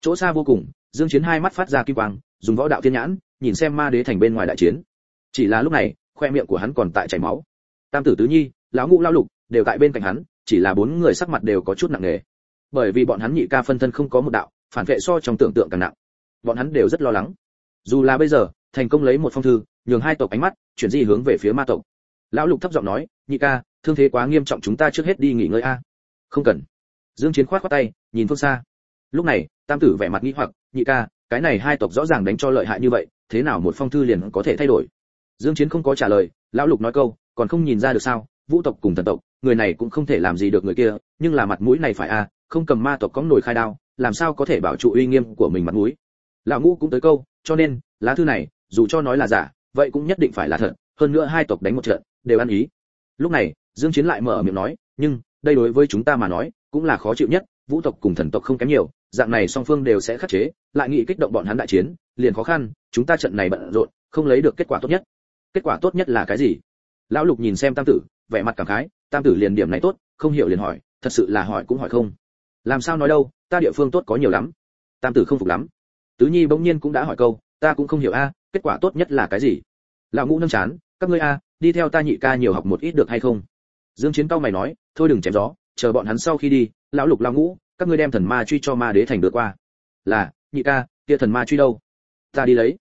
Chỗ xa vô cùng dương chiến hai mắt phát ra kim quang, dùng võ đạo thiên nhãn, nhìn xem ma đế thành bên ngoài đại chiến. Chỉ là lúc này, khoe miệng của hắn còn tại chảy máu. Tam tử tứ nhi, lão ngũ lao lục, đều tại bên cạnh hắn, chỉ là bốn người sắc mặt đều có chút nặng nề. Bởi vì bọn hắn nhị ca phân thân không có một đạo, phản vệ so trong tưởng tượng càng nặng. Bọn hắn đều rất lo lắng. Dù là bây giờ, thành công lấy một phong thư, nhường hai tộc ánh mắt, chuyển di hướng về phía ma tộc. Lão lục thấp giọng nói, nhị ca, thương thế quá nghiêm trọng chúng ta trước hết đi nghỉ ngơi a. Không cần. Dương chiến khoát khoát tay, nhìn phương xa. Lúc này, tam tử vẻ mặt nghi hoặc nhị ca, cái này hai tộc rõ ràng đánh cho lợi hại như vậy, thế nào một phong thư liền có thể thay đổi? Dương chiến không có trả lời, lão lục nói câu, còn không nhìn ra được sao, vũ tộc cùng thần tộc, người này cũng không thể làm gì được người kia, nhưng là mặt mũi này phải a, không cầm ma tộc có nổi khai đao, làm sao có thể bảo trụ uy nghiêm của mình mặt mũi? Lão ngũ cũng tới câu, cho nên, lá thư này, dù cho nói là giả, vậy cũng nhất định phải là thật, hơn nữa hai tộc đánh một trận, đều ăn ý. Lúc này, dương chiến lại mở miệng nói, nhưng, đây đối với chúng ta mà nói, cũng là khó chịu nhất, vũ tộc cùng thần tộc không kém nhiều dạng này song phương đều sẽ khắc chế, lại nghĩ kích động bọn hắn đại chiến, liền khó khăn, chúng ta trận này bận rộn, không lấy được kết quả tốt nhất. Kết quả tốt nhất là cái gì? Lão lục nhìn xem tam tử, vẻ mặt cảm khái, tam tử liền điểm này tốt, không hiểu liền hỏi, thật sự là hỏi cũng hỏi không. Làm sao nói đâu, ta địa phương tốt có nhiều lắm. Tam tử không phục lắm. Tứ nhi bỗng nhiên cũng đã hỏi câu, ta cũng không hiểu a, kết quả tốt nhất là cái gì? Lão ngũ nâng chán, các ngươi a, đi theo ta nhị ca nhiều học một ít được hay không? Dương chiến cao mày nói, thôi đừng chém gió, chờ bọn hắn sau khi đi, lão lục lão ngũ các ngươi đem thần ma truy cho ma đế thành được qua. Là, nhị ca, kia thần ma truy đâu? Ta đi lấy.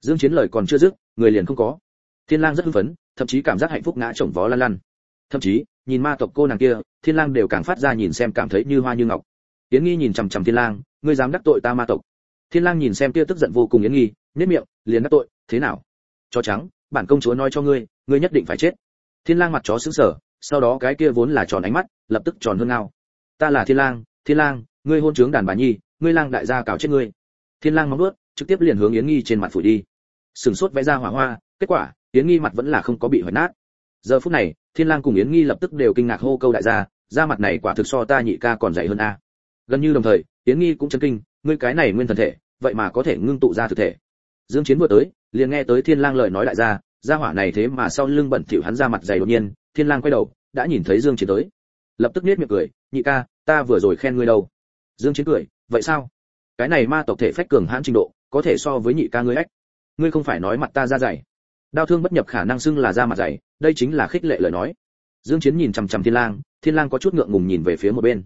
Dương chiến lời còn chưa dứt, người liền không có. Thiên lang rất hưng phấn, thậm chí cảm giác hạnh phúc ngã chồng vó lăn lăn. Thậm chí, nhìn ma tộc cô nàng kia, thiên lang đều càng phát ra nhìn xem cảm thấy như hoa như ngọc. Yến nghi nhìn chằm chằm thiên lang, ngươi dám đắc tội ta ma tộc. Thiên lang nhìn xem kia tức giận vô cùng yến nghi nét miệng, liền đắc tội, thế nào? Cho trắng, bản công chúa nói cho ngươi ngươi nhất định phải chết. Thiên lang mặt chó sững sờ, sau đó cái kia vốn là tròn ánh mắt, lập tức tròn hơn ngao. Ta là thiên lang thiên lang, ngươi hôn trướng đàn bà nhi, ngươi lang đại gia cào chết ngươi. Thiên lang móng nuốt trực tiếp liền hướng yến nghi trên mặt phủ đi. Sừng sốt vẽ ra hỏa hoa, kết quả, yến nghi mặt vẫn là không có bị hoại nát. Giờ phút này, thiên lang cùng yến nghi lập tức đều kinh ngạc hô câu đại gia da mặt này quả thực so ta nhị ca còn dày hơn a. Gần như đồng thời, yến nghi cũng chấn kinh, ngươi cái này nguyên thần thể, vậy mà có thể ngưng tụ ra thực thể. Dương chiến vừa tới, liền nghe tới thiên lang lời nói đại gia gia hỏa này thế mà sau lưng bẩn thỉu hắn ra mặt dày đột nhiên. Thiên lang quay đầu, đã nhìn thấy dương chiến tới. Lập tức nét miệng cười, nhị ca ta vừa rồi khen ngươi đâu? Dương chiến cười, vậy sao? Cái này ma tộc thể phách cường hãn trình độ, có thể so với nhị ca ngươi ách. Ngươi không phải nói mặt ta ra dày. Đao thương bất nhập khả năng xưng là ra mặt dày, đây chính là khích lệ lời nói. Dương chiến nhìn chằm chằm thiên lang thiên lang có chút ngượng ngùng nhìn về phía một bên.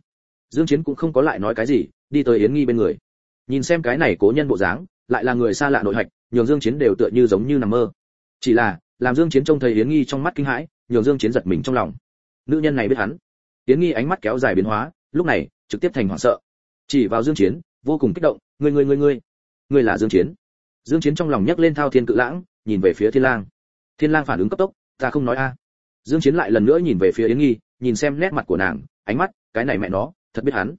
Dương chiến cũng không có lại nói cái gì, đi tới yến nghi bên người. Nhìn xem cái này cố nhân bộ dáng, lại là người xa lạ nội hạch, nhường dương chiến đều tựa như giống như nằm mơ. Chỉ là, làm dương chiến trông thấy yến nghi trong mắt kinh hãi, nhường dương chiến giật mình trong lòng. Nữ nhân này biết hắn. Yến nghi ánh mắt kéo dài biến hóa lúc này, trực tiếp thành hoảng sợ. Chỉ vào dương chiến, vô cùng kích động, ngươi ngươi ngươi ngươi ngươi là dương chiến? Dương chiến trong lòng nhấc lên thao thiên cự lãng, nhìn về phía thiên lang. Thiên lang phản ứng cấp tốc, ta không nói a. Dương chiến lại lần nữa nhìn về phía yến nghi, nhìn xem nét mặt của nàng, ánh mắt, cái này mẹ nó, thật biết hắn.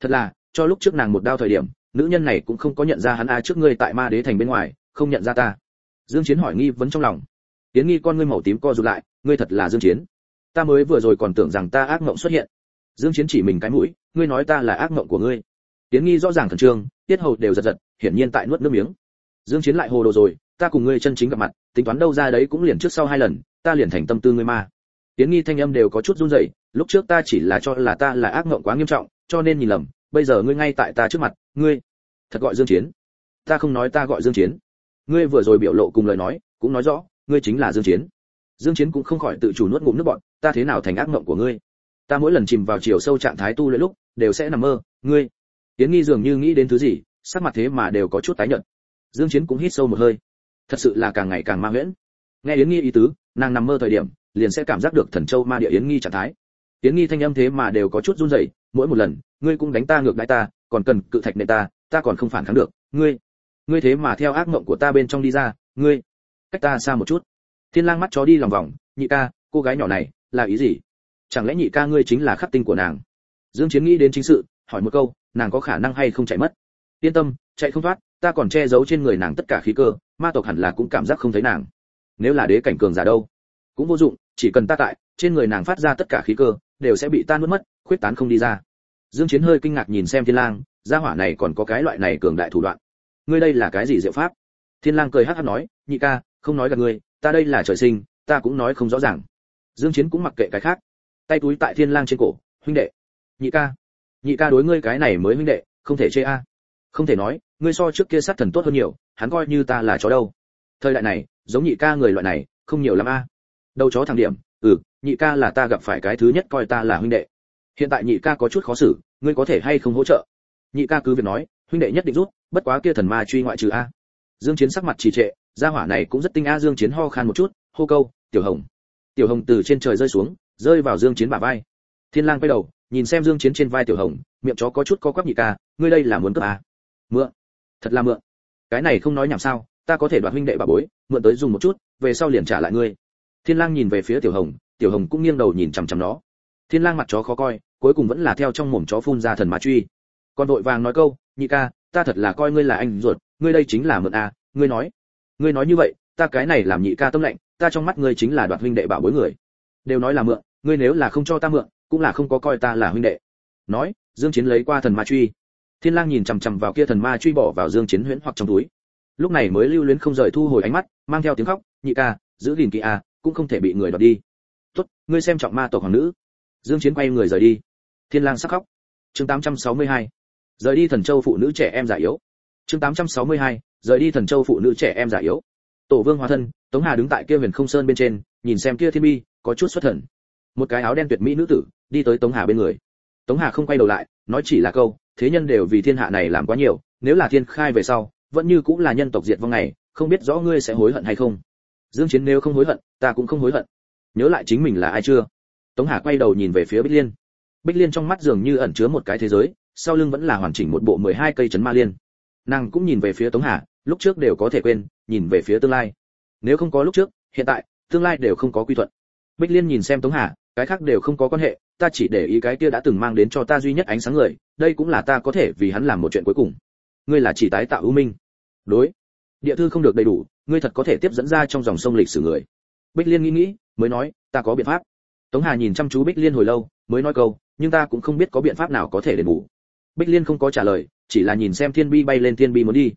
Thật là, cho lúc trước nàng một đao thời điểm, nữ nhân này cũng không có nhận ra hắn a trước ngươi tại ma đế thành bên ngoài, không nhận ra ta. Dương chiến hỏi nghi vấn trong lòng. Yến nghi con ngươi màu tím co rụt lại, ngươi thật là dương chiến? Ta mới vừa rồi còn tưởng rằng ta ác mộng xuất hiện dương chiến chỉ mình cái mũi, ngươi nói ta là ác mộng của ngươi. Tiến nghi rõ ràng thần trương, tiết hầu đều giật giật, hiển nhiên tại nuốt nước miếng. Dương chiến lại hồ đồ rồi, ta cùng ngươi chân chính gặp mặt, tính toán đâu ra đấy cũng liền trước sau hai lần, ta liền thành tâm tư ngươi ma. Tiến nghi thanh âm đều có chút run rẩy, lúc trước ta chỉ là cho là ta là ác mộng quá nghiêm trọng, cho nên nhìn lầm, bây giờ ngươi ngay tại ta trước mặt, ngươi, thật gọi dương chiến. Ta không nói ta gọi dương chiến. Ngươi vừa rồi biểu lộ cùng lời nói, cũng nói rõ, ngươi chính là dương chiến. Dương chiến cũng không khỏi tự chủ nuốt ngụm nước bọt, ta thế nào thành ác mộng của ngươi? Ta mỗi lần chìm vào chiều sâu trạng thái tu luyện lúc, đều sẽ nằm mơ. Ngươi tiến nghi dường như nghĩ đến thứ gì, sắc mặt thế mà đều có chút tái nhợt. Dương chiến cũng hít sâu một hơi. Thật sự là càng ngày càng ma huyễn. Nghe yến nghi ý tứ, nàng nằm mơ thời điểm, liền sẽ cảm giác được thần châu ma địa yến nghi trạng thái. Yến nghi thanh âm thế mà đều có chút run rẩy, mỗi một lần, ngươi cũng đánh ta ngược đãi ta, còn cần cự thạch nệ ta ta còn không phản kháng được. Ngươi ngươi thế mà theo ác mộng của ta bên trong đi ra, ngươi, cách ta xa một chút. Thiên lang mắt chó đi lòng vòng, nhị ca, cô gái nhỏ này, là ý gì? Chẳng lẽ nhị ca ngươi chính là khắc tinh của nàng? Dương chiến nghĩ đến chính sự, hỏi một câu, nàng có khả năng hay không chạy mất? Yên tâm, chạy không thoát, ta còn che giấu trên người nàng tất cả khí cơ, ma tộc hẳn là cũng cảm giác không thấy nàng. Nếu là đế cảnh cường giả đâu? Cũng vô dụng, chỉ cần ta tại, trên người nàng phát ra tất cả khí cơ, đều sẽ bị ta nuốt mất, khuyết tán không đi ra. Dương chiến hơi kinh ngạc nhìn xem thiên lang, gia hỏa này còn có cái loại này cường đại thủ đoạn. Ngươi đây là cái gì diệu pháp? Thiên lang cười hắt hắt nói, nhị ca, không nói gặp ngươi, ta đây là trời sinh, ta cũng nói không rõ ràng. Dương chiến cũng mặc kệ cái khác tay túi tại thiên lang trên cổ, huynh đệ, nhị ca nhị ca đối ngươi cái này mới huynh đệ, không thể chê a. Không thể nói, ngươi so trước kia sát thần tốt hơn nhiều, hắn coi như ta là chó đâu. Thời đại này, giống nhị ca người loại này, không nhiều lắm a. Đâu chó thằng điểm ừ nhị ca là ta gặp phải cái thứ nhất coi ta là huynh đệ. Hiện tại nhị ca có chút khó xử, ngươi có thể hay không hỗ trợ? Nhị ca cứ việc nói, huynh đệ nhất định rút, bất quá kia thần ma truy ngoại trừ a. Dương chiến sắc mặt trì trệ, gia hỏa này cũng rất tinh a, dương chiến ho khan một chút, hô câu, tiểu hồng tiểu hồng từ trên trời rơi xuống rơi vào dương chiến bả vai. Thiên lang quay đầu nhìn xem dương chiến trên vai tiểu hồng miệng chó có chút co quắp nhị ca ngươi đây là muốn cướp à? mượn. Thật là mượn. Cái này không nói nhảm sao ta có thể đoạt huynh đệ bà bối mượn tới dùng một chút về sau liền trả lại ngươi. Thiên lang nhìn về phía tiểu hồng tiểu hồng cũng nghiêng đầu nhìn chằm chằm nó. Thiên lang mặt chó khó coi cuối cùng vẫn là theo trong mồm chó phun ra thần ma truy. Còn đội vàng nói câu nhị ca ta thật là coi ngươi là anh ruột ngươi đây chính là mượn à, ngươi nói. Ngươi nói như vậy ta cái này làm nhị ca tâm lệnh ta trong mắt ngươi chính là đoạt huynh đệ bảo bối người. Đều nói là mượn ngươi nếu là không cho ta mượn, cũng là không có coi ta là huynh đệ. Nói, dương chiến lấy qua thần ma truy. Thiên lang nhìn chằm chằm vào kia thần ma truy bỏ vào dương chiến huyễn hoặc trong túi. Lúc này mới lưu luyến không rời thu hồi ánh mắt, mang theo tiếng khóc, nhị ca, giữ gìn kỹ a, cũng không thể bị người đoạt đi. Tốt, ngươi xem trọng ma tộc hoàng nữ. Dương chiến quay người rời đi. Thiên lang sắc khóc. Chương 862 rời đi thần châu phụ nữ trẻ em già yếu. Chương 862 rời đi thần châu phụ nữ trẻ em già yếu. Tổ vương hóa thân, tống hà đứng tại kia huyền không sơn bên trên, nhìn xem kia thiên bi, có chút xuất thần một cái áo đen tuyệt mỹ nữ tử, đi tới tống hà bên người. Tống hà không quay đầu lại, nói chỉ là câu, thế nhân đều vì thiên hạ này làm quá nhiều, nếu là thiên khai về sau, vẫn như cũng là nhân tộc diệt vong này, không biết rõ ngươi sẽ hối hận hay không? Dương chiến nếu không hối hận, ta cũng không hối hận. Nhớ lại chính mình là ai chưa? Tống hà quay đầu nhìn về phía bích liên. Bích liên trong mắt dường như ẩn chứa một cái thế giới, sau lưng vẫn là hoàn chỉnh một bộ 12 cây chấn ma liên. Nàng cũng nhìn về phía tống hà, lúc trước đều có thể quên, nhìn về phía tương lai. Nếu không có lúc trước, hiện tại, tương lai đều không có quy thuận. Bích liên nhìn xem tống hà cái khác đều không có quan hệ, ta chỉ để ý cái kia đã từng mang đến cho ta duy nhất ánh sáng người, đây cũng là ta có thể vì hắn làm một chuyện cuối cùng. Ngươi là chỉ tái tạo ưu minh. Đối. Địa thư không được đầy đủ, ngươi thật có thể tiếp dẫn ra trong dòng sông lịch sử người. Bích liên nghĩ nghĩ, mới nói, ta có biện pháp. Tống hà nhìn chăm chú bích liên hồi lâu, mới nói câu, nhưng ta cũng không biết có biện pháp nào có thể đền bù. Bích liên không có trả lời, chỉ là nhìn xem thiên bi bay lên thiên bi muốn đi.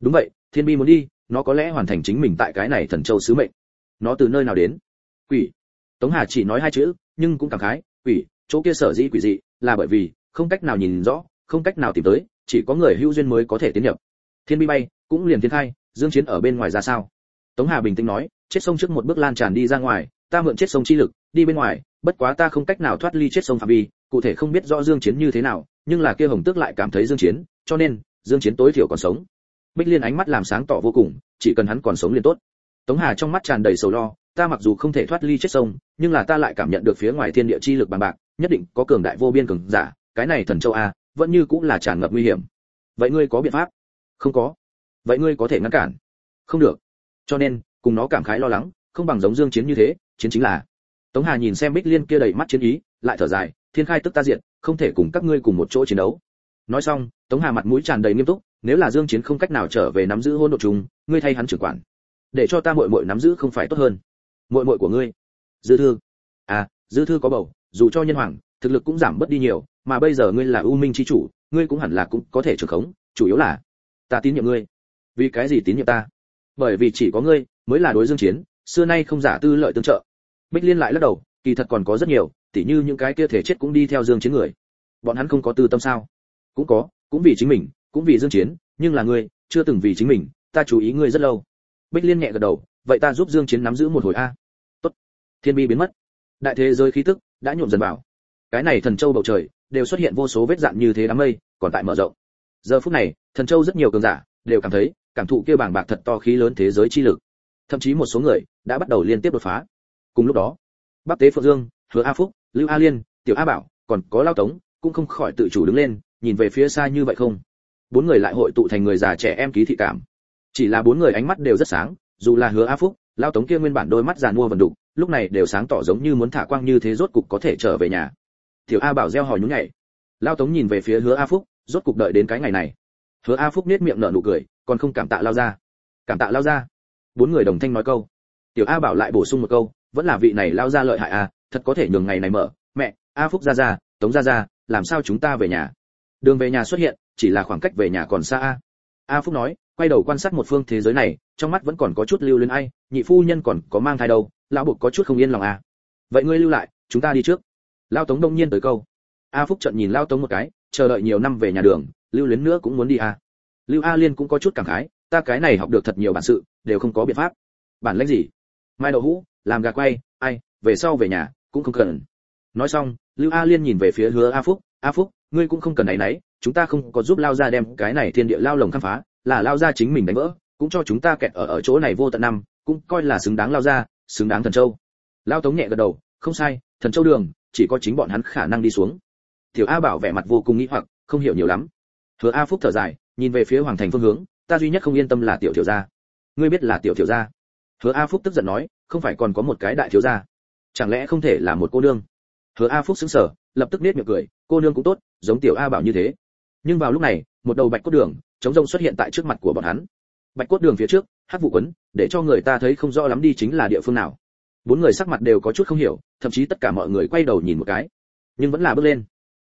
Đúng vậy, thiên bi muốn đi, nó có lẽ hoàn thành chính mình tại cái này thần châu sứ mệnh. Nó từ nơi nào đến? Quỷ. Tống hà chỉ nói hai chữ nhưng cũng cảm khái, quỷ, chỗ kia sở dĩ quỷ dị là bởi vì không cách nào nhìn rõ, không cách nào tìm tới, chỉ có người hữu duyên mới có thể tiến nhập. Thiên bi bay cũng liền thiên khai, dương chiến ở bên ngoài ra sao? Tống hà bình tĩnh nói, chết sông trước một bước lan tràn đi ra ngoài, ta mượn chết sông chi lực, đi bên ngoài, bất quá ta không cách nào thoát ly chết sông phạm vi, cụ thể không biết rõ dương chiến như thế nào, nhưng là kia hồng tước lại cảm thấy dương chiến, cho nên dương chiến tối thiểu còn sống. Bích liên ánh mắt làm sáng tỏ vô cùng, chỉ cần hắn còn sống liền tốt. Tống hà trong mắt tràn đầy sầu lo ta mặc dù không thể thoát ly chết sông, nhưng là ta lại cảm nhận được phía ngoài thiên địa chi lực bằng bạc, nhất định có cường đại vô biên cường giả, cái này thần châu a, vẫn như cũng là tràn ngập nguy hiểm. Vậy ngươi có biện pháp? Không có. Vậy ngươi có thể ngăn cản? Không được. Cho nên, cùng nó cảm khái lo lắng, không bằng giống dương chiến như thế, chiến chính là. Tống hà nhìn xem bích liên kia đầy mắt chiến ý, lại thở dài, thiên khai tức ta diện không thể cùng các ngươi cùng một chỗ chiến đấu. Nói xong, tống hà mặt mũi tràn đầy nghiêm túc, nếu là dương chiến không cách nào trở về nắm giữ hôn độ trùng ngươi thay hắn trưởng quản. Để cho ta muội muội nắm giữ không phải tốt hơn muội muội của ngươi. Dư thư. À dư thư có bầu, dù cho nhân hoàng, thực lực cũng giảm bớt đi nhiều, mà bây giờ ngươi là ưu minh chi chủ, ngươi cũng hẳn là cũng có thể trưởng khống, chủ yếu là ta tín nhiệm ngươi. Vì cái gì tín nhiệm ta? Bởi vì chỉ có ngươi mới là đối dương chiến, xưa nay không giả tư lợi tương trợ. Bích liên lại lắc đầu, kỳ thật còn có rất nhiều, tỉ như những cái kia thể chết cũng đi theo dương chiến người. Bọn hắn không có tư tâm sao? Cũng có, cũng vì chính mình, cũng vì dương chiến, nhưng là ngươi chưa từng vì chính mình, ta chú ý ngươi rất lâu. Bích liên nhẹ gật đầu vậy ta giúp dương chiến nắm giữ một hồi a. Tốt. Thiên bi biến mất. Đại thế giới khí tức đã nhuộm dần vào. Cái này thần châu bầu trời đều xuất hiện vô số vết dạn như thế đám mây, còn tại mở rộng. Giờ phút này, thần châu rất nhiều cường giả đều cảm thấy cảm thụ kia bảng bạc thật to khí lớn thế giới chi lực. Thậm chí một số người đã bắt đầu liên tiếp đột phá. Cùng lúc đó, bắc tế phượng dương, hứa a phúc, lưu a liên, tiểu a bảo, còn có lao tống cũng không khỏi tự chủ đứng lên, nhìn về phía xa như vậy không. Bốn người lại hội tụ thành người già trẻ em ký thị cảm. Chỉ là bốn người ánh mắt đều rất sáng dù là hứa a phúc, lao tống kia nguyên bản đôi mắt giàn mua vần đục, lúc này đều sáng tỏ giống như muốn thả quang như thế rốt cục có thể trở về nhà. Tiểu a bảo reo hỏi nhún nhảy. Lao tống nhìn về phía hứa a phúc, rốt cục đợi đến cái ngày này. Hứa a phúc nết miệng nở nụ cười, còn không cảm tạ lao ra cảm tạ lao ra bốn người đồng thanh nói câu. Tiểu a bảo lại bổ sung một câu, vẫn là vị này lao ra lợi hại a thật có thể nhường ngày này mở. Mẹ, a phúc ra ra tống ra ra làm sao chúng ta về nhà? Đường về nhà xuất hiện, chỉ là khoảng cách về nhà còn xa a. A phúc nói quay đầu quan sát một phương thế giới này trong mắt vẫn còn có chút lưu luyến ai nhị phu nhân còn có mang thai đâu lão buộc có chút không yên lòng à. Vậy ngươi lưu lại chúng ta đi trước. Lao tống đông nhiên tới câu. A phúc trận nhìn lao tống một cái chờ đợi nhiều năm về nhà đường lưu luyến nữa cũng muốn đi à. Lưu a liên cũng có chút cảm khái ta cái này học được thật nhiều bản sự đều không có biện pháp. Bản lãnh gì? Mai đậu hũ làm gà quay ai về sau về nhà cũng không cần. Nói xong lưu a liên nhìn về phía hứa a phúc a phúc ngươi cũng không cần náy nấy, chúng ta không có giúp lao ra đem cái này thiên địa lao lồng khám phá là lao ra chính mình đánh vỡ, cũng cho chúng ta kẹt ở ở chỗ này vô tận năm, cũng coi là xứng đáng lao ra, xứng đáng thần châu. Lao tống nhẹ gật đầu, không sai, thần châu đường, chỉ có chính bọn hắn khả năng đi xuống. Tiểu a bảo vẻ mặt vô cùng nghĩ hoặc, không hiểu nhiều lắm. Hứa a phúc thở dài, nhìn về phía hoàng thành phương hướng, ta duy nhất không yên tâm là tiểu tiểu gia. Ngươi biết là tiểu tiểu gia? Hứa a phúc tức giận nói, không phải còn có một cái đại thiếu gia? Chẳng lẽ không thể là một cô nương? Hứa a phúc sững sờ, lập tức nết miệng cười, cô nương cũng tốt, giống tiểu a bảo như thế. Nhưng vào lúc này, một đầu bạch cốt đường chống rông xuất hiện tại trước mặt của bọn hắn. Bạch cốt đường phía trước, hát vụ quấn, để cho người ta thấy không rõ lắm đi chính là địa phương nào. Bốn người sắc mặt đều có chút không hiểu, thậm chí tất cả mọi người quay đầu nhìn một cái. Nhưng vẫn là bước lên.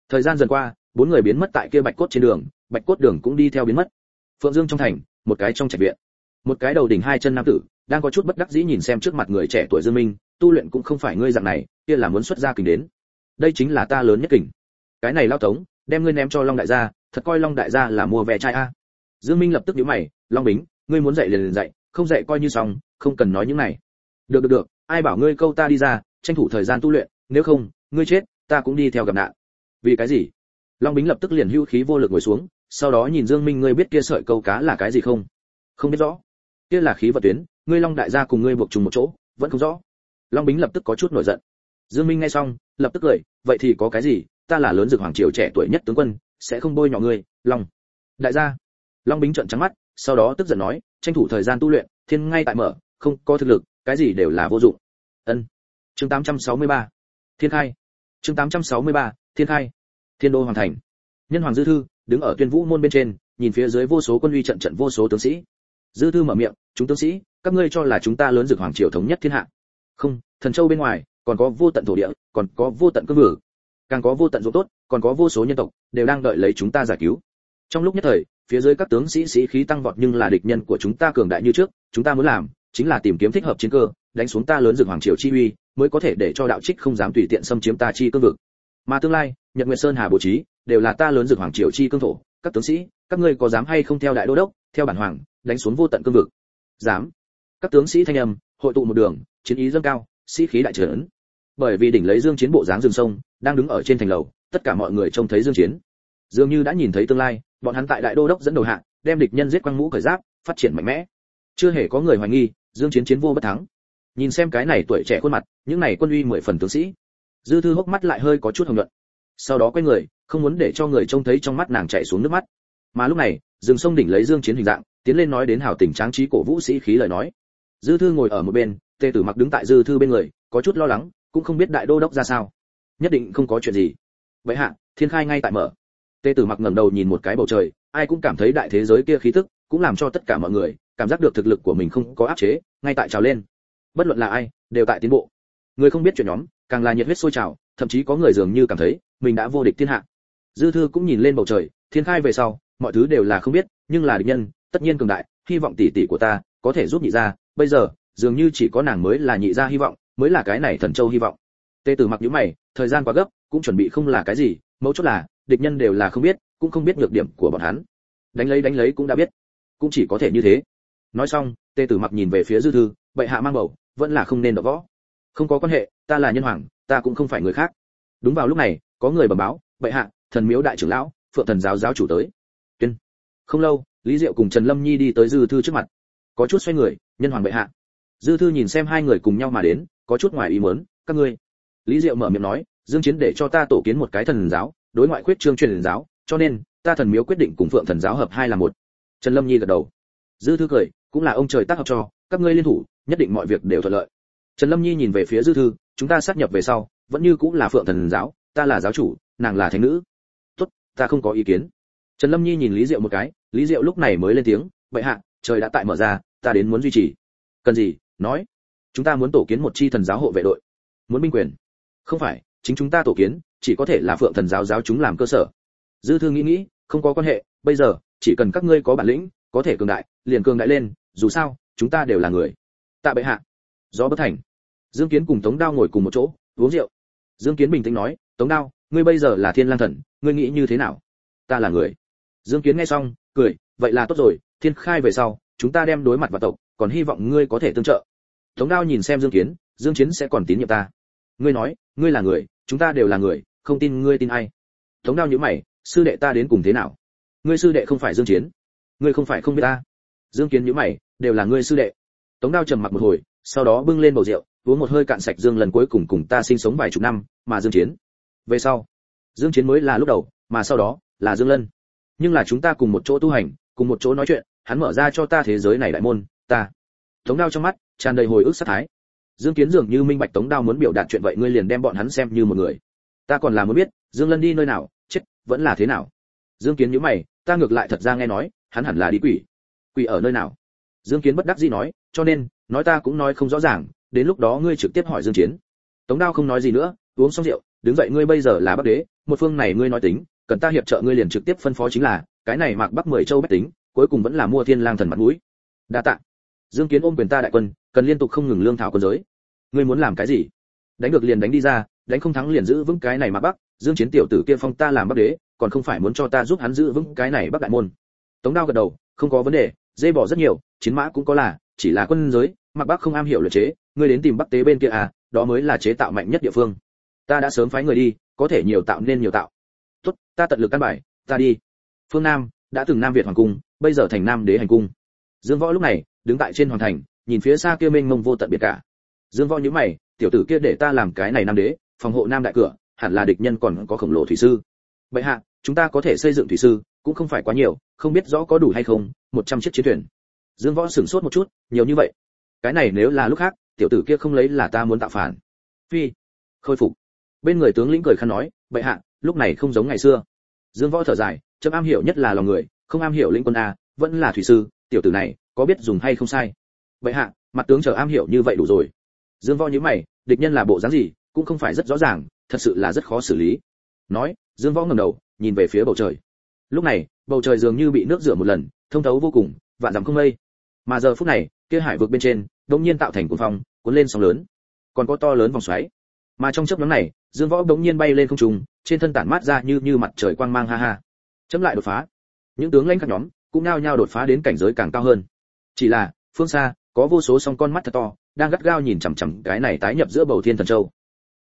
Thời gian dần qua, bốn người biến mất tại kia bạch cốt trên đường, bạch cốt đường cũng đi theo biến mất. Phượng dương trong thành, một cái trong trạch viện. Một cái đầu đỉnh hai chân nam tử, đang có chút bất đắc dĩ nhìn xem trước mặt người trẻ tuổi dương minh, tu luyện cũng không phải ngươi dạng này, kia là muốn xuất gia kình đến. Đây chính là ta lớn nhất kình. Cái này lao tống, đem ngươi ném cho long đại gia thật coi long đại gia là mua vé trai a. Dương minh lập tức nhíu mày, long bính, ngươi muốn dạy liền liền dạy, không dạy coi như xong, không cần nói những này. Được được được, ai bảo ngươi câu ta đi ra, tranh thủ thời gian tu luyện, nếu không, ngươi chết, ta cũng đi theo gặp nạn. Vì cái gì? Long bính lập tức liền hưu khí vô lực ngồi xuống, sau đó nhìn dương minh, ngươi biết kia sợi câu cá là cái gì không? Không biết rõ. Kia là khí vật tuyến, ngươi long đại gia cùng ngươi buộc trùng một chỗ, vẫn không rõ. Long bính lập tức có chút nổi giận. Dương minh nghe xong, lập tức cười, vậy thì có cái gì, ta là lớn dược hoàng triều trẻ tuổi nhất tướng quân sẽ không bôi nhỏ ngươi, long. Đại gia. Long bính trợn trắng mắt, sau đó tức giận nói, tranh thủ thời gian tu luyện, thiên ngay tại mở, không có thực lực, cái gì đều là vô dụng. Ân. Chương 863 thiên khai. Chương 863 thiên khai. Thiên đô hoàn thành. Nhân hoàng dư thư, đứng ở tuyên vũ môn bên trên, nhìn phía dưới vô số quân uy trận trận vô số tướng sĩ. Dư thư mở miệng, chúng tướng sĩ, các ngươi cho là chúng ta lớn dược hoàng triều thống nhất thiên hạ? Không, thần châu bên ngoài, còn có vô tận thổ địa, còn có vô tận cương vực càng có vô tận dụng tốt, còn có vô số nhân tộc, đều đang đợi lấy chúng ta giải cứu. Trong lúc nhất thời, phía dưới các tướng sĩ sĩ khí tăng vọt nhưng là địch nhân của chúng ta cường đại như trước, chúng ta muốn làm chính là tìm kiếm thích hợp chiến cơ, đánh xuống ta lớn dược hoàng triều chi uy, mới có thể để cho đạo trích không dám tùy tiện xâm chiếm ta chi cương vực. Mà tương lai, nhật nguyệt sơn hà bố trí, đều là ta lớn dược hoàng triều chi cương thổ, các tướng sĩ, các ngươi có dám hay không theo đại đô đốc, theo bản hoàng, đánh xuống vô tận cương vực? Dám. Các tướng sĩ thanh âm, hội tụ một đường, chiến ý dâng cao, sĩ khí đại trưởng bởi vì đỉnh lấy dương chiến bộ dáng rừng sông đang đứng ở trên thành lầu, tất cả mọi người trông thấy dương chiến. Dường như đã nhìn thấy tương lai, bọn hắn tại đại đô đốc dẫn đầu hạng đem địch nhân giết quăng mũ cởi giáp, phát triển mạnh mẽ. Chưa hề có người hoài nghi, dương chiến chiến vô bất thắng. Nhìn xem cái này tuổi trẻ khuôn mặt, những này quân uy mười phần tướng sĩ. Dư thư hốc mắt lại hơi có chút hồng nhuận. Sau đó quay người, không muốn để cho người trông thấy trong mắt nàng chảy xuống nước mắt. Mà lúc này dừng sông đỉnh lấy dương chiến hình dạng, tiến lên nói đến hào tình tráng trí cổ vũ sĩ khí lời nói. Dư thư ngồi ở một bên tề tử mặc đứng tại dư thư bên người, có chút lo lắng, cũng không biết đại đô đốc ra sao nhất định không có chuyện gì. Vậy hạ, thiên khai ngay tại mở. Tề tử mặc ngẩng đầu nhìn một cái bầu trời, ai cũng cảm thấy đại thế giới kia khí tức, cũng làm cho tất cả mọi người, cảm giác được thực lực của mình không có áp chế, ngay tại trào lên. Bất luận là ai, đều tại tiến bộ. Người không biết chuyện nhóm, càng là nhiệt huyết sôi trào, thậm chí có người dường như cảm thấy, mình đã vô địch thiên hạ. Dư thư cũng nhìn lên bầu trời, thiên khai về sau, mọi thứ đều là không biết, nhưng là địch nhân, tất nhiên cường đại, hy vọng tỷ tỷ của ta có thể giúp nhị gia. Bây giờ, dường như chỉ có nàng mới là nhị gia hy vọng, mới là cái này thần châu hy vọng. Tê tử mặc nhíu mày thời gian quá gấp, cũng chuẩn bị không là cái gì, mấu chốt là, địch nhân đều là không biết, cũng không biết nhược điểm của bọn hắn. Đánh lấy đánh lấy cũng đã biết, cũng chỉ có thể như thế. Nói xong, tê tử mặc nhìn về phía dư thư, bệ hạ mang bầu, vẫn là không nên đọ võ. Không có quan hệ, ta là nhân hoàng, ta cũng không phải người khác. Đúng vào lúc này, có người bẩm báo, bệ hạ, thần miếu đại trưởng lão, phượng thần giáo giáo chủ tới. Tuyên. Không lâu, lý diệu cùng trần lâm nhi đi tới dư thư trước mặt. Có chút xoay người, nhân hoàng bệ hạ. Dư thư nhìn xem hai người cùng nhau mà đến, có chút ngoài ý muốn, các ngươi lý diệu mở miệng nói, dương chiến để cho ta tổ kiến một cái thần giáo, đối ngoại quyết trương truyền giáo, cho nên, ta thần miếu quyết định cùng phượng thần giáo hợp hai là một. Trần lâm nhi gật đầu. Dư thư cười, cũng là ông trời tác hợp cho, các ngươi liên thủ, nhất định mọi việc đều thuận lợi. Trần lâm nhi nhìn về phía dư thư, chúng ta sát nhập về sau, vẫn như cũng là phượng thần giáo, ta là giáo chủ, nàng là thánh nữ. Tốt, ta không có ý kiến. Trần lâm nhi nhìn lý diệu một cái, lý diệu lúc này mới lên tiếng vậy hạ, trời đã tại mở ra, ta đến muốn duy trì. Cần gì? Nói, chúng ta muốn tổ kiến một chi thần giáo hộ vệ đội, muốn binh quyền không phải, chính chúng ta tổ kiến, chỉ có thể là phượng thần giáo giáo chúng làm cơ sở. Dư thư nghĩ nghĩ, không có quan hệ, bây giờ, chỉ cần các ngươi có bản lĩnh, có thể cường đại, liền cường đại lên, dù sao, chúng ta đều là người. Tạ bệ hạ. Do bất thành. Dương kiến cùng tống đao ngồi cùng một chỗ, uống rượu. Dương kiến bình tĩnh nói, tống đao, ngươi bây giờ là thiên lang thần, ngươi nghĩ như thế nào? Ta là người. Dương kiến nghe xong, cười, vậy là tốt rồi, thiên khai về sau, chúng ta đem đối mặt vào tộc, còn hy vọng ngươi có thể tương trợ. Tống đao nhìn xem dương kiến, dương chiến sẽ còn tín nhiệm ta ngươi nói, ngươi là người, chúng ta đều là người, không tin ngươi tin ai. Tống đao nhíu mày, sư đệ ta đến cùng thế nào? Ngươi sư đệ không phải dương chiến. Ngươi không phải không biết ta. Dương kiến nhíu mày, đều là ngươi sư đệ. Tống đao trầm mặc một hồi, sau đó bưng lên bầu rượu, uống một hơi cạn sạch dương lần cuối cùng cùng ta sinh sống vài chục năm, mà dương chiến. Về sau, dương chiến mới là lúc đầu, mà sau đó, là dương lân. Nhưng là chúng ta cùng một chỗ tu hành, cùng một chỗ nói chuyện, hắn mở ra cho ta thế giới này đại môn, ta. Tống đao trong mắt, tràn đầy hồi ức sát thái dương kiến dường như minh bạch tống đao muốn biểu đạt chuyện vậy, ngươi liền đem bọn hắn xem như một người. Ta còn là muốn biết, dương lân đi nơi nào, chết, vẫn là thế nào? Dương kiến nhíu mày, ta ngược lại thật ra nghe nói, hắn hẳn là đi quỷ. Quỷ ở nơi nào? Dương kiến bất đắc dĩ nói, cho nên, nói ta cũng nói không rõ ràng, đến lúc đó ngươi trực tiếp hỏi dương chiến tống đao không nói gì nữa, uống xong rượu, đứng dậy, ngươi bây giờ là bắc đế, một phương này ngươi nói tính, cần ta hiệp trợ ngươi liền trực tiếp phân phó chính là, cái này mạc bắc mười châu bách tính, cuối cùng vẫn là mua thiên lang thần mặt mũi. Đa tạ. Dương kiến ôm quyền ta đại quân cần liên tục không ngừng lương thảo quân giới. Ngươi muốn làm cái gì? Đánh được liền đánh đi ra, đánh không thắng liền giữ vững cái này mà bắc. Dương chiến tiểu tử kia phong ta làm bắc đế, còn không phải muốn cho ta giúp hắn giữ vững cái này bắc đại môn. Tống đao gật đầu, không có vấn đề dây bỏ rất nhiều, chiến mã cũng có là, chỉ là quân giới mặc bắc không am hiểu luật chế, ngươi đến tìm bắc tế bên kia à đó mới là chế tạo mạnh nhất địa phương. Ta đã sớm phái người đi, có thể nhiều tạo nên nhiều tạo. Tốt, ta tận lực căn bài, ta đi. Phương nam, đã từng nam việt hoàng cung, bây giờ thành nam đế hành cung. Dương võ lúc này, đứng tại trên hoàng thành nhìn phía xa kia mênh mông vô tận biệt cả. Dương võ nhíu mày, tiểu tử kia để ta làm cái này nam đế, phòng hộ nam đại cửa, hẳn là địch nhân còn có khổng lồ thủy sư. Vậy hạ, chúng ta có thể xây dựng thủy sư, cũng không phải quá nhiều, không biết rõ có đủ hay không, một trăm chiếc chiến thuyền. Dương võ sửng sốt một chút, nhiều như vậy. Cái này nếu là lúc khác, tiểu tử kia không lấy là ta muốn tạo phản. Phi, khôi phục. Bên người tướng lĩnh cười khăn nói, bệ hạ, lúc này không giống ngày xưa. Dương võ thở dài, chấm am hiểu nhất là lòng người, không am hiểu lĩnh quân a, vẫn là thủy sư, tiểu tử này, có biết dùng hay không sai vậy hạ, mặt tướng chờ am hiểu như vậy đủ rồi. Dương võ nhíu mày, địch nhân là bộ dáng gì, cũng không phải rất rõ ràng, thật sự là rất khó xử lý. Nói, dương võ ngẩng đầu, nhìn về phía bầu trời. Lúc này, bầu trời dường như bị nước rửa một lần, thông thấu vô cùng, vạn dặm không mây. Mà giờ phút này, kia hải vực bên trên, đột nhiên tạo thành cuồng phong, cuốn lên sóng lớn. Còn có to lớn vòng xoáy. Mà trong chớp nhoáng này, dương võ đột nhiên bay lên không trung, trên thân tản mát ra như như mặt trời quang mang ha ha. Chấm lại đột phá. Những tướng lãnh các nhóm, cũng nao nhao đột phá đến cảnh giới càng cao hơn. Chỉ là, phương xa có vô số song con mắt thật to, đang gắt gao nhìn chằm chằm cái này tái nhập giữa bầu thiên thần châu.